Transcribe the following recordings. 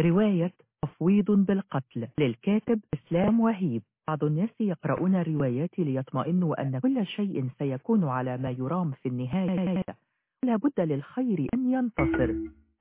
رواية تفويض بالقتل للكاتب إسلام وهيب. بعض الناس يقرؤون رواياتي ليطمئنوا أن كل شيء سيكون على ما يرام في النهاية. لا بد للخير أن ينتصر.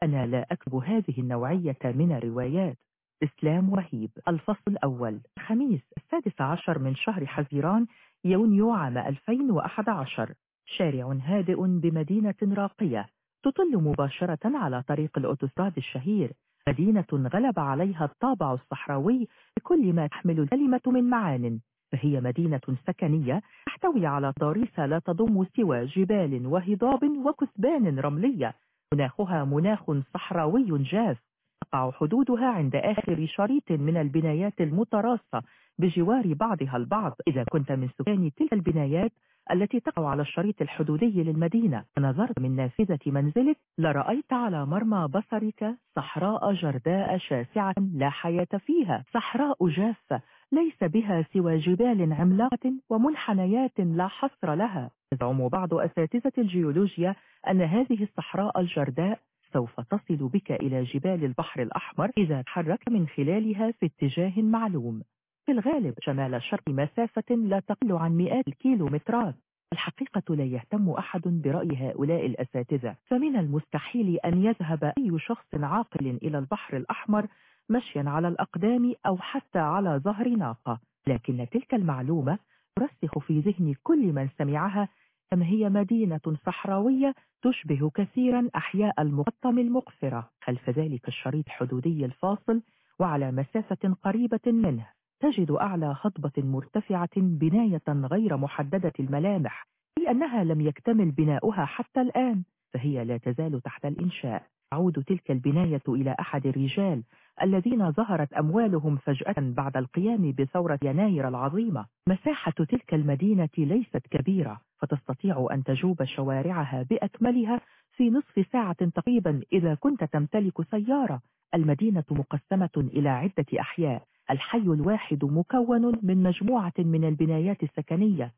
أنا لا أكتب هذه النوعية من الروايات. إسلام وهيب. الفصل الأول. خميس السادس عشر من شهر حزيران يونيو عام 2011 شارع هادئ بمدينة راقية. تطل مباشرة على طريق الأوتوستراد الشهير. مدينة غلب عليها الطابع الصحراوي بكل ما تحمل الكلمة من معان. فهي مدينة سكنية تحتوي على ضاريسة لا تضم سوى جبال وهضاب وكثبان رملية. مناخها مناخ صحراوي جاف. تقع حدودها عند آخر شريط من البنايات المتراصة بجوار بعضها البعض. إذا كنت من سكان تلك البنايات التي تقع على الشريط الحدودي للمدينة نظرت من نافذة منزلك لرأيت على مرمى بصرك صحراء جرداء شاسعة لا حياة فيها. صحراء جافة ليس بها سوى جبال عملاقة ومنحنيات لا حصر لها. يزعم بعض أساتذة الجيولوجيا أن هذه الصحراء الجرداء سوف تصل بك إلى جبال البحر الأحمر إذا تحرك من خلالها في اتجاه معلوم. في الغالب شمال شرق مسافة لا تقل عن مئات الكيلومترات. الحقيقة لا يهتم أحد برأي هؤلاء الأساتذة. فمن المستحيل أن يذهب أي شخص عاقل إلى البحر الأحمر مشيا على الأقدام أو حتى على ظهر ناقة. لكن تلك المعلومة ترسخ في ذهن كل من سمعها أم هي مدينة صحراوية تشبه كثيرا أحياء المقطم المقفرة؟ خلف ذلك الشريط الحدودي الفاصل؟ وعلى مسافة قريبة منه تجد أعلى هضبة مرتفعة بناية غير محددة الملامح لأنها لم يكتمل بناؤها حتى الآن فهي لا تزال تحت الإنشاء. تعود تلك البناية إلى أحد الرجال الذين ظهرت أموالهم فجأة بعد القيام بثورة يناير العظيمة. مساحة تلك المدينة ليست كبيرة فتستطيع أن تجوب شوارعها بأكملها في نصف ساعة تقريبا إذا كنت تمتلك سيارة. المدينة مقسمة إلى عدة أحياء الحي الواحد مكون من مجموعة من البنايات السكنية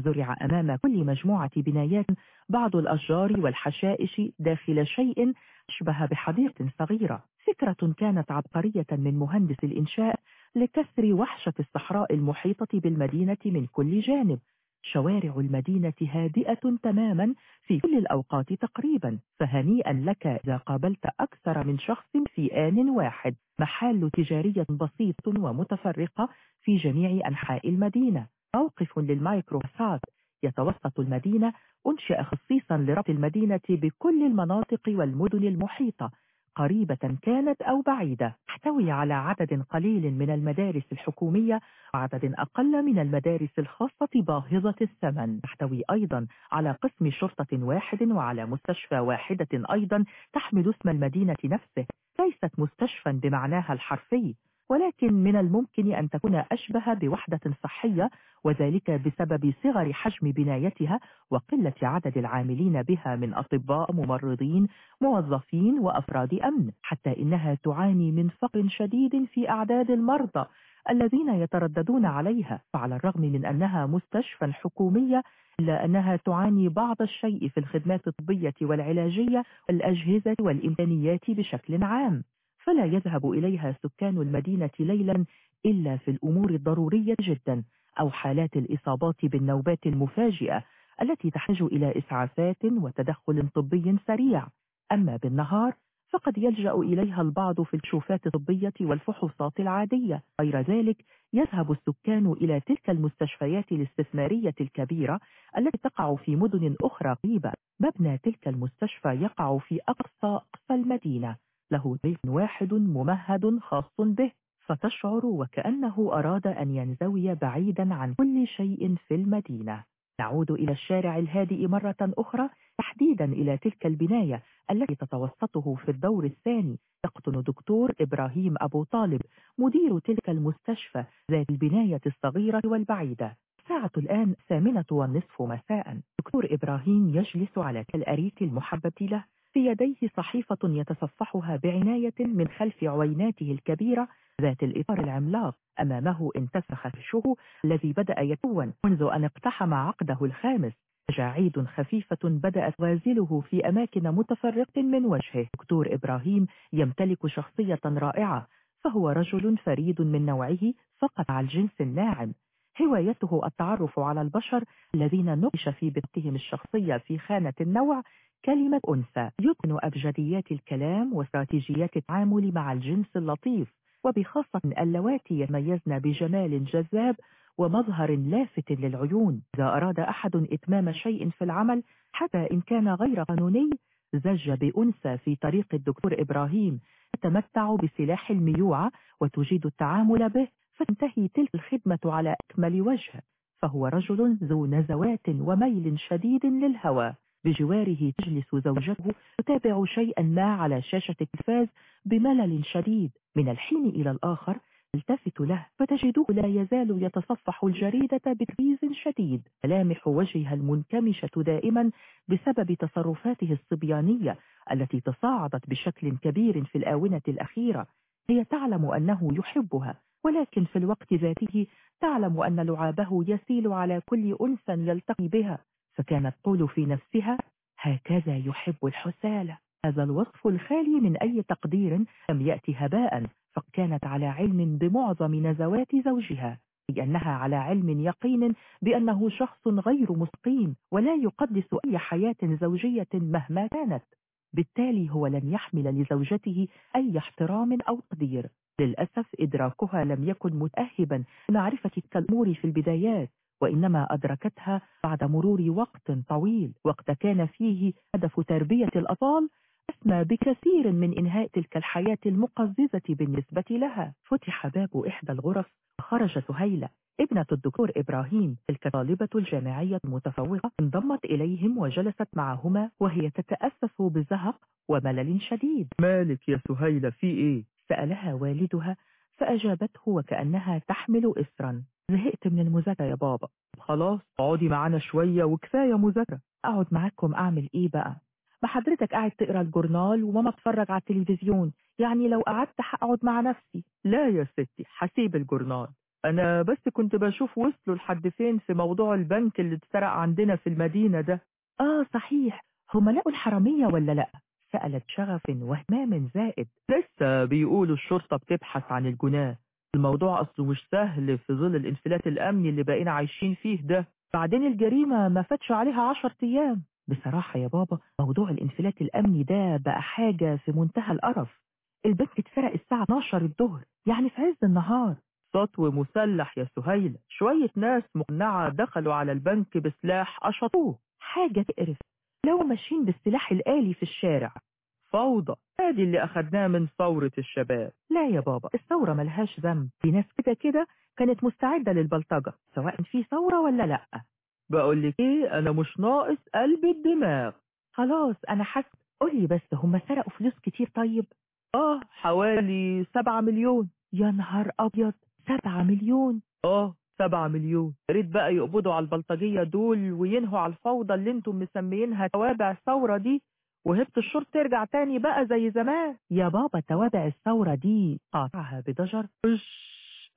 زرع أمام كل مجموعة بنايات بعض الأشجار والحشائش داخل شيء أشبه بحديقة صغيرة. فكرة كانت عبقرية من مهندس الإنشاء لكسر وحشة الصحراء المحيطة بالمدينة من كل جانب. شوارع المدينة هادئة تماما في كل الأوقات تقريبا فهنيئا لك إذا قابلت أكثر من شخص في آن واحد. محال تجارية بسيط ومتفرقة في جميع أنحاء المدينة. موقف للمايكروباصات يتوسط المدينة أنشئ خصيصا لربط المدينة بكل المناطق والمدن المحيطة قريبة كانت أو بعيدة. تحتوي على عدد قليل من المدارس الحكومية وعدد أقل من المدارس الخاصة باهظة الثمن. تحتوي أيضا على قسم شرطة واحد وعلى مستشفى واحدة أيضا تحمل اسم المدينة نفسه. ليست مستشفى بمعناها الحرفي. ولكن من الممكن أن تكون أشبه بوحدة صحية وذلك بسبب صغر حجم بنايتها وقلة عدد العاملين بها من أطباء ممرضين موظفين وأفراد أمن حتى إنها تعاني من فقر شديد في أعداد المرضى الذين يترددون عليها فعلى الرغم من أنها مستشفى حكومية إلا أنها تعاني بعض الشيء في الخدمات الطبية والعلاجية والأجهزة والإمكانيات بشكل عام. فلا يذهب إليها سكان المدينة ليلا إلا في الأمور الضرورية جدا أو حالات الإصابات بالنوبات المفاجئة التي تحتاج إلى إسعافات وتدخل طبي سريع. أما بالنهار فقد يلجأ إليها البعض في الشوفات الطبية والفحوصات العادية. غير ذلك يذهب السكان إلى تلك المستشفيات الاستثمارية الكبيرة التي تقع في مدن أخرى. قريبة مبنى تلك المستشفى يقع في أقصى أقصى المدينة. له بيت واحد ممهد خاص به فتشعر وكأنه أراد أن ينزوي بعيدا عن كل شيء في المدينة. نعود إلى الشارع الهادئ مرة أخرى تحديدا إلى تلك البناية التي تتوسطه في الدور الثاني يقطن دكتور إبراهيم أبو طالب مدير تلك المستشفى ذات البناية الصغيرة والبعيدة. الساعة الآن ثامنة والنصف مساء دكتور إبراهيم يجلس على الأريك المحبب له. في يديه صحيفة يتصفحها بعناية من خلف عويناته الكبيرة ذات الإطار العملاق أمامه انتفخ فشه الذي بدأ يتون منذ أن اقتحم عقده الخامس. جاعيد خفيفة بدأت غازله في أماكن متفرقة من وجهه. دكتور إبراهيم يمتلك شخصية رائعة فهو رجل فريد من نوعه فقط على الجنس الناعم. هوايته التعرف على البشر الذين نقش في بطهم الشخصية في خانة النوع كلمة أنثى. يتقن أبجديات الكلام واستراتيجيات التعامل مع الجنس اللطيف وبخاصة اللواتي يتميزن بجمال جذاب ومظهر لافت للعيون. إذا أراد أحد إتمام شيء في العمل حتى إن كان غير قانوني زج بأنثى في طريق الدكتور إبراهيم. تتمتع بسلاح الميوعة وتجيد التعامل به فتنتهي تلك الخدمة على أكمل وجه. فهو رجل ذو نزوات وميل شديد للهوى. بجواره تجلس زوجته تتابع شيئا ما على شاشة التلفاز بملل شديد. من الحين إلى الآخر التفت له فتجده لا يزال يتصفح الجريدة بتركيز شديد. ملامح وجهها المنكمشة دائما بسبب تصرفاته الصبيانية التي تصاعدت بشكل كبير في الآونة الأخيرة. هي تعلم أنه يحبها ولكن في الوقت ذاته تعلم أن لعابه يسيل على كل أنثى يلتقي بها. فكانت تقول في نفسها. هكذا يحب الحسالة هذا الوصف الخالي من أي تقدير لم يأتي هباء فكانت على علم بمعظم نزوات زوجها لأنها على علم يقين بأنه شخص غير مستقيم ولا يقدس أي حياة زوجية مهما كانت. بالتالي هو لم يحمل لزوجته أي احترام أو تقدير. للأسف إدراكها لم يكن متأهبا. لمعرفة الأمور في البدايات. وإنما أدركتها بعد مرور وقت طويل وقت كان فيه هدف تربية الأطفال أسمى بكثير من إنهاء تلك الحياة المقززة بالنسبة لها. فتح باب إحدى الغرف وخرج سهيلة ابنة الدكتور إبراهيم تلك طالبة الجامعية المتفوقة انضمت إليهم وجلست معهما وهي تتأسف بزهق وملل شديد. مالك يا سهيلة في إيه؟ سألها والدها فأجابته وكأنها تحمل إسرا. زهقت من المذاكرة يا بابا. خلاص اقعدي معانا شوية وكفاية مذاكرة. أقعد معاكم أعمل إيه بقى؟ ما حضرتك قاعد تقرأ الجورنال وماما تتفرج على التلفزيون. يعني لو قعدت هقعد مع نفسي. لا يا ستي حسيب الجورنال. أنا بس كنت بشوف وصلوا لحد فين في موضوع البنك اللي اتسرق عندنا في المدينة ده. آه صحيح. هما لقوا الحرامية ولا لأ؟ سألت شغف واهتمام زائد. لسه بيقولوا الشرطة بتبحث عن الجناه. الموضوع أصله مش سهل في ظل الانفلات الأمني اللي بقينا عايشين فيه ده. بعدين الجريمة ما فاتش عليها عشر أيام. بصراحة يا بابا موضوع الانفلات الأمني ده بقى حاجة في منتهى القرف. البنك اتسرق الساعة 12 الظهر يعني في عز النهار. سطو مسلح يا سهيلة. شوية ناس مقنعة دخلوا على البنك بسلاح أشطوه. حاجة تقرف. لو ماشيين بالسلاح الآلي في الشارع فوضى. ادي اللي اخدناه من ثورة الشباب. لا يا بابا الثورة ملهاش ذنب. في ناس كده كده كانت مستعدة للبلطجة سواء في ثورة ولا لأ. بقول لك إيه أنا مش ناقص قلب الدماغ. خلاص أنا حاسس قولي بس هم سرقوا فلوس كتير طيب؟ آه حوالي سبعة مليون. يا نهار أبيض سبعة مليون؟ آه سبعة مليون. ريت بقى يقبضوا على البلطجية دول وينهوا على الفوضى اللي أنتم مسميينها توابع الثورة دي. وهبت الشرط ترجع تاني بقى زي زمان. يا بابا توابع الثورة دي. قاطعها بضجر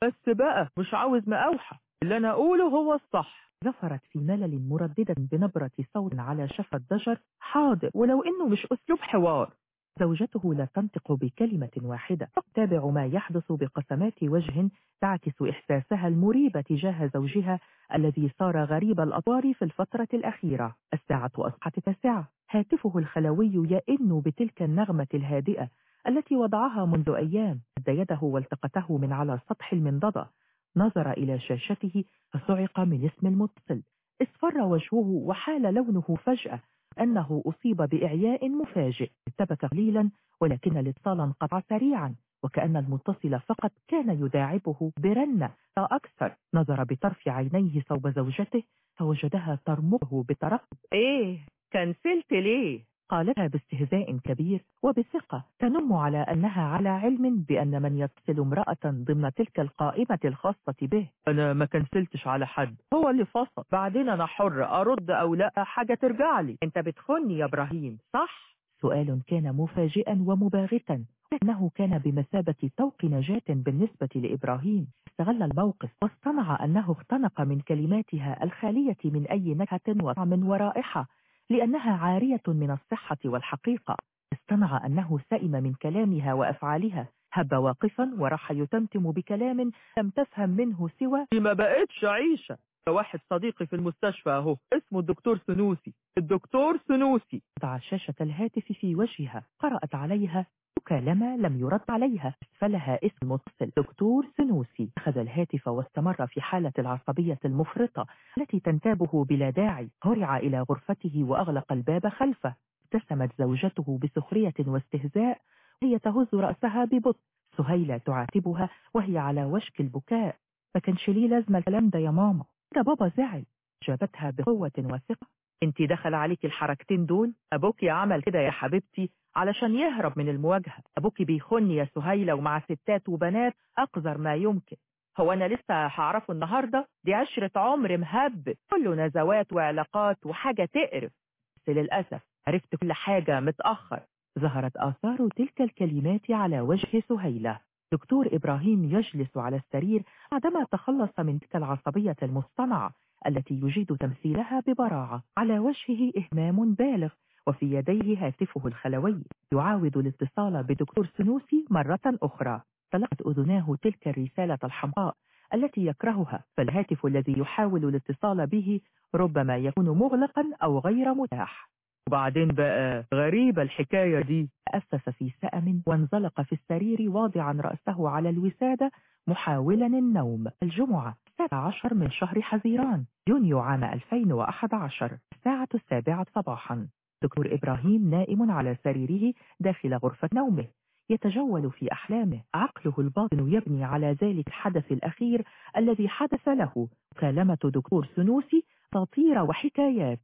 بس بقى مش عاوز مقاوحة. اللي أنا أقوله هو الصح. زفرت في ملل مرددا بنبرة صوت على شفة ضجر حاضر ولو إنه مش أسلوب حوار. زوجته لا تنطق بكلمة واحدة. تتابع ما يحدث بقسمات وجه تعكس إحساسها المريب تجاه زوجها الذي صار غريب الأطوار في الفترة الأخيرة. الساعة أصبحت تسعة هاتفه الخلوي يئن بتلك النغمة الهادئة التي وضعها منذ أيام. مد يده والتقته من على سطح المنضدة. نظر إلى شاشته فصعق من اسم المتصل. اصفر وجهه وحال لونه فجأة. أنه أصيب بإعياء مفاجئ. ارتبك قليلا ولكن الاتصال انقطع سريعا وكأن المتصل فقط كان يداعبه برنة لا أكثر نظر بطرف عينيه صوب زوجته فوجدها ترمقه بترقب إيه كنسلت ليه؟ قالتها باستهزاء كبير وبثقة تنم على أنها على علم بأن من يتصل امرأة ضمن تلك القائمة الخاصة به. أنا ما كنسلتش على حد. هو اللي فصل. بعدين أنا حر. أرد أو لا؟ حاجة ترجع لي. أنت بتخني يا إبراهيم. صح؟ سؤال كان مفاجئا ومباغتا. إنه كان بمثابة طوق نجاة بالنسبة لإبراهيم. استغل الموقف واصطنع أنه اختنق من كلماتها الخالية من أي نكهة وطعم ورائحة. لأنها عارية من الصحة والحقيقة. اصطنع أنه سئم من كلامها وأفعالها. هب واقفا وراح يتمتم بكلام لم تفهم منه سوى ما بقتش عيشة. واحد صديقي في المستشفى أهو اسمه الدكتور سنوسي. الدكتور سنوسي. ضع شاشة الهاتف في وجهها. قرأت عليها. مكالمة لم يرد عليها. فلها اسم المتصل دكتور سنوسي. أخذ الهاتف واستمر في حالة العصبية المفرطة التي تنتابه بلا داعي. هرع إلى غرفته وأغلق الباب خلفه. ابتسمت زوجته بسخرية واستهزاء. هي تهز رأسها ببطء. سهيلة تعاتبها وهي على وشك البكاء. ما كانش ليه لازمة الكلام ده يا ماما. ده بابا زعل. جابتها بقوة وثقة. انت دخل عليك الحركتين دول؟ ابوكي عمل كده يا حبيبتي علشان يهرب من المواجهة. ابوكي بيخني يا سهيلة ومع ستات وبنات أقذر ما يمكن. هو أنا لسه هعرفه النهاردة؟ دي عشرة عمر مهب. كله نزوات وعلاقات وحاجة تقرف. بس للأسف عرفت كل حاجة متأخر. ظهرت آثار تلك الكلمات على وجه سهيلة. دكتور إبراهيم يجلس على السرير بعدما تخلص من تلك العصبية المصطنعة التي يجيد تمثيلها ببراعة. على وجهه إهمام بالغ وفي يديه هاتفه الخلوي. يعاود الاتصال بدكتور سنوسي مرة أخرى. طلقت أذناه تلك الرسالة الحمراء التي يكرهها فالهاتف الذي يحاول الاتصال به ربما يكون مغلقا أو غير متاح. وبعدين بقى غريبة الحكاية دي. أسس في سأم وانزلق في السرير واضعا رأسه على الوسادة محاولا النوم. الجمعة السابع عشر من شهر حزيران يونيو عام 2011 الساعة السابعة صباحا. دكتور إبراهيم نائم على سريره داخل غرفة نومه يتجول في أحلامه. عقله الباطن يبني على ذلك الحدث الأخير الذي حدث له. مكالمة دكتور سنوسي تطير وحكايات.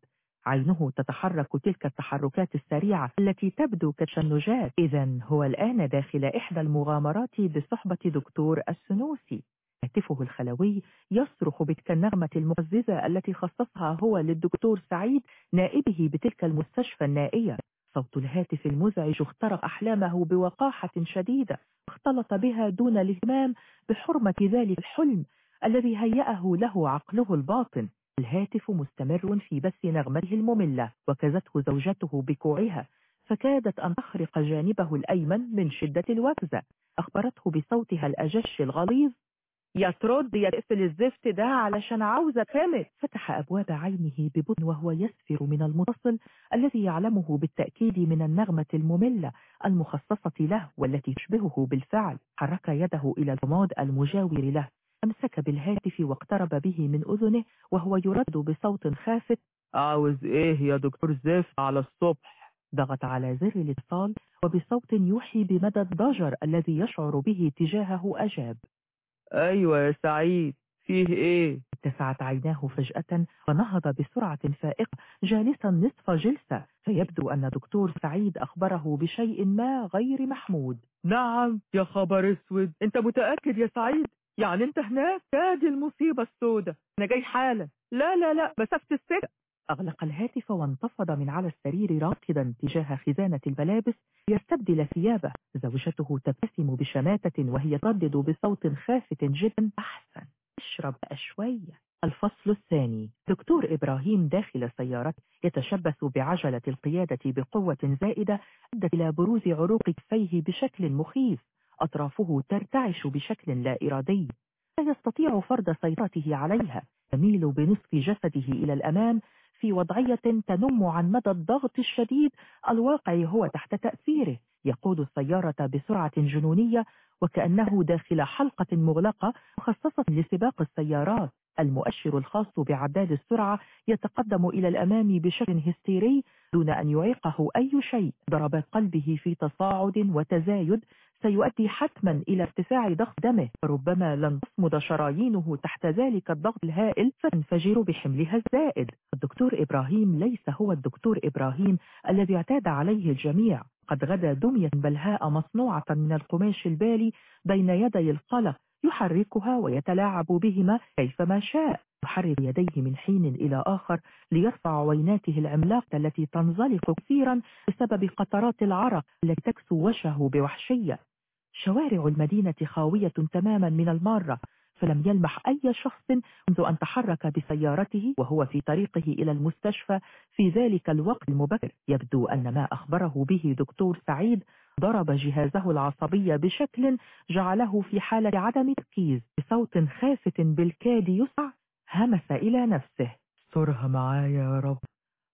عينه تتحرك تلك التحركات السريعة التي تبدو كالشنجات. إذا هو الآن داخل إحدى المغامرات بصحبة دكتور السنوسي. هاتفه الخلوي يصرخ بتلك النغمة المعززة التي خصصها هو للدكتور سعيد نائبه بتلك المستشفى النائية. صوت الهاتف المزعج اخترق أحلامه بوقاحة شديدة اختلط بها دون الاهتمام بحرمة ذلك الحلم الذي هيأه له عقله الباطن. الهاتف مستمر في بث نغمته المملة وكزته زوجته بكوعها فكادت أن تخرق جانبه الأيمن من شدة الوكزة. أخبرته بصوتها الأجش الغليظ يا ترد يا تقفل الزفت ده علشان عاوزة تمت فتح أبواب عينه ببطء وهو يسفر من المتصل الذي يعلمه بالتأكيد من النغمة المملة المخصصة له والتي تشبهه بالفعل. حرك يده إلى الرماد المجاور له. أمسك بالهاتف واقترب به من أذنه وهو يرد بصوت خافت. عاوز إيه يا دكتور زفت على الصبح. ضغط على زر الاتصال وبصوت يوحي بمدى الضجر الذي يشعر به تجاهه أجاب. أيوة يا سعيد. فيه إيه؟ اتسعت عيناه فجأة ونهض بسرعة فائقة جالسا نصف جلسة. فيبدو أن دكتور سعيد أخبره بشيء ما غير محمود. نعم يا خبر أسود. أنت متأكد يا سعيد؟ يعني انت هناك هذه المصيبة السوداء. أنا جاي حالا. لا لا لا مسافة السكة أغلق الهاتف وانتفض من على السرير راكدا تجاه خزانة الملابس ليستبدل ثيابه. زوجته تبتسم بشماتة وهي تردد بصوت خافت جدا. أحسن. اشرب شوية الفصل الثاني. دكتور إبراهيم داخل سيارته يتشبث بعجلة القيادة بقوة زائدة أدت إلى بروز عروق كفيه بشكل مخيف. أطرافه ترتعش بشكل لا إرادي. لا يستطيع فرض سيطرته عليها. يميل بنصف جسده إلى الأمام في وضعية تنم عن مدى الضغط الشديد الواقع هو تحت تأثيره. يقود السيارة بسرعة جنونية وكأنه داخل حلقة مغلقة مخصصة لسباق السيارات. المؤشر الخاص بعداد السرعة يتقدم إلى الأمام بشكل هستيري دون أن يعيقه أي شيء. ضربات قلبه في تصاعد وتزايد سيؤدي حتما إلى ارتفاع ضغط دمه. ربما لن تصمد شرايينه تحت ذلك الضغط الهائل فتنفجر بحملها الزائد. الدكتور إبراهيم ليس هو الدكتور إبراهيم الذي اعتاد عليه الجميع. قد غدا دمية بلهاء مصنوعة من القماش البالي بين يدي القلق يحركها ويتلاعب بهما كيفما شاء. يحرك يديه من حين إلى آخر ليرفع عويناته العملاقة التي تنزلق كثيرا بسبب قطرات العرق التي تكسو وجهه بوحشية. شوارع المدينة خاوية تماما من المارة فلم يلمح أي شخص منذ أن تحرك بسيارته وهو في طريقه إلى المستشفى في ذلك الوقت المبكر. يبدو أن ما أخبره به دكتور سعيد ضرب جهازه العصبي بشكل جعله في حالة عدم تركيز. بصوت خافت بالكاد يسع همس إلى نفسه. استرها معايا يا رب.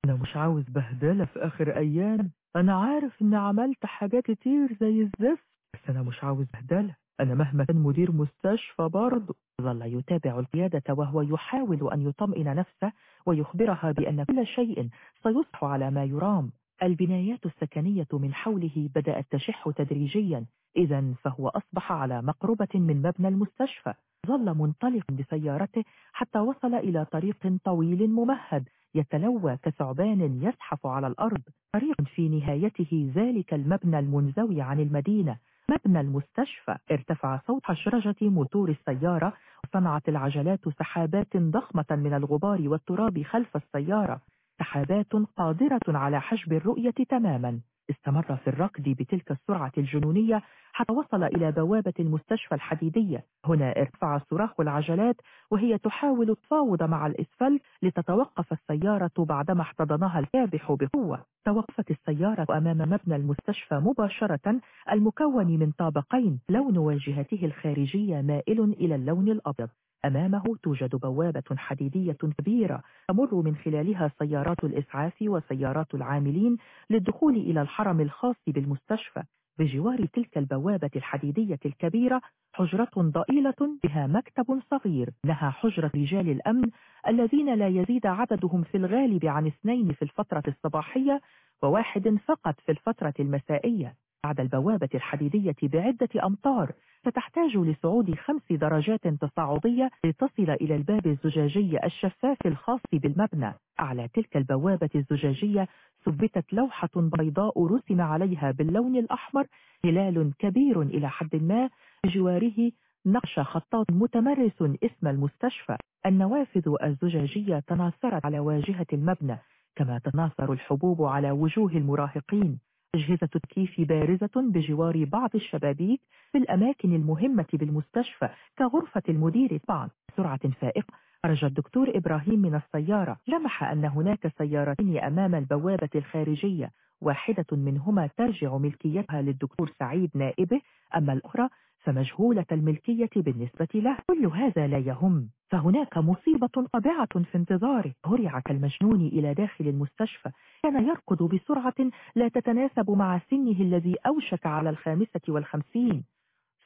أنا مش عاوز بهدلة في آخر أيام. أنا عارف إني عملت حاجات كتير زي الزفت. بس أنا مش عاوز بهدلة أنا مهما كان مدير مستشفى برضه. ظل يتابع القيادة وهو يحاول أن يطمئن نفسه ويخبرها بأن كل شيء سيصبح على ما يرام. البنايات السكنية من حوله بدأت تشح تدريجيا. إذا فهو أصبح على مقربة من مبنى المستشفى. ظل منطلقا بسيارته حتى وصل إلى طريق طويل ممهد يتلوى كثعبان يزحف على الأرض. طريق في نهايته ذلك المبنى المنزوي عن المدينة. مبنى المستشفى. ارتفع صوت حشرجة موتور السيارة وصنعت العجلات سحابات ضخمة من الغبار والتراب خلف السيارة. سحابات قادرة على حجب الرؤية تماما. استمر في الركض بتلك السرعة الجنونية حتى وصل إلى بوابة المستشفى الحديدية. هنا ارتفع صراخ العجلات وهي تحاول التفاوض مع الإسفل لتتوقف السيارة بعدما احتضنها الكابح بقوة. توقفت السيارة أمام مبنى المستشفى مباشرة المكون من طابقين لون واجهته الخارجية مائل إلى اللون الأبيض. أمامه توجد بوابة حديدية كبيرة تمر من خلالها سيارات الإسعاف وسيارات العاملين للدخول إلى الحرم الخاص بالمستشفى. بجوار تلك البوابة الحديدية الكبيرة حجرة ضئيلة بها مكتب صغير. لها حجرة رجال الأمن الذين لا يزيد عددهم في الغالب عن اثنين في الفترة الصباحية وواحد فقط في الفترة المسائية. بعد البوابة الحديدية بعدة أمتار ستحتاج لصعود خمس درجات تصاعدية لتصل إلى الباب الزجاجي الشفاف الخاص بالمبنى. أعلى تلك البوابة الزجاجية ثبتت لوحة بيضاء رسم عليها باللون الأحمر هلال كبير إلى حد ما بجواره نقش خطاط متمرس اسم المستشفى. النوافذ الزجاجية تناثرت على واجهة المبنى كما تناثر الحبوب على وجوه المراهقين. أجهزة تكييف بارزة بجوار بعض الشبابيك في الأماكن المهمة بالمستشفى كغرفة المدير طبعا. سرعة فائقة خرج الدكتور إبراهيم من السيارة. لمح أن هناك سيارتين أمام البوابة الخارجية. واحدة منهما ترجع ملكيتها للدكتور سعيد نائبه أما الأخرى فمجهولة الملكية بالنسبة له. كل هذا لا يهم. فهناك مصيبة قابعة في انتظاره. هرع كالمجنون إلى داخل المستشفى. كان يركض بسرعة لا تتناسب مع سنه الذي أوشك على الخامسة والخمسين.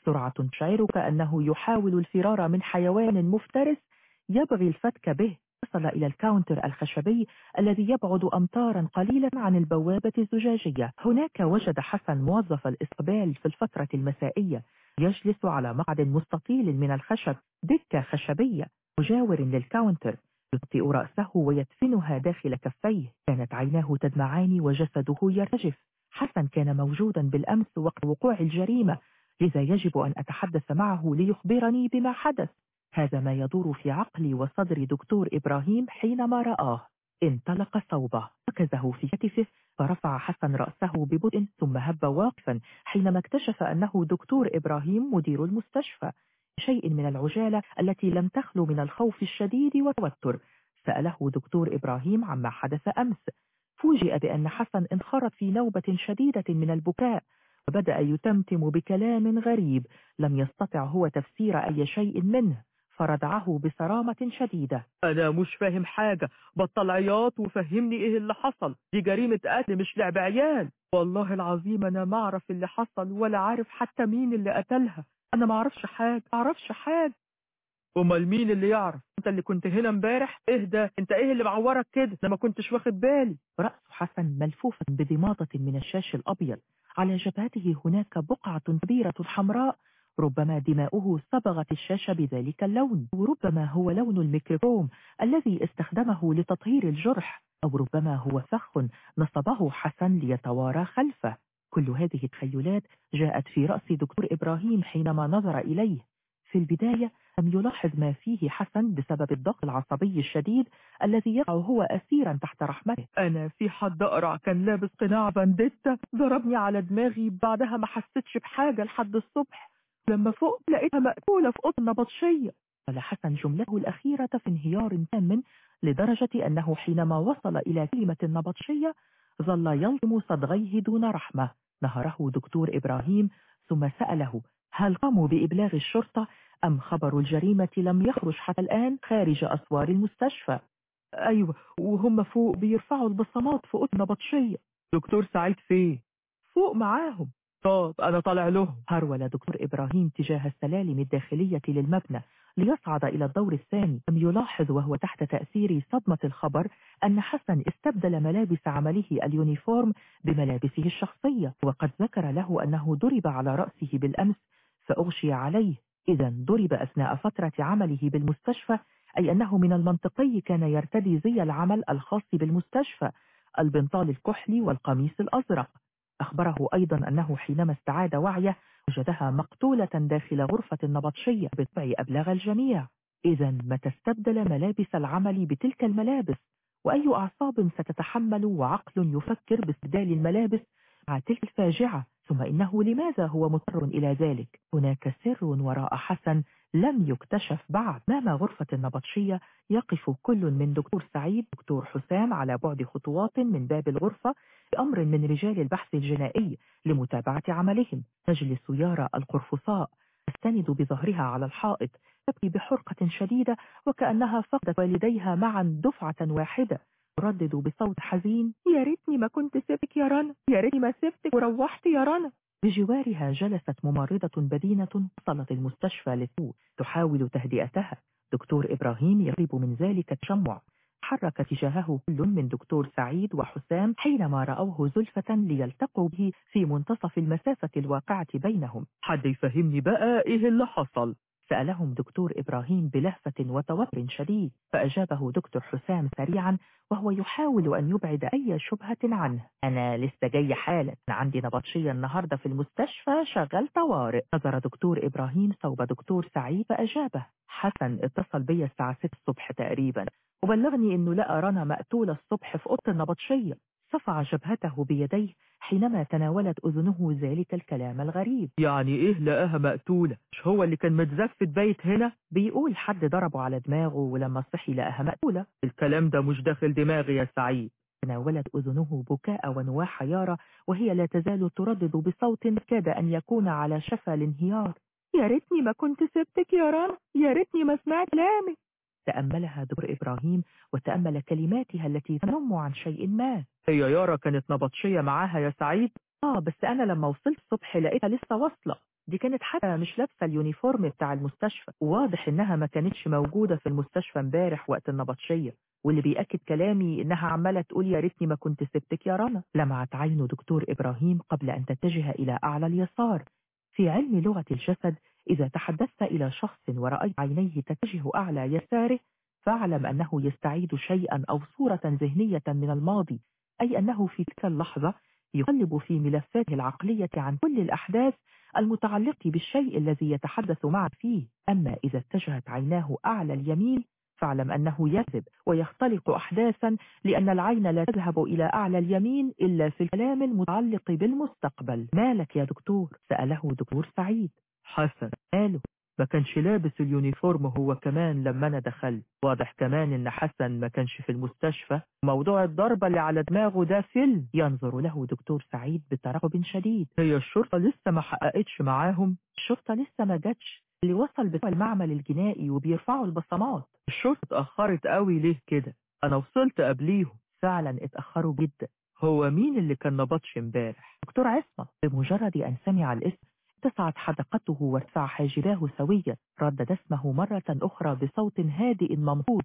سرعة تشعرك أنه يحاول الفرار من حيوان مفترس يبغي الفتك به. وصل إلى الكاونتر الخشبي الذي يبعد أمتارا قليلا عن البوابة الزجاجية. هناك وجد حسن موظف الاستقبال في الفترة المسائية يجلس على مقعد مستطيل من الخشب دكة خشبية مجاور للكاونتر يطئ رأسه ويدفنها داخل كفيه. كانت عيناه تدمعان وجسده يرتجف. حسن كان موجودا بالأمس وقت وقوع الجريمة لذا يجب أن أتحدث معه ليخبرني بما حدث. هذا ما يدور في عقلي وصدر دكتور إبراهيم حينما رآه. انطلق صوبة. ركزه في كتفه فرفع حسن رأسه ببطء ثم هب واقفا حينما اكتشف أنه دكتور إبراهيم مدير المستشفى. شيء من العجالة التي لم تخلو من الخوف الشديد والتوتر. سأله دكتور إبراهيم عما حدث أمس. فوجئ بأن حسن انخرط في نوبة شديدة من البكاء وبدأ يتمتم بكلام غريب. لم يستطع هو تفسير أي شيء منه. فردعه بصرامة شديدة. أنا مش فاهم حاجة. بطل عياط وفهمني إيه اللي حصل. دي جريمة قتل مش لعب عيال. والله العظيم أنا ما أعرف اللي حصل ولا عارف حتى مين اللي قتلها. أنا ما أعرفش حاجة. ما أعرفش حاجة. أمال مين اللي يعرف؟ أنت اللي كنت هنا امبارح؟ اهدى أنت إيه اللي معورك كده؟ أنا ما كنتش واخد بالي. رأس حسن ملفوفة بضماطة من الشاش الأبيض. على جبهته هناك بقعة كبيرة حمراء ربما دماؤه صبغت الشاشة بذلك اللون. وربما هو لون الميكروفوم الذي استخدمه لتطهير الجرح. أو ربما هو فخ نصبه حسن ليتوارى خلفه. كل هذه التخيلات جاءت في رأس دكتور إبراهيم حينما نظر إليه. في البداية لم يلاحظ ما فيه حسن بسبب الضغط العصبي الشديد الذي يقع هو أسيرا تحت رحمته. أنا في حد أقرع كان لابس قناع بانديتا ضربني على دماغي. بعدها ما حسيتش بحاجة لحد الصبح. لما فوق لقيتها مقتولة في أوضة النبطشية قال حسن جملته الأخيرة في انهيار تام لدرجة أنه حينما وصل إلى كلمة النبطشية ظل يلطم صدغيه دون رحمة. نهره دكتور إبراهيم ثم سأله هل قاموا بإبلاغ الشرطة أم خبر الجريمة لم يخرج حتى الآن خارج أسوار المستشفى؟ أيوة وهم فوق بيرفعوا البصمات في أوضة نبطشية دكتور سعيد فين فوق معاهم. طب أنا طالع لهم هرول دكتور إبراهيم تجاه السلالم الداخلية للمبنى ليصعد إلى الدور الثاني. لم يلاحظ وهو تحت تأثير صدمة الخبر أن حسن استبدل ملابس عمله اليونيفورم بملابسه الشخصية وقد ذكر له أنه ضرب على رأسه بالأمس فأغشي عليه. إذا ضرب أثناء فترة عمله بالمستشفى أي أنه من المنطقي كان يرتدي زي العمل الخاص بالمستشفى البنطال الكحلي والقميص الأزرق. أخبره أيضا أنه حينما استعاد وعيه وجدها مقتولة داخل غرفة النبطشية بالطبع أبلغ الجميع. إذا متى استبدل ملابس العمل بتلك الملابس؟ وأي أعصاب ستتحمل وعقل يفكر باستبدال الملابس مع تلك الفاجعة؟ ثم إنه لماذا هو مضطر إلى ذلك؟ هناك سر وراء حسن لم يكتشف بعد أمام غرفة النبطشية يقف كل من دكتور سعيد دكتور حسام على بعد خطوات من باب الغرفة بأمر من رجال البحث الجنائي لمتابعة عملهم. تجلس يارا القرفصاء تستند بظهرها على الحائط تبكي بحرقة شديدة وكأنها فقدت والديها معا دفعة واحدة. تردد بصوت حزين. يا ريتني ما كنت سبتك يا رنا. يا ريتني ما سبتك وروحت يا رنا. بجوارها جلست ممرضة بدينة وصلت المستشفى لتو تحاول تهدئتها. دكتور إبراهيم يغيب من ذلك التشمع حرك تجاهه كل من دكتور سعيد وحسام حينما رأوه زلفة ليلتقوا به في منتصف المسافة الواقعة بينهم. حد يفهمني بقى إيه اللي حصل؟ سألهم دكتور إبراهيم بلهفة وتوتر شديد فأجابه دكتور حسام سريعا وهو يحاول أن يبعد أي شبهة عنه. أنا لسه جاي حالا عندي نبطشية النهاردة في المستشفى شغال طوارئ. نظر دكتور إبراهيم صوب دكتور سعيد فأجابه. حسن اتصل بي الساعة 6 الصبح تقريبا. وبلغني أنه لقى رنا مقتولة الصبح في أوضة النبطشية. صفع جبهته بيديه حينما تناولت أذنه ذلك الكلام الغريب. يعني إيه لقاها مقتولة مش هو اللي كان متزفت بيت هنا؟ بيقول حد ضربه على دماغه ولما صحي لقاها مقتولة الكلام ده مش داخل دماغي يا سعيد. تناولت أذنه بكاء ونواح يارا وهي لا تزال تردد بصوت كاد أن يكون على شفا الانهيار. يا ريتني ما كنت سبتك يا رنا يا ريتني ما سمعت كلامك. تأملها دكتور إبراهيم وتأمل كلماتها التي تنم عن شيء ما. هي يارا كانت نبطشية معاها يا سعيد. آه بس أنا لما وصلت الصبح لقيتها لسه واصلة. دي كانت حتى مش لابسة ال uniform بتاع المستشفى. وواضح إنها ما كانتش موجودة في المستشفى امبارح وقت النبطشية. واللي بيأكد كلامي إنها عمالة تقول يا ريتني ما كنت سبتك يا رنا. لمعت عين دكتور إبراهيم قبل أن تتجه إلى أعلى اليسار. في علم لغة الجسد إذا تحدثت إلى شخص ورأيت عينيه تتجه أعلى يساره فاعلم أنه يستعيد شيئا أو صورة ذهنية من الماضي أي أنه في تلك اللحظة يقلب في ملفاته العقلية عن كل الأحداث المتعلقة بالشيء الذي يتحدث معك فيه. أما إذا اتجهت عيناه أعلى اليمين فاعلم أنه يكذب ويختلق أحداثا لأن العين لا تذهب إلى أعلى اليمين إلا في الكلام المتعلق بالمستقبل. مالك يا دكتور؟ سأله دكتور سعيد. حسن. قاله ما كانش لابس اليونيفورم هو كمان لما أنا دخلت. واضح كمان إن حسن ما كانش في المستشفى. موضوع الضربة اللي على دماغه ده فيلم. ينظر له دكتور سعيد بترقب شديد. هي الشرطة لسه ما حققتش معاهم. الشرطة لسه ما جاتش. اللي وصل بتوع المعمل الجنائي وبيرفعوا البصمات. الشرطة اتأخرت قوي ليه كده؟ أنا وصلت قبليهم. فعلا اتأخروا جدا. هو مين اللي كان نبطش امبارح؟ دكتور عصمت. بمجرد أن سمع الاسم اتسعت حدقته وارتفع حاجباه سويا ردد اسمه مرة أخرى بصوت هادئ ممخوض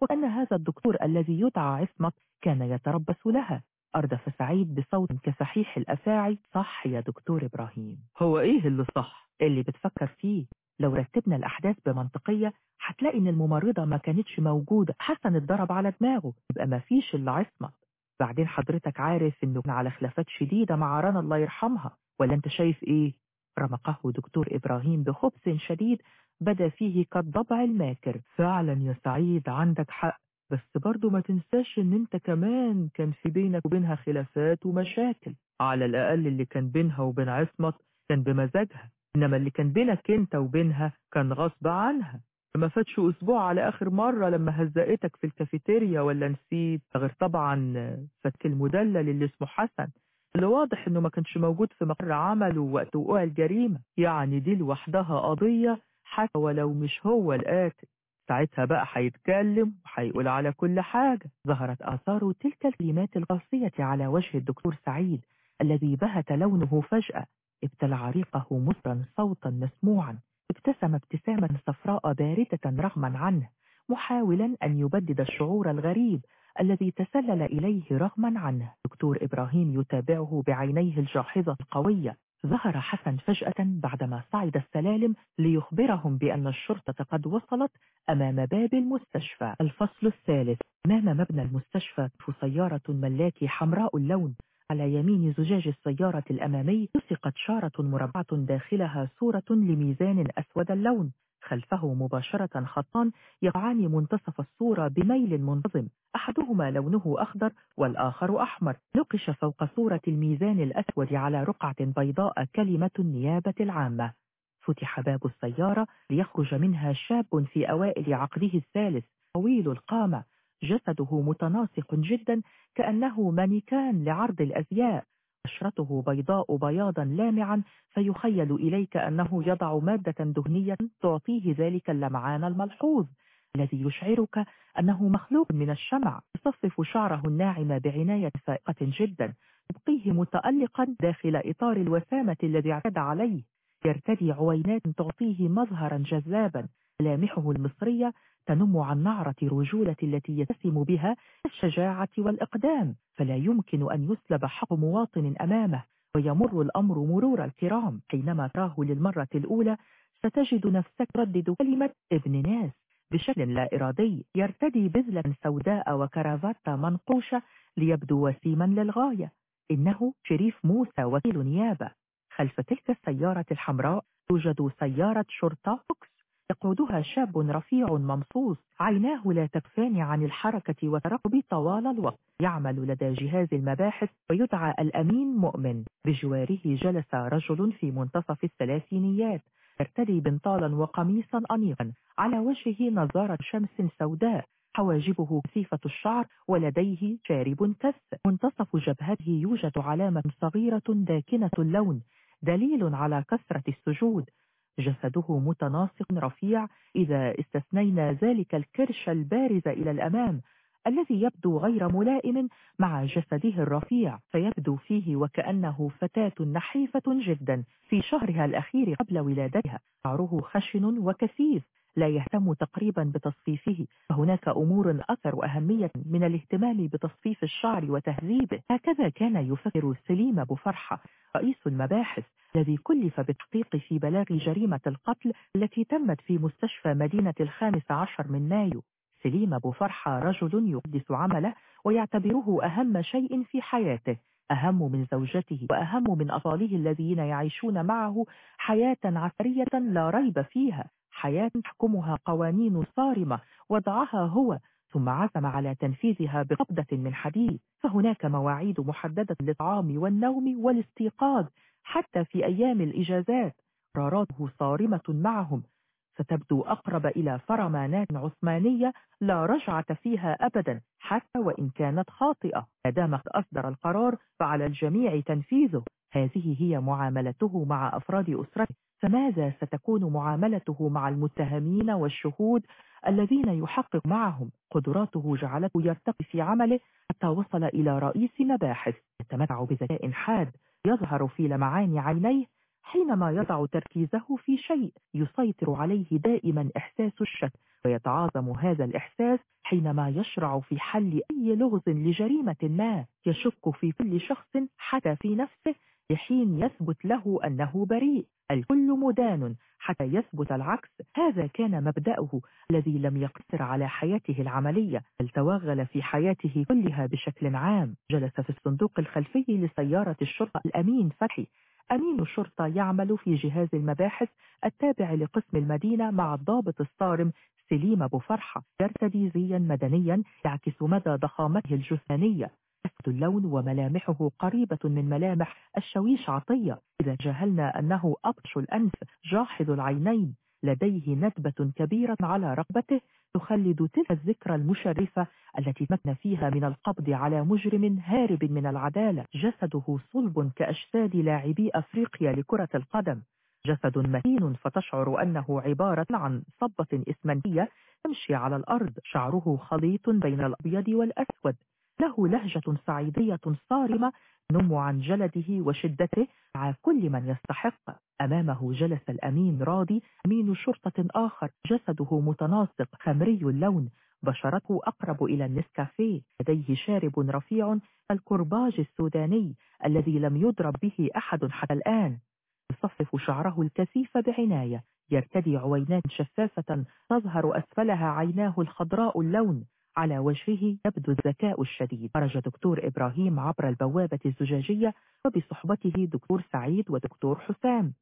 وأن هذا الدكتور الذي يدعى عصمت كان يتربص لها. أردف سعيد بصوت كفحيح الأفاعي. صح يا دكتور إبراهيم. هو إيه اللي صح؟ اللي بتفكر فيه. لو رتبنا الأحداث بمنطقية هتلاقي إن الممرضة ما كانتش موجودة. حسن اتضرب على دماغه. يبقى ما فيش إلا عصمت بعدين حضرتك عارف إنه كان على خلافات شديدة مع رنا الله يرحمها. ولا أنت شايف إيه؟ رمقه دكتور إبراهيم بخبث شديد بدا فيه كالضبع الماكر. فعلا يا سعيد عندك حق بس برضو ما تنساش إن أنت كمان كان في بينك وبينها خلافات ومشاكل. على الأقل اللي كان بينها وبين عصمت كان بمزاجها إنما اللي كان بينك أنت وبينها كان غصب عنها. ما فاتش أسبوع على آخر مرة لما هزقتك في الكافيتيريا ولا نسيت؟ غير طبعا فك المدلل اللي اسمه حسن. اللي واضح إنه ما كانش موجود في مقر عمله وقت وقوع الجريمة يعني دي لوحدها قضية حتى ولو مش هو القاتل. ساعتها بقى هيتكلم وهيقول على كل حاجة. ظهرت آثار تلك الكلمات القاسية على وجه الدكتور سعيد الذي بهت لونه فجأة. ابتلع ريقه مصرا صوتا مسموعا. ابتسم ابتساما صفراء باردة رغما عنه محاولا أن يبدد الشعور الغريب. الذي تسلل إليه رغما عنه. دكتور إبراهيم يتابعه بعينيه الجاحظة القوية. ظهر حسن فجأة بعدما صعد السلالم ليخبرهم بأن الشرطة قد وصلت أمام باب المستشفى. الفصل الثالث. أمام مبنى المستشفى سيارة ملاكي حمراء اللون. على يمين زجاج السيارة الأمامي لصقت شارة مربعة داخلها صورة لميزان أسود اللون. خلفه مباشرة خطان يقعان منتصف الصورة بميل منتظم. أحدهما لونه أخضر والآخر أحمر. نقش فوق صورة الميزان الأسود على رقعة بيضاء كلمة النيابة العامة. فتح باب السيارة ليخرج منها شاب في أوائل عقده الثالث. طويل القامة. جسده متناسق جدا كأنه مانيكان لعرض الأزياء. بشرته بيضاء بياضا لامعا فيخيل إليك أنه يضع مادة دهنية تعطيه ذلك اللمعان الملحوظ. الذي يشعرك أنه مخلوق من الشمع. يصفف شعره الناعم بعناية فائقة جدا. يبقيه متألقا داخل إطار الوسامة الذي اعتاد عليه. يرتدي عوينات تعطيه مظهرا جذابا. ملامحه المصرية تنم عن نعرة رجولة التي يتسم بها الشجاعة والإقدام فلا يمكن أن يسلب حق مواطن أمامه ويمر الأمر مرور الكرام. حينما تراه للمرة الأولى ستجد نفسك تردد كلمة ابن ناس بشكل لا إرادي. يرتدي بزلة سوداء وكرافات منقوشة ليبدو وسيما للغاية. إنه شريف موسى وكيل نيابة. خلف تلك السيارة الحمراء توجد سيارة شرطة بوكس. يقودها شاب رفيع ممصوص عيناه لا تكفان عن الحركة والترقب طوال الوقت. يعمل لدى جهاز المباحث ويدعى الأمين مؤمن. بجواره جلس رجل في منتصف الثلاثينيات. يرتدي بنطالا وقميصا أنيقا. على وجهه نظارة شمس سوداء. حواجبه كثيفة الشعر. ولديه شارب كث منتصف جبهته يوجد علامة صغيرة داكنة اللون. دليل على كثرة السجود. جسده متناسق رفيع إذا استثنينا ذلك الكرش البارز إلى الأمام الذي يبدو غير ملائم مع جسده الرفيع فيبدو فيه وكأنه فتاة نحيفة جدا في شهرها الأخير قبل ولادتها. شعره خشن وكثيف لا يهتم تقريبا بتصفيفه. فهناك أمور أكثر أهمية من الاهتمام بتصفيف الشعر وتهذيبه. هكذا كان يفكر سليم أبو فرحة رئيس المباحث. الذي كلف بالتحقيق في بلاغ جريمة القتل التي تمت في مستشفى مدينة الخامس عشر من مايو. سليم أبو فرحة رجل يقدس عمله ويعتبره أهم شيء في حياته أهم من زوجته وأهم من أطفاله الذين يعيشون معه حياة عسرية لا ريب فيها. حياة تحكمها قوانين صارمة وضعها هو ثم عزم على تنفيذها بقبضة من حديد. فهناك مواعيد محددة للطعام والنوم والاستيقاظ. حتى في أيام الإجازات. قراراته صارمة معهم. ستبدو أقرب إلى فرمانات عثمانية لا رجعة فيها أبدا حتى وإن كانت خاطئة. ما أصدر القرار فعلى الجميع تنفيذه. هذه هي معاملته مع أفراد أسرته. فماذا ستكون معاملته مع المتهمين والشهود الذين يحقق معهم؟ قدراته جعلته يرتقي في عمله حتى وصل إلى رئيس مباحث. يتمتع بذكاء حاد. يظهر في لمعان عينيه حينما يضع تركيزه في شيء يسيطر عليه دائما إحساس الشك ويتعاظم هذا الإحساس حينما يشرع في حل أي لغز لجريمة ما يشك في كل شخص حتى في نفسه لحين يثبت له أنه بريء الكل مدان حتى يثبت العكس. هذا كان مبدأه الذي لم يقصر على حياته العملية بل توغل في حياته كلها بشكل عام. جلس في الصندوق الخلفي لسيارة الشرطة الأمين فتحي. أمين شرطة يعمل في جهاز المباحث التابع لقسم المدينة مع الضابط الصارم سليم أبو فرحة يرتدي زيا مدنيا يعكس مدى ضخامته الجثمانية. اللون وملامحه قريبة من ملامح الشويش عطية. إذا جهلنا أنه أبطش الأنف جاحظ العينين لديه ندبة كبيرة على رقبته تخلد تلك الذكرى المشرفة التي مكن فيها من القبض على مجرم هارب من العدالة. جسده صلب كأجساد لاعبي أفريقيا لكرة القدم. جسد متين فتشعر أنه عبارة عن صبة إسمنتية تمشي على الأرض. شعره خليط بين الأبيض والأسود. له لهجة صعيدية صارمة نم عن جلده وشدته مع كل من يستحق. أمامه جلس الأمين راضي أمين شرطة آخر. جسده متناسق خمري اللون. بشرته أقرب إلى النسكافيه. لديه شارب رفيع الكرباج السوداني الذي لم يضرب به أحد حتى الآن. يصفف شعره الكثيف بعناية. يرتدي عوينات شفافة تظهر أسفلها عيناه الخضراء اللون. على وجهه يبدو الذكاء الشديد. خرج دكتور إبراهيم عبر البوابة الزجاجية وبصحبته دكتور سعيد ودكتور حسام.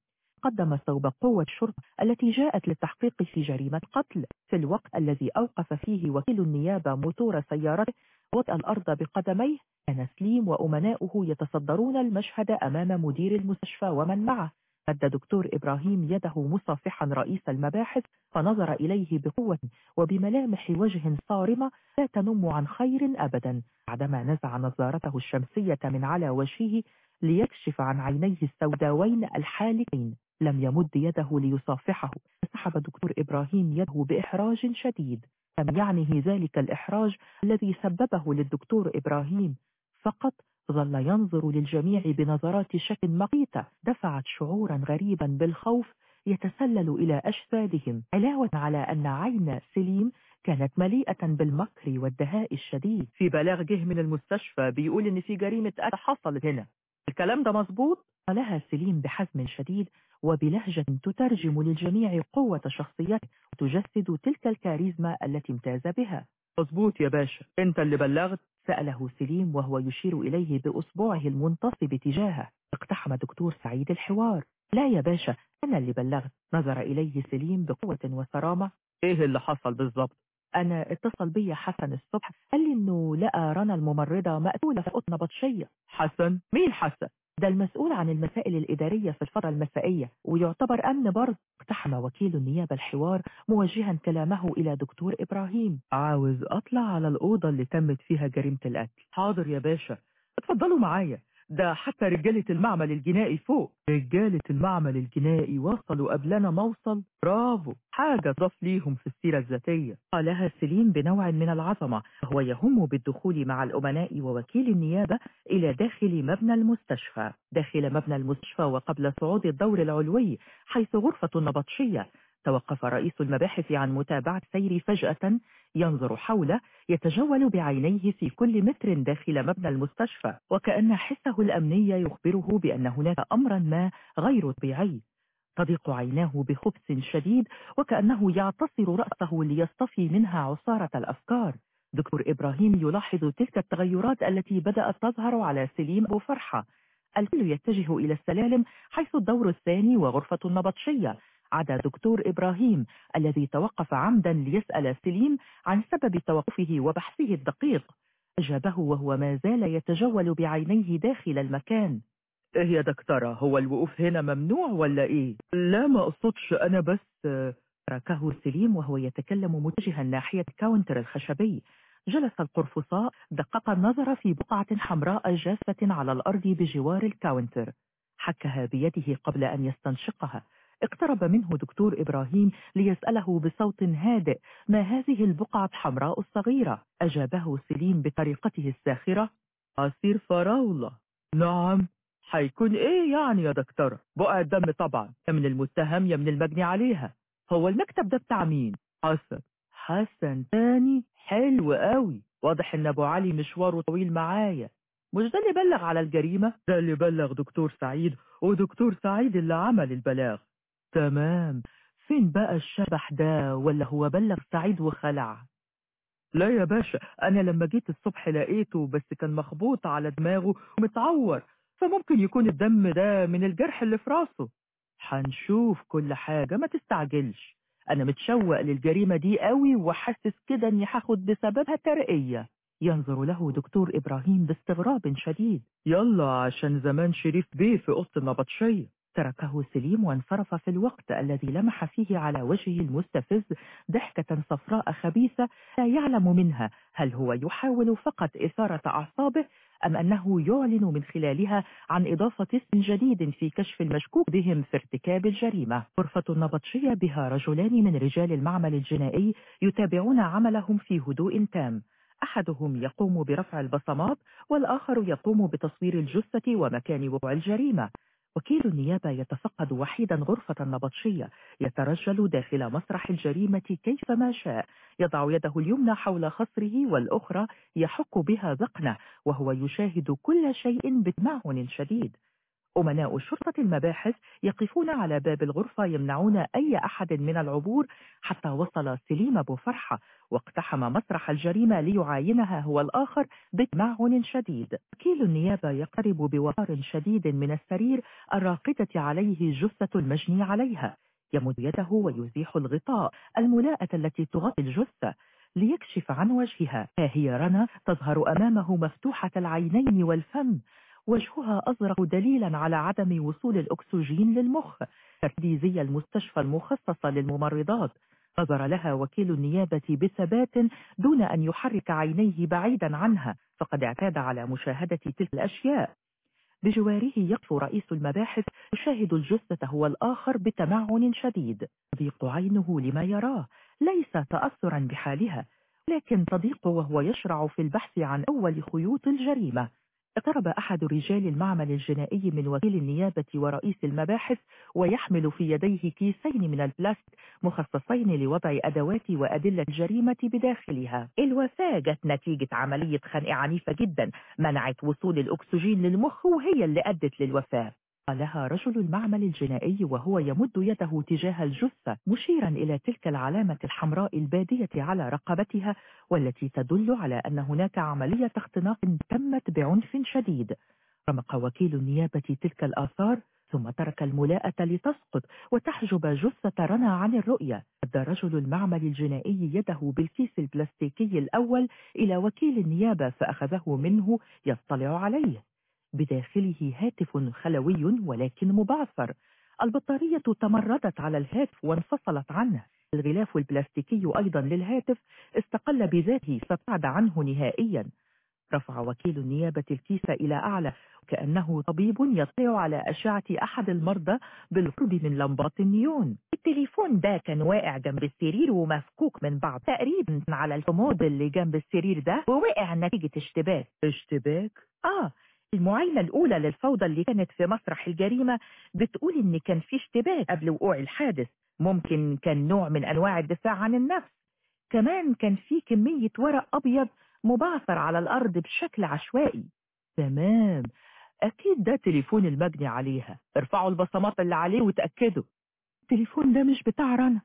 قدم ثوب قوة الشرطة التي جاءت للتحقيق في جريمة قتل. في الوقت الذي أوقف فيه وكيل النيابة موتور سيارته وطأ الأرض بقدميه كان سليم وأمناؤه يتصدرون المشهد أمام مدير المستشفى ومن معه. مد دكتور إبراهيم يده مصافحا رئيس المباحث فنظر إليه بقوة وبملامح وجه صارمة لا تنم عن خير أبدا. بعدما نزع نظارته الشمسية من على وجهه ليكشف عن عينيه السوداوين الحالكين لم يمد يده ليصافحه. فسحب دكتور إبراهيم يده بإحراج شديد. لم يعنه ذلك الإحراج الذي سببه للدكتور إبراهيم فقط ظل ينظر للجميع بنظرات شك مقيتة دفعت شعورا غريبا بالخوف يتسلل إلى أجسادهم علاوة على أن عين سليم كانت مليئة بالمكر والدهاء الشديد. في بلاغ جه من المستشفى بيقول إن في جريمة قتل حصلت هنا. الكلام ده مظبوط؟ قالها سليم بحزم شديد وبلهجة تترجم للجميع قوة شخصيته وتجسد تلك الكاريزما التي امتاز بها. مظبوط يا باشا. أنت اللي بلغت سأله سليم وهو يشير إليه بأصبعه المنتصب تجاهه. اقتحم دكتور سعيد الحوار. لا يا باشا أنا اللي بلغت. نظر إليه سليم بقوة وصرامة. إيه اللي حصل بالظبط؟ أنا اتصل بي حسن الصبح قال لي إنه لقى رنا الممرضة مقتولة في قطنة بطشية. حسن؟ مين حسن؟ ده المسؤول عن المسائل الإدارية في الفترة المسائية ويعتبر أمن برضه اقتحم وكيل النيابة الحوار موجها كلامه إلى دكتور إبراهيم. عاوز أطلع على الأوضة اللي تمت فيها جريمة القتل. حاضر يا باشا. اتفضلوا معايا. ده حتى رجالة المعمل الجنائي فوق. رجالة المعمل الجنائي وصلوا قبلنا موصل. برافو. حاجة تضاف ليهم في السيرة الذاتية. قالها سليم بنوع من العظمة. وهو يهم بالدخول مع الأمناء ووكيل النيابة إلى داخل مبنى المستشفى. داخل مبنى المستشفى وقبل صعود الدور العلوي حيث غرفة النبطشية توقف رئيس المباحث عن متابعة سير فجأة ينظر حوله يتجول بعينيه في كل متر داخل مبنى المستشفى وكأن حسه الأمني يخبره بأن هناك أمرا ما غير طبيعي. تضيق عيناه بخبث شديد وكأنه يعتصر رأسه ليصطفي منها عصارة الأفكار. دكتور إبراهيم يلاحظ تلك التغيرات التي بدأت تظهر على سليم أبو فرحة. الكل يتجه إلى السلالم حيث الدور الثاني وغرفة النبطشية عدا دكتور إبراهيم الذي توقف عمدا ليسأل سليم عن سبب توقفه وبحثه الدقيق. أجابه وهو ما زال يتجول بعينيه داخل المكان. إيه يا دكتور هو الوقوف هنا ممنوع ولا إيه؟ لا ما أقصدش أنا بس تركه سليم وهو يتكلم متجها ناحية ال counter الخشبي. جلس القرفصاء دقق النظر في بقعة حمراء جافة على الأرض بجوار ال counter. حكها بيده قبل أن يستنشقها. اقترب منه دكتور إبراهيم ليسأله بصوت هادئ ما هذه البقعة الحمراء الصغيرة؟ أجابه سليم بطريقته الساخرة. عصير فراولة. نعم. هيكون إيه يعني يا دكتورة بقع الدم طبعا يا من المتهم يا من المجني عليها. هو المكتب ده بتاع مين؟ حسن. حسن تاني؟ حلو قوي واضح إن أبو علي مشواره طويل معايا. مش ده اللي بلغ على الجريمة؟ ده اللي بلغ دكتور سعيد ودكتور سعيد اللي عمل البلاغ. تمام. فين بقى الشبح ده؟ ولا هو بلغ سعيد وخلع؟ لا يا باشا أنا لما جيت الصبح لقيته بس كان مخبوط على دماغه ومتعور فممكن يكون الدم ده من الجرح اللي في راسه. هنشوف كل حاجة ما تستعجلش. أنا متشوق للجريمة دي قوي وحاسس كده إني هاخد بسببها ترقية. ينظر له دكتور إبراهيم باستغراب شديد. يلا عشان زمان شريف بيه في أوضة النبطشية. تركه سليم وانصرف في الوقت الذي لمح فيه على وجهه المستفز ضحكة صفراء خبيثة لا يعلم منها هل هو يحاول فقط إثارة أعصابه أم أنه يعلن من خلالها عن إضافة اسم جديد في كشف المشكوك بهم في ارتكاب الجريمة. غرفة النبطشية بها رجلان من رجال المعمل الجنائي يتابعون عملهم في هدوء تام. أحدهم يقوم برفع البصمات والآخر يقوم بتصوير الجثة ومكان وقوع الجريمة. وكيل النيابة يتفقد وحيدا غرفة النبطشية يترجل داخل مسرح الجريمة كيفما شاء. يضع يده اليمنى حول خصره والأخرى يحك بها ذقنه وهو يشاهد كل شيء بتمعن شديد. أمناء شرطة المباحث يقفون على باب الغرفة يمنعون أي أحد من العبور حتى وصل سليم أبو فرحة واقتحم مسرح الجريمة ليعاينها هو الآخر بتمعن شديد. وكيل النيابة يقترب بوقار شديد من السرير الراقدة عليه جثة المجني عليها. يمد يده ويزيح الغطاء الملاءة التي تغطي الجثة ليكشف عن وجهها. ها هي رنا تظهر أمامه مفتوحة العينين والفم وجهها أزرق دليلا على عدم وصول الأكسجين للمخ ترتدي زي المستشفى المخصصة للممرضات. نظر لها وكيل النيابة بثبات دون أن يحرك عينيه بعيدا عنها فقد اعتاد على مشاهدة تلك الأشياء. بجواره يقف رئيس المباحث يشاهد الجثة هو الآخر بتمعن شديد. تضيق عينه لما يراه ليس تأثرا بحالها لكن تضيق وهو يشرع في البحث عن أول خيوط الجريمة. اقترب أحد رجال المعمل الجنائي من وكيل النيابة ورئيس المباحث ويحمل في يديه كيسين من البلاستيك مخصصين لوضع أدوات وأدلة الجريمة بداخلها. الوفاة جت نتيجة عملية خنق عنيفة جدا منعت وصول الأكسجين للمخ وهي اللي أدت للوفاة. قالها رجل المعمل الجنائي وهو يمد يده تجاه الجثة مشيرا إلى تلك العلامة الحمراء البادية على رقبتها والتي تدل على أن هناك عملية اختناق تمت بعنف شديد. رمق وكيل النيابة تلك الآثار ثم ترك الملاءة لتسقط وتحجب جثة رنا عن الرؤية. أدى رجل المعمل الجنائي يده بالكيس البلاستيكي الأول إلى وكيل النيابة فأخذه منه يطلع عليه. بداخله هاتف خلوي ولكن مبعثر. البطارية تمردت على الهاتف وانفصلت عنه. الغلاف البلاستيكي أيضا للهاتف استقل بذاته فابتعد عنه نهائيا. رفع وكيل النيابة الكيس إلى أعلى. كأنه طبيب يطلع على أشعة أحد المرضى بالقرب من لمبات النيون. التليفون ده كان واقع جنب السرير ومفكوك من بعض. تقريبا على الكومود اللي جنب السرير ده ووقع نتيجة اشتباك. اشتباك؟ آه المعاينة الأولى للفوضى اللي كانت في مسرح الجريمة بتقول إن كان في اشتباك قبل وقوع الحادث. ممكن كان نوع من أنواع الدفاع عن النفس. كمان كان في كمية ورق أبيض مبعثر على الأرض بشكل عشوائي. تمام. أكيد ده تليفون المجني عليها. ارفعوا البصمات اللي عليه وتأكدوا. التليفون ده مش بتاع رنا.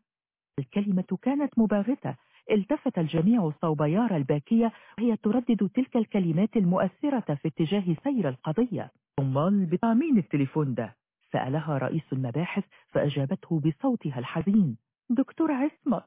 الكلمة كانت مباغتة. التفت الجميع صوب يارا الباكية وهي تردد تلك الكلمات المؤثرة في اتجاه سير القضية أمال بتاع مين التليفون ده؟ سألها رئيس المباحث فأجابته بصوتها الحزين دكتور عصمت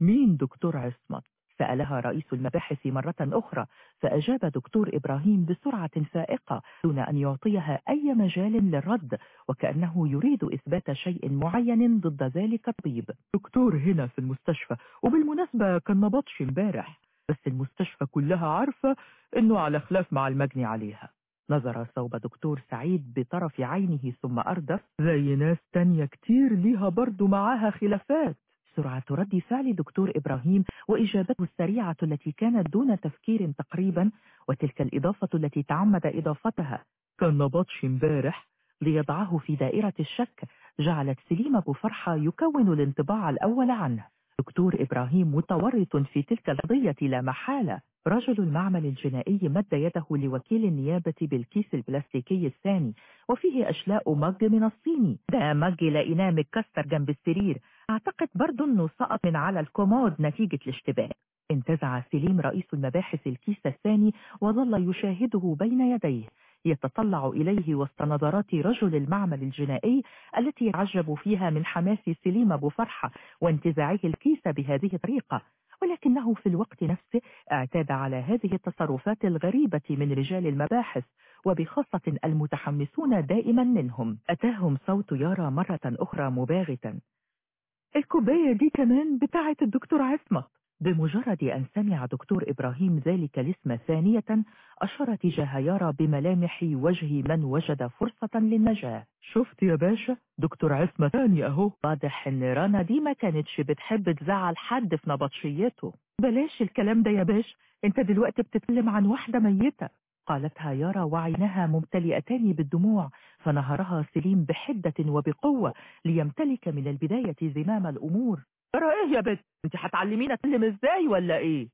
مين دكتور عصمت؟ سألها رئيس المباحث مرة أخرى فأجاب دكتور إبراهيم بسرعة فائقة دون أن يعطيها أي مجال للرد وكأنه يريد إثبات شيء معين ضد ذلك الطبيب دكتور هنا في المستشفى وبالمناسبة كان نبطش امبارح بس المستشفى كلها عارفة إنه على خلاف مع المجني عليها. نظر صوب دكتور سعيد بطرف عينه ثم أردف زي ناس تانية كتير ليها برضو معاها خلافات. سرعة رد فعل دكتور إبراهيم وإجابته السريعة التي كانت دون تفكير تقريبا وتلك الإضافة التي تعمد إضافتها. كان نبطش امبارح ليضعه في دائرة الشك جعلت سليم أبو فرحة يكون الانطباع الأول عنه. دكتور إبراهيم متورط في تلك القضية لا محالة. رجل المعمل الجنائي مد يده لوكيل النيابة بالكيس البلاستيكي الثاني وفيه أشلاء مج من الصيني ده مج لقيناه متكسر جنب السرير. أعتقد برضو أنه سقط من على الكومود نتيجة الاشتباك انتزع سليم رئيس المباحث الكيس الثاني وظل يشاهده بين يديه. يتطلع إليه وسط نظرات رجل المعمل الجنائي التي يعجب فيها من حماس سليم أبو فرحة وانتزاعه الكيس بهذه الطريقة. ولكنه في الوقت نفسه اعتاد على هذه التصرفات الغريبة من رجال المباحث وبخاصة المتحمسون دائما منهم. أتاهم صوت يارا مرة أخرى مباغتا. الكوباية دي كمان بتاعة الدكتور عصمت. بمجرد أن سمع دكتور إبراهيم ذلك الاسم ثانية أشار تجاه يارا بملامح وجه من وجد فرصة للنجاة. شفت يا باشا دكتور عصمة تاني أهو. واضح إن رنا دي ما كانتش بتحب تزعل حد في نبطشيته. بلاش الكلام ده يا باشا أنت دلوقتي بتتكلم عن واحدة ميتة. قالتها يارا وعينها ممتلئتان بالدموع فنهرها سليم بحدة وبقوة ليمتلك من البداية زمام الأمور. ترى إيه يا بنت أنت هتعلمينا اتكلم إزاي ولا إيه؟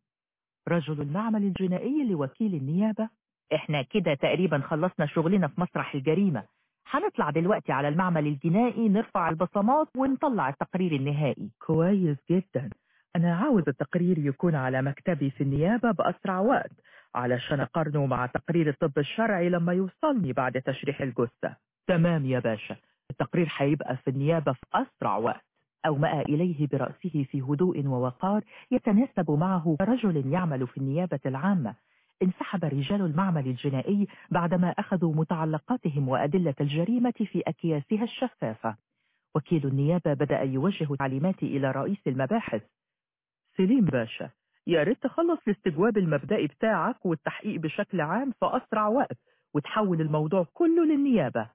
رجل المعمل الجنائي لوكيل النيابة. إحنا كده تقريبا خلصنا شغلنا في مسرح الجريمة. هنطلع دلوقتي على المعمل الجنائي نرفع البصمات ونطلع التقرير النهائي. كويس جدا. أنا عاوز التقرير يكون على مكتبي في النيابة بأسرع وقت علشان أقارنه مع تقرير الطب الشرعي لما يوصلني بعد تشريح الجثة. تمام يا باشا. التقرير هيبقى في النيابة في أسرع وقت. أومأ إليه برأسه في هدوء ووقار يتناسب معه رجل يعمل في النيابة العامة. انسحب رجال المعمل الجنائي بعدما أخذوا متعلقاتهم وأدلة الجريمة في أكياسها الشفافة. وكيل النيابة بدأ يوجه تعليمات إلى رئيس المباحث. سليم باشا يا ريت تخلص الاستجواب المبدئي بتاعك والتحقيق بشكل عام في أسرع وقت وتحول الموضوع كله للنيابة.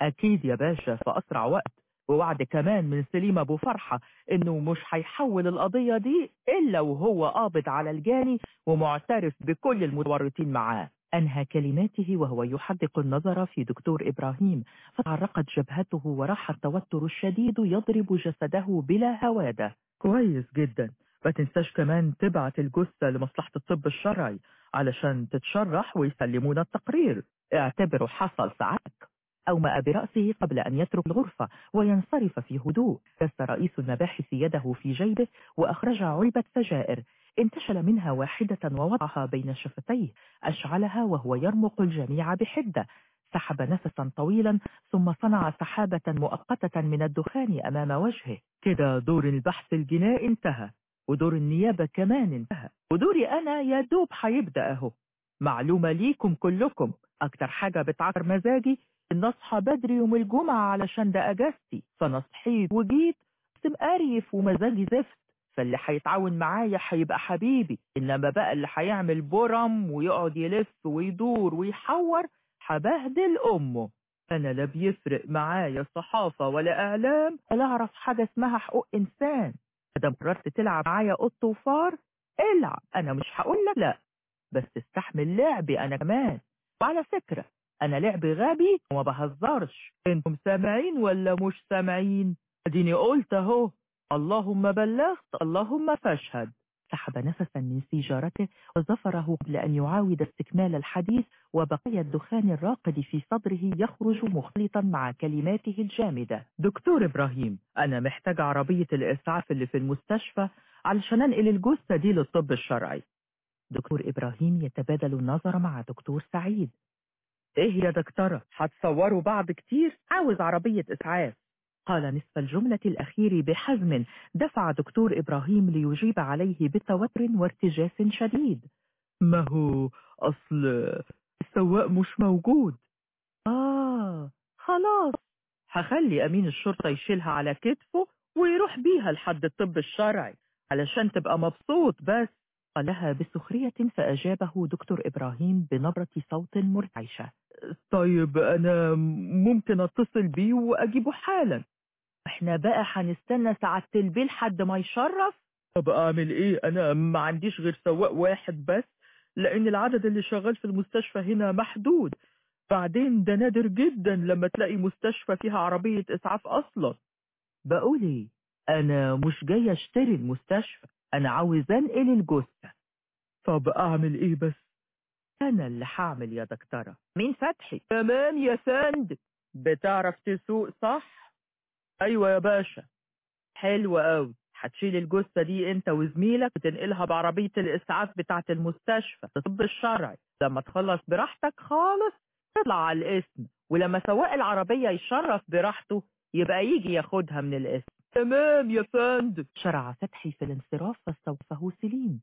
أكيد يا باشا في أسرع وقت. ووعد كمان من سليم أبو فرحة إنه مش هيحول القضية دي إلا وهو قابض على الجاني ومعترف بكل المتورطين معاه. أنهى كلماته وهو يحدق النظر في دكتور إبراهيم فتعرقت جبهته وراح التوتر الشديد يضرب جسده بلا هوادة. كويس جدا. ما تنساش كمان تبعت الجثة لمصلحة الطب الشرعي علشان تتشرح ويسلمونا التقرير. اعتبره حصل ساعتك. أومأ برأسه قبل أن يترك الغرفة وينصرف في هدوء. دس رئيس المباحث يده في جيبه وأخرج علبة سجائر. انتشل منها واحدة ووضعها بين شفتيه. أشعلها وهو يرمق الجميع بحدة. سحب نفسا طويلا ثم صنع سحابة مؤقتة من الدخان أمام وجهه. كده دور البحث الجنائي انتهى ودور النيابة كمان انتهى. ودوري أنا يا دوب هيبدأ أهو معلومة ليكم كلكم. أكتر حاجة بتعكر مزاجي إن أصحى بدري يوم الجمعة علشان ده أجازتي فأنا صحيت وجيت بس مقريف ومزاجي زفت فاللي هيتعاون معايا هيبقى حبيبي إنما بقى اللي هيعمل برم ويقعد يلف ويدور ويحور هبهدل أمه. أنا لا بيفرق معايا صحافة ولا إعلام ولا أعرف حاجة اسمها حقوق إنسان. إذا قررت تلعب معايا قط وفار إلعب أنا مش هقول لك لا بس استحمل لعبي أنا كمان. وعلى فكرة أنا لعبي غبي وما بهزرش. أنتم سامعين ولا مش سامعين؟ أديني قلت أهو. اللهم بلغت اللهم فاشهد. سحب نفسا من سيجارته وزفره قبل أن يعاود استكمال الحديث وبقي الدخان الراقد في صدره يخرج مختلطا مع كلماته الجامدة. دكتور إبراهيم أنا محتاج عربية الإسعاف اللي في المستشفى علشان أنقل الجثة دي للطب الشرعي. دكتور إبراهيم يتبادل النظر مع دكتور سعيد. إيه يا دكتورة؟ هتصوروا بعض كتير. عاوز عربية إسعاف. قال نصف الجملة الأخير بحزم. دفع دكتور إبراهيم ليجيب عليه بتوتر وارتجاف شديد. ما هو أصل السواق مش موجود. آه خلاص. هخلي أمين الشرطة يشيلها على كتفه ويروح بيها لحد الطب الشرعي علشان تبقى مبسوط بس. قالها بسخرية فأجابه دكتور إبراهيم بنبرة صوت مرتعشة. طيب أنا ممكن أتصل بيه وأجيبه حالا. إحنا بقى هنستنى ساعة البيل لحد ما يشرف؟ طب أعمل إيه؟ أنا ما عنديش غير سواق واحد بس لأن العدد اللي شغال في المستشفى هنا محدود. بعدين ده نادر جدا لما تلاقي مستشفى فيها عربية إسعاف أصلا. بقول إيه؟ أنا مش جاي أشتري المستشفى. أنا عاوز أنقل الجثة. طب أعمل إيه بس؟ أنا اللي هعمل يا دكتورة. مين فتحي. تمام يا سند بتعرف تسوق صح؟ أيوة يا باشا. حلو قوي هتشيل الجثة دي أنت وزميلك وتنقلها بعربية الإسعاف بتاعة المستشفى. الطب الشرعي. لما تخلص براحتك خالص تطلع على الاسم ولما سواق العربية يشرف براحته يبقى يجي ياخدها من الاسم تمام يا فندم. شرع فتحي في الانصراف فاستوقفه سليم.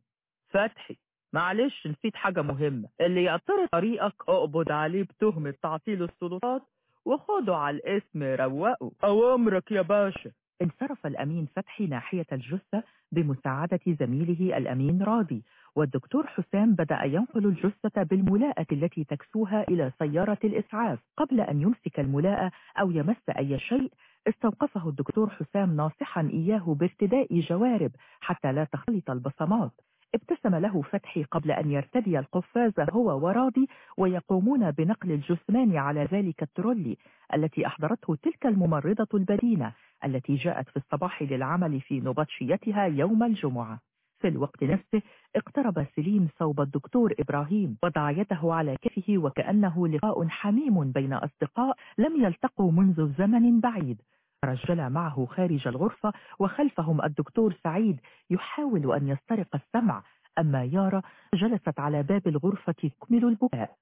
فتحي. معلش نسيت حاجة مهمة. اللي يقطر طريقك اقبض عليه بتهمة تعطيل السلطات وخده على الاسم روقه. أوامرك يا باشا. انصرف الأمين فتحي ناحية الجثة بمساعدة زميله الأمين راضي. والدكتور حسام بدأ ينقل الجثة بالملاءة التي تكسوها إلى سيارة الإسعاف. قبل أن يمسك الملاءة أو يمس أي شيء استوقفه الدكتور حسام ناصحا إياه بارتداء جوارب حتى لا تختلط البصمات. ابتسم له فتحي قبل أن يرتدي القفاز هو وراضي ويقومون بنقل الجثمان على ذلك الترولي التي أحضرته تلك الممرضة البدينة التي جاءت في الصباح للعمل في نبطشيتها يوم الجمعة. في الوقت نفسه اقترب سليم صوب الدكتور إبراهيم وضع يده على كفه وكأنه لقاء حميم بين أصدقاء لم يلتقوا منذ زمن بعيد. رجل معه خارج الغرفة وخلفهم الدكتور سعيد يحاول أن يسترق السمع. أما يارا جلست على باب الغرفة تكمل البكاء.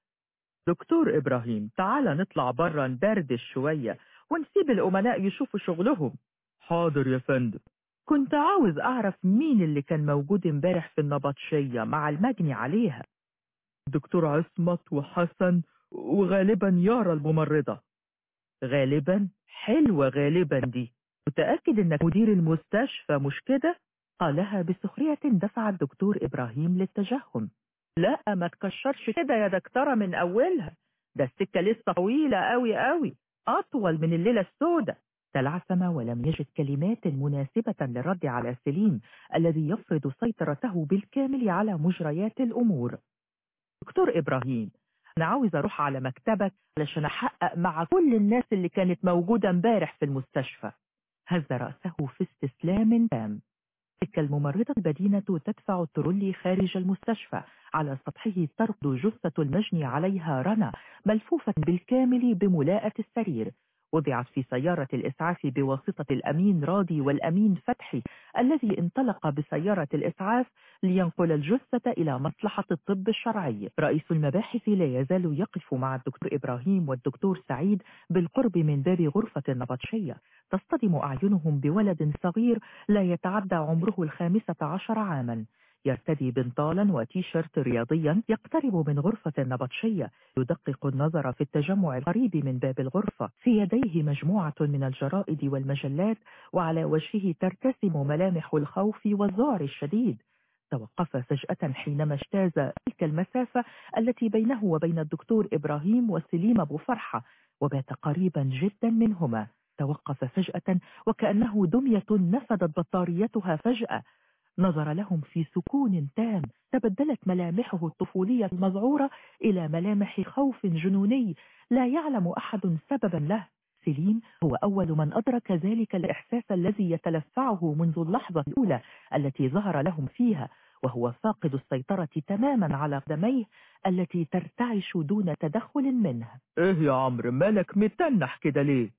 دكتور إبراهيم تعال نطلع برا ندردش شوية. ونسيب الأمناء يشوفوا شغلهم. حاضر يا فندم. كنت عاوز أعرف مين اللي كان موجود امبارح في النبطشية مع المجني عليها. دكتور عصمت وحسن وغالبا يارا الممرضة. غالبا؟ حلوة غالبا دي. متأكد إنك مدير المستشفى مش كده؟ قالها بسخرية دفع الدكتور إبراهيم للتجهم. لا ما تكشرش كده يا دكتورة من أولها. ده السكة لسه طويلة قوي قوي أطول من الليلة السوداء. تلعثم ولم يجد كلمات مناسبة للرد على سليم الذي يفرض سيطرته بالكامل على مجريات الأمور. دكتور إبراهيم أنا عاوز أروح على مكتبك علشان أحقق مع كل الناس اللي كانت موجودة امبارح في المستشفى. هز رأسه في استسلام تام. تلك الممرضة البدينة تدفع الترولي خارج المستشفى على سطحه ترقد جثة المجني عليها رنا ملفوفة بالكامل بملاءة السرير. وضعت في سيارة الإسعاف بواسطة الأمين راضي والأمين فتحي الذي انطلق بسيارة الإسعاف لينقل الجثة إلى مصلحة الطب الشرعي. رئيس المباحث لا يزال يقف مع الدكتور إبراهيم والدكتور سعيد بالقرب من باب غرفة النبطشية تصطدم أعينهم بولد صغير لا يتعدى عمره الخامسة عشر عاما. يرتدي بنطالا وتيشيرت رياضيا يقترب من غرفة النبطشية يدقق النظر في التجمع القريب من باب الغرفة. في يديه مجموعة من الجرائد والمجلات وعلى وجهه ترتسم ملامح الخوف والذعر الشديد. توقف فجأة حينما اجتاز تلك المسافة التي بينه وبين الدكتور إبراهيم وسليم أبو فرحة وبات قريبا جدا منهما. توقف فجأة وكأنه دمية نفدت بطاريتها فجأة. نظر لهم في سكون تام تبدلت ملامحه الطفولية المذعورة إلى ملامح خوف جنوني لا يعلم أحد سببا له. سليم هو أول من أدرك ذلك الإحساس الذي يتلفعه منذ اللحظة الأولى التي ظهر لهم فيها وهو فاقد السيطرة تماما على قدميه التي ترتعش دون تدخل منه. إيه يا عمرو مالك متنح كده ليه؟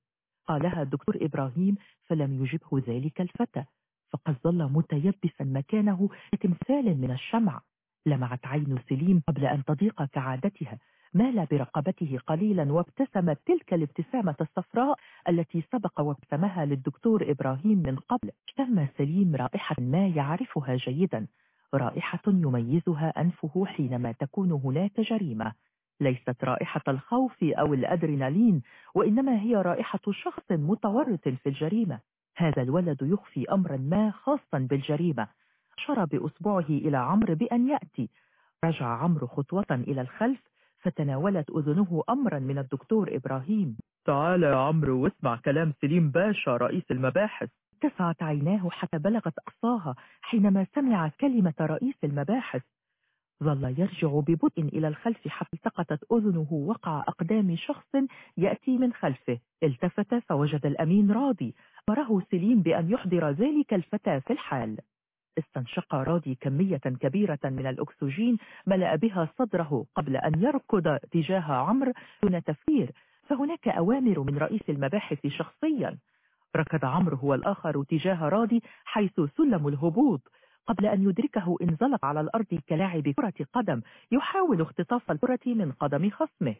قالها الدكتور إبراهيم فلم يجبه ذلك الفتى. فقد ظل متيبسا مكانه كتمثال من الشمع. لمعت عين سليم قبل أن تضيق كعادتها. مال برقبته قليلا وابتسمت تلك الابتسامة الصفراء التي سبق وابتسمها للدكتور إبراهيم من قبل. اشتم سليم رائحة ما يعرفها جيدا. رائحة يميزها أنفه حينما تكون هناك جريمة. ليست رائحة الخوف أو الأدرينالين وإنما هي رائحة شخص متورط في الجريمة. هذا الولد يخفي أمرا ما خاصا بالجريمة. أشار بأصبعه إلى عمرو بأن يأتي. رجع عمرو خطوة إلى الخلف فتناولت أذنه أمرا من الدكتور إبراهيم. تعال يا عمرو واسمع كلام سليم باشا رئيس المباحث. اتسعت عيناه حتى بلغت أقصاها حينما سمع كلمة رئيس المباحث. ظل يرجع ببطء إلى الخلف حتى التقطت أذنه وقع أقدام شخص يأتي من خلفه. التفت فوجد الأمين راضي. أمره سليم بأن يحضر ذلك الفتى في الحال. استنشق راضي كمية كبيرة من الأكسجين ملأ بها صدره قبل أن يركض تجاه عمرو دون تفكير فهناك أوامر من رئيس المباحث شخصيا. ركض عمرو هو الآخر تجاه راضي حيث سلم الهبوط قبل أن يدركه انزلق على الأرض كلاعب كرة قدم يحاول اختطاف الكرة من قدم خصمه.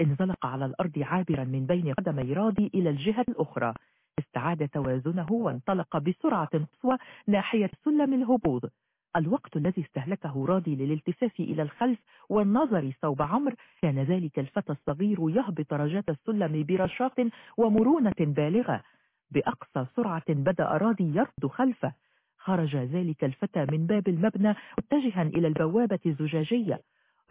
انزلق على الأرض عابرا من بين قدمي راضي إلى الجهة الأخرى. استعاد توازنه وانطلق بسرعة قصوى ناحية سلم الهبوط. الوقت الذي استهلكه راضي للالتفاف إلى الخلف والنظر صوب عمرو. كان ذلك الفتى الصغير يهبط درجات السلم برشاق ومرونة بالغة. بأقصى سرعة بدأ راضي يركض خلفه. خرج ذلك الفتى من باب المبنى متجها إلى البوابة الزجاجية.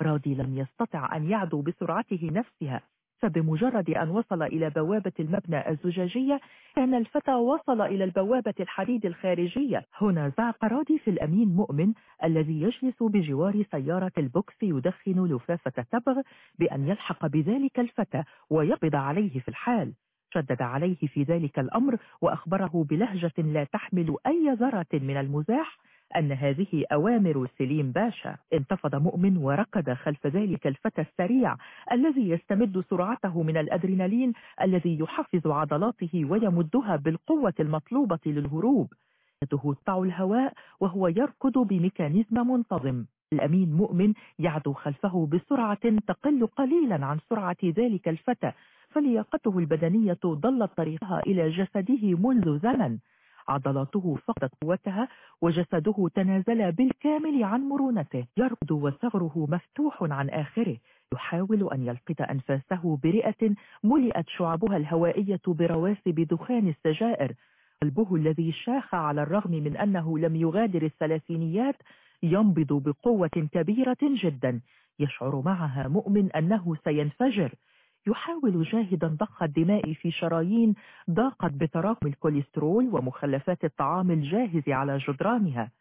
راضي لم يستطع أن يعدو بسرعته نفسها. فبمجرد أن وصل إلى بوابة المبنى الزجاجية كان الفتى وصل إلى البوابة الحديد الخارجية. هنا زعق راضي في الأمين مؤمن الذي يجلس بجوار سيارة البوكس يدخن لفافة تبغ بأن يلحق بذلك الفتى ويقبض عليه في الحال. شدد عليه في ذلك الأمر وأخبره بلهجة لا تحمل أي ذرة من المزاح. أن هذه أوامر سليم باشا. انتفض مؤمن وركض خلف ذلك الفتى السريع الذي يستمد سرعته من الأدرينالين الذي يحفز عضلاته ويمدها بالقوة المطلوبة للهروب. يده الهواء وهو يركض بميكانيزم منتظم. الأمين مؤمن يعدو خلفه بسرعة تقل قليلا عن سرعة ذلك الفتى فلياقته البدنية ضلت طريقها إلى جسده منذ زمن. عضلاته فقدت قوتها وجسده تنازل بالكامل عن مرونته. يركض وثغره مفتوح عن آخره. يحاول أن يلقط أنفاسه برئة ملئت شعبها الهوائية برواسب دخان السجائر. قلبه الذي شاخ على الرغم من أنه لم يغادر الثلاثينيات ينبض بقوة كبيرة جدا. يشعر معها مؤمن أنه سينفجر. يحاول جاهدا ضخ الدماء في شرايين ضاقت بتراكم الكوليسترول ومخلفات الطعام الجاهز على جدرانها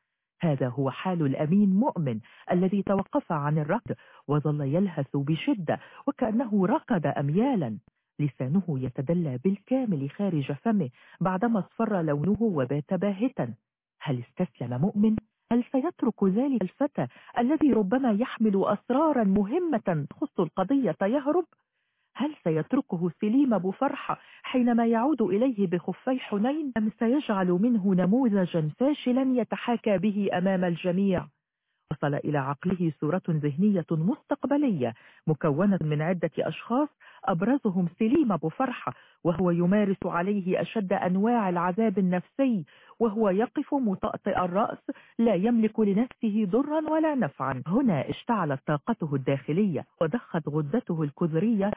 هذا هو حال الأمين مؤمن الذي توقف عن الركض وظل يلهث بشدة وكأنه ركض أميالا لسانه يتدلى بالكامل خارج فمه بعدما اصفر لونه وبات باهتا هل استسلم مؤمن؟ هل سيترك ذلك الفتى الذي ربما يحمل أسرارا مهمة تخص القضية يهرب؟ هل سيتركه سليم أبو فرحة حينما يعود إليه بخفي حنين؟ أم سيجعل منه نموذجا فاشلا يتحاكى به أمام الجميع؟ وصل إلى عقله صورة ذهنية مستقبلية مكونة من عدة أشخاص أبرزهم سليم أبو فرحة وهو يمارس عليه أشد أنواع العذاب النفسي وهو يقف مطأطئ الرأس لا يملك لنفسه ضرا ولا نفعا. هنا اشتعلت طاقته الداخلية وضخت غدته الكذرية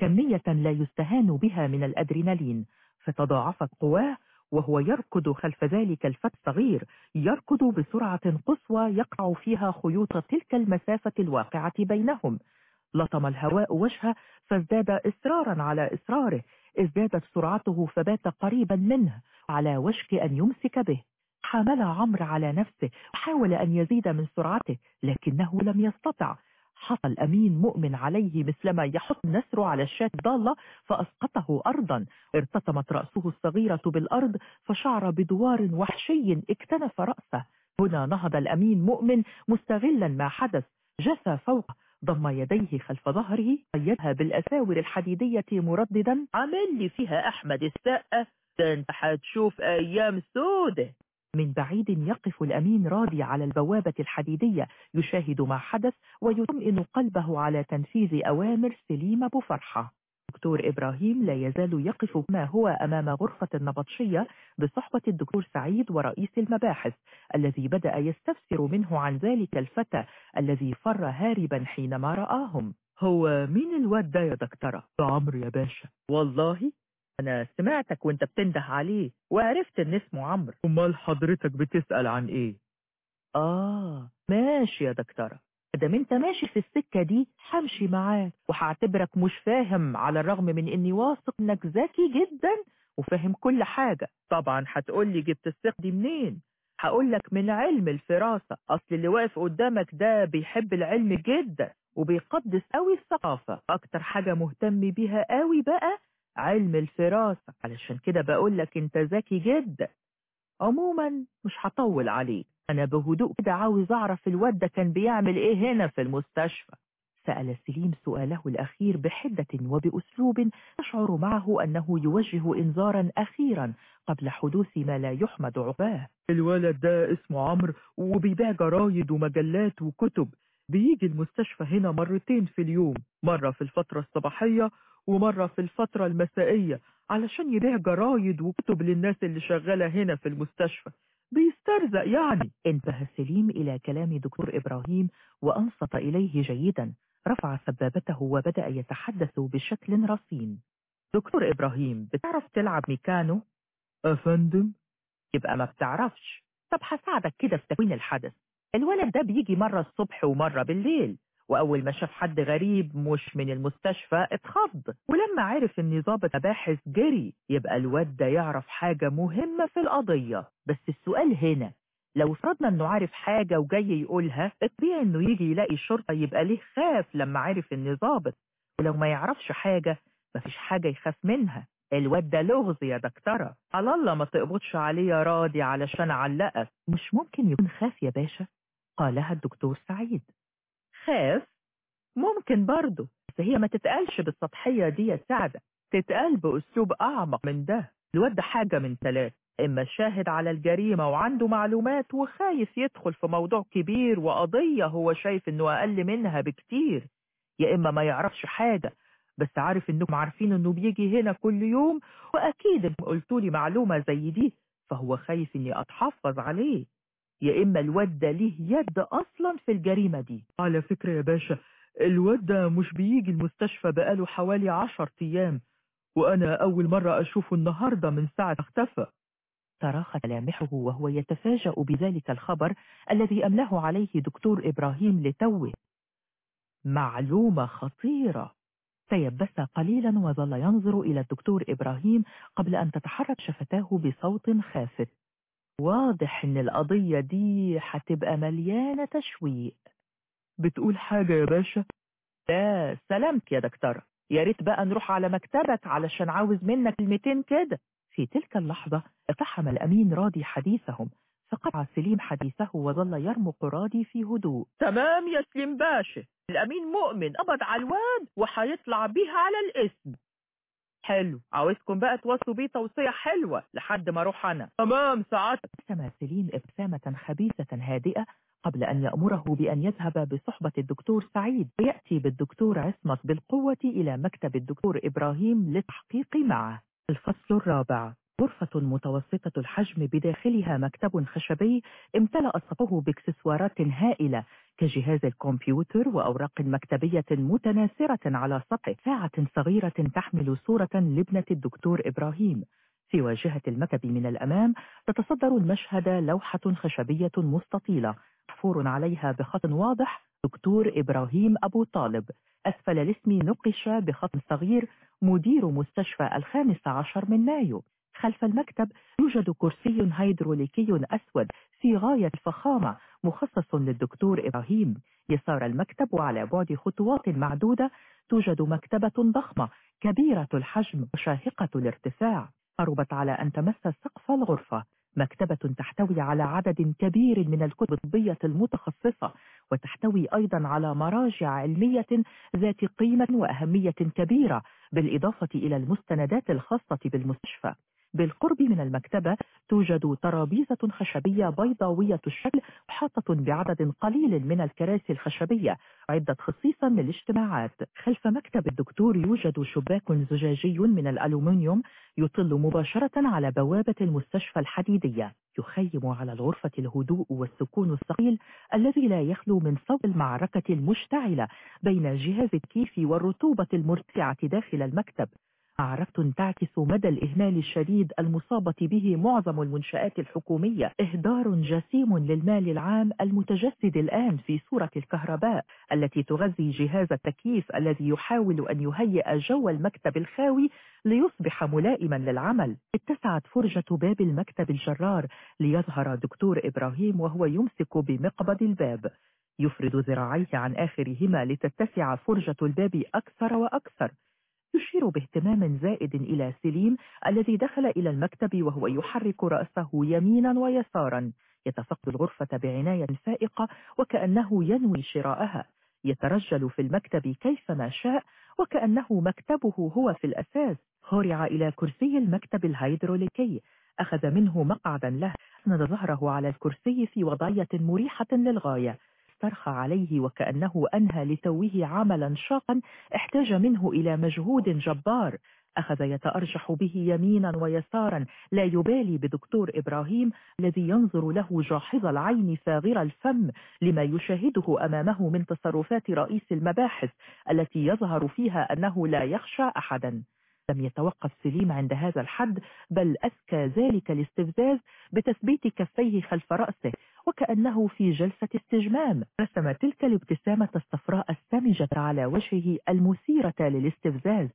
كمية لا يستهان بها من الأدرينالين فتضاعفت قواه وهو يركض خلف ذلك الفتى الصغير يركض بسرعة قصوى يقع فيها خيوط تلك المسافة الواقعة بينهم. لطم الهواء وجهه فازداد إصرارا على إصراره ازدادت سرعته فبات قريبا منه على وشك أن يمسك به. حامل عمرو على نفسه وحاول أن يزيد من سرعته لكنه لم يستطع. حط الأمين مؤمن عليه مثلما يحط نسر على الشاة الضالة فأسقطه أرضا. ارتطمت رأسه الصغيرة بالأرض فشعر بدوار وحشي اكتنف رأسه. هنا نهض الأمين مؤمن مستغلا ما حدث. جثى فوق ضم يديه خلف ظهره قيدها بالأساور الحديدية مرددا. عمل لي فيها أحمد السقة ده انت حتشوف أيام سودة. من بعيد يقف الأمين راضي على البوابة الحديدية يشاهد ما حدث ويطمئن قلبه على تنفيذ أوامر سليم أبو فرحة. دكتور إبراهيم لا يزال يقف ما هو أمام غرفة النبطشية بصحبة الدكتور سعيد ورئيس المباحث الذي بدأ يستفسر منه عن ذلك الفتى الذي فر هاربا حينما رآهم. هو مين الواد ده يا دكتورة؟ عمرو يا باشا. والله؟ أنا سمعتك وأنت بتنده عليه وعرفت إن اسمه عمرو. أمال حضرتك بتسأل عن إيه؟ آه ماشي يا دكتورة. دام أنت ماشي في السكة دي همشي معاك. وهعتبرك مش فاهم على الرغم من إني واثق إنك ذكي جدا وفاهم كل حاجة. طبعا هتقولي جبت الثقة دي منين؟ هقولك من علم الفراسة. أصل اللي واقف قدامك ده بيحب العلم جدا وبيقدس قوي الثقافة. أكتر حاجة مهتم بيها قوي بقى علم الفراسة. علشان كده بقولك انت ذكي جدا. عموما مش هطول عليك. أنا بهدوء كده عاوز أعرف الواد ده كان بيعمل إيه هنا في المستشفى. سأل سليم سؤاله الأخير بحدة وبأسلوب تشعر معه أنه يوجه إنذارا أخيرا قبل حدوث ما لا يحمد عقباه. الولد ده اسمه عمرو وبيبيع جرايد ومجلات وكتب. بيجي المستشفى هنا مرتين في اليوم. مرة في الفترة الصباحية ومرة في الفترة المسائية علشان يبيع جرايد وكتب للناس اللي شغالة هنا في المستشفى. بيسترزق يعني. انتهى سليم إلى كلام دكتور إبراهيم وأنصت إليه جيدا. رفع سبابته وبدأ يتحدث بشكل رصين. دكتور إبراهيم بتعرف تلعب ميكانو؟ أفندم؟ يبقى ما بتعرفش. طب هساعدك كده في تكوين الحدث. الولد ده بيجي مرة الصبح ومرة بالليل. وأول ما شاف حد غريب مش من المستشفى اتخض. ولما عرف إن ضابط مباحث جري يبقى الواد ده يعرف حاجة مهمة في القضية. بس السؤال هنا لو فرضنا إنه عارف حاجة وجاي يقولها الطبيعي إنه يجي يلاقي الشرطة يبقى ليه خاف لما عرف إن ضابط. ولو ما يعرفش حاجة مفيش حاجة يخاف منها. الواد ده لغز يا دكتورة. على الله ما تقبضش عليه يا راضي علشان علقك. مش ممكن يكون خاف يا باشا؟ قالها الدكتور سعيد. خاف ممكن برضه بس هي ما تتقالش بالسطحية دي يا سعدة تتقال بأسلوب أعمق من ده. الواد ده حاجة من ثلاث إما شاهد على الجريمة وعنده معلومات وخايف يدخل في موضوع كبير وقضية هو شايف إنه أقل منها بكتير يا إما ما يعرفش حاجة بس عارف إنكم عارفين إنه بيجي هنا كل يوم وأكيد قلتوا لي معلومة زي دي فهو خايف إني أتحفظ عليه. يا إما الواد ده ليه يد أصلا في الجريمة دي. على فكرة يا باشا الواد ده مش بيجي المستشفى بقاله حوالي عشر أيام وأنا أول مرة أشوفه النهاردة من ساعة اختفى. تراخت ملامحه وهو يتفاجأ بذلك الخبر الذي أمله عليه دكتور إبراهيم لتوه. معلومة خطيرة. تيبس قليلا وظل ينظر إلى الدكتور إبراهيم قبل أن تتحرك شفتاه بصوت خافت. واضح إن القضية دي هتبقى مليانة تشويق. بتقول حاجة يا باشا؟ لا سلامك يا دكتورة. يا ريت بقى نروح على مكتبك علشان عاوز منك كلمتين كده. في تلك اللحظة اقتحم الأمين راضي حديثهم فقطع سليم حديثه وظل يرمق راضي في هدوء. تمام يا سليم باشا. الأمين مؤمن قبض على الواد وهيطلع بيها على الاسم. حلو. عاوزكم بقى توصوا بيه توصية حلوة لحد ما أروح أنا. تمام سعادتك ابتسم سليم ابتسامة خبيثة هادئة قبل أن يأمره بأن يذهب بصحبة الدكتور سعيد ويأتي بالدكتور عصمت بالقوة إلى مكتب الدكتور إبراهيم للتحقيق معه. الفصل الرابع. غرفة متوسطة الحجم بداخلها مكتب خشبي امتلأ سطحه باكسسوارات هائلة كجهاز الكمبيوتر وأوراق مكتبية متناثرة على سطح ساعة صغيرة تحمل صورة لابنة الدكتور إبراهيم. في واجهة المكتب من الأمام تتصدر المشهد لوحة خشبية مستطيلة محفور عليها بخط واضح دكتور إبراهيم أبو طالب. أسفل الاسم نقش بخط صغير مدير مستشفى الخامس عشر من مايو. خلف المكتب يوجد كرسي هيدروليكي أسود في غاية الفخامة مخصص للدكتور إبراهيم. يسار المكتب وعلى بعد خطوات معدودة توجد مكتبة ضخمة كبيرة الحجم وشاهقة الارتفاع. قربت على أن تمس سقف الغرفة. مكتبة تحتوي على عدد كبير من الكتب الطبية المتخصصة وتحتوي أيضا على مراجع علمية ذات قيمة وأهمية كبيرة بالإضافة إلى المستندات الخاصة بالمستشفى. بالقرب من المكتبة توجد ترابيزة خشبية بيضاوية الشكل محاطة بعدد قليل من الكراسي الخشبية عدة خصيصا للاجتماعات. خلف مكتب الدكتور يوجد شباك زجاجي من الألومنيوم يطل مباشرة على بوابة المستشفى الحديدية. يخيم على الغرفة الهدوء والسكون الثقيل الذي لا يخلو من صوت المعركة المشتعلة بين جهاز الكيف والرطوبة المرتفعة داخل المكتب. معركة تعكس مدى الإهمال الشديد المصابة به معظم المنشآت الحكومية. إهدار جسيم للمال العام المتجسد الآن في صورة الكهرباء التي تغذي جهاز التكييف الذي يحاول أن يهيئ جو المكتب الخاوي ليصبح ملائما للعمل. اتسعت فرجة باب المكتب الجرار ليظهر دكتور إبراهيم وهو يمسك بمقبض الباب. يفرد ذراعيه عن آخرهما لتتسع فرجة الباب أكثر وأكثر. يشير باهتمام زائد إلى سليم الذي دخل إلى المكتب وهو يحرك رأسه يمينا ويسارا. يتفقد الغرفة بعناية فائقة وكأنه ينوي شراءها. يترجل في المكتب كيفما شاء وكأنه مكتبه هو في الأساس. هرع إلى كرسي المكتب الهيدروليكي. أخذ منه مقعدا له. أسند ظهره على الكرسي في وضعية مريحة للغاية. استرخى عليه وكأنه أنهى لتوه عملا شاقا احتاج منه إلى مجهود جبار. أخذ يتأرجح به يمينا ويسارا لا يبالي بدكتور إبراهيم الذي ينظر له جاحظ العين فاغر الفم لما يشاهده أمامه من تصرفات رئيس المباحث التي يظهر فيها أنه لا يخشى أحدا. لم يتوقف سليم عند هذا الحد بل أسكى ذلك الاستفزاز بتثبيت كفيه خلف رأسه وكأنه في جلسة استجمام. رسم تلك الابتسامة الصفراء السمجة على وجهه المثيرة للاستفزاز.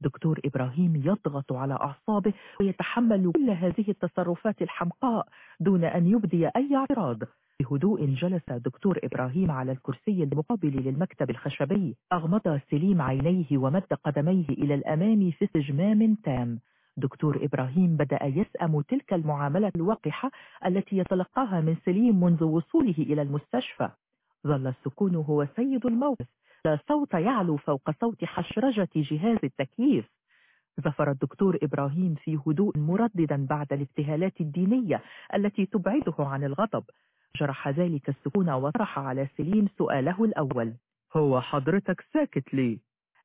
دكتور إبراهيم يضغط على أعصابه ويتحمل كل هذه التصرفات الحمقاء دون أن يبدي أي اعتراض. بهدوء جلس دكتور إبراهيم على الكرسي المقابل للمكتب الخشبي أغمض سليم عينيه ومد قدميه إلى الأمام في استجمام تام. دكتور إبراهيم بدأ يسأم تلك المعاملة الوقحة التي يتلقاها من سليم منذ وصوله إلى المستشفى. ظل السكون هو سيد الموقف لا صوت يعلو فوق صوت حشرجة جهاز التكييف. ظفر الدكتور إبراهيم في هدوء مرددا بعد الابتهالات الدينية التي تبعده عن الغضب. جرح ذلك السكون وطرح على سليم سؤاله الأول. هو حضرتك ساكت ليه؟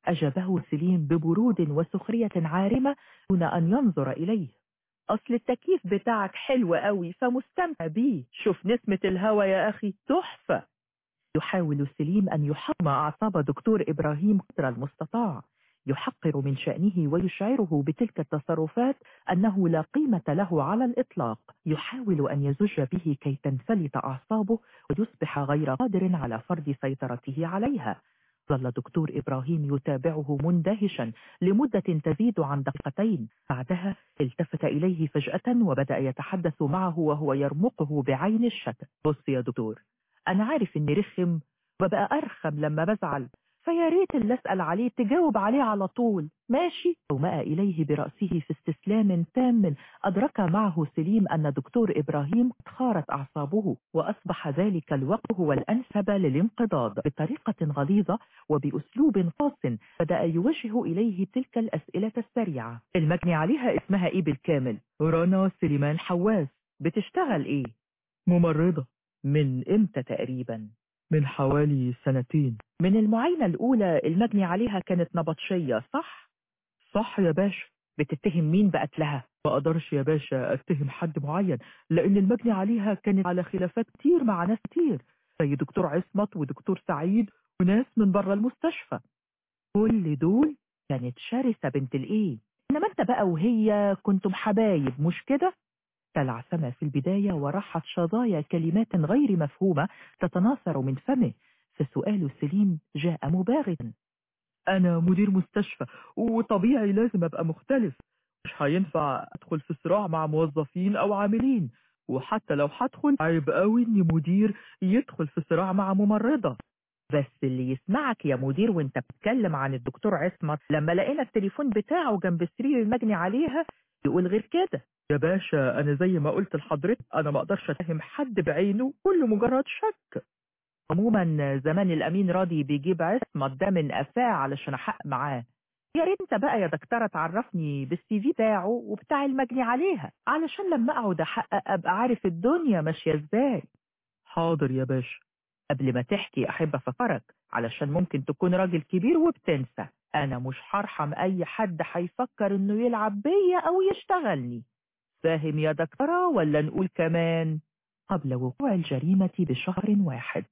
أجابه سليم ببرود وسخرية عارمة دون أن ينظر إليه. أصل التكييف بتاعك حلو قوي فمستمتع بيه. شوف نسمة الهوا يا أخي تحفة. يحاول سليم أن يحطم أعصاب دكتور إبراهيم قدر المستطاع. يحقر من شأنه ويشعره بتلك التصرفات أنه لا قيمة له على الإطلاق. يحاول أن يزج به كي تنفلت أعصابه ويصبح غير قادر على فرض سيطرته عليها. ظل دكتور إبراهيم يتابعه مندهشا لمدة تزيد عن دقيقتين. بعدها التفت إليه فجأة وبدأ يتحدث معه وهو يرمقه بعين الشك بص يا دكتور أنا عارف إني رخم وبقى أرخم لما بزعل. فيا ريت اللي أسأل عليه تجاوب عليه على طول. ماشي؟ ومأ إليه برأسه في استسلام تام. أدرك معه سليم أن دكتور إبراهيم خارت أعصابه وأصبح ذلك الوقت هو الأنسب للانقضاض. بطريقة غليظة وبأسلوب قاس بدأ يوجه إليه تلك الأسئلة السريعة. المجني عليها اسمها إيه بالكامل؟ رنا سليمان حواس. بتشتغل إيه؟ ممرضة. من إمتى تقريبا؟ من حوالي سنتين من المعاينة الأولى المجني عليها كانت نبطشية صح؟ صح يا باشا بتتهم مين بقتلها؟ ما أقدرش يا باشا أتهم حد معين لأن المجني عليها كانت على خلافات كتير مع ناس كتير زي دكتور عصمت ودكتور سعيد وناس من بره المستشفى كل دول كانت شرسة بنت الإيه إنما أنت بقى وهي كنتم حبايب مش كده؟ تلعثم في البداية ورحت شظايا كلمات غير مفهومة تتناثر من فمه فسؤال سليم جاء مباغتا. أنا مدير مستشفى وطبيعي لازم أبقى مختلف. مش هينفع أدخل في صراع مع موظفين أو عاملين وحتى لو هدخل عيب قوي إن مدير يدخل في صراع مع ممرضة. بس اللي يسمعك يا مدير وأنت بتتكلم عن الدكتور عصمت لما لقينا التليفون بتاعه جنب السرير المجني عليها يقول غير كده. يا باشا أنا زي ما قلت لحضرتك أنا ما أقدرش أتهم حد بعينه كله مجرد شك. عموما زمان الأمين راضي بيجيب عصمت ده من قفاه علشان أحق معاه. يا ريت انت بقى يا دكتورة تعرفني بالسي في بتاعه وبتاع المجني عليها علشان لما أقعد أحقق أبقى عارف الدنيا ماشية إزاي. حاضر يا باشا. قبل ما تحكي أحب أفكرك علشان ممكن تكون راجل كبير وبتنسى. أنا مش هرحم أي حد هيفكر إنه يلعب بيا أو يشتغلني. فاهم يا دكتورة ولا نقول كمان قبل وقوع الجريمة بشهر واحد.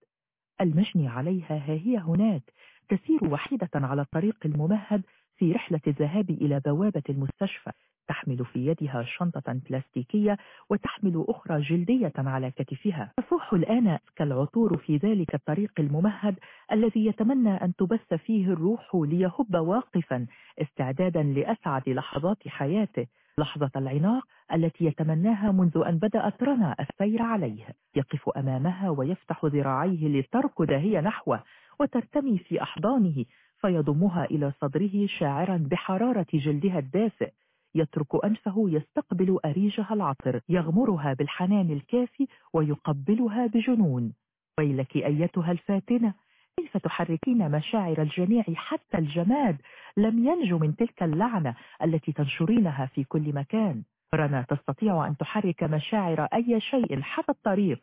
المجني عليها ها هي هناك. تسير وحيدة على الطريق الممهد في رحلة الذهاب إلى بوابة المستشفى. تحمل في يدها شنطة بلاستيكية وتحمل أخرى جلدية على كتفها. تفوح الآن كالعطور في ذلك الطريق الممهد الذي يتمنى أن تبث فيه الروح ليهب واقفا استعدادا لأسعد لحظات حياته. لحظة العناق التي يتمناها منذ أن بدأت رنا السير عليه. يقف أمامها ويفتح ذراعيه لتركض هي نحوه وترتمي في أحضانه فيضمها إلى صدره شاعرا بحرارة جلدها الدافئ. يترك أنفه يستقبل أريجها العطر يغمرها بالحنان الكافي ويقبلها بجنون. ويلك أيتها الفاتنة كيف تحركين مشاعر الجميع حتى الجماد؟ لم ينجو من تلك اللعنة التي تنشرينها في كل مكان. رنا تستطيع أن تحرك مشاعر أي شيء حتى الطريق.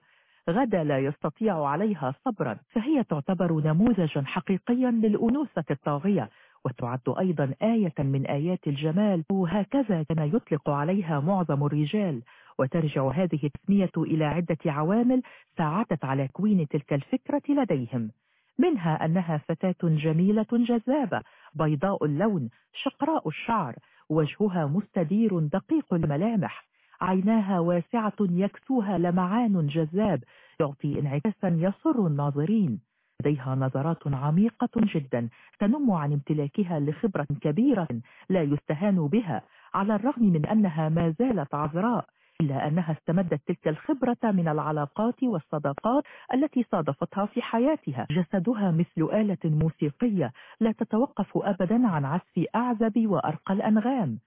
غدا لا يستطيع عليها صبرا فهي تعتبر نموذجا حقيقيا للأنوثة الطاغية. وتعد أيضا آية من آيات الجمال. وهكذا كان يطلق عليها معظم الرجال. وترجع هذه التسمية إلى عدة عوامل ساعدت على كوين تلك الفكرة لديهم. منها أنها فتاة جميلة جذابة بيضاء اللون شقراء الشعر. وجهها مستدير دقيق الملامح. عيناها واسعة يكسوها لمعان جذاب يعطي انعكاسا يسر الناظرين. لديها نظرات عميقة جدا تنم عن امتلاكها لخبرة كبيرة لا يستهان بها على الرغم من أنها ما زالت عذراء. إلا أنها استمدت تلك الخبرة من العلاقات والصداقات التي صادفتها في حياتها. جسدها مثل آلة موسيقية لا تتوقف أبدا عن عزف أعزب وأرقى الأنغام.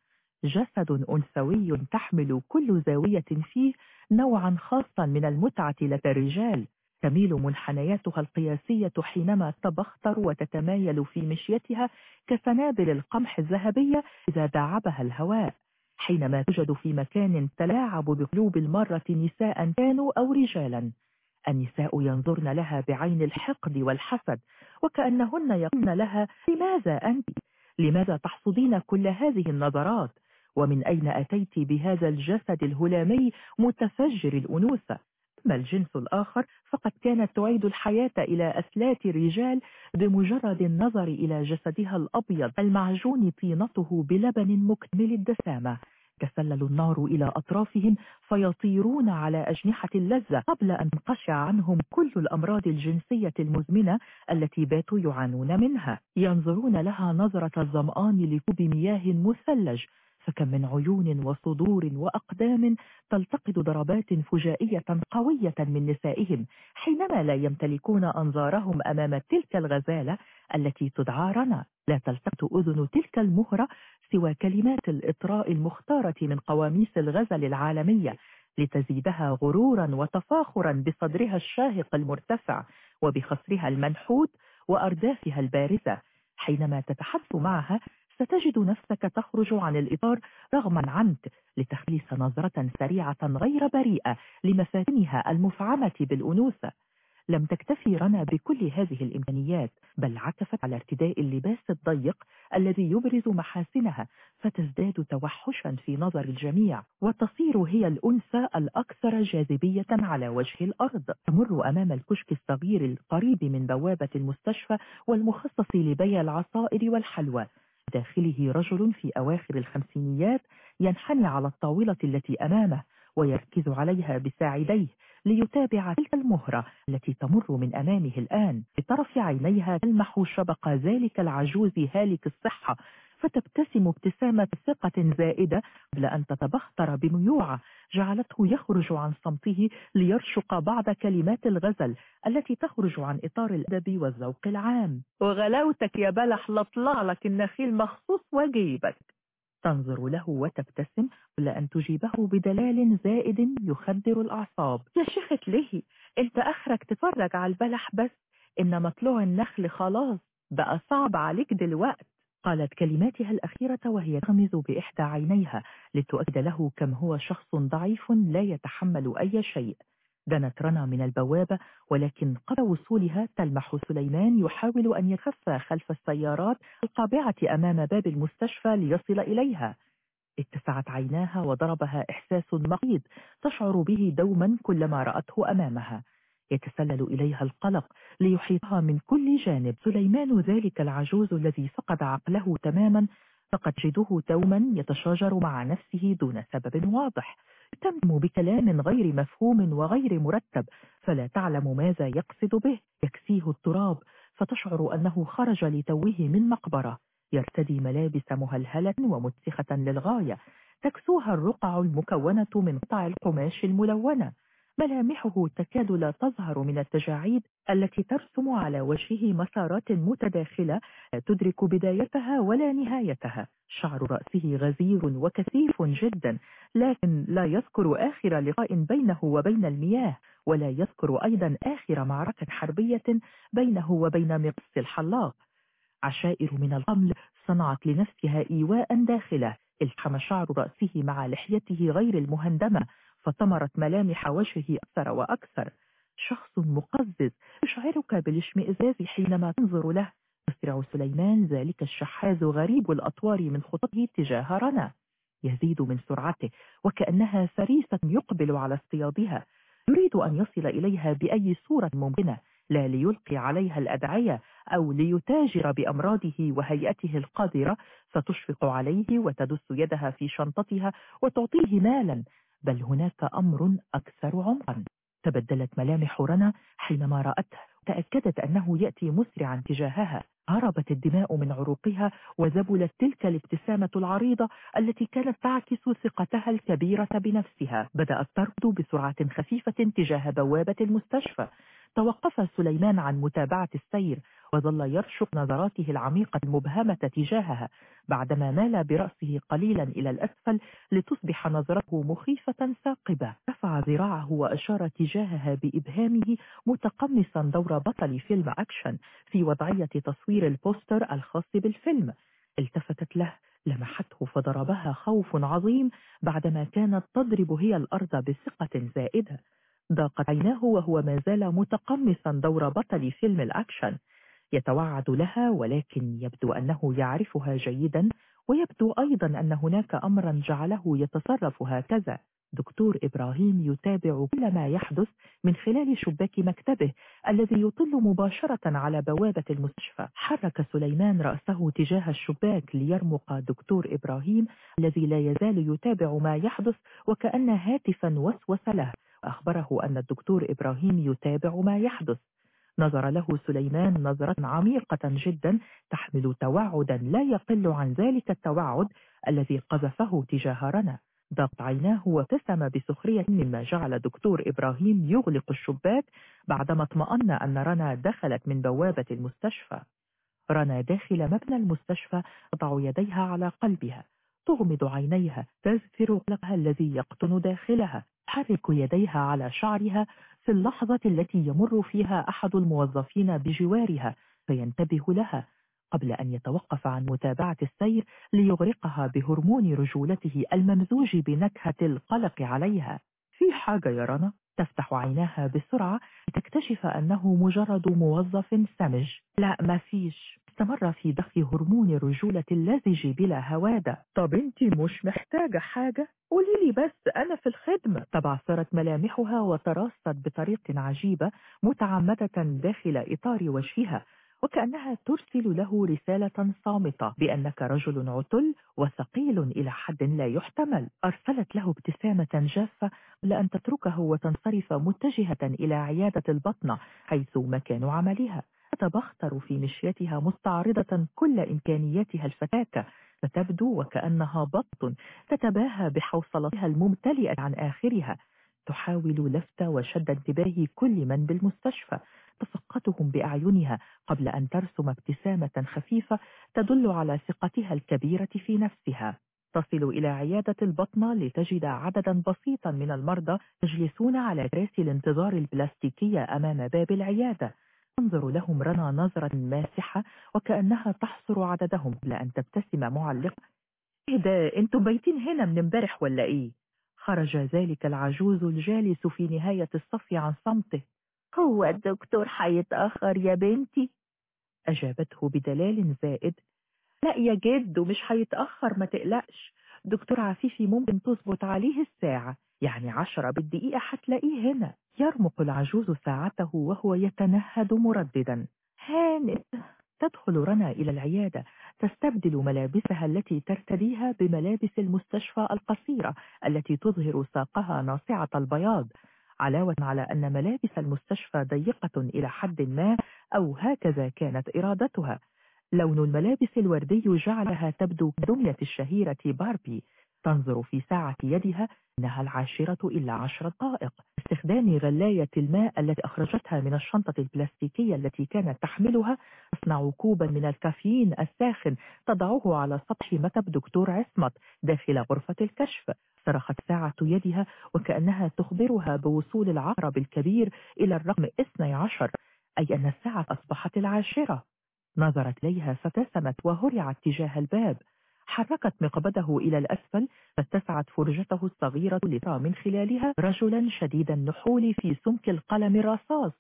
جسد أنثوي تحمل كل زاوية فيه نوعا خاصا من المتعة لدى الرجال. تميل منحنياتها القياسية حينما تبختر وتتمايل في مشيتها كسنابل القمح الذهبية إذا داعبها الهواء. حينما توجد في مكان تلاعب بقلوب المرة نساء كانوا أو رجالا النساء ينظرن لها بعين الحقد والحسد وكأنهن يقولن لها لماذا أنت؟ لماذا تحصدين كل هذه النظرات؟ ومن أين أتيت بهذا الجسد الهلامي متفجر الأنوثة؟ أما الجنس الآخر فقد كانت تعيد الحياة إلى أسلات الرجال بمجرد النظر إلى جسدها الأبيض المعجون طينته بلبن مكتمل الدسامة. تسلل النار إلى أطرافهم فيطيرون على أجنحة اللذة قبل أن تنقشع عنهم كل الأمراض الجنسية المزمنة التي باتوا يعانون منها. ينظرون لها نظرة الظمآن لكوب مياه مثلج فكم من عيون وصدور وأقدام تلتقط ضربات فجائية قوية من نسائهم حينما لا يمتلكون أنظارهم أمام تلك الغزالة التي تدعى رنا. لا تلتقط أذن تلك المهرة سوى كلمات الإطراء المختارة من قواميس الغزل العالمية لتزيدها غرورا وتفاخرا بصدرها الشاهق المرتفع وبخصرها المنحوت وأردافها البارزة. حينما تتحدث معها ستجد نفسك تخرج عن الإطار رغما عنك لتخليص نظرة سريعة غير بريئة لمفاتنها المفعمة بالأنوثة. لم تكتفي رنا بكل هذه الإمكانيات بل عكفت على ارتداء اللباس الضيق الذي يبرز محاسنها فتزداد توحشا في نظر الجميع وتصير هي الأنثى الأكثر جاذبية على وجه الأرض. تمر أمام الكشك الصغير القريب من بوابة المستشفى والمخصص لبيع العصائر والحلوى. داخله رجل في أواخر الخمسينيات ينحني على الطاولة التي أمامه ويركز عليها بساعديه ليتابع تلك المهرة التي تمر من أمامه الآن. بطرف عينيها تلمح شبق ذلك العجوز هالك الصحة فتبتسم ابتسامة ثقة زائدة قبل أن تتبختر بميوعة جعلته يخرج عن صمته ليرشق بعض كلمات الغزل التي تخرج عن إطار الأدب والذوق العام. وغلاوتك يا بلح لطلع لك النخيل مخصوص وجيبك. تنظر له وتبتسم قبل أن تجيبه بدلال زائد يخدر الأعصاب. يا شيخة ليه؟ أنت أخرك تفرج على البلح بس إن مطلوع النخل خلاص بقى صعب عليك دلوقت. قالت كلماتها الأخيرة وهي تغمز بإحدى عينيها لتؤكد له كم هو شخص ضعيف لا يتحمل أي شيء. دنت رنا من البوابة ولكن قبل وصولها تلمح سليمان يحاول أن يخفى خلف السيارات القابعة أمام باب المستشفى ليصل إليها. اتسعت عيناها وضربها إحساس مقيد تشعر به دوما كلما رأته أمامها. يتسلل إليها القلق ليحيطها من كل جانب. سليمان ذلك العجوز الذي فقد عقله تماما فقد جده دوما يتشاجر مع نفسه دون سبب واضح. تم بكلام غير مفهوم وغير مرتب فلا تعلم ماذا يقصد به. يكسيه التراب فتشعر أنه خرج لتوه من مقبرة. يرتدي ملابس مهلهلة ومتسخة للغاية. تكسوها الرقع المكونة من قطع القماش الملونة. ملامحه تكاد لا تظهر من التجاعيد التي ترسم على وجهه مسارات متداخلة لا تدرك بدايتها ولا نهايتها. شعر رأسه غزير وكثيف جدا لكن لا يذكر آخر لقاء بينه وبين المياه ولا يذكر أيضا آخر معركة حربية بينه وبين مقص الحلاق. عشائر من القمل صنعت لنفسها إيواء داخلة التحم شعر رأسه مع لحيته غير المهندمة. فثمرت ملامح وجهه أكثر وأكثر. مقزز يشعرك بالاشمئزاز حينما تنظر له. يسرع سليمان ذلك الشحاذ غريب الأطوار من خطته تجاه رنا. يزيد من سرعته وكأنها فريسة يقبل على اصطيادها يريد أن يصل إليها بأي صورة ممكنة لا ليلقي عليها الأدعية أو ليتاجر بأمراضه وهيئته القادرة. فتشفق عليه وتدس يدها في شنطتها وتعطيه مالا. بل هناك أمر أكثر عمقا. تبدلت ملامح رنا حينما رأته تأكدت أنه يأتي مسرعا تجاهها. هربت الدماء من عروقها وزبلت تلك الابتسامة العريضة التي كانت تعكس ثقتها الكبيرة بنفسها. بدأت تركض بسرعة خفيفة تجاه بوابة المستشفى. توقف سليمان عن متابعة السير وظل يرشق نظراته العميقة المبهمة تجاهها بعدما مال برأسه قليلا إلى الأسفل لتصبح نظرته مخيفة ثاقبة. رفع ذراعه وأشار تجاهها بإبهامه متقمصا دور بطل فيلم أكشن في وضعية تصوير البوستر الخاص بالفيلم. التفتت له لمحته فضربها خوف عظيم بعدما كانت تضرب هي الأرض بثقة زائدة. ضاقت عيناه وهو ما زال متقمصا دور بطل فيلم الأكشن. يتوعد لها ولكن يبدو أنه يعرفها جيدا ويبدو أيضا أن هناك أمرا جعله يتصرف هكذا. دكتور إبراهيم يتابع كل ما يحدث من خلال شباك مكتبه الذي يطل مباشرة على بوابة المستشفى. حرك سليمان رأسه تجاه الشباك ليرمق دكتور إبراهيم الذي لا يزال يتابع ما يحدث وكأن هاتفا وسوس له. أخبره أن الدكتور إبراهيم يتابع ما يحدث. نظر له سليمان نظرة عميقة جدا تحمل توعدا لا يقل عن ذلك التوعد الذي قذفه تجاه رنا. ضغط عيناه وابتسم بسخرية مما جعل دكتور إبراهيم يغلق الشباك بعدما اطمأن أن رنا دخلت من بوابة المستشفى. رنا داخل مبنى المستشفى تضع يديها على قلبها. تغمض عينيها تزفر قلقها الذي يقطن داخلها تحرك يديها على شعرها. في اللحظة التي يمر فيها أحد الموظفين بجوارها فينتبه لها. قبل أن يتوقف عن متابعة السير ليغرقها بهرمون رجولته الممزوج بنكهة القلق عليها. في حاجة يا رنا؟ تفتح عيناها بسرعة لتكتشف أنه مجرد موظف سمج. لا ما فيش. استمر في ضخ هرمون الرجولة اللزج بلا هوادة. طب انت مش محتاجة حاجة؟ قولي لي بس أنا في الخدمة. تبعثرت ملامحها وتراصت بطريقة عجيبة متعمدة داخل إطار وجهها وكأنها ترسل له رسالة صامتة بأنك رجل عتل وثقيل إلى حد لا يحتمل. أرسلت له ابتسامة جافة لأن تتركه وتنصرف متجهة إلى عيادة البطنة حيث مكان عملها. تتبختر في مشيتها مستعرضة كل إمكانياتها الفتاكة فتبدو وكأنها بط تتباهى بحوصلتها الممتلئة عن آخرها. تحاول لفت وشد انتباه كل من بالمستشفى. تفقتهم بأعينها قبل أن ترسم ابتسامة خفيفة تدل على ثقتها الكبيرة في نفسها. تصل إلى عيادة البطنة لتجد عددا بسيطا من المرضى يجلسون على كراسي الانتظار البلاستيكية أمام باب العيادة. تنظر لهم رنا نظرا ماسحة وكأنها تحصر عددهم. قبل أن تبتسم معلقة. إيه ده؟ أنتم بيتين هنا من امبارح ولا إيه؟ خرج ذلك العجوز الجالس في نهاية الصف عن صمته. هو الدكتور حيتأخر يا بنتي؟ أجابته بدلال زائد. لا يا جد مش هيتأخر ما تقلقش. دكتور عفيفي ممكن تظبط عليه الساعة. يعني عشرة بالدقيقة هتلاقيه هنا. يرمق العجوز ساعته وهو يتنهد مرددا. هانت تدخل رنا إلى العيادة. تستبدل ملابسها التي ترتديها بملابس المستشفى القصيرة التي تظهر ساقها ناصعة البياض. علاوة على أن ملابس المستشفى ضيقة إلى حد ما أو هكذا كانت إرادتها. لون الملابس الوردي جعلها تبدو كدمية الشهيرة باربي. تنظر في ساعة يدها إنها العاشرة إلا عشر دقائق. استخدام غلاية الماء التي أخرجتها من الشنطة البلاستيكية التي كانت تحملها تصنع كوبا من الكافيين الساخن تضعه على سطح مكتب دكتور عصمت داخل غرفة الكشف. صرخت ساعة يدها وكأنها تخبرها بوصول العقرب الكبير إلى الرقم 12 أي أن الساعة أصبحت العاشرة. نظرت إليها فتسمت وهرعت تجاه الباب. حركت مقبضه إلى الأسفل فاتسعت فرجته الصغيرة لترى من خلالها رجلا شديد النحول في سمك القلم الرصاص.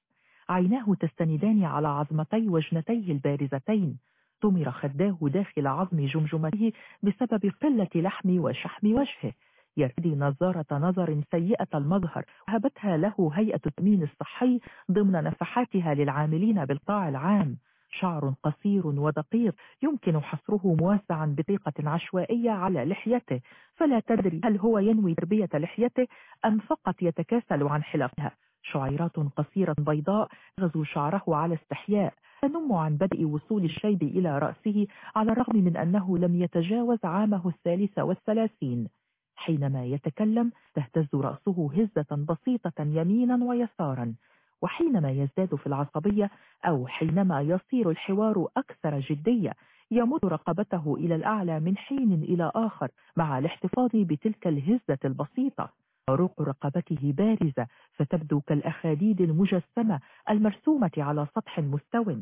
عيناه تستندان على عظمتي وجنتيه البارزتين. طمر خداه داخل عظم جمجمته بسبب قلة لحم وشحم وجهه. يرتدي نظارة نظر سيئة المظهر. وهبتها له هيئة التأمين الصحي ضمن نفحاتها للعاملين بالقطاع العام. شعر قصير ودقيق يمكن حصره موسعا بطريقة عشوائية على لحيته فلا تدري هل هو ينوي تربية لحيته أم فقط يتكاسل عن حلقها. شعيرات قصيرة بيضاء غزو شعره على استحياء. تنم عن بدء وصول الشيب إلى رأسه على الرغم من أنه لم يتجاوز عامه الثالث والثلاثين. حينما يتكلم تهتز رأسه هزة بسيطة يمينا ويسارا. وحينما يزداد في العصبية أو حينما يصير الحوار أكثر جدية يمد رقبته إلى الأعلى من حين إلى آخر مع الاحتفاظ بتلك الهزة البسيطة. عروق رقبته بارزة فتبدو كالأخاديد المجسمة المرسومة على سطح مستو.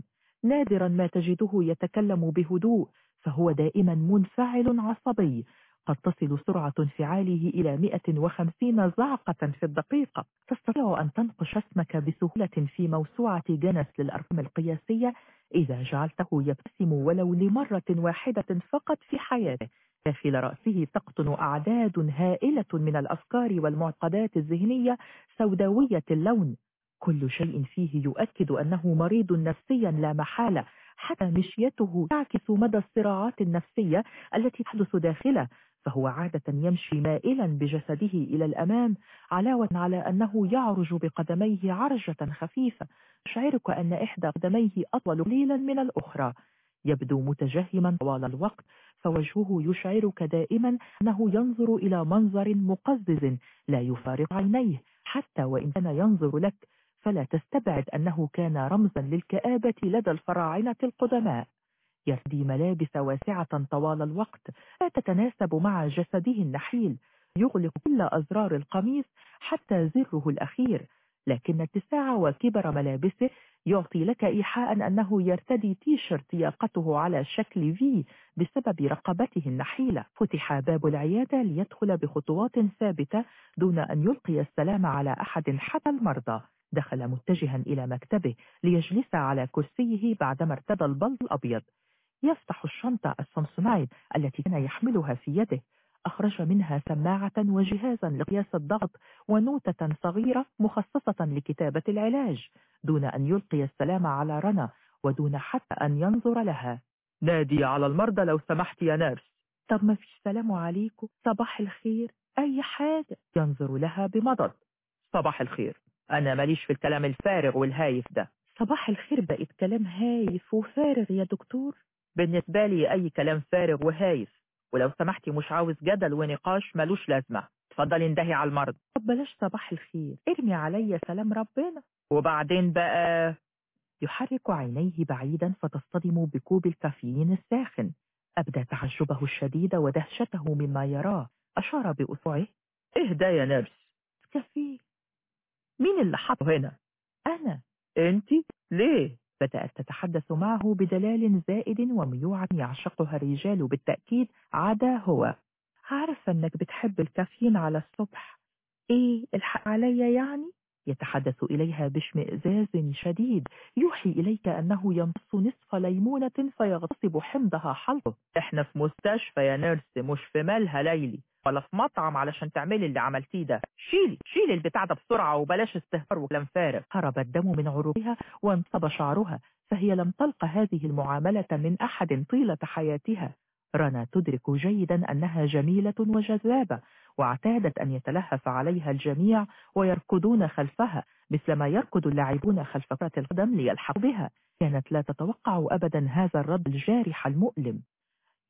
نادرا ما تجده يتكلم بهدوء فهو دائما منفعل عصبي. قد تصل سرعة انفعاله إلى 150 زعقة في الدقيقة. تستطيع أن تنقش اسمك بسهولة في موسوعة جنس للأرقام القياسية إذا جعلته يبتسم ولو لمرة واحدة فقط في حياته. داخل رأسه تقطن أعداد هائلة من الأفكار والمعتقدات الذهنية سوداوية اللون. كل شيء فيه يؤكد أنه مريض نفسيا لا محالة حتى مشيته تعكس مدى الصراعات النفسية التي تحدث داخله. فهو عادة يمشي مائلا بجسده إلى الأمام علاوة على أنه يعرج بقدميه عرجة خفيفة. يشعرك أن إحدى قدميه أطول قليلا من الأخرى. يبدو متجهما طوال الوقت فوجهه يشعرك دائما أنه ينظر إلى منظر مقزز لا يفارق عينيه حتى وإن كان ينظر لك. فلا تستبعد أنه كان رمزا للكآبة لدى الفراعنة القدماء. يرتدي ملابس واسعة طوال الوقت لا تتناسب مع جسده النحيل يغلق كل أزرار القميص حتى زره الأخير لكن اتساع وكبر ملابسه يعطي لك إيحاء أنه يرتدي تيشرت ياقته على شكل في بسبب رقبته النحيلة. فتح باب العيادة ليدخل بخطوات ثابتة دون أن يلقي السلام على أحد حتى المرضى. دخل متجها إلى مكتبه ليجلس على كرسيه بعدما ارتدى البلط الأبيض. يفتح الشنطة السامسونايد التي كان يحملها في يده. أخرج منها سماعة وجهازا لقياس الضغط ونوتة صغيرة مخصصة لكتابة العلاج دون أن يلقي السلام على رنا ودون حتى أن ينظر لها. نادي على المرضى لو سمحت يا nurse. طب ما فيش سلام عليكم. صباح الخير. أي حاجة؟ ينظر لها بمضض. صباح الخير. أنا ماليش في الكلام الفارغ والهايف ده. صباح الخير بقت كلام هايف وفارغ يا دكتور. بالنسبة لي أي كلام فارغ وهايف ولو سمحتي مش عاوز جدل ونقاش ملوش لازمة. اتفضلي اندهي على المرض. طب بلاش صباح الخير. ارمي عليا سلام ربنا. وبعدين بقى يحرك عينيه بعيدا فتصطدم بكوب الكافيين الساخن. أبدى تعجبه الشديد ودهشته مما يراه. أشار بأسبوعه اهدى يا نرس كافيه مين اللي حطه هنا؟ أنا. انت؟ ليه؟ بدأت تتحدث معه بدلال زائد وميوعة يعشقها الرجال بالتأكيد عدا هو. عارفة أنك بتحب الكافيين على الصبح؟ إيه الحق عليا يعني؟ يتحدث إليها باشمئزاز شديد. يوحي إليك أنه يمص نصف ليمونة فيغتصب حمضها حلقه. إحنا في مستشفى يا نيرس مش في مالها ليلي. ولا في مطعم علشان تعملي اللي عملتيه ده. شيلي شيلي البتاع ده بسرعة وبلاش استهتار وكلام فارغ. هرب الدم من عروقها وانصب شعرها فهي لم تلق هذه المعاملة من أحد طيلة حياتها. رنا تدرك جيدا أنها جميلة وجذابة واعتادت أن يتلهف عليها الجميع ويركضون خلفها مثلما يركض اللاعبون خلف كرة القدم ليلحقوا بها. كانت لا تتوقع أبدا هذا الرد الجارح المؤلم.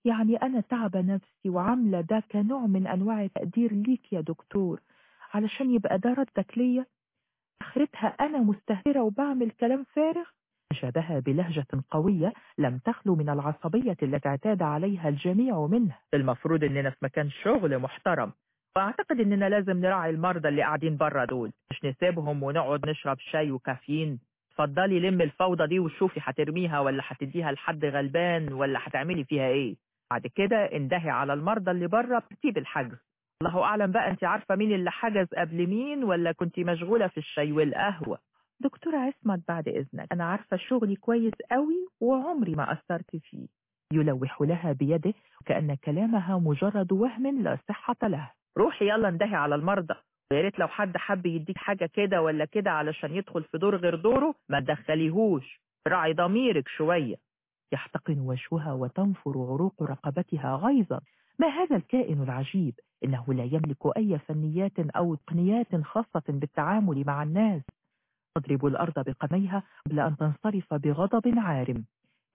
يعني أنا تعبة نفسي وعاملة ده كنوع من أنواع التقدير ليك يا دكتور علشان يبقى ده ردك ليا؟ آخرتها أنا مستهترة وبعمل كلام فارغ؟ أجابها بلهجة قوية لم تخلو من العصبية التي اعتاد عليها الجميع منه المفروض إننا في مكان شغل محترم وأعتقد إننا لازم نراعي المرضى اللي قاعدين بره دول. مش نسيبهم ونقعد نشرب شاي وكافيين. اتفضلي لم الفوضى دي وشوفي هترميها ولا هتديها لحد غلبان ولا هتعملي فيها إيه. بعد كده اندهي على المرضى اللي بره بترتيب الحجز. الله أعلم بقى أنت عارفة مين اللي حجز قبل مين ولا كنت مشغولة في الشاي والقهوة؟ دكتورة عصمت بعد إذنك. أنا عارفة شغلي كويس قوي وعمري ما أثرت فيه. يلوح لها بيده كأن كلامها مجرد وهم لا صحة له. روحي يلا اندهي على المرضى. ويا ريت لو حد حب يديك حاجة كده ولا كده علشان يدخل في دور غير دوره ما تدخليهوش. راعي ضميرك شوية. يحتقن وجهها وتنفر عروق رقبتها غيظا. ما هذا الكائن العجيب؟ إنه لا يملك أي فنيات أو تقنيات خاصة بالتعامل مع الناس. تضرب الأرض بقدميها قبل أن تنصرف بغضب عارم.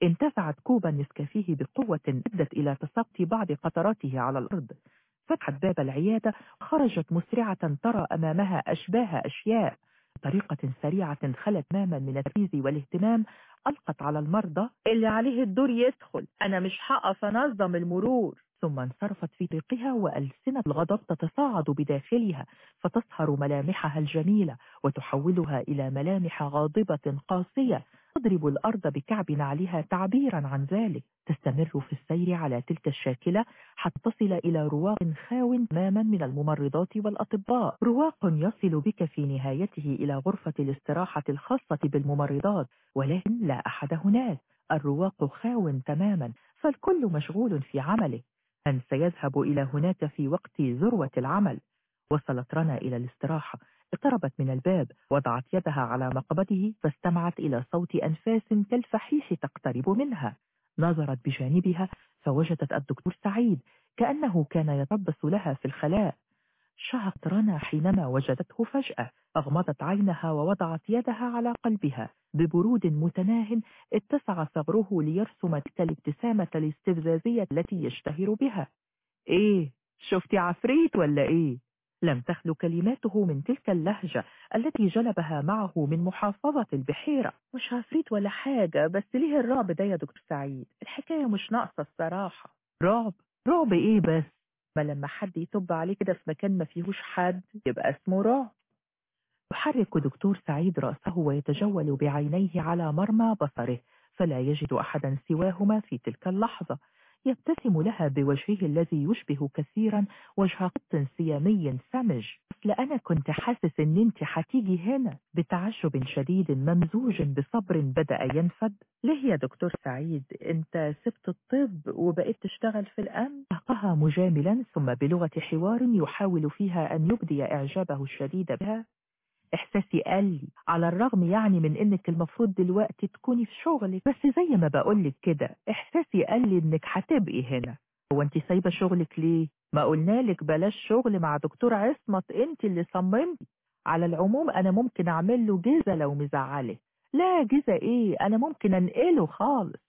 انتفعت كوب النسكافيه بقوة أدت إلى تساقط بعض قطراته على الأرض. فتحت باب العيادة وخرجت مسرعة ترى أمامها أشباه أشياء. بطريقة سريعة خلت تماما من التركيز والاهتمام ألقت على المرضى اللي عليه الدور يدخل. أنا مش هقف أنظم المرور. ثم انصرفت في طريقها وألسنة الغضب تتصاعد بداخلها فتصهر ملامحها الجميلة وتحولها إلى ملامح غاضبة قاسية تضرب الأرض بكعب نعلها تعبيرا عن ذلك. تستمر في السير على تلك الشاكلة حتى تصل إلى رواق خاو تماما من الممرضات والأطباء. رواق يصل بك في نهايته إلى غرفة الاستراحة الخاصة بالممرضات ولكن لا أحد هناك. الرواق خاو تماما فالكل مشغول في عمله. من سيذهب إلى هناك في وقت ذروة العمل. وصلت رنا إلى الاستراحة. اقتربت من الباب. وضعت يدها على مقبضه. فاستمعت إلى صوت أنفاس كالفحيح تقترب منها. نظرت بجانبها. فوجدت الدكتور سعيد. كأنه كان يتربص لها في الخلاء. شهقت رنا حينما وجدته فجأة أغمضت عينها ووضعت يدها على قلبها. ببرود متناه اتسع ثغره ليرسم تلك الابتسامة الاستفزازية التي يشتهر بها. إيه شفتي عفريت ولا إيه؟ لم تخلو كلماته من تلك اللهجة التي جلبها معه من محافظة البحيرة. مش عفريت ولا حاجة بس ليه الرعب ده يا دكتور سعيد؟ الحكاية مش ناقصة الصراحة. رعب؟ رعب إيه بس؟ ما لما حد يتب عليه كده في مكان ما فيهوش حد يبقى اسمه رعب. يحرك دكتور سعيد رأسه ويتجول بعينيه على مرمى بصره فلا يجد أحدا سواهما في تلك اللحظة. يبتسم لها بوجهه الذي يشبه كثيرا وجه قط سيامي سمج. أصل أنا كنت حاسس إن أنت حتيجي هنا. بتعجب شديد ممزوج بصبر بدأ ينفد. ليه يا دكتور سعيد؟ أنت سبت الطب وبقيت تشتغل في الأمن؟ ألقاها مجاملا ثم بلغة حوار يحاول فيها أن يبدي إعجابه الشديد بها. إحساسي لي على الرغم يعني من إنك المفروض دلوقتي تكوني في شغلك بس زي ما بقولك كده إحساسي لي إنك هتبقي هنا. هو أنت سايبة شغلك ليه؟ ما قلنالك بلاش شغل مع دكتور عصمت أنت اللي صممتي. على العموم أنا ممكن أعمل له جيزة لو مزعله لا جيزة إيه؟ أنا ممكن أنقله خالص.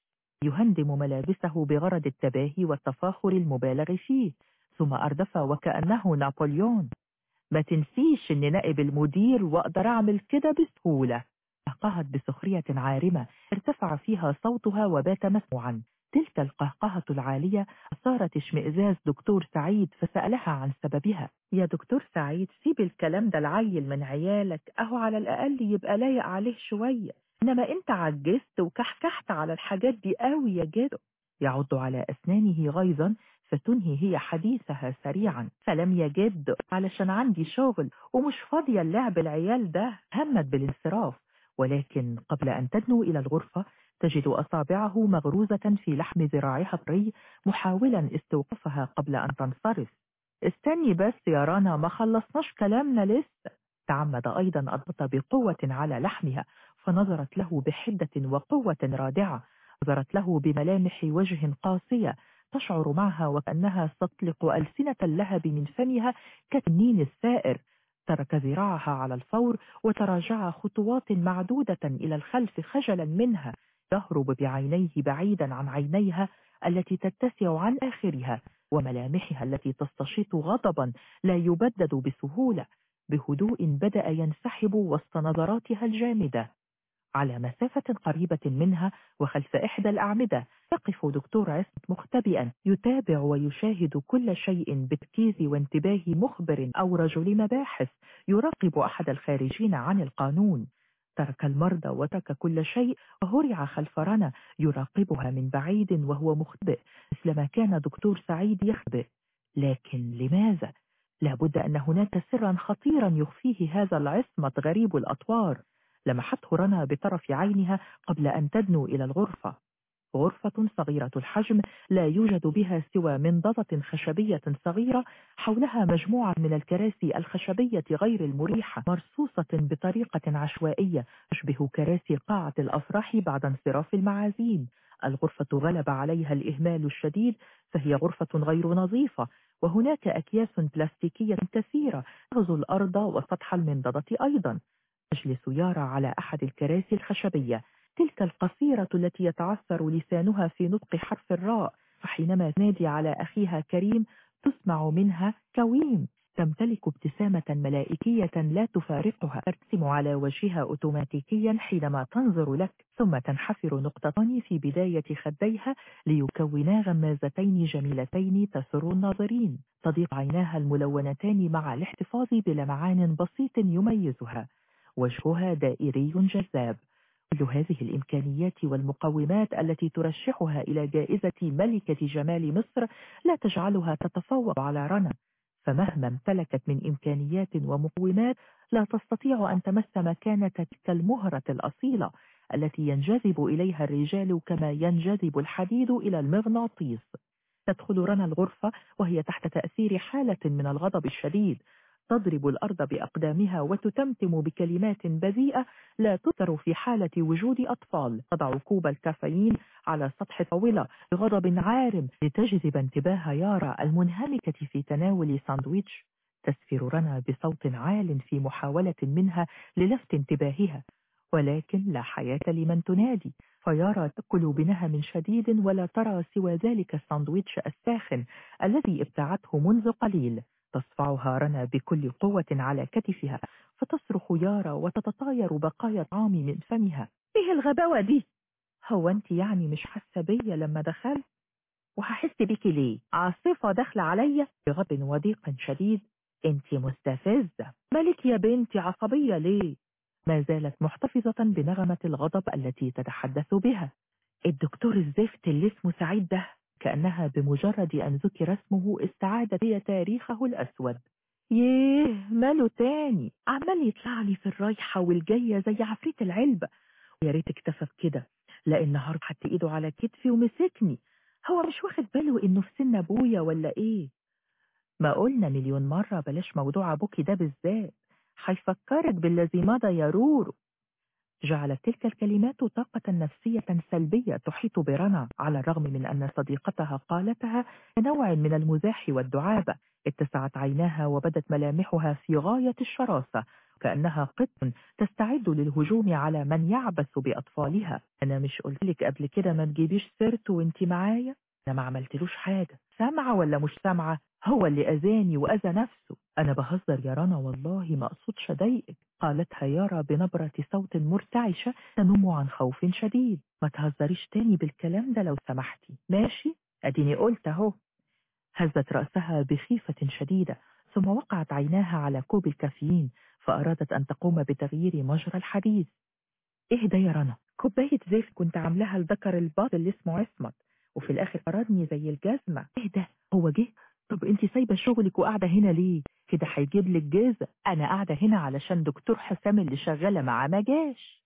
يهندم ملابسه بغرض التباهي والتفاخر المبالغ فيه ثم أردف وكأنه نابليون. ما تنسيش ان نائب المدير وأقدر أعمل كده بسهولة. قهقهت بسخرية عارمة ارتفع فيها صوتها وبات مسموعا. تلك القهقهة العالية أثارت اشمئزاز دكتور سعيد فسألها عن سببها. يا دكتور سعيد سيب الكلام ده العيل من عيالك. أهو على الأقل يبقى لايق عليه شوية. إنما أنت عجزت وكحكحت على الحاجات دي قوي يا جدو يعض على أسنانه غيظا فتنهي هي حديثها سريعا. فلم يجد علشان عندي شغل ومش فاضية اللعب العيال ده همت بالانصراف. ولكن قبل أن تدنو إلى الغرفة تجد أصابعه مغروزة في لحم ذراعها الطري محاولا استوقفها قبل أن تنصرف. استني بس يا رنا ما خلصناش كلامنا لسه. تعمد أيضا الضغط بقوة على لحمها فنظرت له بحدة وقوة رادعة. نظرت له بملامح وجه قاسية. تشعر معها وكأنها تطلق ألسنة اللهب من فمها كالنين السائر. ترك ذراعها على الفور وتراجع خطوات معدودة إلى الخلف خجلا منها. يهرب بعينيه بعيدا عن عينيها التي تتسع عن آخرها وملامحها التي تستشيط غضبا لا يبدد بسهولة. بهدوء بدأ ينسحب وسط نظراتها الجامدة. على مسافة قريبة منها وخلف إحدى الأعمدة. يقف دكتور عصمت مختبئا. يتابع ويشاهد كل شيء بتركيز وانتباه مخبر أو رجل مباحث. يراقب أحد الخارجين عن القانون. ترك المرضى وترك كل شيء. وهرع خلف رنا. يراقبها من بعيد وهو مخبئ. مثلما كان دكتور سعيد يخبئ. لكن لماذا؟ لابد أن هناك سرا خطيرا يخفيه هذا العصمت غريب الأطوار. لمحته رنا بطرف عينها قبل أن تدنو إلى الغرفة. غرفة صغيرة الحجم لا يوجد بها سوى منضدة خشبية صغيرة حولها مجموعة من الكراسي الخشبية غير المريحة مرصوصة بطريقة عشوائية تشبه كراسي قاعة الأفراح بعد انصراف المعازيم. الغرفة غلب عليها الإهمال الشديد فهي غرفة غير نظيفة وهناك أكياس بلاستيكية كثيرة تغزو الأرض وسطح المنضدة أيضا. تجلس يارا على أحد الكراسي الخشبية. تلك القصيرة التي يتعثر لسانها في نطق حرف الراء فحينما تنادي على أخيها كريم تسمع منها كويم. تمتلك ابتسامة ملائكية لا تفارقها. ترسم على وجهها أوتوماتيكيا حينما تنظر لك ثم تنحفر نقطتان في بداية خديها ليكونا غمازتين جميلتين تسر الناظرين. تضيق عيناها الملونتان مع الاحتفاظ بلمعان بسيط يميزها. وجهها دائري جذاب. كل هذه الإمكانيات والمقومات التي ترشحها إلى جائزة ملكة جمال مصر لا تجعلها تتفوق على رنا. فمهما امتلكت من إمكانيات ومقومات لا تستطيع أن تمس مكانة تلك المهرة الأصيلة التي ينجذب إليها الرجال كما ينجذب الحديد إلى المغناطيس. تدخل رنا الغرفة وهي تحت تأثير حالة من الغضب الشديد. تضرب الأرض بأقدامها وتتمتم بكلمات بذيئة لا تثر في حالة وجود أطفال. تضع كوب الكافيين على سطح طاولة بغضب عارم لتجذب انتباه يارا المنهمكة في تناول ساندويتش. تسفر رنا بصوت عال في محاولة منها للفت انتباهها. ولكن لا حياة لمن تنادي. فيارا تأكل بنهم شديد ولا ترى سوى ذلك الساندويتش الساخن الذي ابتعته منذ قليل. تصفعها رنا بكل قوة على كتفها فتصرخ يارا وتتطاير بقايا طعام من فمها. إيه الغباوة دي؟ هو أنت يعني مش حاسة بيا لما دخلت؟ وهحس بيكي ليه؟ عاصفة داخلة عليا؟ بغضب وضيق شديد. أنت مستفزة. مالك يا بنتي؟ عصبية ليه؟ ما زالت محتفظة بنغمة الغضب التي تتحدث بها. الدكتور الزفت اللي اسمه سعيد ده كأنها بمجرد أن ذكر اسمه استعادت هي تاريخه الأسود. ييه ماله تاني؟ عمال يطلع لي في الرايحة والجاية زي عفريت العلبة يا ريت اكتفى بكده لأن النهارده حط إيده على كتفي ومسكني. هو مش واخد باله إنه في سن أبويا ولا إيه؟ ما قلنا مليون مرة بلاش موضوع ابوكي ده بالذات. هيفكرك بالذي مضى يا رورو. جعلت تلك الكلمات طاقة نفسية سلبية تحيط برنا على الرغم من أن صديقتها قالتها كنوع من المزاح والدعابة اتسعت عيناها وبدت ملامحها في غاية الشراسة كأنها قط تستعد للهجوم على من يعبث بأطفالها. أنا مش قلت لك قبل كده ما تجيبيش سيرته وانت معايا؟ أنا ما عملتلوش حاجة. سامعة ولا مش سامعة هو اللي أذاني وأذى نفسه. أنا بهزر يا رنا والله ما أقصدش أضايقك. قالتها يارا بنبرة صوت مرتعشة تنم عن خوف شديد. ما تهزريش تاني بالكلام ده لو سمحتي. ماشي؟ أديني قلت أهو. هزت رأسها بخيفة شديدة ثم وقعت عيناها على كوب الكافيين فأرادت أن تقوم بتغيير مجرى الحديث. اهدى يا رنا؟ كوباية زيت كنت عاملاها لذكر الباط اللي اسمه عصمت. وفي الآخر طردني زي الجزمة. اهدى هو جه؟ طب أنت سايبة شغلك وقاعدة هنا ليه؟ كده هيجيب لك جازة أنا قاعدة هنا علشان دكتور حسام اللي شغالة معاه ما جاش.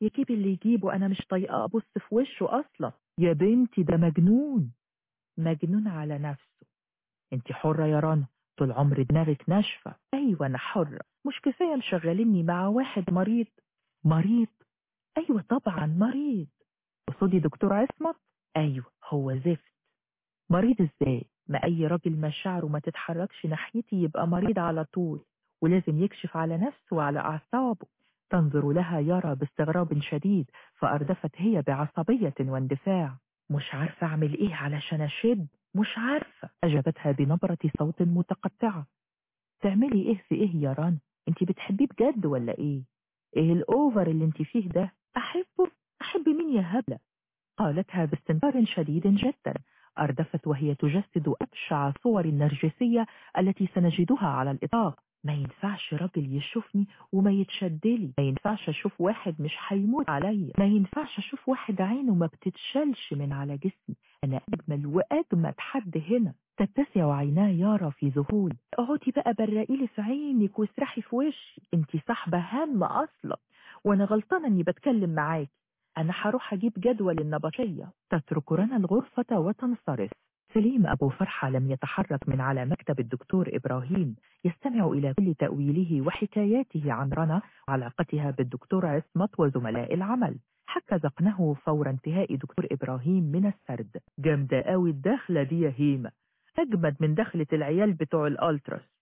يجيب اللي يجيبه؟ أنا مش طايقة ابص في وشه أصلا. يا بنتي ده مجنون. مجنون على نفسه. أنت حرة يا رنا. طول عمر دماغك ناشفة. أيوه أنا حرة. مش كفاية مشغليني مع واحد مريض. مريض؟ أيوه طبعا مريض. قصدي دكتور عصمت؟ أيوه هو زفت. مريض إزاي؟ ما أي راجل مشاعره ما تتحركش ناحيتي يبقى مريض على طول ولازم يكشف على نفسه وعلى أعصابه. تنظر لها يارا باستغراب شديد فأردفت هي بعصبية واندفاع. مش عارفة أعمل إيه علشان أشد مش عارفة. أجابتها بنبرة صوت متقطعة. تعملي إيه في إيه يا رنا؟ أنت بتحبيه بجد ولا إيه؟ إيه الأوفر اللي أنت فيه ده؟ أحبه أحب مين يا هبلة؟ قالتها باستنكار شديد جدا أردفت وهي تجسد أبشع صور النرجسية التي سنجدها على الإطلاق. ما ينفعش راجل يشوفني وما يتشدلي ما ينفعش أشوف واحد مش هيموت عليا ما ينفعش أشوف واحد عينه ما بتتشالش من على جسمي أنا أجمل وأجمد حد هنا. تتسع عيناه يارا في ذهول اقعدي بقى برقيلي في عينك واسرحي في وشي انتي صاحبة هام أصلا وأنا غلطانة إني بتكلم معاكي. أنا هروح أجيب جدول النبطية. تترك رنا الغرفة وتنصرف. سليم أبو فرحة لم يتحرك من على مكتب الدكتور إبراهيم. يستمع إلى كل تأويله وحكاياته عن رنا وعلاقتها بالدكتور عصمت وزملاء العمل. حكى ذقنه فور انتهاء دكتور إبراهيم من السرد. جامدة قوي الدخلة دي يا هيمة أجمد من دخلة العيال بتوع الألتراس.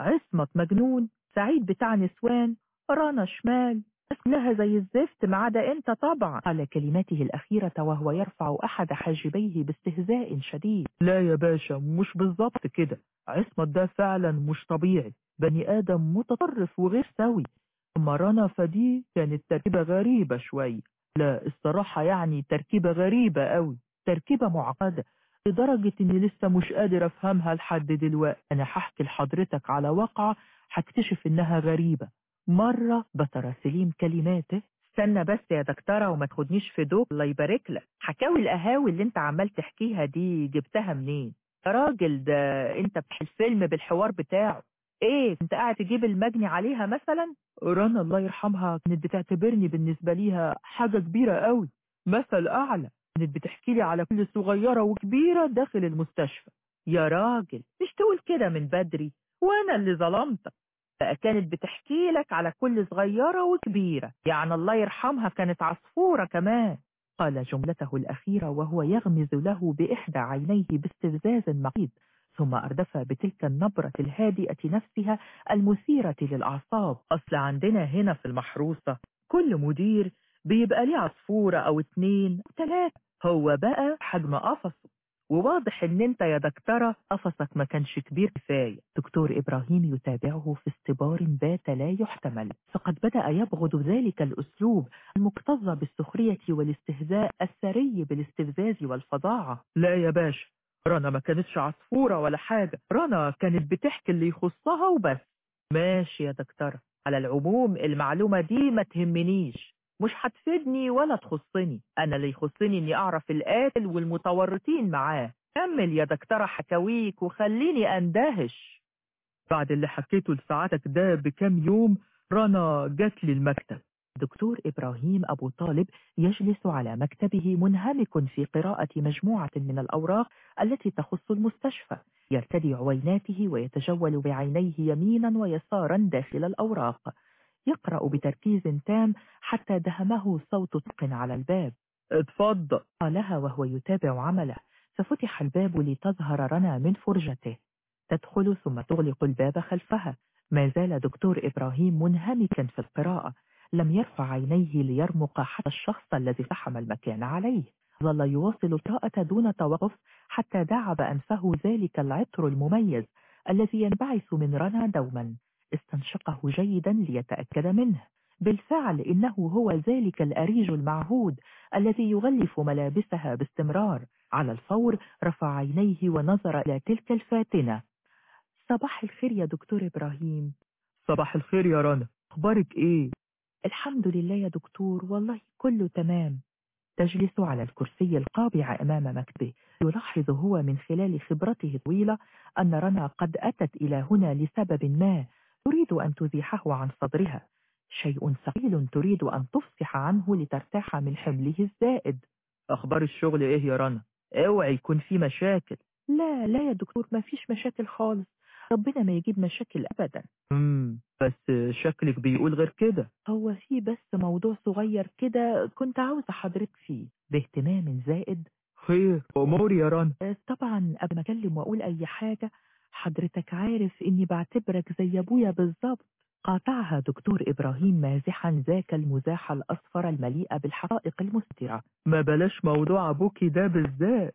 عصمت مجنون. سعيد بتاع نسوان. رنا شمال. لها زي الزفت ما عدا انت طبعا. على كلماته الأخيرة وهو يرفع أحد حاجبيه باستهزاء شديد. لا يا باشا مش بالظبط كده. عصمت ده فعلا مش طبيعي. بني آدم متطرف وغير سوي. أما رنا فدي كانت تركيبة غريبة شوية لا الصراحة يعني تركيبة غريبة قوي تركيبة معقدة. لدرجة إني لسه مش قادر أفهمها لحد دلوقتي. أنا هحكي لحضرتك على واقعة هكتشف إنها غريبة. مرة بترى سليم كلماته استنى بس يا دكتورة وما تاخدنيش في دوك الله يبارك لك حكاوي القهاوي اللي انت عمال تحكيها دي جبتها منين؟ يا راجل ده انت في الفيلم بالحوار بتاعه. إيه انت قاعد تجيب المجني عليها مثلا؟ رنا الله يرحمها كانت بتعتبرني بالنسبة ليها حاجة كبيرة قوي مثل أعلى. كانت بتحكي لي على كل صغيرة وكبيرة داخل المستشفى. يا راجل مش تقول كده من بدري وأنا اللي ظلمتك. كانت بتحكي لك على كل صغيرة وكبيرة. يعني الله يرحمها كانت عصفورة كمان. قال جملته الأخيرة وهو يغمز له بإحدى عينيه باستفزاز مقيت ثم أردف بتلك النبرة الهادئة نفسها المثيرة للأعصاب. أصل عندنا هنا في المحروسة كل مدير بيبقى ليه عصفورة أو اتنين تلاتة. هو بقى حجم قفصه. وواضح إن أنت يا دكتورة قفصك ما كانش كبير كفاية. دكتور إبراهيم يتابعه في استبار بات لا يحتمل. فقد بدأ يبغض ذلك الأسلوب المكتظ بالسخرية والاستهزاء الثري بالاستفزاز والفظاعة. لا يا باشا رنا ما كانتش عصفورة ولا حاجة. رنا كانت بتحكي اللي يخصها وبس. ماشي يا دكتورة على العموم المعلومة دي ما تهمنيش. مش هتفيدني ولا تخصني. أنا اللي يخصني إني أعرف القاتل والمتورطين معاه. كمل يا دكتورة حكاويك وخليني أندهش. بعد اللي حكيته لساعتك ده بكام يوم رنا جات لي المكتب. دكتور إبراهيم أبو طالب يجلس على مكتبه منهمك في قراءة مجموعة من الأوراق التي تخص المستشفى. يرتدي عويناته ويتجول بعينيه يمينا ويسارا داخل الأوراق. يقرأ بتركيز تام حتى دهمه صوت طق على الباب. اتفضل. قالها وهو يتابع عمله. ففتح الباب لتظهر رنا من فرجته. تدخل ثم تغلق الباب خلفها. ما زال دكتور إبراهيم منهمكا في القراءة. لم يرفع عينيه ليرمق حتى الشخص الذي زحم المكان عليه. ظل يواصل القراءة دون توقف حتى دعب أنفه ذلك العطر المميز الذي ينبعث من رنا دوما. استنشقه جيدا ليتأكد منه. بالفعل إنه هو ذلك الأريج المعهود الذي يغلف ملابسها باستمرار. على الفور رفع عينيه ونظر إلى تلك الفاتنة. صباح الخير يا دكتور إبراهيم. صباح الخير يا رنا. أخبارك إيه؟ الحمد لله يا دكتور والله كله تمام. تجلس على الكرسي القابع أمام مكتبه. يلاحظ هو من خلال خبرته الطويلة أن رنا قد أتت إلى هنا لسبب ما. تريد أن تزيحه عن صدرها. شيء ثقيل تريد أن تفصح عنه لترتاح من حمله الزائد. أخبار الشغل إيه يا رنا؟ أوعي يكون في مشاكل. لا لا يا دكتور ما فيش مشاكل خالص. ربنا ما يجيب مشاكل أبدا. امم بس شكلك بيقول غير كده. هو في بس موضوع صغير كده كنت عاوزة حضرتك فيه. باهتمام زائد. خير أمور يا رنا. آه، طبعا قبل ما أكلم وأقول أي حاجة حضرتك عارف إني بعتبرك زي أبويا بالظبط قاطعها دكتور إبراهيم مازحا ذاك المزاح الأصفر المليء بالحقائق المسترة. ما بلاش موضوع ابوكي ده بالذات.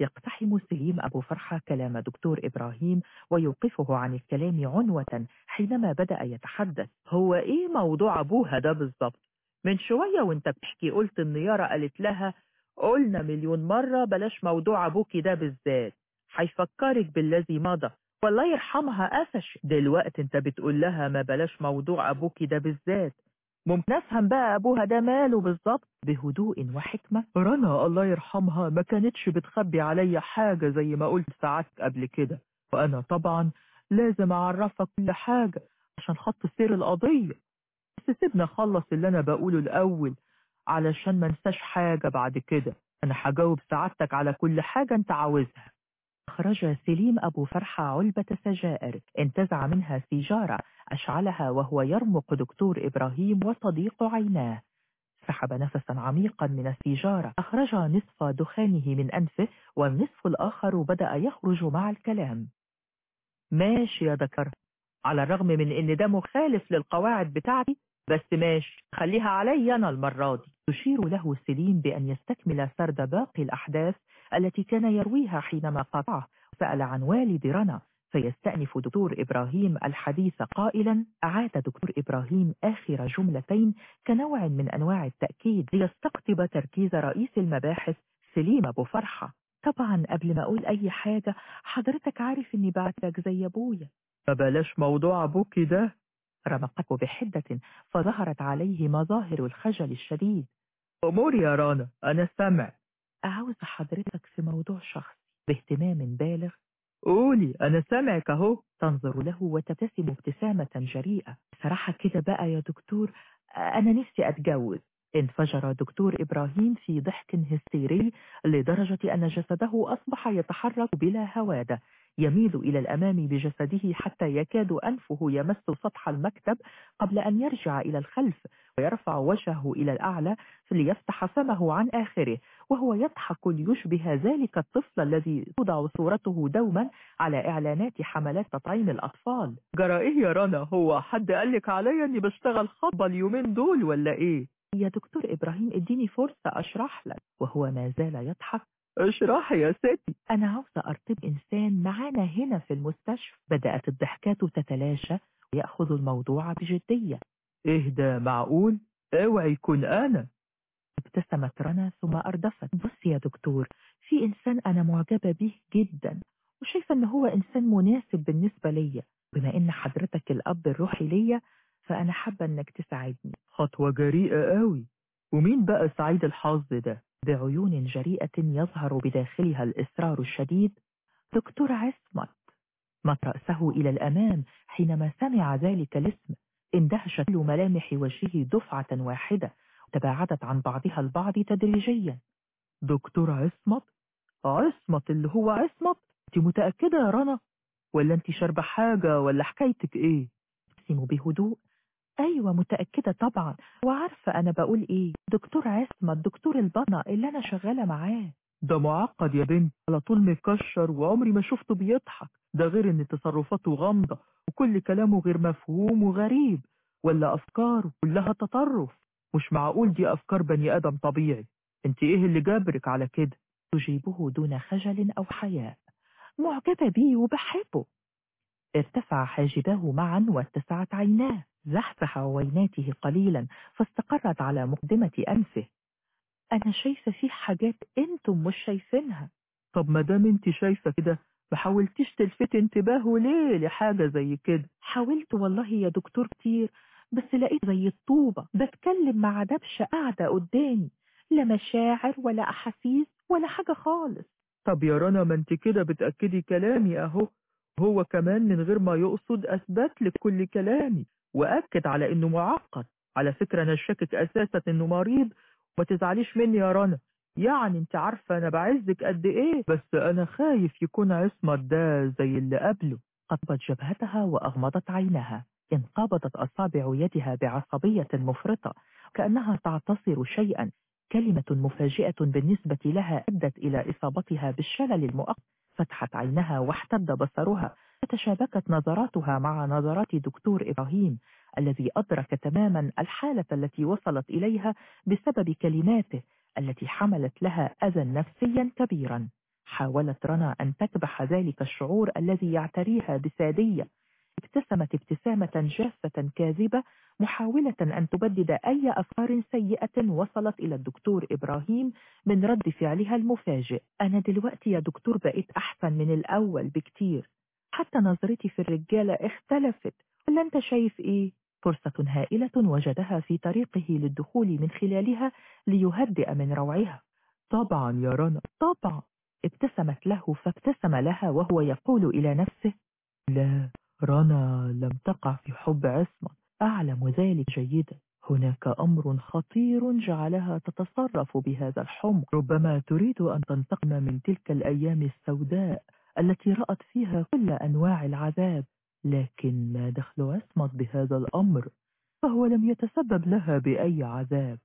يقتحم سليم أبو فرحة كلام دكتور إبراهيم ويوقفه عن الكلام عنوة حينما بدأ يتحدث. هو إيه موضوع أبوها ده بالظبط من شوية وأنت بتحكي قلت ان يارا قالت لها قلنا مليون مرة بلاش موضوع ابوكي ده بالذات. هيفكرك بالذي مضى والله يرحمها قفش. دلوقتي انت بتقول لها ما بلاش موضوع ابوكي ده بالذات. ممكن افهم بقى أبوها ده ماله بالظبط. بهدوء وحكمة. رنا الله يرحمها ما كانتش بتخبي عليا حاجة زي ما قلت ساعات قبل كده. وأنا طبعا لازم أعرفك كل حاجة عشان خط سير القضية. بس سيبنا أخلص اللي أنا بقوله الأول علشان ما أنساش حاجة بعد كده. أنا هجاوب سعادتك على كل حاجة أنت عاوزها. أخرج سليم أبو فرحة علبة سجائر انتزع منها سيجارة أشعلها وهو يرمق دكتور إبراهيم وصديق عيناه. سحب نفسا عميقا من السيجارة أخرج نصف دخانه من أنفه والنصف الآخر بدأ يخرج مع الكلام. ماشي يا ذكر على الرغم من إن ده مخالف للقواعد بتاعتي بس ماشي. خليها علي أنا المرة دي. تشير له سليم بأن يستكمل سرد باقي الأحداث التي كان يرويها حينما قطعه. سأل عن والد رنا. فيستأنف دكتور إبراهيم الحديث قائلا أعاد دكتور إبراهيم آخر جملتين كنوع من أنواع التأكيد ليستقطب تركيز رئيس المباحث سليم أبو فرحة. طبعا قبل ما أقول أي حاجة حضرتك عارف إني بعتلك زي أبويا. فبلاش موضوع أبوكي ده. رمقته بحدة فظهرت عليه مظاهر الخجل الشديد. أمور يا رانا أنا سمع أعوز حضرتك في موضوع شخصي باهتمام بالغ. قولي أنا سامعك أهو. تنظر له وتبتسم ابتسامة جريئة. صراحة كده بقى يا دكتور أنا نفسي أتجوز. انفجر دكتور إبراهيم في ضحك هستيري لدرجة أن جسده أصبح يتحرك بلا هوادة يميل إلى الأمام بجسده حتى يكاد أنفه يمس سطح المكتب قبل أن يرجع إلى الخلف ويرفع وجهه إلى الأعلى ليفتح فمه عن آخره وهو يضحك ليشبه ذلك الطفل الذي توضع صورته دوما على إعلانات حملات تطعيم الأطفال. جرى إيه يا رنا هو حد قالك عليا أني بشتغل خطبة اليومين دول ولا إيه؟ يا دكتور إبراهيم إديني فرصة أشرح لك. وهو ما زال يضحك. اشرحي يا ستي. أنا عاوزة أرتب إنسان معانا هنا في المستشفى. بدأت الضحكات تتلاشى ويأخذ الموضوع بجدية. إيه ده معقول؟ أوعي يكون أنا. ابتسمت رنا ثم أردفت. بص يا دكتور في إنسان أنا معجبة به جدا وشايفة إن هو إنسان مناسب بالنسبة ليا. بما إن حضرتك الأب الروحي ليا فأنا حابة إنك تساعدني خطوة جريئة قوي ومين بقى سعيد الحظ ده؟ بعيون جريئة يظهر بداخلها الإصرار الشديد دكتور عصمت مط رأسه إلى الأمام حينما سمع ذلك الاسم اندهشت كل ملامح وجهه دفعة واحدة تباعدت عن بعضها البعض تدريجيا دكتور عصمت؟ عصمت اللي هو عصمت؟ أنت متأكدة يا رنا؟ ولا أنت شاربة حاجة ولا حكايتك إيه؟ ابتسم بهدوء أيوة متأكدة طبعا. وعارفة أنا بقول إيه؟ دكتور عصمت دكتور البطنة اللي أنا شغالة معاه. ده معقد يا بنت. على طول مكشر وعمري ما شفته بيضحك. ده غير إن تصرفاته غامضة وكل كلامه غير مفهوم وغريب. ولا أفكاره كلها تطرف. مش معقول دي أفكار بني آدم طبيعي. أنت إيه اللي جابرك على كده؟ تجيبه دون خجل أو حياء. معجبة بيه وبحبه. ارتفع حاجباه معا واتسعت عيناه. زحزح عويناته قليلا فاستقرت على مقدمة أنفه. أنا شايفة فيه حاجات أنتم مش شايفينها. طب ما دام أنت شايفة كده ما حاولتيش تلفتي انتباهه ليه لحاجة زي كده؟ حاولت والله يا دكتور كتير بس لقيت زي الطوبة بتكلم مع دبشة قاعدة قدامي. لا مشاعر ولا أحاسيس ولا حاجة خالص. طب يا رنا ما أنت كده بتأكدي كلامي أهو. هو كمان من غير ما يقصد أثبت لك كل كلامي. وأكد على إنه معقد. على فكرة أنا شاكك أساسا إنه مريض. وما تزعليش مني يا رنا. يعني أنت عارفة أنا بعزك قد إيه. بس أنا خايف يكون عصمت ده زي اللي قبله. قطبت جبهتها وأغمضت عينها. انقبضت أصابع يدها بعصبية مفرطة. كأنها تعتصر شيئا. كلمة مفاجئة بالنسبة لها أدت إلى إصابتها بالشلل المؤقت فتحت عينها واحتد بصرها. فتشابكت نظراتها مع نظرات دكتور إبراهيم الذي أدرك تماما الحالة التي وصلت إليها بسبب كلماته التي حملت لها أذى نفسيا كبيرا. حاولت رنا أن تكبح ذلك الشعور الذي يعتريها بسادية. ابتسمت ابتسامة جافة كاذبة محاولة أن تبدد أي أفكار سيئة وصلت إلى الدكتور إبراهيم من رد فعلها المفاجئ. أنا دلوقتي يا دكتور بقيت أحسن من الأول بكتير. حتى نظرتي في الرجالة اختلفت. ولا أنت شايف إيه؟ فرصة هائلة وجدها في طريقه للدخول من خلالها ليهدئ من روعها. طبعا يا رنا طبعا. ابتسمت له فابتسم لها وهو يقول إلى نفسه لا رنا لم تقع في حب عصمت أعلم ذلك جيدا. هناك أمر خطير جعلها تتصرف بهذا الحمق ربما تريد أن تنتقم من تلك الأيام السوداء. التي رأت فيها كل أنواع العذاب لكن ما دخل عصمت بهذا الأمر فهو لم يتسبب لها بأي عذاب.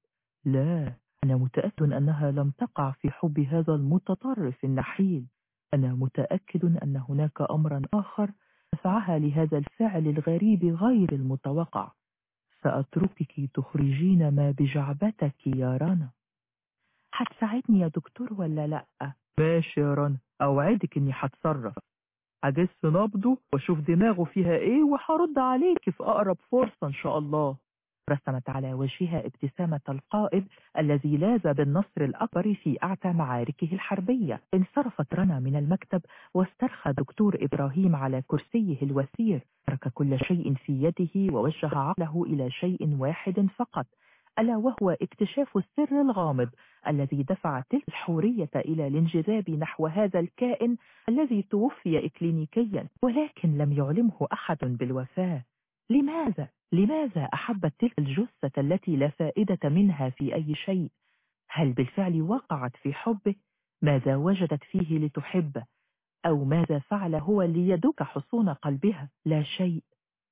لا أنا متأكد أنها لم تقع في حب هذا المتطرف النحيل. أنا متأكد أن هناك أمرا آخر دفعها لهذا الفعل الغريب غير المتوقع. سأتركك تخرجين ما بجعبتك يا رنا هتساعدني يا دكتور ولا لأ؟ ماشي يا رنا أوعدك إني هتصرف هجس نبضه وأشوف دماغه فيها إيه وهرد عليك في أقرب فرصة إن شاء الله. رسمت على وجهها ابتسامة القائد الذي لاذ بالنصر الأكبر في أعتى معاركه الحربية. انصرفت رنا من المكتب واسترخى دكتور إبراهيم على كرسيه الوثير. ترك كل شيء في يده ووجه عقله إلى شيء واحد فقط. ألا وهو اكتشاف السر الغامض الذي دفع تلك الحورية إلى الانجذاب نحو هذا الكائن الذي توفي إكلينيكيا ولكن لم يعلمه أحد بالوفاة لماذا؟ لماذا أحبت تلك الجثة التي لا فائدة منها في أي شيء؟ هل بالفعل وقعت في حبه؟ ماذا وجدت فيه لتحبه؟ أو ماذا فعل هو ليدك حصون قلبها؟ لا شيء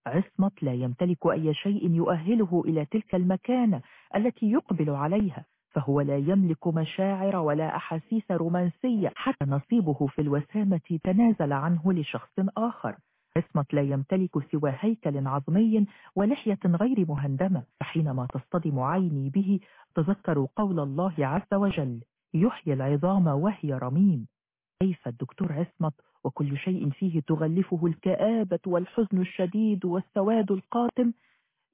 عصمت لا يمتلك أي شيء يؤهله إلى تلك المكانة التي يقبل عليها فهو لا يملك مشاعر ولا أحاسيس رومانسية حتى نصيبه في الوسامة تنازل عنه لشخص آخر. عصمت لا يمتلك سوى هيكل عظمي ولحية غير مهندمة فحينما تصطدم عيني به تذكر قول الله عز وجل يحيي العظام وهي رميم. كيف الدكتور عصمت وكل شيء فيه تغلفه الكآبة والحزن الشديد والسواد القاتم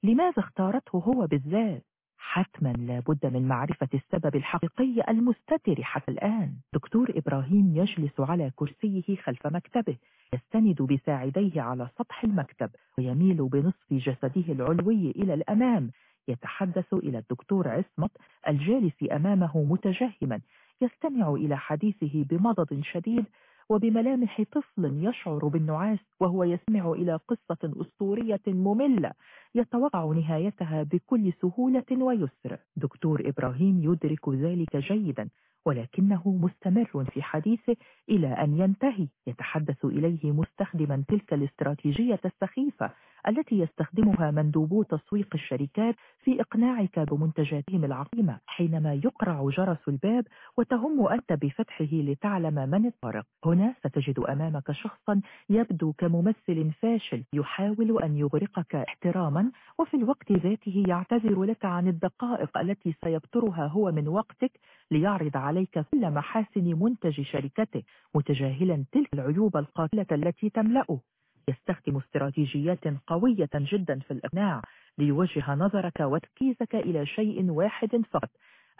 لماذا اختارته هو بالذات؟ حتما لابد من معرفة السبب الحقيقي المستتر حتى الآن. دكتور إبراهيم يجلس على كرسيه خلف مكتبه يستند بساعديه على سطح المكتب ويميل بنصف جسده العلوي إلى الأمام. يتحدث إلى الدكتور عصمت الجالس أمامه متجهما يستمع إلى حديثه بمضض شديد وبملامح طفل يشعر بالنعاس وهو يسمع إلى قصة أسطورية مملة يتوقع نهايتها بكل سهولة ويسر. دكتور إبراهيم يدرك ذلك جيدا ولكنه مستمر في حديثه إلى أن ينتهي. يتحدث إليه مستخدما تلك الاستراتيجية السخيفة التي يستخدمها مندوبو تسويق الشركات في إقناعك بمنتجاتهم العقيمة حينما يقرع جرس الباب وتهم أنت بفتحه لتعلم من الطارق هنا ستجد أمامك شخصا يبدو كممثل فاشل يحاول أن يغرقك احتراما وفي الوقت ذاته يعتذر لك عن الدقائق التي سيبترها هو من وقتك ليعرض عليك كل محاسن منتج شركته متجاهلا تلك العيوب القاتلة التي تملأه. يستخدم استراتيجيات قوية جدا في الإقناع ليوجه نظرك وتركيزك إلى شيء واحد فقط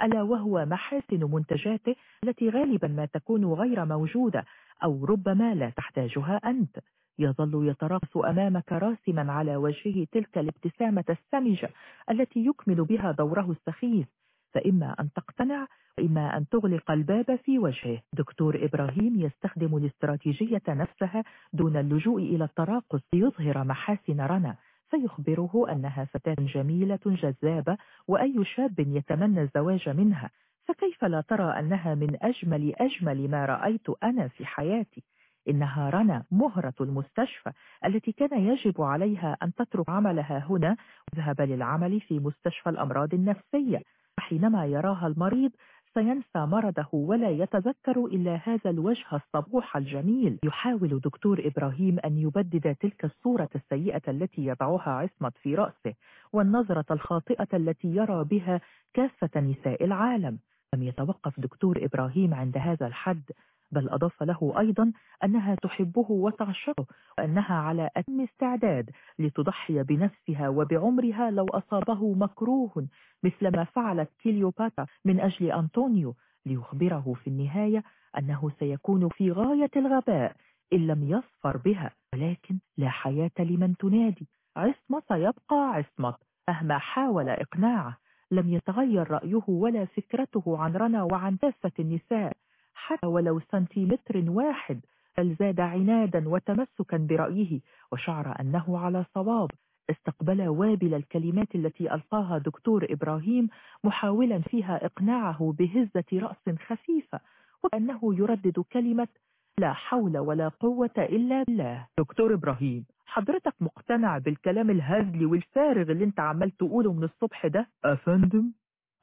ألا وهو محاسن منتجاته التي غالبا ما تكون غير موجودة أو ربما لا تحتاجها أنت. يظل يترقص أمامك راسما على وجهه تلك الابتسامة السمجة التي يكمل بها دوره السخيف. فإما أن تقتنع وإما أن تغلق الباب في وجهه. دكتور إبراهيم يستخدم الاستراتيجية نفسها دون اللجوء إلى التراقص. ليظهر محاسن رنا فيخبره أنها فتاة جميلة جذابة وأي شاب يتمنى الزواج منها. فكيف لا ترى أنها من أجمل أجمل ما رأيت أنا في حياتي؟ إنها رنا مهرة المستشفى التي كان يجب عليها أن تترك عملها هنا. وذهب للعمل في مستشفى الأمراض النفسية. حينما يراها المريض سينسى مرضه ولا يتذكر إلا هذا الوجه الصبوح الجميل. يحاول دكتور إبراهيم أن يبدد تلك الصورة السيئة التي يضعها عصمت في رأسه والنظرة الخاطئة التي يرى بها كافة نساء العالم. لم يتوقف دكتور إبراهيم عند هذا الحد. بل أضاف له أيضا أنها تحبه وتعشقه وأنها على أتم استعداد لتضحي بنفسها وبعمرها لو أصابه مكروه مثلما فعلت كليوباترا من أجل أنطونيو ليخبره في النهاية أنه سيكون في غاية الغباء إن لم يصفر بها ولكن لا حياة لمن تنادي. عصمة سيبقى عصمة مهما حاول إقناعه لم يتغير رأيه ولا فكرته عن رنا وعن كافة النساء. حتى ولو سنتيمتر واحد بل زاد عنادا وتمسكا برأيه وشعر أنه على صواب. استقبل وابل الكلمات التي ألقاها دكتور إبراهيم محاولا فيها إقناعه بهزة رأس خفيفة وكأنه يردد كلمة لا حول ولا قوة إلا بالله. دكتور إبراهيم حضرتك مقتنع بالكلام الهزلي والفارغ اللي أنت عمال تقوله من الصبح ده؟ أفندم؟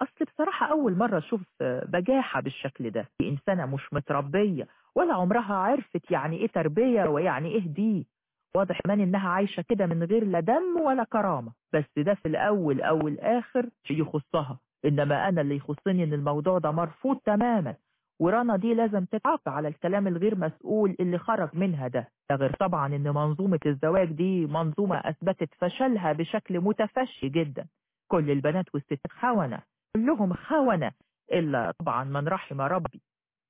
أصل بصراحة أول مرة أشوف بجاحة بالشكل ده. إنسانة مش متربية ولا عمرها عرفت يعني إيه تربية ويعني إيه دي واضح كمان إنها عايشة كده من غير لا دم ولا كرامة. بس ده في الأول أو الآخر يخصها. إنما أنا اللي يخصني إن الموضوع ده مرفوض تماما. ورنا دي لازم تتعاقب على الكلام الغير مسؤول اللي خرج منها ده. ده غير طبعا إن منظومة الزواج دي منظومة أثبتت فشلها بشكل متفشي جدا. كل البنات والستات خونة. كلهم خونة إلا طبعا من رحم ربي.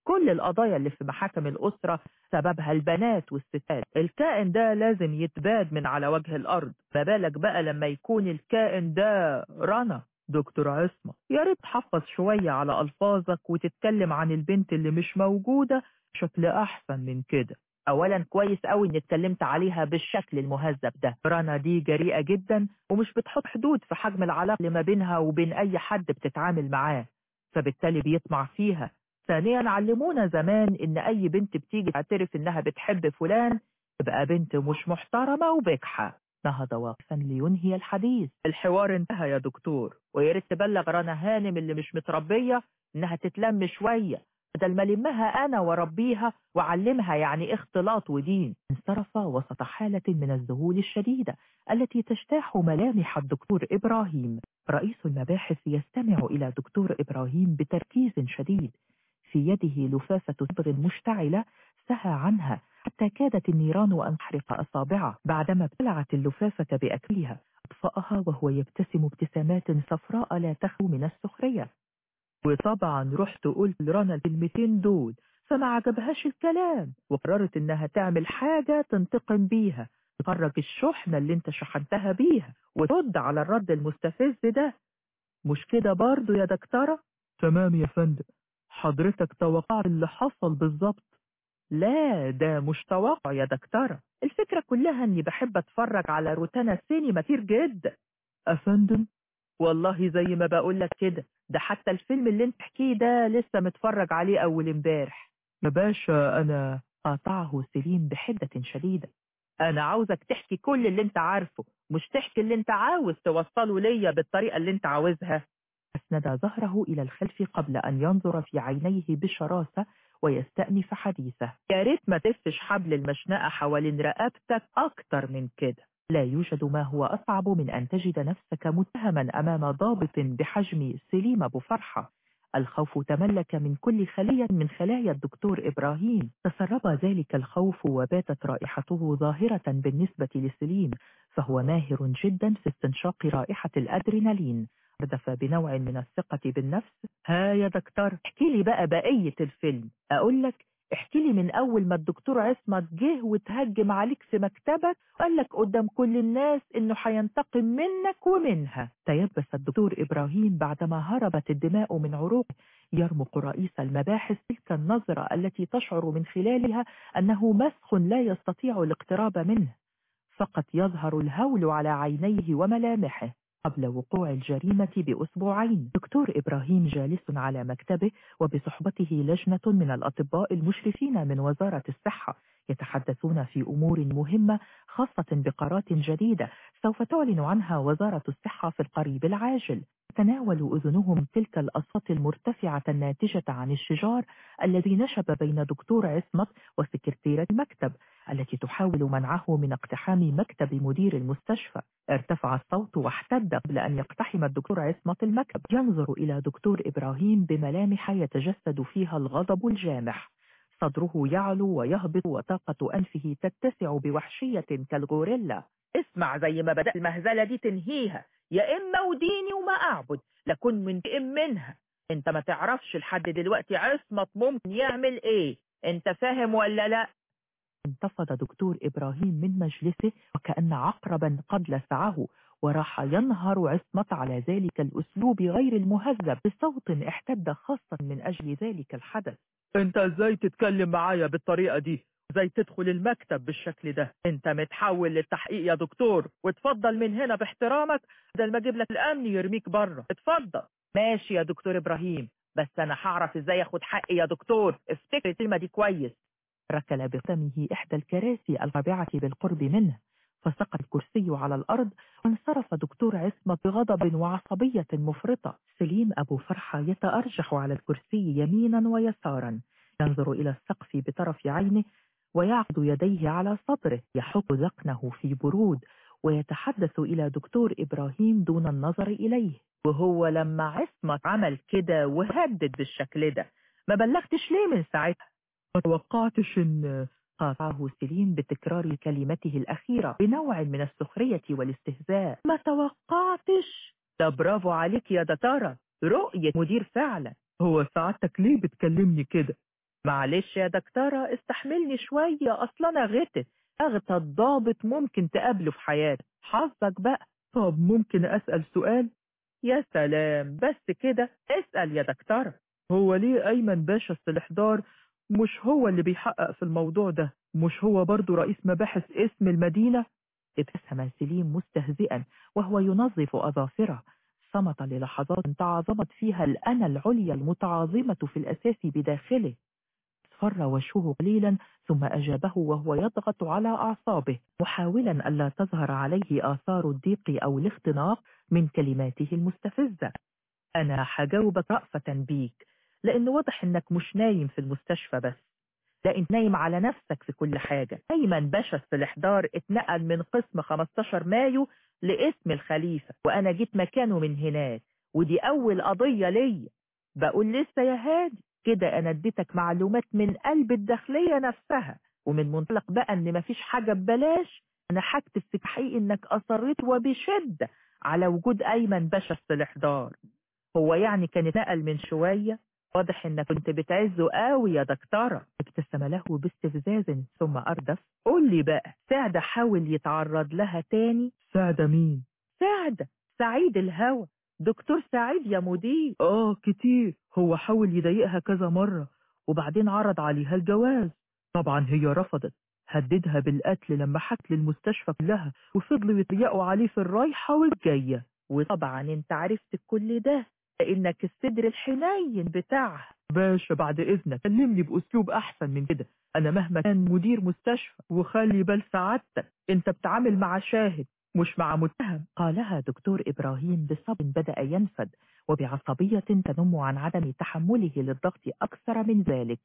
كل القضايا اللي في محاكم الأسرة سببها البنات والستات. الكائن ده لازم يتباد من على وجه الأرض. ما بالك بقى لما يكون الكائن ده رنا؟ دكتور عصمة يا ريت تحفظ شوية على ألفاظك وتتكلم عن البنت اللي مش موجودة بشكل أحسن من كده. أولا كويس قوي إني اتكلمت عليها بالشكل المهذب ده. رنا دي جريئة جدا ومش بتحط حدود في حجم العلاقة اللي ما بينها وبين أي حد بتتعامل معاه فبالتالي بيطمع فيها. ثانيا علمونا زمان إن أي بنت بتيجي تعترف إنها بتحب فلان تبقى بنت مش محترمة وبجحة نهض واقفا لينهي الحديث. الحوار انتهى يا دكتور ويا ريت تبلغ رنا هانم اللي مش متربية إنها تتلم شوية. بدل ما لمها أنا وربيها وعلمها يعني اختلاط ودين انصرف وسط حالة من الذهول الشديدة التي تجتاح ملامح الدكتور إبراهيم. رئيس المباحث يستمع إلى دكتور إبراهيم بتركيز شديد في يده لفافة صبغ مشتعلة سهى عنها حتى كادت النيران أن تحرق أصابعه. بعدما ابتلعت اللفافة بأكلها أطفأها وهو يبتسم ابتسامات صفراء لا تخلو من السخرية. وطبعا رحت قلت لرنا الكلمتين دول فما عجبهاش الكلام وقررت إنها تعمل حاجة تنتقم بيها. تخرج الشحنة اللي انت شحنتها بيها وترد على الرد المستفز ده. مش كده برضو يا دكتورة؟ تمام يا فندم. حضرتك توقعت اللي حصل بالظبط. لا ده مش توقع يا دكتورة. الفكرة كلها إني بحب أتفرج على روتانا سينما كتير جدا أفندم والله زي ما بقول لك كده ده حتى الفيلم اللي انت تحكيه ده لسه متفرج عليه أول امبارح. يا باشا أنا قاطعه سليم بحدة شديدة. أنا عاوزك تحكي كل اللي انت عارفه مش تحكي اللي انت عاوز توصله ليا بالطريقة اللي انت عاوزها. أسند ظهره إلى الخلف قبل أن ينظر في عينيه بشراسة ويستأنف حديثه. يا ريت ما تفتش حبل المشنقة حوالين رقبتك أكتر من كده. لا يوجد ما هو أصعب من أن تجد نفسك متهما أمام ضابط بحجم سليم أبو فرحة. الخوف تملك من كل خلية من خلايا الدكتور إبراهيم. تسرب ذلك الخوف وباتت رائحته ظاهرة بالنسبة لسليم فهو ماهر جدا في استنشاق رائحة الأدرينالين. أردف بنوع من الثقة بالنفس. ها يا دكتور احكي لي بقى بقية الفيلم. أقول لك احكي لي من أول ما الدكتور عصمت جه وتهجم عليك في مكتبك وقال لك قدام كل الناس إنه هينتقم منك ومنها. تيبس الدكتور إبراهيم بعدما هربت الدماء من عروقه يرمق رئيس المباحث تلك النظرة التي تشعر من خلالها أنه مسخ لا يستطيع الاقتراب منه. فقط يظهر الهول على عينيه وملامحه. قبل وقوع الجريمة بأسبوعين. دكتور إبراهيم جالس على مكتبه وبصحبته لجنة من الأطباء المشرفين من وزارة الصحة. يتحدثون في أمور مهمة خاصة بقرارات جديدة سوف تعلن عنها وزارة الصحة في القريب العاجل. تناول أذنهم تلك الأصوات المرتفعة الناتجة عن الشجار الذي نشب بين دكتور عصمت وسكرتيرة المكتب التي تحاول منعه من اقتحام مكتب مدير المستشفى. ارتفع الصوت واحتد قبل أن يقتحم الدكتور عصمت المكتب. ينظر إلى دكتور إبراهيم بملامح يتجسد فيها الغضب الجامح. صدره يعلو ويهبط وطاقة أنفه تتسع بوحشية كالغوريلا. اسمع زي ما بدأ المهزلة دي تنهيها. يا إما وديني وما أعبد لكن منتقم منها. أنت ما تعرفش لحد دلوقتي عصمت ممكن يعمل إيه؟ أنت فاهم ولا لا؟ انتفض دكتور إبراهيم من مجلسه وكأن عقربا قد لسعه. وراح ينهر عصمة على ذلك الأسلوب غير المهذب بصوت احتد خاصة من أجل ذلك الحدث. أنت إزاي تتكلم معايا بالطريقة دي؟ إزاي تدخل المكتب بالشكل ده؟ أنت متحول للتحقيق يا دكتور وتفضل من هنا باحترامك بدل ما أجيب لك الأمن يرميك بره. اتفضل. ماشي يا دكتور إبراهيم بس أنا هعرف إزاي آخد حقي يا دكتور. افتكر الكلمة دي كويس. ركل بقدمه إحدى الكراسي الرابعة بالقرب منه. فسقط الكرسي على الأرض وانصرف دكتور عصمة بغضب وعصبية مفرطة. سليم أبو فرحة يتأرجح على الكرسي يمينا ويسارا. ينظر إلى السقف بطرف عينه ويعقد يديه على صدره. يحط ذقنه في برود ويتحدث إلى دكتور إبراهيم دون النظر إليه. وهو لما عصمة عمل كده وهدد بالشكل ده. ما بلغتش ليه من ساعتها؟ ما توقعتش إن قاطعه سليم بتكرار كلمته الأخيرة بنوع من السخرية والاستهزاء. ما توقعتش! ده برافو عليك يا دكتورة رؤية مدير فعلا! هو سعادتك ليه بتكلمني كده؟ معلش يا دكتورة استحملني شوية أصلا أنا غتت أغتى الضابط ممكن تقابله في حياتك حظك بقى! طب ممكن أسأل سؤال؟ يا سلام! بس كده! اسأل يا دكتورة هو ليه أيمن باشا السلحدار مش هو اللي بيحقق في الموضوع ده مش هو برضو رئيس مباحث اسم المدينة؟ ابتسم سليم مستهزئا وهو ينظف أظافره. صمت للحظات تعظمت فيها الأنا العليا المتعاظمة في الأساس بداخله. اصفر وجهه قليلا ثم أجابه وهو يضغط على أعصابه. محاولا ألا تظهر عليه آثار الضيق أو الاختناق من كلماته المستفزة. أنا هجاوبك رأفة بيك. لأن واضح إنك مش نايم في المستشفى بس لا أنت نايم على نفسك في كل حاجة. أيمن باشا السلحدار اتنقل من قسم 15 مايو لاسم الخليفة وأنا جيت مكانه من هناك ودي أول قضية ليا. بقول لسه يا هادي كده أنا اديتك معلومات من قلب الداخلية نفسها ومن منطلق بقى إن مفيش حاجة ببلاش. أنا هكتب في تحقيق إنك أصريت وبشدة على وجود أيمن باشا السلحدار هو يعني كان اتنقل من شوية؟ واضح انك كنت بتعزه قوي يا دكتورة. ابتسم له باستفزاز ثم أردف قول لي بقى سعدة حاول يتعرض لها تاني؟ سعدة مين؟ سعدة سعيد الهوى دكتور سعيد يا مدير. آه كتير. هو حاول يضايقها كذا مرة وبعدين عرض عليها الجواز. طبعا هي رفضت. هددها بالقتل لما حكت للمستشفى كلها وفضلوا يتريقوا عليه في الرايحة والجاية. وطبعا أنت عرفت كل ده. لانك الصدر الحنين بتاعها باشا بعد إذنك كلمني بأسلوب أحسن من كده. أنا مهما كان مدير مستشفى وخلي بال سعادتك. أنت بتعامل مع شاهد مش مع متهم. قالها دكتور إبراهيم بصب بدأ ينفد وبعصبية تنم عن عدم تحمله للضغط أكثر من ذلك.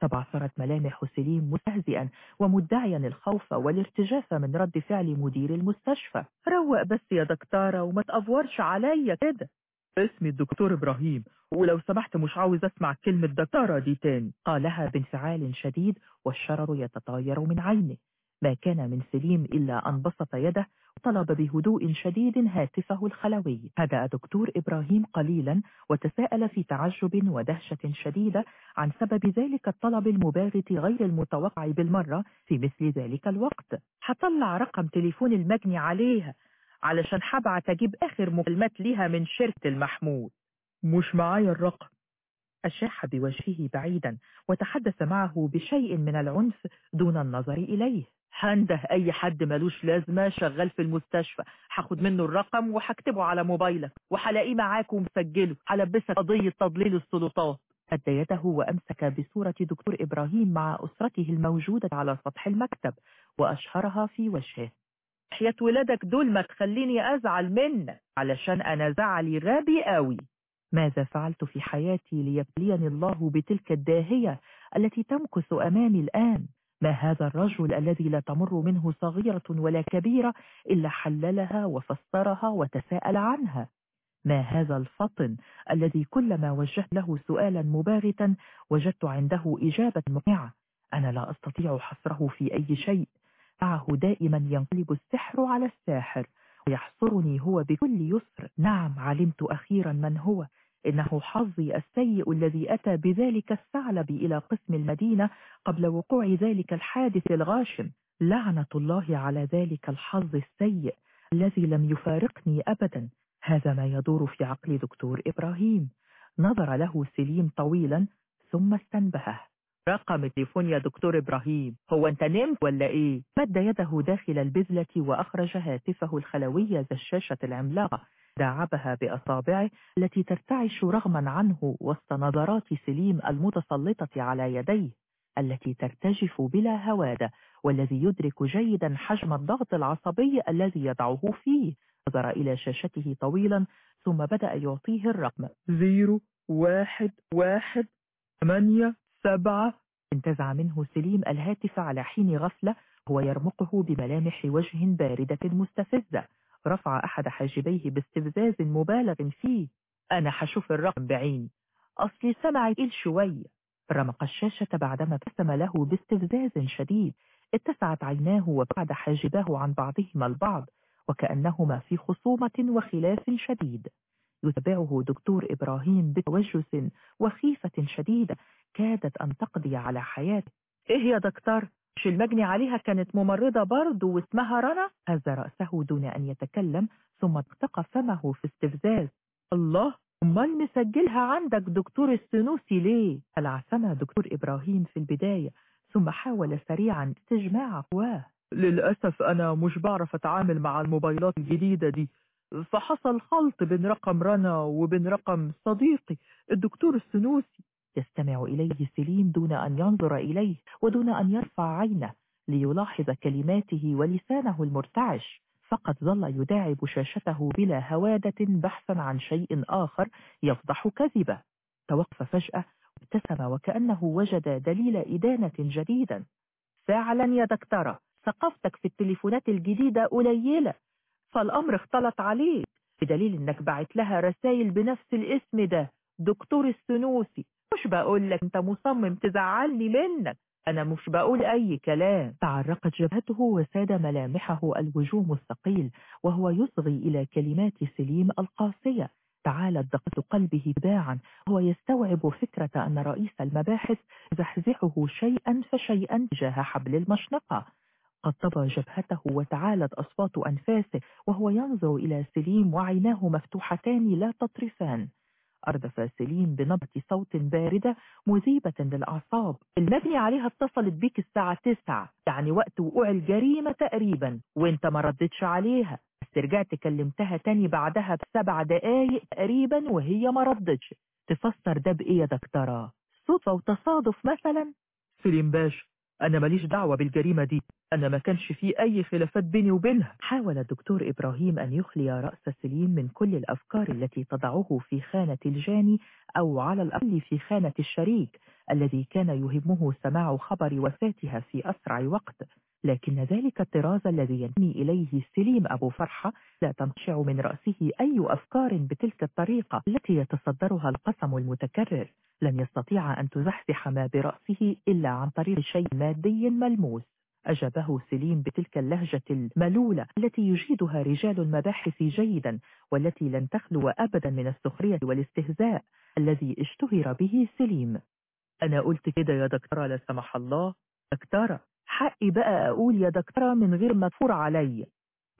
تبعثرت ملامح سليم مستهزئا ومدعيا الخوف والارتجاف من رد فعل مدير المستشفى. روق بس يا دكتورة وما تأفورش عليا كده. اسمي الدكتور إبراهيم ولو سمحت مش عاوز أسمع كلمة دكتورة دي تاني. قالها بانفعال شديد والشرر يتطاير من عينه. ما كان من سليم إلا أن بسط يده وطلب بهدوء شديد هاتفه الخلوي. هدأ دكتور إبراهيم قليلا وتساءل في تعجب ودهشة شديدة عن سبب ذلك الطلب المباغت غير المتوقع بالمرة في مثل ذلك الوقت. هطلع رقم تليفون المجني عليها. علشان حبعت أجيب آخر مكالمات ليها من شركة المحمود. مش معايا الرقم. أشاح بوجهه بعيدا وتحدث معه بشيء من العنف دون النظر إليه. هنده أي حد ملوش لازمة شغال في المستشفى. هاخد منه الرقم وهكتبه على موبايلك وهلاقيه معاك ومسجله. هلبسك قضية تضليل السلطات. أد يده وأمسك بصورة دكتور إبراهيم مع أسرته الموجودة على سطح المكتب وأشهرها في وجهه. حياة ولادك دول ما تخليني أزعل منك. علشان أنا زعلي غبي قوي. ماذا فعلت في حياتي ليبتليني الله بتلك الداهية التي تمكث أمامي الآن؟ ما هذا الرجل الذي لا تمر منه صغيرة ولا كبيرة إلا حللها وفسرها وتساءل عنها؟ ما هذا الفطن الذي كلما وجهت له سؤالا مباغتا وجدت عنده إجابة مقنعة. أنا لا أستطيع حصره في أي شيء. معه دائما ينقلب السحر على الساحر ويحصرني هو بكل يسر. نعم علمت أخيرا من هو. إنه حظي السيء الذي أتى بذلك الثعلب إلى قسم المدينة قبل وقوع ذلك الحادث الغاشم. لعنة الله على ذلك الحظ السيء الذي لم يفارقني أبدا. هذا ما يدور في عقل دكتور إبراهيم. نظر له سليم طويلا ثم استنبهه. رقم التليفون يا دكتور إبراهيم. هو أنت نمت ولا إيه؟ مد يده داخل البذلة وأخرج هاتفه الخلوي ذا الشاشة العملاقة. داعبها بأصابعه التي ترتعش رغما عنه وسط نظرات سليم المتسلطة على يديه التي ترتجف بلا هوادة والذي يدرك جيدا حجم الضغط العصبي الذي يضعه فيه. نظر إلى شاشته طويلا ثم بدأ يعطيه الرقم. زيرو واحد واحد ثمانية سبعة انتزع منه سليم الهاتف على حين غفلة هو يرمقه بملامح وجه باردة مستفزة. رفع أحد حاجبيه باستفزاز مبالغ فيه. أنا حشوف الرقم بعيني. أصلي سمعي تقيل شوية رمق الشاشة بعدما ابتسم له باستفزاز شديد. اتسعت عيناه وبعد حاجباه عن بعضهما البعض وكأنهما في خصومة وخلاف شديد. يتبعه دكتور إبراهيم بتوجس وخيفة شديدة كادت أن تقضي على حياته. إيه يا دكتور؟ مش المجني عليها؟ كانت ممرضة برضه واسمها رنا؟ هز رأسه دون أن يتكلم ثم اقتقى فمه في استفزاز. الله أمال مسجلها عندك دكتور السنوسي ليه؟ العثم دكتور إبراهيم في البداية ثم حاول سريعا استجماع قواه للأسف أنا مش بعرف أتعامل مع الموبايلات الجديدة دي. فحصل خلط بين رقم رنا وبين رقم صديقي. الدكتور السنوسي يستمع إليه سليم دون أن ينظر إليه ودون أن يرفع عينه ليلاحظ كلماته ولسانه المرتعش. فقد ظل يداعب شاشته بلا هوادة بحثا عن شيء آخر يفضح كذبه. توقف فجأة ابتسم وكأنه وجد دليل إدانة جديدا. فعلا يا دكتورة ثقافتك في التليفونات الجديدة قليلة. فالأمر اختلط عليك بدليل إنك بعت لها رسائل بنفس الاسم ده. دكتور السنوسي مش بقول لك أنت مصمم تزعلني منك. أنا مش بقول أي كلام. تعرقت جبهته وساد ملامحه الوجوم الثقيل وهو يصغي إلى كلمات سليم القاسية. تعالت دقة قلبه باعا هو يستوعب فكرة أن رئيس المباحث زحزحه شيئا فشيئا تجاه حبل المشنقة. قد طبى جبهته وتعالت أصوات أنفاسه وهو ينظر إلى سليم وعيناه مفتوحتان لا تطرفان. أردف سليم بنبرة صوت باردة مذيبة للأعصاب. المبني عليها اتصلت بيك الساعة تسعة. يعني وقت وقوع الجريمة تقريبا. وانت ما ردتش عليها. بس رجعت كلمتها تاني بعدها بسبع دقايق تقريبا وهي ما ردتش. تفسر ده بإيه يا دكتورة صدفة وتصادف مثلا. سليم باشا أنا ماليش دعوة بالجريمة دي. أنا ما كانش فيه أي خلافات بيني وبينها. حاول الدكتور إبراهيم أن يخلي رأس سليم من كل الأفكار التي تضعه في خانة الجاني أو على الأقل في خانة الشريك الذي كان يهمه سماع خبر وفاتها في أسرع وقت. لكن ذلك الطراز الذي ينمي إليه سليم أبو فرحة لا تنشع من رأسه أي أفكار بتلك الطريقة التي يتصدرها القسم المتكرر. لن يستطيع أن تزحزح ما برأسه إلا عن طريق شيء مادي ملموس. أجابه سليم بتلك اللهجة الملولة التي يجيدها رجال المباحث جيدا والتي لن تخلو أبدا من السخرية والاستهزاء الذي اشتهر به سليم. أنا قلت كده يا دكتورة لا سمح الله. دكتورة. حقي بقى أقول يا دكتورة من غير ما تفور عليا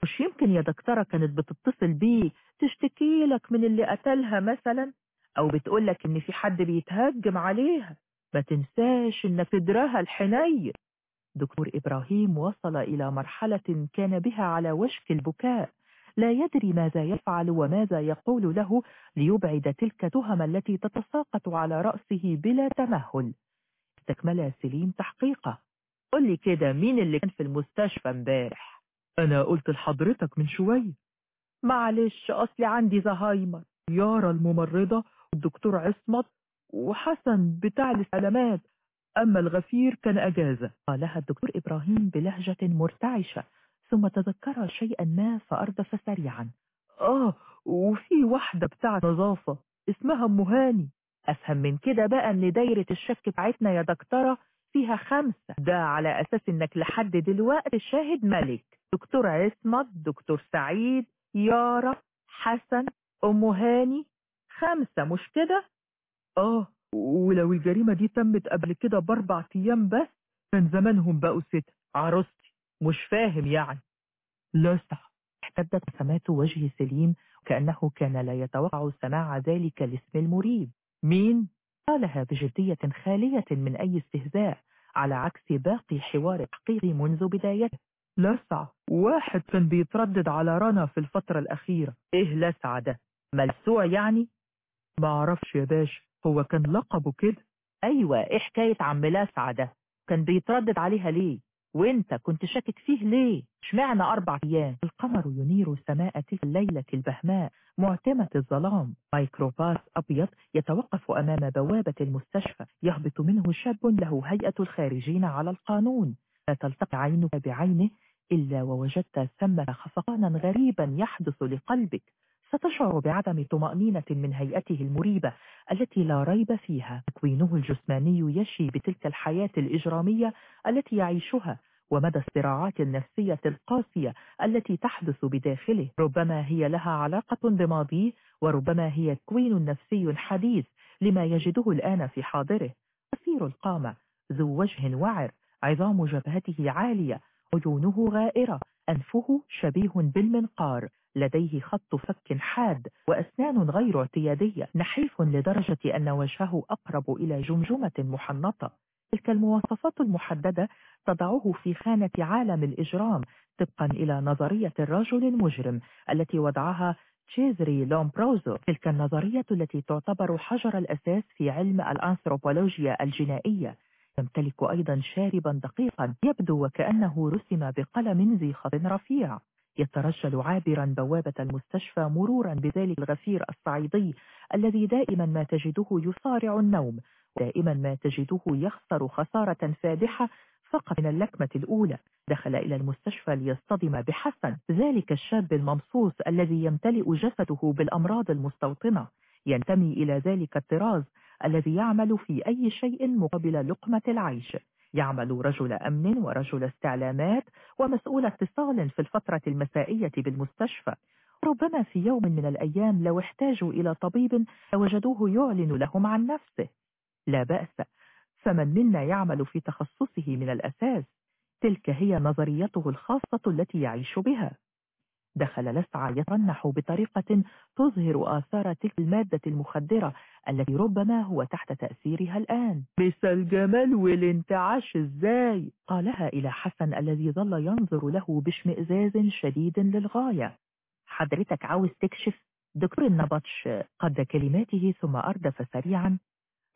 مش يمكن يا دكتورة كانت بتتصل بيه تشتكي لك من اللي قتلها مثلا؟ أو بتقولك إن في حد بيتهجم عليها؟ ما تنساش إنك تدراها الحنين دكتور إبراهيم وصل إلى مرحلة كان بها على وشك البكاء. لا يدري ماذا يفعل وماذا يقول له ليبعد تلك تهم التي تتساقط على رأسه بلا تمهل. استكمل سليم تحقيقه. قل لي كده مين اللي كان في المستشفى امبارح؟ أنا قلت لحضرتك من شوية. معلش أصلي عندي زهايمر. يارا الممرضة والدكتور عصمت وحسن بتاع السلامات أما الغفير كان أجازة. قالها الدكتور إبراهيم بلهجة مرتعشة ثم تذكر شيئا ما فأردف سريعا. آه وفي واحدة بتاعة نظافة اسمها أم هاني أفهم من كده بقى أن دايرة الشك بتاعتنا يا دكتورة فيها خمسة. ده على أساس أنك لحد دلوقتي شاهد ملك. دكتور عصمت دكتور سعيد يارا حسن أم هاني. خمسة مش كده؟ آه ولو الجريمة دي تمت قبل كده بأربع أيام بس كان زمانهم بقوا ستة. عروستي مش فاهم يعني. لسع احتدت سمات وجه سليم كأنه كان لا يتوقع سماع ذلك الاسم المريب. مين؟ قالها بجدية خالية من أي استهزاء على عكس باقي حوار التحقيق منذ بدايته. لسع واحد كان بيتردد على رنا في الفترة الأخيرة. إيه لسع ده ملسوع يعني؟ ما أعرفش يا باشا هو كان لقبه كده؟ أيوه إيه حكاية عم لسع ده كان بيتردد عليها ليه؟ وانت كنت شاكك فيه ليه؟ اشمعنى أربع أيام؟ القمر ينير سماء تلك الليلة البهماء معتمة الظلام. ميكروباص أبيض يتوقف أمام بوابة المستشفى يهبط منه شاب له هيئة الخارجين على القانون. لا تلتقي عينك بعينه إلا ووجدت ثمة خفقانا غريبا يحدث لقلبك. ستشعر بعدم طمأنينة من هيئته المريبة التي لا ريب فيها. تكوينه الجسماني يشي بتلك الحياة الإجرامية التي يعيشها ومدى الصراعات النفسية القاسية التي تحدث بداخله. ربما هي لها علاقة بماضيه وربما هي تكوين نفسي حديث لما يجده الآن في حاضره. قصير القامة ذو وجه وعر عظام جبهته عالية عيونه غائرة أنفه شبيه بالمنقار. لديه خط فك حاد وأسنان غير اعتيادية نحيف لدرجة أن وجهه أقرب إلى جمجمة محنطة. تلك المواصفات المحددة تضعه في خانة عالم الإجرام طبقا إلى نظرية الرجل المجرم التي وضعها تشيزري لومبروزو تلك النظرية التي تعتبر حجر الأساس في علم الأنثروبولوجيا الجنائية. يمتلك أيضا شاربا دقيقا يبدو وكأنه رسم بقلم ذي خط رفيع. يترجل عابرا بوابة المستشفى مرورا بذلك الغفير الصعيدي الذي دائما ما تجده يصارع النوم دائما ما تجده يخسر خسارة فادحة فقط من اللكمة الأولى. دخل إلى المستشفى ليصطدم بحسن. ذلك الشاب الممصوص الذي يمتلئ جسده بالأمراض المستوطنة. ينتمي إلى ذلك الطراز الذي يعمل في أي شيء مقابل لقمة العيش. يعمل رجل أمن ورجل استعلامات ومسؤول اتصال في الفترة المسائية بالمستشفى. ربما في يوم من الأيام لو احتاجوا إلى طبيب لوجدوه يعلن لهم عن نفسه. لا بأس فمن منا يعمل في تخصصه من الأساس؟ تلك هي نظريته الخاصة التي يعيش بها. دخل لسعى يترنح بطريقة تظهر آثار تلك المادة المخدرة التي ربما هو تحت تأثيرها الآن. بس الجمال والانتعاش إزاي قالها إلى حسن الذي ظل ينظر له باشمئزاز شديد للغاية. حضرتك عاوز تكشف؟ دكتور النبطش قد كلماته ثم أردف سريعا.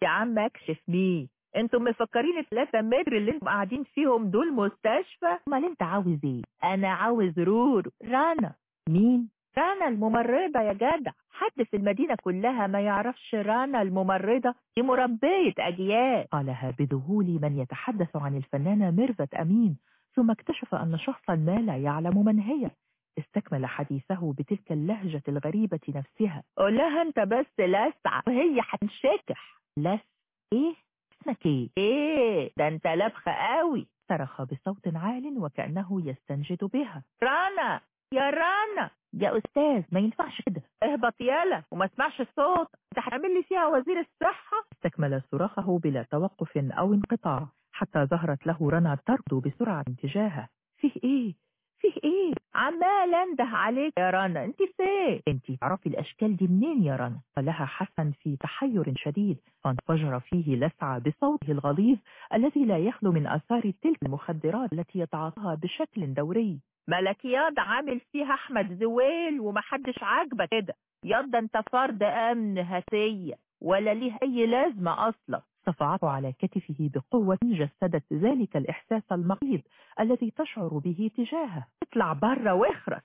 يا عم اكشف مين أنتم مفكرين الثلاثة متر اللي أنتم قاعدين فيهم دول مستشفى؟ امال انت عاوز إيه؟ أنا عاوز رور. رنا مين؟ رنا الممرضة يا جدع. حد في المدينة كلها ما يعرفش رنا الممرضة. دي مربية أجيال. قالها بذهول من يتحدث عن الفنانة ميرفت أمين ثم اكتشف أن شخصا ما لا يعلم من هي. استكمل حديثه بتلك اللهجة الغريبة نفسها. قول لها انت بس لسع وهي هتنشكح. لس إيه؟ اسمك إيه ده أنت لبخة قوي. صرخ بصوت عال وكأنه يستنجد بها. رنا يا رنا يا أستاذ ما ينفعش كده. اهبط يالا وما اسمعش الصوت. انت هتعمل لي فيها وزير الصحة. استكمل صراخه بلا توقف أو انقطاع حتى ظهرت له رنا تركض بسرعة تجاهه فيه إيه؟ فيه إيه؟ عمال انده عليك يا رنا أنت فين؟ أنت تعرفي الأشكال دي منين يا رنا؟ قالها حسن في تحير شديد فانفجر فيه لسعى بصوته الغليظ الذي لا يخلو من آثار تلك المخدرات التي يتعاطاها بشكل دوري. ملك ياض عامل فيها أحمد زويل ومحدش عاجبك كده. ياض أنت فرد أمن هسية ولا ليه أي لازمة أصلا. صفعته على كتفه بقوة جسدت ذلك الإحساس المقيت الذي تشعر به تجاهه. اطلع بره واخرس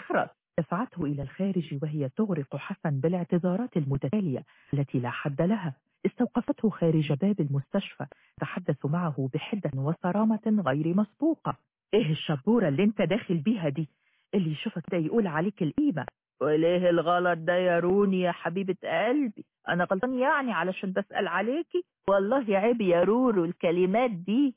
اخرس. دفعته إلى الخارج وهي تغرق حسن بالاعتذارات المتتالية التي لا حد لها. استوقفته خارج باب المستشفى. تحدث معه بحدة وصرامة غير مسبوقة. إيه الشبورة اللي انت داخل بيها دي اللي يشوفك ده يقول عليك القيمة. وليه الغلط ده يا روني يا حبيبة قلبي. أنا غلطان يعني علشان بسأل عليكي؟ والله عيب يا رورو الكلمات دي.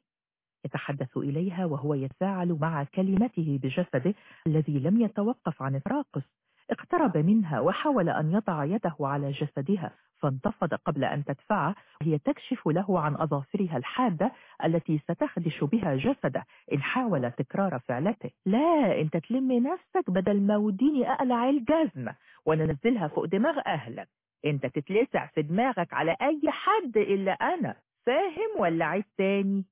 يتحدث إليها وهو يتفاعل مع كلمته بجسده الذي لم يتوقف عن التراقص اقترب منها وحاول أن يضع يده على جسدها. فانتفض قبل أن تدفعه وهي تكشف له عن أظافرها الحادة التي ستخدش بها جسده. إن حاول تكرار فعلته. لا أنت تلمي نفسك بدل ما وديني أقلع الجزمة وننزلها فوق دماغ أهلك. أنت تتلسع في دماغك على أي حد إلا أنا. فاهم ولا عيد تاني؟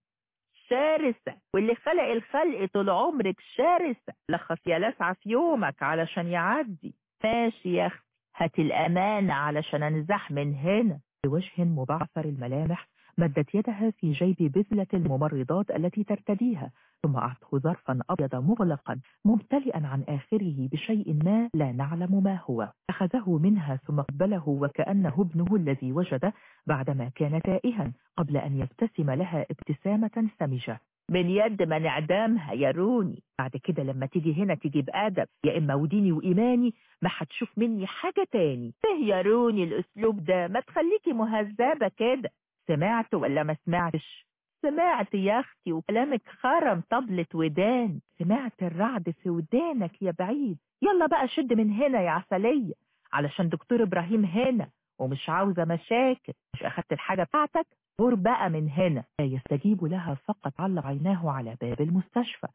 شرسة. واللي خلق الخلق طول عمرك شرسة. لخص يا لسعة في يومك علشان يعدي. ماشي يا أختي هات الأمانة علشان أنزح من هنا. بوجه مبعثر الملامح مدت يدها في جيب بذلة الممرضات التي ترتديها ثم أعطته ظرفا أبيض مغلقا ممتلئا عن آخره بشيء ما لا نعلم ما هو. أخذه منها ثم قبله وكأنه ابنه الذي وجده بعدما كان تائها قبل أن يبتسم لها ابتسامة سمجة. من يد ما نعدامها يا روني بعد كده لما تيجي هنا تيجي بأدب يا إما وديني وإيماني ما هتشوف مني حاجة تاني. إيه يا روني الأسلوب ده؟ ما تخليكي مهذبة كده. سمعت ولا ما سمعتش؟ سمعت يا أختي وكلامك خرم طبلة ودان. سمعت الرعد في ودانك يا بعيد. يلا بقى شد من هنا يا عسلية علشان دكتور إبراهيم هنا ومش عاوزة مشاكل. مش أخدت الحاجة بتاعتك؟ غور بقى من هنا. لا يستجيب لها فقط. علق عيناه على باب المستشفى.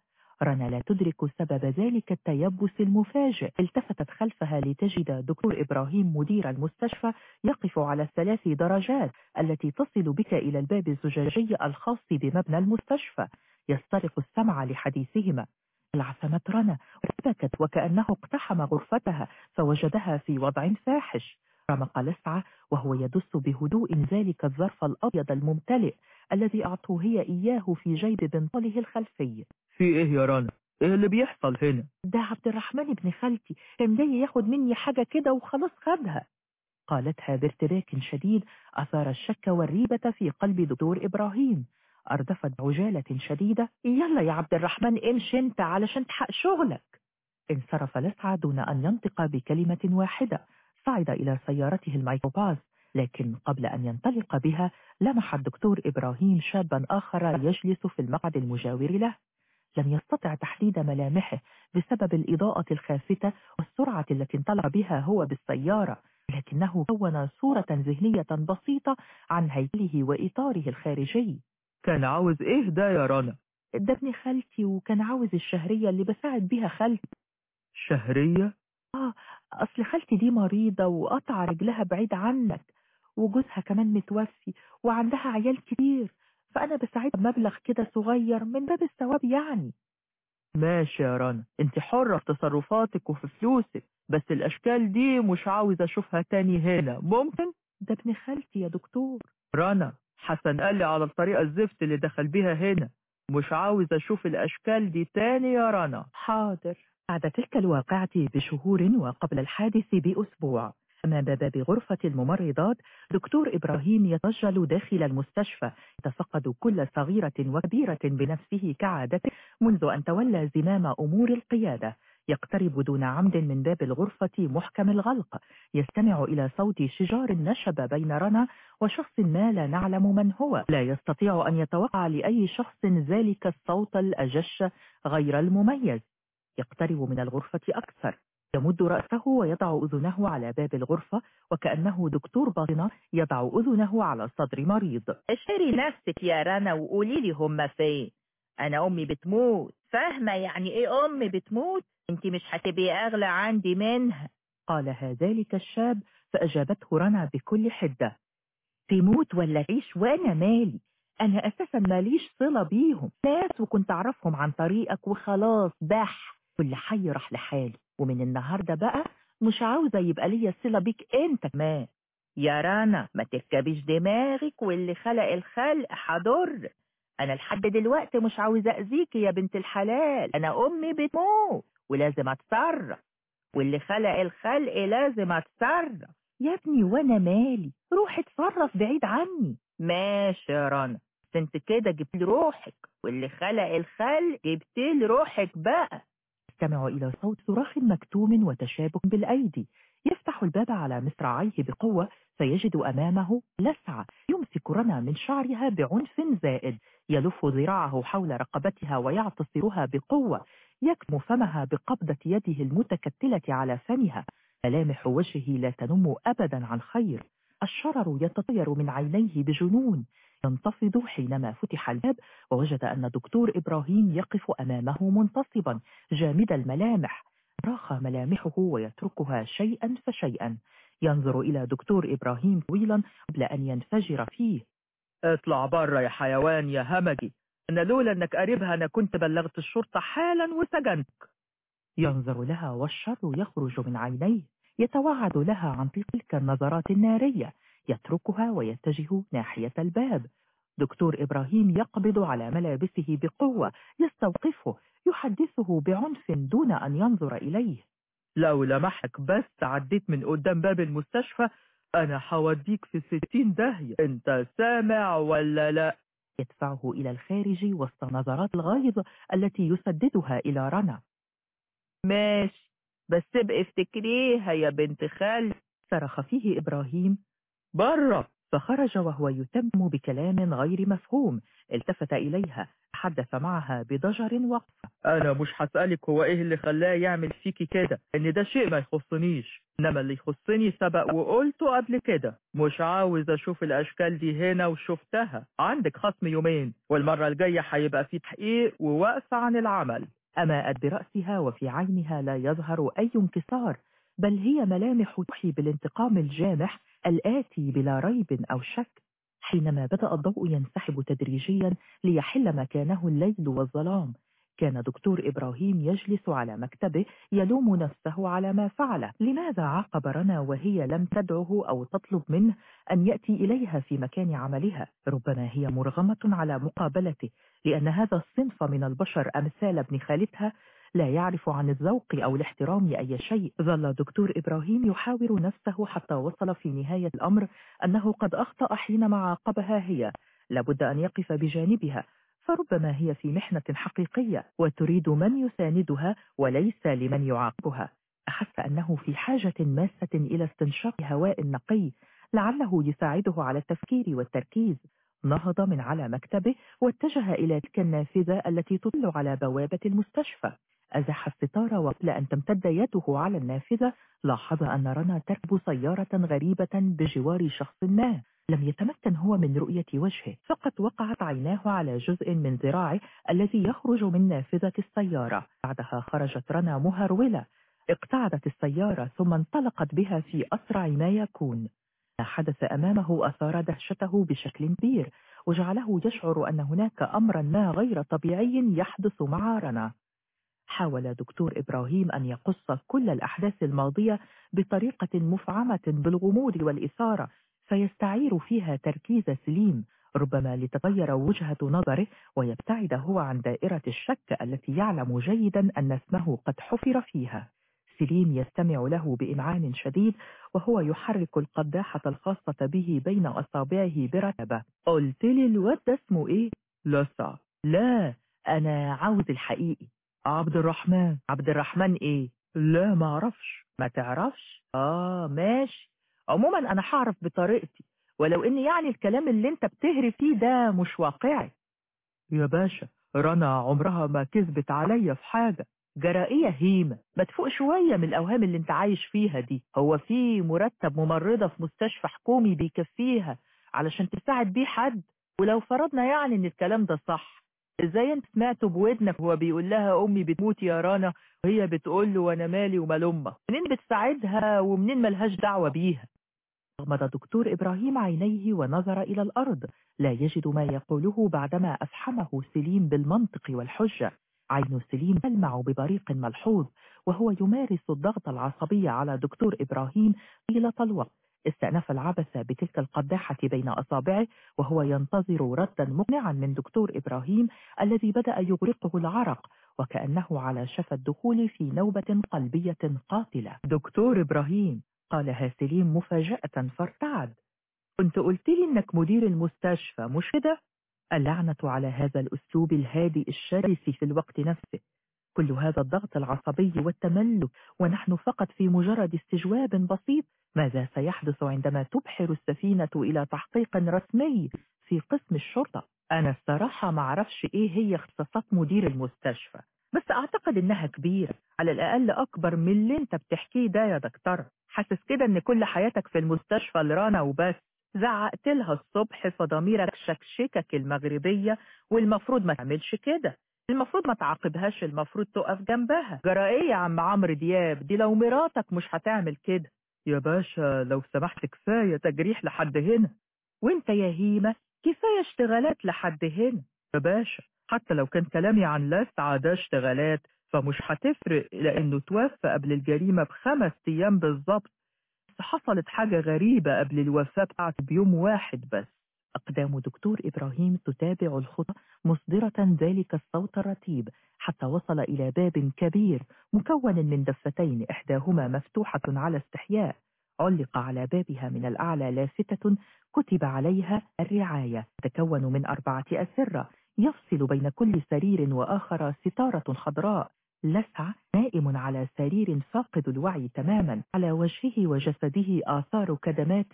رنا لا تدرك سبب ذلك التيبس المفاجئ. التفتت خلفها لتجد دكتور إبراهيم مدير المستشفى يقف على الثلاث درجات التي تصل بك إلى الباب الزجاجي الخاص بمبنى المستشفى. يسترق السمع لحديثهما. العثمت رنا. ارتبكت وكأنه اقتحم غرفتها. فوجدها في وضع فاحش. رمق لسعة وهو يدس بهدوء ذلك الظرف الأبيض الممتلئ الذي أعطوه هي إياه في جيب بنطله الخلفي. في إيه يا رنا؟ إيه اللي بيحصل هنا؟ ده عبد الرحمن ابن خالتي كان جاي ياخد مني حاجة كده وخلاص خدها. قالتها بارتباك شديد أثار الشك والريبة في قلب دكتور إبراهيم. أردفت عجالة شديدة يلا يا عبد الرحمن امشي انت علشان تحق شغلك. انصرف لسعى دون أن ينطق بكلمة واحدة. صعد إلى سيارته الميكروباص لكن قبل أن ينطلق بها لمح الدكتور إبراهيم شابا آخر يجلس في المقعد المجاور له لم يستطع تحديد ملامحه بسبب الإضاءة الخافتة والسرعة التي انطلق بها هو بالسيارة لكنه كون صورة ذهنية بسيطة عن هيكله وإطاره الخارجي كان عاوز إيه ده يا رنا؟ ده ابن خالتي وكان عاوز الشهرية اللي بساعد بيها خالتي شهرية؟ آه أصل خالتي دي مريضة وقطع رجلها بعيد عنك وجوزها كمان متوفي وعندها عيال كتير فأنا بساعدها بمبلغ كده صغير من باب الثواب يعني. ماشي يا رنا أنت حرة في تصرفاتك وفي فلوسك بس الأشكال دي مش عاوز أشوفها تاني هنا ممكن؟ ده ابن خالتي يا دكتور. رنا حسن قال لي على الطريقة الزفت اللي دخل بيها هنا مش عاوز أشوف الأشكال دي تاني يا رنا. حاضر. بعد تلك الواقعة بشهور وقبل الحادث بأسبوع أمام باب غرفة الممرضات دكتور إبراهيم يتجل داخل المستشفى يتفقد كل صغيرة وكبيرة بنفسه كعادته منذ أن تولى زمام أمور القيادة. يقترب دون عمد من باب الغرفة محكم الغلق يستمع إلى صوت شجار نشب بين رنا وشخص ما لا نعلم من هو. لا يستطيع أن يتوقع لأي شخص ذلك الصوت الأجش غير المميز. يقترب من الغرفة أكثر. يمد رأسه ويضع أذنه على باب الغرفة وكأنه دكتور باطنة يضع أذنه على صدر مريض. اشتري نفسك يا رنا وقولي لي هم فين. أنا أمي بتموت. فاهمة يعني إيه أمي بتموت؟ أنت مش هتبقي أغلى عندي منها. قالها ذلك الشاب فأجابته رنا بكل حدة. تموت ولا تعيش وأنا مالي؟ أنا أساسا ماليش صلة بيهم. ناس وكنت أعرفهم عن طريقك وخلاص بح. كل حي راح لحاله. ومن النهاردة بقى مش عاوزة يبقى ليا صلة بيك أنت كمان. يا رنا ما تركبيش دماغك واللي خلق الخلق حضر. أنا لحد دلوقتي مش عاوزة اذيكي يا بنت الحلال. أنا أمي بتموت ولازم أتصرف. واللي خلق الخلق لازم أتصرف. يا ابني وأنا مالي؟ روح اتصرف بعيد عني. ماشي يا رنا. بس أنت كده جبت روحك. واللي خلق الخلق جبت روحك بقى. يستمع إلى صوت صراخ مكتوم وتشابك بالأيدي. يفتح الباب على مصراعيه بقوة فيجد أمامه لسعة يمسك رنا من شعرها بعنف زائد. يلف ذراعه حول رقبتها ويعتصرها بقوة. يكم فمها بقبضة يده المتكتلة على فمها. ملامح وجهه لا تنم أبدا عن خير. الشرر يتطير من عينيه بجنون. ينتفض حينما فتح الباب ووجد أن دكتور إبراهيم يقف أمامه منتصبا جامد الملامح. راخ ملامحه ويتركها شيئا فشيئا. ينظر إلى دكتور إبراهيم طويلا قبل أن ينفجر فيه. اطلع بره يا حيوان يا همجي. أنا لولا أنك قريبها أنا كنت بلغت الشرطة حالا وسجنتك. ينظر لها والشر يخرج من عينيه. يتوعد لها عن تلك النظرات النارية. يتركها ويتجه ناحية الباب. دكتور إبراهيم يقبض على ملابسه بقوة يستوقفه يحدثه بعنف دون أن ينظر إليه. لو لمحك بس عديت من قدام باب المستشفى. أنا حوديك في ستين داهية. أنت سامع ولا لا؟ يدفعه إلى الخارج وسط نظرات الغيظ التي يسددها إلى رنا. ماشي بس ابقى افتكريها يا بنت خال صرخ فيه إبراهيم. بره فخرج وهو يتم بكلام غير مفهوم. التفت إليها. حدث معها بضجر وقفة أنا مش هسألك هو إيه اللي خلاه يعمل فيكي كده؟ إن ده شيء ما يخصنيش. إنما اللي يخصني سبق وقلته قبل كده. مش عاوز أشوف الأشكال دي هنا وشفتها. عندك خصم يومين. والمرة الجاية هيبقى في تحقيق ووقف عن العمل. أماءت برأسها وفي عينها لا يظهر أي انكسار. بل هي ملامح توحي بالانتقام الجامح الآتي بلا ريب أو شك. حينما بدأ الضوء ينسحب تدريجيا ليحل مكانه الليل والظلام كان دكتور إبراهيم يجلس على مكتبه يلوم نفسه على ما فعل. لماذا عاقب رنا وهي لم تدعه أو تطلب منه أن يأتي إليها في مكان عملها؟ ربما هي مرغمة على مقابلته لأن هذا الصنف من البشر أمثال ابن خالتها لا يعرف عن الذوق أو الاحترام أي شيء. ظل دكتور إبراهيم يحاور نفسه حتى وصل في نهاية الأمر أنه قد أخطأ حينما عاقبها هي. لابد أن يقف بجانبها. فربما هي في محنة حقيقية وتريد من يساندها وليس لمن يعاقبها. أحس أنه في حاجة ماسة إلى استنشاق هواء نقي لعله يساعده على التفكير والتركيز. نهض من على مكتبه واتجه إلى تلك النافذة التي تطل على بوابة المستشفى. أزح الستار وقبل أن تمتد يده على النافذة لاحظ أن رنا تركب سيارة غريبة بجوار شخص ما. لم يتمكن هو من رؤية وجهه فقد وقعت عيناه على جزء من ذراعه الذي يخرج من نافذة السيارة. بعدها خرجت رنا مهرولة. اقتعدت السيارة ثم انطلقت بها في أسرع ما يكون. ما حدث أمامه أثار دهشته بشكل كبير وجعله يشعر أن هناك أمرا ما غير طبيعي يحدث مع رنا. حاول دكتور إبراهيم أن يقص كل الأحداث الماضية بطريقة مفعمة بالغموض والإثارة فيستعير فيها تركيز سليم ربما لتغير وجهة نظره ويبتعد هو عن دائرة الشك التي يعلم جيدا أن اسمه قد حفر فيها. سليم يستمع له بإمعان شديد وهو يحرك القداحة الخاصة به بين أصابعه برتبة. قلت لي الواد اسمه إيه؟ لسه لا أنا عاوز الحقيقي. عبد الرحمن. عبد الرحمن إيه؟ لا ما أعرفش. ما تعرفش؟ آه ماشي. عموما أنا هعرف بطريقتي. ولو إن يعني الكلام اللي أنت بتهري فيه ده مش واقعي. يا باشا رنا عمرها ما كذبت عليا في حاجة. جرائية هيمة. ما تفوق شوية من الأوهام اللي أنت عايش فيها دي. هو في مرتب ممرضة في مستشفى حكومي بيكفيها علشان تساعد بيه حد؟ ولو فرضنا يعني إن الكلام ده صح إزاي أنت سمعته بودنك وهو بيقول لها أمي بتموت يا رنا وهي بتقول له وأنا مالي ومال منين بتساعدها ومنين ملهاش دعوة بيها؟ غمض دكتور إبراهيم عينيه ونظر إلى الأرض لا يجد ما يقوله بعدما أفحمه سليم بالمنطق والحجة. عين سليم تلمع ببريق ملحوظ وهو يمارس الضغط العصبي على دكتور إبراهيم طيلة الوقت. استأنف العبث بتلك القداحة بين أصابعه وهو ينتظر ردا مقنعا من دكتور إبراهيم الذي بدأ يغرقه العرق وكأنه على شفا الدخول في نوبة قلبية قاتلة. دكتور إبراهيم! قالها سليم مفاجأة فارتعد. كنت قلت لي إنك مدير المستشفى مش كده؟ اللعنة على هذا الأسلوب الهادئ الشرس في الوقت نفسه. كل هذا الضغط العصبي والتملك ونحن فقط في مجرد استجواب بسيط. ماذا سيحدث عندما تبحر السفينة إلى تحقيق رسمي في قسم الشرطة؟ أنا الصراحة ما أعرفش إيه هي اختصاصات مدير المستشفى بس أعتقد إنها كبيرة على الأقل أكبر من اللي أنت بتحكيه ده يا دكتور. حاسس كده إن كل حياتك في المستشفى لرانا وبس. زعقت لها الصبح فضميرك شكشكك المغربية والمفروض ما تعملش كده. المفروض ما تعاقبهاش المفروض تقف جنبها. جرى إيه يا عم عمرو دياب دي لو مراتك مش هتعمل كده. يا باشا لو سمحت كفاية تجريح لحد هنا. وانت يا هيمة كفاية اشتغالات لحد هنا. يا باشا حتى لو كان كلامي عن لا استعادة اشتغالات فمش هتفرق لأنه توفى قبل الجريمة بخمس أيام بالظبط. حصلت حاجة غريبة قبل الوفاة بتاعته بيوم واحد بس. أقدام دكتور إبراهيم تتابع الخطى مصدرة ذلك الصوت الرتيب حتى وصل إلى باب كبير مكون من دفتين إحداهما مفتوحة على استحياء علق على بابها من الأعلى لافتة كتب عليها الرعاية. تكون من أربعة أسرة يفصل بين كل سرير وآخر ستارة خضراء. لسع نائم على سرير فاقد الوعي تماما على وجهه وجسده آثار كدمات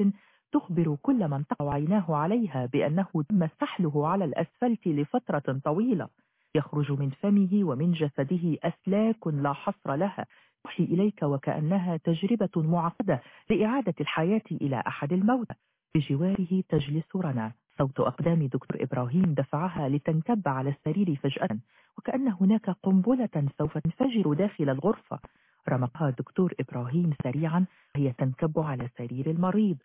تخبر كل من تقع عيناه عليها بأنه تم سحله على الأسفلت لفترة طويلة. يخرج من فمه ومن جسده أسلاك لا حصر لها. تحي إليك وكأنها تجربة معقدة لإعادة الحياة إلى أحد الموتى. بجواره تجلس رنا. صوت أقدام دكتور إبراهيم دفعها لتنكب على السرير فجأة. وكأن هناك قنبلة سوف تنفجر داخل الغرفة. رمقها دكتور إبراهيم سريعا. وهي تنكب على سرير المريض.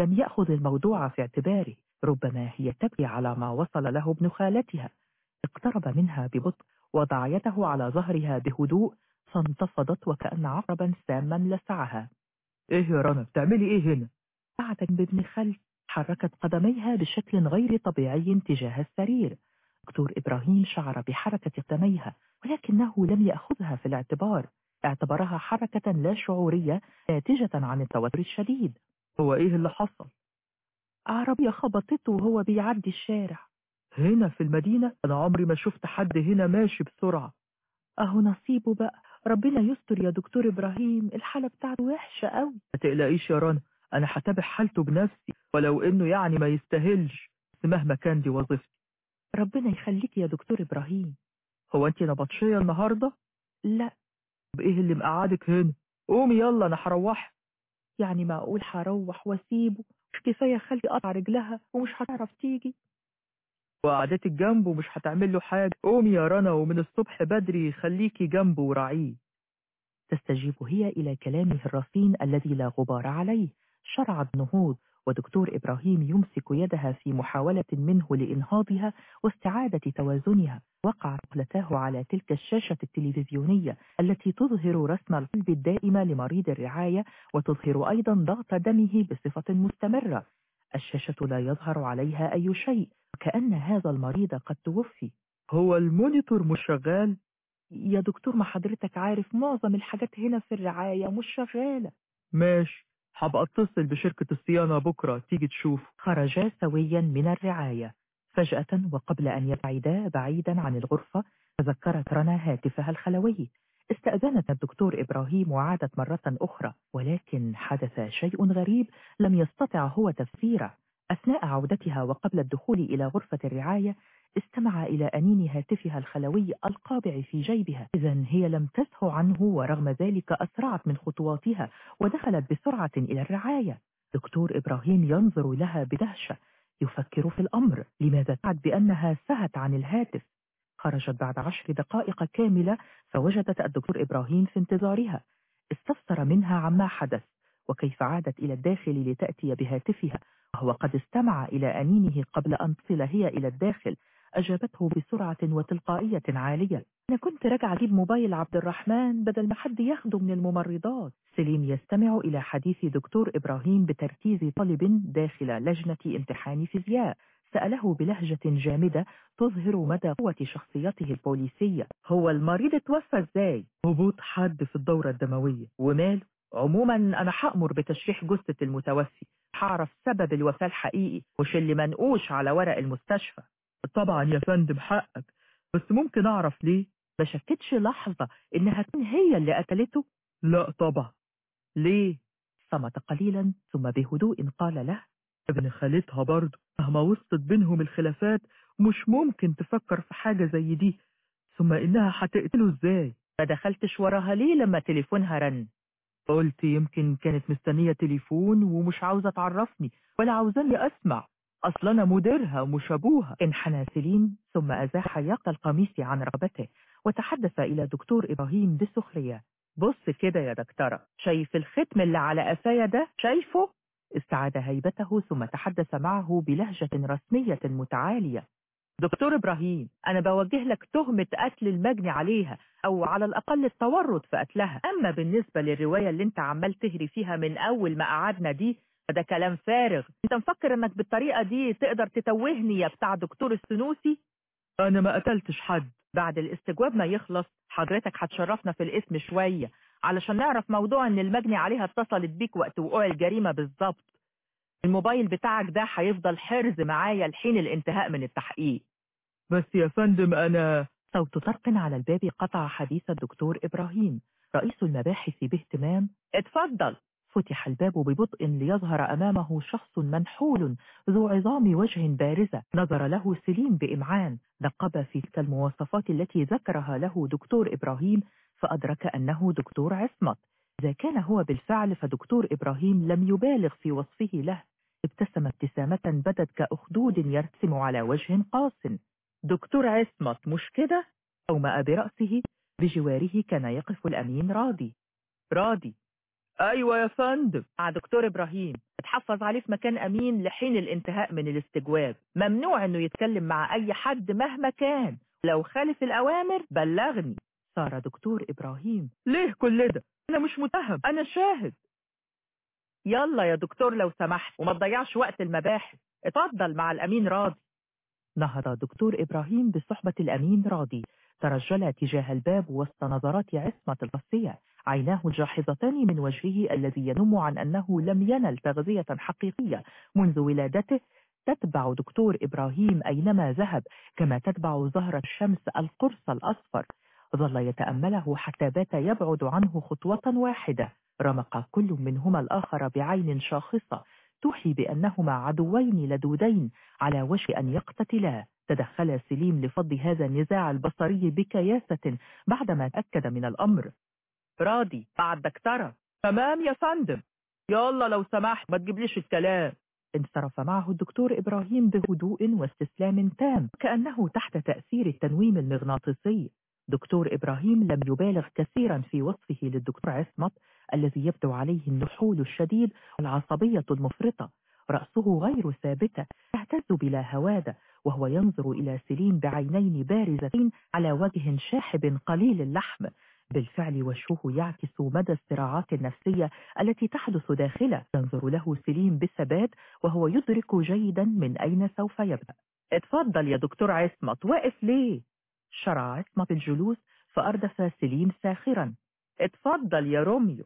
لم يأخذ الموضوع في اعتباره ربما هي تبكي على ما وصل له ابن خالتها. اقترب منها ببطء وضع يده على ظهرها بهدوء فانتفضت وكأن عقربا ساما لسعها. إيه يا رنا بتعملي إيه هنا؟ بعدك بابن خالتي حركت قدميها بشكل غير طبيعي تجاه السرير. دكتور إبراهيم شعر بحركة قدميها ولكنه لم يأخذها في الاعتبار. اعتبرها حركة لا شعورية ناتجة عن التوتر الشديد. هو إيه اللي حصل؟ عربية خبطته وهو بيعدي الشارع. هنا في المدينة؟ أنا عمري ما شفت حد هنا ماشي بسرعة. أهو نصيبه بقى. ربنا يستر يا دكتور إبراهيم. الحالة بتاعته وحشة قوي ما تقلقيش يا رنا. أنا هتابع حالته بنفسي ولو إنه يعني ما يستاهلش. بس مهما كان دي وظيفتي. ربنا يخليك يا دكتور إبراهيم. هو انت نبطشية النهاردة؟ لا. بايه اللي مقعدك هنا؟ قومي يلا أنا هروح يعني معقول هروح وأسيبه. مش كفاية خلي قطع رجلها ومش هتعرف تيجي. وقعدتك جنبه مش هتعمل له حاجة. قومي يا رنا ومن الصبح بدري خليكي جنبه وراعيه. تستجيب هي إلى كلامه الرصين الذي لا غبار عليه. شرع النهوض. ودكتور إبراهيم يمسك يدها في محاولة منه لإنهاضها واستعادة توازنها. وقع عقلتاه على تلك الشاشة التلفزيونية التي تظهر رسم القلب الدائم لمريض الرعاية وتظهر أيضا ضغط دمه بصفة مستمرة. الشاشة لا يظهر عليها أي شيء وكأن هذا المريض قد توفي. هو المونيتور مش شغال؟ يا دكتور ما حضرتك عارف معظم الحاجات هنا في الرعاية مش شغالة. ماشي. هبقى اتصل بشركة الصيانة بكرة تيجي تشوف. خرجا سويا من الرعاية. فجأة وقبل أن يبعدا بعيدا عن الغرفة تذكرت رنا هاتفها الخلوي. استأذنت الدكتور إبراهيم وعادت مرة أخرى ولكن حدث شيء غريب لم يستطع هو تفسيره. أثناء عودتها وقبل الدخول إلى غرفة الرعاية استمع إلى أنين هاتفها الخلوي القابع في جيبها. إذا هي لم تسه عنه ورغم ذلك أسرعت من خطواتها ودخلت بسرعة إلى الرعاية. دكتور إبراهيم ينظر لها بدهشة. يفكر في الأمر. لماذا تعد بأنها سهت عن الهاتف؟ خرجت بعد عشر دقائق كاملة فوجدت الدكتور إبراهيم في انتظارها. استفسر منها عما حدث. وكيف عادت إلى الداخل لتأتي بهاتفها؟ وهو قد استمع إلى أنينه قبل أن تصل هي إلى الداخل. أجابته بسرعة وتلقائية عالية. أنا كنت راجعة أجيب موبايل عبد الرحمن بدل ما حد ياخده من الممرضات. سليم يستمع إلى حديث دكتور إبراهيم بتركيز طالب داخل لجنة امتحان فيزياء. سأله بلهجة جامدة تظهر مدى قوة شخصيته البوليسية. هو المريض اتوفى إزاي؟ هبوط حد في الدورة الدموية. وماله؟ عموما أنا هأمر بتشريح جثة المتوفي. هعرف سبب الوفاة الحقيقي. مش اللي منقوش على ورق المستشفى. طبعا يا فندم حقك بس ممكن أعرف ليه؟ ما شكتش لحظة إنها تكون هي اللي قتلته؟ لا طبعا. ليه؟ صمت قليلا ثم بهدوء قال له ابن خالتها برضه مهما وصلت بينهم الخلافات مش ممكن تفكر في حاجة زي دي. ثم إنها هتقتله إزاي؟ ما دخلتش وراها ليه لما تليفونها رن قلت يمكن كانت مستنية تليفون ومش عاوزة تعرفني ولا عاوزاني أسمع. أصل أنا مديرها ومش أبوها. انحنى سليم ثم أزاح ياقة القميص عن رقبته وتحدث إلى دكتور إبراهيم بسخرية بص كده يا دكتورة. شايف الختم اللي على قفايا ده؟ شايفه؟ استعاد هيبته ثم تحدث معه بلهجة رسمية متعالية. دكتور إبراهيم أنا بوجه لك تهمة قتل المجني عليها أو على الأقل التورط في قتلها. أما بالنسبة للرواية اللي أنت عمال تهري فيها من أول ما قعدنا دي فده كلام فارغ. أنت مفكر أنك بالطريقة دي تقدر تتوهني يا بتاع دكتور السنوسي؟ أنا ما قتلتش حد. بعد الاستجواب ما يخلص حضرتك هتشرفنا في الاسم شوية علشان نعرف موضوع إن المجني عليها اتصلت بيك وقت وقوع الجريمة بالظبط. الموبايل بتاعك ده هيفضل حرز معايا لحين الانتهاء من التحقيق. بس يا فندم أنا صوت طرق على الباب قطع حديث الدكتور إبراهيم رئيس المباحث باهتمام. اتفضل. فتح الباب ببطء ليظهر أمامه شخص منحول ذو عظام وجه بارزة. نظر له سليم بإمعان. نقب في تلك المواصفات التي ذكرها له دكتور إبراهيم فأدرك أنه دكتور عصمت. إذا كان هو بالفعل فدكتور إبراهيم لم يبالغ في وصفه له. ابتسم ابتسامة بدت كأخدود يرسم على وجه قاس. دكتور عصمت مش كده؟ أومأ برأسه. بجواره كان يقف الأمين راضي. راضي. أيوة يا فندم. مع دكتور إبراهيم اتحفظ عليه في مكان أمين لحين الانتهاء من الاستجواب. ممنوع أنه يتكلم مع أي حد مهما كان. لو خالف الأوامر بلغني. صار دكتور إبراهيم. ليه كل ده؟ أنا مش متهم. أنا شاهد. يلا يا دكتور لو سمحت وما تضيعش وقت المباحث. اتفضل مع الأمين راضي. نهض دكتور إبراهيم بصحبة الأمين راضي. ترجل تجاه الباب وسط نظرات عصمة القصية عيناه جاحظتان من وجهه الذي ينم عن أنه لم ينل تغذية حقيقية منذ ولادته. تتبع دكتور إبراهيم أينما ذهب كما تتبع زهرة الشمس القرص الأصفر. ظل يتأمله حتى بات يبعد عنه خطوة واحدة. رمق كل منهما الآخر بعين شاخصة. توحي بأنهما عدوين لدودين على وشك أن يقتتلا. تدخل سليم لفض هذا النزاع البصري بكياسة بعدما تأكد من الأمر. راضي بعد دكتورة تمام يا فندم يلا لو سمحت ما تجيبليش الكلام. انصرف معه الدكتور إبراهيم بهدوء واستسلام تام كأنه تحت تأثير التنويم المغناطيسي. دكتور إبراهيم لم يبالغ كثيرا في وصفه للدكتور عصمت الذي يبدو عليه النحول الشديد والعصبية المفرطة. رأسه غير ثابتة تهتز بلا هوادة وهو ينظر إلى سليم بعينين بارزتين على وجه شاحب قليل اللحم. بالفعل وجهه يعكس مدى الصراعات النفسية التي تحدث داخلة. ينظر له سليم بثبات وهو يدرك جيدا من أين سوف يبدأ. اتفضل يا دكتور عصمت واقف ليه؟ شرع عصمت الجلوس فأردف سليم ساخرا. اتفضل يا روميو.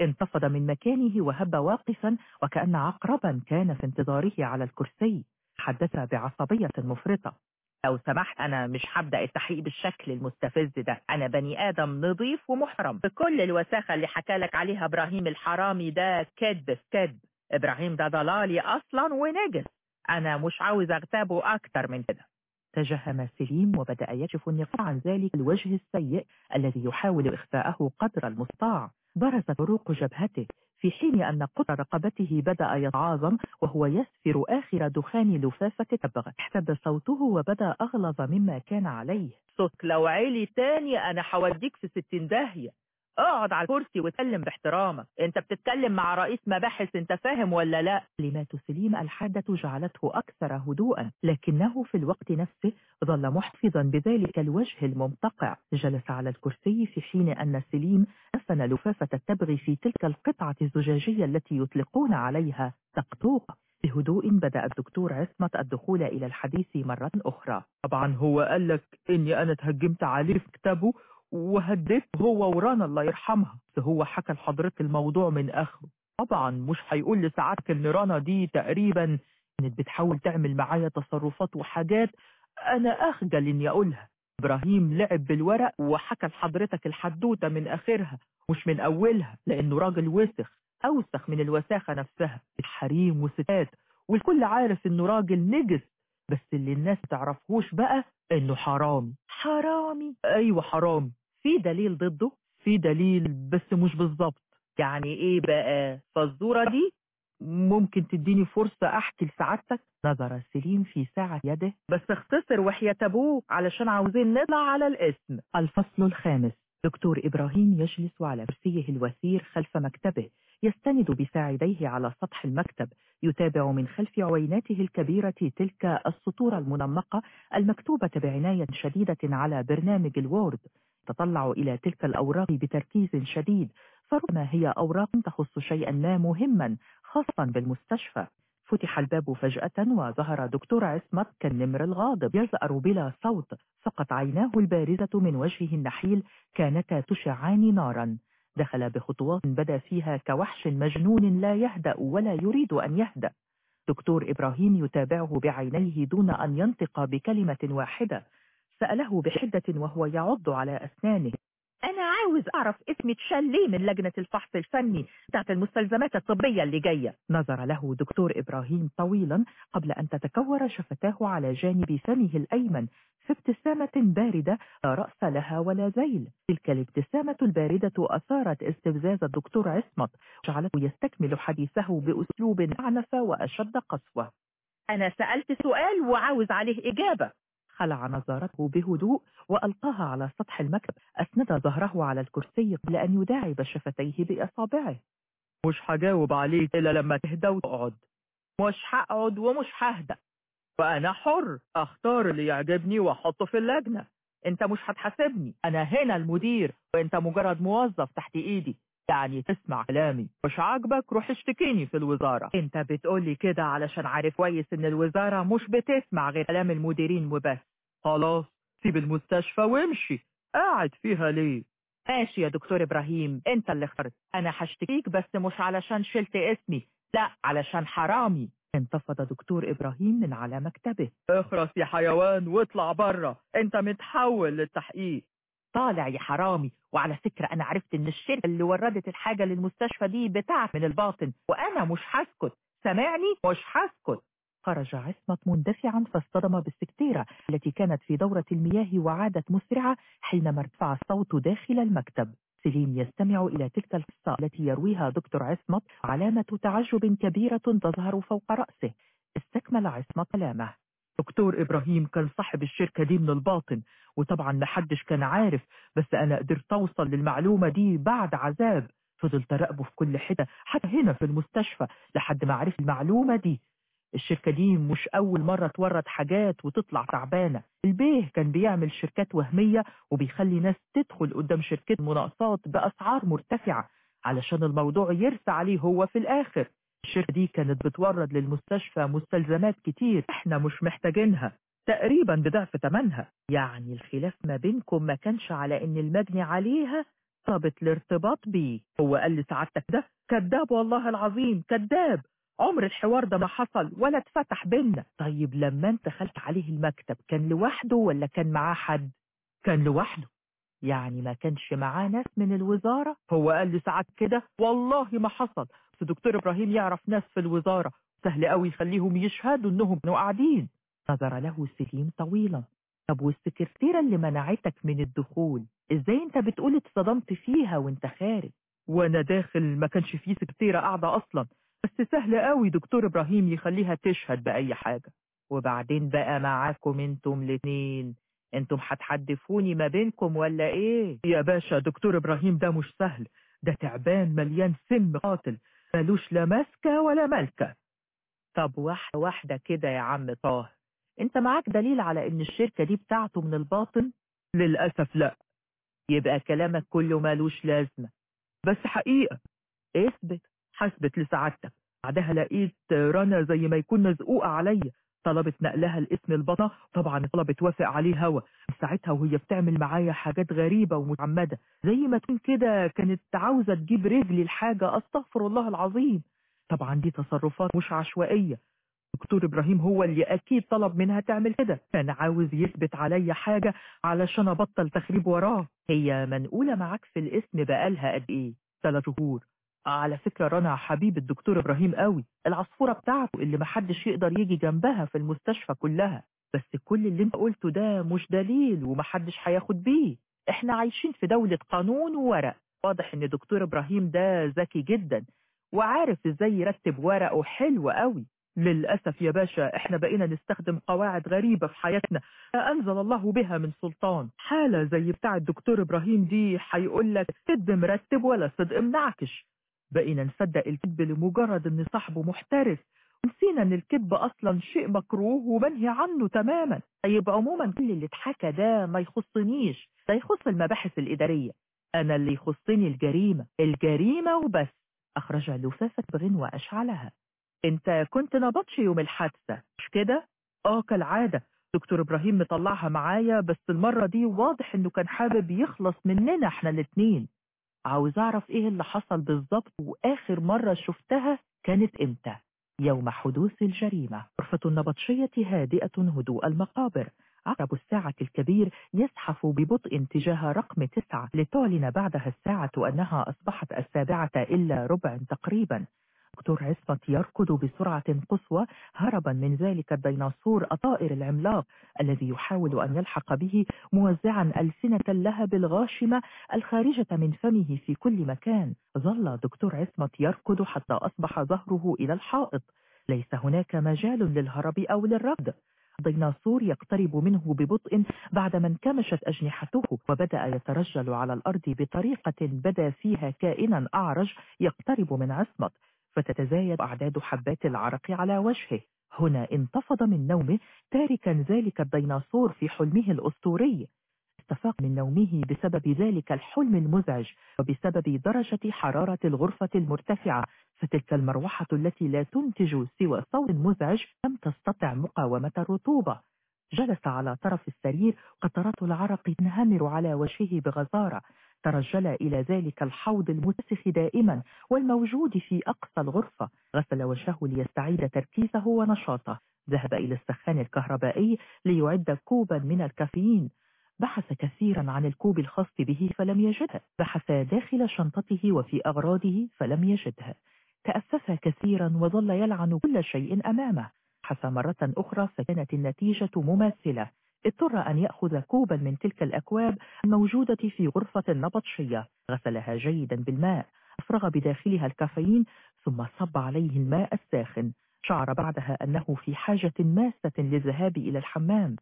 انتفض من مكانه وهب واقفا وكأن عقربا كان في انتظاره على الكرسي. حدث بعصبية مفرطة. لو سمحت أنا مش هبدأ التحقيق بالشكل المستفز ده. أنا بني آدم نظيف ومحترم. بكل الوساخة اللي حكالك عليها إبراهيم الحرامي ده كذب في كذب. إبراهيم ده ضلالي أصلا ونجس. أنا مش عاوز أغتابه أكتر من كده. تجهم سليم وبدأ يكشف النقاع عن ذلك الوجه السيء الذي يحاول إخفاءه قدر المستطاع. برزت عروق جبهته في حين أن قطر رقبته بدأ يتعاظم وهو يسفر آخر دخان لفافة تبغ احتد صوته وبدأ أغلظ مما كان عليه. صوت لو عيلي تاني أنا حوديك في ستين داهية. اقعد على الكرسي واتكلم باحترامك. انت بتتكلم مع رئيس مباحث انت فاهم ولا لا؟ كلمات سليم الحادة جعلته أكثر هدوءا لكنه في الوقت نفسه ظل محتفظا بذلك الوجه الممتقع جلس على الكرسي في حين أن سليم أفن لفافة التبغ في تلك القطعة الزجاجية التي يطلقون عليها. تقطوق بهدوء بدأ الدكتور عصمت الدخول إلى الحديث مرة أخرى. طبعا هو قال لك إني أنا اتهجمت عليه في كتابه وهديت هو ورانا الله يرحمها. بس هو حكى لحضرتك الموضوع من آخره. طبعا مش هيقول لسعادتك إن رانا دي تقريبا كانت بتحاول تعمل معايا تصرفات وحاجات أنا أخجل إني أقولها. إبراهيم لعب بالورق وحكى لحضرتك الحدوتة من آخرها مش من أولها لأنه راجل وسخ أوسخ من الوساخة نفسها. الحريم وستات والكل عارف إنه راجل نجس بس اللي الناس تعرفهوش بقى إنه حرامي. حرامي. أيوة حرامي. في دليل ضده في دليل بس مش بالظبط يعني إيه بقى؟ فالزورة دي ممكن تديني فرصة أحكي لسعادتك. نظر سليم في ساعة يده. بس اختصر وحياة أبوك علشان عاوزين نطلع على الاسم. الفصل الخامس. دكتور إبراهيم يجلس على كرسيه الوثير خلف مكتبه. يستند بساعديه على سطح المكتب. يتابع من خلف عويناته الكبيرة تلك السطور المنمقة المكتوبة بعناية شديدة على برنامج الوورد. تطلع إلى تلك الأوراق بتركيز شديد فربما هي أوراق تخص شيئا ما مهما خاصا بالمستشفى. فتح الباب فجأة وظهر دكتور عصمت كالنمر الغاضب يزأر بلا صوت فقط عيناه البارزة من وجهه النحيل كانتا تشعان نارا. دخل بخطوات بدأ فيها كوحش مجنون لا يهدأ ولا يريد أن يهدأ. دكتور إبراهيم يتابعه بعينيه دون أن ينطق بكلمة واحدة. سأله بحدة وهو يعض على أسنانه. أنا عاوز أعرف اسمي اتشال ليه من لجنة الفحص الفني بتاعت المستلزمات الطبية اللي جاية. نظر له دكتور إبراهيم طويلا قبل أن تتكور شفتاه على جانب فمه الأيمن في ابتسامة باردة لا رأس لها ولا ذيل تلك الابتسامة الباردة أثارت استفزاز الدكتور عصمت جعلته يستكمل حديثه بأسلوب أعنف وأشد قسوة. أنا سألت سؤال وعاوز عليه إجابة. خلع نظارته بهدوء وألقاها على سطح المكتب. أسند ظهره على الكرسي قبل أن يداعب شفتيه بأصابعه. مش هجاوب عليك إلا لما تهدى وتقعد. مش هقعد ومش ههدى وأنا حر. أختار اللي يعجبني وأحطه في اللجنة. أنت مش هتحاسبني. أنا هنا المدير. وأنت مجرد موظف تحت إيدي. يعني تسمع كلامي. مش عاجبك؟ روح اشتكيني في الوزارة. انت بتقولي كده علشان عارف كويس إن الوزارة مش بتسمع غير كلام المديرين وبس. خلاص سيب المستشفى وامشي. قاعد فيها ليه؟ ماشي يا دكتور إبراهيم انت اللي اخترت. أنا هشتكيك بس مش علشان شلت اسمي لا علشان حرامي. انتفض دكتور إبراهيم من على مكتبه. اخرس يا حيوان واطلع بره انت متحول للتحقيق. طالع يا حرامي. وعلى فكرة أنا عرفت إن الشركة اللي وردت الحاجة للمستشفى دي بتاعت من الباطن وأنا مش هسكت. سامعني؟ مش هسكت. خرج عصمت مندفعا فاصطدم بالسكتيرة التي كانت في دورة المياه وعادت مسرعة حينما ارتفع الصوت داخل المكتب. سليم يستمع إلى تلك القصة التي يرويها دكتور عصمت علامة تعجب كبيرة تظهر فوق رأسه. استكمل عصمت كلامه. دكتور إبراهيم كان صاحب الشركة دي من الباطن وطبعا محدش كان عارف بس أنا قدرت أوصل للمعلومة دي بعد عذاب. فضلت أراقبه في كل حتة حتى هنا في المستشفى لحد ما عرف المعلومة دي. الشركة دي مش أول مرة تورد حاجات وتطلع تعبانة. البيه كان بيعمل شركات وهمية وبيخلي ناس تدخل قدام شركة مناقصات بأسعار مرتفعة علشان الموضوع يرسى عليه هو في الآخر. الشركة دي كانت بتورد للمستشفى مستلزمات كتير إحنا مش محتاجينها. تقريبا بضعف ثمنها. يعني الخلاف ما بينكم ما كانش على إن المجني عليها طلبت الارتباط بيه. هو قال لي سعادتك ده كذاب والله العظيم كذاب! عمر الحوار ده ما حصل ولا اتفتح بينا. طيب لما انت دخلت عليه المكتب كان لوحده ولا كان معاه حد؟ كان لوحده. يعني ما كانش معاه ناس من الوزارة؟ هو قال لي ساعات كده؟ والله ما حصل. بس دكتور إبراهيم يعرف ناس في الوزارة. سهل قوي يخليهم يشهدوا إنهم كانوا قاعدين. نظر له سليم طويلا. طب والسكرتيرة اللي منعتك من الدخول. إزاي أنت بتقول اتصدمت فيها وأنت خارج؟ وأنا داخل ما كانش فيه سكرتيرة قاعدة أصلا. بس سهل قوي دكتور إبراهيم يخليها تشهد بأي حاجة. وبعدين بقى معاكم أنتم الاتنين. أنتم هتحدفوني ما بينكم ولا إيه؟ يا باشا دكتور إبراهيم ده مش سهل. ده تعبان مليان سم قاتل. ملوش لا ماسكة ولا ملكة طب واحدة واحدة كده يا عم طه. أنت معاك دليل على إن الشركة دي بتاعته من الباطن؟ للأسف لا. يبقى كلامك كله مالوش لازمة. بس حقيقة اثبت حسبت لسعادتك. بعدها لقيت رنا زي ما يكون مزقوقة عليا. طلبت نقلها لاسم البطنة. طبعا طلبت وافق عليه هوا. ساعتها وهي بتعمل معايا حاجات غريبة ومتعمدة. زي ما تكون كده كانت عاوزة تجيب رجلي الحاجة أستغفر الله العظيم. طبعا دي تصرفات مش عشوائية. دكتور إبراهيم هو اللي أكيد طلب منها تعمل كده. كان عاوز يثبت عليا حاجة علشان أبطل تخريب وراه. هي منقولة معاك في الاسم بقالها قد إيه؟ ثلاث شهور. على فكرة رنا حبيب الدكتور إبراهيم قوي. العصفورة بتاعته اللي محدش يقدر يجي جنبها في المستشفى كلها. بس كل اللي أنت قلته ده مش دليل ومحدش هياخد بيه. إحنا عايشين في دولة قانون وورق. واضح إن دكتور إبراهيم ده ذكي جدا. وعارف إزاي يرتب ورقه حلو قوي. للأسف يا باشا إحنا بقينا نستخدم قواعد غريبة في حياتنا أنزل الله بها من سلطان. حالة زي بتاع الدكتور إبراهيم دي هيقول لك كذب مرتب ولا صدق منعكش. بقينا نصدق الكذب لمجرد إن صاحبه محترف. نسينا إن الكذب أصلا شيء مكروه ومنهي عنه تماما. طيب عموما كل اللي اتحكى ده ما يخصنيش ده يخص المباحث الإدارية. أنا اللي يخصني الجريمة الجريمة وبس. أخرج لفافة بغن وأشعلها. أنت كنت نبطش يوم الحادثة. مش كده؟ آه كالعادة. دكتور إبراهيم مطلعها معايا بس المرة دي واضح إنه كان حابب يخلص مننا إحنا الاتنين. عاوز أعرف إيه اللي حصل بالظبط وآخر مرة شفتها كانت إمتى؟ يوم حدوث الجريمة. غرفة النبطشية هادئة هدوء المقابر. عقرب الساعة الكبير يزحف ببطء تجاه رقم تسعة. لتعلن بعدها الساعة أنها أصبحت السابعة إلا ربع تقريبا. دكتور عصمت يركض بسرعة قصوى هربا من ذلك الديناصور الطائر العملاق الذي يحاول أن يلحق به موزعا ألسنة اللهب الغاشمة الخارجة من فمه في كل مكان. ظل دكتور عصمت يركض حتى أصبح ظهره إلى الحائط. ليس هناك مجال للهرب أو للركض. الديناصور يقترب منه ببطء بعدما انكمشت أجنحته وبدأ يترجل على الأرض بطريقة بدا فيها كائنا أعرج يقترب من عصمت. فتتزايد أعداد حبات العرق على وجهه. هنا انتفض من نومه تاركا ذلك الديناصور في حلمه الأسطوري. استفاق من نومه بسبب ذلك الحلم المزعج وبسبب درجة حرارة الغرفة المرتفعة. فتلك المروحة التي لا تنتج سوى صوت مزعج لم تستطع مقاومة الرطوبة. جلس على طرف السرير قطرات العرق تنهمر على وجهه بغزارة. ترجل إلى ذلك الحوض المتسخ دائما والموجود في أقصى الغرفة. غسل وجهه ليستعيد تركيزه ونشاطه. ذهب إلى السخان الكهربائي ليعد كوبا من الكافيين. بحث كثيرا عن الكوب الخاص به فلم يجده. بحث داخل شنطته وفي أغراضه فلم يجدها تأسف كثيرا وظل يلعن كل شيء أمامه. بحث مرة أخرى فكانت النتيجة مماثلة. اضطر أن يأخذ كوبا من تلك الأكواب الموجودة في غرفة النبطشية غسلها جيدا بالماء. أفرغ بداخلها الكافيين ثم صب عليه الماء الساخن. شعر بعدها أنه في حاجة ماسة للذهاب إلى الحمام.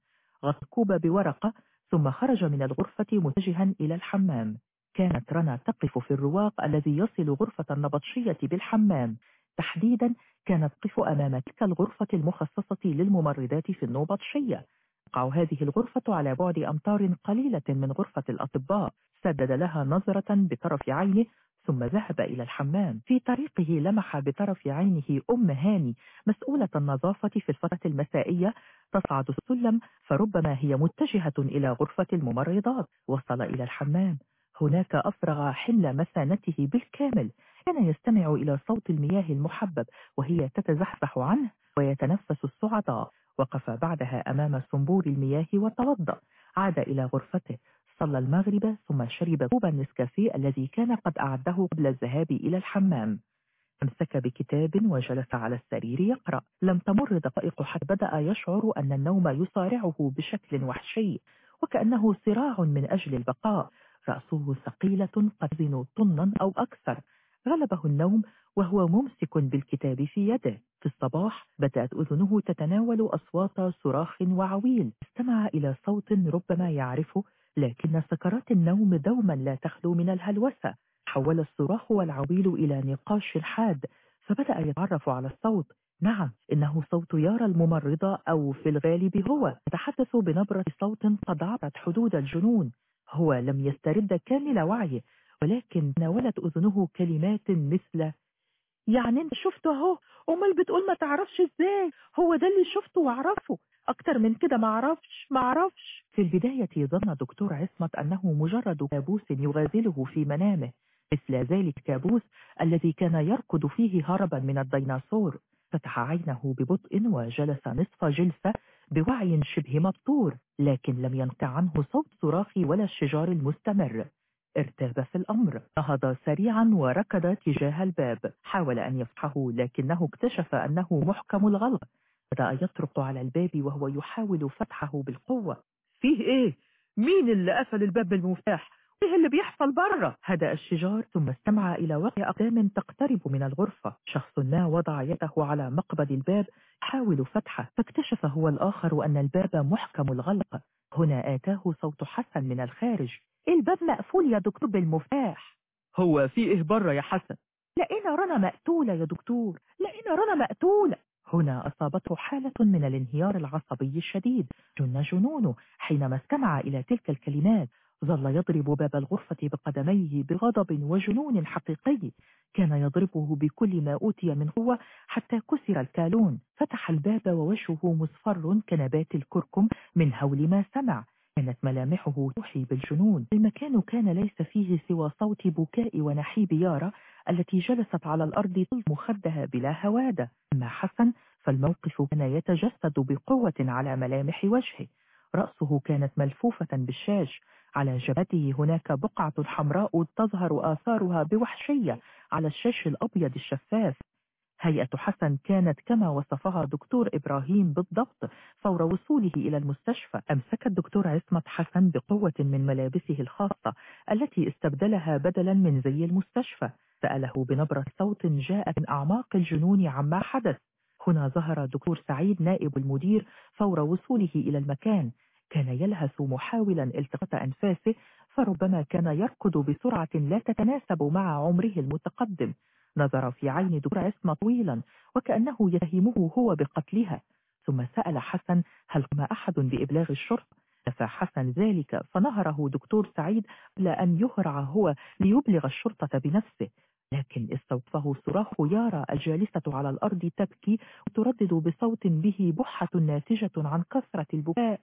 غطى الكوب بورقة ثم خرج من الغرفة متجها إلى الحمام. كانت رنا تقف في الرواق الذي يصل غرفة النبطشية بالحمام. تحديدا كانت تقف أمام تلك الغرفة المخصصة للممرضات في النوبطشية تقع هذه الغرفة على بعد أمتار قليلة من غرفة الأطباء. سدد لها نظرة بطرف عينه ثم ذهب إلى الحمام. في طريقه لمح بطرف عينه أم هاني مسؤولة النظافة في الفترة المسائية. تصعد السلم فربما هي متجهة إلى غرفة الممرضات. وصل إلى الحمام. هناك أفرغ حمل مثانته بالكامل. كان يستمع إلى صوت المياه المحبب وهي تتزحزح عنه ويتنفس الصعداء وقف بعدها أمام صنبور المياه وتوضأ عاد إلى غرفته صلى المغرب ثم شرب كوب النسكافيه الذي كان قد أعده قبل الذهاب إلى الحمام. أمسك بكتاب وجلس على السرير يقرأ. لم تمر دقائق حتى بدأ يشعر أن النوم يصارعه بشكل وحشي وكأنه صراع من أجل البقاء. رأسه ثقيلة قد طنا أو أكثر. غلبه النوم وهو ممسك بالكتاب في يده. في الصباح بدأت أذنه تتناول أصوات صراخ وعويل. استمع إلى صوت ربما يعرفه لكن سكرات النوم دوما لا تخلو من الهلوسة. حول الصراخ والعويل إلى نقاش حاد فبدأ يتعرف على الصوت. نعم إنه صوت يارا الممرضة أو في الغالب هو. يتحدث بنبرة صوت قد عبرت حدود الجنون. هو لم يسترد كامل وعيه ولكن ناولت أذنه كلمات مثل يعني انت شفته اهو. امال بتقول ما تعرفش إزاي؟ هو ده اللي شفته واعرفه. أكتر من كده ما أعرفش ما أعرفش. في البداية ظن دكتور عصمت انه مجرد كابوس يغازله في منامه. مثل ذلك الكابوس الذي كان يركض فيه هربا من الديناصور. فتح عينه ببطء وجلس نصف جلسة بوعي شبه مبتور لكن لم ينقطع عنه صوت صراخ ولا الشجار المستمر. ارتاب في الأمر. نهض سريعا وركض تجاه الباب. حاول أن يفتحه لكنه اكتشف أنه محكم الغلق بدأ يطرق على الباب وهو يحاول فتحه بالقوة. فيه إيه؟ مين اللي قفل الباب بالمفتاح إيه اللي بيحصل بره هدأ الشجار ثم استمع إلى وقع أقدام تقترب من الغرفة. شخص ما وضع يده على مقبض الباب يحاول فتحه. فاكتشف هو الآخر أن الباب محكم الغلق هنا آتاه صوت حسن من الخارج. الباب مقفول يا دكتور بالمفتاح. هو في إيه بره يا حسن؟ لقينا رنا مقتولة يا دكتور لقينا رنا مقتولة هنا أصابته حالة من الانهيار العصبي الشديد. جن جنونه حينما استمع إلى تلك الكلمات ظل يضرب باب الغرفة بقدميه بغضب وجنون حقيقي. كان يضربه بكل ما أوتي من قوة حتى كسر الكالون. فتح الباب ووجهه مصفر كنبات الكركم من هول ما سمع. كانت ملامحه توحي بالجنون. المكان كان ليس فيه سوى صوت بكاء ونحيب يارا التي جلست على الأرض تلطم خدها بلا هوادة. أما حسن فالموقف كان يتجسد بقوة على ملامح وجهه. رأسه كانت ملفوفة بالشاش. على جبهته هناك بقعة حمراء تظهر آثارها بوحشية على الشاش الأبيض الشفاف. هيئة حسن كانت كما وصفها دكتور إبراهيم بالضبط فور وصوله إلى المستشفى. أمسك الدكتور عصمت حسن بقوة من ملابسه الخاصة التي استبدلها بدلا من زي المستشفى. سأله بنبرة صوت جاءت من أعماق الجنون عما حدث. هنا ظهر دكتور سعيد نائب المدير فور وصوله إلى المكان. كان يلهث محاولا التقاط أنفاسه فربما كان يركض بسرعة لا تتناسب مع عمره المتقدم. نظر في عين دكتور عصمة طويلا وكأنه يتهمه هو بقتلها. ثم سأل حسن هل قام أحد بإبلاغ الشرطة؟ نفى حسن ذلك فنهره دكتور سعيد لأن يهرع هو ليبلغ الشرطة بنفسه. لكن استوقفه صراخ يارا الجالسة على الأرض تبكي وتردد بصوت به بحة ناتجة عن كثرة البكاء.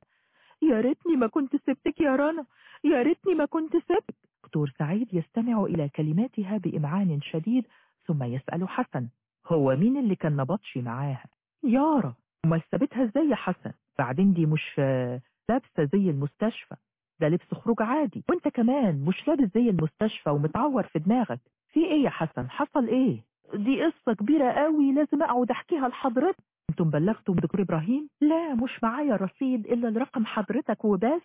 يا ريتني ما كنت سبتك يا رنا يا ريتني ما كنت سبت دكتور سعيد يستمع إلى كلماتها بإمعان شديد ثم يسأل حسن هو مين اللي كان نبطشي معاها؟ يارا أمال سابتها إزاي يا حسن؟ بعدين دي مش لابسة زي المستشفى ده لبس خروج عادي وأنت كمان مش لابس زي المستشفى ومتعور في دماغك في إيه يا حسن؟ حصل إيه؟ دي قصة كبيرة قوي لازم أقعد أحكيها لحضرتك. أنتم بلغتم دكتور إبراهيم؟ لا مش معايا رصيد إلا الرقم حضرتك وبس.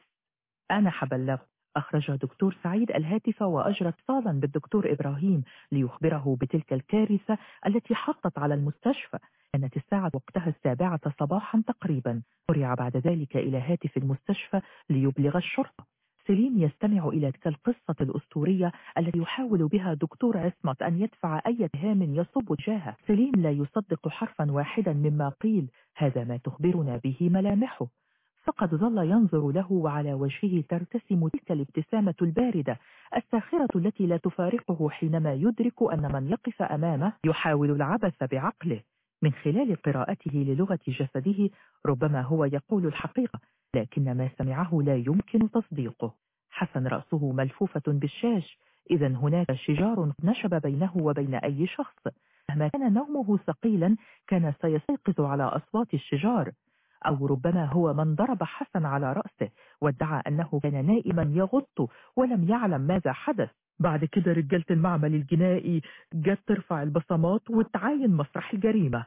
أنا هبلغه. أخرج دكتور سعيد الهاتف وأجرى اتصالا بالدكتور إبراهيم ليخبره بتلك الكارثة التي حطت على المستشفى. كانت الساعة وقتها السابعة صباحا تقريبا. قرع بعد ذلك إلى هاتف المستشفى ليبلغ الشرطة. سليم يستمع إلى تلك القصة الأسطورية التي يحاول بها دكتور عصمت أن يدفع أي اتهام يصب تجاهه سليم لا يصدق حرفا واحدا مما قيل. هذا ما تخبرنا به ملامحه. فقد ظل ينظر له وعلى وجهه ترتسم تلك الابتسامة الباردة الساخرة التي لا تفارقه حينما يدرك أن من يقف أمامه يحاول العبث بعقله. من خلال قراءته للغة جسده ربما هو يقول الحقيقة لكن ما سمعه لا يمكن تصديقه. حسن رأسه ملفوفة بالشاش إذا هناك شجار نشب بينه وبين أي شخص. مهما كان نومه ثقيلا كان سيستيقظ على أصوات الشجار. أو ربما هو من ضرب حسن على رأسه وادعى أنه كان نائما يغط ولم يعلم ماذا حدث. بعد كده رجالة المعمل الجنائي جت ترفع البصمات وتعاين مسرح الجريمة.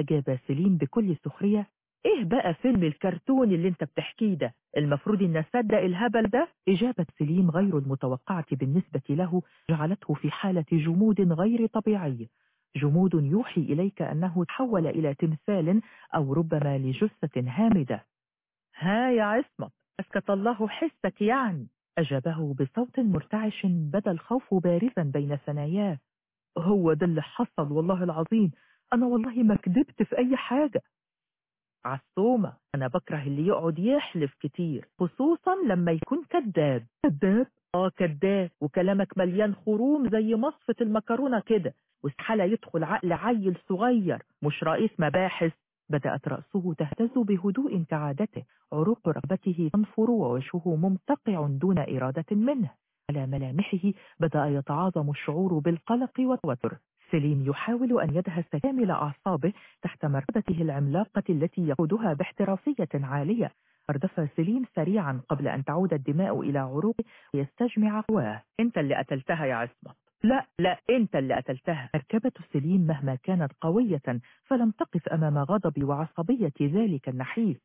أجاب سليم بكل سخرية إيه بقى فيلم الكرتون اللي أنت بتحكيه ده؟ المفروض إن أصدق الهبل ده؟ إجابة سليم غير المتوقعة بالنسبة له جعلته في حالة جمود غير طبيعي جمود يوحي إليك أنه تحول إلى تمثال أو ربما لجثة هامدة. ها يا عصمت أسكت الله حسك يعني أجابه بصوت مرتعش بدا الخوف بارزا بين ثناياه. هو ده اللي حصل والله العظيم. أنا والله ما كدبت في أي حاجة. عصومة أنا بكره اللي يقعد يحلف كتير خصوصا لما يكون كذاب. كذاب؟ آه كذاب وكلامك مليان خروم زي مصفة المكرونة كده. واستحالة يدخل عقل عيل صغير. مش رئيس مباحث. بدأت رأسه تهتز بهدوء كعادته. عروق رقبته تنفر ووجهه ممتقع دون إرادة منه. على ملامحه بدأ يتعاظم الشعور بالقلق والتوتر. سليم يحاول أن يدهس كامل أعصابه تحت مركبته العملاقة التي يقودها باحترافية عالية. أردف سليم سريعا قبل أن تعود الدماء إلى عروقه ويستجمع قواه. أنت اللي قتلتها يا عصمت لا لا أنت اللي قتلتها. مركبة سليم مهما كانت قوية فلم تقف أمام غضب وعصبية ذلك النحيف.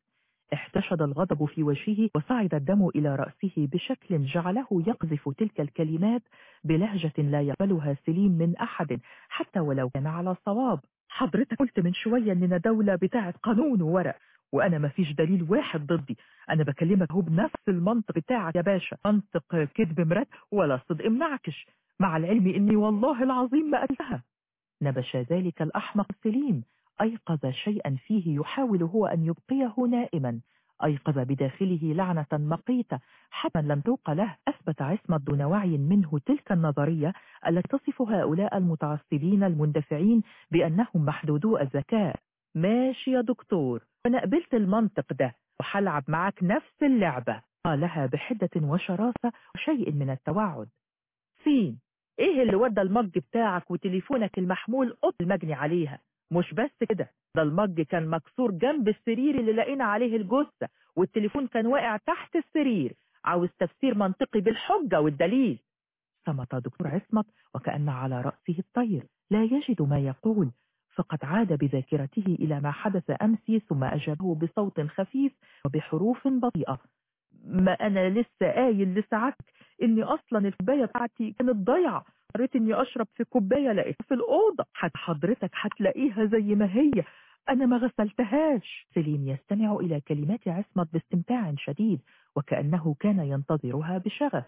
احتشد الغضب في وجهه وصعد الدم إلى رأسه بشكل جعله يقذف تلك الكلمات بلهجة لا يقبلها سليم من أحد حتى ولو كان على صواب حضرتك قلت من شوية إننا دولة بتاعت قانون وورق وأنا ما فيش دليل واحد ضدي. أنا بكلمك هو بنفس المنطق بتاعك يا باشا. منطق كذب مرات ولا صدق منعكش. مع العلم إني والله العظيم ما قتلها نبش ذلك الأحمق سليم. أيقظ شيئا فيه يحاول هو أن يبقيه نائما. أيقظ بداخله لعنة مقيتة. حتى لم توق له. أثبت عصمة دون وعي منه تلك النظرية التي تصف هؤلاء المتعصبين المندفعين بأنهم محدودو الذكاء. ماشي يا دكتور أنا قبلت المنطق ده وحلعب معاك نفس اللعبة. قالها بحدة وشراسة وشيء من التوعد. فين؟ إيه اللي ودى المج بتاعك وتليفونك المحمول قط المجني عليها؟ مش بس كده ده المج كان مكسور جنب السرير اللي لقينا عليه الجثة والتليفون كان واقع تحت السرير. عاوز تفسير منطقي بالحجة والدليل. صمت دكتور عصمت وكأن على رأسه الطير. لا يجد ما يقول. فقد عاد بذاكرته إلى ما حدث أمس ثم أجابه بصوت خفيف وبحروف بطيئة. ما أنا لسه قايل لسعادتك إني أصلا الكوباية بتاعتي كانت ضايعة. قررت إني أشرب في كوباية لقيتها في الأوضة. حتى حضرتك هتلاقيها زي ما هي. أنا ما غسلتهاش. سليم يستمع إلى كلمات عصمت باستمتاع شديد وكأنه كان ينتظرها بشغف.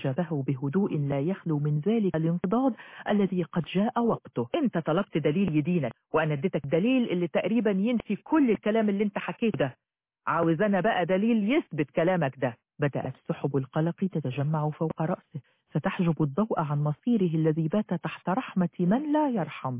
أجابه بهدوء لا يخلو من ذلك الانقضاض الذي قد جاء وقته. انت طلبت دليل يدينك وأنا اديتك دليل اللي تقريبا ينفي كل الكلام اللي انت حكيته ده. عاوز أنا بقى دليل يثبت كلامك ده. بدأت سحب القلق تتجمع فوق رأسه ستحجب الضوء عن مصيره الذي بات تحت رحمة من لا يرحم.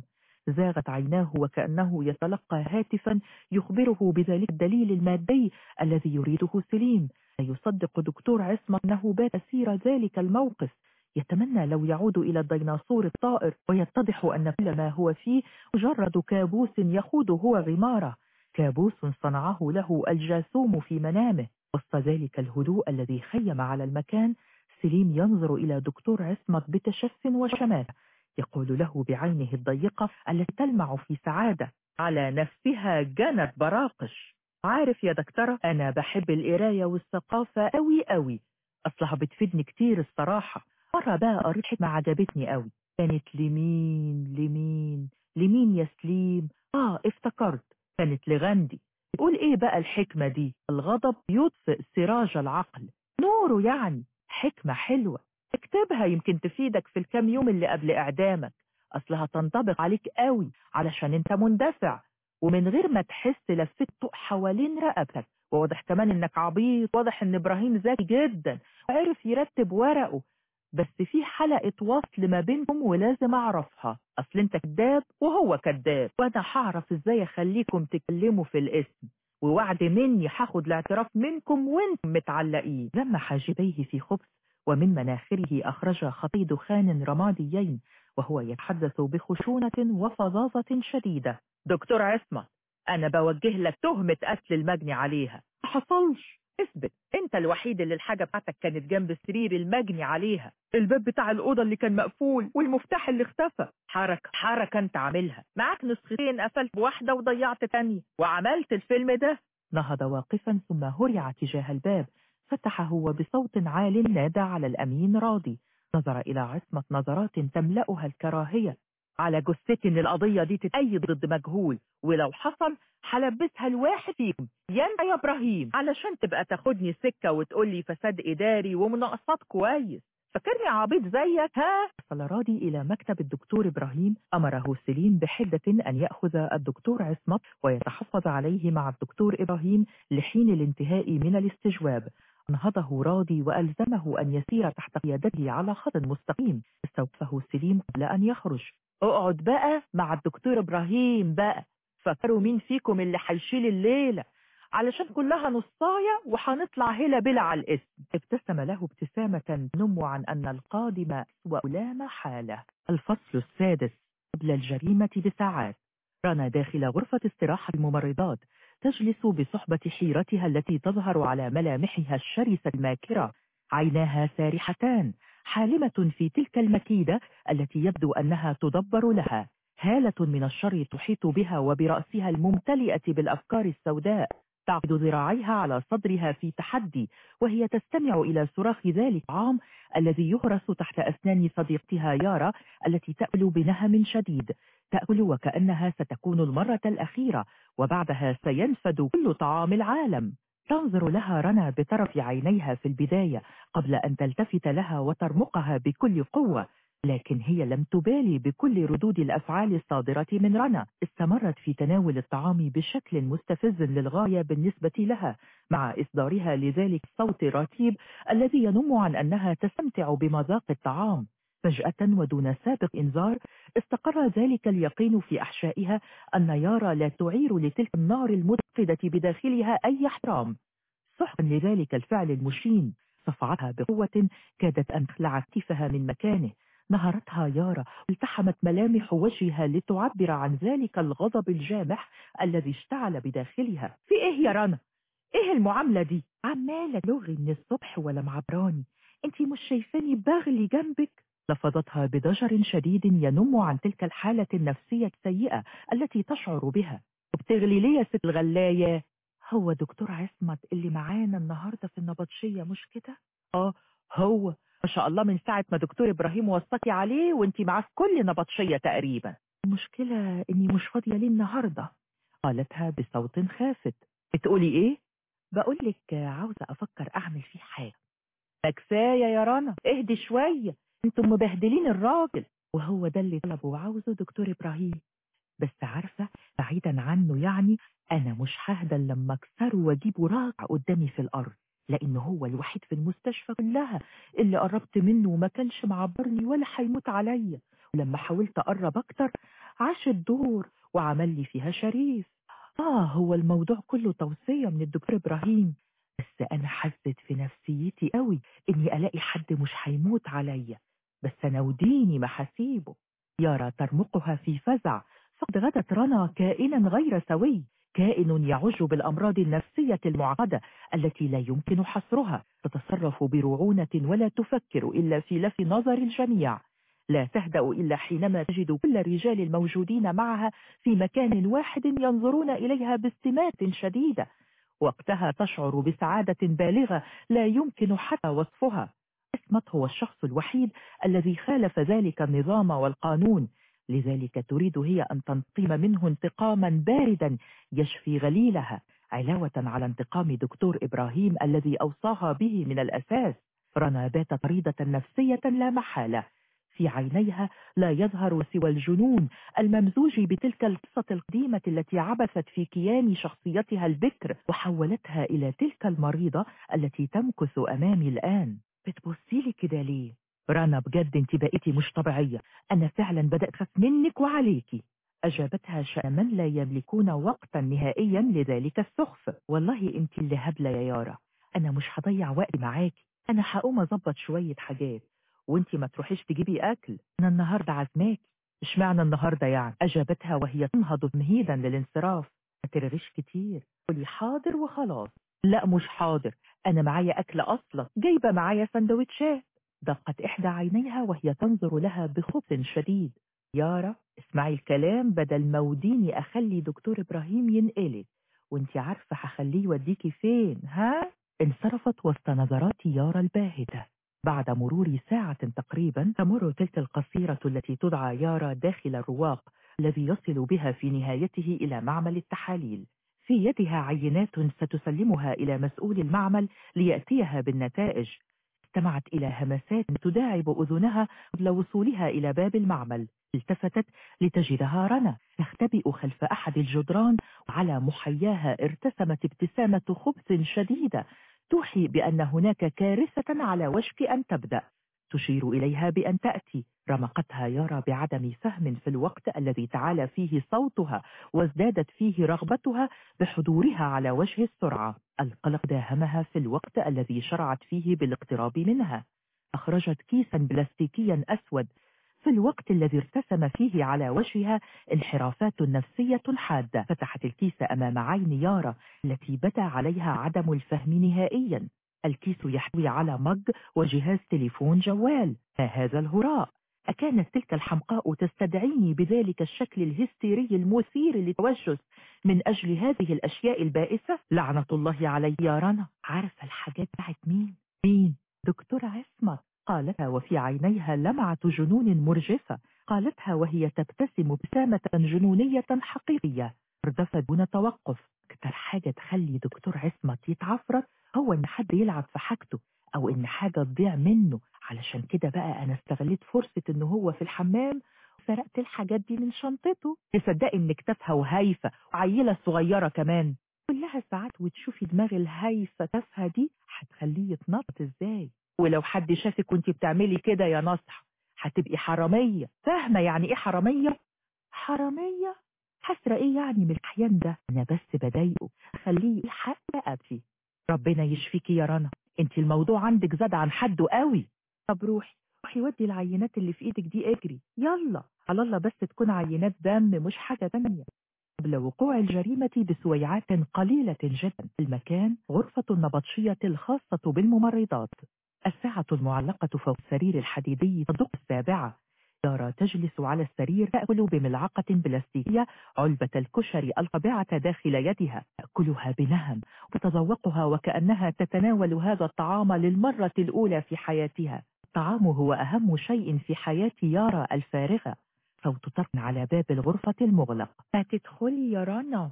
زاغت عيناه وكأنه يتلقى هاتفا يخبره بذلك الدليل المادي الذي يريده سليم. يصدق دكتور عصمة أنه بات سير ذلك الموقف. يتمنى لو يعود إلى الديناصور الطائر ويتضح أن كل ما هو فيه مجرد كابوس يخوض هو غمارة. كابوس صنعه له الجاسوم في منامه. وسط ذلك الهدوء الذي خيم على المكان سليم ينظر إلى دكتور عصمت بتشف وشماتة. يقول له بعينه الضيقة التي تلمع في سعادة على نفسها جنت براقش. عارف يا دكتورة أنا بحب القراية والثقافة أوي أوي. أصلها بتفيدني كتير الصراحة. مرة بقى قريت حكمة عجبتني قوي كانت لمين لمين لمين يا سليم؟ آه افتكرت. كانت لغاندي تقول إيه بقى الحكمة دي؟ الغضب يطفئ سراج العقل. نوره يعني. حكمة حلوة. اكتبها يمكن تفيدك في الكام يوم اللي قبل إعدامك. أصلها تنطبق عليك قوي علشان أنت مندفع ومن غير ما تحس لفت طوق حوالين رقبتك. وواضح كمان إنك عبيط واضح إن إبراهيم ذكي جدا وعرف يرتب ورقه. بس في حلقة وصل ما بينكم ولازم أعرفها. أصل أنت كذاب وهو كذاب وأنا هعرف إزاي أخليكم تكلموا في الاسم. ووعد مني هاخد الاعتراف منكم وأنتم متعلقين. لم حاجبيه في خبث ومن مناخره أخرج خطي دخان رماديين وهو يتحدث بخشونة وفظاظة شديدة. دكتور عصمت أنا بوجه لك تهمة قتل المجني عليها. ما حصلش. اثبت أنت الوحيد اللي الحاجة بتاعتك كانت جنب السرير المجني عليها. الباب بتاع الأوضة اللي كان مقفول والمفتاح اللي اختفى. حركة حركة أنت عاملها. معاك نسختين قفلت بواحدة وضيعت تانية. وعملت الفيلم ده. نهض واقفا ثم هرع تجاه الباب. فتحه وبصوت عال نادى على الأمين راضي. نظر إلى عصمة نظرات تملأها الكراهية. على جثتي ان القضية دي تتأيد ضد مجهول. ولو حصل هلبسها الواحد فيكم. انت يا إبراهيم. علشان تبقى تاخدني سكة وتقولي فساد إداري ومناقصات كويس. فاكرني عبيط زيك. ها؟ وصل راضي إلى مكتب الدكتور إبراهيم. أمره سليم بحدة أن يأخذ الدكتور عصمت ويتحفظ عليه مع الدكتور إبراهيم لحين الانتهاء من الاستجواب. أنهضه راضي وألزمه أن يسير تحت قيادته على خط مستقيم. استوقفه سليم قبل أن يخرج. أقعد بقى مع الدكتور إبراهيم بقى. فكروا مين فيكم اللي هيشيل الليلة. علشان كلها نصاية وهنطلع هلا بلا على الاسم. ابتسم له ابتسامة تنم عن أن القادم أسوأ لا محالة الفصل السادس. قبل الجريمة بساعات. رنا داخل غرفة استراحة الممرضات. تجلس بصحبة حيرتها التي تظهر على ملامحها الشرسة الماكرة. عيناها سارحتان. حالمة في تلك المكيدة التي يبدو أنها تدبر لها. هالة من الشر تحيط بها وبرأسها الممتلئة بالأفكار السوداء. تعقد ذراعيها على صدرها في تحدي وهي تستمع إلى صراخ ذلك العام الذي يهرس تحت أسنان صديقتها يارا التي تأكل بنهم شديد. تأكل وكأنها ستكون المرة الأخيرة وبعدها سينفد كل طعام العالم. تنظر لها رنا بطرف عينيها في البداية قبل أن تلتفت لها وترمقها بكل قوة. لكن هي لم تبالي بكل ردود الأفعال الصادرة من رنا استمرت في تناول الطعام بشكل مستفز للغاية بالنسبة لها مع إصدارها لذلك الصوت الرتيب الذي ينم عن أنها تستمتع بمذاق الطعام. فجأة ودون سابق إنذار استقر ذلك اليقين في أحشائها أن يارا لا تعير لتلك النار المتقدة بداخلها أي احترام. سحقا لذلك الفعل المشين صفعتها بقوة كادت أن تخلع كتفها من مكانه. نهرتها يارا التحمت ملامح وجهها لتعبر عن ذلك الغضب الجامح الذي اشتعل بداخلها. في إيه يا رنا إيه المعاملة دي؟ عمالة لغي من الصبح ولا معبراني. انتي مش شايفاني بغلي جنبك؟ لفظتها بضجر شديد ينم عن تلك الحالة النفسية السيئة التي تشعر بها. وبتغلي ليه يا ست الغلاية؟ هو دكتور عصمت اللي معانا النهاردة في النبطشية مش كده؟ آه هو ما شاء الله من ساعة ما دكتور إبراهيم وصاكي عليه وانتي معاه في كل نبطشية تقريبا. المشكلة إني مش فاضية ليه النهاردة؟ قالتها بصوت خافت. بتقولي إيه؟ بقولك عاوزة أفكر أعمل فيه حاجة. كفاية يا رنا. اهدي شوية. أنتم مبهدلين الراجل. وهو ده اللي طلبه وعاوزه دكتور إبراهيم. بس عارفة بعيدا عنه يعني أنا مش ههدى لما أكسره وأجيبه راجع قدامي في الأرض. لأنه هو الوحيد في المستشفى كلها اللي قربت منه وما كانش معبرني ولا هيموت عليا. ولما حاولت أقرب أكتر عاش الدور وعمل لي فيها شريف. آه هو الموضوع كله توصية من الدكتور إبراهيم. بس أنا حسيت في نفسيتي قوي إني ألاقي حد مش هيموت عليا. بس أنا وديني ما هسيبه. يارا ترمقها في فزع. فقد غدت رنا كائنا غير سوي. كائن يعج بالأمراض النفسية المعقدة التي لا يمكن حصرها تتصرف برعونة ولا تفكر إلا في لف نظر الجميع. لا تهدأ إلا حينما تجد كل الرجال الموجودين معها في مكان واحد ينظرون إليها باستمات شديدة. وقتها تشعر بسعادة بالغة لا يمكن حتى وصفها. اسمت هو الشخص الوحيد الذي خالف ذلك النظام والقانون. لذلك تريد هي أن تنتقم منه انتقاما باردا يشفي غليلها علاوة على انتقام دكتور إبراهيم الذي أوصاها به من الأساس. رنا بات طريدة نفسية لا محالة. في عينيها لا يظهر سوى الجنون الممزوج بتلك القصة القديمة التي عبثت في كيان شخصيتها البكر وحولتها إلى تلك المريضة التي تمكث أمامي الآن. بتبصيلي كده ليه؟ رنا بجد انت بقيتي مش طبيعية. أنا فعلا بدأت أخاف منك وعليكي. أجابتها شأما لا يملكون وقتا نهائيا لذلك السخف. والله انت اللي هبلة يا يارا. أنا مش هضيع وقتي معاكي أنا هقوم أظبط شوية حاجات. وانت ما تروحيش تجيبي أكل. أنا النهاردة عزماكي. إشمعنى النهاردة يعني؟ أجابتها وهي تنهض مهيدا للانصراف. ما ترغيش كتير. قولي حاضر وخلاص. لا مش حاضر. أنا معايا أكل أصلا. جايبة معايا سندوتشات. ضاقت إحدى عينيها وهي تنظر لها بخبث شديد. يارا اسمعي الكلام بدل ما وديني أخلي دكتور إبراهيم ينقلك. وانت عارفة هخليه يوديكي فين ها؟ انصرفت وسط نظرات يارا الباهتة. بعد مرور ساعة تقريبا تمر تلك القصيرة التي تدعى يارا داخل الرواق الذي يصل بها في نهايته إلى معمل التحاليل. في يدها عينات ستسلمها إلى مسؤول المعمل ليأتيها بالنتائج. استمعت إلى همسات تداعب أذنها قبل وصولها إلى باب المعمل. التفتت لتجدها رنا. تختبئ خلف أحد الجدران وعلى محياها ارتسمت ابتسامة خبث شديدة. توحي بأن هناك كارثة على وشك أن تبدأ. تشير إليها بأن تأتي. رمقتها يارا بعدم فهم في الوقت الذي تعالى فيه صوتها وازدادت فيه رغبتها بحضورها على وجه السرعة. القلق داهمها في الوقت الذي شرعت فيه بالاقتراب منها. أخرجت كيسا بلاستيكيا أسود. في الوقت الذي ارتسم فيه على وجهها انحرافات نفسية حادة. فتحت الكيس أمام عين يارا التي بدا عليها عدم الفهم نهائيا. الكيس يحوي على mug وجهاز تليفون جوال. ما هذا الهراء؟ أكانت تلك الحمقاء تستدعيني بذلك الشكل الهستيري المثير للتوجس من أجل هذه الأشياء البائسة. لعنة الله علي يا رنا. عارفة الحاجات بتاعت مين؟ مين؟ دكتور عصمت قالتها وفي عينيها لمعة جنون مرجفة. قالتها وهي تبتسم ابتسامة جنونية حقيقية. اردفت دون توقف. أكتر حاجة تخلي دكتور عصمت يتعفرت هو إن حد يلعب في حاجته أو إن حاجة تضيع منه. علشان كده بقى أنا استغليت فرصة إنه هو في الحمام وسرقت الحاجات دي من شنطته. تصدقي إن كتافها وهايفة وعيلة صغيرة كمان. كلها ساعات وتشوفي دماغ الهايفة تافهة دي هتخليه يتنطط إزاي؟ ولو حد شافك وأنت بتعملي كده يا نصح هتبقي حرامية. فاهمة يعني إيه حرامية؟ حرامية؟ حسرة إيه يعني من الحيان ده؟ أنا بس بضايقه. خليه يلحق رقبتي ربنا يشفيكي يا رنا. أنت الموضوع عندك زاد عن حده قوي. طب روحي. روحي ودي العينات اللي في إيدك دي اجري. يلا. على الله بس تكون عينات دم مش حاجة تانية. قبل وقوع الجريمة بسويعات قليلة جدا. المكان غرفة النبطشية الخاصة بالممرضات. الساعة المعلقة فوق السرير الحديدي تدق السابعة. يارا تجلس على السرير تأكل بملعقة بلاستيكية علبة الكشري القابعة داخل يدها تأكلها بنهم وتتذوقها وكأنها تتناول هذا الطعام للمرة الأولى في حياتها. الطعام هو أهم شيء في حياة يارا الفارغة. صوت طرق على باب الغرفة المغلق. هتدخلي يا رنا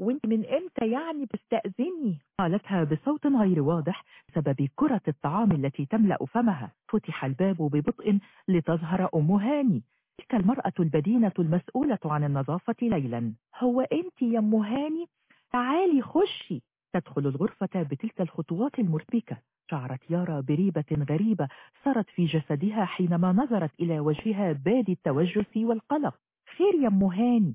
وانت من إمتى يعني بتستأذني؟ قالتها بصوت غير واضح بسبب كرة الطعام التي تملأ فمها. فتح الباب ببطء لتظهر أم هاني. تلك المرأة البدينة المسؤولة عن النظافة ليلا. هو انت يا أم هاني؟ تعالي خشي. تدخل الغرفة بتلك الخطوات المربكة. شعرت يارا بريبة غريبة صارت في جسدها حينما نظرت إلى وجهها بادي التوجس والقلق. خير يا أم هاني.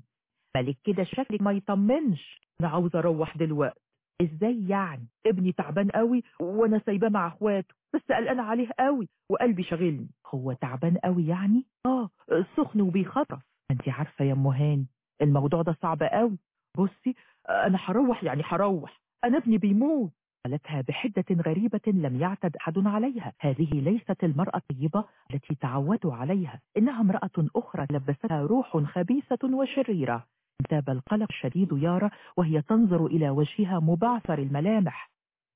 مالك كده شكلك ما يطمنش. أنا عاوز أروح دلوقتي. إزاي يعني؟ ابني تعبان قوي وأنا سايباه مع أخواته بس قلقان عليه قوي وقلبي شاغلني. هو تعبان قوي يعني؟ آه سخن وبيخطف. أنت عارفة يا أم هاني الموضوع ده صعب قوي. بصي أنا هروح يعني هروح. أنا ابني بيموت. قالتها بحدة غريبة لم يعتد أحد عليها. هذه ليست المرأة الطيبة التي تعودوا عليها إنها امرأة أخرى لبستها روح خبيثة وشريرة. انتاب القلق الشديد يارا وهي تنظر إلى وجهها مبعثر الملامح.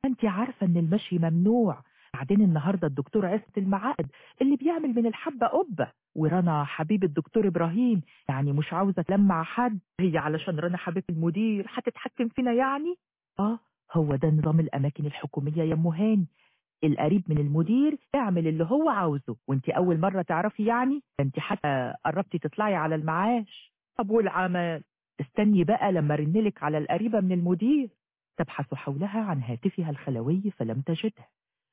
أنت عارفة أن المشي ممنوع. بعدين النهاردة الدكتور عزت المعقد اللي بيعمل من الحبة قبة ورنا حبيب الدكتور إبراهيم. يعني مش عاوزة تلمع حد. هي علشان رنا حبيب المدير. هتتحكم فينا يعني؟ آه هو ده نظام الأماكن الحكومية يا مهاني القريب من المدير يعمل اللي هو عاوزه. وأنت أول مرة تعرفي يعني؟ أنت حتى قربتي تطلعي على المعاش. طب والعمل؟ استني بقى لما رنلك على القريبة من المدير. تبحث حولها عن هاتفها الخلوي فلم تجده.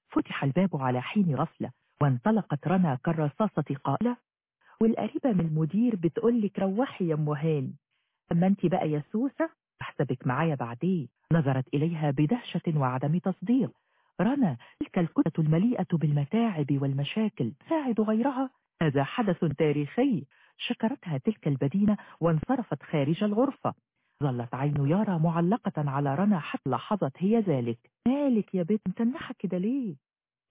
فتح الباب على حين غفلة وانطلقت رنا كالرصاصة. قائلة والقريبة من المدير بتقولك روحي يا أم أما أنت بقى يا سوسة احسبك معايا بعدين. نظرت إليها بدهشة وعدم تصديق. رنا تلك الكتة المليئة بالمتاعب والمشاكل. تساعد غيرها. هذا حدث تاريخي. شكرتها تلك البدينة وانصرفت خارج الغرفة. ظلت عين يارا معلقة على رنا حتى لاحظت هي ذلك. مالك يا بنت متنحة كده ليه؟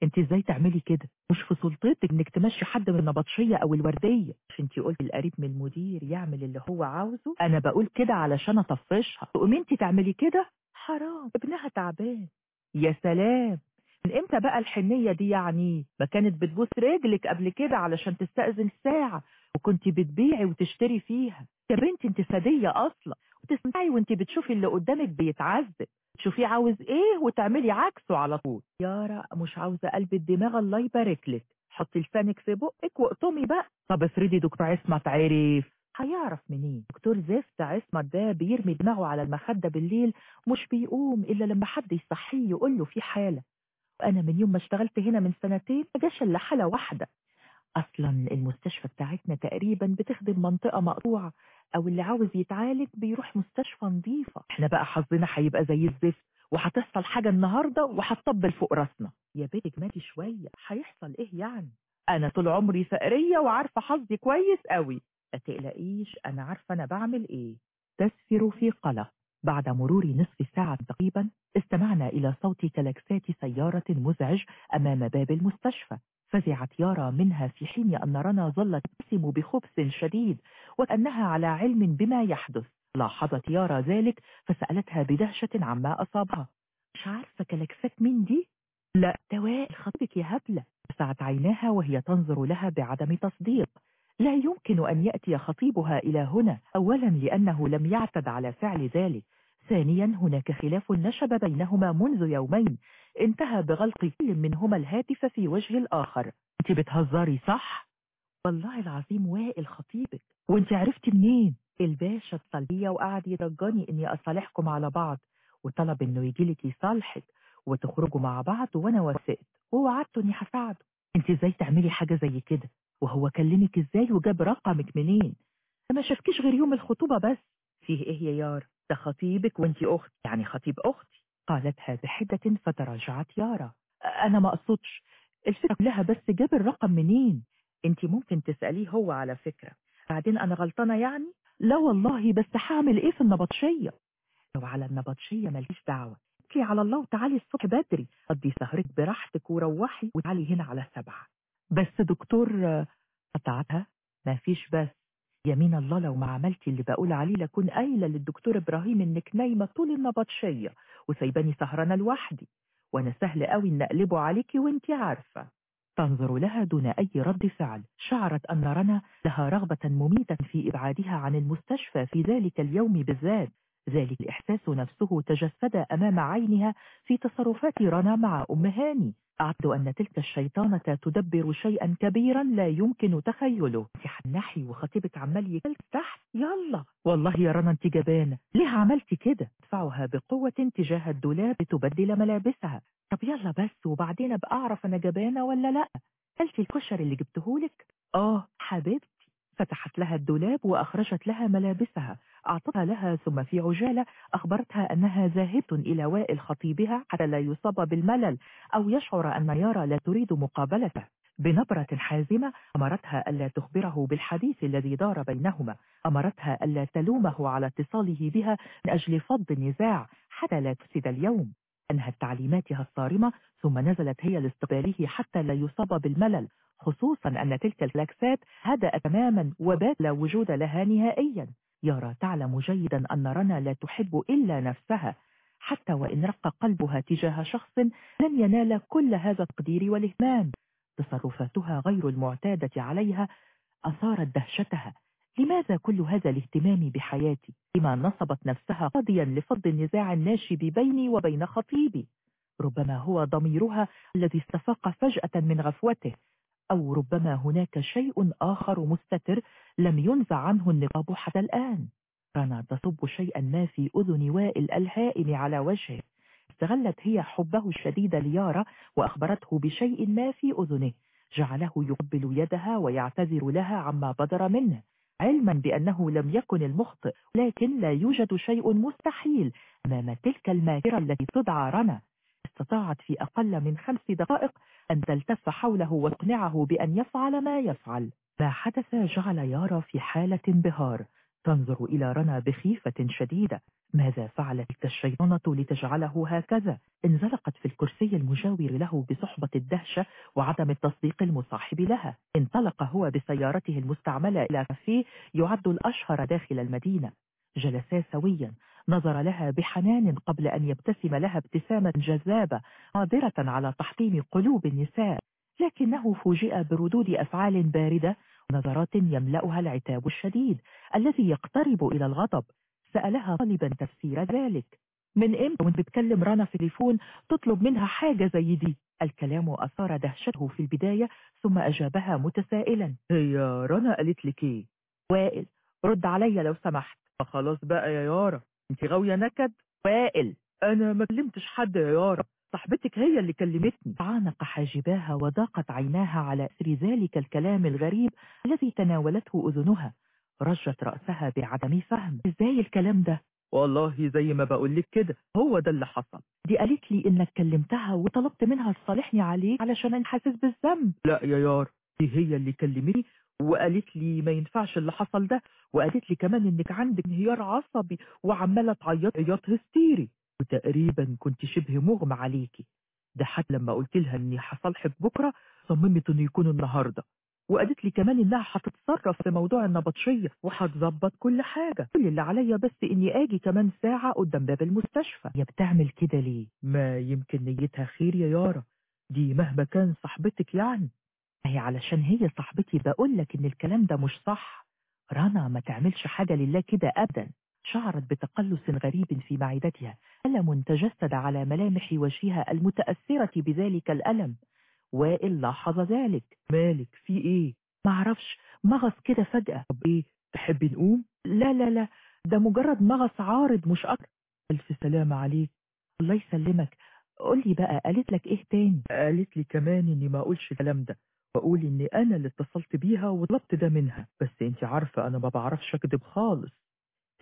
انت إزاي تعملي كده؟ مش في سلطتك انك تمشي حد من النبطشية أو الوردية؟ مش انت قلت القريب من المدير يعمل اللي هو عاوزه. أنا بقول كده علشان أطفشها. تقومي انت تعملي كده؟ حرام ابنها تعبان. يا سلام! من إمتى بقى الحنية دي يعني؟ ما كانت بتبوس رجلك قبل كده علشان تستأذن ساعة. وكنت بتبيعي وتشتري فيها. يا بنتي انت سادية أصلا. وتسمعي وانت بتشوفي اللي قدامك بيتعذب. تشوفيه عاوز إيه وتعملي عكسه على طول. يارا مش عاوزة قلب الدماغ الله يبارك لك. حطي لسانك في بقك واقطمي بقى. طب افرضي دكتور عصمت عرف. هيعرف منين؟ دكتور زفت عصمت ده بيرمي دماغه على المخدة بالليل. مش بيقوم إلا لما حد يصحيه يقول له في حالة. وأنا من يوم ما اشتغلت هنا من سنتين ما جاش إلا حالة واحدة. أصلا المستشفى بتاعتنا تقريبا بتخدم منطقة مقطوعة أو اللي عاوز يتعالج بيروح مستشفى نظيفة. إحنا بقى حظنا هيبقى زي الزفت وهتحصل حاجة النهاردة وهتطبل فوق راسنا. يا بيتي جمالي شوية هيحصل إيه يعني؟ أنا طول عمري فقرية وعارفة حظي كويس قوي تقلقيش أنا عارفة أنا بعمل إيه. تسفر في قلق. بعد مرور نصف ساعة تقريبا استمعنا إلى صوت كلاكسات سيارة مزعج أمام باب المستشفى. فزعت يارا منها في حين أن رنا ظلت تبتسم بخبث شديد وكأنها على علم بما يحدث. لاحظت يارا ذلك فسألتها بدهشة عما أصابها. مش عارفة كلاكسات مين دي؟ لا. دوائل خطبك يا هبلة. سعت عيناها وهي تنظر لها بعدم تصديق. لا يمكن أن يأتي خطيبها إلى هنا أولا لأنه لم يعتد على فعل ذلك. ثانيا هناك خلاف نشب بينهما منذ يومين. انتهى بغلق كل منهما الهاتف في وجه الآخر. انت بتهزري صح؟ والله العظيم وائل خطيبك. وانت عرفتي منين؟ الباشا اتصل وقعد يرجاني إني أصالحكم على بعض. وطلب إنه يجيلك يصالحك وتخرجوا مع بعض وأنا وافقت. ووعدته إني هساعده. انت إزاي تعملي حاجة زي كده؟ وهو كلمك إزاي وجاب رقمك منين؟ ما شافكيش غير يوم الخطوبة بس. فيه إيه يا يار؟ ده خطيبك وانت اخت يعني خطيب أختي. قالتها بحدة فتراجعت يارا. أنا ما أقصدش. الفكرة كلها بس جاب الرقم منين؟ انت ممكن تسأليه هو على فكرة. بعدين أنا غلطانة يعني؟ لا والله بس هعمل إيه في النبطشية؟ لو على النبطشية ماليش دعوة. اتكلي على الله وتعالي الصبح بدري. قضي سهرك براحتك وروحي وتعالي هنا على سبعة. بس دكتور قطعتها؟ ما فيش بس. يمين الله لو ما عملتي اللي بقول عليه لكون قايلة للدكتور إبراهيم إنك نايمة طول النبطشية وسايباني سهرانة لوحدي وأنا سهل قوي إن أقلبه عليكي وإنتي عارفة. تنظر لها دون أي رد فعل. شعرت أن رنا لها رغبة مميتة في إبعادها عن المستشفى في ذلك اليوم بالذات. ذلك الإحساس نفسه تجسد أمام عينها في تصرفات رنا مع أم هاني. أعتقد أن تلك الشيطانة تدبر شيئا كبيرا لا يمكن تخيله. حنحي وخطيبك عمال يكلك تحت. يلا. والله يا رنا انت جبانة ليه عملتي كده؟ ادفعها بقوة تجاه الدولاب لتبدل ملابسها. طب يلا بس وبعدين أبقى أعرف أنا جبانة ولا لأ. قلتي الكشر اللي جبتهولك آه حبيبتي. فتحت لها الدولاب وأخرجت لها ملابسها. أعطتها لها ثم في عجالة أخبرتها أنها ذاهبة إلى وائل خطيبها حتى لا يصاب بالملل أو يشعر أن يارا لا تريد مقابلته. بنبرة حازمة أمرتها ألا تخبره بالحديث الذي دار بينهما. أمرتها ألا تلومه على اتصاله بها من أجل فض النزاع حتى لا تفسد اليوم. أنهت تعليماتها الصارمة ثم نزلت هي لاستقباله حتى لا يصاب بالملل. خصوصا أن تلك الكلاكسات هدأت تماما وبات لا وجود لها نهائيا. يارا تعلم جيدا أن رنا لا تحب إلا نفسها حتى وإن رق قلبها تجاه شخص لن ينال كل هذا التقدير والإهتمام. تصرفاتها غير المعتادة عليها. أثارت دهشتها. لماذا كل هذا الاهتمام بحياتي؟ لما نصبت نفسها قاضيا لفض النزاع الناشب بيني وبين خطيبي. ربما هو ضميرها الذي استفاق فجأة من غفوته. أو ربما هناك شيء آخر مستتر لم ينزع عنه النقاب حتى الآن. رنا تصب شيئا ما في أذن وائل الهائم على وجهه. استغلت هي حبه الشديد ليارا وأخبرته بشيء ما في أذنه. جعله يقبل يدها ويعتذر لها عما بدر منه علما بأنه لم يكن المخطئ لكن لا يوجد شيء مستحيل أمام تلك الماكرة التي تدعى رنا. استطاعت في أقل من خمس دقائق أن تلتف حوله وتقنعه بأن يفعل ما يفعل. ما حدث جعل يارا في حالة انبهار. تنظر إلى رنا بخيفة شديدة. ماذا فعلت تلك الشيطانة لتجعله هكذا؟ انزلقت في الكرسي المجاور له بصحبة الدهشة وعدم التصديق المصاحب لها. انطلق هو بسيارته المستعملة إلى كافيه يعد الأشهر داخل المدينة. جلسا سويا. نظر لها بحنان قبل أن يبتسم لها ابتسامة جذابة قادرة على تحطيم قلوب النساء لكنه فوجئ بردود أفعال باردة ونظرات يملأها العتاب الشديد الذي يقترب إلى الغضب. سألها طالبا تفسير ذلك. من إمتى وأنت بتكلم رنا في التليفون؟ تطلب منها حاجة زي دي. الكلام أثار دهشته في البداية ثم أجابها متسائلا. هي رنا قالت لك إيه؟ وائل رد عليا لو سمحت. خلاص بقى يا يارا. انت غاوية نكد؟ وائل أنا ما كلمتش حد يا يارا صاحبتك هي اللي كلمتني. عانق حاجباها وضاقت عيناها على أثر ذلك الكلام الغريب الذي تناولته أذنها. رجت رأسها بعدم فهم. إزاي الكلام ده؟ والله زي ما بقول لك كده هو ده اللي حصل. دي قالت لي إنك كلمتها وطلبت منها تصالحني عليه علشان أنا حاسس بالذنب. لا يا يار دي هي اللي كلمتني وقالت لي ما ينفعش اللي حصل ده وقالت لي كمان إنك عندك انهيار عصبي وعمالة تعيط عياط هستيري. وتقريبا كنت شبه مغمى عليكي. ده حتى لما قلت لها إني هصالحك بكرة صممت إنه يكون النهارده. وقالت لي كمان إنها هتتصرف في موضوع النبطشية وهتظبط كل حاجة. كل اللي عليا بس إني آجي كمان ساعة قدام باب المستشفى. هي بتعمل كده ليه؟ ما يمكن نيتها خير يا يارا. دي مهما كان صاحبتك يعني. هي علشان هي صاحبتي بقول لك إن الكلام ده مش صح. رنا ما تعملش حاجة لله كده ابدا. شعرت بتقلص غريب في معدتها. ألم تجسد على ملامح وجهها المتأثرة بذلك الألم. وائل لاحظ ذلك. مالك في إيه؟ معرفش مغص كده فجأة. طب إيه؟ تحبي نقوم؟ لا لا لا. ده مجرد مغص عارض مش أكتر ألف سلامة عليك. الله يسلمك. قولي بقى قالت لك إيه تاني؟ قالت لي كمان إني ما أقولش الكلام ده. واقول إني أنا اللي اتصلت بيها وطلبت ده منها. بس أنت عارفة أنا ما بعرفش أكذب خالص.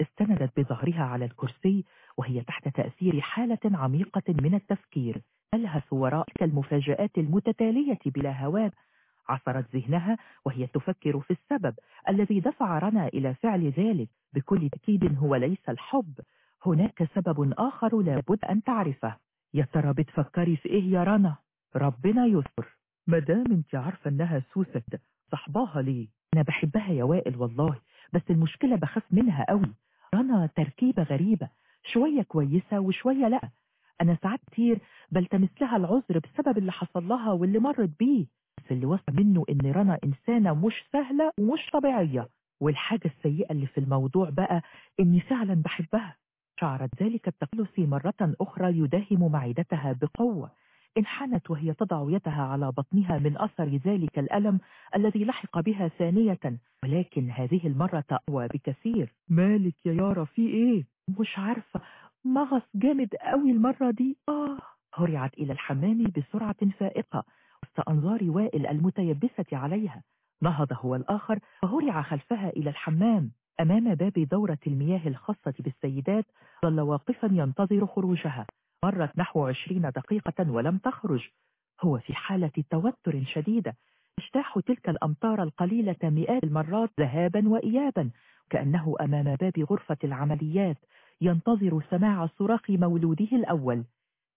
استندت بظهرها على الكرسي وهي تحت تأثير حالة عميقة من التفكير. تلهث وراء تلك المفاجآت المتتالية بلا هواب. عصرت ذهنها وهي تفكر في السبب الذي دفع رنا إلى فعل ذلك. بكل تأكيد هو ليس الحب. هناك سبب آخر لابد أن تعرفه. يا ترى بتفكري في إيه يا رنا؟ ربنا يستر. مدام انت عارفة انها سوسة صحباها ليه؟ أنا بحبها يا وائل والله بس المشكلة بخاف منها قوي. رنا تركيبة غريبة شوية كويسة وشوية لأ. أنا ساعات كتير بلتمس لها العذر بسبب اللي حصل لها واللي مرت بيه. بس اللي وصل منه إن رنا إنسانة مش سهلة ومش طبيعية. والحاجة السيئة اللي في الموضوع بقى إني فعلا بحبها. شعرت ذلك التقلص مرة أخرى يداهم معدتها بقوة. انحنت وهي تضع يدها على بطنها من أثر ذلك الألم الذي لحق بها ثانية. ولكن هذه المرة أقوى بكثير. مالك يا يارا في إيه؟ مش عارفة. مغص جامد قوي المرة دي. آه. هرعت إلى الحمام بسرعة فائقة وسط أنظار وائل المتيبسة عليها. نهض هو الآخر فهرع خلفها إلى الحمام. أمام باب دورة المياه الخاصة بالسيدات ظل واقفا ينتظر خروجها. مرت نحو عشرين دقيقة ولم تخرج. هو في حالة توتر شديدة. اجتاح تلك الأمطار القليلة مئات المرات ذهابا وإيابا كأنه أمام باب غرفة العمليات. ينتظر سماع صراخ مولوده الأول.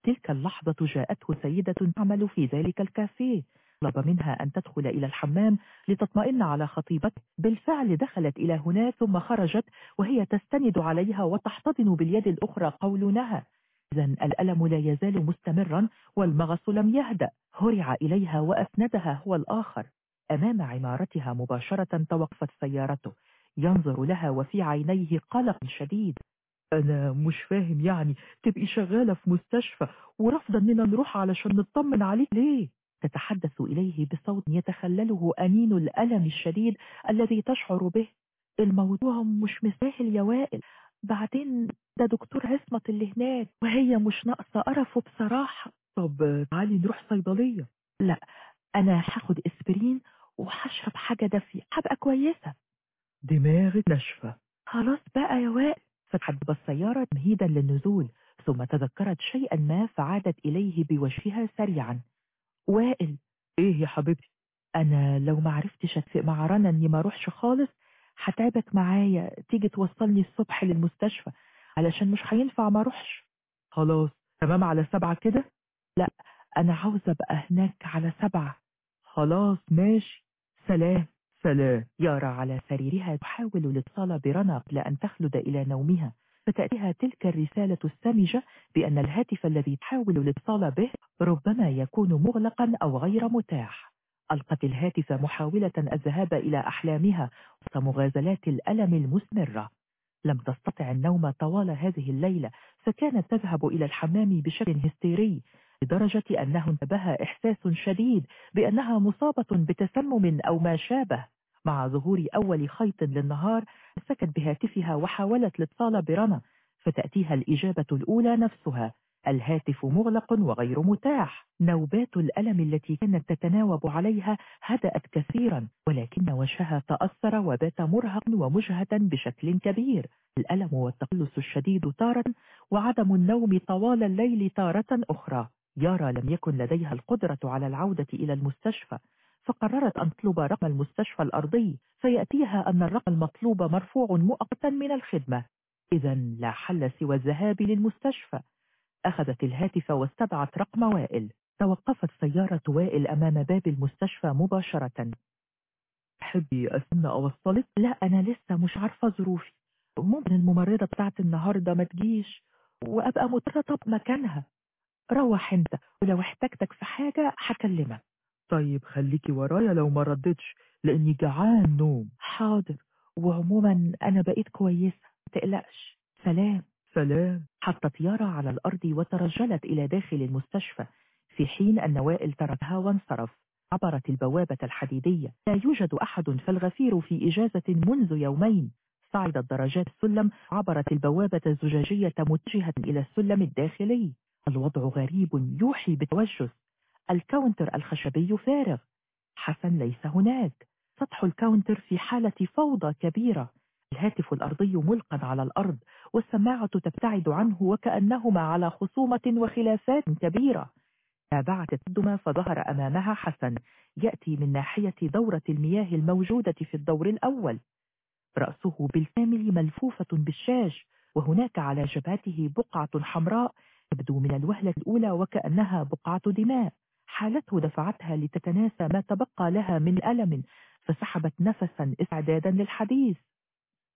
تلك اللحظة جاءته سيدة تعمل في ذلك الكافيه. طلب منها أن تدخل إلى الحمام لتطمئن على خطيبته. بالفعل دخلت إلى هناك ثم خرجت وهي تستند عليها وتحتضن باليد الأخرى قولونها إذا الألم لا يزال مستمرا والمغص لم يهدأ. هرع إليها وأسندها هو الآخر. أمام عمارتها مباشرة توقفت سيارته. ينظر لها وفي عينيه قلق شديد. أنا مش فاهم يعني تبقي شغالة في مستشفى ورافضة اننا نروح علشان نطمن عليك. ليه؟ تتحدث إليه بصوت يتخلله أنين الألم الشديد الذي تشعر به. الموضوع مش مساهل يا وائل. بعدين ده دكتور عصمت اللي هناك وهي مش ناقصة قرفه بصراحة. طب تعالي نروح صيدلية. لا أنا هاخد إسبرين وهشرب حاجة دافية هبقى كويسة. دماغك ناشفة. خلاص بقى يا وائل. فتحت السيارة تمهيدا للنزول ثم تذكرت شيئا ما فعادت إليه بوجهها سريعا. وائل. إيه يا حبيبتي؟ أنا لو ما عرفتش أتفق مع رنا إني ما أروحش خالص هتعبك معايا تيجي توصلني الصبح للمستشفى علشان مش هينفع ما أروحش. خلاص تمام على سبعة كده؟ لا أنا عاوزة أبقى هناك على سبعة. خلاص ماشي. سلام. سلام. يارا على سريرها. تحاول الاتصال برنا قبل أن تخلد إلى نومها. فتأتيها تلك الرسالة السمجة بأن الهاتف الذي تحاول الاتصال به ربما يكون مغلقا أو غير متاح. ألقت الهاتف محاولة الذهاب إلى أحلامها وسط مغازلات الألم المستمرة لم تستطع النوم طوال هذه الليلة فكانت تذهب إلى الحمام بشكل هستيري لدرجة أنه انتبه إحساس شديد بأنها مصابة بتسمم أو ما شابه. مع ظهور أول خيط للنهار مسكت بهاتفها وحاولت الاتصال برنا فتأتيها الإجابة الأولى نفسها. الهاتف مغلق وغير متاح. نوبات الألم التي كانت تتناوب عليها هدأت كثيرا ولكن وجهها تأثر وبات مرهقا ومجهدا بشكل كبير. الألم والتقلص الشديد تارة وعدم النوم طوال الليل تارة أخرى. يارا لم يكن لديها القدرة على العودة إلى المستشفى فقررت أن تطلب رقم المستشفى الأرضي. فيأتيها أن الرقم المطلوب مرفوع مؤقتا من الخدمة. إذا لا حل سوى الذهاب للمستشفى. أخذت الهاتف واستدعت رقم وائل. توقفت سيارة وائل أمام باب المستشفى مباشرة. تحبي أستنى أوصلك؟ لا أنا لسه مش عارفة ظروفي. ممكن الممرضة بتاعت النهاردة ما تجيش وأبقى مضطرة مكانها. روح أنت ولو احتجتك في حاجة هكلمك. طيب خليكي ورايا لو ما ردتش لأني جعان نوم. حاضر. وعموما أنا بقيت كويسة تقلقش. سلام. سلام حطت يارا على الأرض وترجلت إلى داخل المستشفى في حين أن وائل تركها وانصرف. عبرت البوابة الحديدية. لا يوجد أحد فالغفير في إجازة منذ يومين. صعدت درجات السلم عبرت البوابة الزجاجية متجهة إلى السلم الداخلي. الوضع غريب يوحي بتوجس ال counter الخشبي فارغ. حسن ليس هناك. سطح ال counter في حالة فوضى كبيرة. الهاتف الأرضي ملقى على الأرض والسماعة تبتعد عنه وكأنهما على خصومة وخلافات كبيرة. تابعت التقدم فظهر أمامها حسن يأتي من ناحية دورة المياه الموجودة في الدور الأول. رأسه بالكامل ملفوفة بالشاش وهناك على جبهته بقعة حمراء تبدو من الوهلة الأولى وكأنها بقعة دماء. حالته دفعتها لتتناسى ما تبقى لها من ألم فسحبت نفسا استعدادا للحديث.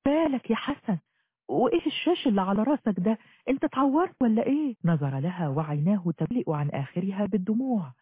بالك يا حسن؟ وإيه الشاش اللي على راسك ده؟ أنت تعورت ولا إيه؟ نظر لها وعيناه تملئ عن آخرها بالدموع.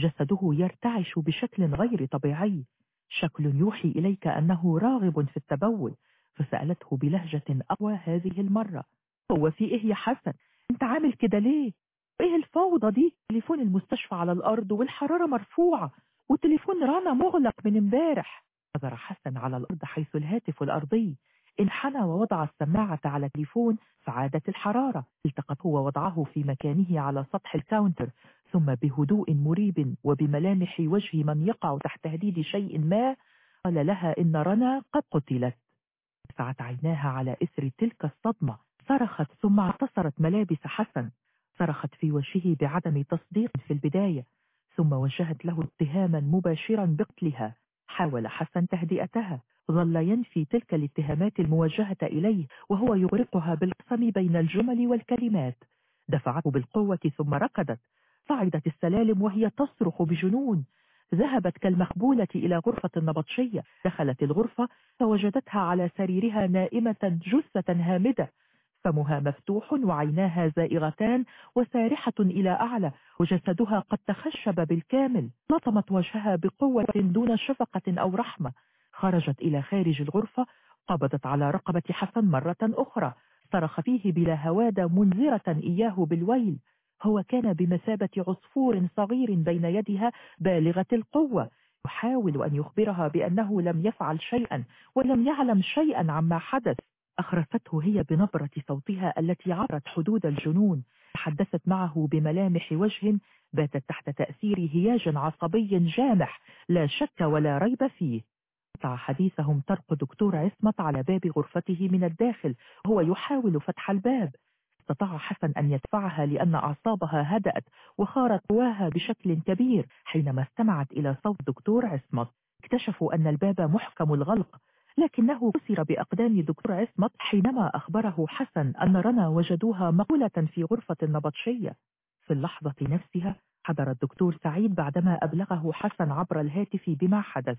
جسده يرتعش بشكل غير طبيعي. شكل يوحي إليك أنه راغب في التبول. فسألته بلهجة أقوى هذه المرة. هو في إيه يا حسن؟ أنت عامل كده ليه؟ إيه الفوضى دي؟ تليفون المستشفى على الأرض والحرارة مرفوعة. وتليفون رانا مغلق من امبارح. نظر حسن على الأرض حيث الهاتف الأرضي. انحنى ووضع السماعة على التليفون فعادت الحرارة. التقط هو وضعه في مكانه على سطح الكاونتر ثم بهدوء مريب وبملامح وجه من يقع تحت هديد شيء ما. قال لها إن رنا قد قتلت. دفعت عيناها على إثر تلك الصدمة. صرخت ثم اعتصرت ملابس حسن. صرخت في وجهه بعدم تصديق في البداية ثم وجهت له اتهاما مباشرا بقتلها. حاول حسن تهدئتها. ظل ينفي تلك الاتهامات الموجهة إليه وهو يغرقها بالقسم بين الجمل والكلمات. دفعته بالقوة ثم ركضت. صعدت السلالم وهي تصرخ بجنون. ذهبت كالمخبولة إلى غرفة النبطشية دخلت الغرفة فوجدتها على سريرها نائمة جثة هامدة. فمها مفتوح وعيناها زائغتان وسارحة إلى أعلى وجسدها قد تخشب بالكامل. لطمت وجهها بقوة دون شفقة أو رحمة. خرجت إلى خارج الغرفة قبضت على رقبة حسن مرة أخرى صرخ فيه بلا هوادة منذرة إياه بالويل. هو كان بمثابة عصفور صغير بين يدها بالغة القوة يحاول أن يخبرها بأنه لم يفعل شيئا ولم يعلم شيئا عما حدث. أخرفته هي بنبرة صوتها التي عبرت حدود الجنون. تحدثت معه بملامح وجه باتت تحت تأثير هياج عصبي جامح لا شك ولا ريب فيه. قطع حديثهم طرق دكتور عصمت على باب غرفته من الداخل وهو يحاول فتح الباب. استطاع حسن أن يدفعها لأن أعصابها هدأت وخارت قواها بشكل كبير حينما استمعت إلى صوت دكتور عصمت. اكتشفوا أن الباب محكم الغلق لكنه كسر بأقدام دكتور عصمت حينما أخبره حسن أن رنا وجدوها مقولة في غرفة النبطشية في اللحظة نفسها حضر الدكتور سعيد بعدما أبلغه حسن عبر الهاتف بما حدث.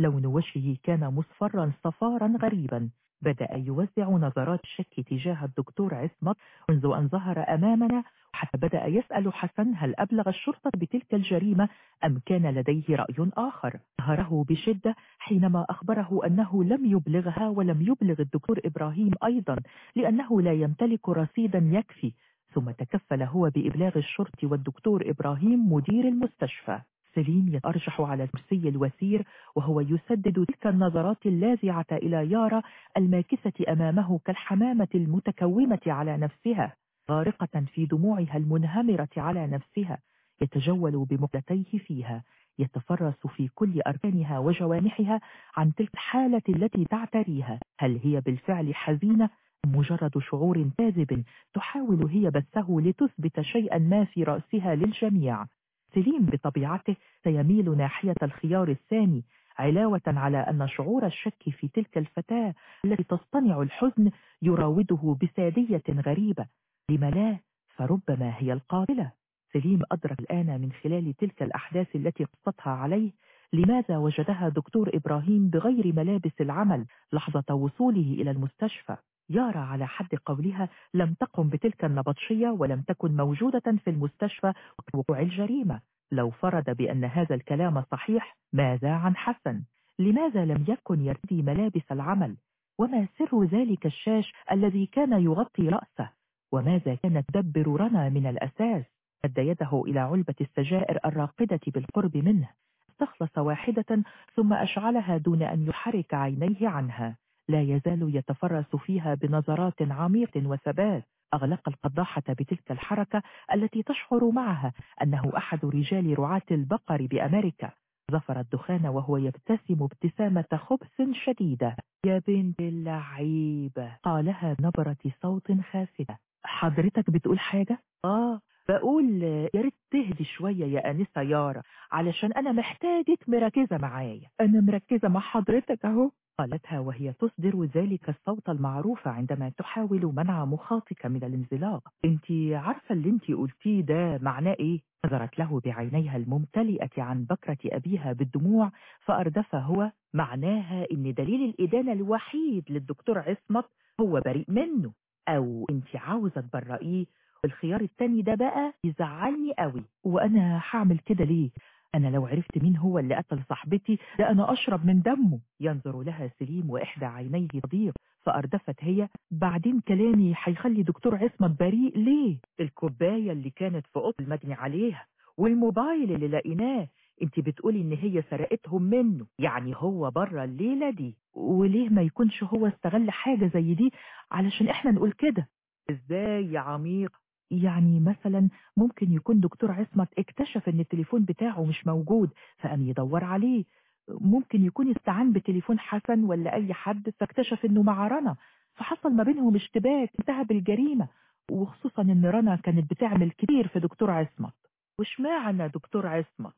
لون وجهه كان مصفرا صفارا غريبا. بدأ يوزع نظرات الشك تجاه الدكتور عصمت منذ أن ظهر أمامنا. حتى بدأ يسأل حسن هل أبلغ الشرطة بتلك الجريمة أم كان لديه رأي آخر. ظهره بشدة حينما أخبره أنه لم يبلغها ولم يبلغ الدكتور إبراهيم أيضا لأنه لا يمتلك رصيدا يكفي. ثم تكفل هو بإبلاغ الشرطي والدكتور إبراهيم مدير المستشفى. سليم يتأرجح على الكرسي الوثير وهو يسدد تلك النظرات اللاذعة إلى يارا الماكسة أمامه كالحمامة المتكومة على نفسها غارقة في دموعها المنهمرة على نفسها يتجول بمقلتيه فيها يتفرس في كل أركانها وجوانحها عن تلك الحالة التي تعتريها. هل هي بالفعل حزينة؟ مجرد شعور كاذب تحاول هي بثه لتثبت شيئا ما في رأسها للجميع. سليم بطبيعته سيميل ناحية الخيار الثاني علاوة على أن شعور الشك في تلك الفتاة التي تصطنع الحزن يراوده بسادية غريبة. لم لا فربما هي القاتلة. سليم أدرك الآن من خلال تلك الأحداث التي قصتها عليه لماذا وجدها دكتور إبراهيم بغير ملابس العمل لحظة وصوله إلى المستشفى؟ يارا على حد قولها لم تقم بتلك النبطشية ولم تكن موجودة في المستشفى وقوع الجريمة لو فرض بأن هذا الكلام صحيح ماذا عن حسن؟ لماذا لم يكن يرتدي ملابس العمل؟ وما سر ذلك الشاش الذي كان يغطي رأسه؟ وماذا كانت تدبر رنا من الأساس؟ مد يده إلى علبة السجائر الراقدة بالقرب منه استخلص واحدة ثم أشعلها دون أن يحرك عينيه عنها لا يزال يتفرس فيها بنظرات عميق وثبات. أغلق القضاحة بتلك الحركة التي تشعر معها أنه أحد رجال رعاة البقر بأمريكا. ظفر الدخان وهو يبتسم ابتسامة خبث شديدة. يا بنت اللعيبة قالها بنبرة صوت خافتة حضرتك بتقول حاجة؟ آه بقول يا ريت تهدي شوية يا أنسة يارا علشان أنا محتاجك مركزة معايا. أنا مركزة مع حضرتك أهو. قالتها وهي تصدر ذلك الصوت المعروف عندما تحاول منع مخاطك من الانزلاق. انت عارفة اللي انت قلتيه ده معناه إيه؟ نظرت له بعينيها الممتلئة عن بكرة أبيها بالدموع فأردف هو معناها إن دليل الإدانة الوحيد للدكتور عصمت هو بريء منه. أو انت عاوزة تبرئيه؟ الخيار التاني ده بقى يزعلني قوي. وأنا هعمل كده ليه؟ أنا لو عرفت مين هو اللي قتل صاحبتي ده أنا أشرب من دمه. ينظر لها سليم وإحدى عينيه تضيق فأردفت هي. بعدين كلامي هيخلي دكتور عصمت بريء. ليه؟ الكوباية اللي كانت في أوضة المجني عليها والموبايل اللي لقيناه. أنت بتقولي إن هي سرقتهم منه. يعني هو بره الليلة دي. وليه ما يكونش هو استغل حاجة زي دي؟ علشان إحنا نقول كده. إزاي يا عميق؟ يعني مثلا ممكن يكون دكتور عصمت اكتشف إن التليفون بتاعه مش موجود فقام يدور عليه. ممكن يكون استعان بتليفون حسن ولا أي حد فاكتشف إنه مع رنا. فحصل ما بينهم اشتباك انتهى بالجريمة. وخصوصا إن رنا كانت بتعمل كتير في دكتور عصمت. واشمعنى دكتور عصمت؟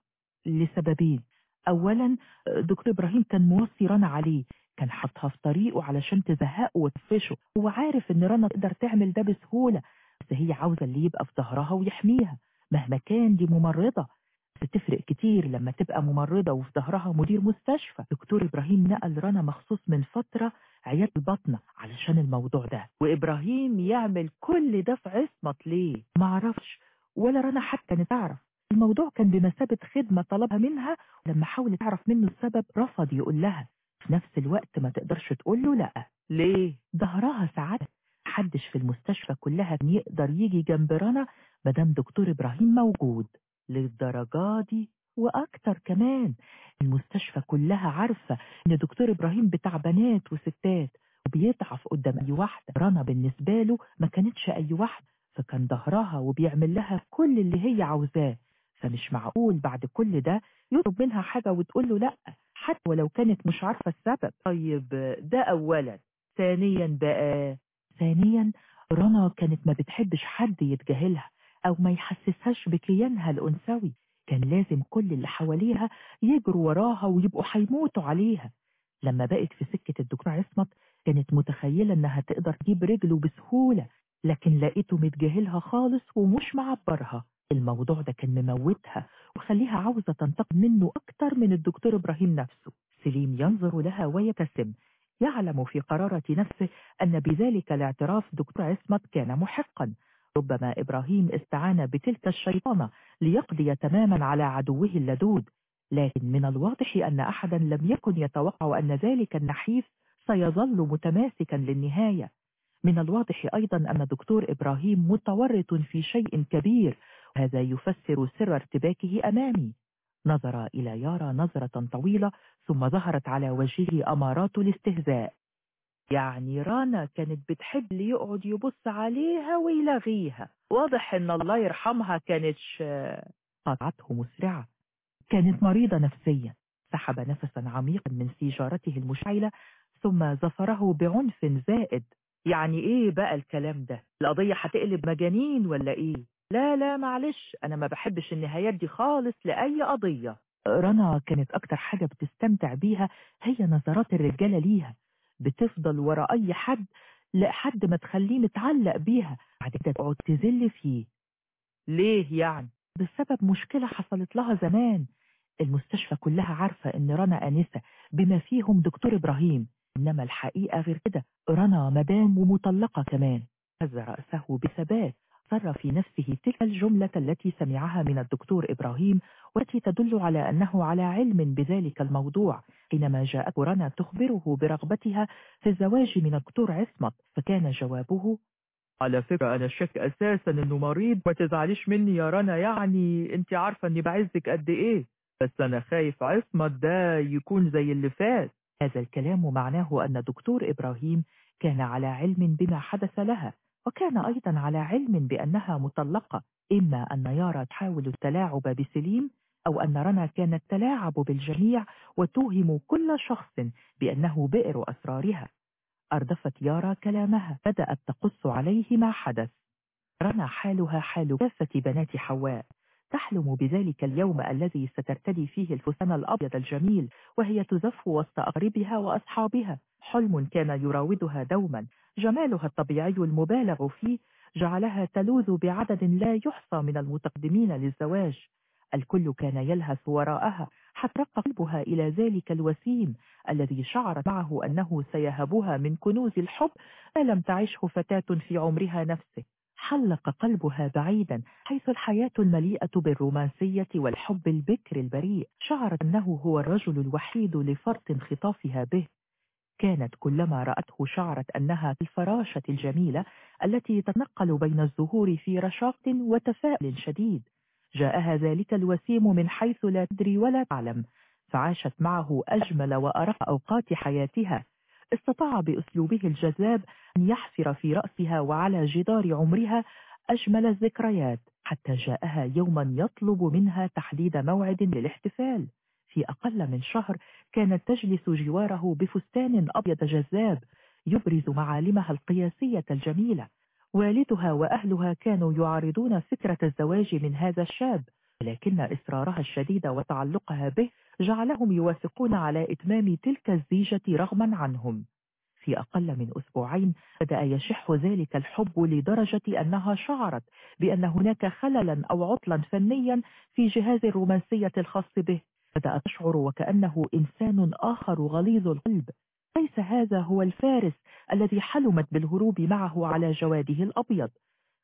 لسببين. اولا دكتور إبراهيم كان موصي رنا عليه. كان حاطها في طريقه علشان تزهقه وتفشه هو عارف إن رنا تقدر تعمل ده بسهولة. بس هي عاوزة اللي يبقى في ظهرها ويحميها مهما كان دي ممرضة. بس تفرق كتير لما تبقى ممرضة وفي ظهرها مدير مستشفى. دكتور إبراهيم نقل رنا مخصوص من فترة عيادة البطنة علشان الموضوع ده. وإبراهيم يعمل كل ده في عصمت ليه؟ معرفش ولا رنا حتى كانت تعرف الموضوع كان بمثابة خدمة طلبها منها ولما حاولت تعرف منه السبب رفض يقول لها. في نفس الوقت ما تقدرش تقول له لأ. ليه؟ ظهرها ساعات محدش في المستشفى كلها يقدر يجي جنب رنا مدام دكتور إبراهيم موجود للدرجة دي وأكتر كمان. المستشفى كلها عارفة إن دكتور إبراهيم بتاع بنات وستات وبيضعف قدام أي واحدة. رنا بالنسبة له ما كانتش أي واحدة فكان ظهرها وبيعمل لها كل اللي هي عاوزاه. فمش معقول بعد كل ده يطلب منها حاجة وتقول له لأ حتى ولو كانت مش عارفة السبب. طيب ده أولا. ثانيا بقى ثانيا رنا كانت ما بتحبش حد يتجاهلها أو ما يحسسهاش بكيانها الأنثوي. كان لازم كل اللي حواليها يجروا وراها ويبقوا هيموتوا عليها. لما بقت في سكة الدكتور عصمت كانت متخيلة إنها تقدر تجيب رجله بسهولة لكن لقيته متجاهلها خالص ومش معبرها. الموضوع ده كان مموتها وخليها عاوزة تنتقم منه أكتر من الدكتور إبراهيم نفسه. سليم ينظر لها ويبتسم. يعلم في قرارة نفسه أن بذلك الاعتراف دكتور عصمت كان محقا. ربما إبراهيم استعان بتلك الشيطانة ليقضي تماما على عدوه اللدود. لكن من الواضح أن أحدا لم يكن يتوقع أن ذلك النحيف سيظل متماسكا للنهاية. من الواضح أيضا أن دكتور إبراهيم متورط في شيء كبير وهذا يفسر سر ارتباكه أمامي. نظر إلى يارا نظرة طويلة ثم ظهرت على وجهه أمارات الاستهزاء. يعني رنا كانت بتحب يقعد يبص عليها ويلغيها. واضح إن الله يرحمها كانتش قطعته مسرعة. كانت مريضة نفسيا. سحب نفسا عميقا من سيجارته المشعلة ثم زفره بعنف زائد. يعني إيه بقى الكلام ده؟ القضية هتقلب مجانين ولا إيه؟ لا لا معلش أنا ما بحبش النهايات دي خالص لأي قضية. رنا كانت أكتر حاجة بتستمتع بيها هي نظرات الرجالة ليها. بتفضل ورا أي حد لحد ما تخليه متعلق بيها. بعد كده تقعد تذل فيه. ليه يعني؟ بسبب مشكلة حصلت لها زمان. المستشفى كلها عارفة إن رنا آنسة بما فيهم دكتور إبراهيم. إنما الحقيقة غير كده رنا مدام ومطلقة كمان. هز رأسه بثبات. صر في نفسه تلك الجملة التي سمعها من الدكتور إبراهيم والتي تدل على أنه على علم بذلك الموضوع. حينما جاءت رنا تخبره برغبتها في الزواج من الدكتور عصمت فكان جوابه على فكرة أنا شك أساسا إنه مريض ما تزعليش مني يا رنا يعني أنت عارفة إني بعزك قد إيه. بس أنا خايف عصمت ده يكون زي اللي فات. هذا الكلام معناه أن دكتور إبراهيم كان على علم بما حدث لها. وكان أيضا على علم بأنها مطلقة إما أن يارا تحاول التلاعب بسليم أو أن رنا كانت تلاعب بالجميع وتوهم كل شخص بأنه بئر أسرارها. أردفت يارا كلامها بدأت تقص عليه ما حدث. رنا حالها حال كافة بنات حواء. تحلم بذلك اليوم الذي سترتدي فيه الفستان الأبيض الجميل وهي تزف وسط أقربها وأصحابها. حلم كان يراودها دوما. جمالها الطبيعي المبالغ فيه. جعلها تلوذ بعدد لا يحصى من المتقدمين للزواج. الكل كان يلهث وراءها حتى رق قلبها إلى ذلك الوسيم الذي شعرت معه أنه سيهبها من كنوز الحب ما لم تعشه فتاة في عمرها نفسه. حلق قلبها بعيدا حيث الحياة المليئة بالرومانسية والحب البكر البريء. شعرت أنه هو الرجل الوحيد لفرط خطافها به. كانت كلما رأته شعرت أنها الفراشة الجميلة التي تتنقل بين الزهور في رشاق وتفاؤل شديد. جاءها ذلك الوسيم من حيث لا تدري ولا تعلم. فعاشت معه أجمل وأرق أوقات حياتها. استطاع بأسلوبه الجذاب أن يحفر في رأسها وعلى جدار عمرها أجمل الذكريات حتى جاءها يوما يطلب منها تحديد موعد للاحتفال. في أقل من شهر كانت تجلس جواره بفستان أبيض جذاب يبرز معالمها القياسية الجميلة. والدها وأهلها كانوا يعارضون فكرة الزواج من هذا الشاب ولكن إصرارها الشديد وتعلقها به جعلهم يوافقون على إتمام تلك الزيجة رغما عنهم. في أقل من أسبوعين بدأ يشح ذلك الحب لدرجة أنها شعرت بأن هناك خللا أو عطلا فنيا في جهاز الرومانسية الخاص به. بدأت تشعر وكأنه إنسان آخر غليظ القلب. ليس هذا هو الفارس الذي حلمت بالهروب معه على جواده الأبيض.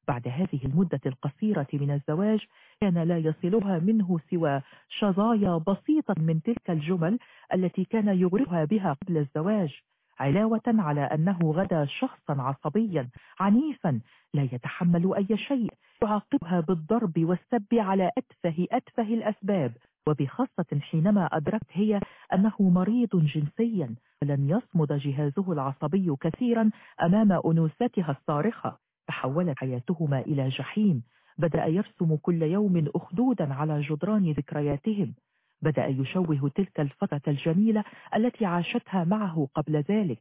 بعد هذه المدة القصيرة من الزواج كان لا يصلها منه سوى شظايا بسيطة من تلك الجمل التي كان يغرقها بها قبل الزواج علاوة على أنه غدا شخصا عصبيا عنيفا لا يتحمل أي شيء يعاقبها بالضرب والسب على أتفه أتفه الأسباب وبخاصة حينما أدركت هي أنه مريض جنسيا ولن يصمد جهازه العصبي كثيرا أمام أنوثتها الصارخة. تحولت حياتهما إلى جحيم. بدأ يرسم كل يوم أخدودا على جدران ذكرياتهم. بدأ يشوه تلك الفترة الجميلة التي عاشتها معه قبل ذلك.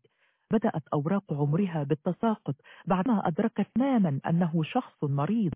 بدأت أوراق عمرها بالتساقط بعدما أدركت تماما أنه شخص مريض.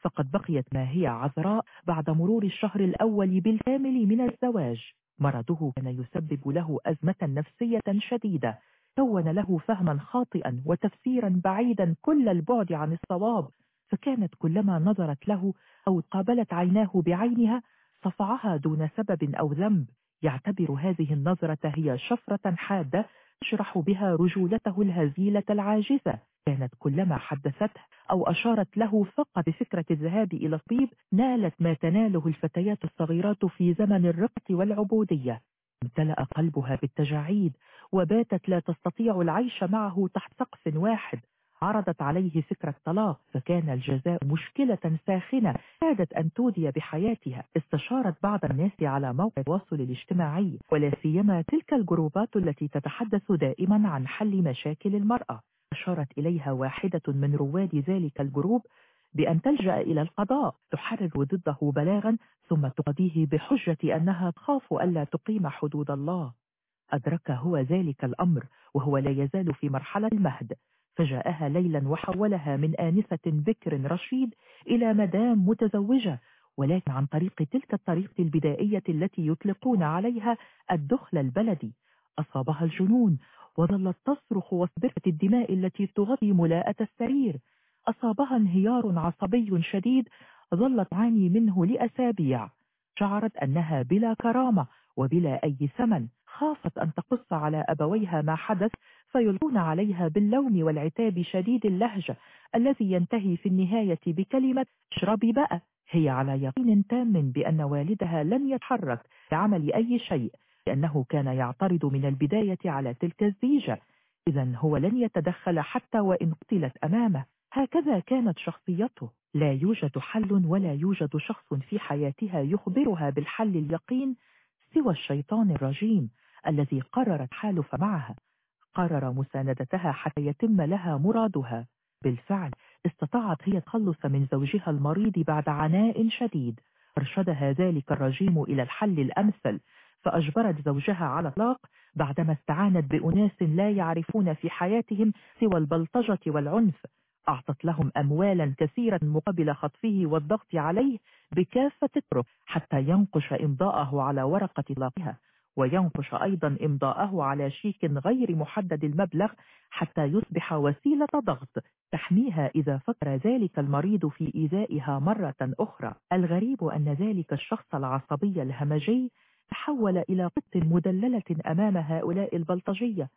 فقد بقيت ما هي عذراء بعد مرور الشهر الأول بالكامل من الزواج. مرضه كان يسبب له أزمة نفسية شديدة. كون له فهما خاطئا وتفسيرا بعيدا كل البعد عن الصواب فكانت كلما نظرت له أو قابلت عيناه بعينها صفعها دون سبب أو ذنب. يعتبر هذه النظرة هي شفرة حادة تشرح بها رجولته الهزيلة العاجزة. كانت كلما حدثته أو أشارت له فقط بفكرة الذهاب إلى الطبيب نالت ما تناله الفتيات الصغيرات في زمن الرقة والعبودية. امتلأ قلبها بالتجاعيد وباتت لا تستطيع العيش معه تحت سقف واحد. عرضت عليه فكرة طلاق فكان الجزاء مشكلة ساخنة. كادت أن تودي بحياتها. استشارت بعض الناس على موقع التواصل الاجتماعي. ولا سيما تلك الجروبات التي تتحدث دائما عن حل مشاكل المرأة. أشارت إليها واحدة من رواد ذلك الجروب بأن تلجأ إلى القضاء. تحرر ضده بلاغا ثم تقضيه بحجة أنها تخاف ألا تقيم حدود الله. أدرك هو ذلك الأمر وهو لا يزال في مرحلة المهد. فجاءها ليلا وحولها من آنسة بكر رشيد إلى مدام متزوجة ولكن عن طريق تلك الطريقة البدائية التي يطلقون عليها الدخل البلدي. أصابها الجنون وظلت تصرخ وصبرة الدماء التي تغطي ملاءة السرير. أصابها انهيار عصبي شديد ظلت تعاني منه لأسابيع. شعرت أنها بلا كرامة وبلا أي ثمن خافت أن تقص على أبويها ما حدث فيلقون عليها باللوم والعتاب شديد اللهجة الذي ينتهي في النهاية بكلمة اشربي بقى هي على يقين تام بأن والدها لن يتحرك لعمل أي شيء لأنه كان يعترض من البداية على تلك الزيجة. إذا هو لن يتدخل حتى وإن قتلت أمامه. هكذا كانت شخصيته. لا يوجد حل ولا يوجد شخص في حياتها يخبرها بالحل اليقين سوى الشيطان الرجيم الذي قرر التحالف معها. قرر مساندتها حتى يتم لها مرادها. بالفعل استطاعت هي التخلص من زوجها المريض بعد عناء شديد. أرشدها ذلك الرجيم إلى الحل الأمثل فأجبرت زوجها على الطلاق بعدما استعانت بأناس لا يعرفون في حياتهم سوى البلطجة والعنف. أعطت لهم أموالا كثيرا مقابل خطفه والضغط عليه بكافة الطرق حتى ينقش إمضاءه على ورقة طلاقها وينقش أيضا إمضاءه على شيك غير محدد المبلغ حتى يصبح وسيلة ضغط تحميها إذا فكر ذلك المريض في إيذائها مرة أخرى. الغريب أن ذلك الشخص العصبي الهمجي تحول إلى قط مدللة أمام هؤلاء البلطجية.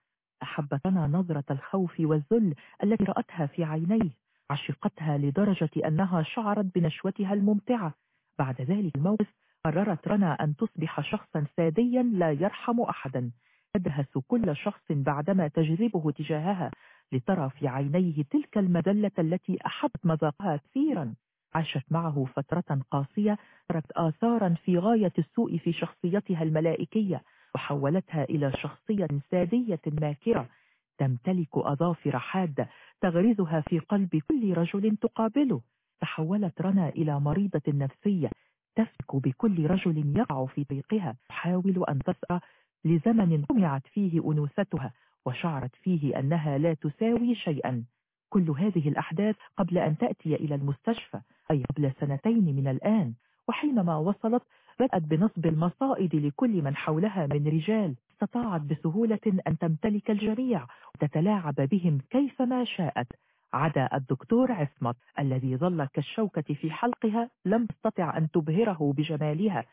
أحبتنا نظرة الخوف والذل التي رأتها في عينيه عشقتها لدرجة أنها شعرت بنشوتها الممتعة. بعد ذلك الموقف قررت رنا أن تصبح شخصا ساديا لا يرحم أحدا. تدهس كل شخص بعدما تجذبه تجاهها لترى في عينيه تلك المذلة التي أحبت مذاقها كثيرا. عاشت معه فترة قاسية تركت آثارا في غاية السوء في شخصيتها الملائكية. وحولتها إلى شخصية سادية ماكرة تمتلك أظافر حادة تغرزها في قلب كل رجل تقابله. تحولت رنا إلى مريضة نفسية تفك بكل رجل يقع في طريقها تحاول أن تسعى لزمن طمعت فيه أنوثتها وشعرت فيه أنها لا تساوي شيئا. كل هذه الأحداث قبل أن تأتي إلى المستشفى أي قبل سنتين من الآن وحينما وصلت بدأت بنصب المصائد لكل من حولها من رجال استطاعت بسهولة أن تمتلك الجميع وتتلاعب بهم كيفما شاءت. عدا الدكتور عصمت الذي ظل كالشوكة في حلقها لم تستطع أن تبهره بجمالها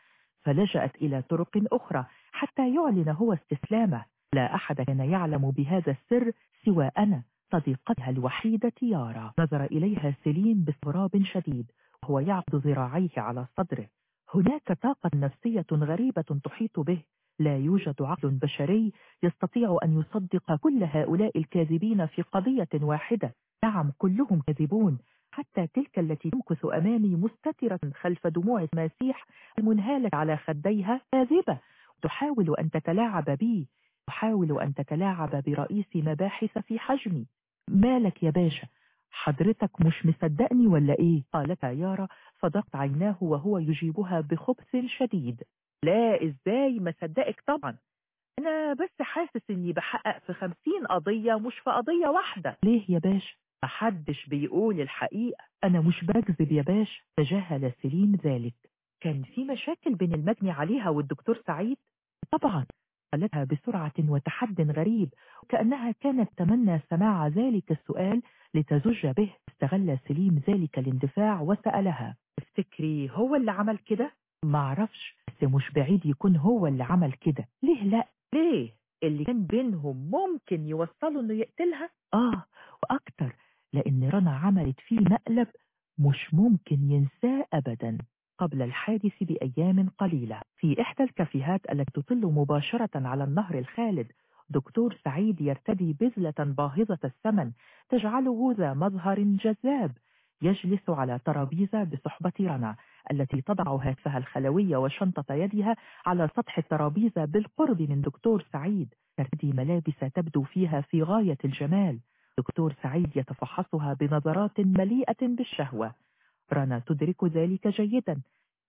فلجأت إلى طرق أخرى حتى يعلن هو استسلامه. لا أحد كان يعلم بهذا السر سوى أنا صديقتها الوحيدة يارا. نظر إليها سليم باضطراب شديد وهو يعقد ذراعيه على صدره. هناك طاقة نفسية غريبة تحيط به. لا يوجد عقل بشري يستطيع أن يصدق كل هؤلاء الكاذبين في قضية واحدة. نعم كلهم كاذبون. حتى تلك التي تمكث أمامي مستترة خلف دموع المسيح المنهالة على خديها كاذبة. تحاول أن تتلاعب بي. تحاول أن تتلاعب برئيس مباحث في حجمي. مالك يا باشا؟ حضرتك مش مصدقني ولا إيه؟ قالت يارا فضغط عيناه وهو يجيبها بخبث شديد. لا إزاي؟ ما صدقك طبعا. أنا بس حاسس إني بحقق في خمسين قضية مش في قضية واحدة. ليه يا باشا محدش بيقول الحقيقة. أنا مش بكذب يا باشا تجاهل سليم ذلك. كان في مشاكل بين المجني عليها والدكتور سعيد؟ طبعا. قالتها بسرعة وتحد غريب وكأنها كانت تمنى سماع ذلك السؤال لتزج به. استغل سليم ذلك الاندفاع وسألها. تفتكري هو اللي عمل كده؟ معرفش بس مش بعيد يكون هو اللي عمل كده ليه لأ؟ ليه؟ اللي كان بينهم ممكن يوصلوا إنه يقتلها؟ آه وأكتر لأن رنا عملت فيه مقلب مش ممكن ينساه ابدا قبل الحادث بأيام قليلة في إحدى الكافيهات التي تطل مباشرة على النهر الخالد دكتور سعيد يرتدي بذلة باهظة الثمن تجعله ذا مظهر جذاب يجلس على ترابيزة بصحبة رنا التي تضع هاتفها الخلوية وشنطة يدها على سطح الترابيزة بالقرب من دكتور سعيد. ترتدي ملابس تبدو فيها في غاية الجمال. دكتور سعيد يتفحصها بنظرات مليئة بالشهوة. رنا تدرك ذلك جيدا.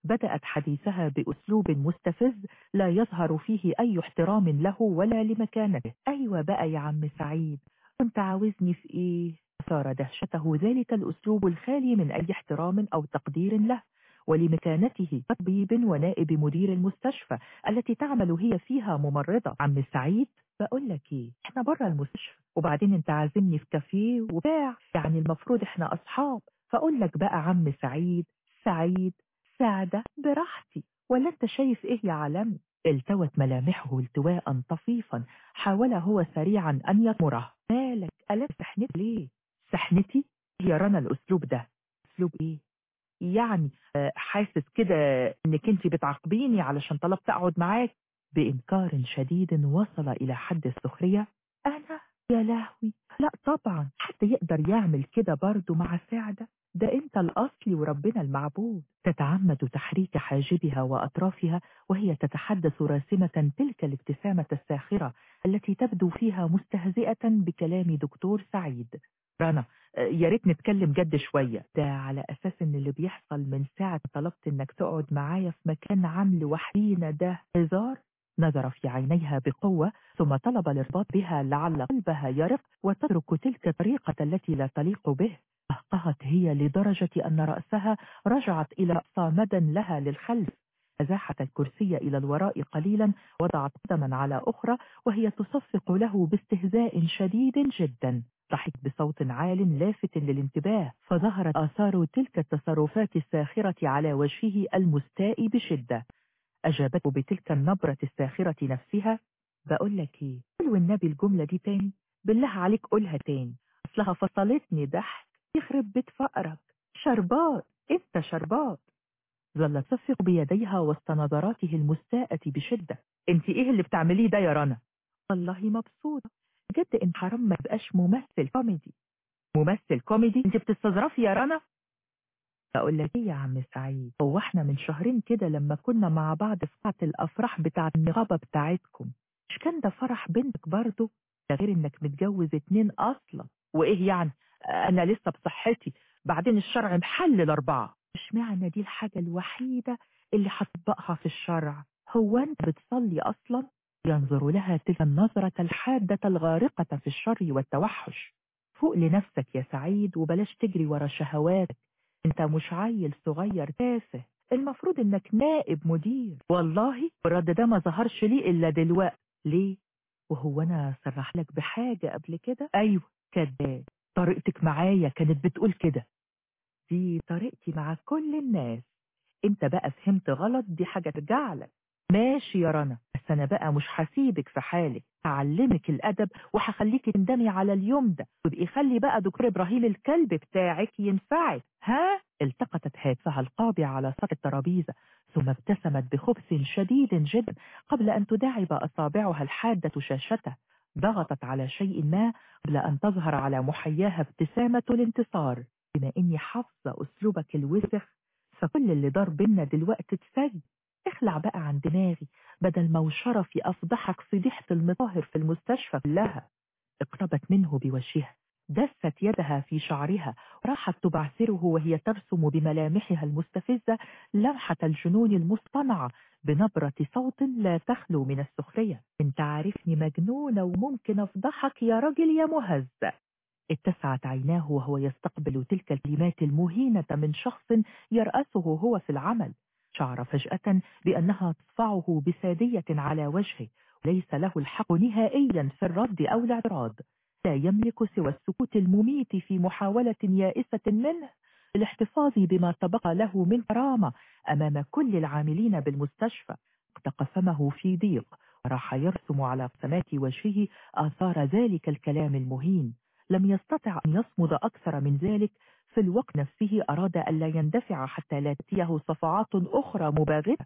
بدأت حديثها بأسلوب مستفز لا يظهر فيه أي احترام له ولا لمكانته. أيوة بقى يا عم سعيد. كنت عاوزني في إيه؟ أثار دهشته ذلك الأسلوب الخالي من أي احترام أو تقدير له ولمكانته طبيب ونائب مدير المستشفى التي تعمل هي فيها ممرضة. عم سعيد بقول لك إيه إحنا بره المستشفى وبعدين أنت عازمني في كافيه وباع. يعني المفروض إحنا أصحاب. فأقول لك بقى عم سعيد سعيد سعدة براحتي. ولا أنت شايف إيه يا عالمي التوت ملامحه التواء طفيفا حاول هو سريعا أن يطمره. مالك ألا سحنتي ليه؟ سحنتي يا رنا الأسلوب ده. أسلوب إيه؟ يعني حاسس كده إنك انت بتعاقبيني علشان طلبت أقعد معاك. بإنكار شديد وصل إلى حد السخرية. أنا؟ يا لهوي! لا طبعا حد يقدر يعمل كده برضه مع سعدة؟ ده أنت الاصلي وربنا المعبود. تتعمد تحريك حاجبها وأطرافها وهي تتحدث راسمة تلك الابتسامة الساخرة التي تبدو فيها مستهزئة بكلام دكتور سعيد. رنا يا ريت نتكلم جد شوية. ده على أساس إن اللي بيحصل من ساعة طلبت إنك تقعد معايا في مكان عام لوحدينا ده هزار. نظر في عينيها بقوة ثم طلب الارتباط بها لعل قلبها يرق وتترك تلك الطريقة التي لا تليق به. قهقهت هي لدرجة أن رأسها رجعت إلى مدى لها للخلف. أزاحت الكرسي إلى الوراء قليلا وضعت قدما على أخرى وهي تصفق له باستهزاء شديد جدا. ضحك بصوت عال لافت للانتباه فظهرت آثار تلك التصرفات الساخرة على وجهه المستاء بشدة. أجابته بتلك النبرة الساخرة نفسها بقول لك إيه قل والنبي الجملة دي تاني بالله عليك قولها تاني. أصلها فصلتني ضحك يخرب بيت فقرك. شربات إنت شربات. ظل تصفق بيديها وسط نظراته المستاءة بشدة. أنت إيه اللي بتعمليه ده يا رنا؟ والله مبسوطة. بجد إن حرام ما تبقاش ممثل كوميدي. ممثل كوميدي. أنت بتستظرفي يا رنا. أقول لك إيه يا عم سعيد؟ هو إحنا من شهرين كده لما كنا مع بعض في قاعة الأفراح بتاعة النغابة بتاعتكم. مش كان ده فرح بنتك برضه؟ ده غير إنك متجوز اتنين أصلا. وإيه يعني؟ أنا لسه بصحتي. بعدين الشرع محلل اربعة مش معنى دي الحاجة الوحيدة اللي هتطبقها في الشرع؟ هو أنت بتصلي أصلا؟ ينظر لها تلك النظرة الحادة الغارقة في الشر والتوحش. فوق لنفسك يا سعيد وبلاش تجري ورا شهواتك. أنت مش عيل صغير تافه. المفروض إنك نائب مدير. والله الرد ده ما ظهرش لي إلا دلوقتي. ليه؟ وهو أنا صرح لك بحاجة قبل كده؟ أيوه كداب طريقتك معايا كانت بتقول كده. دي طريقتي مع كل الناس. أنت بقى فهمت غلط دي حاجة ترجع لك. ماشي يا رنا بس أنا بقى مش هسيبك في حالك هعلمك الأدب وهخليكي تندمي على اليوم ده وابقي خلي بقى دكتور إبراهيم الكلب بتاعك ينفعك. ها؟ التقطت هاتفها القابع على سطح الترابيزة ثم ابتسمت بخبث شديد جدا قبل أن تداعب أصابعها الحادة شاشته ضغطت على شيء ما قبل أن تظهر على محياها ابتسامة الانتصار. بما إني حافظة أسلوبك الوسخ فكل اللي دار بينا دلوقتي اتسجل اخلع بقى عن دماغي بدل ما وشرفي أفضحك فضيحة المطاهر في المستشفى كلها. اقتربت منه بوجهها دست يدها في شعرها راحت تبعثره وهي ترسم بملامحها المستفزة لمحة الجنون المصطنعة بنبرة صوت لا تخلو من السخرية. أنت عارفني مجنونة وممكن أفضحك يا رجل يا مهزأ. اتسعت عيناه وهو يستقبل تلك الكلمات المهينة من شخص يرأسه هو في العمل. شعر فجأة بأنها تصفعه بسادية على وجهه ليس له الحق نهائيا في الرد أو الاعتراض. لا يملك سوى السكوت المميت في محاولة يائسة منه الاحتفاظ بما تبقى له من كرامة أمام كل العاملين بالمستشفى. اقتق فمه في ضيق وراح يرسم على ابتسامات وجهه آثار ذلك الكلام المهين. لم يستطع أن يصمد أكثر من ذلك في الوقت نفسه أراد ألا يندفع حتى لا تأتيه صفعات أخرى مباغتة.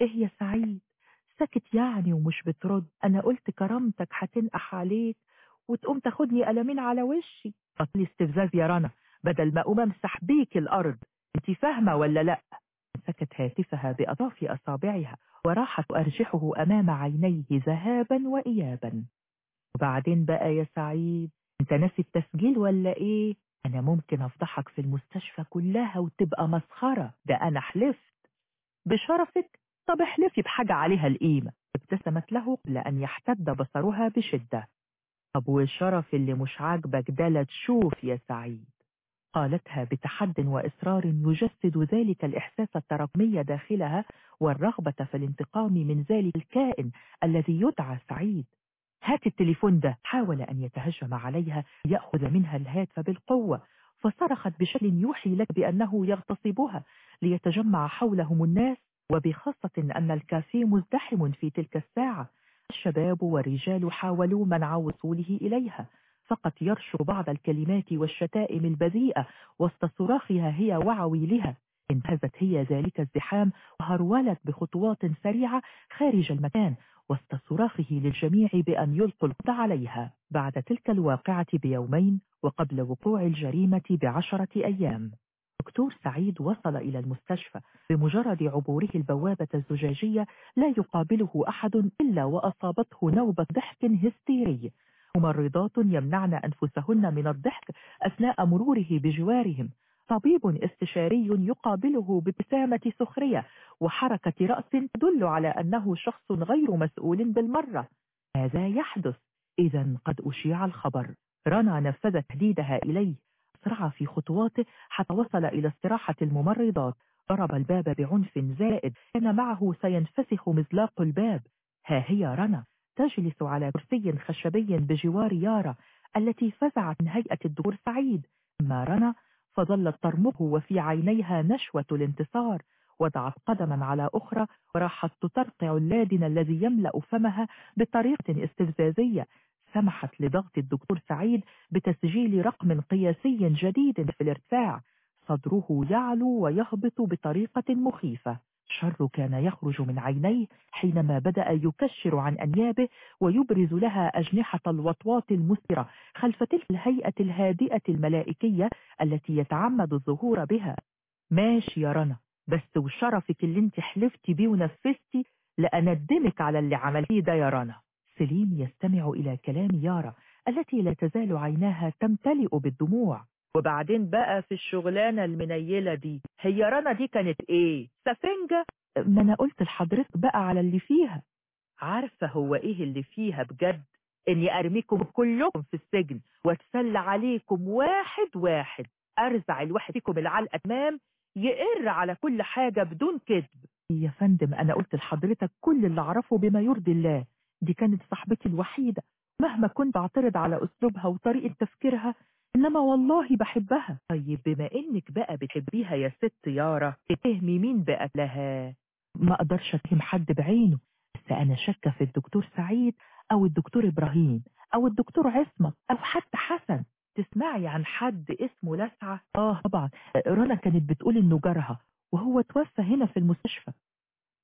إيه يا سعيد؟ سكت يعني ومش بترد. أنا قلت كرامتك هتنقح عليك وتقوم تاخدني قلمين على وشي. بطلي استفزاز يا رنا بدل ما أقوم أمسح بيك الأرض. انت فاهمة ولا لأ؟ سكت هاتفها بأطراف أصابعها وراحت أرجحه أمام عينيه ذهابا وإيابا. وبعدين بقى يا سعيد أنت ناسي التسجيل ولا إيه؟ أنا ممكن أفضحك في المستشفى كلها وتبقى مسخرة. ده أنا حلفت. بشرفك. طب احلفي بحاجة عليها القيمة. ابتسمت له قبل أن يحتد بصرها بشدة. طب والشرف اللي مش عاجبك ده لا تشوف يا سعيد. قالتها بتحد وإصرار يجسد ذلك الإحساس التراكمي داخلها والرغبة في الانتقام من ذلك الكائن الذي يدعى سعيد. هات التليفون ده. حاول أن يتهجم عليها يأخذ منها الهاتف بالقوة. فصرخت بشكل يوحي لك بأنه يغتصبها. ليتجمع حولهم الناس وبخاصة أن الكافيه مزدحم في تلك الساعة. الشباب والرجال حاولوا منع وصوله إليها. فقط يرشو بعض الكلمات والشتائم البذيئة وسط صراخها هي وعويلها. انتهزت هي ذلك الزحام وهرولت بخطوات سريعة خارج المكان. وسط صراخه للجميع بأن يلقوا القبض عليها بعد تلك الواقعة بيومين وقبل وقوع الجريمة بعشرة أيام. دكتور سعيد وصل إلى المستشفى بمجرد عبوره البوابة الزجاجية لا يقابله أحد إلا وأصابته نوبة ضحك هستيري. ممرضات يمنعن أنفسهن من الضحك أثناء مروره بجوارهم. طبيب استشاري يقابله بابتسامة سخرية وحركة رأس تدل على أنه شخص غير مسؤول بالمرة. ماذا يحدث؟ إذا قد أشيع الخبر. رنا نفذت تهديدها إليه. أسرع في خطواته حتى وصل إلى استراحة الممرضات. ضرب الباب بعنف زائد. كان معه سينفسخ مزلاق الباب. ها هي رنا. تجلس على كرسي خشبي بجوار يارا التي فزعت من هيئة الدكتور سعيد. أما رنا فظلت ترمقه وفي عينيها نشوة الانتصار وضعت قدما على أخرى وراحت تطرقع اللادن الذي يملأ فمها بطريقة استفزازية سمحت لضغط الدكتور سعيد بتسجيل رقم قياسي جديد في الارتفاع صدره يعلو ويهبط بطريقة مخيفة. الشر كان يخرج من عينيه حينما بدأ يكشر عن أنيابه ويبرز لها أجنحة الوطواط المسرة خلف تلك الهيئة الهادئة الملائكية التي يتعمد الظهور بها. ماشي يا رنا بس وشرفك اللي انت حلفتي بيه ونفذتي لأندمك على اللي عملتيه ده يا رنا. سليم يستمع إلى كلام يارا التي لا تزال عيناها تمتلئ بالدموع. وبعدين بقى في الشغلانة المنيلة دي. هي رنا دي كانت إيه؟ سفنجة ما أنا قلت لحضرتك بقى على اللي فيها. عارفة هو إيه اللي فيها بجد؟ إني أرميكم كلكم في السجن وأتسلى عليكم واحد واحد. أرزع الواحد فيكم العلقة تمام؟ يقر على كل حاجة بدون كذب. يا فندم أنا قلت لحضرتك كل اللي أعرفه بما يرضي الله. دي كانت صاحبتي الوحيدة. مهما كنت بعترض على أسلوبها وطريقة تفكيرها إنما والله بحبها. طيب بما إنك بقى بتحبيها يا ست يارا تفهمي مين بقى لها؟ ما أقدرش أتهم حد بعينه بس أنا شاكة في الدكتور سعيد أو الدكتور إبراهيم أو الدكتور عصمت أو حتى حسن. تسمعي عن حد اسمه لسعة؟ آه طبعا. رنا كانت بتقول إنه جارها وهو توفى هنا في المستشفى.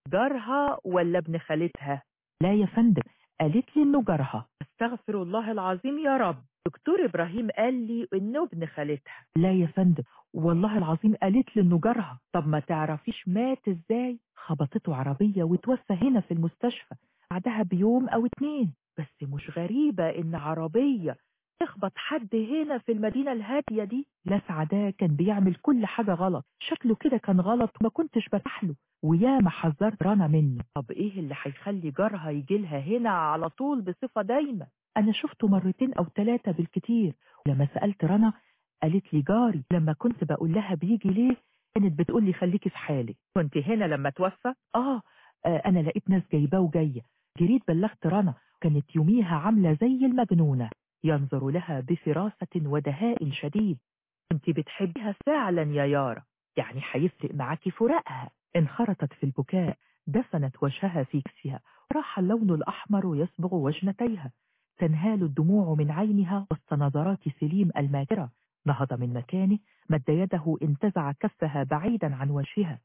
جارها ولا ابن خالتها؟ لا يا فندم قالت لي إنه جارها. أستغفر الله العظيم يا رب. دكتور إبراهيم قال لي إنه ابن خالتها. لا يا فندم والله العظيم قالت لي إنه جارها. طب ما تعرفيش مات إزاي؟ خبطته عربية وتوفى هنا في المستشفى بعدها بيوم أو اتنين. بس مش غريبة إن عربية تخبط حد هنا في المدينة الهادية دي؟ لسعى ده كان بيعمل كل حاجة غلط. شكله كده كان غلط وما كنتش بتحله وياما حذرت رنا منه. طب إيه اللي هيخلي جارها يجيلها هنا على طول بصفة دايمة؟ أنا شفته مرتين أو ثلاثة بالكتير. ولما سألت رنا قالت لي جاري لما كنت بقول لها بيجي ليه كانت بتقول لي خليكي في حالك. كنت هنا لما توفى؟ آه, آه أنا لقيت ناس جايباه وجاية. جريت بلغت رنا كانت يوميها عاملة زي المجنونة. ينظر لها بفراسة ودهاء شديد. أنت بتحبيها فعلا يا يارا يعني هيفرق معاكي فراقها. انخرطت في البكاء دفنت وجهها في كسها راح اللون الأحمر يصبغ وجنتيها. تنهال الدموع من عينها وسط نظرات سليم الماكرة نهض من مكانه مد يده انتزع كفها بعيدا عن وجهها.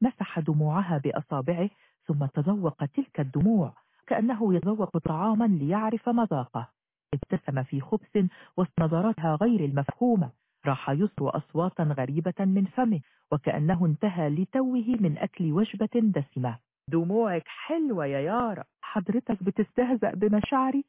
مسح دموعها بأصابعه ثم تذوق تلك الدموع. كأنه يتذوق طعاما ليعرف مذاقه. ابتسم في خبث وسط نظراتها غير المفهومة. راح يصر أصواتا غريبة من فمه وكأنه انتهى لتوه من أكل وجبة دسمة. دموعك حلوة يا يارا. حضرتك بتستهزأ بمشاعري؟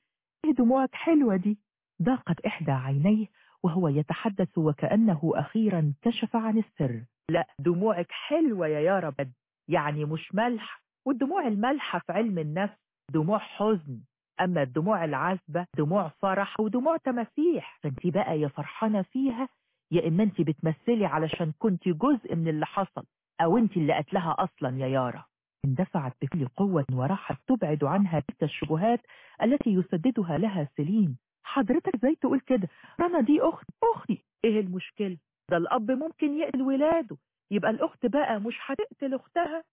دموعك حلوة دي. ضاقت إحدى عينيه وهو يتحدث وكأنه أخيرا كشف عن السر. لا دموعك حلوة يا يارا بد يعني مش ملح. والدموع الملحة في علم النفس دموع حزن. أما الدموع العذبة دموع فرح ودموع تماسيح. فانت بقى يا فرحانة فيها يا إما انت بتمثلي علشان كنت جزء من اللي حصل أو انت اللي قتلها أصلا يا يارا اندفعت بكل قوة وراحت تبعد عنها تلك الشبهات التي يسددها لها سليم حضرتك زي تقول كده. رنا دي أخت أختي. إيه المشكلة؟ ده الأب ممكن يقتل ولاده. يبقى الأخت بقى مش هتقتل أختها؟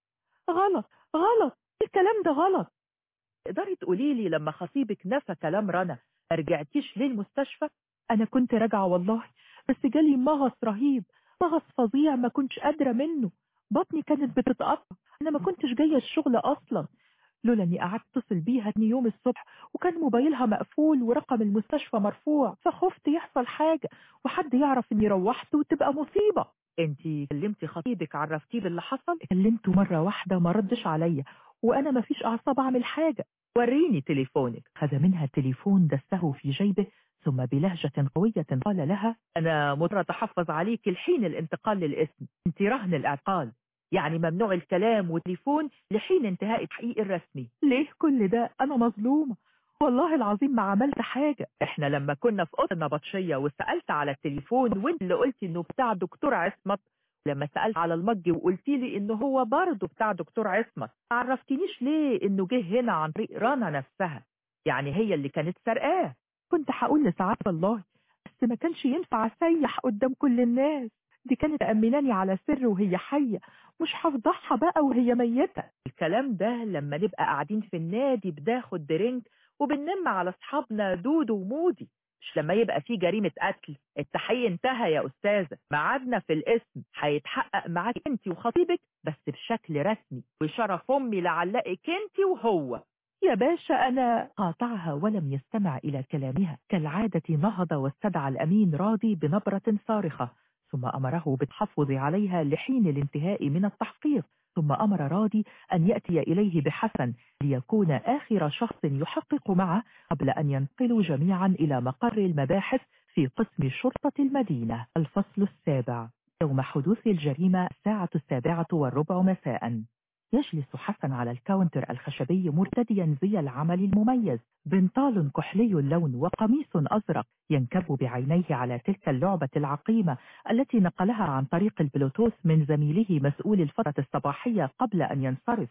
غلط غلط. الكلام ده غلط؟ تقدري تقولي لي لما خطيبك نفى كلام رنا ما رجعتيش ليه المستشفى أنا كنت راجعة والله بس جالي مغص رهيب مغص فظيع ما كنتش قادرة منه. بطني كانت بتتقطع. أنا ما كنتش جاية الشغل أصلا. لولا إني قعدت أتصل بيها تاني يوم الصبح وكان موبايلها مقفول ورقم المستشفى مرفوع فخفت يحصل حاجة وحد يعرف إني روحت وتبقى مصيبة. انتي كلمتي خطيبك عرفتيه باللي حصل؟ كلمته مرة واحدة ما ردش عليا وأنا ما فيش أعصاب أعمل حاجة. وريني تليفونك. خذ منها التليفون دسه في جيبه ثم بلهجة قوية قال لها أنا مضطر أتحفظ عليك الحين الانتقال للاسم. انت رهن الاعقال يعني ممنوع الكلام والتليفون لحين انتهاء التحقيق الرسمي. ليه كل ده؟ أنا مظلومة والله العظيم ما عملت حاجة. إحنا لما كنا في أوضة النبطشية وسألت على التليفون وإنت اللي قلتي إنه بتاع دكتور عصمت لما سألت على المج وقلتي لي انه هو برضه بتاع دكتور عصمت ما عرفتنيش ليه إنه جه هنا عن طريق رنا نفسها. يعني هي اللي كانت سرقاه. كنت هقول لسعاد والله بس ما كانش ينفع أسيح قدام كل الناس. دي كانت أمناني على سر وهي حية. مش هفضحها بقى وهي ميتة. الكلام ده لما نبقى قاعدين في النادي بناخد درينك وبننم على أصحابنا دودو ومودي. مش لما يبقى في جريمة قتل. التحقيق انتهى يا أستاذة. ميعادنا في الاسم. هيتحقق معاك انت وخطيبك بس بشكل رسمي. وشرف أمي لعلقك انت وهو. يا باشا أنا قاطعها ولم يستمع إلى كلامها. كالعادة نهض واستدعى الأمين راضي بنبرة صارخة. ثم أمره بالتحفظ عليها لحين الانتهاء من التحقيق ثم أمر راضي أن يأتي إليه بحسن ليكون آخر شخص يحقق معه قبل أن ينقلوا جميعا إلى مقر المباحث في قسم شرطة المدينة. الفصل السابع. يوم حدوث الجريمة الساعة السابعة والربع مساء. يجلس حسن على ال counter الخشبي مرتديا زي العمل المميز. بنطال كحلي اللون وقميص أزرق ينكب بعينيه على تلك اللعبة العقيمة التي نقلها عن طريق البلوتوث من زميله مسؤول الفترة الصباحية قبل أن ينصرف.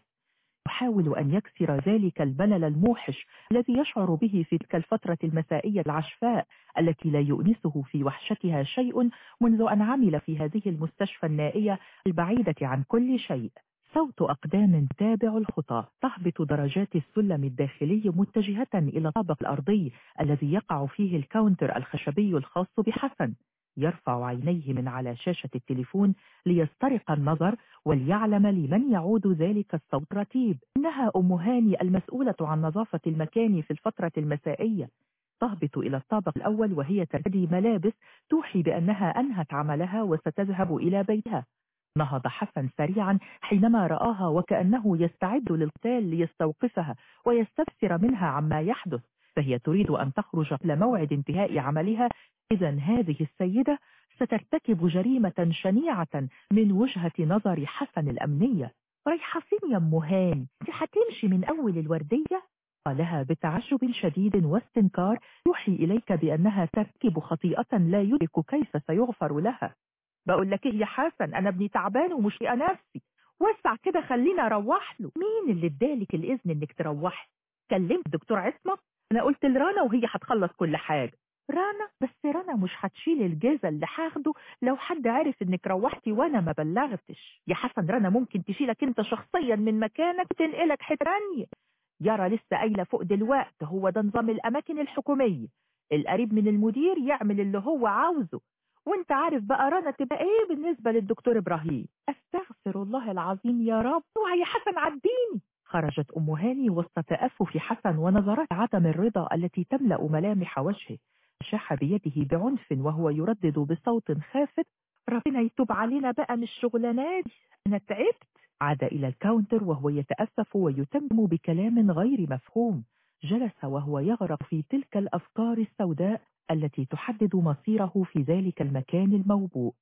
يحاول أن يكسر ذلك الملل الموحش الذي يشعر به في تلك الفترة المسائية العشفاء التي لا يؤنسه في وحشتها شيء منذ أن عمل في هذه المستشفى النائية البعيدة عن كل شيء. صوت أقدام تابع الخطى تهبط درجات السلم الداخلي متجهة إلى الطابق الأرضي الذي يقع فيه الكاونتر الخشبي الخاص بحسن. يرفع عينيه من على شاشة التليفون ليسترق النظر وليعلم لمن يعود ذلك الصوت رتيب. إنها أم هاني المسؤولة عن نظافة المكان في الفترة المسائية. تهبط إلى الطابق الأول وهي ترتدي ملابس توحي بأنها أنهت عملها وستذهب إلى بيتها. نهض حسن سريعا حينما رآها وكأنه يستعد للقتال ليستوقفها ويستفسر منها عما يحدث فهي تريد أن تخرج قبل موعد انتهاء عملها. إذا هذه السيدة سترتكب جريمة شنيعة من وجهة نظر حسن الأمنية. رايحة فين يا أم هاني دي هتمشي من أول الوردية. قالها بتعجب شديد واستنكار يوحي إليك بأنها ترتكب خطيئة لا يدرك كيف سيغفر لها. بقول لك إيه يا حسن أنا ابني تعبان ومش لقى نفسي. وسع كده خلينا أروح له. مين اللي ادالك الإذن إنك تروحي كلمت دكتور عصمت. أنا قلت لرنا وهي هتخلص كل حاجة. رنا؟ بس رنا مش هتشيل الجازة اللي هاخده لو حد عارف إنك روحتي وأنا ما بلغتش. يا حسن رنا ممكن تشيلك أنت شخصيا من مكانك وتنقلك حتة تانية. يرى لسه قايلة فوق دلوقتي هو ده نظام الأماكن الحكومية. القريب من المدير يعمل اللي هو عاوزه. وانت عارف بقى رنا تبقى إيه بالنسبة للدكتور إبراهيم؟ أستغفر الله العظيم يا رب. اوعى يا حسن عديني. خرجت أم هاني وسط تأفف حسن ونظرات عدم الرضا التي تملأ ملامح وجهه. شاح بيده بعنف وهو يردد بصوت خافت. ربنا يتوب علينا بقى من الشغلانات أنا تعبت. عاد إلى ال counter وهو يتأسف ويتمتم بكلام غير مفهوم. جلس وهو يغرق في تلك الأفكار السوداء. التي تحدد مصيره في ذلك المكان الموبوء.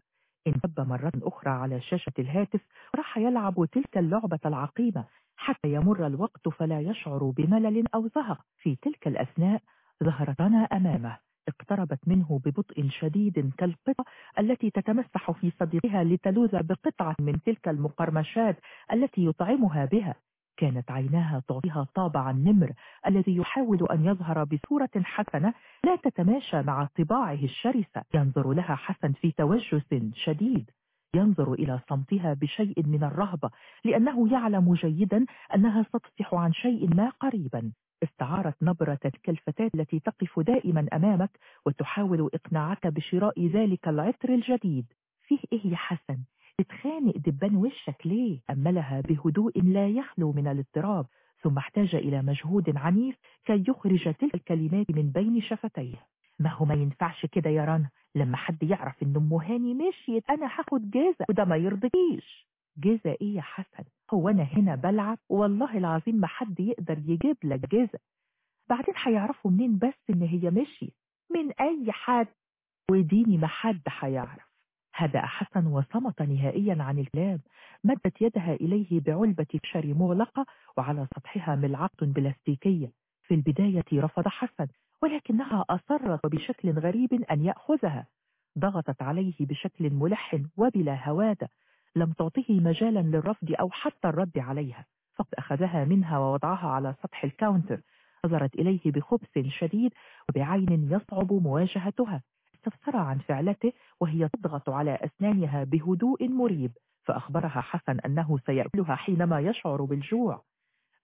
انكب مرة أخرى على شاشة الهاتف راح يلعب تلك اللعبة العقيمة. حتى يمر الوقت فلا يشعر بملل أو زهق. في تلك الأثناء ظهرت رنا أمامه. اقتربت منه ببطء شديد كالقطة التي تتمسح في صدرها لتلوذ بقطعة من تلك المقرمشات التي يطعمها بها. كانت عيناها تعطيها طابع النمر الذي يحاول أن يظهر بصورة حسنة لا تتماشى مع طباعه الشرسة. ينظر لها حسن في توجس شديد. ينظر إلى صمتها بشيء من الرهبة لأنه يعلم جيدا أنها ستفصح عن شيء ما قريبا. استعارت نبرة تلك الفتاة التي تقف دائما أمامك وتحاول إقناعك بشراء ذلك العطر الجديد. فيه إيه يا حسن؟ تتخانق دبان وشك ليه؟ أملها بهدوء لا يخلو من الاضطراب ثم احتاج إلى مجهود عنيف كي يخرج تلك الكلمات من بين شفتيه. ما هو ما ينفعش كده يا رنا؟ لما حد يعرف إن أم هاني مشيت أنا هاخد جازة وده ما يرضيكيش جزا إيه يا حسن. هو أنا هنا بلعب؟ والله العظيم ما حد يقدر يجيب لك جزا بعدين هيعرفوا منين بس إن هي مشيت؟ من أي حد؟ وديني ما حد هيعرف. هدأ حسن وصمت نهائيا عن الكلام مدت يدها إليه بعلبة فشر مغلقة وعلى سطحها ملعقة بلاستيكية. في البداية رفض حسن ولكنها أصرت بشكل غريب أن يأخذها. ضغطت عليه بشكل ملح وبلا هوادة. لم تعطه مجالا للرفض أو حتى الرد عليها. فقد أخذها منها ووضعها على سطح الكاونتر. نظرت إليه بخبث شديد وبعين يصعب مواجهتها. استفسر عن فعلته وهي تضغط على أسنانها بهدوء مريب فأخبرها حسن أنه سيأكلها حينما يشعر بالجوع.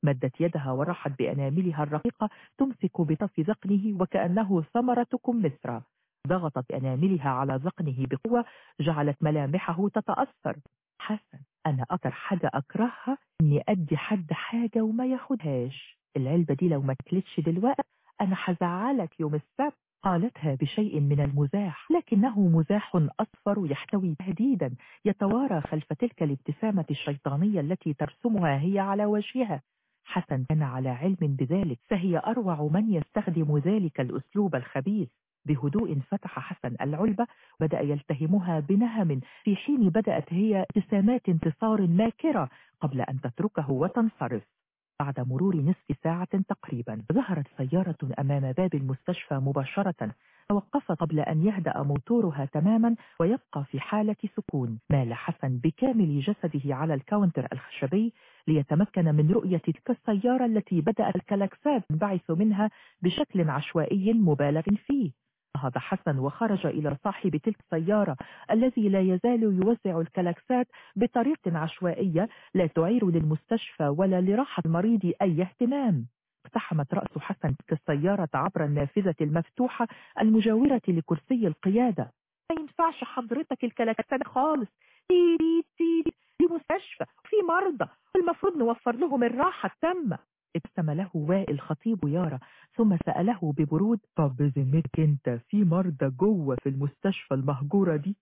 مدت يدها وراحت بأناملها الرقيقة تمسك بطف ذقنه وكأنه ثمرة كمثرى ضغطت أناملها على ذقنه بقوة جعلت ملامحه تتأثر. حسن أنا أكتر حاجة أكرهها إني أدي حد حاجة وما ياخدهاش العلبة دي لو ما تكلتش دلوقتي أنا هزعلك يوم السبت. قالتها بشيء من المزاح لكنه مزاح أصفر يحتوي تهديدا يتوارى خلف تلك الابتسامة الشيطانية التي ترسمها هي على وجهها. حسن كان على علم بذلك فهي أروع من يستخدم ذلك الأسلوب الخبيث. بهدوء فتح حسن العلبة بدأ يلتهمها بنهم في حين بدأت هي ابتسامات انتصار ماكرة قبل أن تتركه وتنصرف. بعد مرور نصف ساعة تقريبا. ظهرت سيارة أمام باب المستشفى مباشرة. توقف قبل أن يهدأ موتورها تماما ويبقى في حالة سكون. مال حسن بكامل جسده على الكاونتر الخشبي ليتمكن من رؤية تلك السيارة التي بدأت الكلاكسات تنبعث منها بشكل عشوائي مبالغ فيه. نهض حسن وخرج إلى صاحب تلك السيارة الذي لا يزال يوزع الكلاكسات بطريقة عشوائية لا تعير للمستشفى ولا لراحة المريض أي اهتمام. اقتحمت رأس حسن تلك السيارة عبر النافذة المفتوحة المجاورة لكرسي القيادة. ما ينفعش حضرتك الكلاكسات خالص. تيري تيري. دي مستشفى وفي مرضى. المفروض نوفر لهم الراحة التامة. ابتسم له وائل خطيب يارا ثم سأله ببرود طب بذمتك أنت في مرضى جوه في المستشفى المهجورة دي؟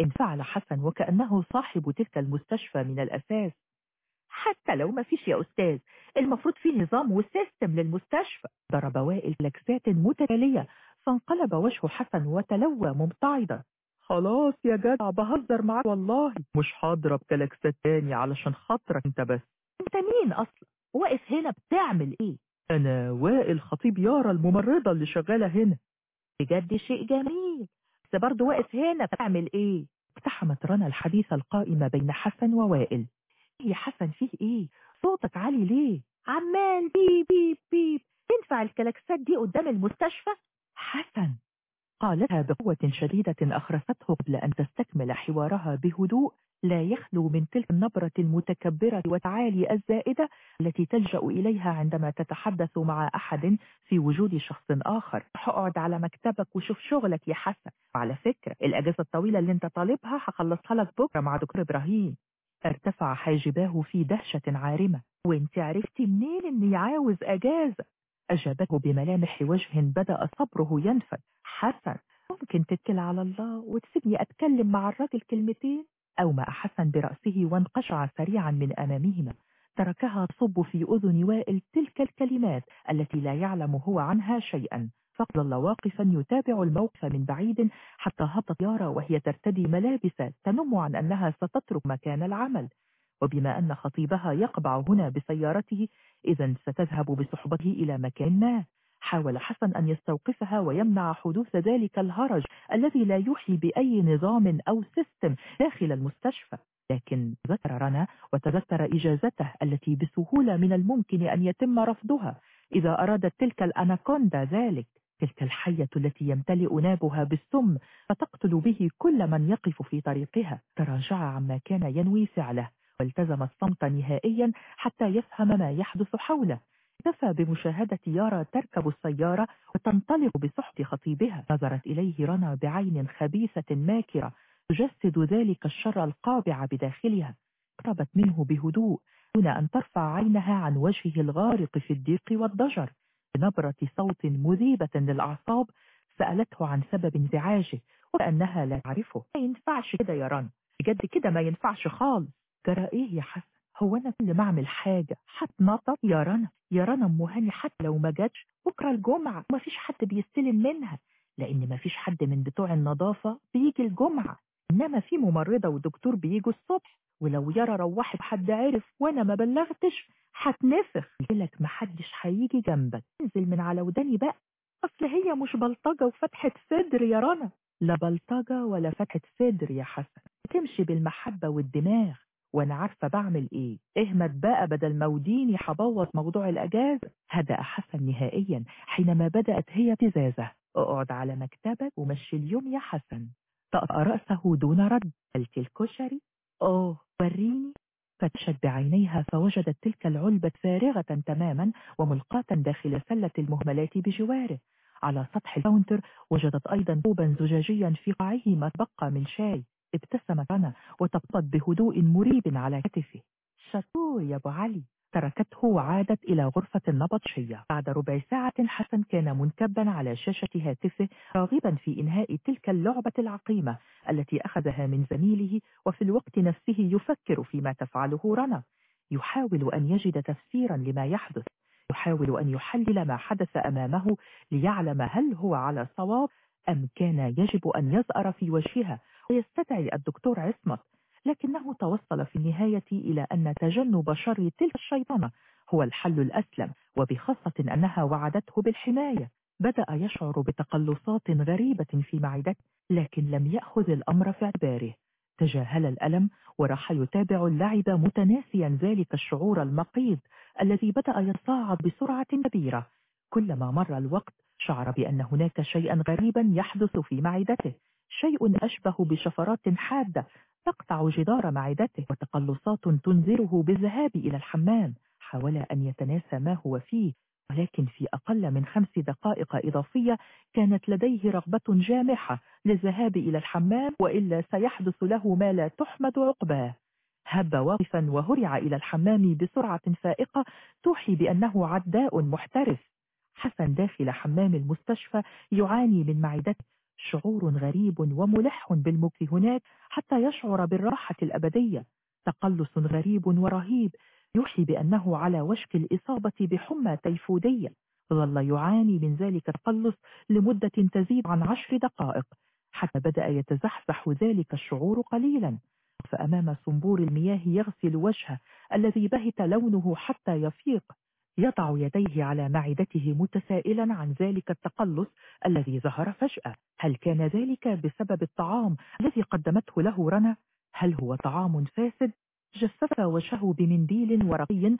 انفعل حسن وكأنه صاحب تلك المستشفى من الأساس. حتى لو ما فيش يا أستاذ المفروض في نظام و system للمستشفى. ضرب وائل كلاكسات متتالية فانقلب وجه حسن وتلوى ممتعضا. خلاص يا جدع بهزر معاك والله مش هضرب كلاكسات تاني علشان خاطرك أنت بس. أنت مين أصلا؟ واقف هنا بتعمل إيه؟ أنا وائل خطيب يارا الممرضة اللي شغالة هنا. بجد شيء جميل. بس برضه واقف هنا بتعمل إيه؟ اقتحمت رنا الحديث القائم بين حسن ووائل. يا حسن فيه إيه؟ صوتك عالي ليه؟ عمال بيب بيب بيب. ينفع الكلاكسات دي قدام المستشفى؟ حسن. قالتها بقوة شديدة أخرسته قبل أن تستكمل حوارها بهدوء. لا يخلو من تلك النبرة المتكبرة والتعالي الزائدة التي تلجأ إليها عندما تتحدث مع أحد في وجود شخص آخر. اقعد على مكتبك وشوف شغلك يا حسن. وعلى فكرة الأجازة الطويلة اللي انت طالبها هخلصها لك بكرة مع دكتور إبراهيم. ارتفع حاجباه في دهشة عارمة. وانت عرفتي منين إني عاوز أجازة؟ أجابته بملامح وجه بدأ صبره ينفد. حسن ممكن تتكل على الله وتسيبني أتكلم مع الراجل كلمتين؟ اومأ حسن برأسه وانقشع سريعا من أمامهما. تركها تصب في أذن وائل تلك الكلمات التي لا يعلم هو عنها شيئا. فظل واقفا يتابع الموقف من بعيد حتى هبطت يارا وهي ترتدي ملابس تنم عن أنها ستترك مكان العمل. وبما أن خطيبها يقبع هنا بسيارته إذا ستذهب بصحبته إلى مكان ما. حاول حسن أن يستوقفها ويمنع حدوث ذلك الهرج الذي لا يوحي بأي نظام أو سيستم داخل المستشفى. لكن ذكر رنا وتذكر إجازته التي بسهولة من الممكن أن يتم رفضها. إذا أرادت تلك الأناكوندا ذلك تلك الحية التي يمتلئ نابها بالسم فتقتل به كل من يقف في طريقها. تراجع عما كان ينوي فعله والتزم الصمت نهائيا حتى يفهم ما يحدث حوله. اكتفى بمشاهدة يارا تركب السيارة وتنطلق بصحب خطيبها. نظرت إليه رنا بعين خبيثة ماكرة تجسد ذلك الشر القابع بداخلها. اقتربت منه بهدوء دون أن ترفع عينها عن وجهه الغارق في الضيق والضجر. بنبرة صوت مذيبة للأعصاب سألته عن سبب انزعاجه وأنها لا تعرفه. ما ينفعش كده يا رنا بجد كده ما ينفعش خالص. جرى إيه يا حسن؟ هو أنا كل ما أعمل حاجة هتنطط يا رنا يا رنا أم هاني حتى لو ما جاتش بكرة الجمعة ما فيش حد بيستلم منها لأن ما فيش حد من بتوع النظافة بيجي الجمعة إنما في ممرضة ودكتور بيجوا الصبح ولو يرى روحت حد عرف وأنا ما بلغتش هتنفخ. لك محدش هيجي جنبك. انزل من على وداني بقى. أصل هي مش بلطجة وفتحة صدر يا رنا. لا بلطجة ولا فتحة صدر يا حسن. تمشي بالمحبة والدماغ. وأنا عارفة بعمل إيه. اهمت بقى بدل موديني هبوظ موضوع الاجازة هدأ حسن نهائيا حينما بدأت هي ابتزازة اقعد على مكتبك ومشي اليوم يا حسن. طأطأ رأسه دون رد. قلت الكشري. اوه وريني. فتشت بعينيها فوجدت تلك العلبة فارغة تماما وملقاة داخل سلة المهملات بجواره. على سطح الكاونتر وجدت أيضا كوبا زجاجيا في قاعه ما تبقى من شاي. ابتسمت رنا وطبطت بهدوء مريب على كتفه. شطور يا أبو علي؟ تركته وعادت إلى غرفة النبطشية بعد ربع ساعة حسن كان منكبا على شاشة هاتفه راغبا في إنهاء تلك اللعبة العقيمة التي أخذها من زميله وفي الوقت نفسه يفكر فيما تفعله رنا. يحاول أن يجد تفسيرا لما يحدث. يحاول أن يحلل ما حدث أمامه ليعلم هل هو على صواب أم كان يجب أن يزأر في وجهها. ويستدعي الدكتور عصمت لكنه توصل في النهاية إلى أن تجنب شر تلك الشيطانة هو الحل الأسلم وبخاصة أنها وعدته بالحماية. بدأ يشعر بتقلصات غريبة في معدته لكن لم يأخذ الأمر في اعتباره. تجاهل الألم وراح يتابع اللعب متناسيا ذلك الشعور المقيد الذي بدأ يتصاعد بسرعة كبيرة. كلما مر الوقت شعر بأن هناك شيئا غريبا يحدث في معدته. شيء أشبه بشفرات حادة تقطع جدار معدته وتقلصات تنذره بالذهاب إلى الحمام حاول أن يتناسى ما هو فيه ولكن في أقل من خمس دقائق إضافية كانت لديه رغبة جامحة للذهاب إلى الحمام وإلا سيحدث له ما لا تحمد عقباه. هب واقفا وهرع إلى الحمام بسرعة فائقة توحي بأنه عداء محترف. حسن داخل حمام المستشفى يعاني من معدته شعور غريب وملح بالمكث هناك حتى يشعر بالراحة الأبدية. تقلص غريب ورهيب يوحي بأنه على وشك الإصابة بحمى تيفودية. ظل يعاني من ذلك التقلص لمدة تزيد عن عشر دقائق حتى بدأ يتزحزح ذلك الشعور قليلا. فأمام صنبور المياه يغسل وجهه الذي بهت لونه حتى يفيق. يضع يديه على معدته متسائلا عن ذلك التقلص الذي ظهر فجأة هل كان ذلك بسبب الطعام الذي قدمته له رنا؟ هل هو طعام فاسد؟ جسس وجهه بمنديل ورقي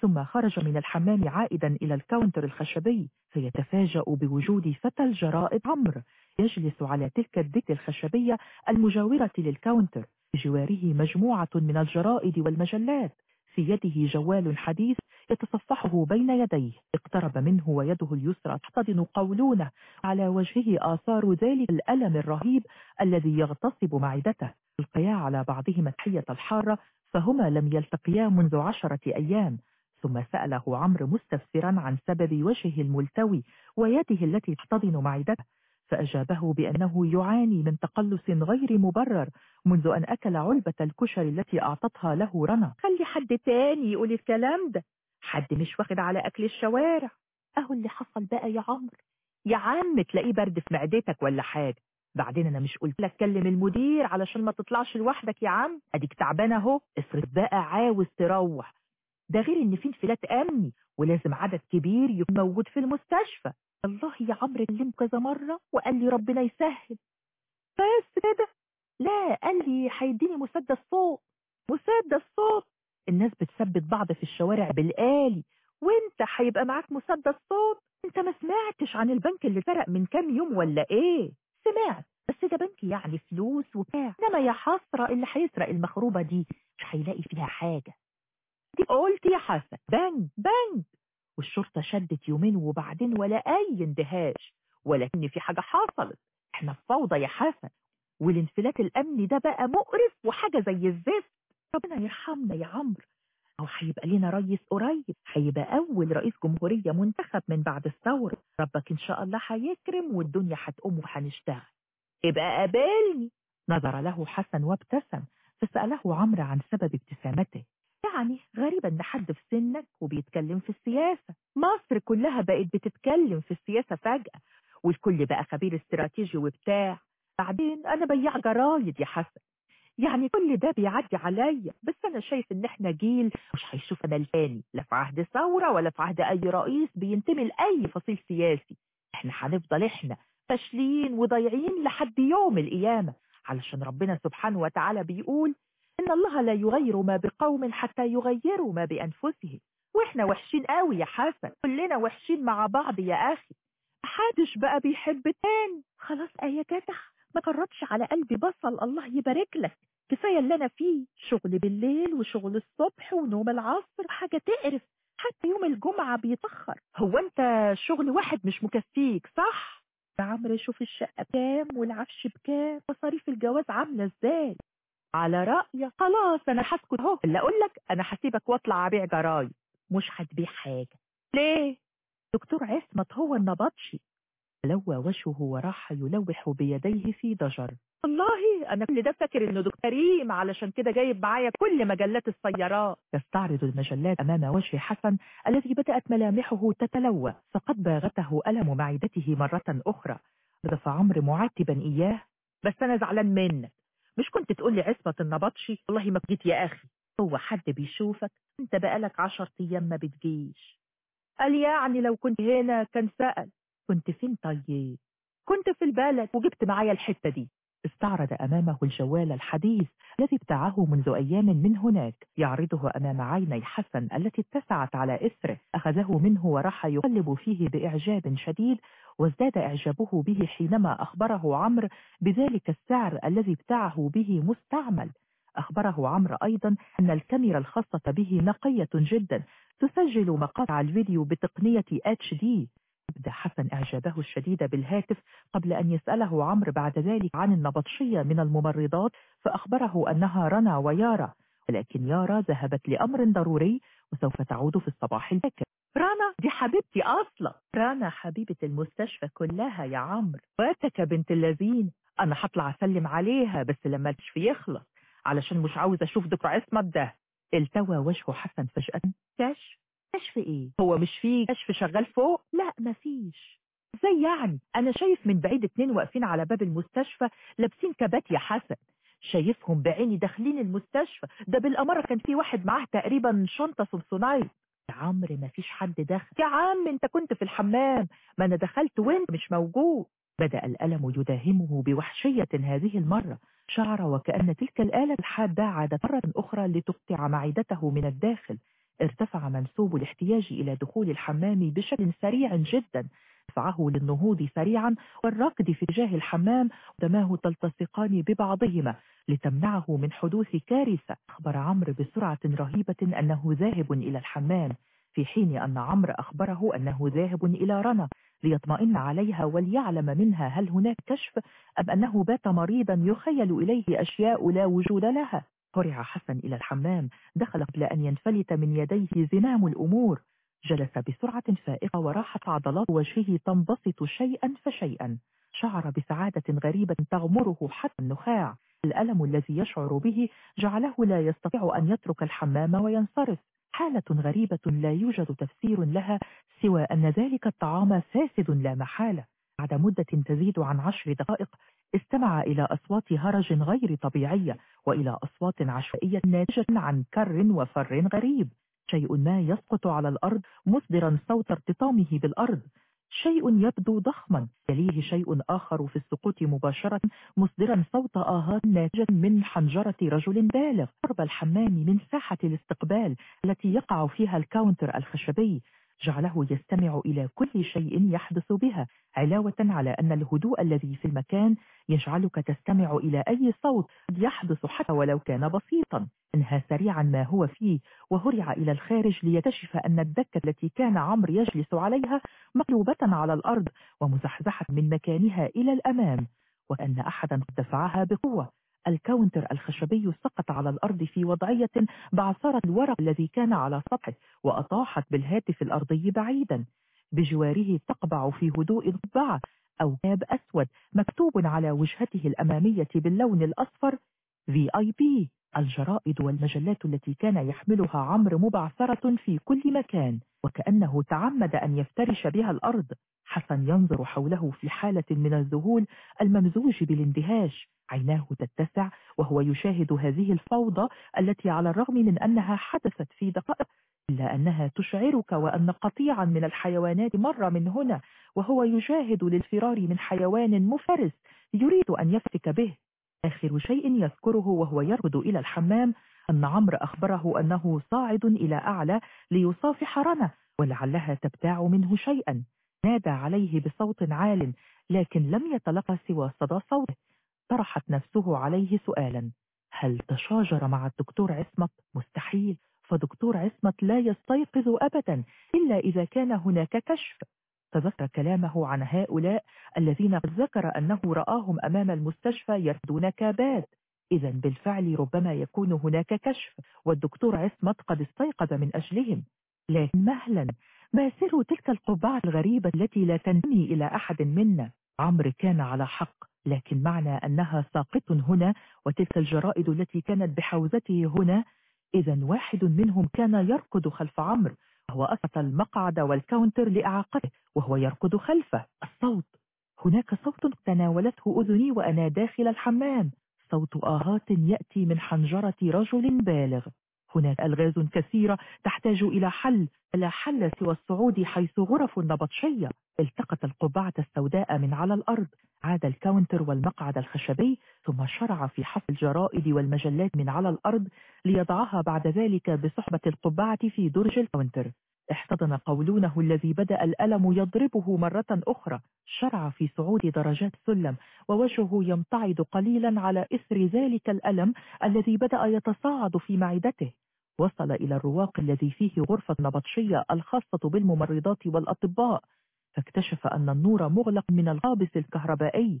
ثم خرج من الحمام عائدا إلى ال counter الخشبي فيتفاجأ بوجود فتى الجرائد عمرو يجلس على تلك الدكة الخشبية المجاورة لل counter بجواره مجموعة من الجرائد والمجلات في يده جوال حديث يتصفحه بين يديه. اقترب منه ويده اليسرى تحتضن قولونه على وجهه آثار ذلك الألم الرهيب الذي يغتصب معدته. القيا على بعضهما التحية الحارة فهما لم يلتقيا منذ عشرة أيام. ثم سأله عمرو مستفسرا عن سبب وجهه الملتوي ويده التي تحتضن معدته. فأجابه بأنه يعاني من تقلص غير مبرر منذ أن أكل علبة الكشري التي أعطتها له رنا. خلي حد تاني يقول الكلام ده. حد مش واخد على أكل الشوارع. أهو اللي حصل بقى يا عمرو. يا عم تلاقيه برد في معدتك ولا حاجة. بعدين أنا مش قلت لك كلم المدير علشان ما تطلعش لوحدك يا عم. أديك تعبانة أهو. افرض بقى عاوز تروح. ده غير إن في انفلات أمني ولازم عدد كبير يكون موجود في المستشفى. الله يا عمرو كلمه كذا مرة وقال لي ربنا يسهل. بس كده؟ لا قال لي هيديني مسدس صوت. مسدس صوت. الناس بتثبت بعض في الشوارع بالآلي. وانت هيبقى معاك مسدس صوت؟ انت ما سمعتش عن البنك اللي سرق من كام يوم ولا إيه؟ سمعت بس ده بنك يعني فلوس وبتاع. انما يا حسرة اللي هيسرق المخروبة دي مش هيلاقي فيها حاجة. دي قلت يا حسن بنك بنك. والشرطة شدت يومين وبعدين ولا أي اندهاش ولكن في حاجة حصلت إحنا في فوضى يا حسن والانفلات الأمني ده بقى مقرف وحاجة زي الزفت. ربنا يرحمنا يا عمرو. أو هيبقى لنا رئيس قريب هيبقى أول رئيس جمهورية منتخب من بعد الثورة. ربك إن شاء الله هيكرم والدنيا هتقوم وهنشتغل. يبقى قابلني. نظر له حسن وابتسم فسأله عمرو عن سبب ابتسامته. يعني غريبة إن حد في سنك وبيتكلم في السياسة. مصر كلها بقت بتتكلم في السياسة فجأة والكل بقى خبير استراتيجي وبتاع. بعدين أنا بياع جرايد يا حسن. يعني كل ده بيعدي عليا بس أنا شايف إن إحنا جيل مش هيشوف أمل تاني. لا في عهد ثورة ولا في عهد أي رئيس بينتمي لأي فصيل سياسي. إحنا هنفضل إحنا فاشلين وضايعين لحد يوم القيامة. علشان ربنا سبحانه وتعالى بيقول إن الله لا يغير ما بقوم حتى يغيروا ما بأنفسهم. وإحنا وحشين قوي يا حسن. كلنا وحشين مع بعض يا أخي. محدش بقى بيحب تاني. خلاص أي جدع ما قربش على قلبي بصل الله يبارك لك. كفاية اللي أنا فيه. شغل بالليل وشغل الصبح ونوم العصر. حاجة تقرف. حتى يوم الجمعة بيتأخر. هو أنت شغل واحد مش مكفيك صح؟ يا عمرو شوف الشقة بكام والعفش بكام. مصاريف الجواز عاملة إزاي؟ على رأيك خلاص أنا هسكت أهو. اللي أقول لك أنا هسيبك واطلع ابيع جرايد. مش هتبيع حاجة. ليه؟ دكتور عصمت هو النبطشي لوى وجهه وراح يلوح بيديه في ضجر. والله أنا كل ده فاكر إنه دكتور كريم علشان كده جايب معايا كل مجلات السيارات. يستعرض المجلات أمام وجه حسن الذي بدأت ملامحه تتلوى فقد باغته ألم معدته مرة أخرى. ردف عمرو معاتبا إياه. بس أنا زعلان منك مش كنت تقول لي عصمة النبطشي والله ما جيت يا أخي. هو حد بيشوفك؟ أنت بقالك عشر أيام ما بتجيش. قال يعني لو كنت هنا كان سأل. كنت فين طيب؟ كنت في البلد وجبت معايا الحتة دي. استعرض أمامه الجوال الحديث الذي ابتاعه منذ أيام من هناك. يعرضه أمام عيني حسن التي اتسعت على إثره. أخذه منه وراح يقلب فيه بإعجاب شديد وازداد إعجابه به حينما أخبره عمرو بذلك السعر الذي ابتاعه به مستعمل. أخبره عمرو أيضا أن الكاميرا الخاصة به نقية جدا تسجل مقاطع الفيديو بتقنية HD ابدى حسن إعجابه الشديد بالهاتف قبل أن يسأله عمرو بعد ذلك عن النبطشية من الممرضات فأخبره أنها رنا ويارا ولكن يارا ذهبت لأمر ضروري وسوف تعود في الصباح الباكر رنا دي حبيبتي أصلا. رنا حبيبة المستشفى كلها يا عمرو. فاتك بنت اللذين. أنا هطلع أسلم عليها بس لما الكشف يخلص. علشان مش عاوز أشوف دكتور عصمت ده. التوى وجه حسن فجأة. كشف؟ كشف إيه؟ هو مش فيه كشف شغال فوق؟ لا مفيش. إزاي يعني؟ أنا شايف من بعيد اتنين واقفين على باب المستشفى لابسين كبات يا حسن. شايفهم بعيني داخلين المستشفى. ده بالأمارة كان في واحد معاه تقريبا شنطة سمسونايت يا عمرو مفيش حد دخل. يا عم انت كنت في الحمام. ما أنا دخلت وانت مش موجود. بدأ الألم يداهمه بوحشية هذه المرة. شعر وكأن تلك الآلة الحادة عادت مرة أخرى لتقطع معدته من الداخل. ارتفع منسوب الاحتياج إلى دخول الحمام بشكل سريع جدا. دفعه للنهوض سريعا والركض في اتجاه الحمام دماه تلتصقان ببعضهما لتمنعه من حدوث كارثة. أخبر عمرو بسرعة رهيبة أنه ذاهب إلى الحمام في حين أن عمرو أخبره أنه ذاهب إلى رنا ليطمئن عليها وليعلم منها هل هناك كشف أم أنه بات مريضا يخيل إليه أشياء لا وجود لها. هرع حسن إلى الحمام دخل قبل أن ينفلت من يديه زمام الأمور. جلس بسرعة فائقة وراحت عضلات وجهه تنبسط شيئا فشيئا. شعر بسعادة غريبة تغمره حتى النخاع. الألم الذي يشعر به جعله لا يستطيع أن يترك الحمام وينصرف. حالة غريبة لا يوجد تفسير لها سوى أن ذلك الطعام فاسد لا محالة. بعد مدة تزيد عن عشر دقائق استمع إلى أصوات هرج غير طبيعية وإلى أصوات عشوائية ناتجة عن كر وفر غريب. شيء ما يسقط على الأرض مصدرا صوت ارتطامه بالأرض. شيء يبدو ضخما. يليه شيء آخر في السقوط مباشرة مصدرا صوت آهات ناتجا من حنجرة رجل بالغ. قرب الحمام من ساحة الاستقبال التي يقع فيها الكاونتر الخشبي. جعله يستمع إلى كل شيء يحدث بها علاوة على أن الهدوء الذي في المكان يجعلك تستمع إلى أي صوت يحدث حتى ولو كان بسيطا. انهى سريعا ما هو فيه وهرع إلى الخارج ليكتشف أن الدكة التي كان عمرو يجلس عليها مقلوبة على الأرض ومزحزحة من مكانها إلى الأمام وأن أحدا دفعها بقوة. الكاونتر الخشبي سقط على الأرض في وضعية بعثرة الورق الذي كان على سطحه وأطاحت بالهاتف الأرضي بعيدا. بجواره تقبع في هدوء ضبعة أو كاب أسود مكتوب على وجهته الأمامية باللون الأصفر. VIP الجرائد والمجلات التي كان يحملها عمرو مبعثرة في كل مكان وكأنه تعمد أن يفترش بها الأرض. حسن ينظر حوله في حالة من الذهول الممزوج بالاندهاش. عيناه تتسع وهو يشاهد هذه الفوضى التي على الرغم من أنها حدثت في دقائق إلا أنها تشعرك وأن قطيعا من الحيوانات مر من هنا وهو يجاهد للفرار من حيوان مفترس يريد أن يفتك به. آخر شيء يذكره وهو يركض إلى الحمام أن عمرو أخبره أنه صاعد إلى أعلى ليصافح رنا ولعلها تبتاع منه شيئا. نادى عليه بصوت عال لكن لم يتلقى سوى صدى صوته. طرحت نفسه عليه سؤالا. هل تشاجر مع الدكتور عصمت؟ مستحيل. فدكتور عصمت لا يستيقظ أبدا إلا إذا كان هناك كشف. تذكر كلامه عن هؤلاء الذين قد ذكر أنه رآهم أمام المستشفى يرفدون كابات إذا بالفعل ربما يكون هناك كشف والدكتور عصمت قد استيقظ من أجلهم. لكن مهلا ما سر تلك القبعة الغريبة التي لا تنتمي إلى أحد منا؟ عمرو كان على حق لكن معنى أنها ساقط هنا وتلك الجرائد التي كانت بحوزته هنا. إذا واحد منهم كان يركض خلف عمرو أسقط المقعد والكاونتر لإعاقته وهو يركض خلفه. الصوت. هناك صوت تناولته أذني وأنا داخل الحمام. صوت آهات يأتي من حنجرة رجل بالغ. هناك ألغاز كثيرة تحتاج إلى حل لا حل سوى الصعود حيث غرف النبطشية. التقط القبعة السوداء من على الأرض عاد ال counter والمقعد الخشبي ثم شرع في حمل الجرائد والمجلات من على الأرض ليضعها بعد ذلك بصحبة القبعة في درج ال counter. احتضن قولونه الذي بدأ الألم يضربه مرة أخرى شرع في صعود درجات السلم ووجهه يمتعض قليلا على إثر ذلك الألم الذي بدأ يتصاعد في معدته. وصل إلى الرواق الذي فيه غرفة نبطشية الخاصة بالممرضات والأطباء فاكتشف أن النور مغلق من القابس الكهربائي.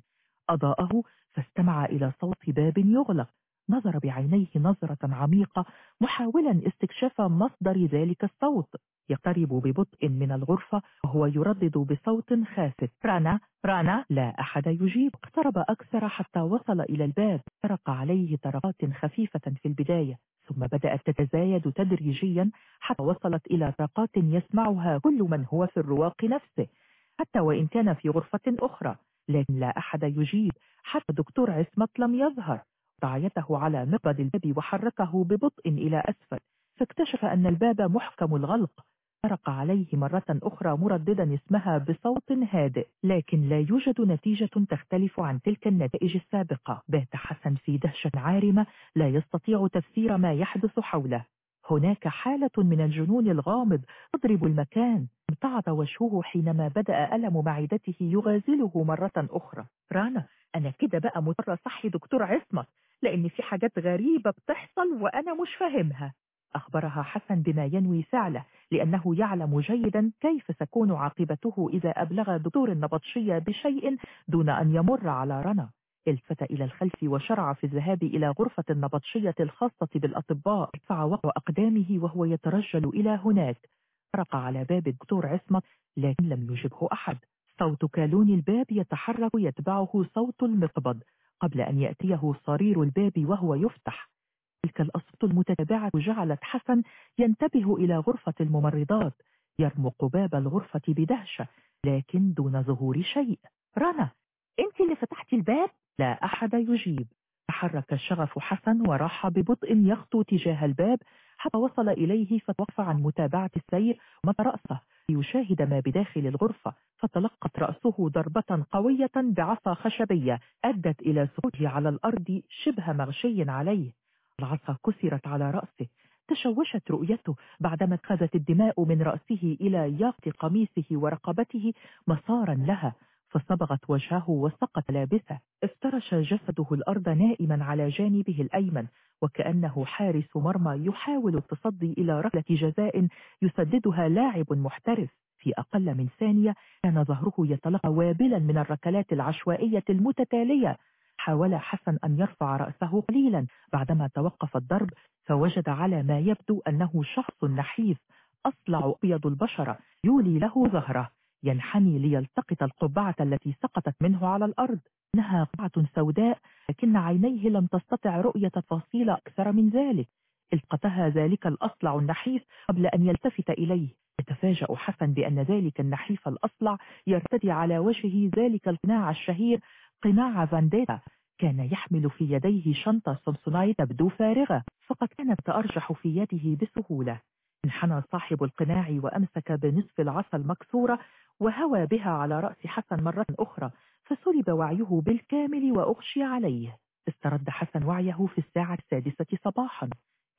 أضاءه فاستمع إلى صوت باب يغلق نظر بعينيه نظرة عميقة محاولا استكشاف مصدر ذلك الصوت. يقترب ببطء من الغرفة وهو يردد بصوت خافت رأنا رأنا لا أحد يجيب. اقترب أكثر حتى وصل إلى الباب. طرق عليه طرقات خفيفة في البداية ثم بدأت تتزايد تدريجيا حتى وصلت إلى طاقات يسمعها كل من هو في الرواق نفسه حتى وإن كان في غرفة أخرى. لكن لا أحد يجيب. حتى دكتور عصمت لم يظهر. رعيته على مقبض الباب وحركه ببطء إلى أسفل. فاكتشف أن الباب محكم الغلق. طرق عليه مرة أخرى مرددا اسمها بصوت هادئ لكن لا يوجد نتيجة تختلف عن تلك النتائج السابقة. بات حسن في دهشة عارمة لا يستطيع تفسير ما يحدث حوله. هناك حالة من الجنون الغامض تضرب المكان. امتعض وجهه حينما بدأ ألم معدته يغازله مرة أخرى. رانا أنا كده بقى مضطرة صحي دكتور عصمت لأن في حاجات غريبة بتحصل وأنا مش فاهمها. أخبرها حسن بما ينوي فعله لأنه يعلم جيدا كيف ستكون عاقبته إذا أبلغ دكتور النبطشية بشيء دون أن يمر على رنا. التفت إلى الخلف وشرع في الذهاب إلى غرفة النبطشية الخاصة بالأطباء ارفع وقع أقدامه وهو يترجل إلى هناك. طرق على باب الدكتور عصمت لكن لم يجبه أحد. صوت كالون الباب يتحرك يتبعه صوت المقبض. قبل أن يأتيه صرير الباب وهو يفتح. تلك الأصوات المتتابعة جعلت حسن ينتبه إلى غرفة الممرضات يرمق باب الغرفة بدهشة لكن دون ظهور شيء. رنا أنت اللي فتحت الباب؟ لا أحد يجيب. تحرك شغف حسن وراح ببطء يخطو تجاه الباب حتى وصل إليه فتوقف عن متابعة السير ومد رأسه. ليشاهد ما بداخل الغرفة فتلقت رأسه ضربة قوية بعصا خشبية أدت إلى سقوطه على الأرض شبه مغشي عليه. العصا كسرت على رأسه تشوشت رؤيته بعدما اتخذت الدماء من رأسه إلى ياقة قميصه ورقبته مسارا لها فصبغت وجهه وسقط لابسه. افترش جسده الأرض نائما على جانبه الأيمن وكأنه حارس مرمى يحاول التصدي إلى ركلة جزاء يسددها لاعب محترف. في أقل من ثانية كان ظهره يتلقى وابلا من الركلات العشوائية المتتالية. حاول حسن أن يرفع رأسه قليلا. بعدما توقف الضرب فوجد على ما يبدو أنه شخص نحيف أصلع أبيض البشرة يولي له ظهره ينحني ليلتقط القبعة التي سقطت منه على الأرض. إنها قبعة سوداء لكن عينيه لم تستطع رؤية تفاصيل أكثر من ذلك. التقطها ذلك الأصلع النحيف قبل أن يلتفت إليه. يتفاجأ حسن بأن ذلك النحيف الأصلع يرتدي على وجهه ذلك القناع الشهير قناع فانديتا. كان يحمل في يديه شنطة سمسونايت تبدو فارغة فقد كانت تتأرجح في يده بسهولة. انحنى صاحب القناع وأمسك بنصف العصا المكسورة وهوى بها على رأس حسن مرة أخرى فسلب وعيه بالكامل وأغشي عليه. استرد حسن وعيه في الساعة السادسة صباحا.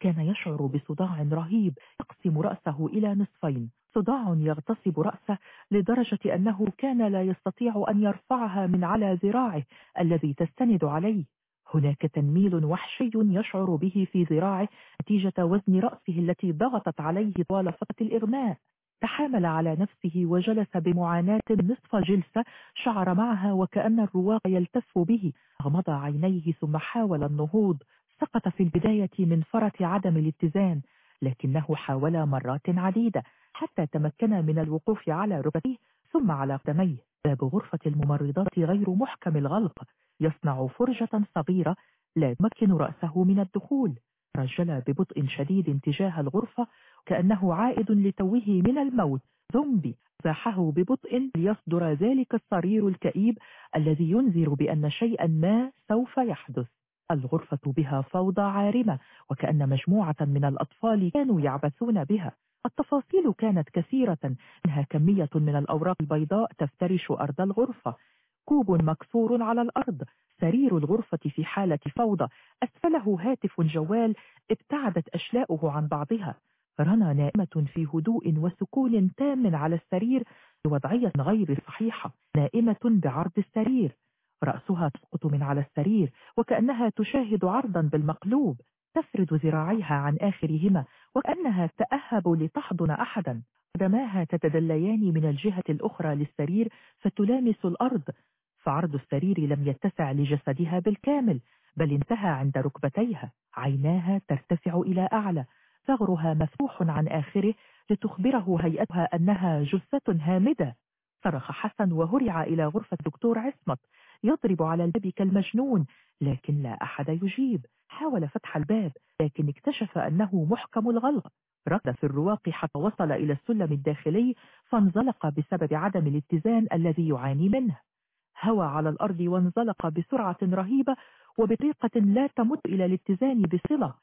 كان يشعر بصداع رهيب يقسم رأسه إلى نصفين. صداع يغتصب رأسه لدرجة أنه كان لا يستطيع أن يرفعها من على ذراعه الذي تستند عليه. هناك تنميل وحشي يشعر به في ذراعه نتيجة وزن رأسه التي ضغطت عليه طوال فترة الإغماء. تحامل على نفسه وجلس بمعاناة نصف جلسة شعر معها وكأن الرواق يلتف به. غمض عينيه ثم حاول النهوض. سقط في البداية من فرط عدم الاتزان لكنه حاول مرات عديدة حتى تمكن من الوقوف على ركبتيه ثم على قدميه. باب غرفة الممرضات غير محكم الغلق. يصنع فرجة صغيرة لا تمكن رأسه من الدخول. رجل ببطء شديد تجاه الغرفة كأنه عائد لتوه من الموت. زومبي زاحه ببطء ليصدر ذلك الصرير الكئيب الذي ينذر بأن شيئا ما سوف يحدث. الغرفة بها فوضى عارمة وكأن مجموعة من الأطفال كانوا يعبثون بها. التفاصيل كانت كثيرة منها كمية من الأوراق البيضاء تفترش أرض الغرفة. كوب مكسور على الأرض سرير الغرفة في حالة فوضى. أسفله هاتف جوال ابتعدت أشلاؤه عن بعضها. رنا نائمة في هدوء وسكون تام على السرير بوضعية غير صحيحة. نائمة بعرض السرير. رأسها تسقط من على السرير وكأنها تشاهد عرضا بالمقلوب تفرد ذراعيها عن آخرهما وكأنها تأهب لتحضن أحدا. قدماها تتدليان من الجهة الأخرى للسرير فتلامس الأرض فعرض السرير لم يتسع لجسدها بالكامل بل انتهى عند ركبتيها. عيناها ترتفع إلى أعلى ثغرها مفتوح عن آخره لتخبره هيئتها أنها جثة هامدة. صرخ حسن وهرع إلى غرفة دكتور عصمت يضرب على الباب كالمجنون لكن لا أحد يجيب. حاول فتح الباب لكن اكتشف أنه محكم الغلق. رد في الرواق حتى وصل إلى السلم الداخلي فانزلق بسبب عدم الاتزان الذي يعاني منه. هوى على الأرض وانزلق بسرعة رهيبة وبطريقة لا تمت إلى الاتزان بصلة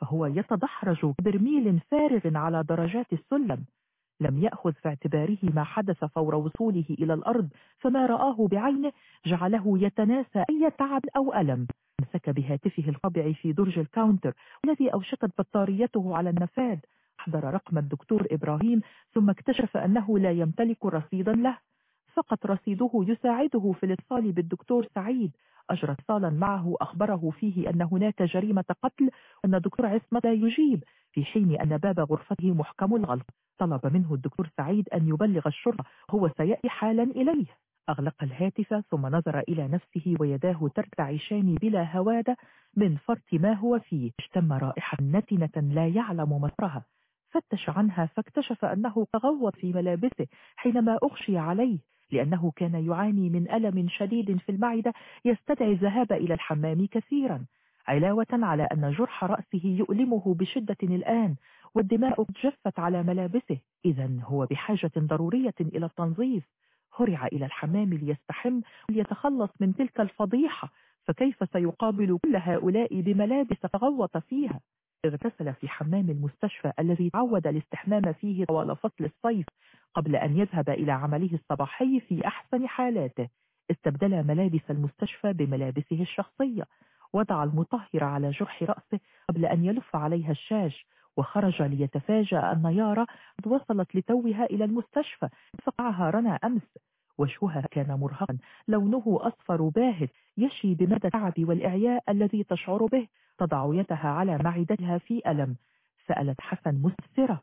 فهو يتدحرج كبرميل فارغ على درجات السلم. لم يأخذ في اعتباره ما حدث فور وصوله إلى الأرض فما رآه بعينه جعله يتناسى أي تعب أو ألم. امسك بهاتفه القابع في درج ال counter الذي أوشكت بطاريته على النفاذ. أحضر رقم الدكتور إبراهيم ثم اكتشف أنه لا يمتلك رصيدا له. فقط رصيده يساعده في الاتصال بالدكتور سعيد. أجرى اتصالا معه أخبره فيه أن هناك جريمة قتل وأن الدكتور عصمت لا يجيب في حين أن باب غرفته محكم الغلق طلب منه الدكتور سعيد أن يبلغ الشرطة هو سيأتي حالا إليه. أغلق الهاتف ثم نظر إلى نفسه ويداه ترتعشان بلا هوادة من فرط ما هو فيه. اشتم رائحة نتنة لا يعلم مصرها فتش عنها فاكتشف أنه تغوط في ملابسه حينما أغشي عليه. لأنه كان يعاني من ألم شديد في المعدة يستدعي الذهاب إلى الحمام كثيرا علاوة على أن جرح رأسه يؤلمه بشدة الآن والدماء جفت على ملابسه. إذا هو بحاجة ضرورية إلى التنظيف. هرع إلى الحمام ليستحم ليتخلص من تلك الفضيحة. فكيف سيقابل كل هؤلاء بملابس تغوط فيها؟ اغتسل في حمام المستشفى الذي تعود الاستحمام فيه طوال فصل الصيف قبل أن يذهب إلى عمله الصباحي في أحسن حالاته استبدل ملابس المستشفى بملابسه الشخصية وضع المطهر على جرح رأسه قبل أن يلف عليها الشاش وخرج ليتفاجأ أن يارا قد وصلت لتوها إلى المستشفى فقعها رنا أمس. وجهها كان مرهقا لونه أصفر باهت يشي بمدى التعب والإعياء الذي تشعر به تضع يدها على معدتها في ألم. سألت حسن مستفرة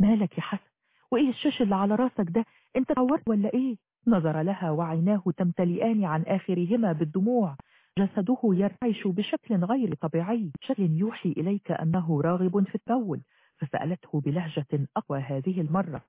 مالك يا حسن؟ وإيه الشاش اللي على راسك ده؟ انت تعورت ولا إيه؟ نظر لها وعيناه تمتلئان عن آخرهما بالدموع. جسده يرتعش بشكل غير طبيعي. شكل يوحي إليك أنه راغب في التول. فسألته بلهجة أقوى هذه المرة.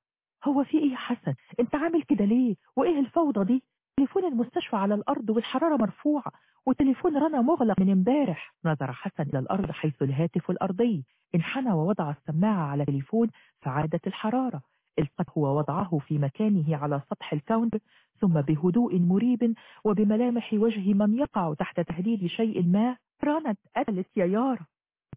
هو في إيه يا حسن؟ أنت عامل كده ليه؟ وإيه الفوضى دي؟ تليفون المستشفى على الأرض والحرارة مرفوعة وتليفون رنا مغلق من امبارح. نظر حسن إلى الأرض حيث الهاتف الأرضي. انحنى ووضع السماعة على التليفون فعادت الحرارة. التقطه ووضعه في مكانه على سطح ال counter ثم بهدوء مريب وبملامح وجه من يقع تحت تهديد شيء ما. رنا اتقتلت يا يارا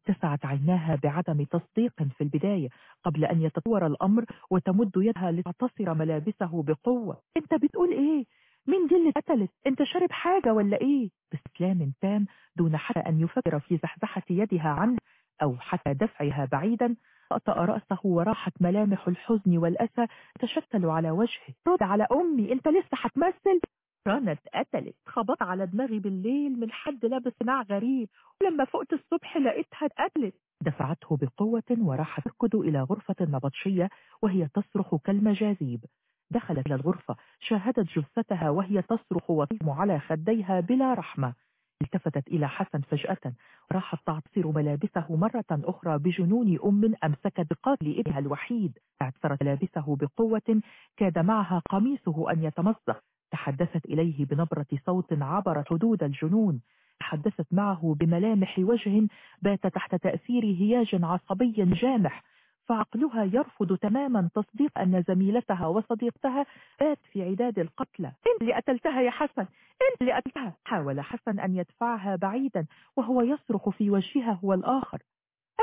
اتسعت عيناها بعدم تصديق في البداية قبل أن يتطور الأمر وتمد يدها لتعتصر ملابسه بقوة. أنت بتقول إيه؟ مين دي اللي اتقتلت أنت شارب حاجة ولا إيه؟ باستسلام تام دون حتى أن يفكر في زحزحة يدها عنه أو حتى دفعها بعيدا. أطأ رأسه وراحت ملامح الحزن والأسى تشتل على وجهه. رد على أمي أنت لسه هتمثل؟ رنا اتقتلت خبط على دماغي بالليل من حد لابس قناع غريب ولما فقت الصبح لقيتها اتقتلت. دفعته بقوة وراحت تركض إلى غرفة النبطشية وهي تصرخ كالمجاذيب. دخلت إلى الغرفة شاهدت جثتها وهي تصرخ وتلم على خديها بلا رحمة. التفتت إلى حسن فجأة. راحت تعصر ملابسه مرة أخرى بجنون أم أمسكت بقاتل ابنها الوحيد. اعترت ملابسه بقوة كاد معها قميصه أن يتمزق. تحدثت إليه بنبرة صوت عبر حدود الجنون. تحدثت معه بملامح وجه بات تحت تأثير هياج عصبي جامح. فعقلها يرفض تماما تصديق أن زميلتها وصديقتها بات في عداد القتلى. إنت اللي قتلتها يا حسن! إنت اللي قتلتها! حاول حسن أن يدفعها بعيدا وهو يصرخ في وجهها هو الآخر.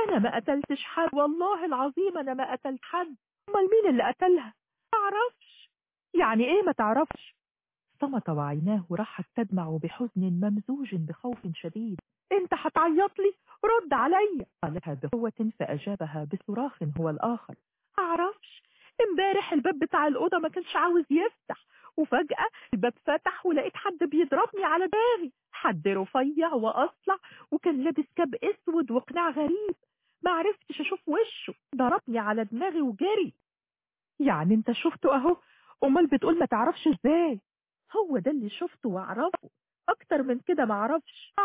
أنا ما قتلتش حد! والله العظيم أنا ما قتلت حد! أمال مين اللي قتلها؟ تعرفش يعني إيه ما تعرفش؟ صمت وعيناه راحت تدمع بحزن ممزوج بخوف شديد. أنت هتعيط لي؟ رد عليا قالها بقوة فأجابها بصراخ هو الآخر. أعرفش امبارح الباب بتاع الأوضة ما كانش عاوز يفتح وفجأة الباب فتح ولقيت حد بيضربني على دماغي. حد رفيع وأصلع وكان لابس كاب أسود وقناع غريب. ما عرفتش أشوف وشه ضربني على دماغي وجري. يعني أنت شفته أهو؟ أمال بتقول ما تعرفش إزاي؟ هو ده اللي شفته وأعرفه. أكتر من كده ما أعرفش.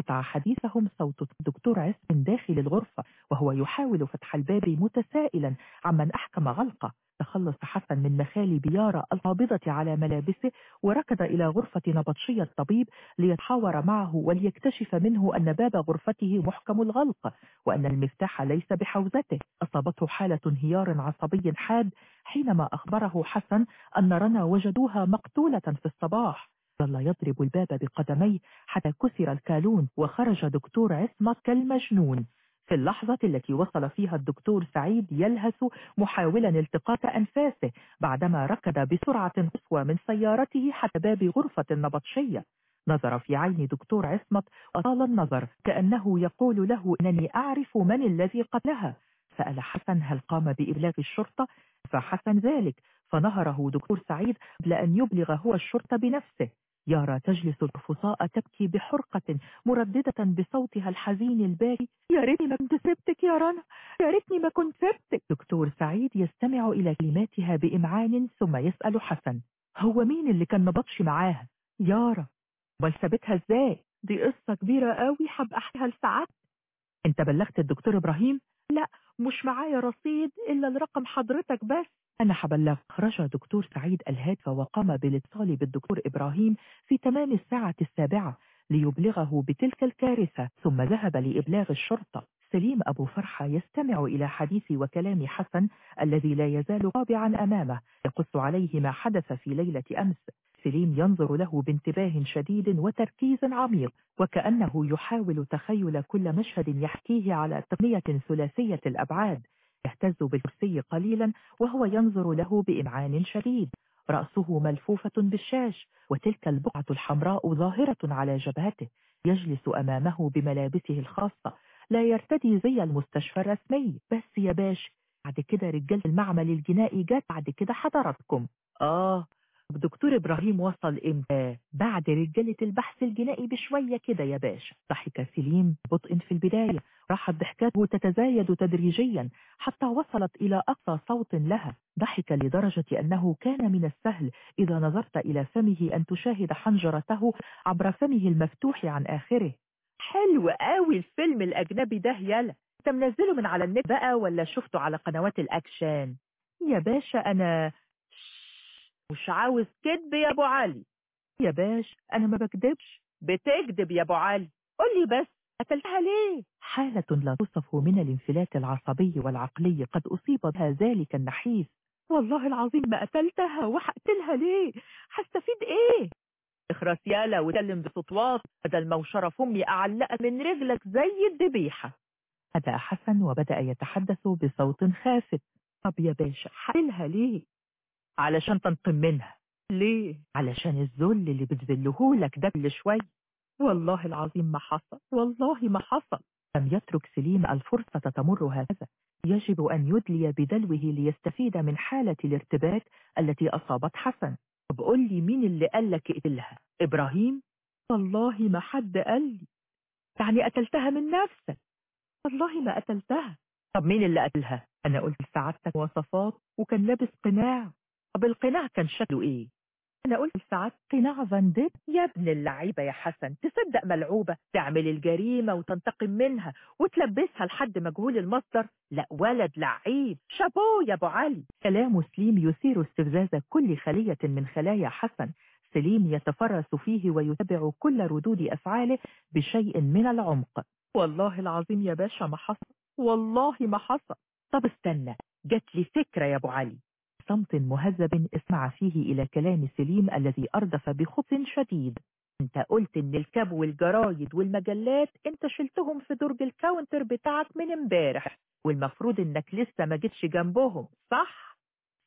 قطع حديثهم صوت الدكتور عز من داخل الغرفة وهو يحاول فتح الباب متسائلا عمن أحكم غلقة. تخلص حسن من مخالب يارا القابضة على ملابسه وركض إلى غرفة نبطشي الطبيب ليتحاور معه وليكتشف منه أن باب غرفته محكم الغلق وأن المفتاح ليس بحوزته. أصابته حالة انهيار عصبي حاد حينما أخبره حسن أن رنا وجدوها مقتولة في الصباح. ظل يضرب الباب بقدميه حتى كسر الكالون وخرج دكتور عصمت كالمجنون. في اللحظة التي وصل فيها الدكتور سعيد يلهث محاولا التقاط أنفاسه بعدما ركض بسرعة قصوى من سيارته حتى باب غرفة النبطشية. نظر في عين دكتور عصمت وطال النظر كأنه يقول له أنني أعرف من الذي قتلها. سأل حسن هل قام بإبلاغ الشرطة؟ فحسن ذلك. فنهره دكتور سعيد قبل أن يبلغ هو الشرطة بنفسه. يارا تجلس الرفصاء تبكي بحرقة مرددة بصوتها الحزين الباكي. يا ريتني ما كنت سبتك يا رنا يا ريتني ما كنت سبتك. دكتور سعيد يستمع إلى كلماتها بإمعان ثم يسأل حسن. هو مين اللي كان مبطش معاها؟ يارا امال سابتها إزاي؟ دي قصة كبيرة قوي حب أحكيها لسعادتك أنت بلغت الدكتور إبراهيم؟ لا مش معايا رصيد إلا لرقم حضرتك بس. أنا هبلغ خرج دكتور سعيد الهاتف وقام بالاتصال بالدكتور إبراهيم في تمام الساعة السابعة ليبلغه بتلك الكارثة ثم ذهب لإبلاغ الشرطة. سليم أبو فرحة يستمع إلى حديث وكلام حسن الذي لا يزال طابعا أمامه يقص عليه ما حدث في ليلة أمس. سليم ينظر له بانتباه شديد وتركيز عميق وكأنه يحاول تخيل كل مشهد يحكيه على تقنية ثلاثية الأبعاد. يهتز بالكرسي قليلا وهو ينظر له بإمعان شديد. رأسه ملفوفة بالشاش وتلك البقعة الحمراء ظاهرة على جبهته. يجلس أمامه بملابسه الخاصة. لا يرتدي زي المستشفى الرسمي. بس يا باش بعد كده رجال المعمل الجنائي جت بعد كده حضراتكم آه دكتور إبراهيم وصل إمتى؟ بعد رجالة البحث الجنائي بشوية كده يا باشا. ضحك سليم بطء في البداية. راحت ضحكاته تتزايد تدريجيا حتى وصلت إلى أقصى صوت لها. ضحك لدرجة أنه كان من السهل. إذا نظرت إلى فمه أن تشاهد حنجرته عبر فمه المفتوح عن آخره. حلو قوي الفيلم الأجنبي ده يلا. انت منزله من على النت بقى ولا شفته على قنوات الأكشن؟ يا باشا أنا مش عاوز كذب يا أبو علي. يا باش أنا ما بكذبش بتكذب يا أبو علي. قول لي بس قتلتها ليه؟ حالة لا توصف من الانفلات العصبي والعقلي قد أصيب بها ذلك النحيف. والله العظيم ما قتلتها وحقتلها ليه؟ هستفيد إيه؟ اخرس يالا وسلم بصوت بدل ما وشرف امي أعلقك من رجلك زي الذبيحه هدأ حسن وبدأ يتحدث بصوت خافت. طب يا باشا حقلها ليه؟ علشان تنقم منها. ليه؟ علشان الذل اللي بتذلهولك ده كل شوي والله العظيم ما حصل والله ما حصل. لم يترك سليم الفرصة تمر هكذا. يجب أن يدلي بدلوه ليستفيد من حالة الارتباك التي أصابت حسن. طب قول لي مين اللي قال لك اقتلها؟ إبراهيم؟ والله ما حد قال لي. يعني قتلتها من نفسك. والله ما قتلتها. طب مين اللي قتلها؟ أنا قلت لسعادتك وصفات وكان لابس قناع. طب القناع كان شكله إيه؟ أنا قلت لسعادتك قناع فانديت يا ابن اللعيبة يا حسن تصدق ملعوبة تعمل الجريمة وتنتقم منها وتلبسها لحد مجهول المصدر؟ لا ولد لعيب شابو يا أبو علي. كلام سليم يثير استفزاز كل خلية من خلايا حسن. سليم يتفرس فيه ويتبع كل ردود أفعاله بشيء من العمق. والله العظيم يا باشا ما حصل والله ما حصل. طب استنى جات لي فكرة يا أبو علي. صمت مهذب اسمع فيه إلى كلام سليم الذي أردف بخبث شديد. انت قلت ان ال cap والجرايد والمجلات انت شلتهم في درج ال counter بتاعك من امبارح والمفروض إنك لسه ما جيتش جنبهم صح؟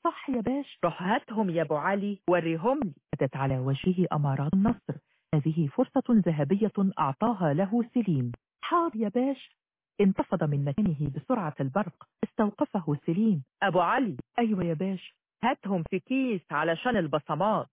صح يا باشا. روح هاتهم يا أبو علي وريهم لي. أتت على وجهه أمارات النصر. هذه فرصة ذهبية أعطاها له سليم. حاضر يا باش. انتفض من مكانه بسرعة البرق. استوقفه سليم. أبو علي. أيوة يا باش هاتهم في كيس علشان البصمات.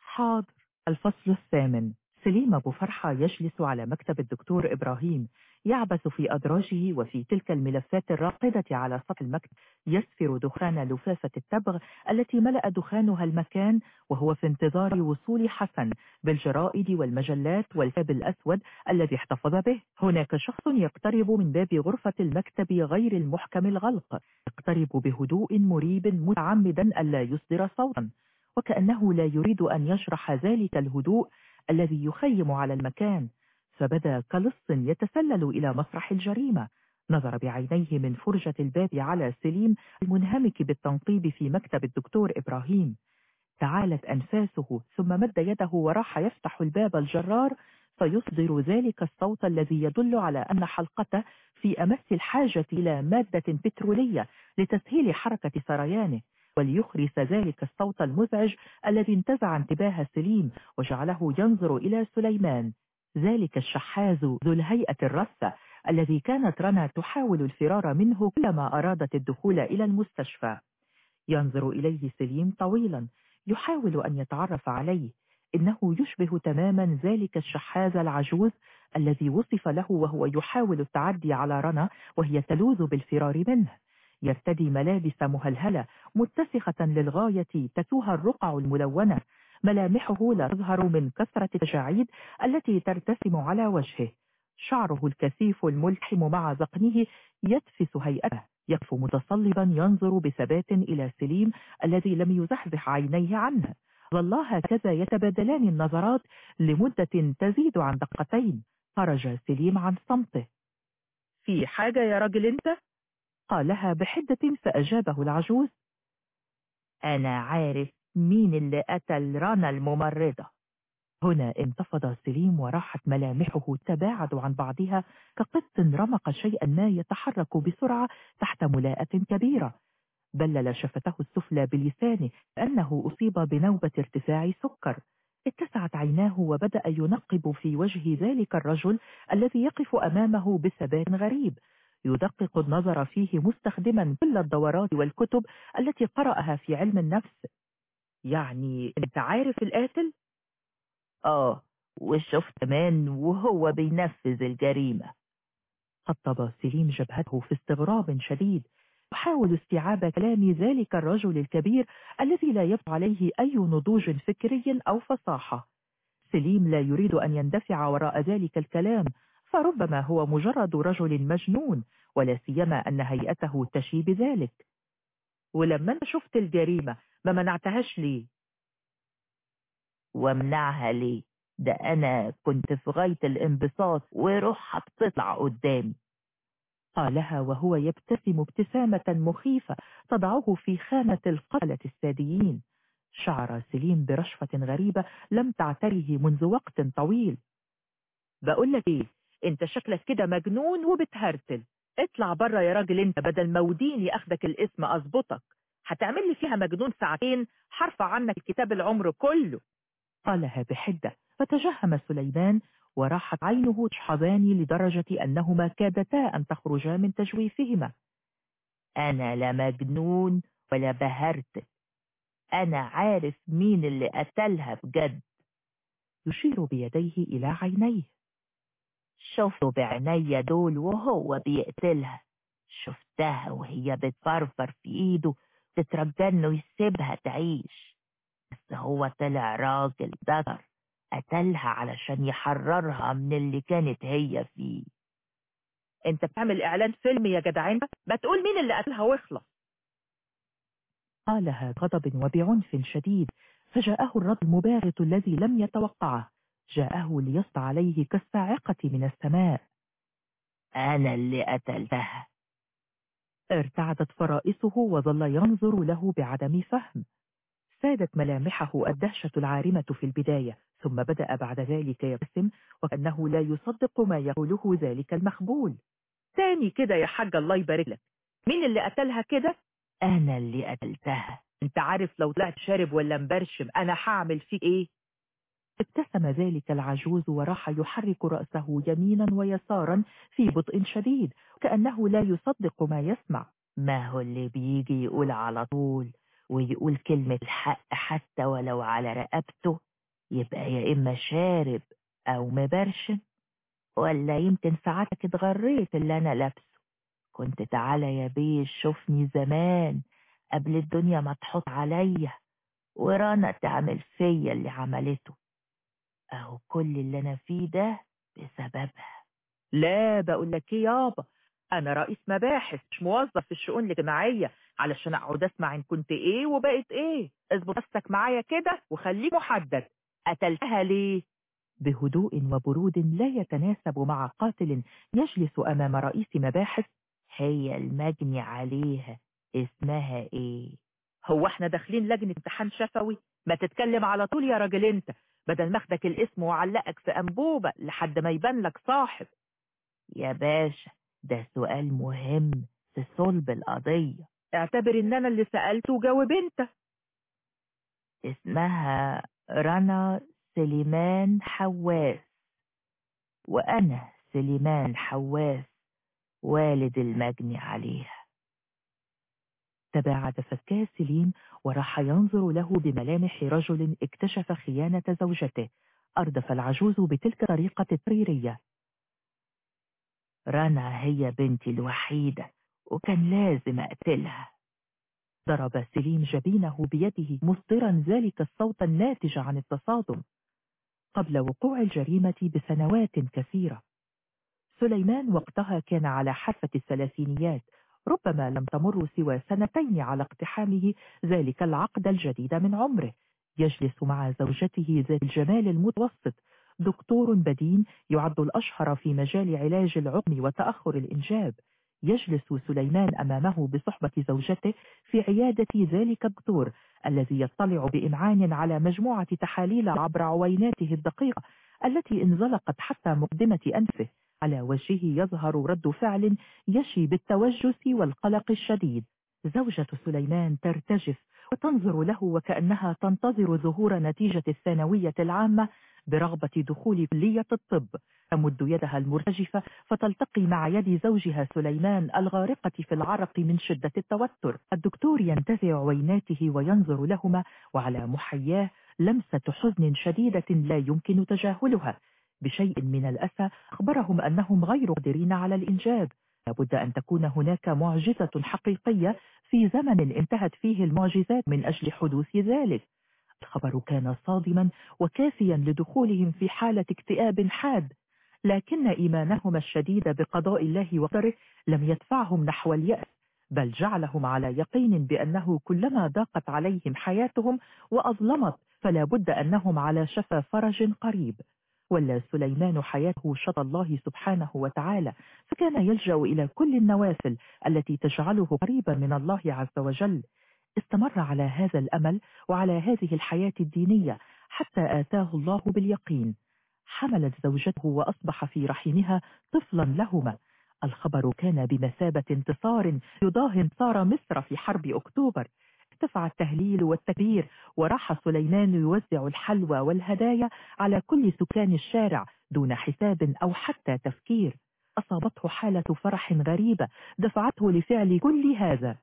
حاضر. الفصل الثامن. سليم أبو فرحة يجلس على مكتب الدكتور إبراهيم. يعبث في أدراجه وفي تلك الملفات الراقدة على سطح المكتب يسفر دخان لفافة التبغ التي ملأ دخانها المكان وهو في انتظار وصول حسن بالجرائد والمجلات والكتاب الأسود الذي احتفظ به. هناك شخص يقترب من باب غرفة المكتب غير المحكم الغلق يقترب بهدوء مريب متعمدا ألا يصدر صوتا وكأنه لا يريد أن يشرح ذلك الهدوء الذي يخيم على المكان. فبدأ كلص يتسلل إلى مسرح الجريمة. نظر بعينيه من فرجة الباب على سليم المنهمك بالتنقيب في مكتب الدكتور إبراهيم. تعالت أنفاسه ثم مد يده وراح يفتح الباب الجرار فيصدر ذلك الصوت الذي يدل على أن حلقته في أمس الحاجة إلى مادة بترولية لتسهيل حركة سريانه. وليخرس ذلك الصوت المزعج الذي انتزع انتباه سليم وجعله ينظر إلى سليمان. ذلك الشحاذ ذو الهيئة الرثة الذي كانت رنا تحاول الفرار منه كلما أرادت الدخول إلى المستشفى. ينظر إليه سليم طويلا يحاول أن يتعرف عليه. إنه يشبه تماما ذلك الشحاذ العجوز الذي وصف له وهو يحاول التعدي على رنا وهي تلوذ بالفرار منه. يرتدي ملابس مهلهلة متسخة للغاية تتوها الرقع الملونة. ملامحه لا تظهر من كثرة التجاعيد التي ترتسم على وجهه. شعره الكثيف الملحم مع ذقنه يدفس هيئته. يقف متصلبا ينظر بثبات إلى سليم الذي لم يزحزح عينيه عنه. ظلا هكذا يتبادلان النظرات لمدة تزيد عن دقتين. خرج سليم عن صمته. في حاجة يا راجل أنت؟ قالها بحدة فأجابه العجوز. أنا عارف. مين اللي قتل رنا الممرضة؟ هنا انتفض سليم وراحت ملامحه تباعد عن بعضها كقط رمق شيئا ما يتحرك بسرعة تحت ملاءة كبيرة. بلل شفته السفلى بلسانه كأنه أصيب بنوبة ارتفاع سكر. اتسعت عيناه وبدأ ينقب في وجه ذلك الرجل الذي يقف أمامه بثبات غريب. يدقق النظر فيه مستخدما كل الدورات والكتب التي قرأها في علم النفس. يعني أنت عارف القاتل؟ آه وشفت كمان وهو بينفذ الجريمة. خطب سليم جبهته في استغراب شديد. يحاول استيعاب كلام ذلك الرجل الكبير الذي لا يبدو عليه أي نضوج فكري أو فصاحة. سليم لا يريد أن يندفع وراء ذلك الكلام فربما هو مجرد رجل مجنون ولا سيما أن هيئته تشي بذلك. ولما أنا شفت الجريمة ما منعتهاش ليه؟ وامنعها ليه؟ ده أنا كنت في غاية الانبساط وروحها بتطلع قدامي. قالها وهو يبتسم ابتسامة مخيفة تضعه في خانة القتلة الساديين. شعر سليم برشفة غريبة لم تعتره منذ وقت طويل. بقول لك إيه؟ أنت شكلك كده مجنون وبتهرتل. اطلع بره يا راجل انت بدل ما وديني اخدك الاسم اظبطك. هتعمل لي فيها مجنون ساعتين حرفع عنك الكتاب العمر كله. قالها بحدة. فتجهم سليمان وراحت عينه تشحذان لدرجة أنهما كادتا أن تخرجا من تجويفهما. أنا لا مجنون ولا بهرت. أنا عارف مين اللي قتلها بجد. يشير بيديه إلى عينيه. شفته بعيني دول وهو بيقتلها. شفتها وهي بتفرفر في إيده تترجى إنه يسيبها تعيش. بس هو طلع راجل ذكر قتلها علشان يحررها من اللي كانت هي فيه. أنت بتعمل إعلان فيلم يا جدعان؟ ما تقول مين اللي قتلها واخلص قالها غضب وبعنف شديد فجاءه الرد المباغت الذي لم يتوقعه. جاءه ليسطع عليه كالصاعقة من السماء. أنا اللي قتلتها. ارتعدت فرائسه وظل ينظر له بعدم فهم. سادت ملامحه الدهشة العارمة في البداية ثم بدأ بعد ذلك يبتسم وكأنه لا يصدق ما يقوله ذلك المخبول. تاني كده يا حاج الله يبارك لك. مين اللي قتلها كده؟ أنا اللي قتلتها. أنت عارف لو طلعت شارب ولا مبرشم أنا هعمل فيك إيه؟ ابتسم ذلك العجوز وراح يحرك رأسه يمينا ويسارا في بطء شديد كأنه لا يصدق ما يسمع. ما هو اللي بيجي يقول على طول؟ ويقول كلمة الحق حتى ولو على رقبته؟ يبقى يا إما شارب أو مبرشم ولا يمكن ساعتك اتغريت اللي أنا لابسه؟ كنت تعالى يا بيه شوفني زمان قبل الدنيا ما تحط عليا ورانا تعمل فيا اللي عملته. أهو كل اللي أنا فيه ده بسببها. لا بقول لك إيه يابا؟ أنا رئيس مباحث مش موظف في الشؤون الاجتماعية علشان أقعد أسمع إن كنت إيه وبقيت إيه. اظبط نفسك معايا كده وخليه محدد. قتلتها ليه؟ بهدوء وبرود لا يتناسب مع قاتل يجلس أمام رئيس مباحث هي المجني عليها. اسمها إيه؟ هو إحنا داخلين لجنة امتحان شفوي؟ ما تتكلم على طول يا راجل أنت. بدل ما اخدك الاسم وعلقك في أنبوبة لحد ما يبان لك صاحب. يا باشا ده سؤال مهم في صلب القضية. اعتبر إن أنا اللي سألته وجاوب أنت. اسمها رنا سليمان حواس. وأنا سليمان حواس والد المجني عليها. تباعد فكاه سليم وراح ينظر له بملامح رجل اكتشف خيانة زوجته. أردف العجوز بتلك الطريقة التريرية رنا هي بنتي الوحيدة وكان لازم أقتلها. ضرب سليم جبينه بيده مصدرا ذلك الصوت الناتج عن التصادم. قبل وقوع الجريمة بسنوات كثيرة. سليمان وقتها كان على حافة الثلاثينيات ربما لم تمر سوى سنتين على اقتحامه ذلك العقد الجديد من عمره. يجلس مع زوجته ذات الجمال المتوسط. دكتور بدين يعد الأشهر في مجال علاج العقم وتأخر الإنجاب. يجلس سليمان أمامه بصحبة زوجته في عيادة ذلك الدكتور الذي يطلع بإمعان على مجموعة تحاليل عبر عويناته الدقيقة التي انزلقت حتى مقدمة أنفه. على وجهه يظهر رد فعل يشي بالتوجس والقلق الشديد. زوجة سليمان ترتجف وتنظر له وكأنها تنتظر ظهور نتيجة الثانوية العامة برغبة دخول كلية الطب. تمد يدها المرتجفة فتلتقي مع يد زوجها سليمان الغارقة في العرق من شدة التوتر. الدكتور ينتزع عويناته وينظر لهما وعلى محياه لمسة حزن شديدة لا يمكن تجاهلها. بشيء من الأسى أخبرهم أنهم غير قادرين على الإنجاب. لابد أن تكون هناك معجزة حقيقية في زمن انتهت فيه المعجزات من أجل حدوث ذلك. الخبر كان صادما وكافيا لدخولهم في حالة اكتئاب حاد لكن إيمانهم الشديد بقضاء الله وقدره لم يدفعهم نحو اليأس بل جعلهم على يقين بأنه كلما ضاقت عليهم حياتهم وأظلمت فلا بد أنهم على شفا فرج قريب. ولا سليمان حياته شط الله سبحانه وتعالى فكان يلجأ إلى كل النوافل التي تجعله قريبا من الله عز وجل. استمر على هذا الأمل وعلى هذه الحياة الدينية حتى آتاه الله باليقين. حملت زوجته وأصبح في رحمها طفلا لهما. الخبر كان بمثابة انتصار يضاهي انتصار مصر في حرب أكتوبر. ارتفع التهليل والتكبير وراح سليمان يوزع الحلوى والهدايا على كل سكان الشارع دون حساب أو حتى تفكير. أصابته حالة فرح غريبة دفعته لفعل كل هذا.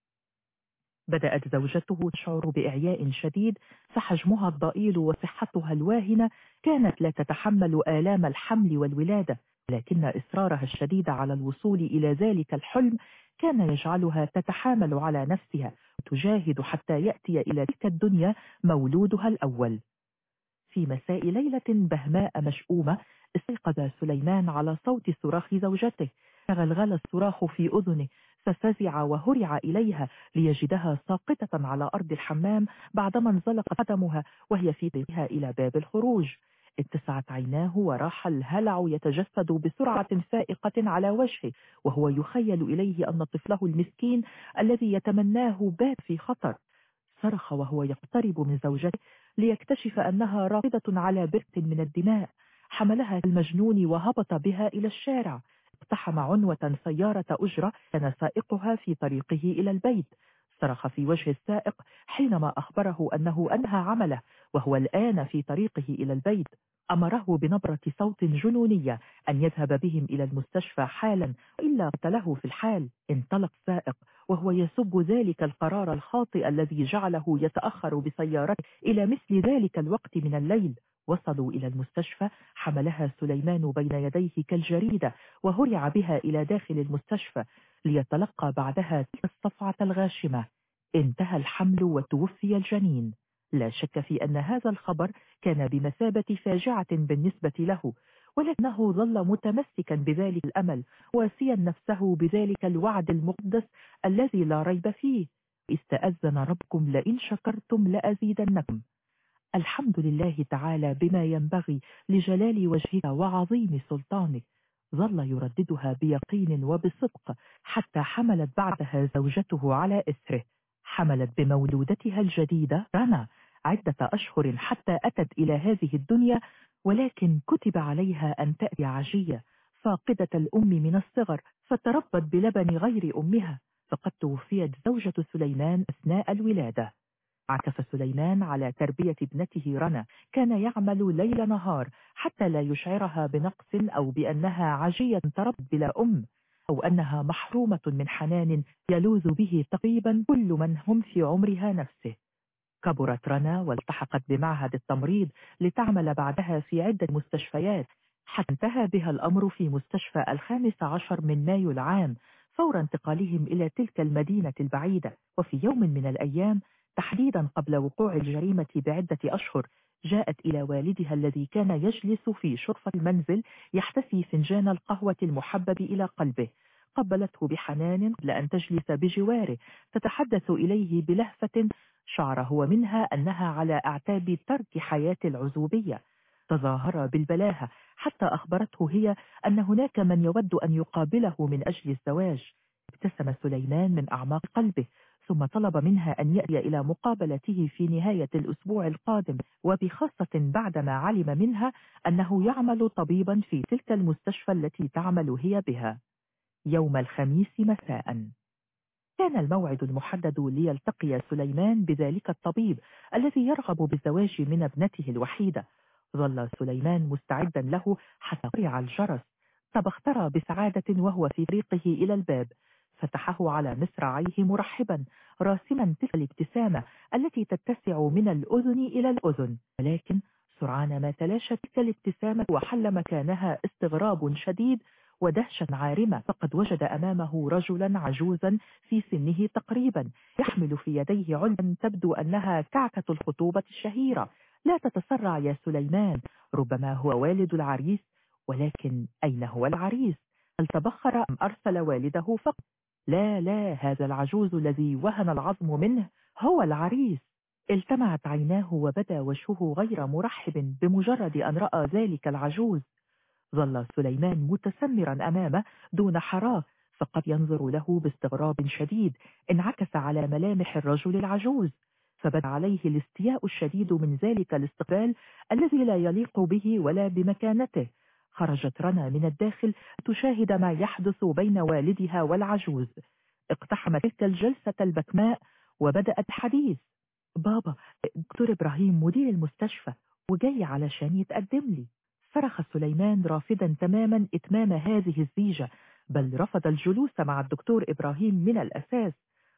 بدأت زوجته تشعر بإعياء شديد فحجمها الضئيل وصحتها الواهنة كانت لا تتحمل آلام الحمل والولادة لكن إصرارها الشديد على الوصول إلى ذلك الحلم كان يجعلها تتحامل على نفسها وتجاهد حتى يأتي إلى تلك الدنيا مولودها الأول. في مساء ليلة بهماء مشؤومة استيقظ سليمان على صوت صراخ زوجته. تغلغل الصراخ في أذنه ففزع وهرع إليها ليجدها ساقطة على أرض الحمام بعدما انزلق قدمها وهي في طريقها إلى باب الخروج. اتسعت عيناه وراح الهلع يتجسد بسرعة فائقة على وجهه وهو يخيل إليه أن طفله المسكين الذي يتمناه بات في خطر. صرخ وهو يقترب من زوجته ليكتشف أنها راقدة على برك من الدماء. حملها المجنون وهبط بها إلى الشارع. اقتحم عنوة سيارة أجرة كان سائقها في طريقه إلى البيت. صرخ في وجه السائق حينما أخبره أنه أنهى عمله وهو الآن في طريقه إلى البيت. أمره بنبرة صوت جنونية أن يذهب بهم إلى المستشفى حالا وإلا قتله في الحال انطلق سائق وهو يسب ذلك القرار الخاطئ الذي جعله يتأخر بسيارته إلى مثل ذلك الوقت من الليل. وصلوا إلى المستشفى حملها سليمان بين يديه كالجريدة وهرع بها إلى داخل المستشفى ليتلقى بعدها تلك الصفعة الغاشمة. انتهى الحمل وتوفي الجنين. لا شك في أن هذا الخبر كان بمثابة فاجعة بالنسبة له ولكنه ظل متمسكا بذلك الأمل واسيا نفسه بذلك الوعد المقدس الذي لا ريب فيه. استأذن ربكم لئن شكرتم لأزيدنكم. الحمد لله تعالى بما ينبغي لجلال وجهك وعظيم سلطانك. ظل يرددها بيقين وبصدق حتى حملت بعدها زوجته على إثره حملت بمولودتها الجديدة رنا. عدة أشهر حتى أتت إلى هذه الدنيا ولكن كتب عليها أن تأتي عجية فاقدة الأم من الصغر فتربت بلبن غير أمها فقد توفيت زوجة سليمان أثناء الولادة. عكف سليمان على تربية ابنته رنا كان يعمل ليل نهار حتى لا يشعرها بنقص أو بأنها عجية تربت بلا أم أو أنها محرومة من حنان يلوذ به تقريبا كل من هم في عمرها نفسه. كبرت رنا والتحقت بمعهد التمريض لتعمل بعدها في عدة مستشفيات. حتى انتهى بها الأمر في مستشفى الخامس عشر من مايو العام فور انتقالهم إلى تلك المدينة البعيدة. وفي يوم من الأيام تحديدا قبل وقوع الجريمة بعدة أشهر جاءت إلى والدها الذي كان يجلس في شرفة المنزل يحتفي فنجان القهوة المحبب إلى قلبه. قبلته بحنان قبل أن تجلس بجواره. تتحدث إليه بلهفة شعر هو منها أنها على أعتاب ترك حياة العزوبية. تظاهر بالبلاهة حتى أخبرته هي أن هناك من يود أن يقابله من أجل الزواج. ابتسم سليمان من أعماق قلبه ثم طلب منها أن يأتي إلى مقابلته في نهاية الأسبوع القادم. وبخاصة بعدما علم منها أنه يعمل طبيبا في تلك المستشفى التي تعمل هي بها. يوم الخميس مساء كان الموعد المحدد ليلتقي سليمان بذلك الطبيب الذي يرغب بالزواج من ابنته الوحيدة. ظل سليمان مستعدا له حتى قرع الجرس. تبختر بسعادة وهو في طريقه إلى الباب. فتحه على مصراعيه مرحبا راسما تلك الابتسامة التي تتسع من الأذن إلى الأذن. ولكن سرعان ما تلاشت تلك الابتسامة وحل مكانها استغراب شديد ودهشة عارمة فقد وجد أمامه رجلا عجوزا في سنه تقريبا يحمل في يديه علبا تبدو أنها كعكة الخطوبة الشهيرة. لا تتسرع يا سليمان ربما هو والد العريس ولكن أين هو العريس؟ هل تبخر أم أرسل والده فقط؟ لا لا هذا العجوز الذي وهن العظم منه هو العريس. التمعت عيناه وبدا وجهه غير مرحب بمجرد أن رأى ذلك العجوز. ظل سليمان متسمرا أمامه دون حراك فقد ينظر له باستغراب شديد انعكس على ملامح الرجل العجوز فبدا عليه الاستياء الشديد من ذلك الاستقبال الذي لا يليق به ولا بمكانته. خرجت رنا من الداخل تشاهد ما يحدث بين والدها والعجوز. اقتحمت تلك الجلسة البكماء وبدأت حديث. بابا دكتور إبراهيم مدير المستشفى وجاي علشان يتقدم لي صرخ سليمان رافضا تماما إتمام هذه الزيجة بل رفض الجلوس مع الدكتور إبراهيم من الأساس.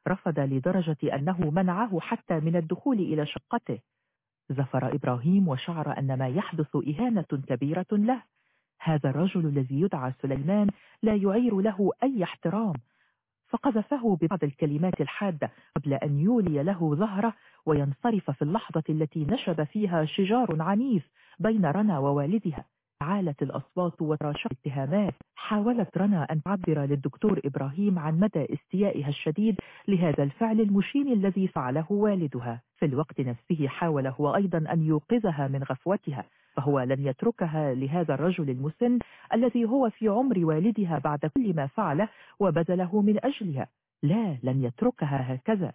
رفض لدرجة أنه منعه حتى من الدخول إلى شقته. زفر إبراهيم وشعر أن ما يحدث إهانة كبيرة له. هذا الرجل الذي يدعى سليمان لا يعير له أي احترام. فقذفه ببعض الكلمات الحادة قبل أن يولي له ظهره وينصرف في اللحظة التي نشب فيها شجار عنيف بين رنا ووالدها. عالت الأصوات وتراشت اتهامات حاولت رنا أن تعبر للدكتور إبراهيم عن مدى استيائها الشديد لهذا الفعل المشين الذي فعله والدها. في الوقت نفسه حاول هو أيضا أن يوقظها من غفوتها. فهو لن يتركها لهذا الرجل المسن الذي هو في عمر والدها بعد كل ما فعله وبذله من أجلها. لا لن يتركها هكذا.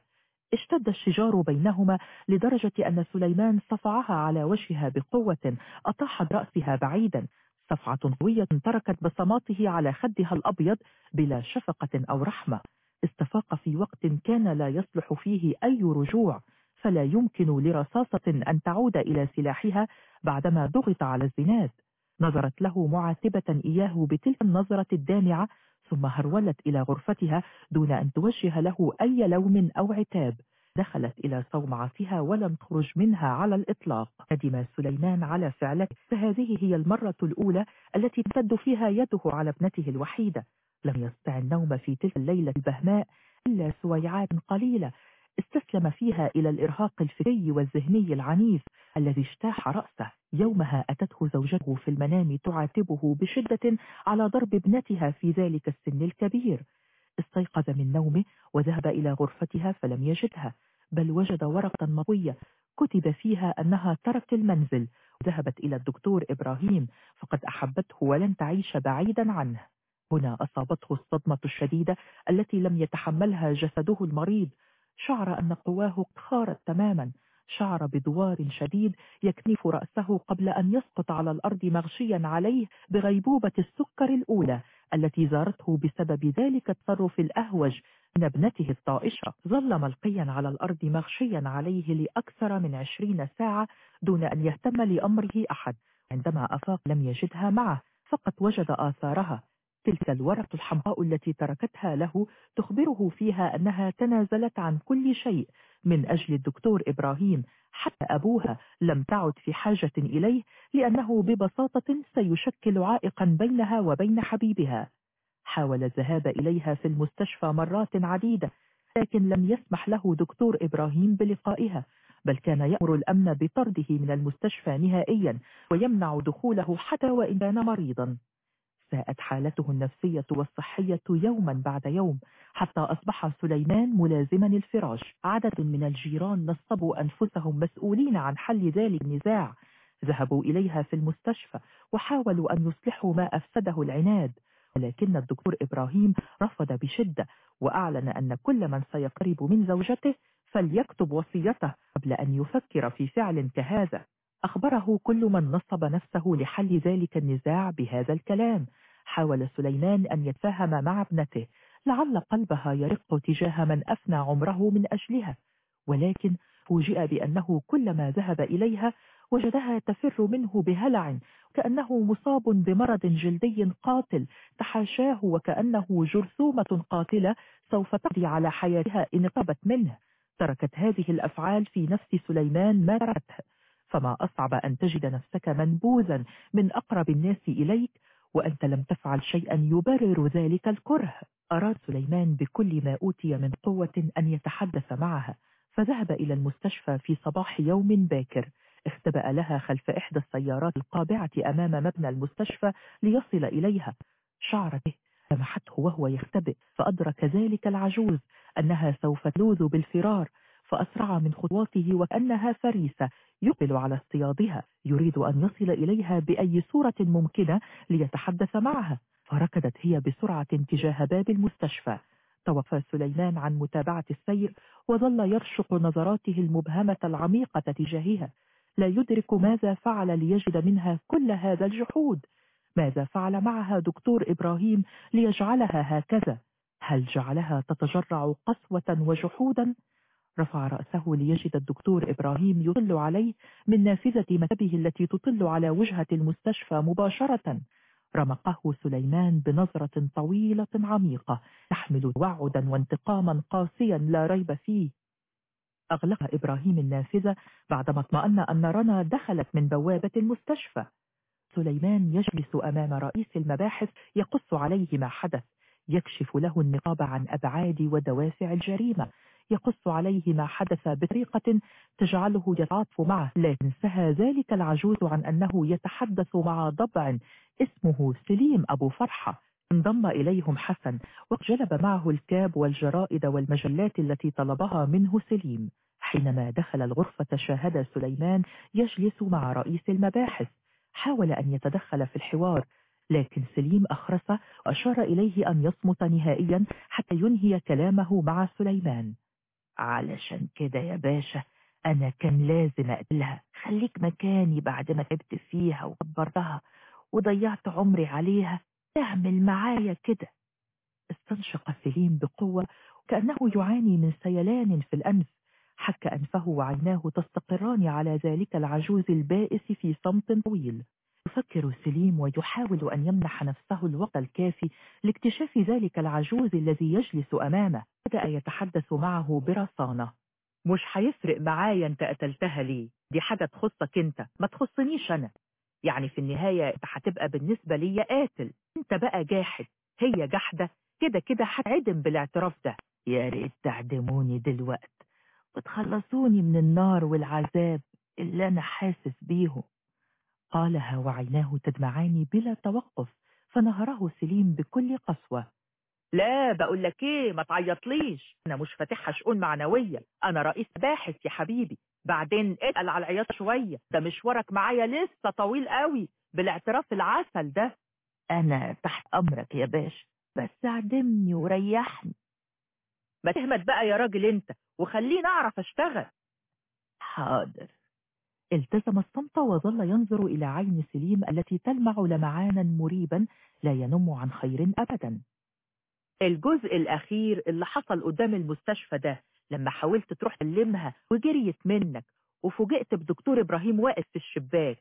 اشتد الشجار بينهما لدرجة أن سليمان صفعها على وجهها بقوة أطاح برأسها بعيدا. صفعة قوية تركت بصماته على خدها الأبيض بلا شفقة أو رحمة. استفاق في وقت كان لا يصلح فيه أي رجوع. فلا يمكن لرصاصة أن تعود إلى سلاحها بعدما ضغط على الزناد. نظرت له معاتبة إياه بتلك النظرة الدامعة ثم هرولت إلى غرفتها دون أن توجه له أي لوم أو عتاب. دخلت إلى صومعتها ولم تخرج منها على الإطلاق. ندم سليمان على فعلة فهذه هي المرة الأولى التي تمتد فيها يده على ابنته الوحيدة. لم يستطع النوم في تلك الليلة البهماء إلا سويعات قليلة استسلم فيها إلى الإرهاق الفكري والذهني العنيف الذي اجتاح رأسه. يومها أتته زوجته في المنام تعاتبه بشدة على ضرب ابنتها في ذلك السن الكبير. استيقظ من نومه وذهب إلى غرفتها فلم يجدها بل وجد ورقة مطوية كتب فيها أنها تركت المنزل. وذهبت إلى الدكتور إبراهيم فقد أحبته ولن تعيش بعيدا عنه. هنا أصابته الصدمة الشديدة التي لم يتحملها جسده المريض. شعر أن قواه خارت تماما. شعر بدوار شديد يكنف رأسه قبل أن يسقط على الأرض مغشيا عليه بغيبوبة السكر الأولى التي زارته بسبب ذلك التصرف الأهوج. من ابنته الطائشة ظل ملقيا على الأرض مغشيا عليه لأكثر من عشرين ساعة دون أن يهتم لأمره أحد. عندما أفاق لم يجدها معه فقط وجد آثارها. تلك الورقة الحمراء التي تركتها له تخبره فيها أنها تنازلت عن كل شيء من أجل الدكتور إبراهيم. حتى أبوها لم تعد في حاجة إليه لأنه ببساطة سيشكل عائقا بينها وبين حبيبها. حاول الذهاب إليها في المستشفى مرات عديدة لكن لم يسمح له دكتور إبراهيم بلقائها بل كان يأمر الأمن بطرده من المستشفى نهائيا ويمنع دخوله حتى وإن كان مريضا. ساءت حالته النفسية والصحية يوما بعد يوم حتى أصبح سليمان ملازما الفراش. عدد من الجيران نصبوا أنفسهم مسؤولين عن حل ذلك النزاع. ذهبوا إليها في المستشفى وحاولوا أن يصلحوا ما أفسده العناد. ولكن الدكتور إبراهيم رفض بشدة وأعلن أن كل من سيقرب من زوجته فليكتب وصيته قبل أن يفكر في فعل كهذا. أخبره كل من نصب نفسه لحل ذلك النزاع بهذا الكلام. حاول سليمان أن يتفاهم مع ابنته لعل قلبها يرق تجاه من أفنى عمره من أجلها. ولكن فوجئ بأنه كلما ذهب إليها وجدها تفر منه بهلع كأنه مصاب بمرض جلدي قاتل تحاشاه وكأنه جرثومة قاتلة سوف تقضي على حياتها إن قبت منه. تركت هذه الأفعال في نفس سليمان ما تركته. فما أصعب أن تجد نفسك منبوذا من أقرب الناس إليك وأنت لم تفعل شيئا يبرر ذلك الكره. أراد سليمان بكل ما أوتي من قوة أن يتحدث معها. فذهب إلى المستشفى في صباح يوم باكر. اختبأ لها خلف إحدى السيارات القابعة أمام مبنى المستشفى ليصل إليها. شعر به. لمحته وهو يختبئ. فأدرك ذلك العجوز. أنها سوف تلوذ بالفرار. فأسرع من خطواته وكأنها فريسة يقبل على اصطيادها يريد أن يصل إليها بأي صورة ممكنة ليتحدث معها. فركضت هي بسرعة تجاه باب المستشفى. توفى سليمان عن متابعة السير وظل يرشق نظراته المبهمة العميقة تجاهها. لا يدرك ماذا فعل ليجد منها كل هذا الجحود. ماذا فعل معها دكتور إبراهيم ليجعلها هكذا؟ هل جعلها تتجرع قسوة وجحودا؟ رفع رأسه ليجد الدكتور إبراهيم يطل عليه من نافذة مكتبه التي تطل على وجهة المستشفى مباشرة. رمقه سليمان بنظرة طويلة عميقة تحمل وعدا وانتقاما قاسيا لا ريب فيه. أغلق إبراهيم النافذة بعدما اطمأن أن رنا دخلت من بوابة المستشفى. سليمان يجلس أمام رئيس المباحث يقص عليه ما حدث يكشف له النقاب عن أبعاد ودوافع الجريمة. يقص عليه ما حدث بطريقة تجعله يتعاطف معه. لا تنسها ذلك العجوز عن أنه يتحدث مع ضبع اسمه سليم أبو فرحة. انضم إليهم حسن وجلب معه الكاب والجرائد والمجلات التي طلبها منه سليم. حينما دخل الغرفة شاهد سليمان يجلس مع رئيس المباحث. حاول أن يتدخل في الحوار لكن سليم أخرس وأشار إليه أن يصمت نهائيا حتى ينهي كلامه مع سليمان. علشان كده يا باشا أنا كان لازم أقتلها. خليك مكاني بعد ما تعبت فيها وكبرتها وضيعت عمري عليها. تعمل معايا كده. استنشق سليم بقوة كأنه يعاني من سيلان في الأنف. حك أنفه وعيناه تستقران على ذلك العجوز البائس في صمت طويل. يفكر سليم ويحاول أن يمنح نفسه الوقت الكافي لاكتشاف ذلك العجوز الذي يجلس أمامه. بدأ يتحدث معه برصانة. مش هيفرق معايا أنت قتلتها ليه؟ دي حاجة تخصك أنت. ما تخصنيش أنا. يعني في النهاية انت هتبقى بالنسبة لي قاتل. أنت بقى جاحد. هي جحدة كده كده هتعدم بالاعتراف ده. يا ريت تعدموني دلوقت. وتخلصوني من النار والعذاب اللي أنا حاسس بيهم. قالها وعيناه تدمعان بلا توقف فنهره سليم بكل قسوة. لا بقول لك إيه ما تعيطليش. أنا مش فاتحها شؤون معنوية. أنا رئيس باحث يا حبيبي. بعدين اتقل على العياط شوية. ده مشوارك معايا لسه طويل قوي. بالاعتراف العسل ده. أنا تحت أمرك يا باشا بس اعدمني وريحني. ما تهمت بقى يا راجل أنت وخليني أعرف أشتغل. حاضر. التزم الصمت وظل ينظر إلى عين سليم التي تلمع لمعانا مريبا لا ينم عن خير أبدا الجزء الأخير اللي حصل قدام المستشفى ده لما حاولت تروح تلمها وجريت منك وفوجئت بدكتور إبراهيم واقف في الشباك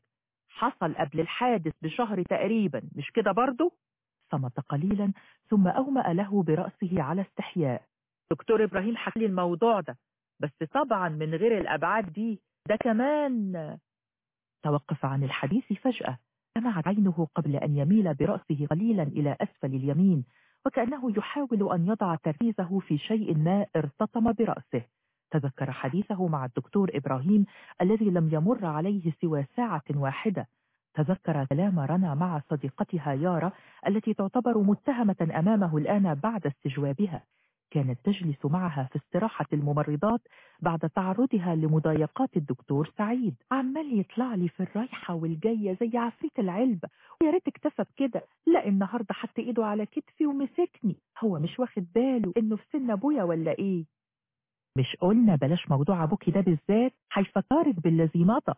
حصل قبل الحادث بشهر تقريبا مش كده برضو؟ صمت قليلا ثم أومأ له برأسه على استحياء دكتور إبراهيم حكى لي الموضوع ده بس طبعا من غير الأبعاد دي ده كمان. توقف عن الحديث فجأة. لمعت عينه قبل أن يميل برأسه قليلا إلى أسفل اليمين وكأنه يحاول أن يضع تركيزه في شيء ما ارتطم برأسه. تذكر حديثه مع الدكتور إبراهيم الذي لم يمر عليه سوى ساعة واحدة. تذكر كلام رنا مع صديقتها يارا التي تعتبر متهمة أمامه الآن بعد استجوابها. كانت تجلس معها في استراحة الممرضات بعد تعرضها لمضايقات الدكتور سعيد. عمال يطلع لي في الرايحة والجاية زي عفريت العلبة ويا ريت اكتفى بكده لا النهاردة حط إيده على كتفي ومسكني. هو مش واخد باله إنه في سن أبويا ولا إيه؟ مش قلنا بلاش موضوع ابوكي ده بالذات هيفكرك بالذي مضى.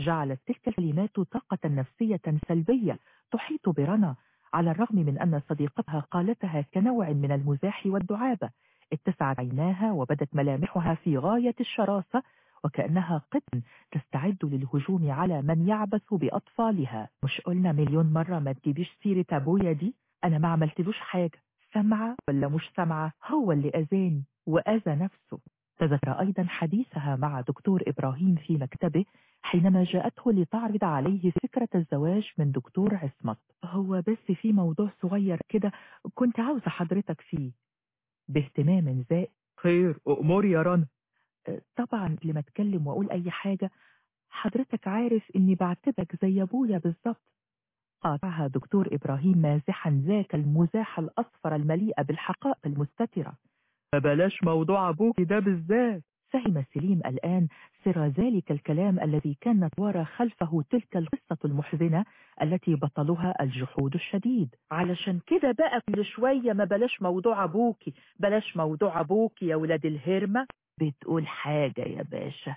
جعلت تلك الكلمات طاقة نفسية سلبية تحيط برنا. على الرغم من أن صديقتها قالتها كنوع من المزاح والدعابة اتسعت عيناها وبدت ملامحها في غاية الشراسة وكأنها قطن تستعد للهجوم على من يعبث بأطفالها. مش قلنا مليون مرة ما تجيبيش سيرة أبويا دي؟ أنا ما عملتلوش حاجة. سمعة ولا مش سمعة؟ هو اللي أذاني وأذى نفسه. تذكر أيضا حديثها مع دكتور إبراهيم في مكتبه حينما جاءته لتعرض عليه فكرة الزواج من دكتور عصمت. هو بس في موضوع صغير كده كنت عاوزة حضرتك فيه. باهتمام زائد. خير أمور يا رنا. طبعا لما أتكلم وأقول أي حاجة حضرتك عارف إني بعتبرك زي أبويا بالظبط. قاطعها دكتور إبراهيم مازحا ذاك المزاح الأصفر المليء بالحقائق المستترة. فبلاش موضوع أبوك ده بالذات. فهم سليم الآن سر ذلك الكلام الذي كانت ورا خلفه تلك القصة المحزنة التي بطلها الجحود الشديد. علشان كده بقى كل شوية ما بلاش موضوع أبوكي بلاش موضوع أبوكي يا ولاد الهرمة. بتقول حاجة يا باشا.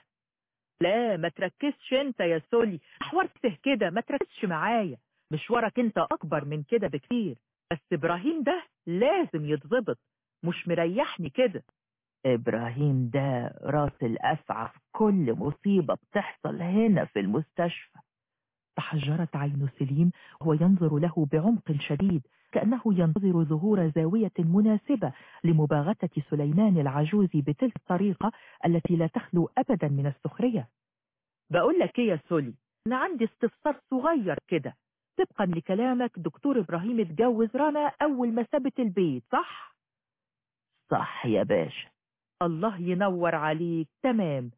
لا ما تركزش انت يا سولي. حورته كده ما تركزش معايا. مشوارك انت أكبر من كده بكتير. بس إبراهيم ده لازم يتظبط. مش مريحني كده. إبراهيم ده راس الأسعى في كل مصيبة بتحصل هنا في المستشفى. تحجرت عين سليم وهو ينظر له بعمق شديد كأنه ينتظر ظهور زاوية مناسبة لمباغتة سليمان العجوز بتلك الطريقة التي لا تخلو أبدا من السخرية. بقول لك إيه يا سولي؟ أنا عندي استفسار صغير كده. طبقا لكلامك دكتور إبراهيم اتجوز رنا أول ما سابت البيت صح؟ صح يا باشا. الله ينور عليك تمام.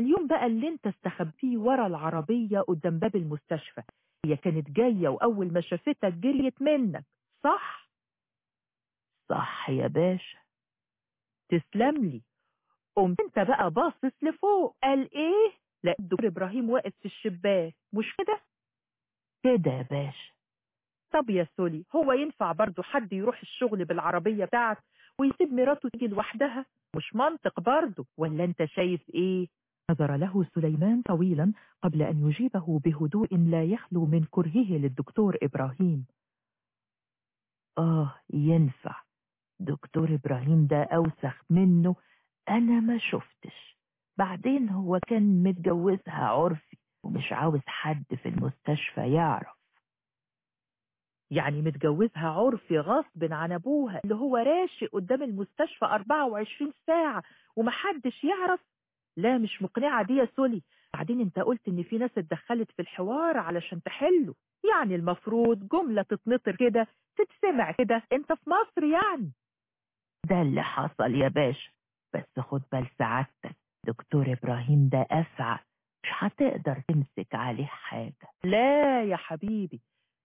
اليوم بقى اللي انت استخبيه ورا العربية قدام باب المستشفى. هي كانت جاية وأول ما شافتك جريت منك صح؟ صح يا باشا. تسلم لي. قمت انت بقى باصص لفوق قال إيه؟ لا الدكتور إبراهيم واقف في الشباك. مش كده؟ كده يا باشا. طب يا سولي هو ينفع برضو حد يروح الشغل بالعربية بتاعته ويسيب مراته تيجي لوحدها؟ مش منطق برضه ولا أنت شايف إيه؟ نظر له سليمان طويلا قبل أن يجيبه بهدوء لا يخلو من كرهه للدكتور إبراهيم. آه ينفع. دكتور إبراهيم ده أوسخ منه أنا ما شفتش. بعدين هو كان متجوزها عرفي ومش عاوز حد في المستشفى يعرف. يعني متجوزها عرفي غصب عن أبوها اللي هو راشق قدام المستشفى 24 ساعة ومحدش يعرف. لا مش مقنعة دي يا سولي. بعدين أنت قلت إن في ناس اتدخلت في الحوار علشان تحله. يعني المفروض جملة تتنطر كده تتسمع كده. أنت في مصر يعني. ده اللي حصل يا باشا. بس خد بال سعادتك دكتور إبراهيم ده أسعى. مش هتقدر تمسك عليه حاجة. لا يا حبيبي.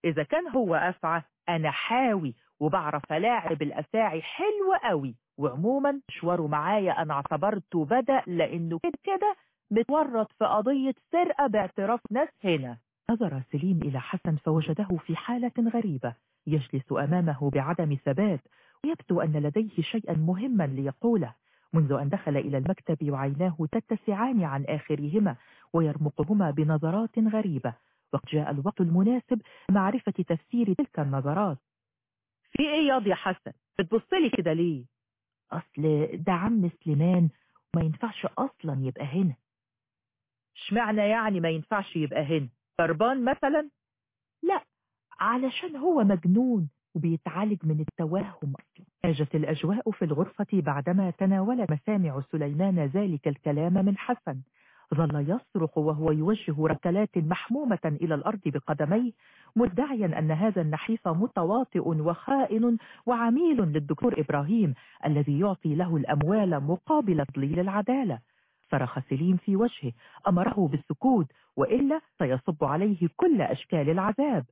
إذا كان هو أسعى أنا حاوي وبعرف ألاعب الأساعي حلو قوي وعموما مشواره معايا أنا اعتبرته بدأ لأنه كده كده متورط في قضية سرقة باعتراف ناس هنا. نظر سليم إلى حسن فوجده في حالة غريبة يجلس أمامه بعدم ثبات ويبدو أن لديه شيئا مهما ليقوله. منذ أن دخل إلى المكتب وعيناه تتسعان عن آخرهما ويرمقهما بنظرات غريبة. وقد جاء الوقت المناسب لمعرفة تفسير تلك النظرات. في إيه ياض يا حسن؟ بتبصلي كده ليه؟ أصل ده عم سليمان وما ينفعش أصلا يبقى هنا. اشمعنى يعني ما ينفعش يبقى هنا؟ هربان مثلا؟ لا علشان هو مجنون وبيتعالج من التوهم أصلا. هاجت الأجواء في الغرفة بعدما تناول مسامع سليمان ذلك الكلام من حسن. ظل يصرخ وهو يوجه ركلات محمومة إلى الأرض بقدميه مدعيا أن هذا النحيف متواطئ وخائن وعميل للدكتور إبراهيم الذي يعطي له الأموال مقابل تضليل العدالة. صرخ سليم في وجهه أمره بالسكوت وإلا سيصب عليه كل أشكال العذاب.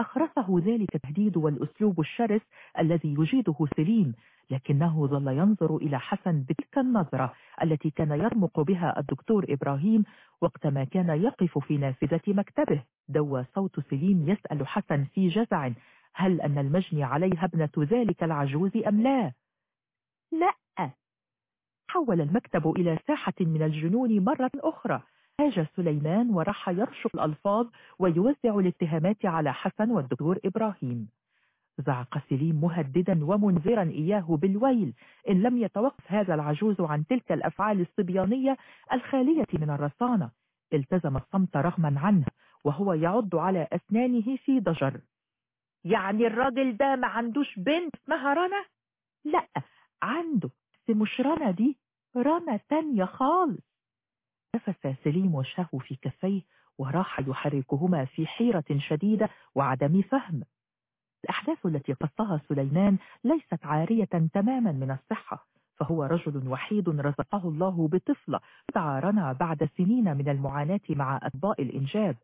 أخرسه ذلك التهديد والأسلوب الشرس الذي يجيده سليم لكنه ظل ينظر إلى حسن بتلك النظرة التي كان يرمق بها الدكتور إبراهيم وقتما كان يقف في نافذة مكتبه. دوى صوت سليم يسأل حسن في جزع هل أن المجني عليها ابنة ذلك العجوز أم لا؟ لا. حول المكتب إلى ساحة من الجنون مرة أخرى. هاج سليمان وراح يرشق الألفاظ ويوزع الاتهامات على حسن والدكتور إبراهيم. زعق سليم مهددا ومنذرا إياه بالويل إن لم يتوقف هذا العجوز عن تلك الأفعال الصبيانية الخالية من الرصانة. التزم الصمت رغما عنه وهو يعض على أسنانه في ضجر. يعني الراجل ده ما عندوش بنت اسمها رنا؟ لا عنده بس مش رنا دي رنا تانية خالص. نفس سليم وجهه في كفيه وراح يحركهما في حيرة شديدة وعدم فهم. الأحداث التي قصها سليمان ليست عارية تماما من الصحة فهو رجل وحيد رزقه الله بطفلة تعارنا بعد سنين من المعاناة مع أطباء الإنجاب.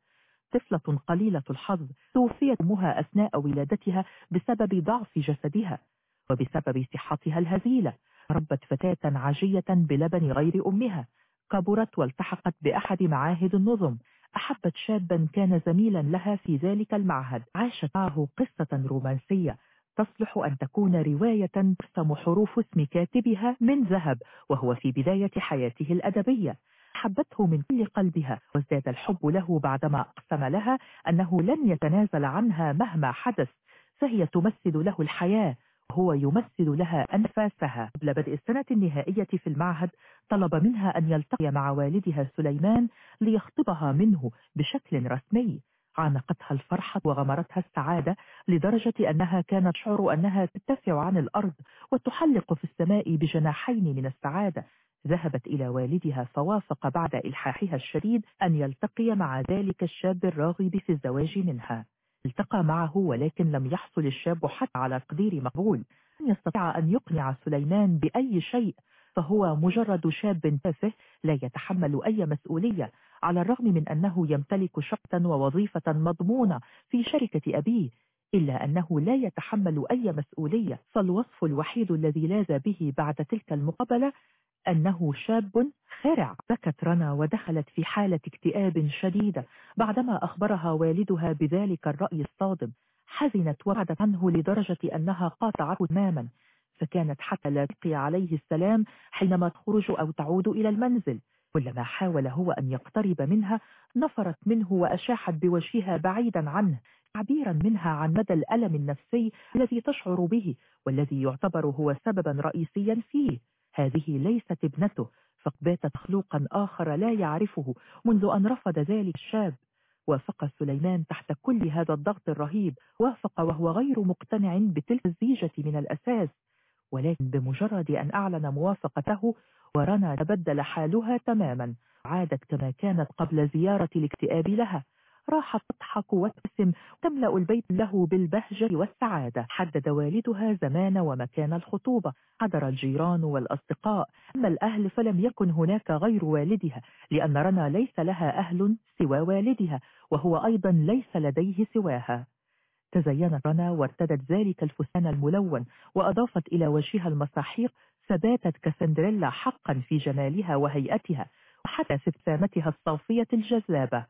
طفلة قليلة الحظ توفيت أمها أثناء ولادتها بسبب ضعف جسدها وبسبب صحتها الهزيلة ربت فتاة عجية بلبن غير أمها. كبرت والتحقت بأحد معاهد النظم. أحبت شابا كان زميلا لها في ذلك المعهد. عاشت معه قصة رومانسية. تصلح أن تكون رواية ترسم حروف اسم كاتبها من ذهب وهو في بداية حياته الأدبية. حبته من كل قلبها وازداد الحب له بعدما أقسم لها أنه لن يتنازل عنها مهما حدث. فهي تمثل له الحياة. وهو يمثل لها أنفاسها. قبل بدء السنة النهائية في المعهد طلب منها أن يلتقي مع والدها سليمان ليخطبها منه بشكل رسمي. عانقتها الفرحة وغمرتها السعادة لدرجة أنها كانت تشعر أنها ترتفع عن الأرض وتحلق في السماء بجناحين من السعادة. ذهبت إلى والدها فوافق بعد إلحاحها الشديد أن يلتقي مع ذلك الشاب الراغب في الزواج منها. التقى معه ولكن لم يحصل الشاب حتى على تقدير مقبول. لم يستطيع أن يقنع سليمان بأي شيء فهو مجرد شاب تافه لا يتحمل أي مسؤولية على الرغم من أنه يمتلك شقة ووظيفة مضمونة في شركة أبيه إلا أنه لا يتحمل أي مسؤولية. فالوصف الوحيد الذي لاذ به بعد تلك المقابلة أنه شاب خرع بكت رنا ودخلت في حالة اكتئاب شديدة بعدما أخبرها والدها بذلك الرأي الصادم. حزنت وبعدت عنه لدرجة أنها قاطعته تماما فكانت حتى لا تلقي عليه السلام حينما تخرج أو تعود إلى المنزل. كلما حاول هو أن يقترب منها نفرت منه وأشاحت بوجهها بعيدا عنه تعبيرا منها عن مدى الألم النفسي الذي تشعر به والذي يعتبر هو سببا رئيسيا فيه. هذه ليست ابنته فقبات مخلوقا آخر لا يعرفه منذ أن رفض ذلك الشاب. وافق سليمان تحت كل هذا الضغط الرهيب وافق وهو غير مقتنع بتلك الزيجة من الأساس. ولكن بمجرد أن أعلن موافقته ورنا تبدل حالها تماما عادت كما كانت قبل زيارة الاكتئاب لها. راحت تضحك وتبسم تملأ البيت له بالبهجة والسعادة. حدد والدها زمان ومكان الخطوبة. حضر الجيران والأصدقاء. أما الأهل فلم يكن هناك غير والدها لأن رنا ليس لها أهل سوى والدها وهو أيضا ليس لديه سواها. تزينت رنا وارتدت ذلك الفستان الملون وأضافت إلى وجهها المساحيق فباتت كسندريلا حقا في جمالها وهيئتها وحتى في ابتسامتها الصافية الجذابة.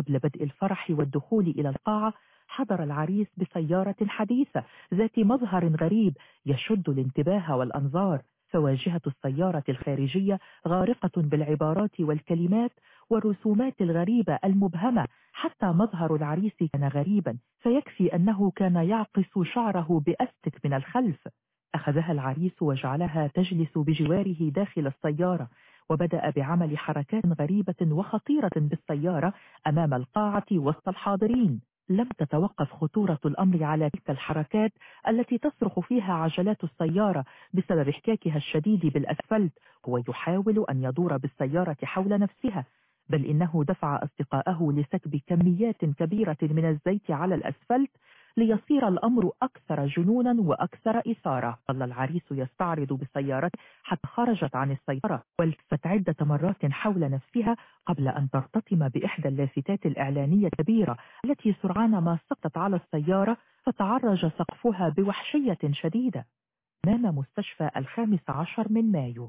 قبل بدء الفرح والدخول إلى القاعة حضر العريس بسيارة حديثة ذات مظهر غريب يشد الانتباه والأنظار. فواجهة السيارة الخارجية غارقة بالعبارات والكلمات والرسومات الغريبة المبهمة حتى مظهر العريس كان غريبا فيكفي أنه كان يعقص شعره بأستك من الخلف. أخذها العريس وجعلها تجلس بجواره داخل السيارة. وبدأ بعمل حركات غريبة وخطيرة بالسيارة أمام القاعة وسط الحاضرين. لم تتوقف خطورة الأمر على تلك الحركات التي تصرخ فيها عجلات السيارة بسبب احتكاكها الشديد بالأسفلت. هو يحاول أن يدور بالسيارة حول نفسها بل إنه دفع أصدقائه لسكب كميات كبيرة من الزيت على الأسفلت ليصير الأمر أكثر جنونا وأكثر إثارة. ظل العريس يستعرض بسيارته حتى خرجت عن السيارة والتفت عدة مرات حول نفسها قبل أن ترتطم بإحدى اللافتات الإعلانية الكبيرة التي سرعان ما سقطت على السيارة فتعرج سقفها بوحشية شديدة. أمام مستشفى الخامس عشر من مايو.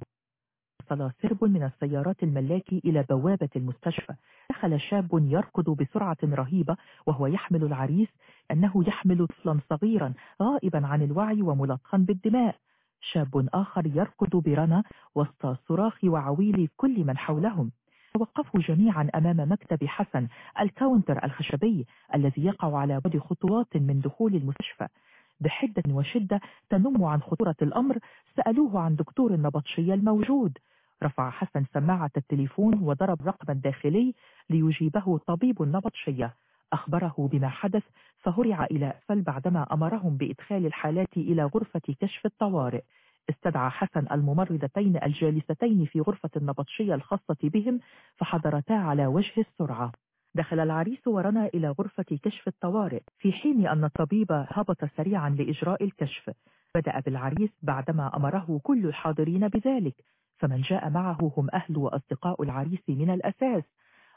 وصل سرب من السيارات الملاكي إلى بوابة المستشفى. دخل شاب يركض بسرعة رهيبة وهو يحمل العريس أنه يحمل طفلا صغيرا غائبا عن الوعي وملطخا بالدماء. شاب آخر يركض برنا وسط صراخ وعويل كل من حولهم. توقفوا جميعا أمام مكتب حسن الكاونتر الخشبي الذي يقع على بعد خطوات من دخول المستشفى. بحدة وشدة تنم عن خطورة الأمر سألوه عن دكتور النبطشية الموجود. رفع حسن سماعة التليفون وضرب رقم الداخلي ليجيبه طبيب النبطشية أخبره بما حدث فهرع إلى أسفل بعدما أمرهم بإدخال الحالات إلى غرفة كشف الطوارئ. استدعى حسن الممرضتين الجالستين في غرفة النبطشية الخاصة بهم فحضرتا على وجه السرعة. دخل العريس ورنا إلى غرفة كشف الطوارئ في حين أن الطبيب هبط سريعا لإجراء الكشف. بدأ بالعريس بعدما أمره كل الحاضرين بذلك. فمن جاء معه هم أهل وأصدقاء العريس من الأساس.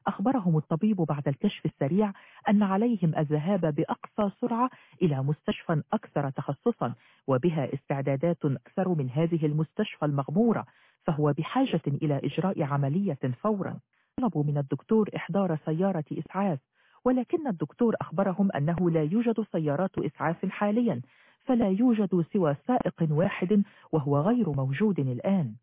أخبرهم الطبيب بعد الكشف السريع أن عليهم الذهاب بأقصى سرعة إلى مستشفى أكثر تخصصا وبها استعدادات أكثر من هذه المستشفى المغمورة فهو بحاجة إلى إجراء عملية فورا. طلبوا من الدكتور إحضار سيارة إسعاف ولكن الدكتور أخبرهم أنه لا يوجد سيارات إسعاف حاليا فلا يوجد سوى سائق واحد وهو غير موجود الآن.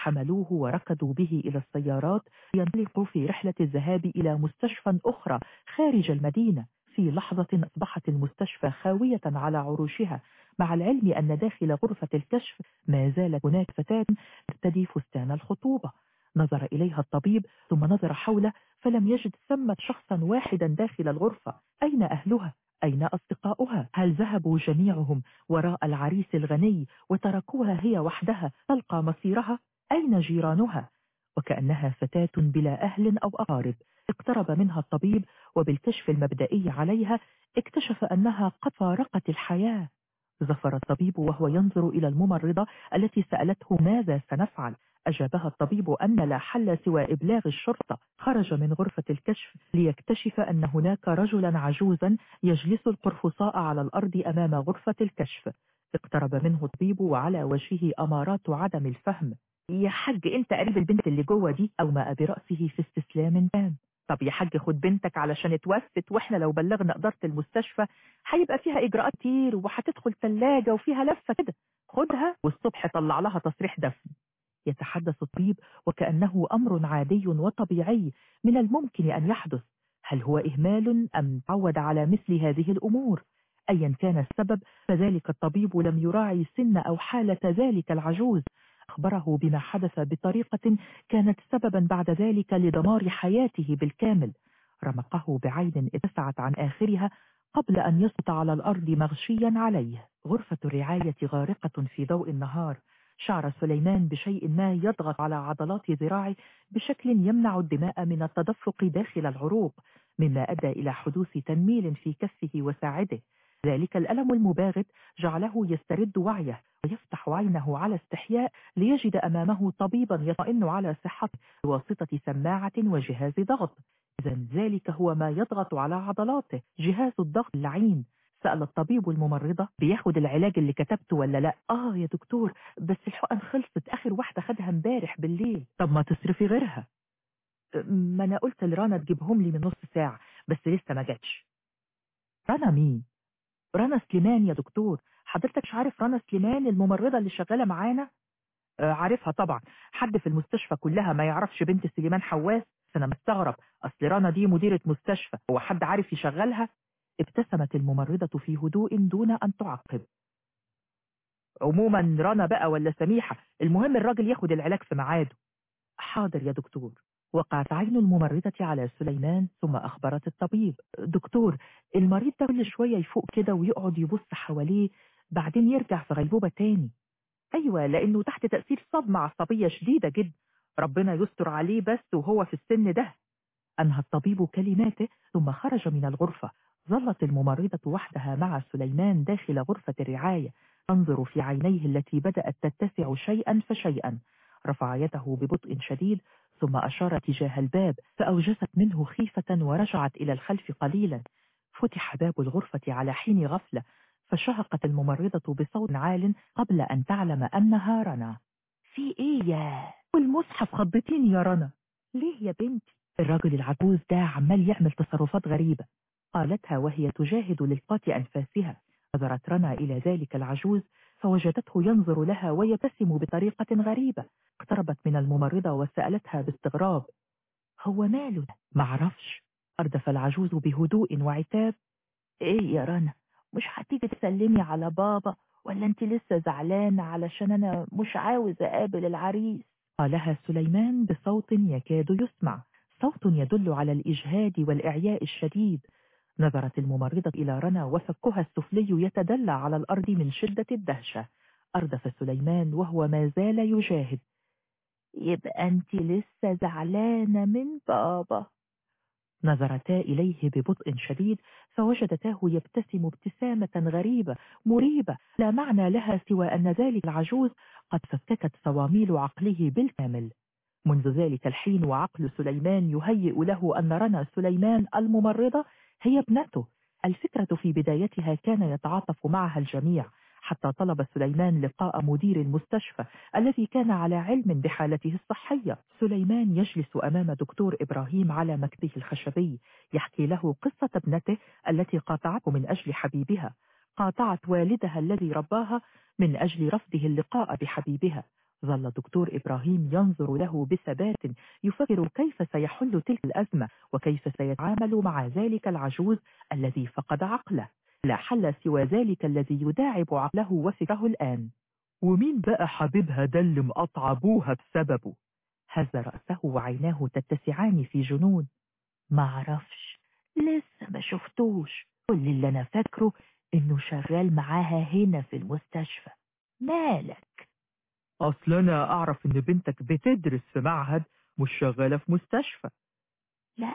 حملوه وركضوا به إلى السيارات ينطلق في رحلة الذهاب إلى مستشفى أخرى خارج المدينة في لحظة أصبحت المستشفى خاوية على عروشها مع العلم أن داخل غرفة الكشف ما زالت هناك فتاة ترتدي فستان الخطوبة نظر إليها الطبيب ثم نظر حوله فلم يجد ثمة شخصا واحدا داخل الغرفة أين أهلها؟ أين أصدقاؤها؟ هل ذهبوا جميعهم وراء العريس الغني وتركوها هي وحدها تلقى مصيرها؟ أين جيرانها؟ وكأنها فتاة بلا أهل أو أقارب. اقترب منها الطبيب وبالكشف المبدئي عليها اكتشف أنها قد فارقت الحياة. زفر الطبيب وهو ينظر إلى الممرضة التي سألته ماذا سنفعل. أجابها الطبيب أن لا حل سوى إبلاغ الشرطة. خرج من غرفة الكشف ليكتشف أن هناك رجلا عجوزا يجلس القرفصاء على الأرض أمام غرفة الكشف. اقترب منه الطبيب وعلى وجهه أمارات عدم الفهم. يا حاج أنت قريب البنت اللي جوه دي أو ما برأسه في استسلام تام. طب يا حاج خد بنتك علشان اتوفت وإحنا لو بلغنا إدارة المستشفى هيبقى فيها إجراءات كتير وهتدخل ثلاجة وفيها لفة كده. خدها والصبح طلع لها تصريح دفن. يتحدث الطبيب وكأنه أمر عادي وطبيعي من الممكن أن يحدث. هل هو إهمال أم تعود على مثل هذه الأمور؟ أيا كان السبب فذلك الطبيب لم يراعي سن أو حالة ذلك العجوز. أخبره بما حدث بطريقة كانت سببا بعد ذلك لدمار حياته بالكامل. رمقه بعين اتسعت عن آخرها قبل أن يسقط على الأرض مغشيا عليه. غرفة الرعاية غارقة في ضوء النهار. شعر سليمان بشيء ما يضغط على عضلات ذراعه بشكل يمنع الدماء من التدفق داخل العروق مما أدى إلى حدوث تنميل في كفه وساعده. ذلك الألم المباغت جعله يسترد وعيه ويفتح عينه على استحياء ليجد أمامه طبيبا يطمئن على صحته بواسطة سماعة وجهاز ضغط. إذا ذلك هو ما يضغط على عضلاته جهاز الضغط اللعين. سأل الطبيب الممرضة بياخد العلاج اللي كتبته ولا لا؟ آه يا دكتور بس الحقن خلصت آخر واحدة خدها امبارح بالليل. طب ما تصرفي غيرها. ما أنا قلت لرانا تجيبهم لي من نص ساعة بس لسه ما جاتش. رنا مين؟ رنا سليمان يا دكتور. حضرتك مش عارف رنا سليمان الممرضة اللي شغالة معانا؟ آه عارفها طبعا. حد في المستشفى كلها ما يعرفش بنت سليمان حواس؟ أنا مستغرب. أصل رنا دي مديرة مستشفى. هو حد عارف يشغلها؟ ابتسمت الممرضة في هدوء دون أن تعقب. عموما رنا بقى ولا سميحة؟ المهم الراجل ياخد العلاج في ميعاده. حاضر يا دكتور. وقعت عين الممرضة على سليمان ثم أخبرت الطبيب. دكتور المريض ده كل شوية يفوق كده ويقعد يبص حواليه بعدين يرجع في غيبوبة تاني. أيوة لأنه تحت تأثير صدمة عصبية شديدة جدا ربنا يستر عليه بس وهو في السن ده. أنهى الطبيب كلماته ثم خرج من الغرفة. ظلت الممرضة وحدها مع سليمان داخل غرفة الرعاية. تنظر في عينيه التي بدأت تتسع شيئا فشيئا. رفع يده ببطء شديد ثم أشار تجاه الباب فأوجست منه خيفة ورجعت إلى الخلف قليلا. فتح باب الغرفة على حين غفلة فشهقت الممرضة بصوت عال قبل أن تعلم أنها رنا. في إيه يا؟ والمصحف خضتيني يا رنا. ليه يا بنتي؟ الراجل العجوز ده عمال يعمل تصرفات غريبة. قالتها وهي تجاهد للقات أنفاسها. نظرت رنا إلى ذلك العجوز فوجدته ينظر لها ويبتسم بطريقة غريبة اقتربت من الممرضة وسألتها باستغراب. هو ماله؟ معرفش أردف العجوز بهدوء وعتاب. إيه يا رنا مش هتيجي تسلمي على بابا ولا انت لسه زعلانة علشان أنا مش عاوز أقابل العريس؟ قالها سليمان بصوت يكاد يسمع. صوت يدل على الإجهاد والإعياء الشديد. نظرت الممرضة إلى رنا وفكها السفلي يتدلى على الأرض من شدة الدهشة. أردف سليمان وهو ما زال يجاهد. يبقى أنت لسه زعلانة من بابا؟ نظرتا إليه ببطء شديد فوجدتاه يبتسم ابتسامة غريبة مريبة. لا معنى لها سوى أن ذلك العجوز قد فككت صواميل عقله بالكامل. منذ ذلك الحين وعقل سليمان يهيئ له أن رنا سليمان الممرضة هي ابنته. الفكرة في بدايتها كان يتعاطف معها الجميع حتى طلب سليمان لقاء مدير المستشفى الذي كان على علم بحالته الصحية. سليمان يجلس أمام دكتور إبراهيم على مكتبه الخشبي يحكي له قصة ابنته التي قاطعته من أجل حبيبها. قاطعت والدها الذي رباها من أجل رفضه اللقاء بحبيبها. ظل دكتور إبراهيم ينظر له بثبات يفكر كيف سيحل تلك الأزمة وكيف سيتعامل مع ذلك العجوز الذي فقد عقله. لا حل سوى ذلك الذي يداعب عقله وفكره الآن. ومين بقى حبيبها ده اللي مقطع ابوها بسببه؟ هز رأسه وعيناه تتسعان في جنون. معرفش لسه ما شفتوش. كل اللي أنا فاكره إنه شغال معاها هنا في المستشفى. مالك؟ أصل أنا أعرف إن بنتك بتدرس في معهد مش شغالة في مستشفى. لا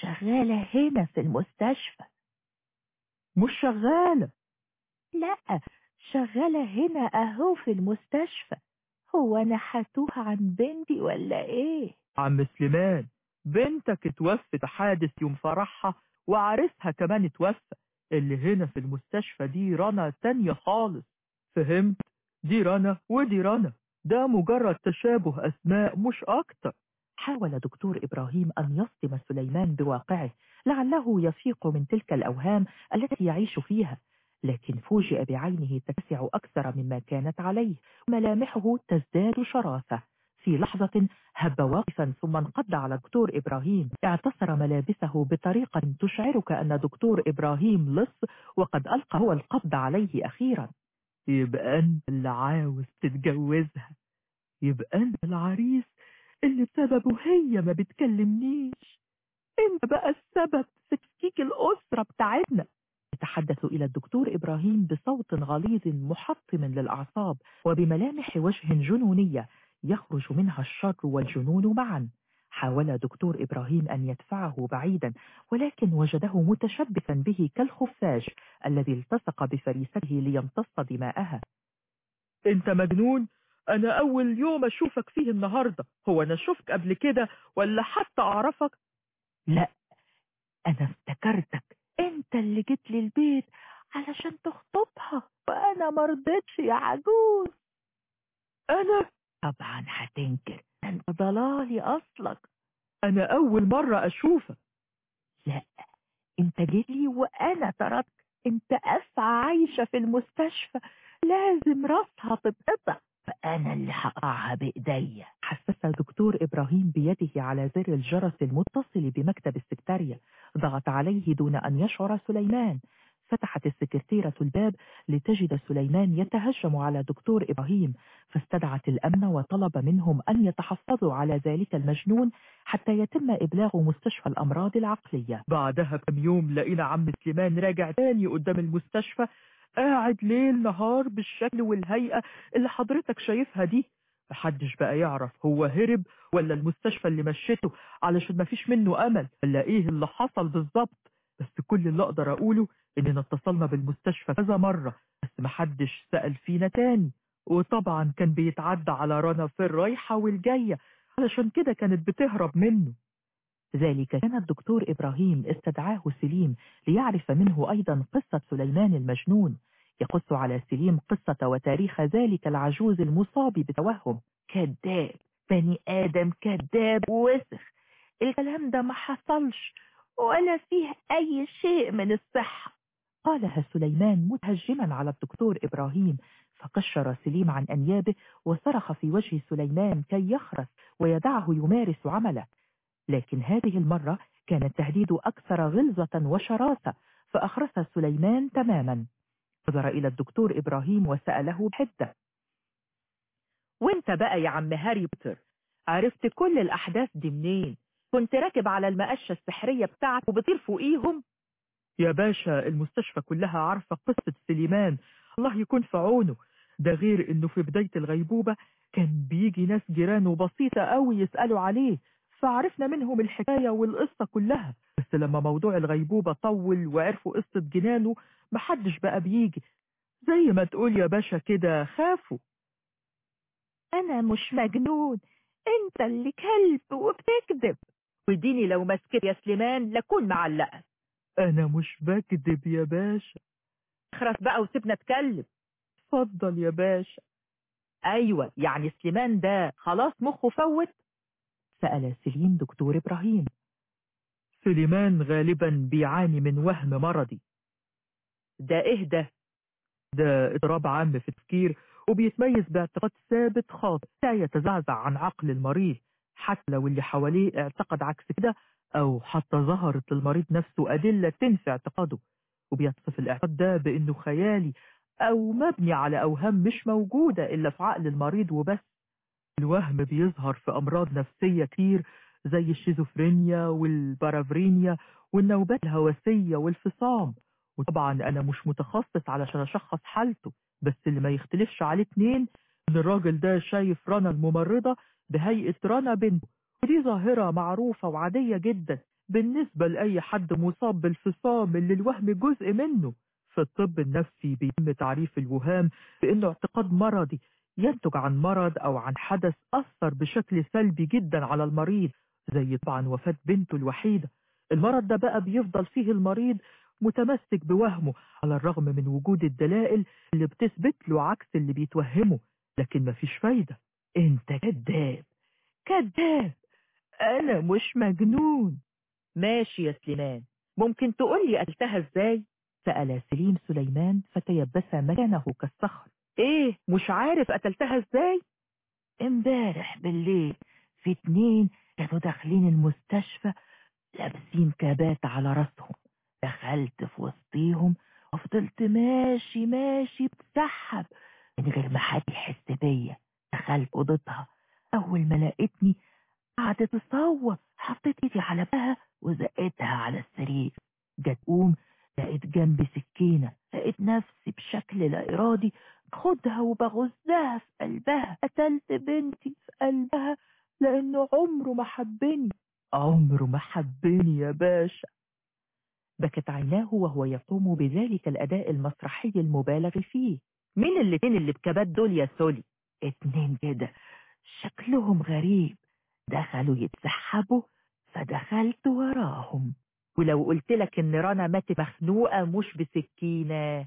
شغالة هنا في المستشفى. مش شغالة. لا شغالة هنا أهو في المستشفى. هو أنا حتوه عن بنتي ولا إيه؟ عم سليمان بنتك اتوفت حادث يوم فرحها وعرسها كمان اتوفى. اللي هنا في المستشفى دي رنا تانية خالص. فهمت؟ دي رنا ودي رنا ده مجرد تشابه أسماء مش أكتر. حاول دكتور إبراهيم أن يصدم سليمان بواقعه لعله يفيق من تلك الأوهام التي يعيش فيها لكن فوجئ بعينه تتسع أكثر مما كانت عليه ملامحه تزداد شراسة في لحظة هب واقفا ثم انقض على دكتور إبراهيم. اعتصر ملابسه بطريقة تشعرك أن دكتور إبراهيم لص وقد ألقى هو القبض عليه أخيرا. يبقى أنت اللي عاوز تتجوزها يبقى أنت العريس اللي بسببه هي ما بتكلمنيش. أنت بقى السبب في تفكيك الأسرة بتاعتنا. يتحدث إلى الدكتور إبراهيم بصوت غليظ محطم للأعصاب وبملامح وجه جنونية يخرج منها الشر والجنون معا. حاول دكتور إبراهيم أن يدفعه بعيدا ولكن وجده متشبثا به كالخفاش الذي التصق بفريسته ليمتص دماءها. أنت مجنون؟ أنا أول يوم أشوفك فيه النهاردة. هو أنا شفك قبل كده ولا حتى أعرفك؟ لا أنا افتكرتك. أنت اللي جيت لي البيت علشان تخطبها. وأنا مرضتش يا عجوز. أنا؟ طبعا هتنكر. أنت ضلالي أصلك. أنا أول مرة أشوفك. لا أنت جيت لي وأنا تركت. أنت أسعى عايشة في المستشفى. لازم راسها تتقطع فأنا اللي هقطعها بإيديا. حسس دكتور إبراهيم بيده على زر الجرس المتصل بمكتب السكرتارية ضغط عليه دون أن يشعر سليمان. فتحت السكرتيرة الباب لتجد سليمان يتهجم على دكتور إبراهيم فاستدعت الأمن وطلب منهم أن يتحفظوا على ذلك المجنون حتى يتم إبلاغ مستشفى الأمراض العقلية. بعدها بكم يوم لقينا عم سليمان راجع تاني قدام المستشفى قاعد ليل نهار بالشكل والهيئة اللي حضرتك شايفها دي. محدش بقى يعرف هو هرب ولا المستشفى اللي مشيته علشان مفيش منه أمل. ولا إيه اللي حصل بالظبط. بس كل اللي أقدر أقوله إننا اتصلنا بالمستشفى كذا مرة بس محدش سأل فينا تاني. وطبعا كان بيتعدى على رنا في الرايحة والجاية علشان كده كانت بتهرب منه. ذلك كان الدكتور إبراهيم استدعاه سليم ليعرف منه أيضا قصة سليمان المجنون. يقص على سليم قصة وتاريخ ذلك العجوز المصاب بتوهم. كذاب بني آدم كذاب وسخ. الكلام ده ما حصلش. ولا فيه أي شيء من الصحة. قالها سليمان متهجما على الدكتور إبراهيم فقشر سليم عن أنيابه وصرخ في وجه سليمان كي يخرس ويدعه يمارس عمله. لكن هذه المرة كان التهديد أكثر غلظة وشراسة فأخرس سليمان تماما. نظر إلى الدكتور إبراهيم وسأله بحدة. وانت بقى يا عم هاري بوتر عرفت كل الأحداث دي منين؟ كنت راكب على المقشة السحرية بتاعك وبطير فوقيهم. يا باشا المستشفى كلها عارفة قصة سليمان. الله يكون في عونه. ده غير إنه في بداية الغيبوبة كان بيجي ناس جيرانه بسيطة قوي يسألوا عليه فعرفنا منهم الحكاية والقصة كلها. بس لما موضوع الغيبوبة طول وعرفوا قصة جنانه محدش بقى بيجي. زي ما تقول يا باشا كده خافوا. أنا مش مجنون. أنت اللي كلب وبتكذب. وديني لو مسكت يا سليمان لكون معلقة أنا مش بكذب يا باشا. اخرس بقى وسيبنا اتكلم. اتفضل يا باشا. أيوة يعني سليمان ده خلاص مخه فوت. سأل سليم دكتور إبراهيم. سليمان غالبا بيعاني من وهم مرضي. ده إيه ده؟ ده اضطراب عام في التفكير وبيتميز باعتقاد ثابت خاطئ. لا يتزعزع عن عقل المريض. حتى لو اللي حواليه اعتقد عكس كده أو حتى ظهرت للمريض نفسه أدلة تنفي اعتقاده. وبيصف الاعتقاد ده بأنه خيالي أو مبني على أوهام مش موجودة إلا في عقل المريض وبس. الوهم بيظهر في أمراض نفسية كتير زي الشيزوفرينيا والبارافرينيا والنوبات الهوسية والفصام. وطبعا أنا مش متخصص علشان أشخص حالته بس اللي ما يختلفش عليه اتنين إن الراجل ده شايف رنا الممرضة بهيئة رنا بنته ودي ظاهرة معروفة وعادية جدا بالنسبة لأي حد مصاب بالفصام اللي الوهم جزء منه. في الطب النفسي بيتم تعريف الوهام بأنه اعتقاد مرضي ينتج عن مرض أو عن حدث أثر بشكل سلبي جدا على المريض زي طبعا وفاة بنته الوحيدة. المرض ده بقى بيفضل فيه المريض متمسك بوهمه على الرغم من وجود الدلائل اللي بتثبت له عكس اللي بيتوهمه لكن مفيش فايدة. أنت كذاب كذاب. أنا مش مجنون. ماشي يا سليمان. ممكن تقول لي قتلتها إزاي؟ سأل سليم سليمان فتيبس مكانه كالصخر. إيه مش عارف قتلتها إزاي؟ إمبارح بالليل في اتنين كانوا داخلين المستشفى لابسين كابات على راسهم. دخلت في وسطيهم وفضلت ماشي ماشي بتسحب من غير ما حد يحس بيا. دخلت أوضتها. أول ما لقيتني قعدت تصوت حطيت إيدي على بها وزقتها على السرير. جت قوم لقيت جنبي سكينة لقيت نفسي بشكل لا إرادي باخدها وبغزها في قلبها. قتلت بنتي في قلبها لأنه عمره ما حبني. عمره ما حبني يا باشا. بكت عيناه وهو يقوم بذلك الأداء المسرحي المبالغ فيه. مين الاتنين اللي بكبات دول يا سولي؟ اتنين كده شكلهم غريب. دخلوا يتسحبوا فدخلت وراهم. ولو قلت لك إن رنا ماتت مخنوقة مش بسكينة.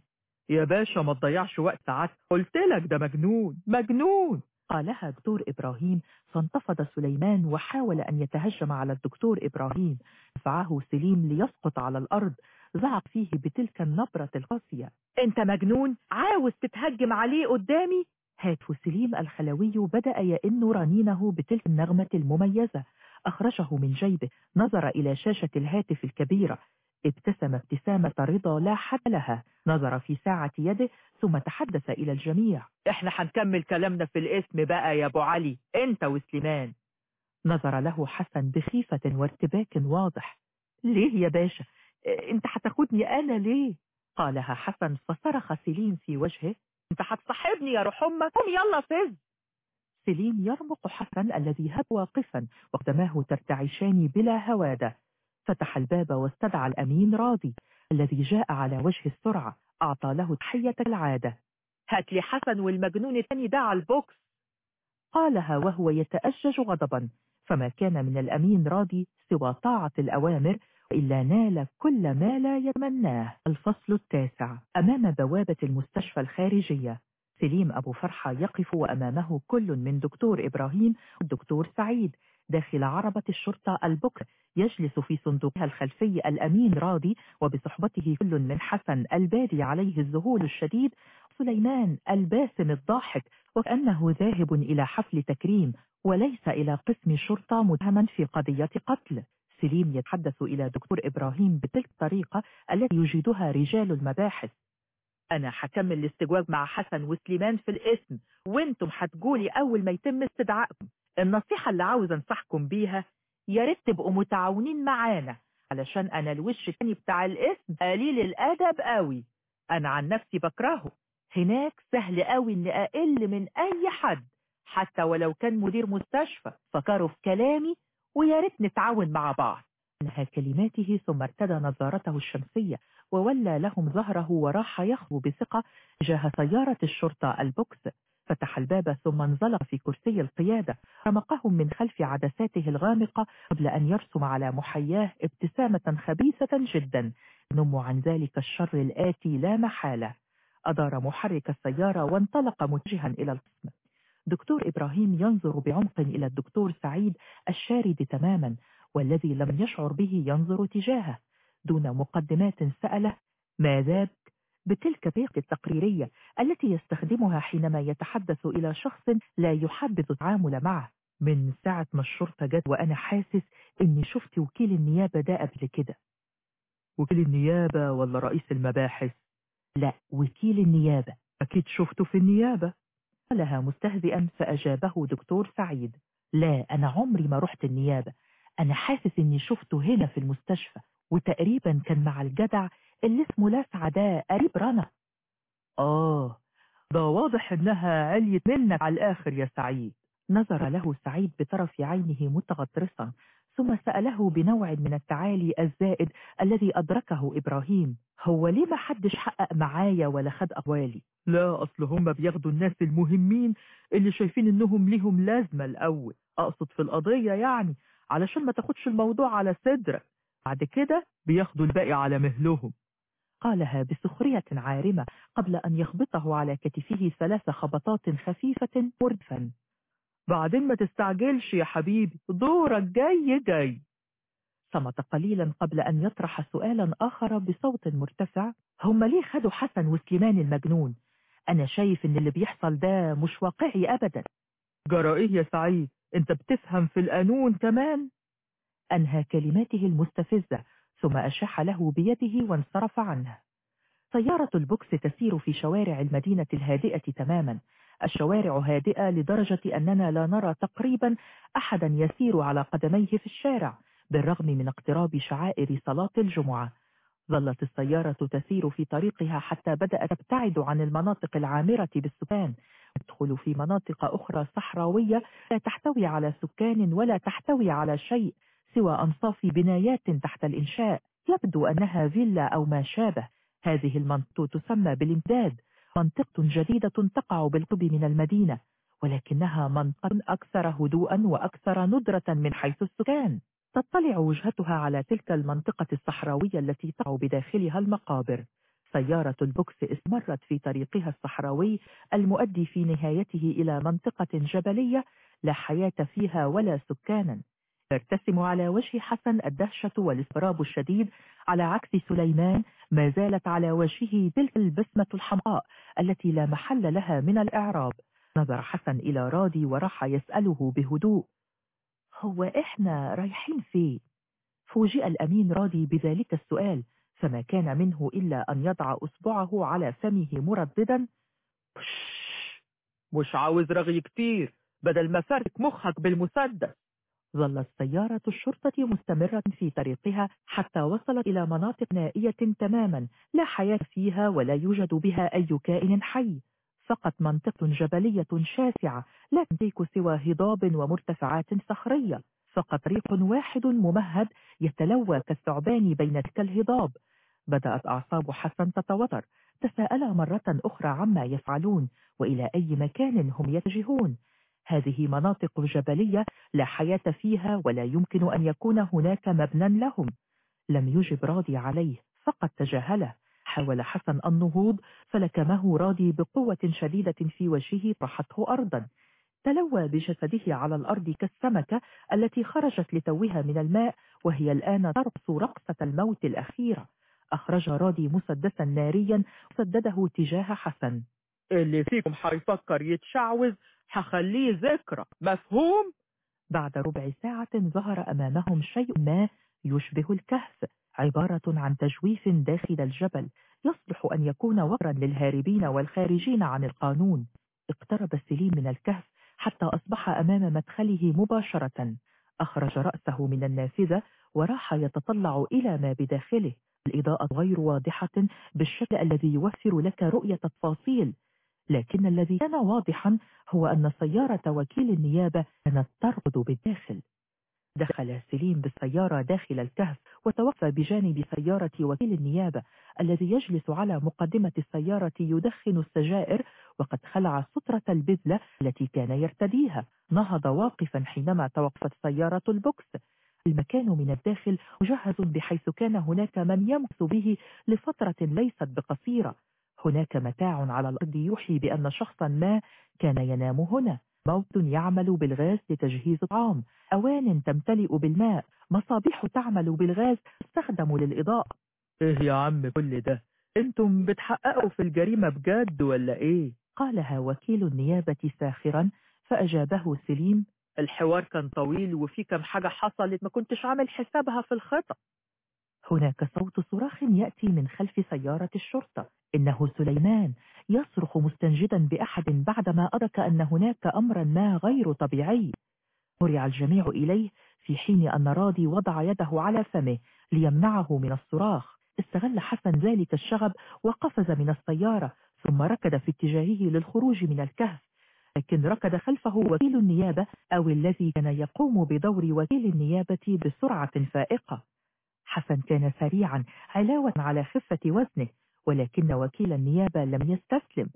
يا باشا ما تضيعش وقت عاد قلت لك ده مجنون مجنون. قالها دكتور إبراهيم فانتفض سليمان وحاول أن يتهجم على الدكتور إبراهيم. دفعه سليم ليسقط على الأرض. زعق فيه بتلك النبرة القاسية. أنت مجنون؟ عاوز تتهجم عليه قدامي؟ هاتف سليم الخلوي بدأ يئن رنينه بتلك النغمة المميزة. أخرجه من جيبه نظر إلى شاشة الهاتف الكبيرة. ابتسم ابتسامة رضا لا حد لها. نظر في ساعة يده ثم تحدث إلى الجميع. إحنا هنكمل كلامنا في الاسم بقى يا أبو علي. أنت وسليمان. نظر له حسن بخيفة وارتباك واضح. ليه يا باشا؟ أنت هتاخدني أنا ليه؟ قالها حسن فصرخ سليم في وجهه. انت هتصاحبني يا روح أمك. قوم يلا فز سليم يرمق حسن الذي هب واقفا وقدماه ترتعشان بلا هوادة فتح الباب واستدعى الأمين راضي الذي جاء على وجه السرعة. أعطى له تحية العادة. هات لي حسن والمجنون التاني ده على البوكس. قالها وهو يتأجج غضبا. فما كان من الأمين راضي سوى طاعة الأوامر إلا نال كل ما لا يتمناه. الفصل التاسع. أمام بوابة المستشفى الخارجية. سليم أبو فرحة يقف وأمامه كل من دكتور إبراهيم والدكتور سعيد. داخل عربة الشرطة البكر. يجلس في صندوقها الخلفي الأمين راضي وبصحبته كل من حسن البادي عليه الذهول الشديد. سليمان الباسم الضاحك. وكأنه ذاهب إلى حفل تكريم. وليس إلى قسم شرطة متهما في قضية قتل. سليم يتحدث إلى دكتور إبراهيم بتلك الطريقة التي يجيدها رجال المباحث. أنا هكمل الاستجواب مع حسن وسليمان في الاسم وأنتم هتقولي أول ما يتم استدعائكم النصيحة اللي عاوز أنصحكم بيها يا ريت تبقوا متعاونين معانا علشان أنا الوش التاني بتاع الاسم قليل الأدب قوي. أنا عن نفسي بكرهه. هناك سهل قوي إني أقل من أي حد حتى ولو كان مدير مستشفى. فكروا في كلامي ويا ريت نتعاون مع بعض. أنهى كلماته ثم ارتدى نظارته الشمسية وولى لهم ظهره وراح يخطو بثقة جاه سيارة الشرطة البوكس. فتح الباب ثم انزلق في كرسي القيادة. رمقهم من خلف عدساته الغامقة قبل أن يرسم على محياه ابتسامة خبيثة جدا. نم عن ذلك الشر الآتي لا محالة. أدار محرك السيارة وانطلق متجها إلى القسم. دكتور إبراهيم ينظر بعمق إلى الدكتور سعيد الشارد تماما والذي لم يشعر به ينظر تجاهه دون مقدمات سأله ما ذاك؟ بتلك الطريقة التقريرية التي يستخدمها حينما يتحدث إلى شخص لا يحبذ التعامل معه. من ساعة ما الشرطة جت وأنا حاسس إني شفت وكيل النيابة ده قبل كده. وكيل النيابة ولا رئيس المباحث؟ لا وكيل النيابة. أكيد شفته في النيابة. قالها مستهزئا فأجابه دكتور سعيد. لا أنا عمري ما رحت النيابة أنا حاسس إني شفته هنا في المستشفى وتقريبا كان مع الجدع اللي اسمه لاسعة ده قريب رنا آه ده واضح إنها عليت منك على الآخر يا سعيد. نظر له سعيد بطرف عينه متغطرسا. ثم سأله بنوع من التعالي الزائد الذي أدركه إبراهيم هو ليه ما حدش حقق معايا ولا خد أقوالي؟ لا أصل هم بياخدوا الناس المهمين اللي شايفين إنهم ليهم لازمة الأول أقصد في القضية يعني علشان ما تاخدش الموضوع على صدرك بعد كده بياخدوا الباقي على مهلهم. قالها بسخرية عارمة قبل أن يخبطه على كتفه ثلاث خبطات خفيفة مردفا. بعدين ما تستعجلش يا حبيبي دورك جاي جاي. صمت قليلا قبل أن يطرح سؤالا آخر بصوت مرتفع. هم ليه خدوا حسن وسليمان المجنون؟ أنا شايف إن اللي بيحصل ده مش واقعي أبدا. جرى إيه يا سعيد؟ أنت بتفهم في القانون كمان؟ أنهى كلماته المستفزة ثم أشاح له بيده وانصرف عنه سيارة البوكس تسير في شوارع المدينة الهادئة تماما. الشوارع هادئة لدرجة أننا لا نرى تقريبا أحدا يسير على قدميه في الشارع بالرغم من اقتراب شعائر صلاة الجمعة. ظلت السيارة تسير في طريقها حتى بدأت تبتعد عن المناطق العامرة بالسكان. تدخل في مناطق أخرى صحراوية لا تحتوي على سكان ولا تحتوي على شيء سوى أنصاف بنايات تحت الإنشاء. يبدو أنها فيلا أو ما شابه. هذه المنطقة تسمى بالامتداد منطقة جديدة تقع بالقرب من المدينة ولكنها منطقة أكثر هدوءا وأكثر ندرة من حيث السكان. تطلع وجهتها على تلك المنطقة الصحراوية التي تقع بداخلها المقابر. سيارة البوكس استمرت في طريقها الصحراوي المؤدي في نهايته إلى منطقة جبلية لا حياة فيها ولا سكانا. ترتسم على وجه حسن الدهشة والإضطراب الشديد على عكس سليمان ما زالت على وجهه تلك البسمة الحمقاء التي لا محل لها من الإعراب. نظر حسن إلى راضي وراح يسأله بهدوء. هو إحنا رايحين فين؟ فوجئ الأمين راضي بذلك السؤال فما كان منه إلا أن يضع أصبعه على فمه مرددا. مش عاوز رغي كتير بدل ما فارك مخك بالمسدس. ظلت سيارة الشرطة مستمرة في طريقها حتى وصلت إلى مناطق نائية تماما لا حياة فيها ولا يوجد بها أي كائن حي. فقط منطقة جبلية شاسعة لا تمتلك سوى هضاب ومرتفعات صخرية. فقط طريق واحد ممهد يتلوى كالثعبان بين تلك الهضاب. بدأت أعصاب حسن تتوتر. تساءل مرة أخرى عما يفعلون وإلى أي مكان هم يتجهون. هذه مناطق جبلية لا حياة فيها ولا يمكن أن يكون هناك مبنى لهم. لم يجب راضي عليه فقد تجاهله. حاول حسن النهوض فلكمه راضي بقوة شديدة في وجهه طرحته أرضا. تلوى بجسده على الأرض كالسمكة التي خرجت لتوها من الماء وهي الآن ترقص رقصة الموت الأخيرة. أخرج راضي مسدسا ناريا سدده تجاه حسن. اللي فيكم حيفكر يتشعوذ حخليه ذكرى. مفهوم؟ بعد ربع ساعة ظهر أمامهم شيء ما يشبه الكهف عبارة عن تجويف داخل الجبل يصلح أن يكون وقرا للهاربين والخارجين عن القانون. اقترب سليم من الكهف حتى أصبح أمام مدخله مباشرة. أخرج رأسه من النافذة وراح يتطلع إلى ما بداخله. الإضاءة غير واضحة بالشكل الذي يوفر لك رؤية التفاصيل. لكن الذي كان واضحا هو أن سيارة وكيل النيابة كانت ترقد بالداخل. دخل سليم بالسيارة داخل الكهف وتوقف بجانب سيارة وكيل النيابة الذي يجلس على مقدمة السيارة يدخن السجائر وقد خلع سترة البذلة التي كان يرتديها. نهض واقفا حينما توقفت سيارة البوكس. المكان من الداخل مجهز بحيث كان هناك من يمكث به لفترة ليست بقصيرة. هناك متاع على الأرض يوحي بأن شخصا ما كان ينام هنا. موت يعمل بالغاز لتجهيز الطعام. أوان تمتلئ بالماء. مصابيح تعمل بالغاز تستخدم للإضاءة. إيه يا عم كل ده؟ أنتم بتحققوا في الجريمة بجد ولا إيه؟ قالها وكيل النيابة ساخرا فأجابه سليم. الحوار كان طويل وفي كم حاجة حصلت ما كنتش عامل حسابها في الخطة هناك صوت صراخ يأتي من خلف سيارة الشرطة. إنه سليمان يصرخ مستنجدا بأحد بعدما أدرك أن هناك أمرا ما غير طبيعي. هرع الجميع إليه في حين أن راضي وضع يده على فمه ليمنعه من الصراخ. استغل حسن ذلك الشغب وقفز من السيارة ثم ركض في اتجاهه للخروج من الكهف. لكن ركض خلفه وكيل النيابة أو الذي كان يقوم بدور وكيل النيابة بسرعة فائقة. حسن كان سريعا علاوة على خفة وزنه. ولكن وكيل النيابة لم يستسلم.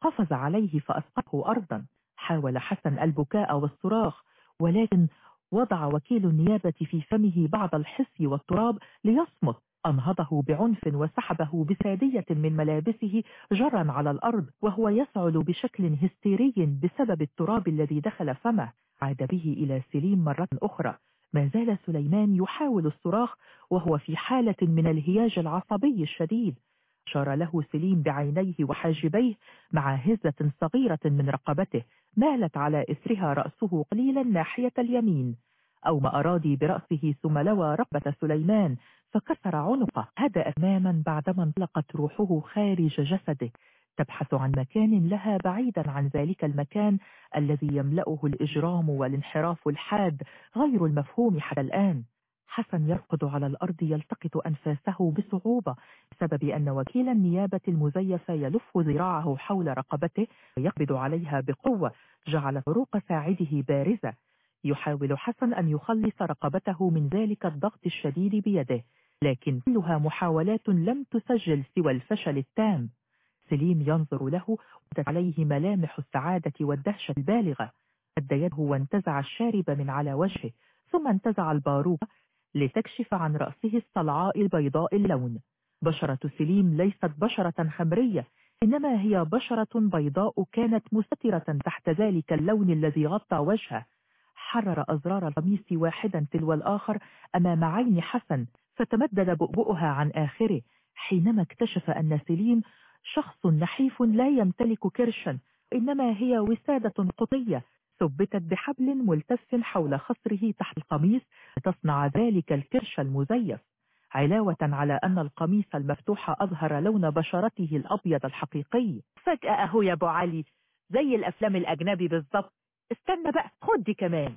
قفز عليه فأسقطه أرضا. حاول حسن البكاء والصراخ ولكن وضع وكيل النيابة في فمه بعض الحصي والتراب ليصمت. أنهضه بعنف وسحبه بسادية من ملابسه جرا على الأرض وهو يسعل بشكل هستيري بسبب التراب الذي دخل فمه. عاد به إلى سليم مرة أخرى. ما زال سليمان يحاول الصراخ وهو في حالة من الهياج العصبي الشديد. أشار له سليم بعينيه وحاجبيه مع هزة صغيرة من رقبته مالت على إثرها رأسه قليلا ناحية اليمين. أو ما أرادي برأسه ثم لوى رقبة سليمان فكسر عنقه هدأ تماما بعدما انطلقت روحه خارج جسده. تبحث عن مكان لها بعيدا عن ذلك المكان الذي يملأه الإجرام والانحراف الحاد غير المفهوم حتى الآن. حسن يرقد على الأرض يلتقط أنفاسه بصعوبة بسبب أن وكيل النيابة المزيف يلف ذراعه حول رقبته ويقبض عليها بقوة جعل فروق ساعده بارزة. يحاول حسن أن يخلص رقبته من ذلك الضغط الشديد بيده لكن كلها محاولات لم تسجل سوى الفشل التام. سليم ينظر له عليه ملامح السعادة والدهشة البالغة. أد يده وانتزع الشارب من على وجهه ثم انتزع الباروكة لتكشف عن رأسه الصلعاء البيضاء اللون. بشرة سليم ليست بشرة خمرية إنما هي بشرة بيضاء كانت مستترة تحت ذلك اللون الذي غطى وجهه. حرر أزرار القميص واحدا تلو الآخر أمام عين حسن فتمدد بؤبؤها عن آخره حينما اكتشف أن سليم شخص نحيف لا يمتلك كرشا إنما هي وسادة قطية ثبتت بحبل ملتف حول خصره تحت القميص لتصنع ذلك الكرش المزيف علاوة على أن القميص المفتوح أظهر لون بشرته الأبيض الحقيقي. فجأة أهو يا أبو علي زي الأفلام الأجنبي بالظبط استنى بقى خد دي كمان.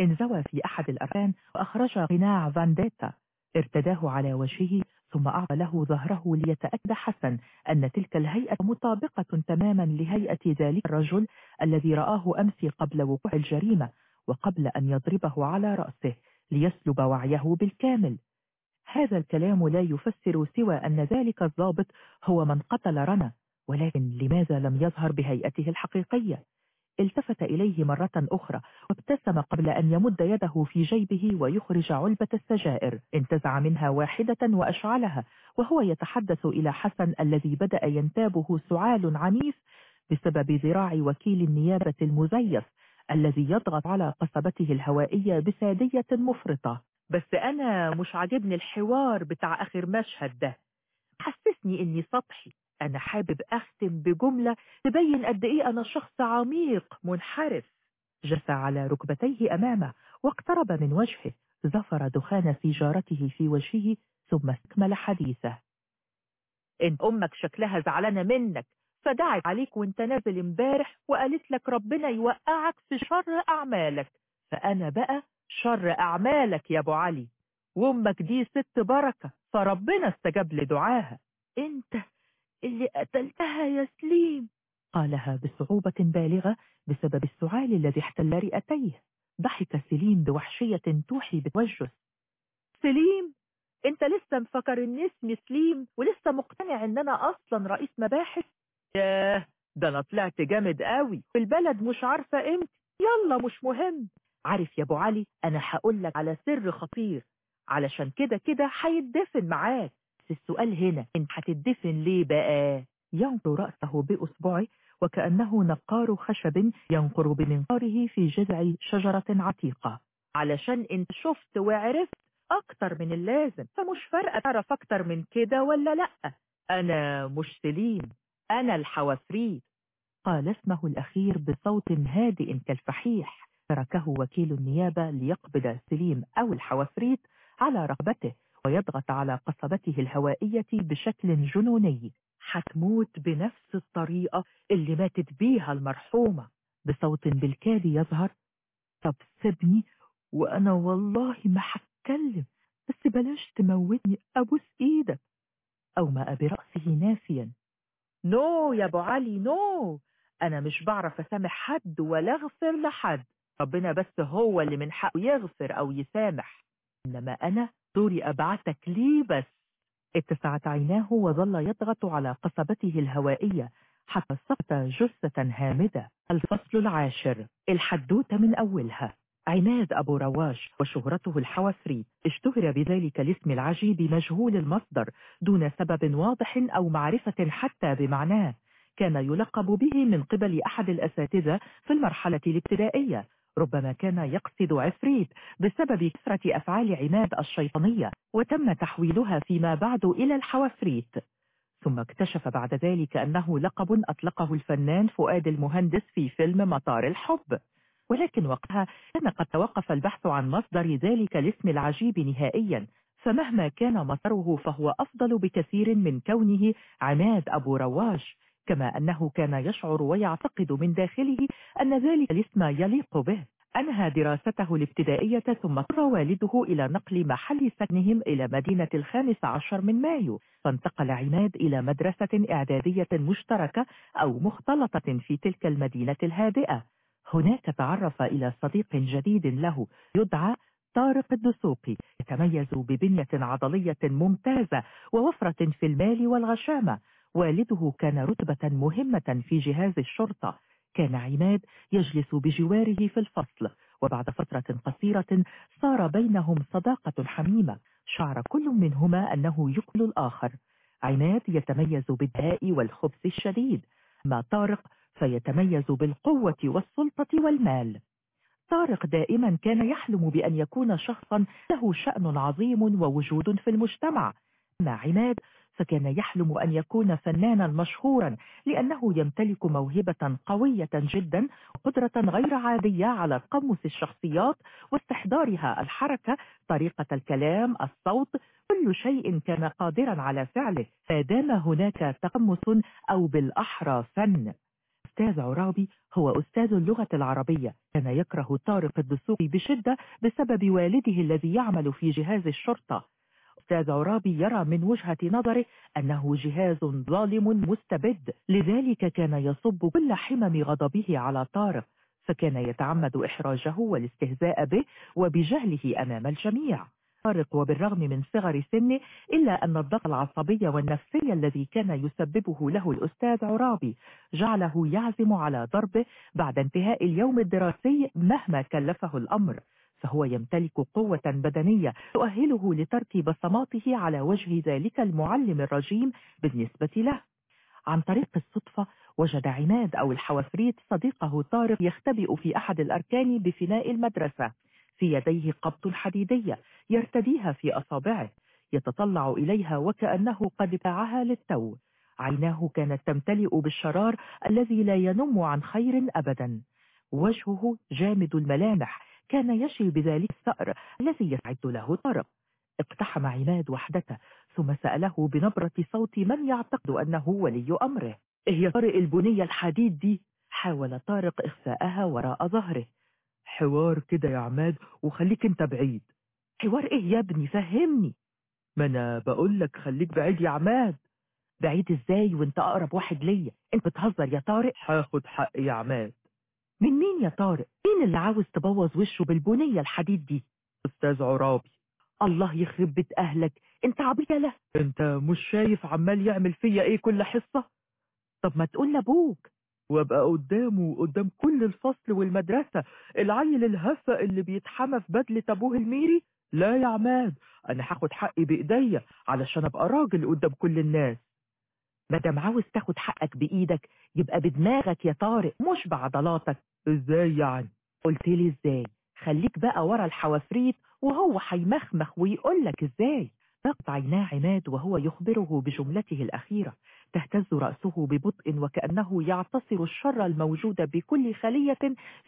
انزوى في أحد الأركان وأخرج غناع فانديتا. ارتداه على وجهه ثم أعطى له ظهره ليتأكد حسن أن تلك الهيئة مطابقة تماما لهيئة ذلك الرجل الذي رآه أمس قبل وقوع الجريمة وقبل أن يضربه على رأسه ليسلب وعيه بالكامل. هذا الكلام لا يفسر سوى أن ذلك الضابط هو من قتل رنا ولكن لماذا لم يظهر بهيئته الحقيقية؟ التفت إليه مرة أخرى وابتسم قبل أن يمد يده في جيبه ويخرج علبة السجائر. انتزع منها واحدة وأشعلها وهو يتحدث إلى حسن الذي بدأ ينتابه سعال عنيف بسبب ذراع وكيل النيابة المزيف الذي يضغط على قصبته الهوائية بسادية مفرطة. بس أنا مش عاجبني الحوار بتاع آخر مشهد ده. حسسني إني سطحي. أنا حابب أختم بجملة تبين قد إيه أنا شخص عميق منحرف. جثى على ركبتيه أمامه واقترب من وجهه زفر دخان سيجارته في وجهه ثم استكمل حديثه. إن أمك شكلها زعلانة منك فدعت عليك وانت نازل امبارح وقالت لك ربنا يوقعك في شر أعمالك. فأنا بقى شر أعمالك يا أبو علي. وأمك دي ست بركة فربنا استجاب لدعاها. أنت اللي قتلتها يا سليم. قالها بصعوبة بالغة بسبب السعال الذي احتل رئتيه. ضحك سليم بوحشية توحي بتوجس سليم أنت لسه مفكر ان اسمي سليم ولسه مقتنع إن أنا أصلا رئيس مباحث. ياه ده أنا طلعت جامد قوي. في البلد مش عارفة قيمتي. يلا مش مهم. عارف يا أبو علي أنا هقول لك على سر خطير. علشان كده كده هيتدفن معاك. السؤال هنا. انت هتدفن ليه بقى؟ ينقر رأسه بأصبعه وكأنه نقار خشب ينقر بمنقاره في جذع شجرة عتيقة. علشان إنت شفت وعرفت أكتر من اللازم. فمش فارقة تعرف أكتر من كده ولا لأ. أنا مش سليم أنا الحوافريت قال اسمه الأخير بصوت هادئ كالفحيح. تركه وكيل النيابة ليقبض سليم أو الحوافريت على رقبته. ويضغط على قصبته الهوائية بشكل جنوني. هتموت بنفس الطريقة اللي ماتت بيها المرحومة. بصوت بالكاد يظهر طب سيبني وأنا والله ما هتكلم بس بلاش تموتني أبوس إيدك. أومأ برأسه نافيا. no يا أبو علي no! أنا مش بعرف أسامح حد ولا أغفر لحد. ربنا بس هو اللي من حقه يغفر أو يسامح. إنما أنا دوري أبعتك ليه بس اتسعت عيناه وظل يضغط على قصبته الهوائية حتى سقط جثة هامدة. الفصل العاشر. الحدوتة من أولها. عماد أبو رواش وشهرته الحوافري. اشتهر بذلك الاسم العجيب مجهول المصدر دون سبب واضح أو معرفة حتى بمعناه. كان يلقب به من قبل أحد الأساتذة في المرحلة الابتدائية. ربما كان يقصد عفريت بسبب كثرة أفعال عماد الشيطانية وتم تحويلها فيما بعد إلى الحوافريت. ثم اكتشف بعد ذلك أنه لقب أطلقه الفنان فؤاد المهندس في فيلم مطار الحب. ولكن وقتها كان قد توقف البحث عن مصدر ذلك الاسم العجيب نهائيا فمهما كان مصدره فهو أفضل بكثير من كونه عماد أبو رواش كما أنه كان يشعر ويعتقد من داخله أن ذلك الاسم يليق به. أنهى دراسته الابتدائية ثم اضطر والده إلى نقل محل سكنهم إلى مدينة الخامس عشر من مايو فانتقل عماد إلى مدرسة إعدادية مشتركة أو مختلطة في تلك المدينة الهادئة. هناك تعرف إلى صديق جديد له يدعى طارق الدسوقي يتميز ببنية عضلية ممتازة ووفرة في المال والغشامة. والده كان رتبة مهمة في جهاز الشرطة. كان عماد يجلس بجواره في الفصل وبعد فترة قصيرة صار بينهم صداقة حميمة. شعر كل منهما أنه يقبل الآخر. عماد يتميز بالدهاء والخبث الشديد. ما طارق فيتميز بالقوة والسلطة والمال. طارق دائما كان يحلم بأن يكون شخصا له شأن عظيم ووجود في المجتمع. أما عماد فكان يحلم أن يكون فنانا مشهورا لأنه يمتلك موهبة قوية جدا وقدرة غير عادية على تقمص الشخصيات واستحضارها الحركة طريقة الكلام الصوت كل شيء كان قادرا على فعله فدام هناك تقمص أو بالأحرى فن. أستاذ عرابي هو أستاذ اللغة العربية. كان يكره طارق الدسوقي بشدة بسبب والده الذي يعمل في جهاز الشرطة. أستاذ عرابي يرى من وجهة نظره أنه جهاز ظالم مستبد لذلك كان يصب كل حمم غضبه على طارق فكان يتعمد إحراجه والاستهزاء به وبجهله أمام الجميع. طارق وبالرغم من صغر سنه إلا أن الضغط العصبي والنفسي الذي كان يسببه له الأستاذ عرابي جعله يعزم على ضربه بعد انتهاء اليوم الدراسي مهما كلفه الأمر. فهو يمتلك قوة بدنية تؤهله لترك بصماته على وجه ذلك المعلم الرجيم بالنسبة له. عن طريق الصدفة وجد عماد أو الحوافريت صديقه طارق يختبئ في أحد الأركان بفناء المدرسة في يديه قبط حديدية يرتديها في أصابعه يتطلع إليها وكأنه قد باعها للتو. عيناه كانت تمتلئ بالشرار الذي لا ينم عن خير أبدا. وجهه جامد الملامح كان يشي بذلك الثأر الذي يسعد له طارق اقتحم عماد وحدته ثم سأله بنبرة صوت من يعتقد أنه ولي أمره. إيه يا طارق البنية الحديد دي؟ حاول طارق إخفاءها وراء ظهره. حوار كده يا عماد وخليك أنت بعيد. حوار إيه يا ابني؟ فهمني. ما أنا بقول لك خليك بعيد يا عماد. بعيد إزاي وأنت أقرب واحد ليا؟ أنت بتهزر يا طارق. هاخد حقي يا عماد. من مين يا طارق؟ مين اللي عاوز تبوظ وشه بالبنية الحديد دي؟ أستاذ عرابي. الله يخرب بيت أهلك. أنت عبيط له. أنت مش شايف عمال يعمل فيا إيه كل حصة؟ طب ما تقول لأبوك. وأبقى قدامه قدام كل الفصل والمدرسة. العيل الهفة اللي بيتحمى في بدلة أبوه الميري؟ لا يا عماد. أنا هاخد حقي بإيديا علشان أبقى راجل قدام كل الناس. مادام عاوز تاخد حقك بإيدك يبقى بدماغك يا طارق مش بعضلاتك. إزاي يعني؟ قلت لي إزاي؟ خليك بقى ورا الحوافريت وهو هيمخمخ ويقول لك إزاي. ضغط عيناه عماد وهو يخبره بجملته الأخيرة. تهتز رأسه ببطء وكأنه يعتصر الشر الموجود بكل خلية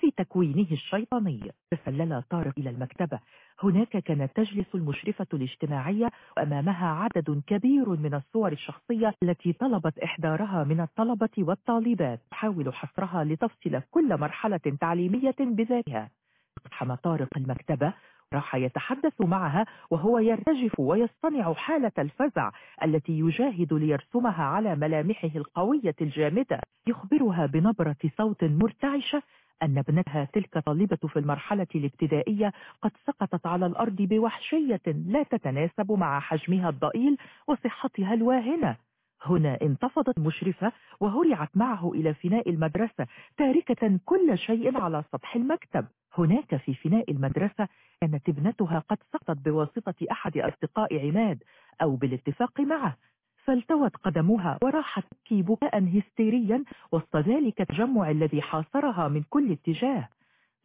في تكوينه الشيطاني. تسلل طارق إلى المكتبة. هناك كانت تجلس المشرفة الاجتماعية وأمامها عدد كبير من الصور الشخصية التي طلبت إحضارها من الطلبة والطالبات. تحاول حصرها لتفصل كل مرحلة تعليمية بذاتها. اقتحم طارق المكتبة. راح يتحدث معها وهو يرتجف ويصطنع حالة الفزع التي يجاهد ليرسمها على ملامحه القوية الجامدة. يخبرها بنبرة صوت مرتعشة أن ابنتها تلك طالبة في المرحلة الابتدائية قد سقطت على الأرض بوحشية لا تتناسب مع حجمها الضئيل وصحتها الواهنة. هنا انتفضت مشرفة وهرعت معه إلى فناء المدرسة تاركة كل شيء على سطح المكتب. هناك في فناء المدرسة كانت ابنتها قد سقطت بواسطة أحد أصدقاء عماد أو بالاتفاق معه فالتوت قدمها وراحت تبكي بكاء هستيريا وسط ذلك التجمع الذي حاصرها من كل اتجاه.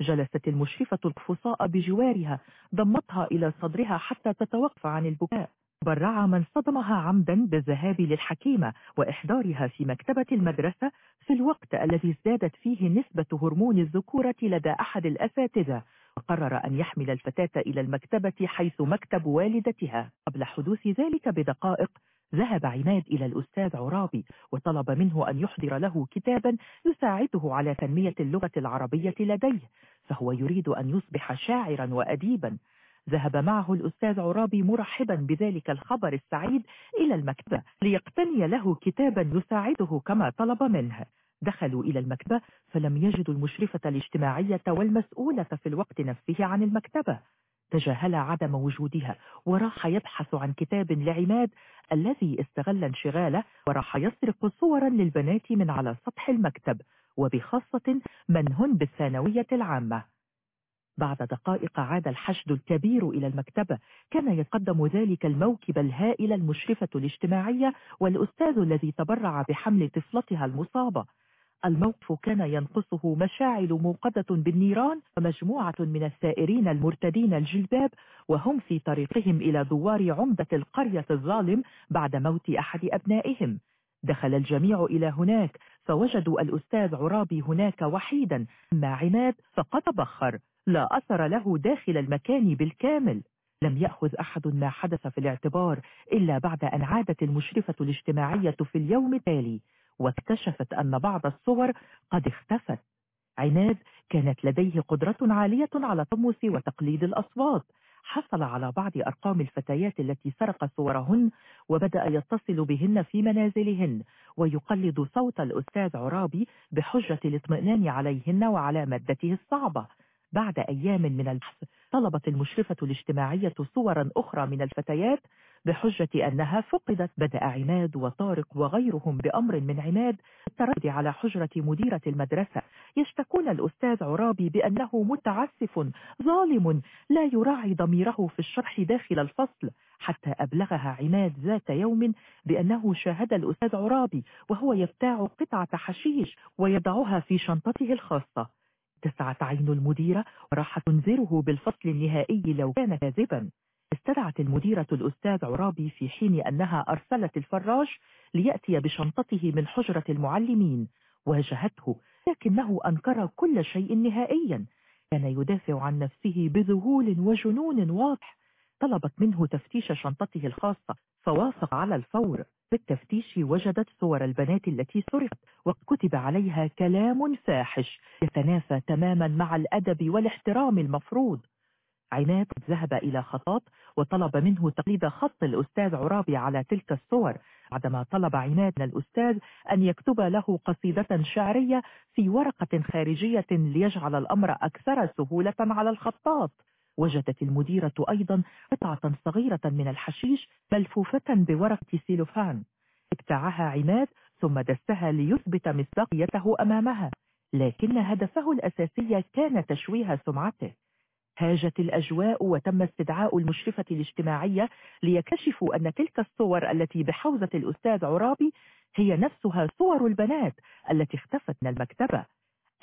جلست المشرفة القفصاء بجوارها ضمتها إلى صدرها حتى تتوقف عن البكاء. برع من صدمها عمدا بالذهاب للحكيمة وإحضارها في مكتبة المدرسة في الوقت الذي ازدادت فيه نسبة هرمون الذكورة لدى أحد الأساتذة. وقرر أن يحمل الفتاة إلى المكتبة حيث مكتب والدتها. قبل حدوث ذلك بدقائق ذهب عماد إلى الأستاذ عرابي وطلب منه أن يحضر له كتابا يساعده على تنمية اللغة العربية لديه فهو يريد أن يصبح شاعرا وأديبا. ذهب معه الأستاذ عرابي مرحبا بذلك الخبر السعيد إلى المكتبة ليقتني له كتابا يساعده كما طلب منه. دخلوا إلى المكتبة فلم يجدوا المشرفة الاجتماعية والمسؤولة في الوقت نفسه عن المكتبة. تجاهل عدم وجودها وراح يبحث عن كتاب لعماد الذي استغل انشغاله وراح يسرق صورا للبنات من على سطح المكتب وبخاصة من هن بالثانوية العامة. بعد دقائق عاد الحشد الكبير إلى المكتبة كان يتقدم ذلك الموكب الهائل المشرفة الاجتماعية والأستاذ الذي تبرع بحمل طفلتها المصابة. الموقف كان ينقصه مشاعل موقدة بالنيران ومجموعة من السائرين المرتدين الجلباب وهم في طريقهم إلى دوار عمدة القرية الظالم بعد موت أحد أبنائهم. دخل الجميع إلى هناك فوجدوا الأستاذ عرابي هناك وحيدا أما عماد فقد تبخر. لا أثر له داخل المكان بالكامل. لم يأخذ أحد ما حدث في الاعتبار إلا بعد أن عادت المشرفة الاجتماعية في اليوم التالي واكتشفت أن بعض الصور قد اختفت. عماد كانت لديه قدرة عالية على تمس وتقليد الأصوات. حصل على بعض أرقام الفتيات التي سرق صورهن وبدأ يتصل بهن في منازلهن ويقلد صوت الأستاذ عرابي بحجة الاطمئنان عليهن وعلى مادته الصعبة. بعد أيام من البحث طلبت المشرفة الاجتماعية صورا أخرى من الفتيات بحجة أنها فقدت بدأ عماد وطارق وغيرهم بأمر من عماد التردد على حجرة مديرة المدرسة. يشتكون الأستاذ عرابي بأنه متعسف ظالم لا يراعي ضميره في الشرح داخل الفصل حتى أبلغها عماد ذات يوم بأنه شاهد الأستاذ عرابي وهو يبتاع قطعة حشيش ويضعها في شنطته الخاصة. اتسعت عين المديرة وراح تنذره بالفصل النهائي لو كان كاذبا. استدعت المديرة الأستاذ عرابي في حين أنها أرسلت الفراش ليأتي بشنطته من حجرة المعلمين. واجهته لكنه أنكر كل شيء نهائيا. كان يدافع عن نفسه بذهول وجنون واضح. طلبت منه تفتيش شنطته الخاصة فوافق على الفور. بالتفتيش وجدت صور البنات التي سرقت وكتب عليها كلام فاحش يتنافى تماما مع الأدب والاحترام المفروض. عماد ذهب إلى خطاط وطلب منه تقليد خط الأستاذ عرابي على تلك الصور بعدما طلب عماد من الأستاذ أن يكتب له قصيدة شعرية في ورقة خارجية ليجعل الأمر أكثر سهولة على الخطاط. وجدت المديرة أيضا قطعة صغيرة من الحشيش ملفوفة بورقة سيلوفان. ابتاعها عماد ثم دسها ليثبت مصداقيته أمامها لكن هدفه الأساسي كان تشويه سمعته. هاجت الأجواء وتم استدعاء المشرفة الاجتماعية ليكشفوا أن تلك الصور التي بحوزة الأستاذ عرابي هي نفسها صور البنات التي اختفت من المكتبة.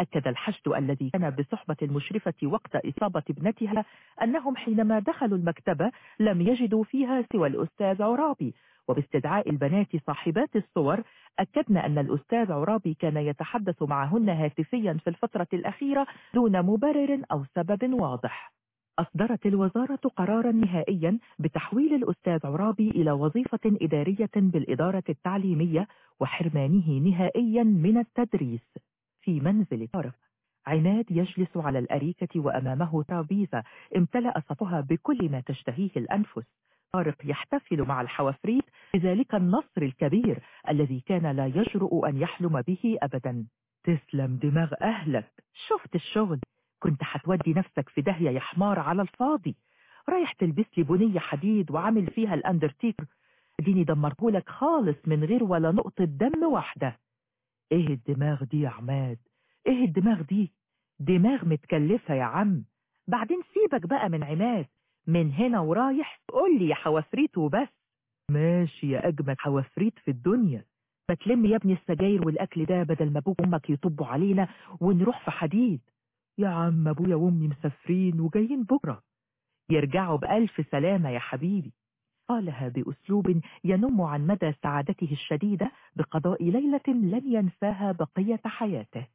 أكد الحشد الذي كان بصحبة المشرفة وقت إصابة ابنتها أنهم حينما دخلوا المكتبة لم يجدوا فيها سوى الأستاذ عرابي. وباستدعاء البنات صاحبات الصور أكدنا أن الأستاذ عرابي كان يتحدث معهن هاتفيا في الفترة الأخيرة دون مبرر أو سبب واضح. أصدرت الوزارة قرارا نهائيا بتحويل الأستاذ عرابي إلى وظيفة إدارية بالإدارة التعليمية وحرمانه نهائيا من التدريس. في منزل طارق عماد يجلس على الأريكة وأمامه ترابيزة امتلأ سطحها بكل ما تشتهيه الأنفس. طارق يحتفل مع الحوافريت بذلك النصر الكبير الذي كان لا يجرؤ أن يحلم به أبدا. تسلم دماغ أهلك. شفت الشغل. كنت حتودي نفسك في داهية يا حمار على الفاضي. رايح تلبس لي بنية حديد وعامل فيها الأندرتيكر. ديني دمرتهولك خالص من غير ولا نقطة دم واحدة. إيه الدماغ دي يا عماد؟ إيه الدماغ دي؟ دماغ متكلفة يا عم. بعدين سيبك بقى من عماد. من هنا ورايح قول لي يا حوافريت وبس. ماشي يا أجمل حوافريت في الدنيا. ما تلم يا ابني السجاير والأكل ده بدل ما أبوك وأمك يطبوا علينا ونروح في حديد. يا عم أبويا وأمي مسافرين وجايين بكرة. يرجعوا بألف سلامة يا حبيبي. قالها بأسلوب ينم عن مدى سعادته الشديدة بقضاء ليلة لن ينساها بقية حياته.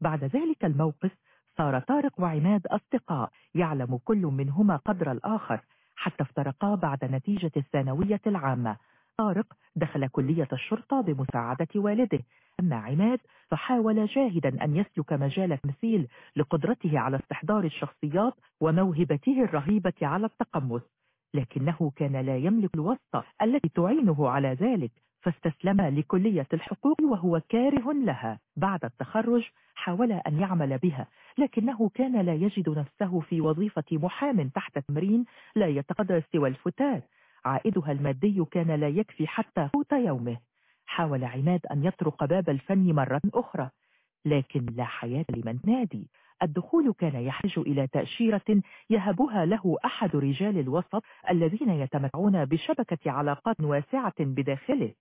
بعد ذلك الموقف صار طارق وعماد أصدقاء يعلم كل منهما قدر الآخر حتى افترقا بعد نتيجة الثانوية العامة. طارق دخل كلية الشرطة بمساعدة والده. أما عماد فحاول جاهدا أن يسلك مجال التمثيل لقدرته على استحضار الشخصيات وموهبته الرهيبة على التقمص. لكنه كان لا يملك الوسطى التي تعينه على ذلك فاستسلم لكلية الحقوق وهو كاره لها. بعد التخرج حاول أن يعمل بها لكنه كان لا يجد نفسه في وظيفة محام تحت تمرين لا يتقدر سوى الفتات. عائدها المادي كان لا يكفي حتى قوت يومه. حاول عماد أن يطرق باب الفن مرة أخرى لكن لا حياة لمن نادي. الدخول كان يحتاج إلى تأشيرة يهبها له أحد رجال الوسط الذين يتمتعون بشبكة علاقات واسعة بداخله.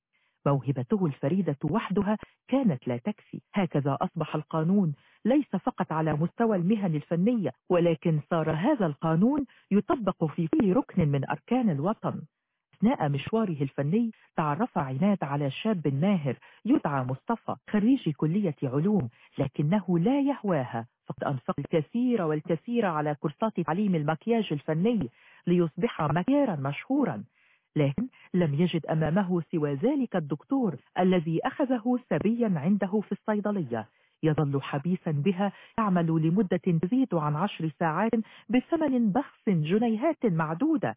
موهبته الفريدة وحدها كانت لا تكفي. هكذا أصبح القانون ليس فقط على مستوى المهن الفنية ولكن صار هذا القانون يطبق في كل ركن من أركان الوطن. أثناء مشواره الفني تعرف عماد على شاب ماهر يدعى مصطفى خريج كلية علوم لكنه لا يهواها. فقد أنفق الكثير والكثير على كورسات تعليم المكياج الفني ليصبح مكيارا مشهورا. لكن لم يجد أمامه سوى ذلك الدكتور الذي أخذه سبيا عنده في الصيدلية. يظل حبيسا بها يعمل لمدة تزيد عن عشر ساعات بثمن بخس جنيهات معدودة.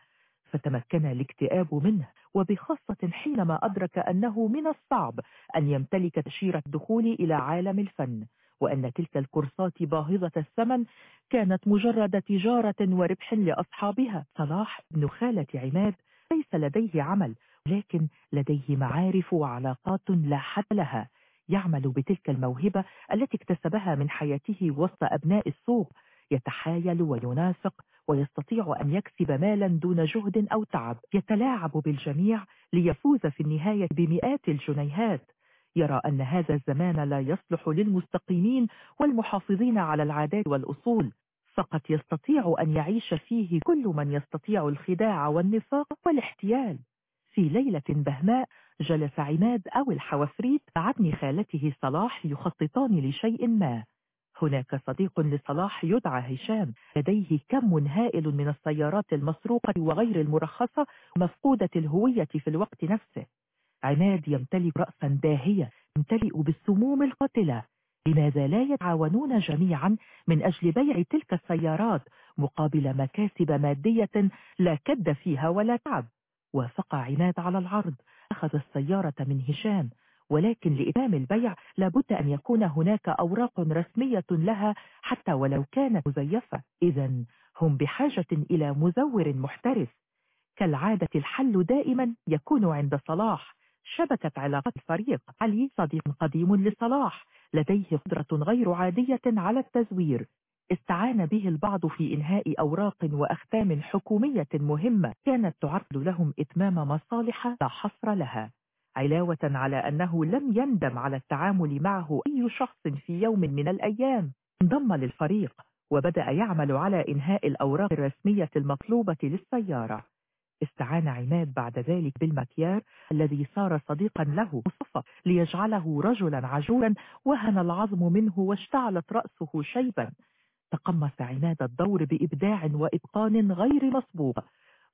فتمكن الاكتئاب منه وبخاصة حينما أدرك أنه من الصعب أن يمتلك تأشيرة الدخول إلى عالم الفن وأن تلك الكورسات باهظة الثمن كانت مجرد تجارة وربح لأصحابها. صلاح ابن خالة عماد ليس لديه عمل لكن لديه معارف وعلاقات لا حد لها. يعمل بتلك الموهبة التي اكتسبها من حياته وسط أبناء السوق. يتحايل وينافق ويستطيع أن يكسب مالا دون جهد أو تعب. يتلاعب بالجميع ليفوز في النهاية بمئات الجنيهات. يرى أن هذا الزمان لا يصلح للمستقيمين والمحافظين على العادات والأصول. فقط يستطيع أن يعيش فيه كل من يستطيع الخداع والنفاق والاحتيال. في ليلة بهماء جلس عماد أو الحوافريت مع ابن خالته صلاح يخططان لشيء ما. هناك صديق لصلاح يدعى هشام. لديه كم هائل من السيارات المسروقة وغير المرخصة مفقودة الهوية في الوقت نفسه. عماد يمتلك رأسا باهية يمتلئ بالسموم القاتلة. لماذا لا يتعاونون جميعا من أجل بيع تلك السيارات مقابل مكاسب مادية لا كد فيها ولا تعب؟ وافق عماد على العرض. أخذ السيارة من هشام. ولكن لإتمام البيع لابد أن يكون هناك أوراق رسمية لها حتى ولو كانت مزيفة. إذا هم بحاجة إلى مزور محترف. كالعادة الحل دائما يكون عند صلاح. شبكة علاقات الفريق علي صديق قديم لصلاح. لديه قدرة غير عادية على التزوير. استعان به البعض في إنهاء أوراق وأختام حكومية مهمة كانت تعرض لهم إتمام مصالح لا حصر لها. علاوة على أنه لم يندم على التعامل معه أي شخص في يوم من الأيام. انضم للفريق وبدأ يعمل على إنهاء الأوراق الرسمية المطلوبة للسيارة. استعان عماد بعد ذلك بالمكيار الذي صار صديقا له مصطفى ليجعله رجلا عجولا وهن العظم منه واشتعلت رأسه شيبا. تقمص عماد الدور بإبداع وإتقان غير مسبوق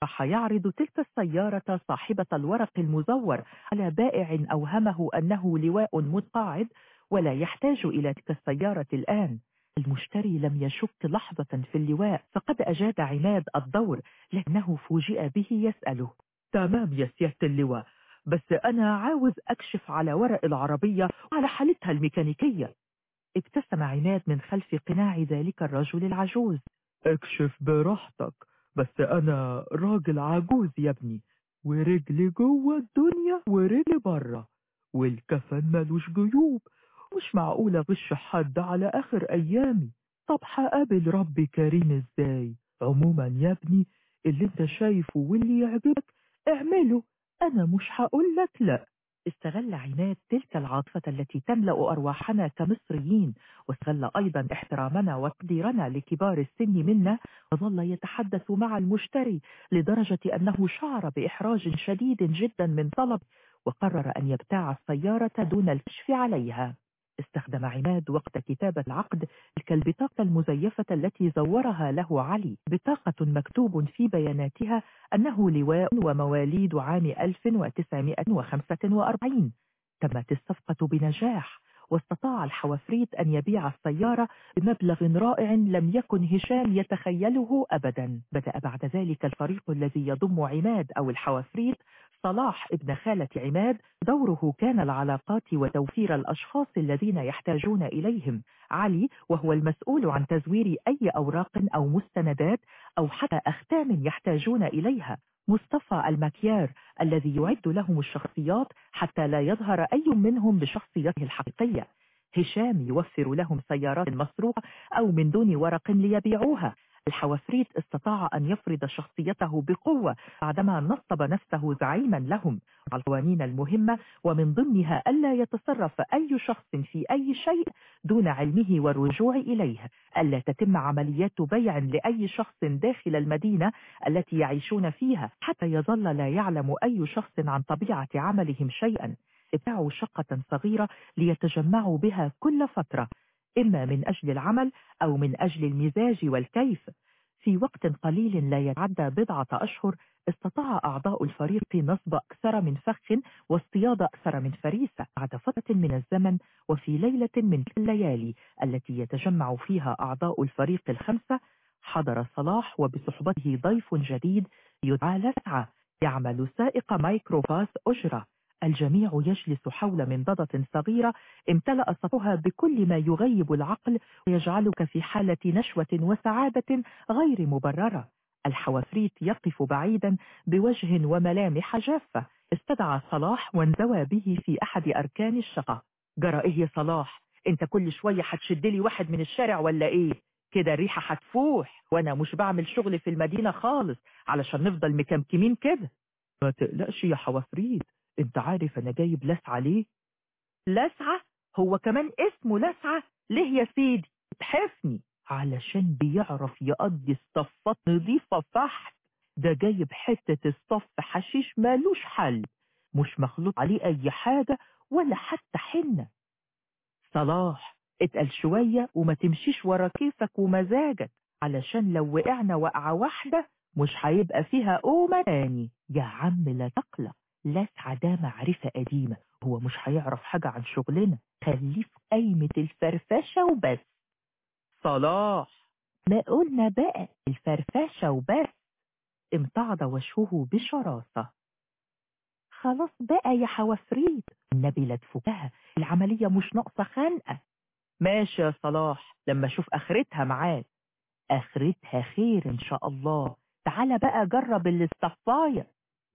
راح يعرض تلك السيارة صاحبة الورق المزور على بائع أوهمه أنه لواء متقاعد ولا يحتاج إلى تلك السيارة الآن. المشتري لم يشك لحظة في اللواء فقد أجاد عماد الدور لكنه فوجئ به يسأله. تمام يا سيادة اللواء بس أنا عاوز أكشف على ورق العربية وعلى حالتها الميكانيكية. ابتسم عماد من خلف قناع ذلك الرجل العجوز. اكشف براحتك. بس أنا راجل عجوز يا ابني ورجلي جوه الدنيا ورجلي بره والكفن ملوش جيوب مش معقول أغش حد على آخر أيامي. طب هقابل ربي كريم إزاي؟ عموما يا ابني اللي أنت شايفه واللي يعجبك اعمله أنا مش هقول لك لأ. استغل عماد تلك العاطفة التي تملأ أرواحنا كمصريين واستغل أيضا احترامنا وتقديرنا لكبار السن منا وظل يتحدث مع المشتري لدرجة أنه شعر بإحراج شديد جدا من طلب وقرر أن يبتاع السيارة دون الكشف عليها. استخدم عماد وقت كتابة العقد تلك البطاقة المزيفة التي زورها له علي. بطاقة مكتوب في بياناتها أنه لواء ومواليد عام 1945 تمت الصفقة بنجاح واستطاع الحوافريت أن يبيع السيارة بمبلغ رائع لم يكن هشام يتخيله أبدا. بدأ بعد ذلك الفريق الذي يضم عماد أو الحوافريت صلاح ابن خالة عماد دوره كان العلاقات وتوفير الأشخاص الذين يحتاجون إليهم. علي وهو المسؤول عن تزوير أي أوراق أو مستندات أو حتى أختام يحتاجون إليها. مصطفى المكيار الذي يعد لهم الشخصيات حتى لا يظهر أي منهم بشخصيته الحقيقية. هشام يوفر لهم سيارات مسروقة أو من دون ورق ليبيعوها. الحوافريت استطاع أن يفرض شخصيته بقوة بعدما نصب نفسه زعيما لهم. على القوانين المهمة ومن ضمنها ألا يتصرف أي شخص في أي شيء دون علمه والرجوع إليه. ألا تتم عمليات بيع لأي شخص داخل المدينة التي يعيشون فيها حتى يظل لا يعلم أي شخص عن طبيعة عملهم شيئا. ابتاعوا شقة صغيرة ليتجمعوا بها كل فترة. إما من أجل العمل أو من أجل المزاج والكيف. في وقت قليل لا يتعدى بضعة أشهر استطاع أعضاء الفريق نصب أكثر من فخ واصطياد أكثر من فريسة بعد فترة من الزمن وفي ليلة من الليالي التي يتجمع فيها أعضاء الفريق الخمسة. حضر صلاح وبصحبته ضيف جديد يدعى لسعى. يعمل سائق مايكروباص أجرة. الجميع يجلس حول منضدة صغيرة امتلأ سطحها بكل ما يغيب العقل ويجعلك في حالة نشوة وسعادة غير مبررة. الحوافريت يقف بعيدا بوجه وملامح جافة. استدعى صلاح وانزوى به في أحد أركان الشقة. جرى إيه يا صلاح؟ أنت كل شوية هتشد لي واحد من الشارع ولا إيه؟ كده الريحة هتفوح وأنا مش بعمل شغل في المدينة خالص علشان نفضل مكمكمين كده. ما تقلقش يا حوافريت. انت عارف أنا جايب لسعة ليه؟ لسعة؟ هو كمان اسمه لسعة؟ ليه يا سيدي؟ تحفني علشان بيعرف يقضي الصفات نظيفة فحت. ده جايب حتة الصف حشيش مالوش حل. مش مخلوط عليه أي حاجة ولا حتى حنة. صلاح اتقل شوية وما تمشيش ورا كيفك ومزاجك. علشان لو وقعنا وقعة واحدة مش هيبقى فيها قومة تاني. يا عم لا تقلق. لسعة ده معرفة قديمة هو مش هيعرف حاجة عن شغلنا. خليه في قايمة الفرفشة وبس. صلاح. ما قلنا بقى. الفرفشة وبس. امتعض وجهه بشراسة. خلاص بقى يا حوافريت النبي لا تفكها. العملية مش ناقصة خنقة. ماشي يا صلاح. لما أشوف آخرتها معاك. آخرتها خير إن شاء الله. تعال بقى جرب الاستفاية.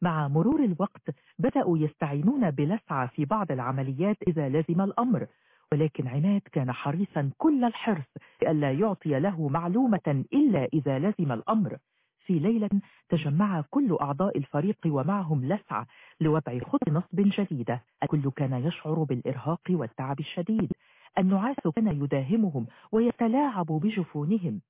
مع مرور الوقت بدأوا يستعينون بلسعة في بعض العمليات إذا لزم الأمر ولكن عماد كان حريصا كل الحرص ألا يعطي له معلومة إلا إذا لزم الأمر. في ليلة تجمع كل أعضاء الفريق ومعهم لسعة لوضع خط نصب جديدة. الكل كان يشعر بالإرهاق والتعب الشديد. النعاس كان يداهمهم ويتلاعب بجفونهم.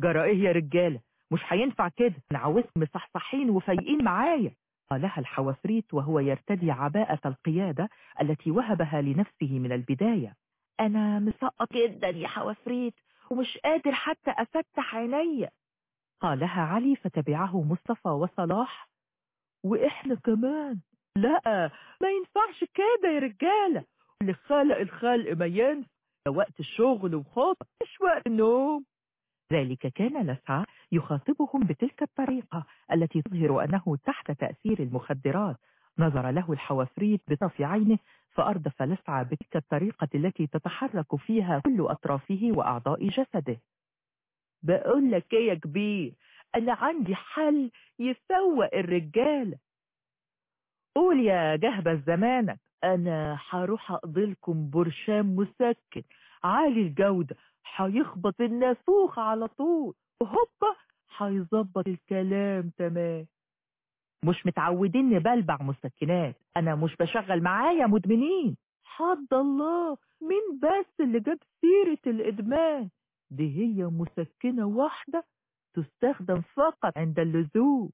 جرى إيه يا رجالة مش هينفع كده. أنا عاوزكم مصحصحين وفايقين معايا. قالها الحوافريت وهو يرتدي عباءة القيادة التي وهبها لنفسه من البداية. أنا مسقط جدا يا حوافريت ومش قادر حتى أفتح عيني. قالها علي فتبعه مصطفى وصلاح. وإحنا كمان. لا ما ينفعش كده يا رجالة. اللي خلق الخلق ما ينفع. ده وقت الشغل وخاطر. مش وقت النوم. ذلك كان لسعى يخاطبهم بتلك الطريقة التي تظهر أنه تحت تأثير المخدرات. نظر له الحوافريت بطرف عينه فأردف لسعى بتلك الطريقة التي تتحرك فيها كل أطرافه وأعضاء جسده. بقول لك إيه يا كبير؟ أنا عندي حل يفوق الرجالة قول يا جهبة زمانك أنا هروح أقضي لكم برشام مسكن عالي الجودة هيخبط النافوخ على طول وهوبا هيظبط الكلام تمام. مش متعودين نبلبع مسكنات أنا مش بشغل معايا مدمنين. حد الله مين بس اللي جاب سيرة الإدمان؟ دي هي مسكنة واحدة تستخدم فقط عند اللزوم.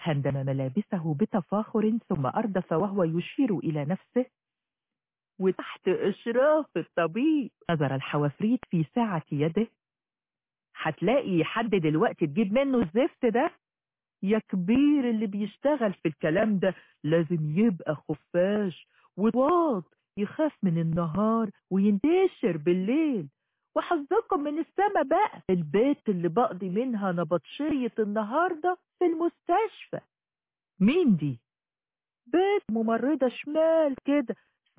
هندم ملابسه بتفاخر ثم أردف وهو يشير إلى نفسه. وتحت إشراف الطبيب. نظر الحوافريت في ساعة يده. هتلاقي حد دلوقتي تجيب منه الزفت ده؟ يا كبير اللي بيشتغل في الكلام ده لازم يبقى خفاش وواط يخاف من النهار وينتشر بالليل. وحظكم من السما بقى. البيت اللي بقضي منها نبطشية النهاردة في المستشفى. مين دي؟ بيت ممرضة شمال كده.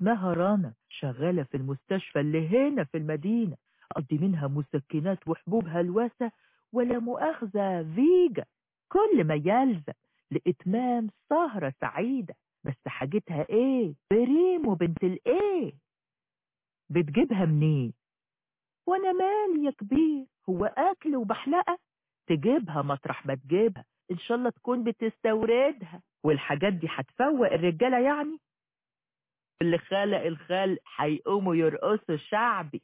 رنا شغالة في المستشفى اللي هنا في المدينة قضي منها مسكنات وحبوب هلوسة ولا مؤاخذة فيجا كل ما يلزم لإتمام سهرة سعيدة. بس حاجتها إيه؟ بريمو بنت الإيه؟ بتجيبها منين؟ وأنا مالي يا كبير هو أكل وبحلقة؟ تجيبها مطرح ما تجيبها إن شاء الله تكون بتستوردها. والحاجات دي هتفوق الرجالة يعني؟ اللي خلق الخلق هيقوموا يرقصوا شعبي.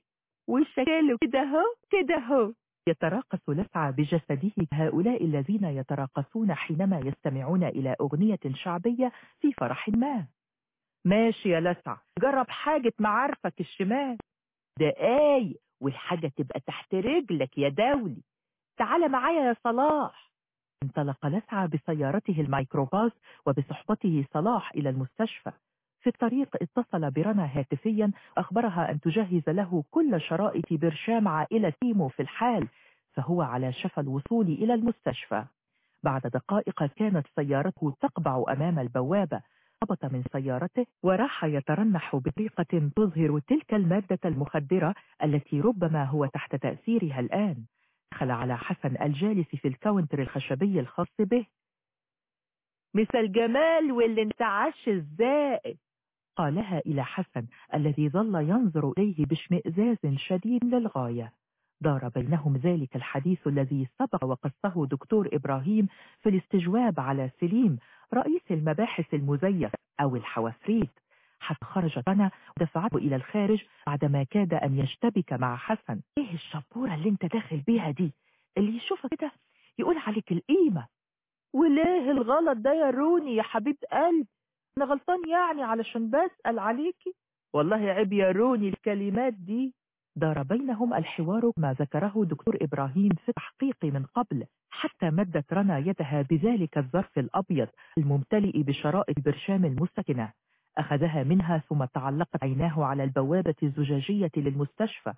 ويشكلوا كده اهو كده اهو. يتراقص لسعى بجسده هؤلاء الذين يتراقصون حينما يستمعون إلى أغنية شعبية في فرح ما. ماشي يا لسعى جرب حاجة معارفك الشمال. دقايق والحاجة تبقى تحت رجلك يا دولي. تعال معايا يا صلاح. انطلق لسعى بسيارته الميكروباص وبصحبته صلاح إلى المستشفى. في الطريق اتصل برنا هاتفيا أخبرها أن تجهز له كل شرائط برشام عائلة تيمو في الحال فهو على شفى الوصول إلى المستشفى. بعد دقائق كانت سيارته تقبع أمام البوابة. هبط من سيارته وراح يترنح بطريقة تظهر تلك المادة المخدرة التي ربما هو تحت تأثيرها الآن. دخل على حسن الجالس في الكاونتر الخشبي الخاص به. مثل جمال واللي انتعش الزائد قالها إلى حسن الذي ظل ينظر إليه باشمئزاز شديد للغاية. دار بينهم ذلك الحديث الذي سبق وقصه دكتور إبراهيم في الاستجواب على سليم رئيس المباحث المزيف أو الحوافريت حتى خرجت رنا ودفعته إلى الخارج بعدما كاد أن يشتبك مع حسن. إيه الشبورة اللي أنت داخل بيها دي؟ اللي يشوفك كده يقول عليك القيمة. وليه الغلط ده يا روني يا حبيب قلب أنا غلطان يعني علشان بسأل عليكي؟ والله عيب يا روني الكلمات دي. دار بينهم الحوار ما ذكره دكتور إبراهيم في التحقيق من قبل حتى مدت رنا يدها بذلك الظرف الأبيض الممتلئ بشرائط برشام المسكنة أخذها منها ثم تعلقت عيناه على البوابة الزجاجية للمستشفى.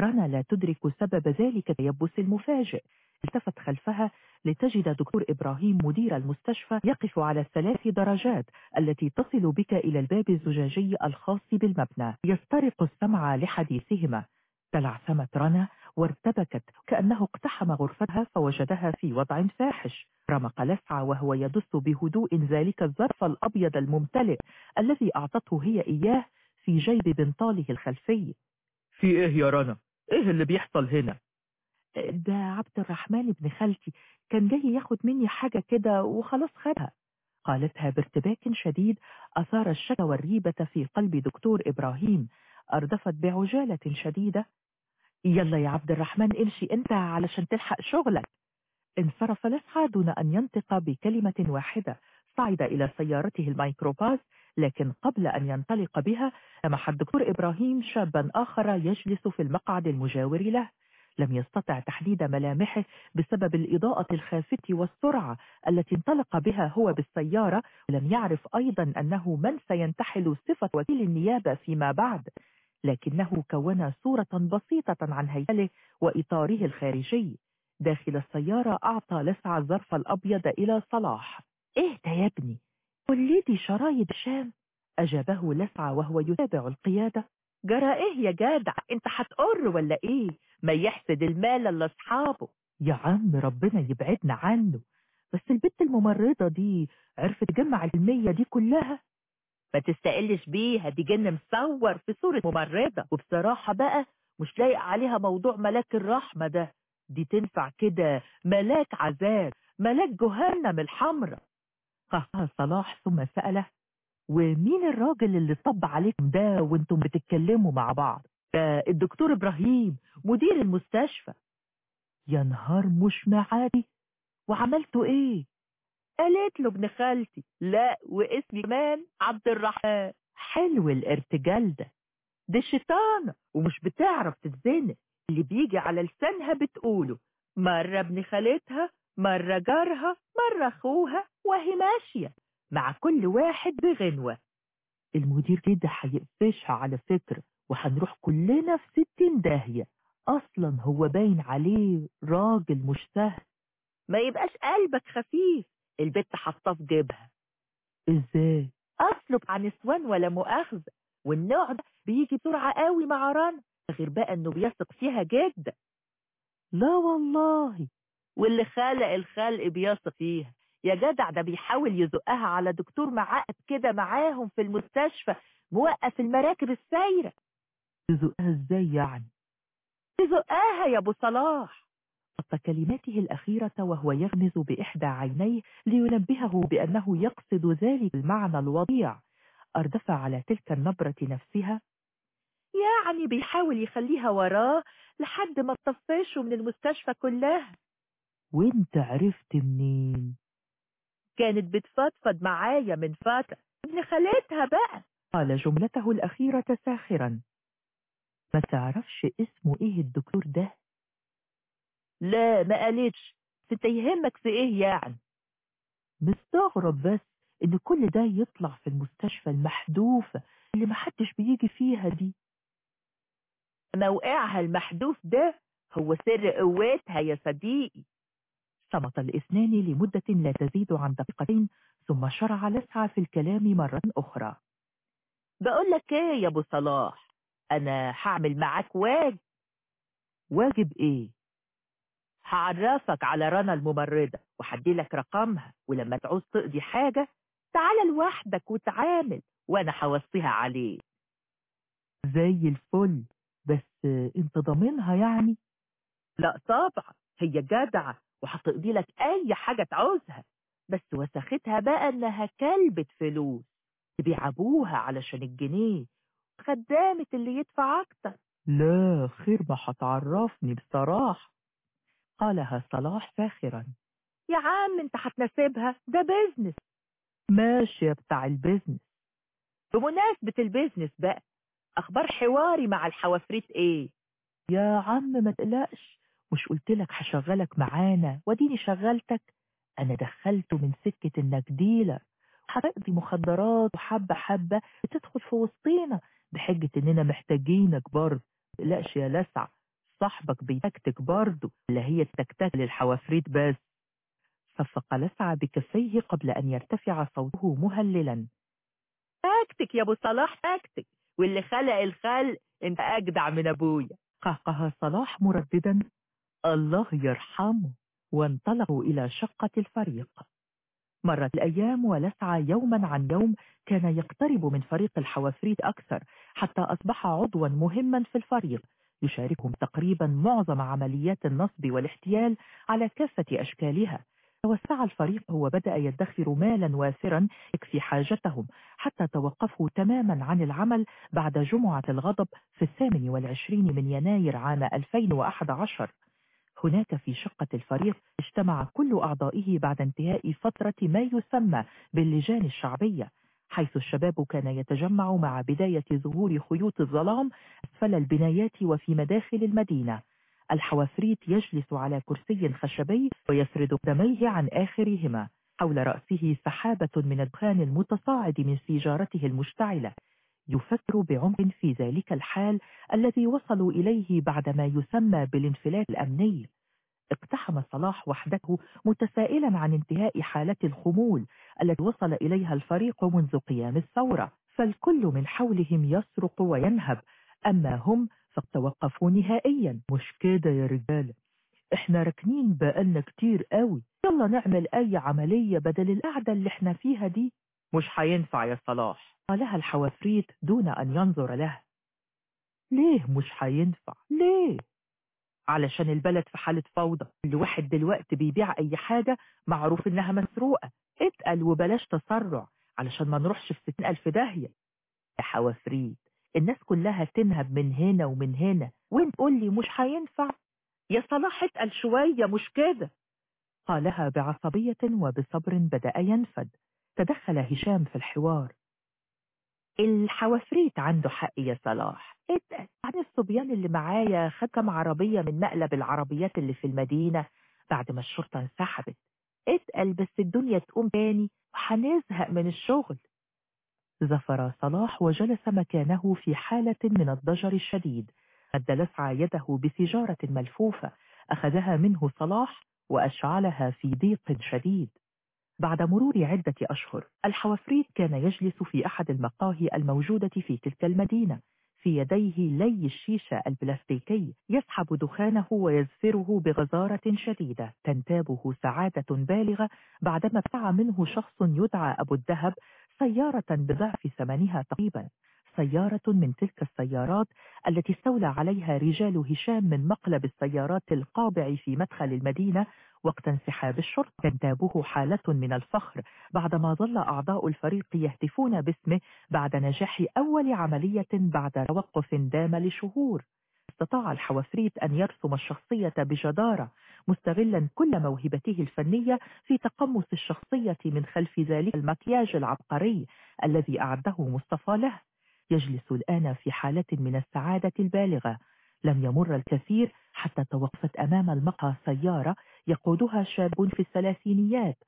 رنا لا تدرك سبب ذلك التيبس المفاجئ. التفت خلفها لتجد دكتور إبراهيم مدير المستشفى يقف على الثلاث درجات التي تصل بك إلى الباب الزجاجي الخاص بالمبنى. يسترق السمع لحديثهما. تلعثمت رنا وارتبكت كأنه اقتحم غرفتها فوجدها في وضع فاحش. رمق لسعى وهو يدس بهدوء ذلك الظرف الأبيض الممتلئ الذي أعطته هي إياه في جيب بنطاله الخلفي. في إيه يا رنا؟ إيه اللي بيحصل هنا؟ ده عبد الرحمن ابن خالتي كان جاي ياخد مني حاجة كده وخلاص خدها. قالتها بارتباك شديد أثار الشك والريبة في قلب دكتور إبراهيم أردفت بعجالة شديدة. يلا يا عبد الرحمن امشي أنت علشان تلحق شغلك. انصرف لسعى دون أن ينطق بكلمة واحدة صعد إلى سيارته الميكروباص لكن قبل أن ينطلق بها لمح الدكتور إبراهيم شابا آخر يجلس في المقعد المجاور له. لم يستطع تحديد ملامحه بسبب الإضاءة الخافتة والسرعة التي انطلق بها هو بالسيارة ولم يعرف أيضا أنه من سينتحل صفة وكيل النيابة فيما بعد. لكنه كون صورة بسيطة عن هيكله وإطاره الخارجي. داخل السيارة أعطى لسعى الظرف الأبيض إلى صلاح. ده يا ابني؟ كليتي شرايط شام. أجابه لسعى وهو يتابع القيادة. جرى إيه يا جدع أنت هتقر ولا إيه؟ ما يحسد المال لأصحابه يا عم ربنا يبعدنا عنه. بس البت الممرضة دي عرفت تجمع المية دي كلها. ما تستقلش بيها دي جن مصور في صورة ممرضة. وبصراحة بقى مش لايق عليها موضوع ملاك الرحمة ده. دي تنفع كده ملاك عذاب ملاك جهنم الحمراء. قهقه صلاح ثم سأله ومين الراجل اللي طب عليكم ده وأنتم بتتكلموا مع بعض؟ الدكتور إبراهيم مدير المستشفى. يا نهار مش معادي وعملتوا إيه؟ قالت له ابن خالتي لا واسمي كمان عبد الرحمن. حلو الارتجال ده دي شيطانة ومش بتعرف تتزنق اللي بيجي على لسانها بتقوله. مرة ابن خالتها مرة جارها مرة أخوها وهي ماشية مع كل واحد بغنوة. المدير كده هيقفشها على فكرة وهنروح كلنا في ستين داهية. أصلا هو باين عليه راجل مش سهل. ما يبقاش قلبك خفيف البت حاطاه في جيبها إزاي؟ أصله بتاع نسوان ولا مؤاخذة والنوع ده بيجي بسرعة قوي مع رنا غير بقى إنه بيثق فيها جدا لا والله. واللي خلق الخلق بيثق فيها. يا جدع ده بيحاول يزقها على دكتور معقد كده معاهم في المستشفى موقف المراكب السايرة. يزقها إزاي يعني؟ تزقاها يا أبو صلاح. خط كلماته الأخيرة وهو يغمز بإحدى عينيه لينبهه بأنه يقصد ذلك المعنى الوضيع. أردف على تلك النبرة نفسها. يعني بيحاول يخليها وراه لحد ما تطفشه من المستشفى كلها. وانت عرفت منين؟ كانت بتفضفض معايا من فترة. ابن خالتها بقى. قال جملته الأخيرة ساخرا. ما تعرفش اسمه إيه الدكتور ده؟ لا ما قالتش. انت يهمك في إيه يعني؟ مستغرب بس إن كل ده يطلع في المستشفى المحذوفة اللي محدش بيجي فيها دي. موقعها المحذوف ده هو سر قوتها يا صديقي. صمت الاثنان لمدة لا تزيد عن دقيقتين ثم شرع لسعى في الكلام مرة أخرى. بقول لك إيه يا أبو صلاح؟ أنا هعمل معاك واجب. واجب إيه؟ هعرفك على رنا الممرضة وهدي لك رقمها ولما تعوز تقضي حاجة تعال لوحدك وتعامل وأنا هوصيها عليك. زي الفل. بس انت ضامنها يعني؟ لا طبعا. هي جدعة. وهتقضي لك أي حاجة تعوزها. بس وسختها بقى إنها كلبة فلوس. تبيع ابوها علشان الجنيه. خدامة اللي يدفع أكتر. لا خير ما هتعرفني بصراحة. قالها صلاح ساخرا يا عم أنت هتناسبها. ده business ماشي يا بتاع ال business بمناسبة ال business بقى أخبار حوارك مع العفاريت إيه؟ يا عم ما تقلقش. مش قلت لك هشغلك معانا؟ وديني شغلتك. أنا دخلته من سكة إنك dealer. هتقضي مخدرات وحبة حبة بتدخل في وسطينا بحجة إننا محتاجينك برضه. تقلقش يا لسع صاحبك بيتكتك برضه اللي هي التكتك للحوافريت بس. صفق لسعى بكفيه قبل أن يرتفع صوته مهللا. تكتك يا أبو صلاح تكتك. واللي خلق الخلق أنت أجدع من أبويا. قهقه صلاح مرددا. الله يرحمه وانطلقوا إلى شقة الفريق. مرت الأيام ولسعى يوما عن يوم كان يقترب من فريق الحوافريت أكثر حتى أصبح عضوا مهما في الفريق يشاركهم تقريبا معظم عمليات النصب والاحتيال على كافة أشكالها. توسع الفريق وبدأ يدخر مالا وافرا يكفي حاجتهم حتى توقفوا تماما عن العمل بعد جمعة الغضب في الثامن والعشرين من يناير عام 2011 هناك في شقة الفريق اجتمع كل أعضائه بعد انتهاء فترة ما يسمى باللجان الشعبية حيث الشباب كان يتجمع مع بداية ظهور خيوط الظلام أسفل البنايات وفي مداخل المدينة. الحوافريت يجلس على كرسي خشبي ويسرد قدميه عن آخرهما حول رأسه سحابة من الدخان المتصاعد من سيجارته المشتعلة. يفكر بعمق في ذلك الحال الذي وصلوا إليه بعدما يسمى بالانفلات الأمني. اقتحم صلاح وحده متسائلا عن انتهاء حالة الخمول التي وصل إليها الفريق منذ قيام الثورة فالكل من حولهم يصرخ وينهب. أما هم فتوقفوا نهائيا. مش كده يا رجالة إحنا راكنين بقالنا كتير قوي. يلا نعمل أي عملية بدل القعدة اللي إحنا فيها دي. مش هينفع يا صلاح. قالها الحوافريت دون أن ينظر له. ليه مش هينفع؟ ليه؟ علشان البلد في حالة فوضى. كل واحد دلوقتي بيبيع أي حاجة معروف إنها مسروقة. اتقل وبلاش تسرع علشان ما نروحش في ستين ألف داهية. يا حوافريت الناس كلها تنهب من هنا ومن هنا. وانت قول لي مش هينفع؟ يا صلاح اتقل شوية مش كده؟ قالها بعصبية وبصبر بدأ ينفد. تدخل هشام في الحوار. الحوافريت عنده حق يا صلاح. اتقل عن الصبيان اللي معايا خد عربية من مقلب العربيات اللي في المدينة بعد ما الشرطة انسحبت. اتقل بس الدنيا تقوم تاني وهنزهق من الشغل. زفر صلاح وجلس مكانه في حالة من الضجر الشديد. مد لسعى يده بسجارة ملفوفة. أخذها منه صلاح وأشعلها في ضيق شديد. بعد مرور عدة أشهر الحوافريت كان يجلس في أحد المقاهي الموجودة في تلك المدينة في يديه لي الشيشة البلاستيكي يسحب دخانه ويزفره بغزارة شديدة. تنتابه سعادة بالغة بعدما ابتاع منه شخص يدعى أبو الذهب سيارة بضعف ثمنها تقريبا. سيارة من تلك السيارات التي استولى عليها رجال هشام من مقلب السيارات القابع في مدخل المدينة وقت انسحاب الشرطة تنتابه حالة من الفخر بعدما ظل أعضاء الفريق يهتفون باسمه بعد نجاح أول عملية بعد توقف دام لشهور. استطاع الحوافريت أن يرسم الشخصية بجدارة مستغلا كل موهبته الفنية في تقمص الشخصية من خلف ذلك المكياج العبقري الذي أعده مصطفى له. يجلس الآن في حالة من السعادة البالغة. لم يمر الكثير حتى توقفت أمام المقهى سيارة يقودها شاب في الثلاثينيات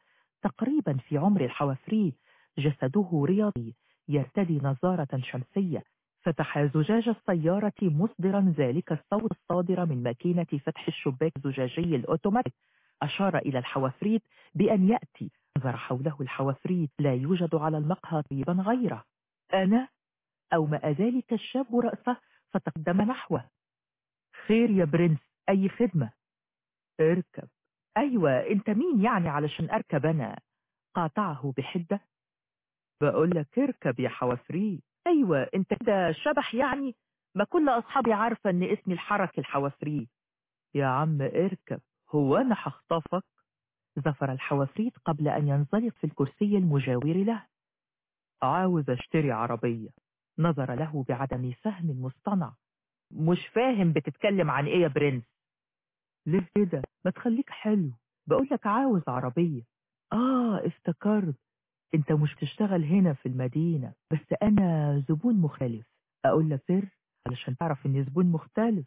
تقريبا في عمر الحوافري جسده رياضي يرتدي نظارة شمسية فتح زجاج السيارة مصدرا ذلك الصوت الصادر من ماكينة فتح الشباك الزجاجي الأوتوماتيك. أشار إلى الحوافريت بأن يأتي. نظر حوله الحوافريت لا يوجد على المقهى طيبا غيره. أنا؟ أومأ ذلك الشاب رأسه؟ فتقدم نحوه. خير يا برنس. أي خدمة؟ اركب. أيوة أنت مين يعني علشان أركب أنا؟ قاطعه بحدة. بقول لك اركب يا حوافري. أيوة أنت كده شبح يعني؟ ما كل أصحابي عارفة أن اسمي الحركي الحوافري. يا عم اركب هو أنا هخطفك؟ زفر الحوافريت قبل أن ينزلق في الكرسي المجاور له. عاوز أشتري عربية. نظر له بعدم فهم مصطنع. مش فاهم بتتكلم عن إيه يا برنس؟ ليه كده؟ ما تخليك حلو. بقول لك عاوز عربية. آه افتكرت. أنت مش بتشتغل هنا في المدينة. بس أنا زبون مخالف. أقول لك سر علشان تعرف إني زبون مختلف.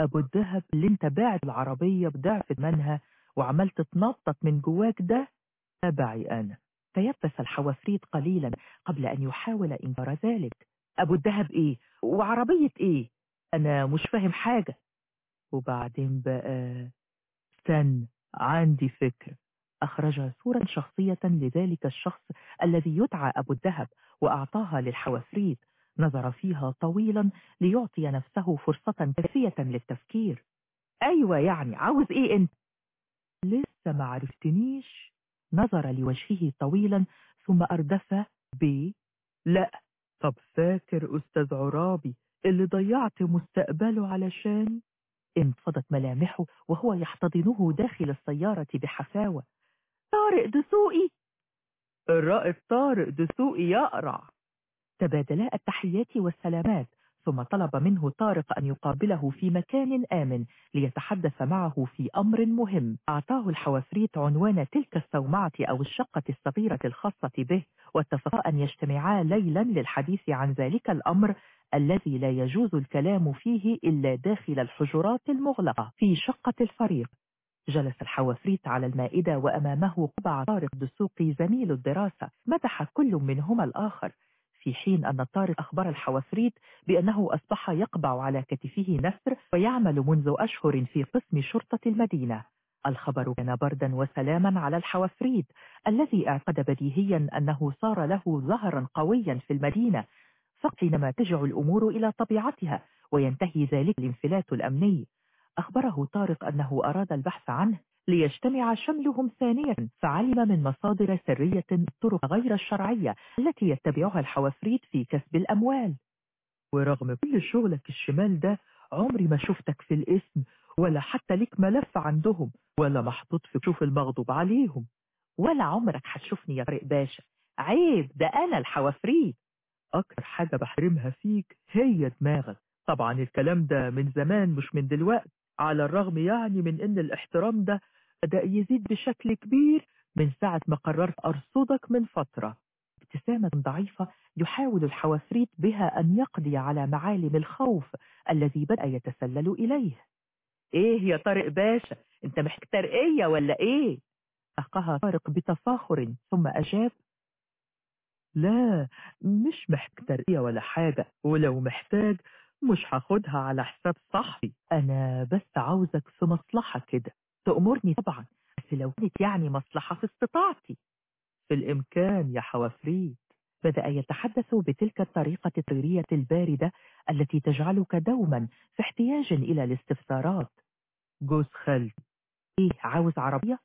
أبو الذهب اللي أنت باعت العربية بضعف ثمنها وعملت تنطط من جواك ده تبعي أنا. تيبس الحوافريت قليلا قبل أن يحاول إنكار ذلك. أبو الذهب إيه؟ وعربية إيه؟ أنا مش فاهم حاجة. وبعدين بقى استنى عندي فكرة. أخرج صورة شخصية لذلك الشخص الذي يدعى أبو الذهب وأعطاها للحوافريت نظر فيها طويلا ليعطي نفسه فرصة كافية للتفكير. أيوة يعني عاوز إيه أنت؟ لسه ما عرفتنيش. نظر لوجهه طويلا ثم أردف ب لا. طب فاكر أستاذ عرابي اللي ضيعت مستقبله علشان انفضت ملامحه وهو يحتضنه داخل السيارة بحفاوة. طارق دسوقي! الرائد طارق دسوقي يقرع! تبادلا التحيات والسلامات ثم طلب منه طارق أن يقابله في مكان آمن ليتحدث معه في أمر مهم. أعطاه الحوافريت عنوان تلك الصومعة أو الشقة الصغيرة الخاصة به واتفقا أن يجتمعا ليلا للحديث عن ذلك الأمر الذي لا يجوز الكلام فيه إلا داخل الحجرات المغلقة في شقة الفريق. جلس الحوافريت على المائدة وأمامه قبع طارق دسوقي زميل الدراسة. مدح كل منهما الآخر في حين أن طارق أخبر الحوافريت بأنه أصبح يقبع على كتفه نسر ويعمل منذ أشهر في قسم شرطة المدينة. الخبر كان بردا وسلاما على الحوافريت الذي اعتقد بديهيا أنه صار له ظهرا قويا في المدينة فحينما ترجع الأمور إلى طبيعتها وينتهي ذلك الانفلات الأمني. أخبره طارق أنه أراد البحث عنه ليجتمع شملهم ثانيا فعلم من مصادر سرية الطرق غير الشرعية التي يتبعها الحوافريت في كسب الأموال. ورغم كل شغلك الشمال ده عمري ما شفتك في الاسم ولا حتى لك ملف عندهم ولا محطوط في شوف المغضوب عليهم. ولا عمرك هتشوفني يا طارق باشا. عيب ده أنا الحوافريت. أكتر حاجة بحرمها فيك هي دماغك. طبعا الكلام ده من زمان مش من دلوقتي على الرغم يعني من إن الاحترام ده بدأ يزيد بشكل كبير من ساعة ما قررت أرصدك من فترة. ابتسامة ضعيفة يحاول الحوافريت بها أن يقضي على معالم الخوف الذي بدأ يتسلل إليه. إيه يا طارق باشا أنت محتاج ترقية ولا إيه؟ أخاها طارق بتفاخر ثم أجاب لا مش محتاج ترقية ولا حاجة ولو محتاج مش هاخدها على حساب صاحبي. أنا بس عاوزك في مصلحة كده. تأمرني طبعا بس لو كانت يعني مصلحة في استطاعتي. في الإمكان يا حوافريت بدأ يتحدث بتلك الطريقة الطيرية الباردة التي تجعلك دوما في احتياج إلى الاستفسارات. جوز خالتي. إيه عاوز عربية؟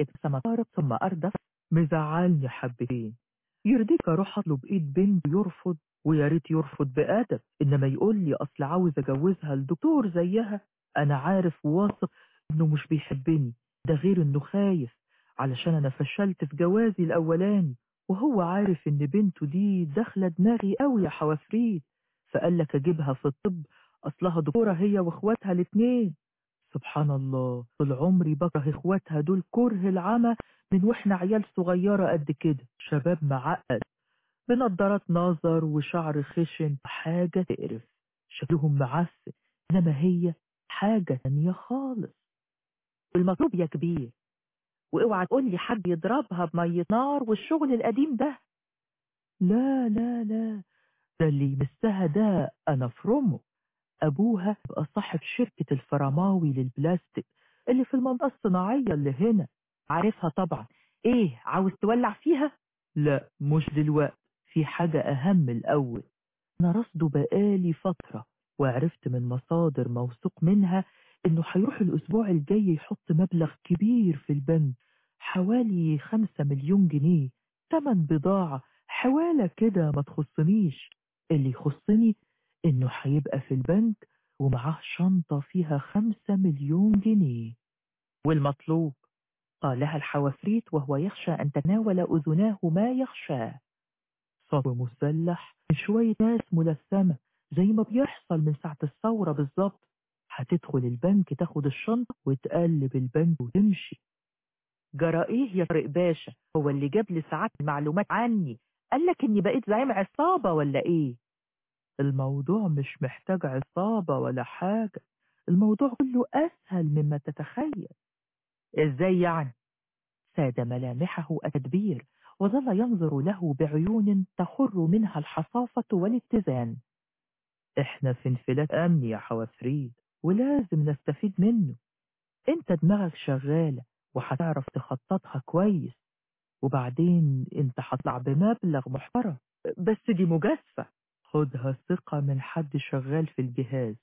ابتسم طارق ثم أردف. مزعلني حبتين يرضيك أروح اطلب إيد بنت يرفض ويا ريت يرفض بأدب إنما يقول لي أصل عاوز أجوزها لدكتور زيها. أنا عارف وواثق إنه مش بيحبني. ده غير إنه خايف علشان أنا فشلت في جوازي الأولاني وهو عارف إن بنته دي داخلة دماغي قوي يا حوافريت فقال لك أجيبها في الطب أصلها دكتورة هي وإخواتها الاتنين. سبحان الله. طول عمري بكره إخواتها دول كره العمى من وإحنا عيال صغيرة قد كده. شباب معقد. بنضارات نظر وشعر خشن. حاجة تقرف. شكلهم معفن. إنما هي حاجة تانية خالص. المطلوب يا كبير. واوعى تقول لي حد يضربها بمية نار والشغل القديم ده. لا لا لا. ده اللي يمسها ده أنا فرمه أبوها بقى صاحب شركة الفرماوي للبلاستيك اللي في المنطقة الصناعية اللي هنا. عارفها طبعا. إيه عاوز تولع فيها؟ لا مش دلوقتي. في حاجة أهم الأول. أنا رصده بقالي فترة وعرفت من مصادر موثوق منها إنه هيروح الأسبوع الجاي يحط مبلغ كبير في البنك حوالي خمسة مليون جنيه. تمن بضاعة. حوالة كده ما تخصنيش. اللي يخصني إنه هيبقى في البنك ومعاه شنطة فيها خمسة مليون جنيه. والمطلوب؟ قالها الحوافريت وهو يخشى أن تناول أذناه ما يخشاه صب مسلح من شوية ناس ملثمة زي ما بيحصل من ساعة الثورة بالظبط هتدخل البنك تاخد الشنطة وتقلب البنك وتمشي. جرى إيه يا طارق باشا؟ هو اللي جاب لي ساعات المعلومات عني. قالك إني بقيت زعيم عصابة ولا إيه؟ الموضوع مش محتاج عصابة ولا حاجة الموضوع كله أسهل مما تتخيل. إزاي يعني؟ ساد ملامحه التدبير وظل ينظر له بعيون تخر منها الحصافة والاتزان. إحنا في انفلات امني يا حوافريد ولازم نستفيد منه. أنت دماغك شغالة وهتعرف تخططها كويس. وبعدين أنت هتطلع بمبلغ محترم. بس دي مجازفة. خدها ثقة من حد شغال في الجهاز.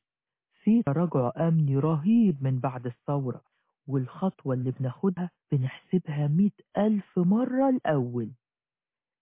في تراجع أمني رهيب من بعد الثورة والخطوة اللي بناخدها بنحسبها مئة ألف مرة الأول.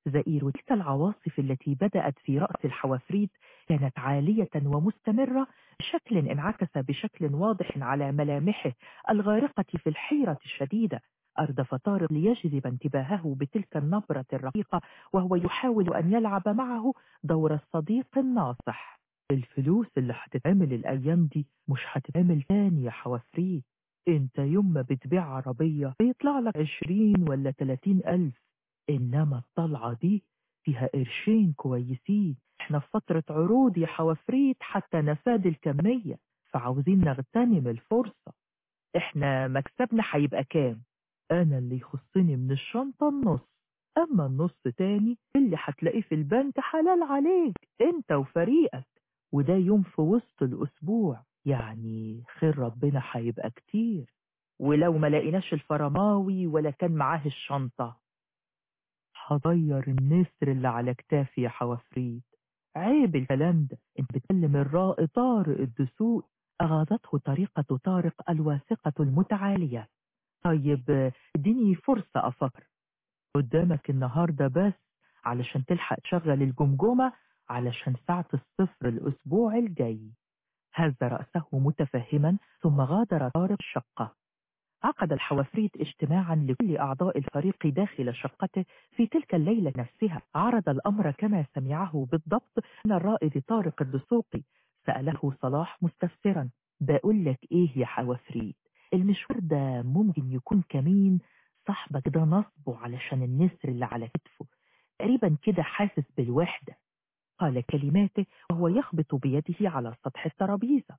زئير تلك العواصف التي بدأت في رأس الحوافريت كانت عالية ومستمرة بشكل انعكس بشكل واضح على ملامحه الغارقة في الحيرة الشديدة. أردف طارق ليجذب انتباهه بتلك النبرة الرقيقة وهو يحاول أن يلعب معه دور الصديق الناصح. الفلوس اللي هتتعمل الأيام دي مش هتتعمل تاني يا حوافريت أنت يوم ما بتبيع عربية بيطلع لك عشرين ولا تلاتين ألف. إنما الطلعة دي فيها قرشين كويسين. إحنا في فترة عروض يا حوافريت حتى نفاد الكمية فعاوزين نغتنم الفرصة. إحنا مكسبنا هيبقى كام؟ أنا اللي يخصني من الشنطة النص أما النص تاني اللي هتلاقيه في البنك حلال عليك أنت وفريقك. وده يوم في وسط الأسبوع يعني خير ربنا هيبقى كتير. ولو ما لقيناش الفرماوي ولا كان معاه الشنطة. هضير النسر اللي على كتافي يا حوافريت عيب الكلام ده. أنت بتكلم الرائي طارق الدسوق. أغاظته طريقة طارق الواثقة المتعالية. طيب اديني فرصة أفكر. قدامك النهاردة بس علشان تلحق تشغل الجمجمة علشان ساعة الصفر الأسبوع الجاي. هز رأسه متفهما ثم غادر طارق الشقة عقد الحوافريت اجتماعا لكل أعضاء الفريق داخل شقته في تلك الليلة نفسها. عرض الأمر كما سمعه بالضبط من الرائد طارق الدسوقي سأله صلاح مستفسرا بقول لك إيه يا حوافريت المشوار ده ممكن يكون كمين صاحبك ده نصبه علشان النسر اللي على كتفه. تقريبا كده حاسس بالوحدة. قال كلماته وهو يخبط بيده على سطح الترابيزة.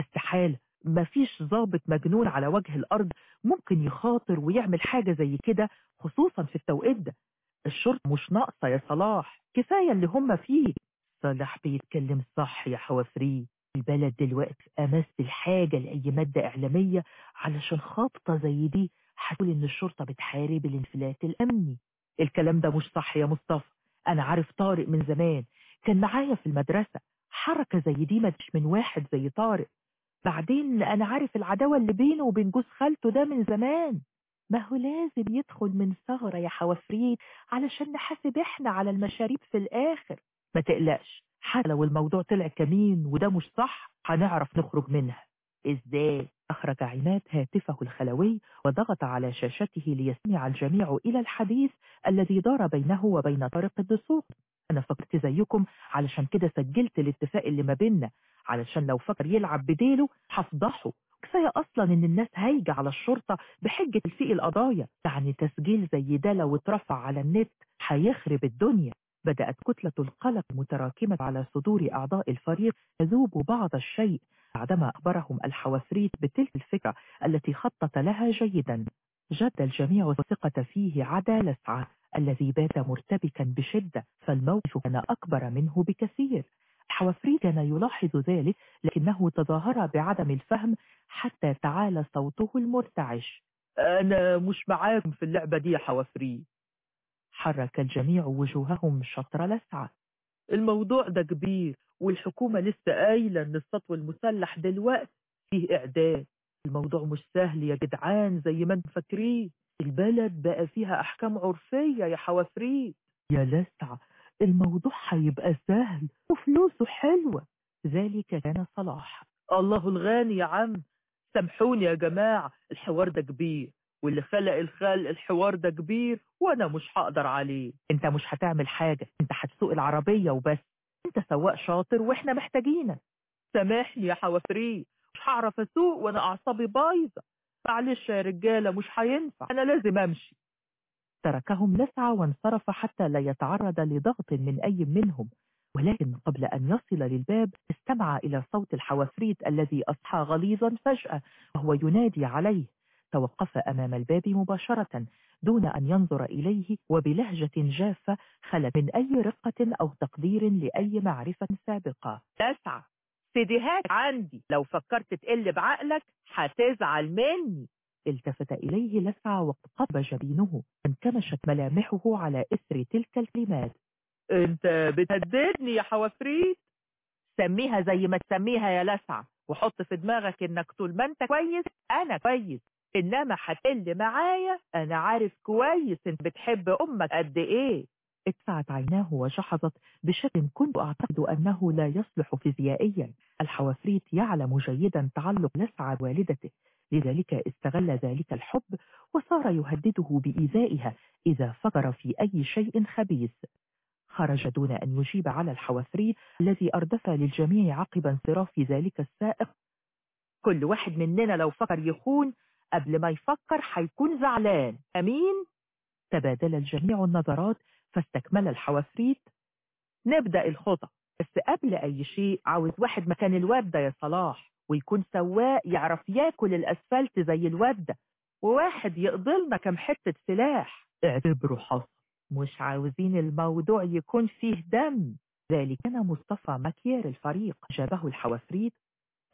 استحالة مفيش ضابط مجنون على وجه الأرض ممكن يخاطر ويعمل حاجة زي كده خصوصا في التوقيت ده. الشرطة مش ناقصة يا صلاح كفاية اللي هم فيه. صلاح بيتكلم صح يا حوافري. البلد دلوقتي أمس الحاجة لأي مادة إعلامية علشان خابطة زي دي هتقول إن الشرطة بتحارب الانفلات الأمني. الكلام ده مش صح يا مصطفى. أنا عارف طارق من زمان. كان معايا في المدرسة. حركة زي دي ما تش من واحد زي طارق. بعدين أنا عارف العداوة اللي بينه وبين جوز خالته ده من زمان. ما هو لازم يدخل من ثغرة يا حوافريت علشان نحاسب إحنا على المشاريب في الآخر. ما تقلقش. حتى لو الموضوع طلع كمين وده مش صح هنعرف نخرج منها. إزاي؟ أخرج عماد هاتفه الخلوي وضغط على شاشته ليستمع الجميع إلى الحديث الذي دار بينه وبين طارق الدسوق أنا فكرت زيكم علشان كده سجلت الاتفاق اللي ما بيننا. علشان لو فكر يلعب بديله هفضحه. كفاية أصلا إن الناس هايجة على الشرطة بحجة تلفيق القضايا. يعني تسجيل زي ده لو اترفع على النت هيخرب الدنيا. بدأت كتلة القلق المتراكمة على صدور أعضاء الفريق تذوب بعض الشيء بعدما أخبرهم الحوافريت بتلك الفكرة التي خطط لها جيدا. جد الجميع الثقة فيه عدا لسعة الذي بات مرتبكا بشدة فالموقف كان أكبر منه بكثير. الحوافريت كان يلاحظ ذلك لكنه تظاهر بعدم الفهم حتى تعالى صوته المرتعش. أنا مش معاكم في اللعبة دي يا حوافريت حرك الجميع وجوههم شطر لسعة الموضوع ده كبير والحكومة لسه قايلة إن السطو المسلح دلوقتي فيه إعداد الموضوع مش سهل يا جدعان زي ما أنتم فاكرين. البلد بقى فيها أحكام عرفية يا حوافريت يا لسعة الموضوع هيبقى سهل وفلوسه حلوة. ذلك كان صلاح. الله الغاني يا عم. سامحوني يا جماعة الحوار ده كبير. واللي خلق الخلق الحوار ده كبير وأنا مش هقدر عليه. أنت مش هتعمل حاجة أنت هتسوق العربية وبس. أنت سواق شاطر وإحنا محتاجينك. سامحني يا حوافريت مش هعرف أسوق وأنا أعصابي بايظة. معلش يا رجالة مش هينفع. أنا لازم أمشي. تركهم لسعى وانصرف حتى لا يتعرض لضغط من أي منهم. ولكن قبل أن يصل للباب استمع إلى صوت الحوافريت الذي أصحى غليظا فجأة وهو ينادي عليه. توقف أمام الباب مباشرة دون أن ينظر إليه وبلهجة جافة خل من أي رقة أو تقدير لأي معرفة سابقة. تسعة سيديهات عندي. لو فكرت تقل بعقلك هتزعل مني. التفت إليه لسعى وقد جبينه انكمشت ملامحه على إثر تلك الكلمات. أنت بتهددني يا حوافريت. سميها زي ما تسميها يا لسعة وحط في دماغك إنك طول ما أنت كويس أنا كويس. إنما هتقل معايا أنا عارف كويس إنت بتحب أمك قد إيه. اتسعت عيناه وجحظت بشكل كنت أعتقد أنه لا يصلح فيزيائيا. الحوافريت يعلم جيدا تعلق لسعى والدته. لذلك استغل ذلك الحب وصار يهدده بإيذائها إذا فكر في أي شيء خبيث. خرج دون أن يجيب على الحوافريت الذي أردف للجميع عقب انصراف ذلك السائق. كل واحد مننا لو فكر يخون قبل ما يفكر هيكون زعلان. أمين؟ تبادل الجميع النظرات فاستكمل الحوافريت. نبدأ الخطة بس قبل أي شيء عاوز واحد مكان الواد ده يا صلاح ويكون سواق يعرف ياكل الأسفلت زي الواد ده وواحد يقضلنا كم حتة سلاح. اعتبره حصل مش عاوزين الموضوع يكون فيه دم. ذلك كان مصطفى مكير الفريق. جابه الحوافريت.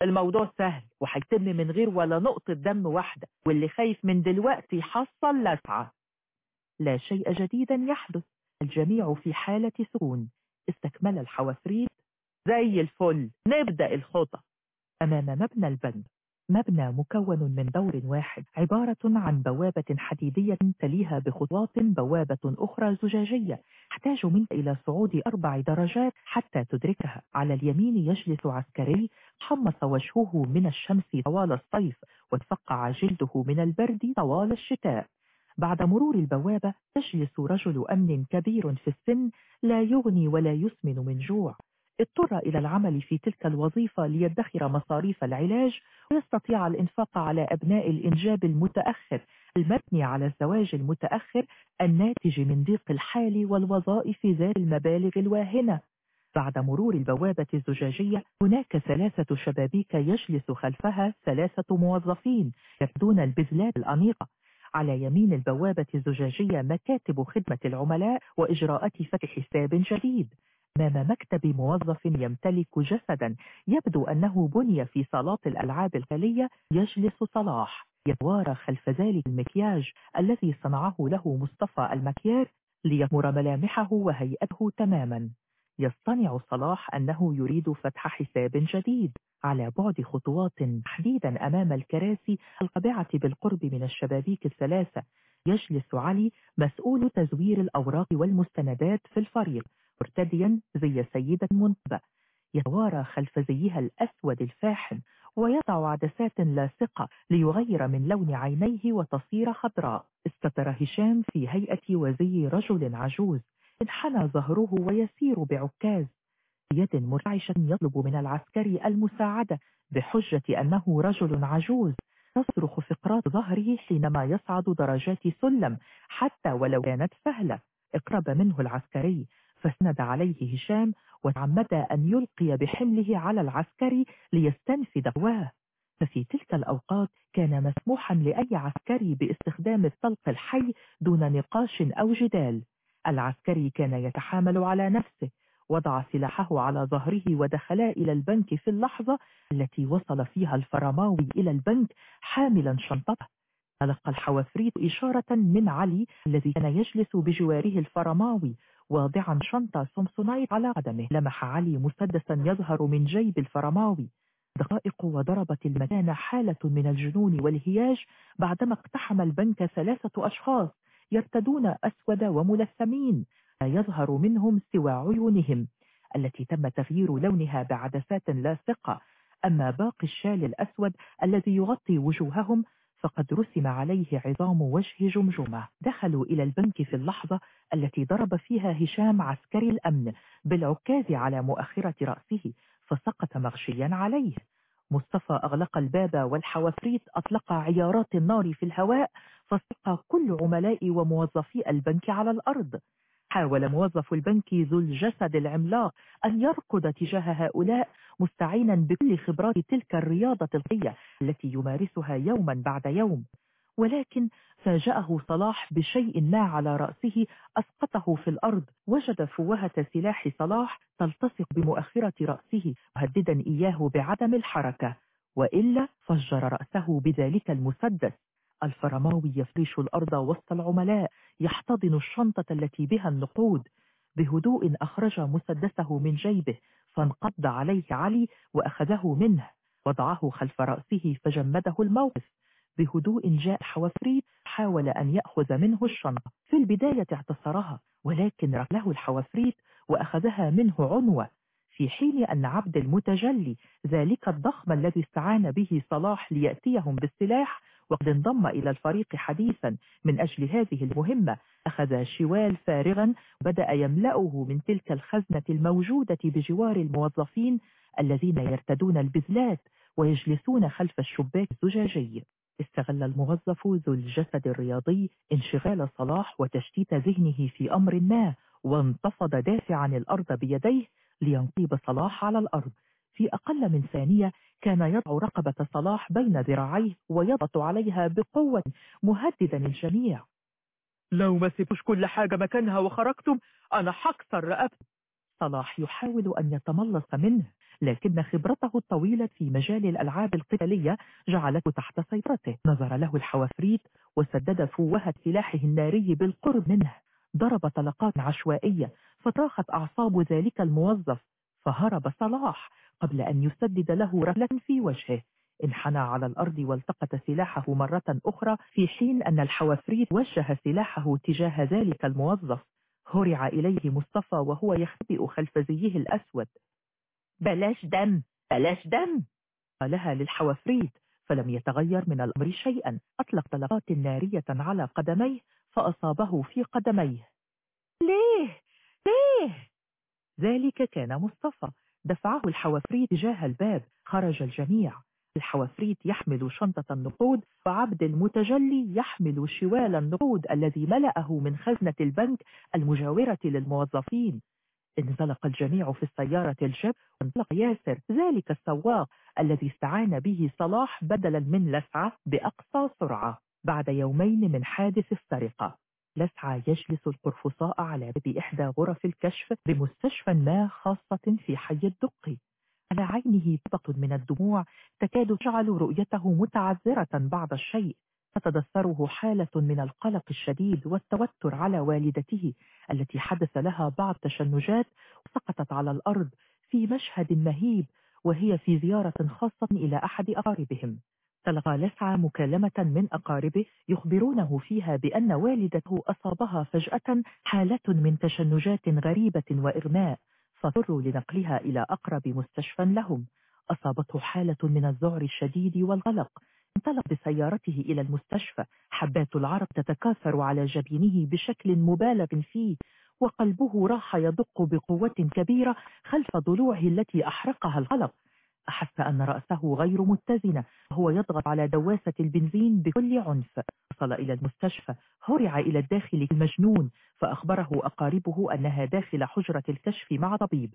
الموضوع سهل وهيتم من غير ولا نقطة دم واحدة واللي خايف من دلوقتي يحصل لسعة لا شيء جديدا يحدث. الجميع في حالة سكون. استكمل الحوافريت زي الفل. نبدأ الخطة. أمام مبنى البنك مبنى مكون من دور واحد عبارة عن بوابة حديدية تليها بخطوات بوابة أخرى زجاجية تحتاج منك إلى صعود أربع درجات حتى تدركها. على اليمين يجلس عسكري حمص وجهه من الشمس طوال الصيف وتفقع جلده من البرد طوال الشتاء. بعد مرور البوابة تجلس رجل أمن كبير في السن لا يغني ولا يسمن من جوع. اضطر إلى العمل في تلك الوظيفة ليدخر مصاريف العلاج ويستطيع الإنفاق على أبناء الإنجاب المتأخر. المبني على الزواج المتأخر الناتج من ضيق الحال والوظائف ذات المبالغ الواهنة. بعد مرور البوابة الزجاجية هناك ثلاثة شبابيك يجلس خلفها ثلاثة موظفين يفدون البذلات الأنيقة. على يمين البوابة الزجاجية مكاتب خدمة العملاء وإجراءات فتح حساب جديد. أمام مكتب موظف يمتلك جسدا يبدو أنه بني في صالات الألعاب الخالية يجلس صلاح. يتوارى خلف ذلك المكياج الذي صنعه له مصطفى المكيار ليمر ملامحه وهيئته تماما. يصطنع صلاح أنه يريد فتح حساب جديد على بعد خطوات تحديدا أمام الكراسي القابعة بالقرب من الشبابيك الثلاثة. يجلس علي مسؤول تزوير الأوراق والمستندات في الفريق مرتديا زي سيدة منتبة يتوارى خلف زيها الأسود الفاحم ويضع عدسات لاصقة ليغير من لون عينيه وتصير خضراء. استتر هشام في هيئة وزي رجل عجوز انحنى ظهره ويسير بعكاز. بيد مرعشة يطلب من العسكري المساعدة بحجة أنه رجل عجوز تصرخ فقرات ظهره حينما يصعد درجات سلم حتى ولو كانت سهلة. اقرب منه العسكري فسند عليه هشام وتعمد أن يلقي بحمله على العسكري ليستنفذ قواه ففي تلك الأوقات كان مسموحا لأي عسكري باستخدام الطلق الحي دون نقاش أو جدال. العسكري كان يتحامل على نفسه وضع سلاحه على ظهره ودخلا إلى البنك في اللحظة التي وصل فيها الفرماوي إلى البنك حاملا شنطته. تلقى الحوافريت إشارة من علي الذي كان يجلس بجواره الفرماوي واضعا شنطة سمسونايت على قدمه لمح علي مسدسا يظهر من جيب الفرماوي. دقائق وضربت المكان حالة من الجنون والهياج بعدما اقتحم البنك ثلاثة أشخاص يرتدون أسود وملثمين. لا يظهر منهم سوى عيونهم التي تم تغيير لونها بعدسات لاصقة. أما باقي الشال الأسود الذي يغطي وجوههم فقد رسم عليه عظام وجه جمجمة. دخلوا إلى البنك في اللحظة التي ضرب فيها هشام عسكري الأمن بالعكاز على مؤخرة رأسه فسقط مغشيا عليه. مصطفى أغلق الباب والحوافريت أطلق عيارات النار في الهواء فسقى كل عملاء وموظفي البنك على الأرض. حاول موظف البنك ذو الجسد العملاق أن يركض تجاه هؤلاء مستعينا بكل خبرات تلك الرياضة القية التي يمارسها يوما بعد يوم. ولكن فاجأه صلاح بشيء ما على رأسه أسقطه في الأرض. وجد فوهة سلاح صلاح تلتصق بمؤخرة رأسه مهددا إياه بعدم الحركة. وإلا فجر رأسه بذلك المسدس. الفرماوي يفرش الأرض وسط العملاء يحتضن الشنطة التي بها النقود. بهدوء أخرج مسدسه من جيبه فانقض عليه علي وأخذه منه. وضعه خلف رأسه فجمده الموقف. بهدوء جاء حوافريت حاول أن يأخذ منه الشنطة. في البداية اعتصرها ولكن ركله الحوافريت وأخذها منه عنوة. في حين أن عبد المتجلي ذلك الضخم الذي استعان به صلاح ليأتيهم بالسلاح وقد انضم إلى الفريق حديثا من أجل هذه المهمة. أخذ شوال فارغا وبدأ يملأه من تلك الخزنة الموجودة بجوار الموظفين الذين يرتدون البذلات ويجلسون خلف الشباك الزجاجي. استغل الموظف ذو الجسد الرياضي انشغال صلاح وتشتيت ذهنه في أمر ما وانتفض دافعا الأرض بيديه لينقيب صلاح على الأرض. في أقل من ثانية كان يضع رقبة صلاح بين ذراعيه ويضغط عليها بقوة مهددا الجميع لو ما سيبوش كل حاجة مكانها وخرجتم أنا حكسر رقبتي. صلاح يحاول أن يتملص منه لكن خبرته الطويلة في مجال الألعاب القتالية جعلته تحت سيطرته. نظر له الحوافريت وسدد فوهة سلاحه الناري بالقرب منه. ضرب طلقات عشوائية فطاخت أعصاب ذلك الموظف. فهرب صلاح قبل أن يسدد له ركلة في وجهه. انحنى على الأرض والتقط سلاحه مرة أخرى في حين أن الحوافريت وجه سلاحه تجاه ذلك الموظف. هرع إليه مصطفى وهو يختبئ خلف زيه الأسود. بلاش دم! بلاش دم! قالها للحوافريت فلم يتغير من الأمر شيئا. أطلق طلقات نارية على قدميه فأصابه في قدميه. ليه؟ ليه؟ ذلك كان مصطفى. دفعه الحوافريت تجاه الباب. خرج الجميع. الحوافريت يحمل شنطة النقود وعبد المتجلي يحمل شوال النقود الذي ملأه من خزنة البنك المجاورة للموظفين. انزلق الجميع في السيارة الجب. وانطلق ياسر. ذلك السواق الذي استعان به صلاح بدلا من لسعة بأقصى سرعة. بعد يومين من حادث السرقة. لسعى يجلس القرفصاء على باب إحدى غرف الكشف بمستشفى ما خاصة في حي الدقي على عينه طبق من الدموع تكاد تجعل رؤيته متعذرة بعض الشيء تتدثره حالة من القلق الشديد والتوتر على والدته التي حدث لها بعض تشنجات وسقطت على الأرض في مشهد مهيب وهي في زيارة خاصة إلى أحد أقاربهم. تلقى لسعى مكالمة من أقاربه يخبرونه فيها بأن والدته أصابها فجأة حالة من تشنجات غريبة وإغماء فاضطروا لنقلها إلى أقرب مستشفى لهم. أصابته حالة من الذعر الشديد والقلق. انطلق بسيارته إلى المستشفى. حبات العرق تتكاثر على جبينه بشكل مبالغ فيه وقلبه راح يدق بقوة كبيرة خلف ضلوعه التي أحرقها القلق. أحس أن رأسه غير متزنة وهو يضغط على دواسة البنزين بكل عنف. وصل إلى المستشفى هرع إلى الداخل المجنون فأخبره أقاربه أنها داخل حجرة الكشف مع طبيب.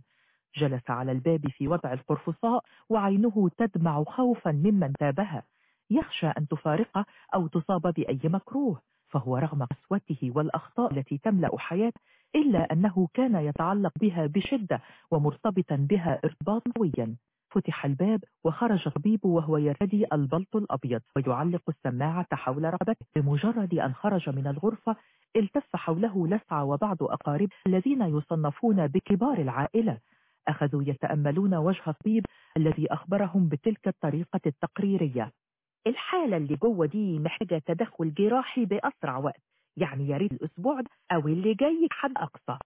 جلس على الباب في وضع القرفصاء وعينه تدمع خوفا ممن تابها. يخشى أن تفارقه أو تصاب بأي مكروه فهو رغم قسوته والأخطاء التي تملأ حياته إلا أنه كان يتعلق بها بشدة ومرتبطا بها ارتباطا قويا. فتح الباب وخرج الطبيب وهو يرتدي البلط الأبيض ويعلق السماعة حول رقبته. بمجرد أن خرج من الغرفة التف حوله لسعى وبعض أقارب الذين يصنفون بكبار العائلة. أخذوا يتأملون وجه الطبيب الذي أخبرهم بتلك الطريقة التقريرية. الحالة اللي جوه دي محتاجة تدخل جراحي بأسرع وقت يعني يا ريت الأسبوع ده أو اللي جاي حد أقصى.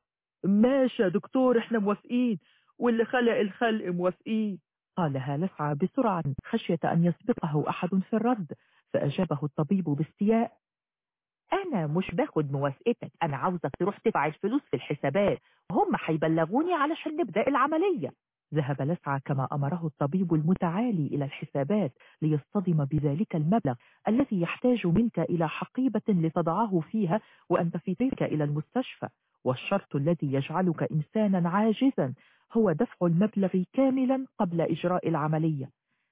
ماشي يا دكتور إحنا موافقين. واللي خلق الخلق موافقين. قالها لسعى بسرعة خشية أن يسبقه أحد في الرد فأجابه الطبيب باستياء. أنا مش باخد موافقتك أنا عاوزك تروح تدفع الفلوس في الحسابات. هم هيبلغوني علشان نبدأ العملية. ذهب لسعى كما أمره الطبيب المتعالي إلى الحسابات ليصطدم بذلك المبلغ الذي يحتاج منك إلى حقيبة لتضعه فيها وأنت في طريقك إلى المستشفى. والشرط الذي يجعلك إنسانا عاجزا هو دفع المبلغ كاملا قبل إجراء العملية.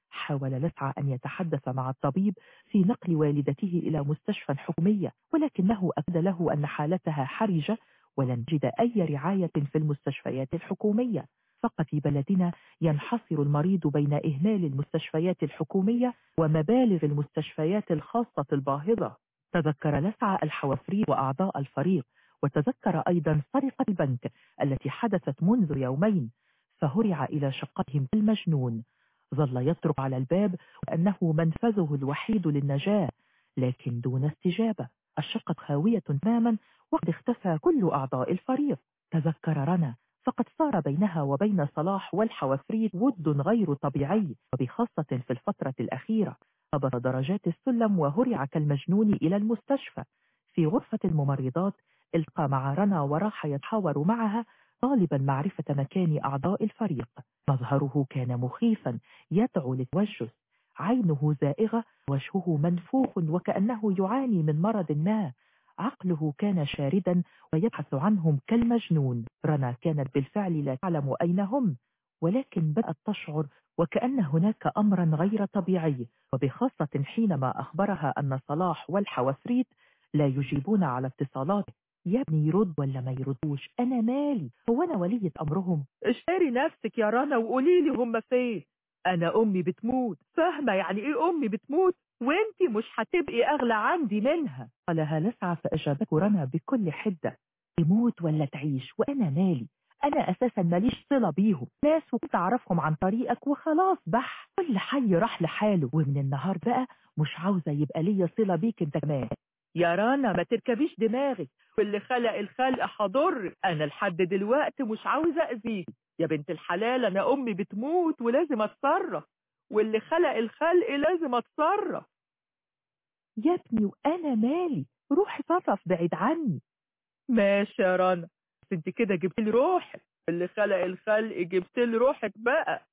حاول لسعى أن يتحدث مع الطبيب في نقل والدته إلى مستشفى حكومية ولكنه أكد له أن حالتها حرجة ولن تجد أي رعاية في المستشفيات الحكومية. فقط في بلدنا ينحصر المريض بين إهمال المستشفيات الحكومية ومبالغ المستشفيات الخاصة الباهظة. تذكر لسعى الحوافري وأعضاء الفريق وتذكر أيضا سرقة البنك التي حدثت منذ يومين فهرع إلى شقتهم المجنون. ظل يطرق على الباب وأنه منفذه الوحيد للنجاة لكن دون استجابة. الشقة خاوية تماما وقد اختفى كل أعضاء الفريق. تذكر رنا فقد صار بينها وبين صلاح والحوافريد ود غير طبيعي وبخاصة في الفترة الأخيرة. هبط درجات السلم وهرع كالمجنون إلى المستشفى. في غرفة الممرضات إلقى مع رنا وراح يتحاور معها طالبا معرفة مكان أعضاء الفريق. مظهره كان مخيفا يدعو للتوجس عينه زائغة وجهه منفوخ وكأنه يعاني من مرض ما. عقله كان شاردا ويبحث عنهم كالمجنون. رنا كانت بالفعل لا تعلم أين هم ولكن بدأت تشعر وكأن هناك أمرا غير طبيعي. وبخاصة حينما أخبرها أن صلاح والحوافريت لا يجيبون على اتصالاته. يا ابني يرد ولا ما يردوش؟ أنا مالي هو أنا ولية أمرهم؟ اشتري نفسك يا رنا وقولي لي هم فين. أنا أمي بتموت فاهمة يعني إيه أمي بتموت؟ وأنتي مش هتبقي أغلى عندي منها. قالها لسعى فأجابته رنا بكل حدة. تموت ولا تعيش؟ وأنا مالي. أنا أساسا ماليش صلة بيهم. ناس وكنت أعرفهم عن طريقك وخلاص بح. كل حي راح لحاله. ومن النهار بقى مش عاوزة يبقى ليا صلة بيك أنت كمان. يا رنا ما تركبيش دماغك واللي خلق الخلق حضر أنا لحد دلوقتي مش عاوزة أذيك. يا بنت الحلال أنا أمي بتموت ولازم أتصرف. واللي خلق الخلق لازم أتصرف. يا ابني وأنا مالي؟ روح صرف بعيد عني. ماشي يا رنا بس أنت كده جبت لي روحك. اللي خلق الخلق جبت لي روحك بقى.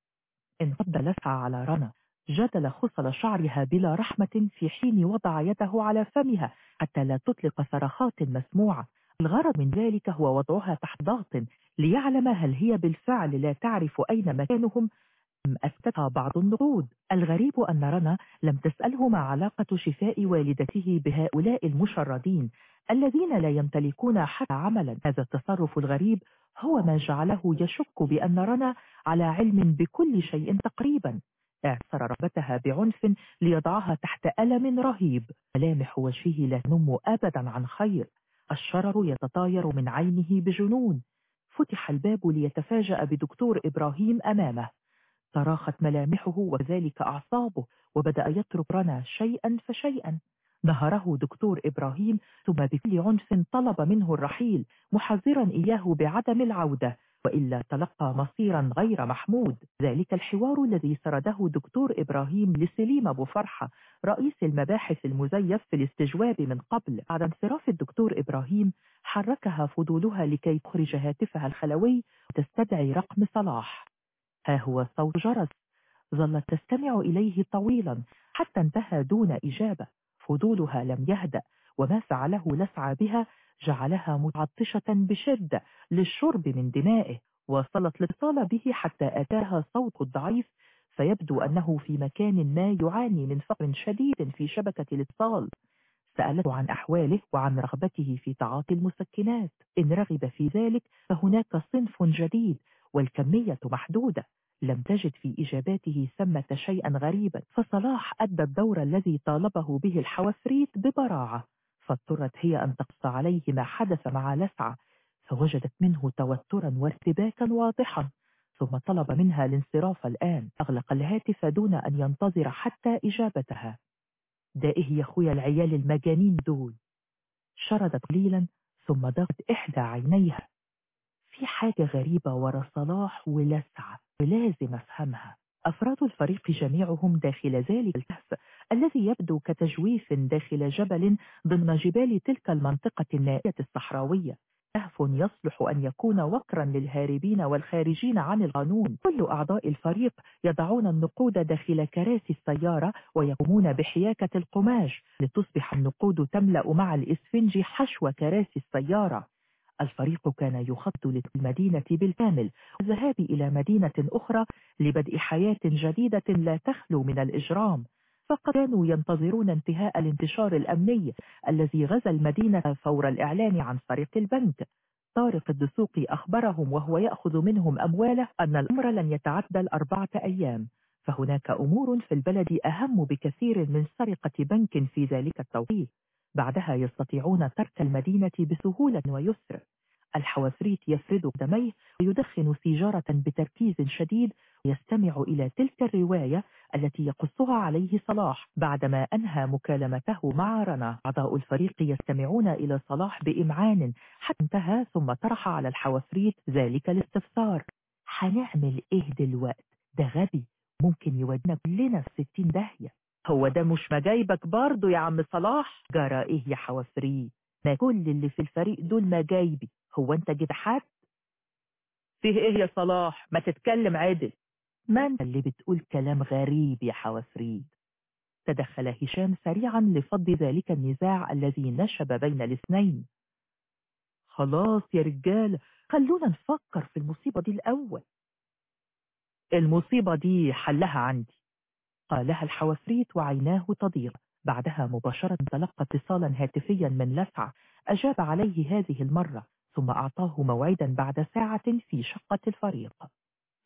انفض لسعى على رنا جدل خصل شعرها بلا رحمة في حين وضع يده على فمها حتى لا تطلق صرخات مسموعة. الغرض من ذلك هو وضعها تحت ضغط ليعلم هل هي بالفعل لا تعرف أين مكانهم أم أفتتها بعض النقود. الغريب أن رنا لم تسأله ما علاقة شفاء والدته بهؤلاء المشردين الذين لا يمتلكون حتى عملا. هذا التصرف الغريب هو ما جعله يشك بأن رنا على علم بكل شيء تقريبا. اعصر رغبتها بعنف ليضعها تحت ألم رهيب. ملامح وجهه لا تنم أبدا عن خير. الشرر يتطاير من عينه بجنون. فتح الباب ليتفاجأ بدكتور إبراهيم أمامه. تراخت ملامحه وذلك أعصابه وبدأ يترك رنا شيئا فشيئا. نهره دكتور إبراهيم ثم بكل عنف طلب منه الرحيل. محذرا إياه بعدم العودة. وإلا تلقى مصيرا غير محمود. ذلك الحوار الذي سرده دكتور إبراهيم لسليم أبو فرحة رئيس المباحث المزيف في الاستجواب من قبل. بعد انصراف الدكتور إبراهيم حركها فضولها لكي تخرج هاتفها الخلوي وتستدعي رقم صلاح. ها هو صوت جرس. ظلت تستمع إليه طويلا حتى انتهى دون إجابة. فضولها لم يهدأ. وما فعله لسعى بها جعلها متعطشة بشدة للشرب من دمائه وصلت الاتصال به حتى أتاها صوت ضعيف فيبدو أنه في مكان ما يعاني من فقر شديد في شبكة الاتصال. سألته عن أحواله وعن رغبته في تعاطي المسكنات. إن رغب في ذلك فهناك صنف جديد والكمية محدودة. لم تجد في إجاباته ثمة شيئا غريبا. فصلاح أدى الدور الذي طالبه به الحوافريت ببراعة. فاضطرت هي أن تقص عليه ما حدث مع لسعى فوجدت منه توترا وارتباكا واضحا ثم طلب منها الانصراف الآن. أغلق الهاتف دون أن ينتظر حتى إجابتها. إيه يا أخويا العيال المجانين دول. شردت قليلا ثم ضغط إحدى عينيها. في حاجة غريبة ورا صلاح ولسعى ولازم أفهمها. أفراد الفريق جميعهم داخل ذلك الكهف الذي يبدو كتجويف داخل جبل ضمن جبال تلك المنطقة النائية الصحراوية. كهف يصلح أن يكون وكرا للهاربين والخارجين عن القانون. كل أعضاء الفريق يضعون النقود داخل كراسي السيارة ويقومون بحياكة القماش لتصبح النقود تملأ مع الإسفنج حشو كراسي السيارة. الفريق كان يخطط للمدينة بالكامل والذهاب إلى مدينة أخرى لبدء حياة جديدة لا تخلو من الإجرام. فقد كانوا ينتظرون انتهاء الانتشار الأمني الذي غزا المدينة فور الإعلان عن سرقة البنك. طارق الدسوقي أخبرهم وهو يأخذ منهم أمواله أن الأمر لن يتعدى الأربعة أيام. فهناك أمور في البلد أهم بكثير من سرقة بنك في ذلك التوقيت. بعدها يستطيعون ترك المدينة بسهولة ويسر. الحوافريت يفرد قدميه ويدخن سيجارة بتركيز شديد ويستمع إلى تلك الرواية التي يقصها عليه صلاح بعدما أنهى مكالمته مع رنا. أعضاء الفريق يستمعون إلى صلاح بإمعان حتى انتهى ثم طرح على الحوافريت ذلك الاستفسار. هنعمل إيه دلوقت ده غبي ممكن يودينا كلنا في ستين داهية. هو ده مش مجايبك برضه يا عم صلاح. جرى إيه يا حوافري؟ ما كل اللي في الفريق دول مجايبي. هو أنت جيت حد؟ فيه إيه يا صلاح؟ ما تتكلم عدل أنت اللي بتقول كلام غريب يا حوافريد تدخل هشام سريعا لفض ذلك النزاع الذي نشب بين الاثنين. خلاص يا رجال خلونا نفكر في المصيبة دي الأول. المصيبة دي حلها عندي. قالها الحوافريت وعيناه تضيق بعدها مباشرة تلقى اتصالا هاتفيا من لسعى أجاب عليه هذه المرة ثم أعطاه موعدا بعد ساعة في شقة الفريق.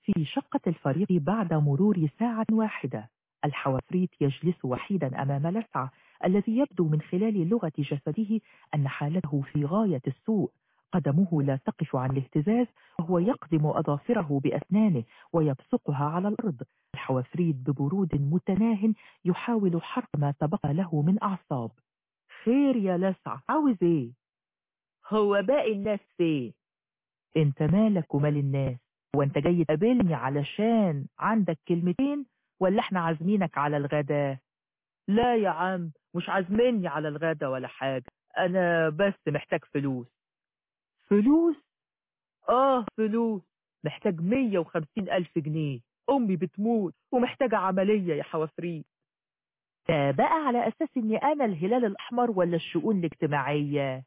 في شقة الفريق بعد مرور ساعة واحدة. الحوافريت يجلس وحيدا أمام لسعى الذي يبدو من خلال لغة جسده أن حالته في غاية السوء. قدمه لا تقف عن الاهتزاز وهو يقدم أظافره بأسنانه ويبصقها على الأرض. الحوافريد ببرود متناه يحاول حرق ما تبقى له من أعصاب. خير يا لسع عاوز إيه؟ هو باقي الناس فين؟ أنت مالك ومال الناس وأنت جاي تقابلني علشان عندك كلمتين ولا إحنا عازمينك على الغداء لا يا عم مش عازميني على الغداء ولا حاجة. أنا بس محتاج فلوس. فلوس؟ آه فلوس. محتاج مية وخمسين ألف جنيه. أمي بتموت ومحتاجة عملية يا حوافريت ده بقى على أساس إني أنا الهلال الأحمر ولا الشؤون الاجتماعية؟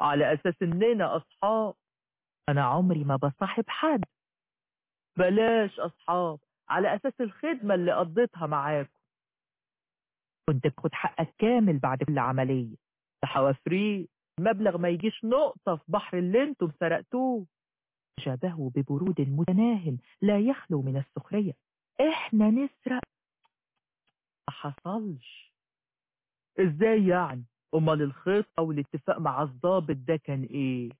على أساس إننا أصحاب. أنا عمري ما بصاحب حد. بلاش أصحاب. على أساس الخدمة اللي قضيتها معاكم. كنت بتاخد حقك كامل بعد كل عملية. ده حوافريت المبلغ ما يجيش نقطة في بحر اللي أنتم سرقتوه. جابه ببرود متناه لا يخلو من السخرية. إحنا نسرق. حصلش. إزاي يعني؟ أمال الخطة والاتفاق مع الضابط ده كان إيه؟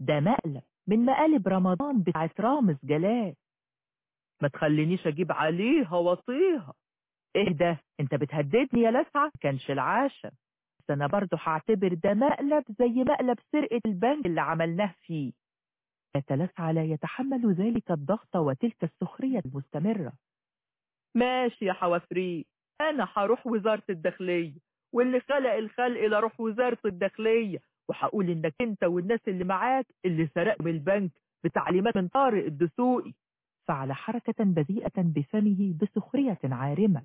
ده مقلب من مقالب رمضان بتاعت رامز جلال. ما تخلينيش أجيب عليها واطيها إيه ده؟ أنت بتهددني يا لسعة؟ كانش العاشر أنا برضه هعتبر ده مقلب زي مقلب سرقة البنك اللي عملناه فيه. لسعة لا يتحمل ذلك الضغط وتلك السخرية المستمرة. ماشي يا حوافري أنا هروح وزارة الداخلية واللي خلق الخلق لاروح وزارة الداخلية وهقول إنك أنت والناس اللي معاك اللي سرقوا من البنك بتعليمات من طارق الدسوقي. فعل حركة بذيئة بفمه بسخرية عارمة.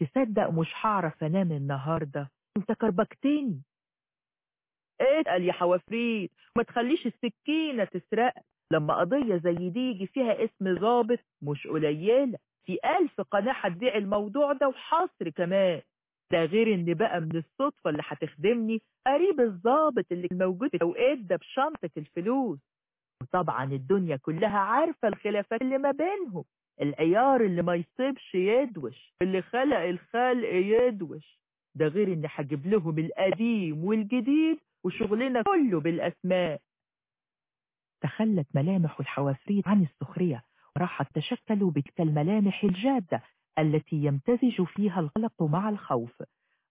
تصدق مش هعرف أنام النهاردة. انت كربكتني. اتقل يا حوافريت ما تخليش السكينة تسرق. لما قضية زي دي يجي فيها اسم ظابط مش قليلة في ألف قناة هتبيع الموضوع ده وحصر كمان. ده غير إن بقى من الصدفة اللي هتخدمني قريب الظابط اللي موجود في التوقيت ده بشنطة الفلوس. وطبعا الدنيا كلها عارفة الخلافات اللي ما بينهم. العيار اللي ما يصيبش يدوش اللي خلق الخلق يدوش. ده غير إني هجيب لهم القديم والجديد وشغلنا كله بالأسماء. تخلت ملامح الحوافريت عن السخرية وراحت تشكل بتلك الملامح الجادة التي يمتزج فيها القلق مع الخوف.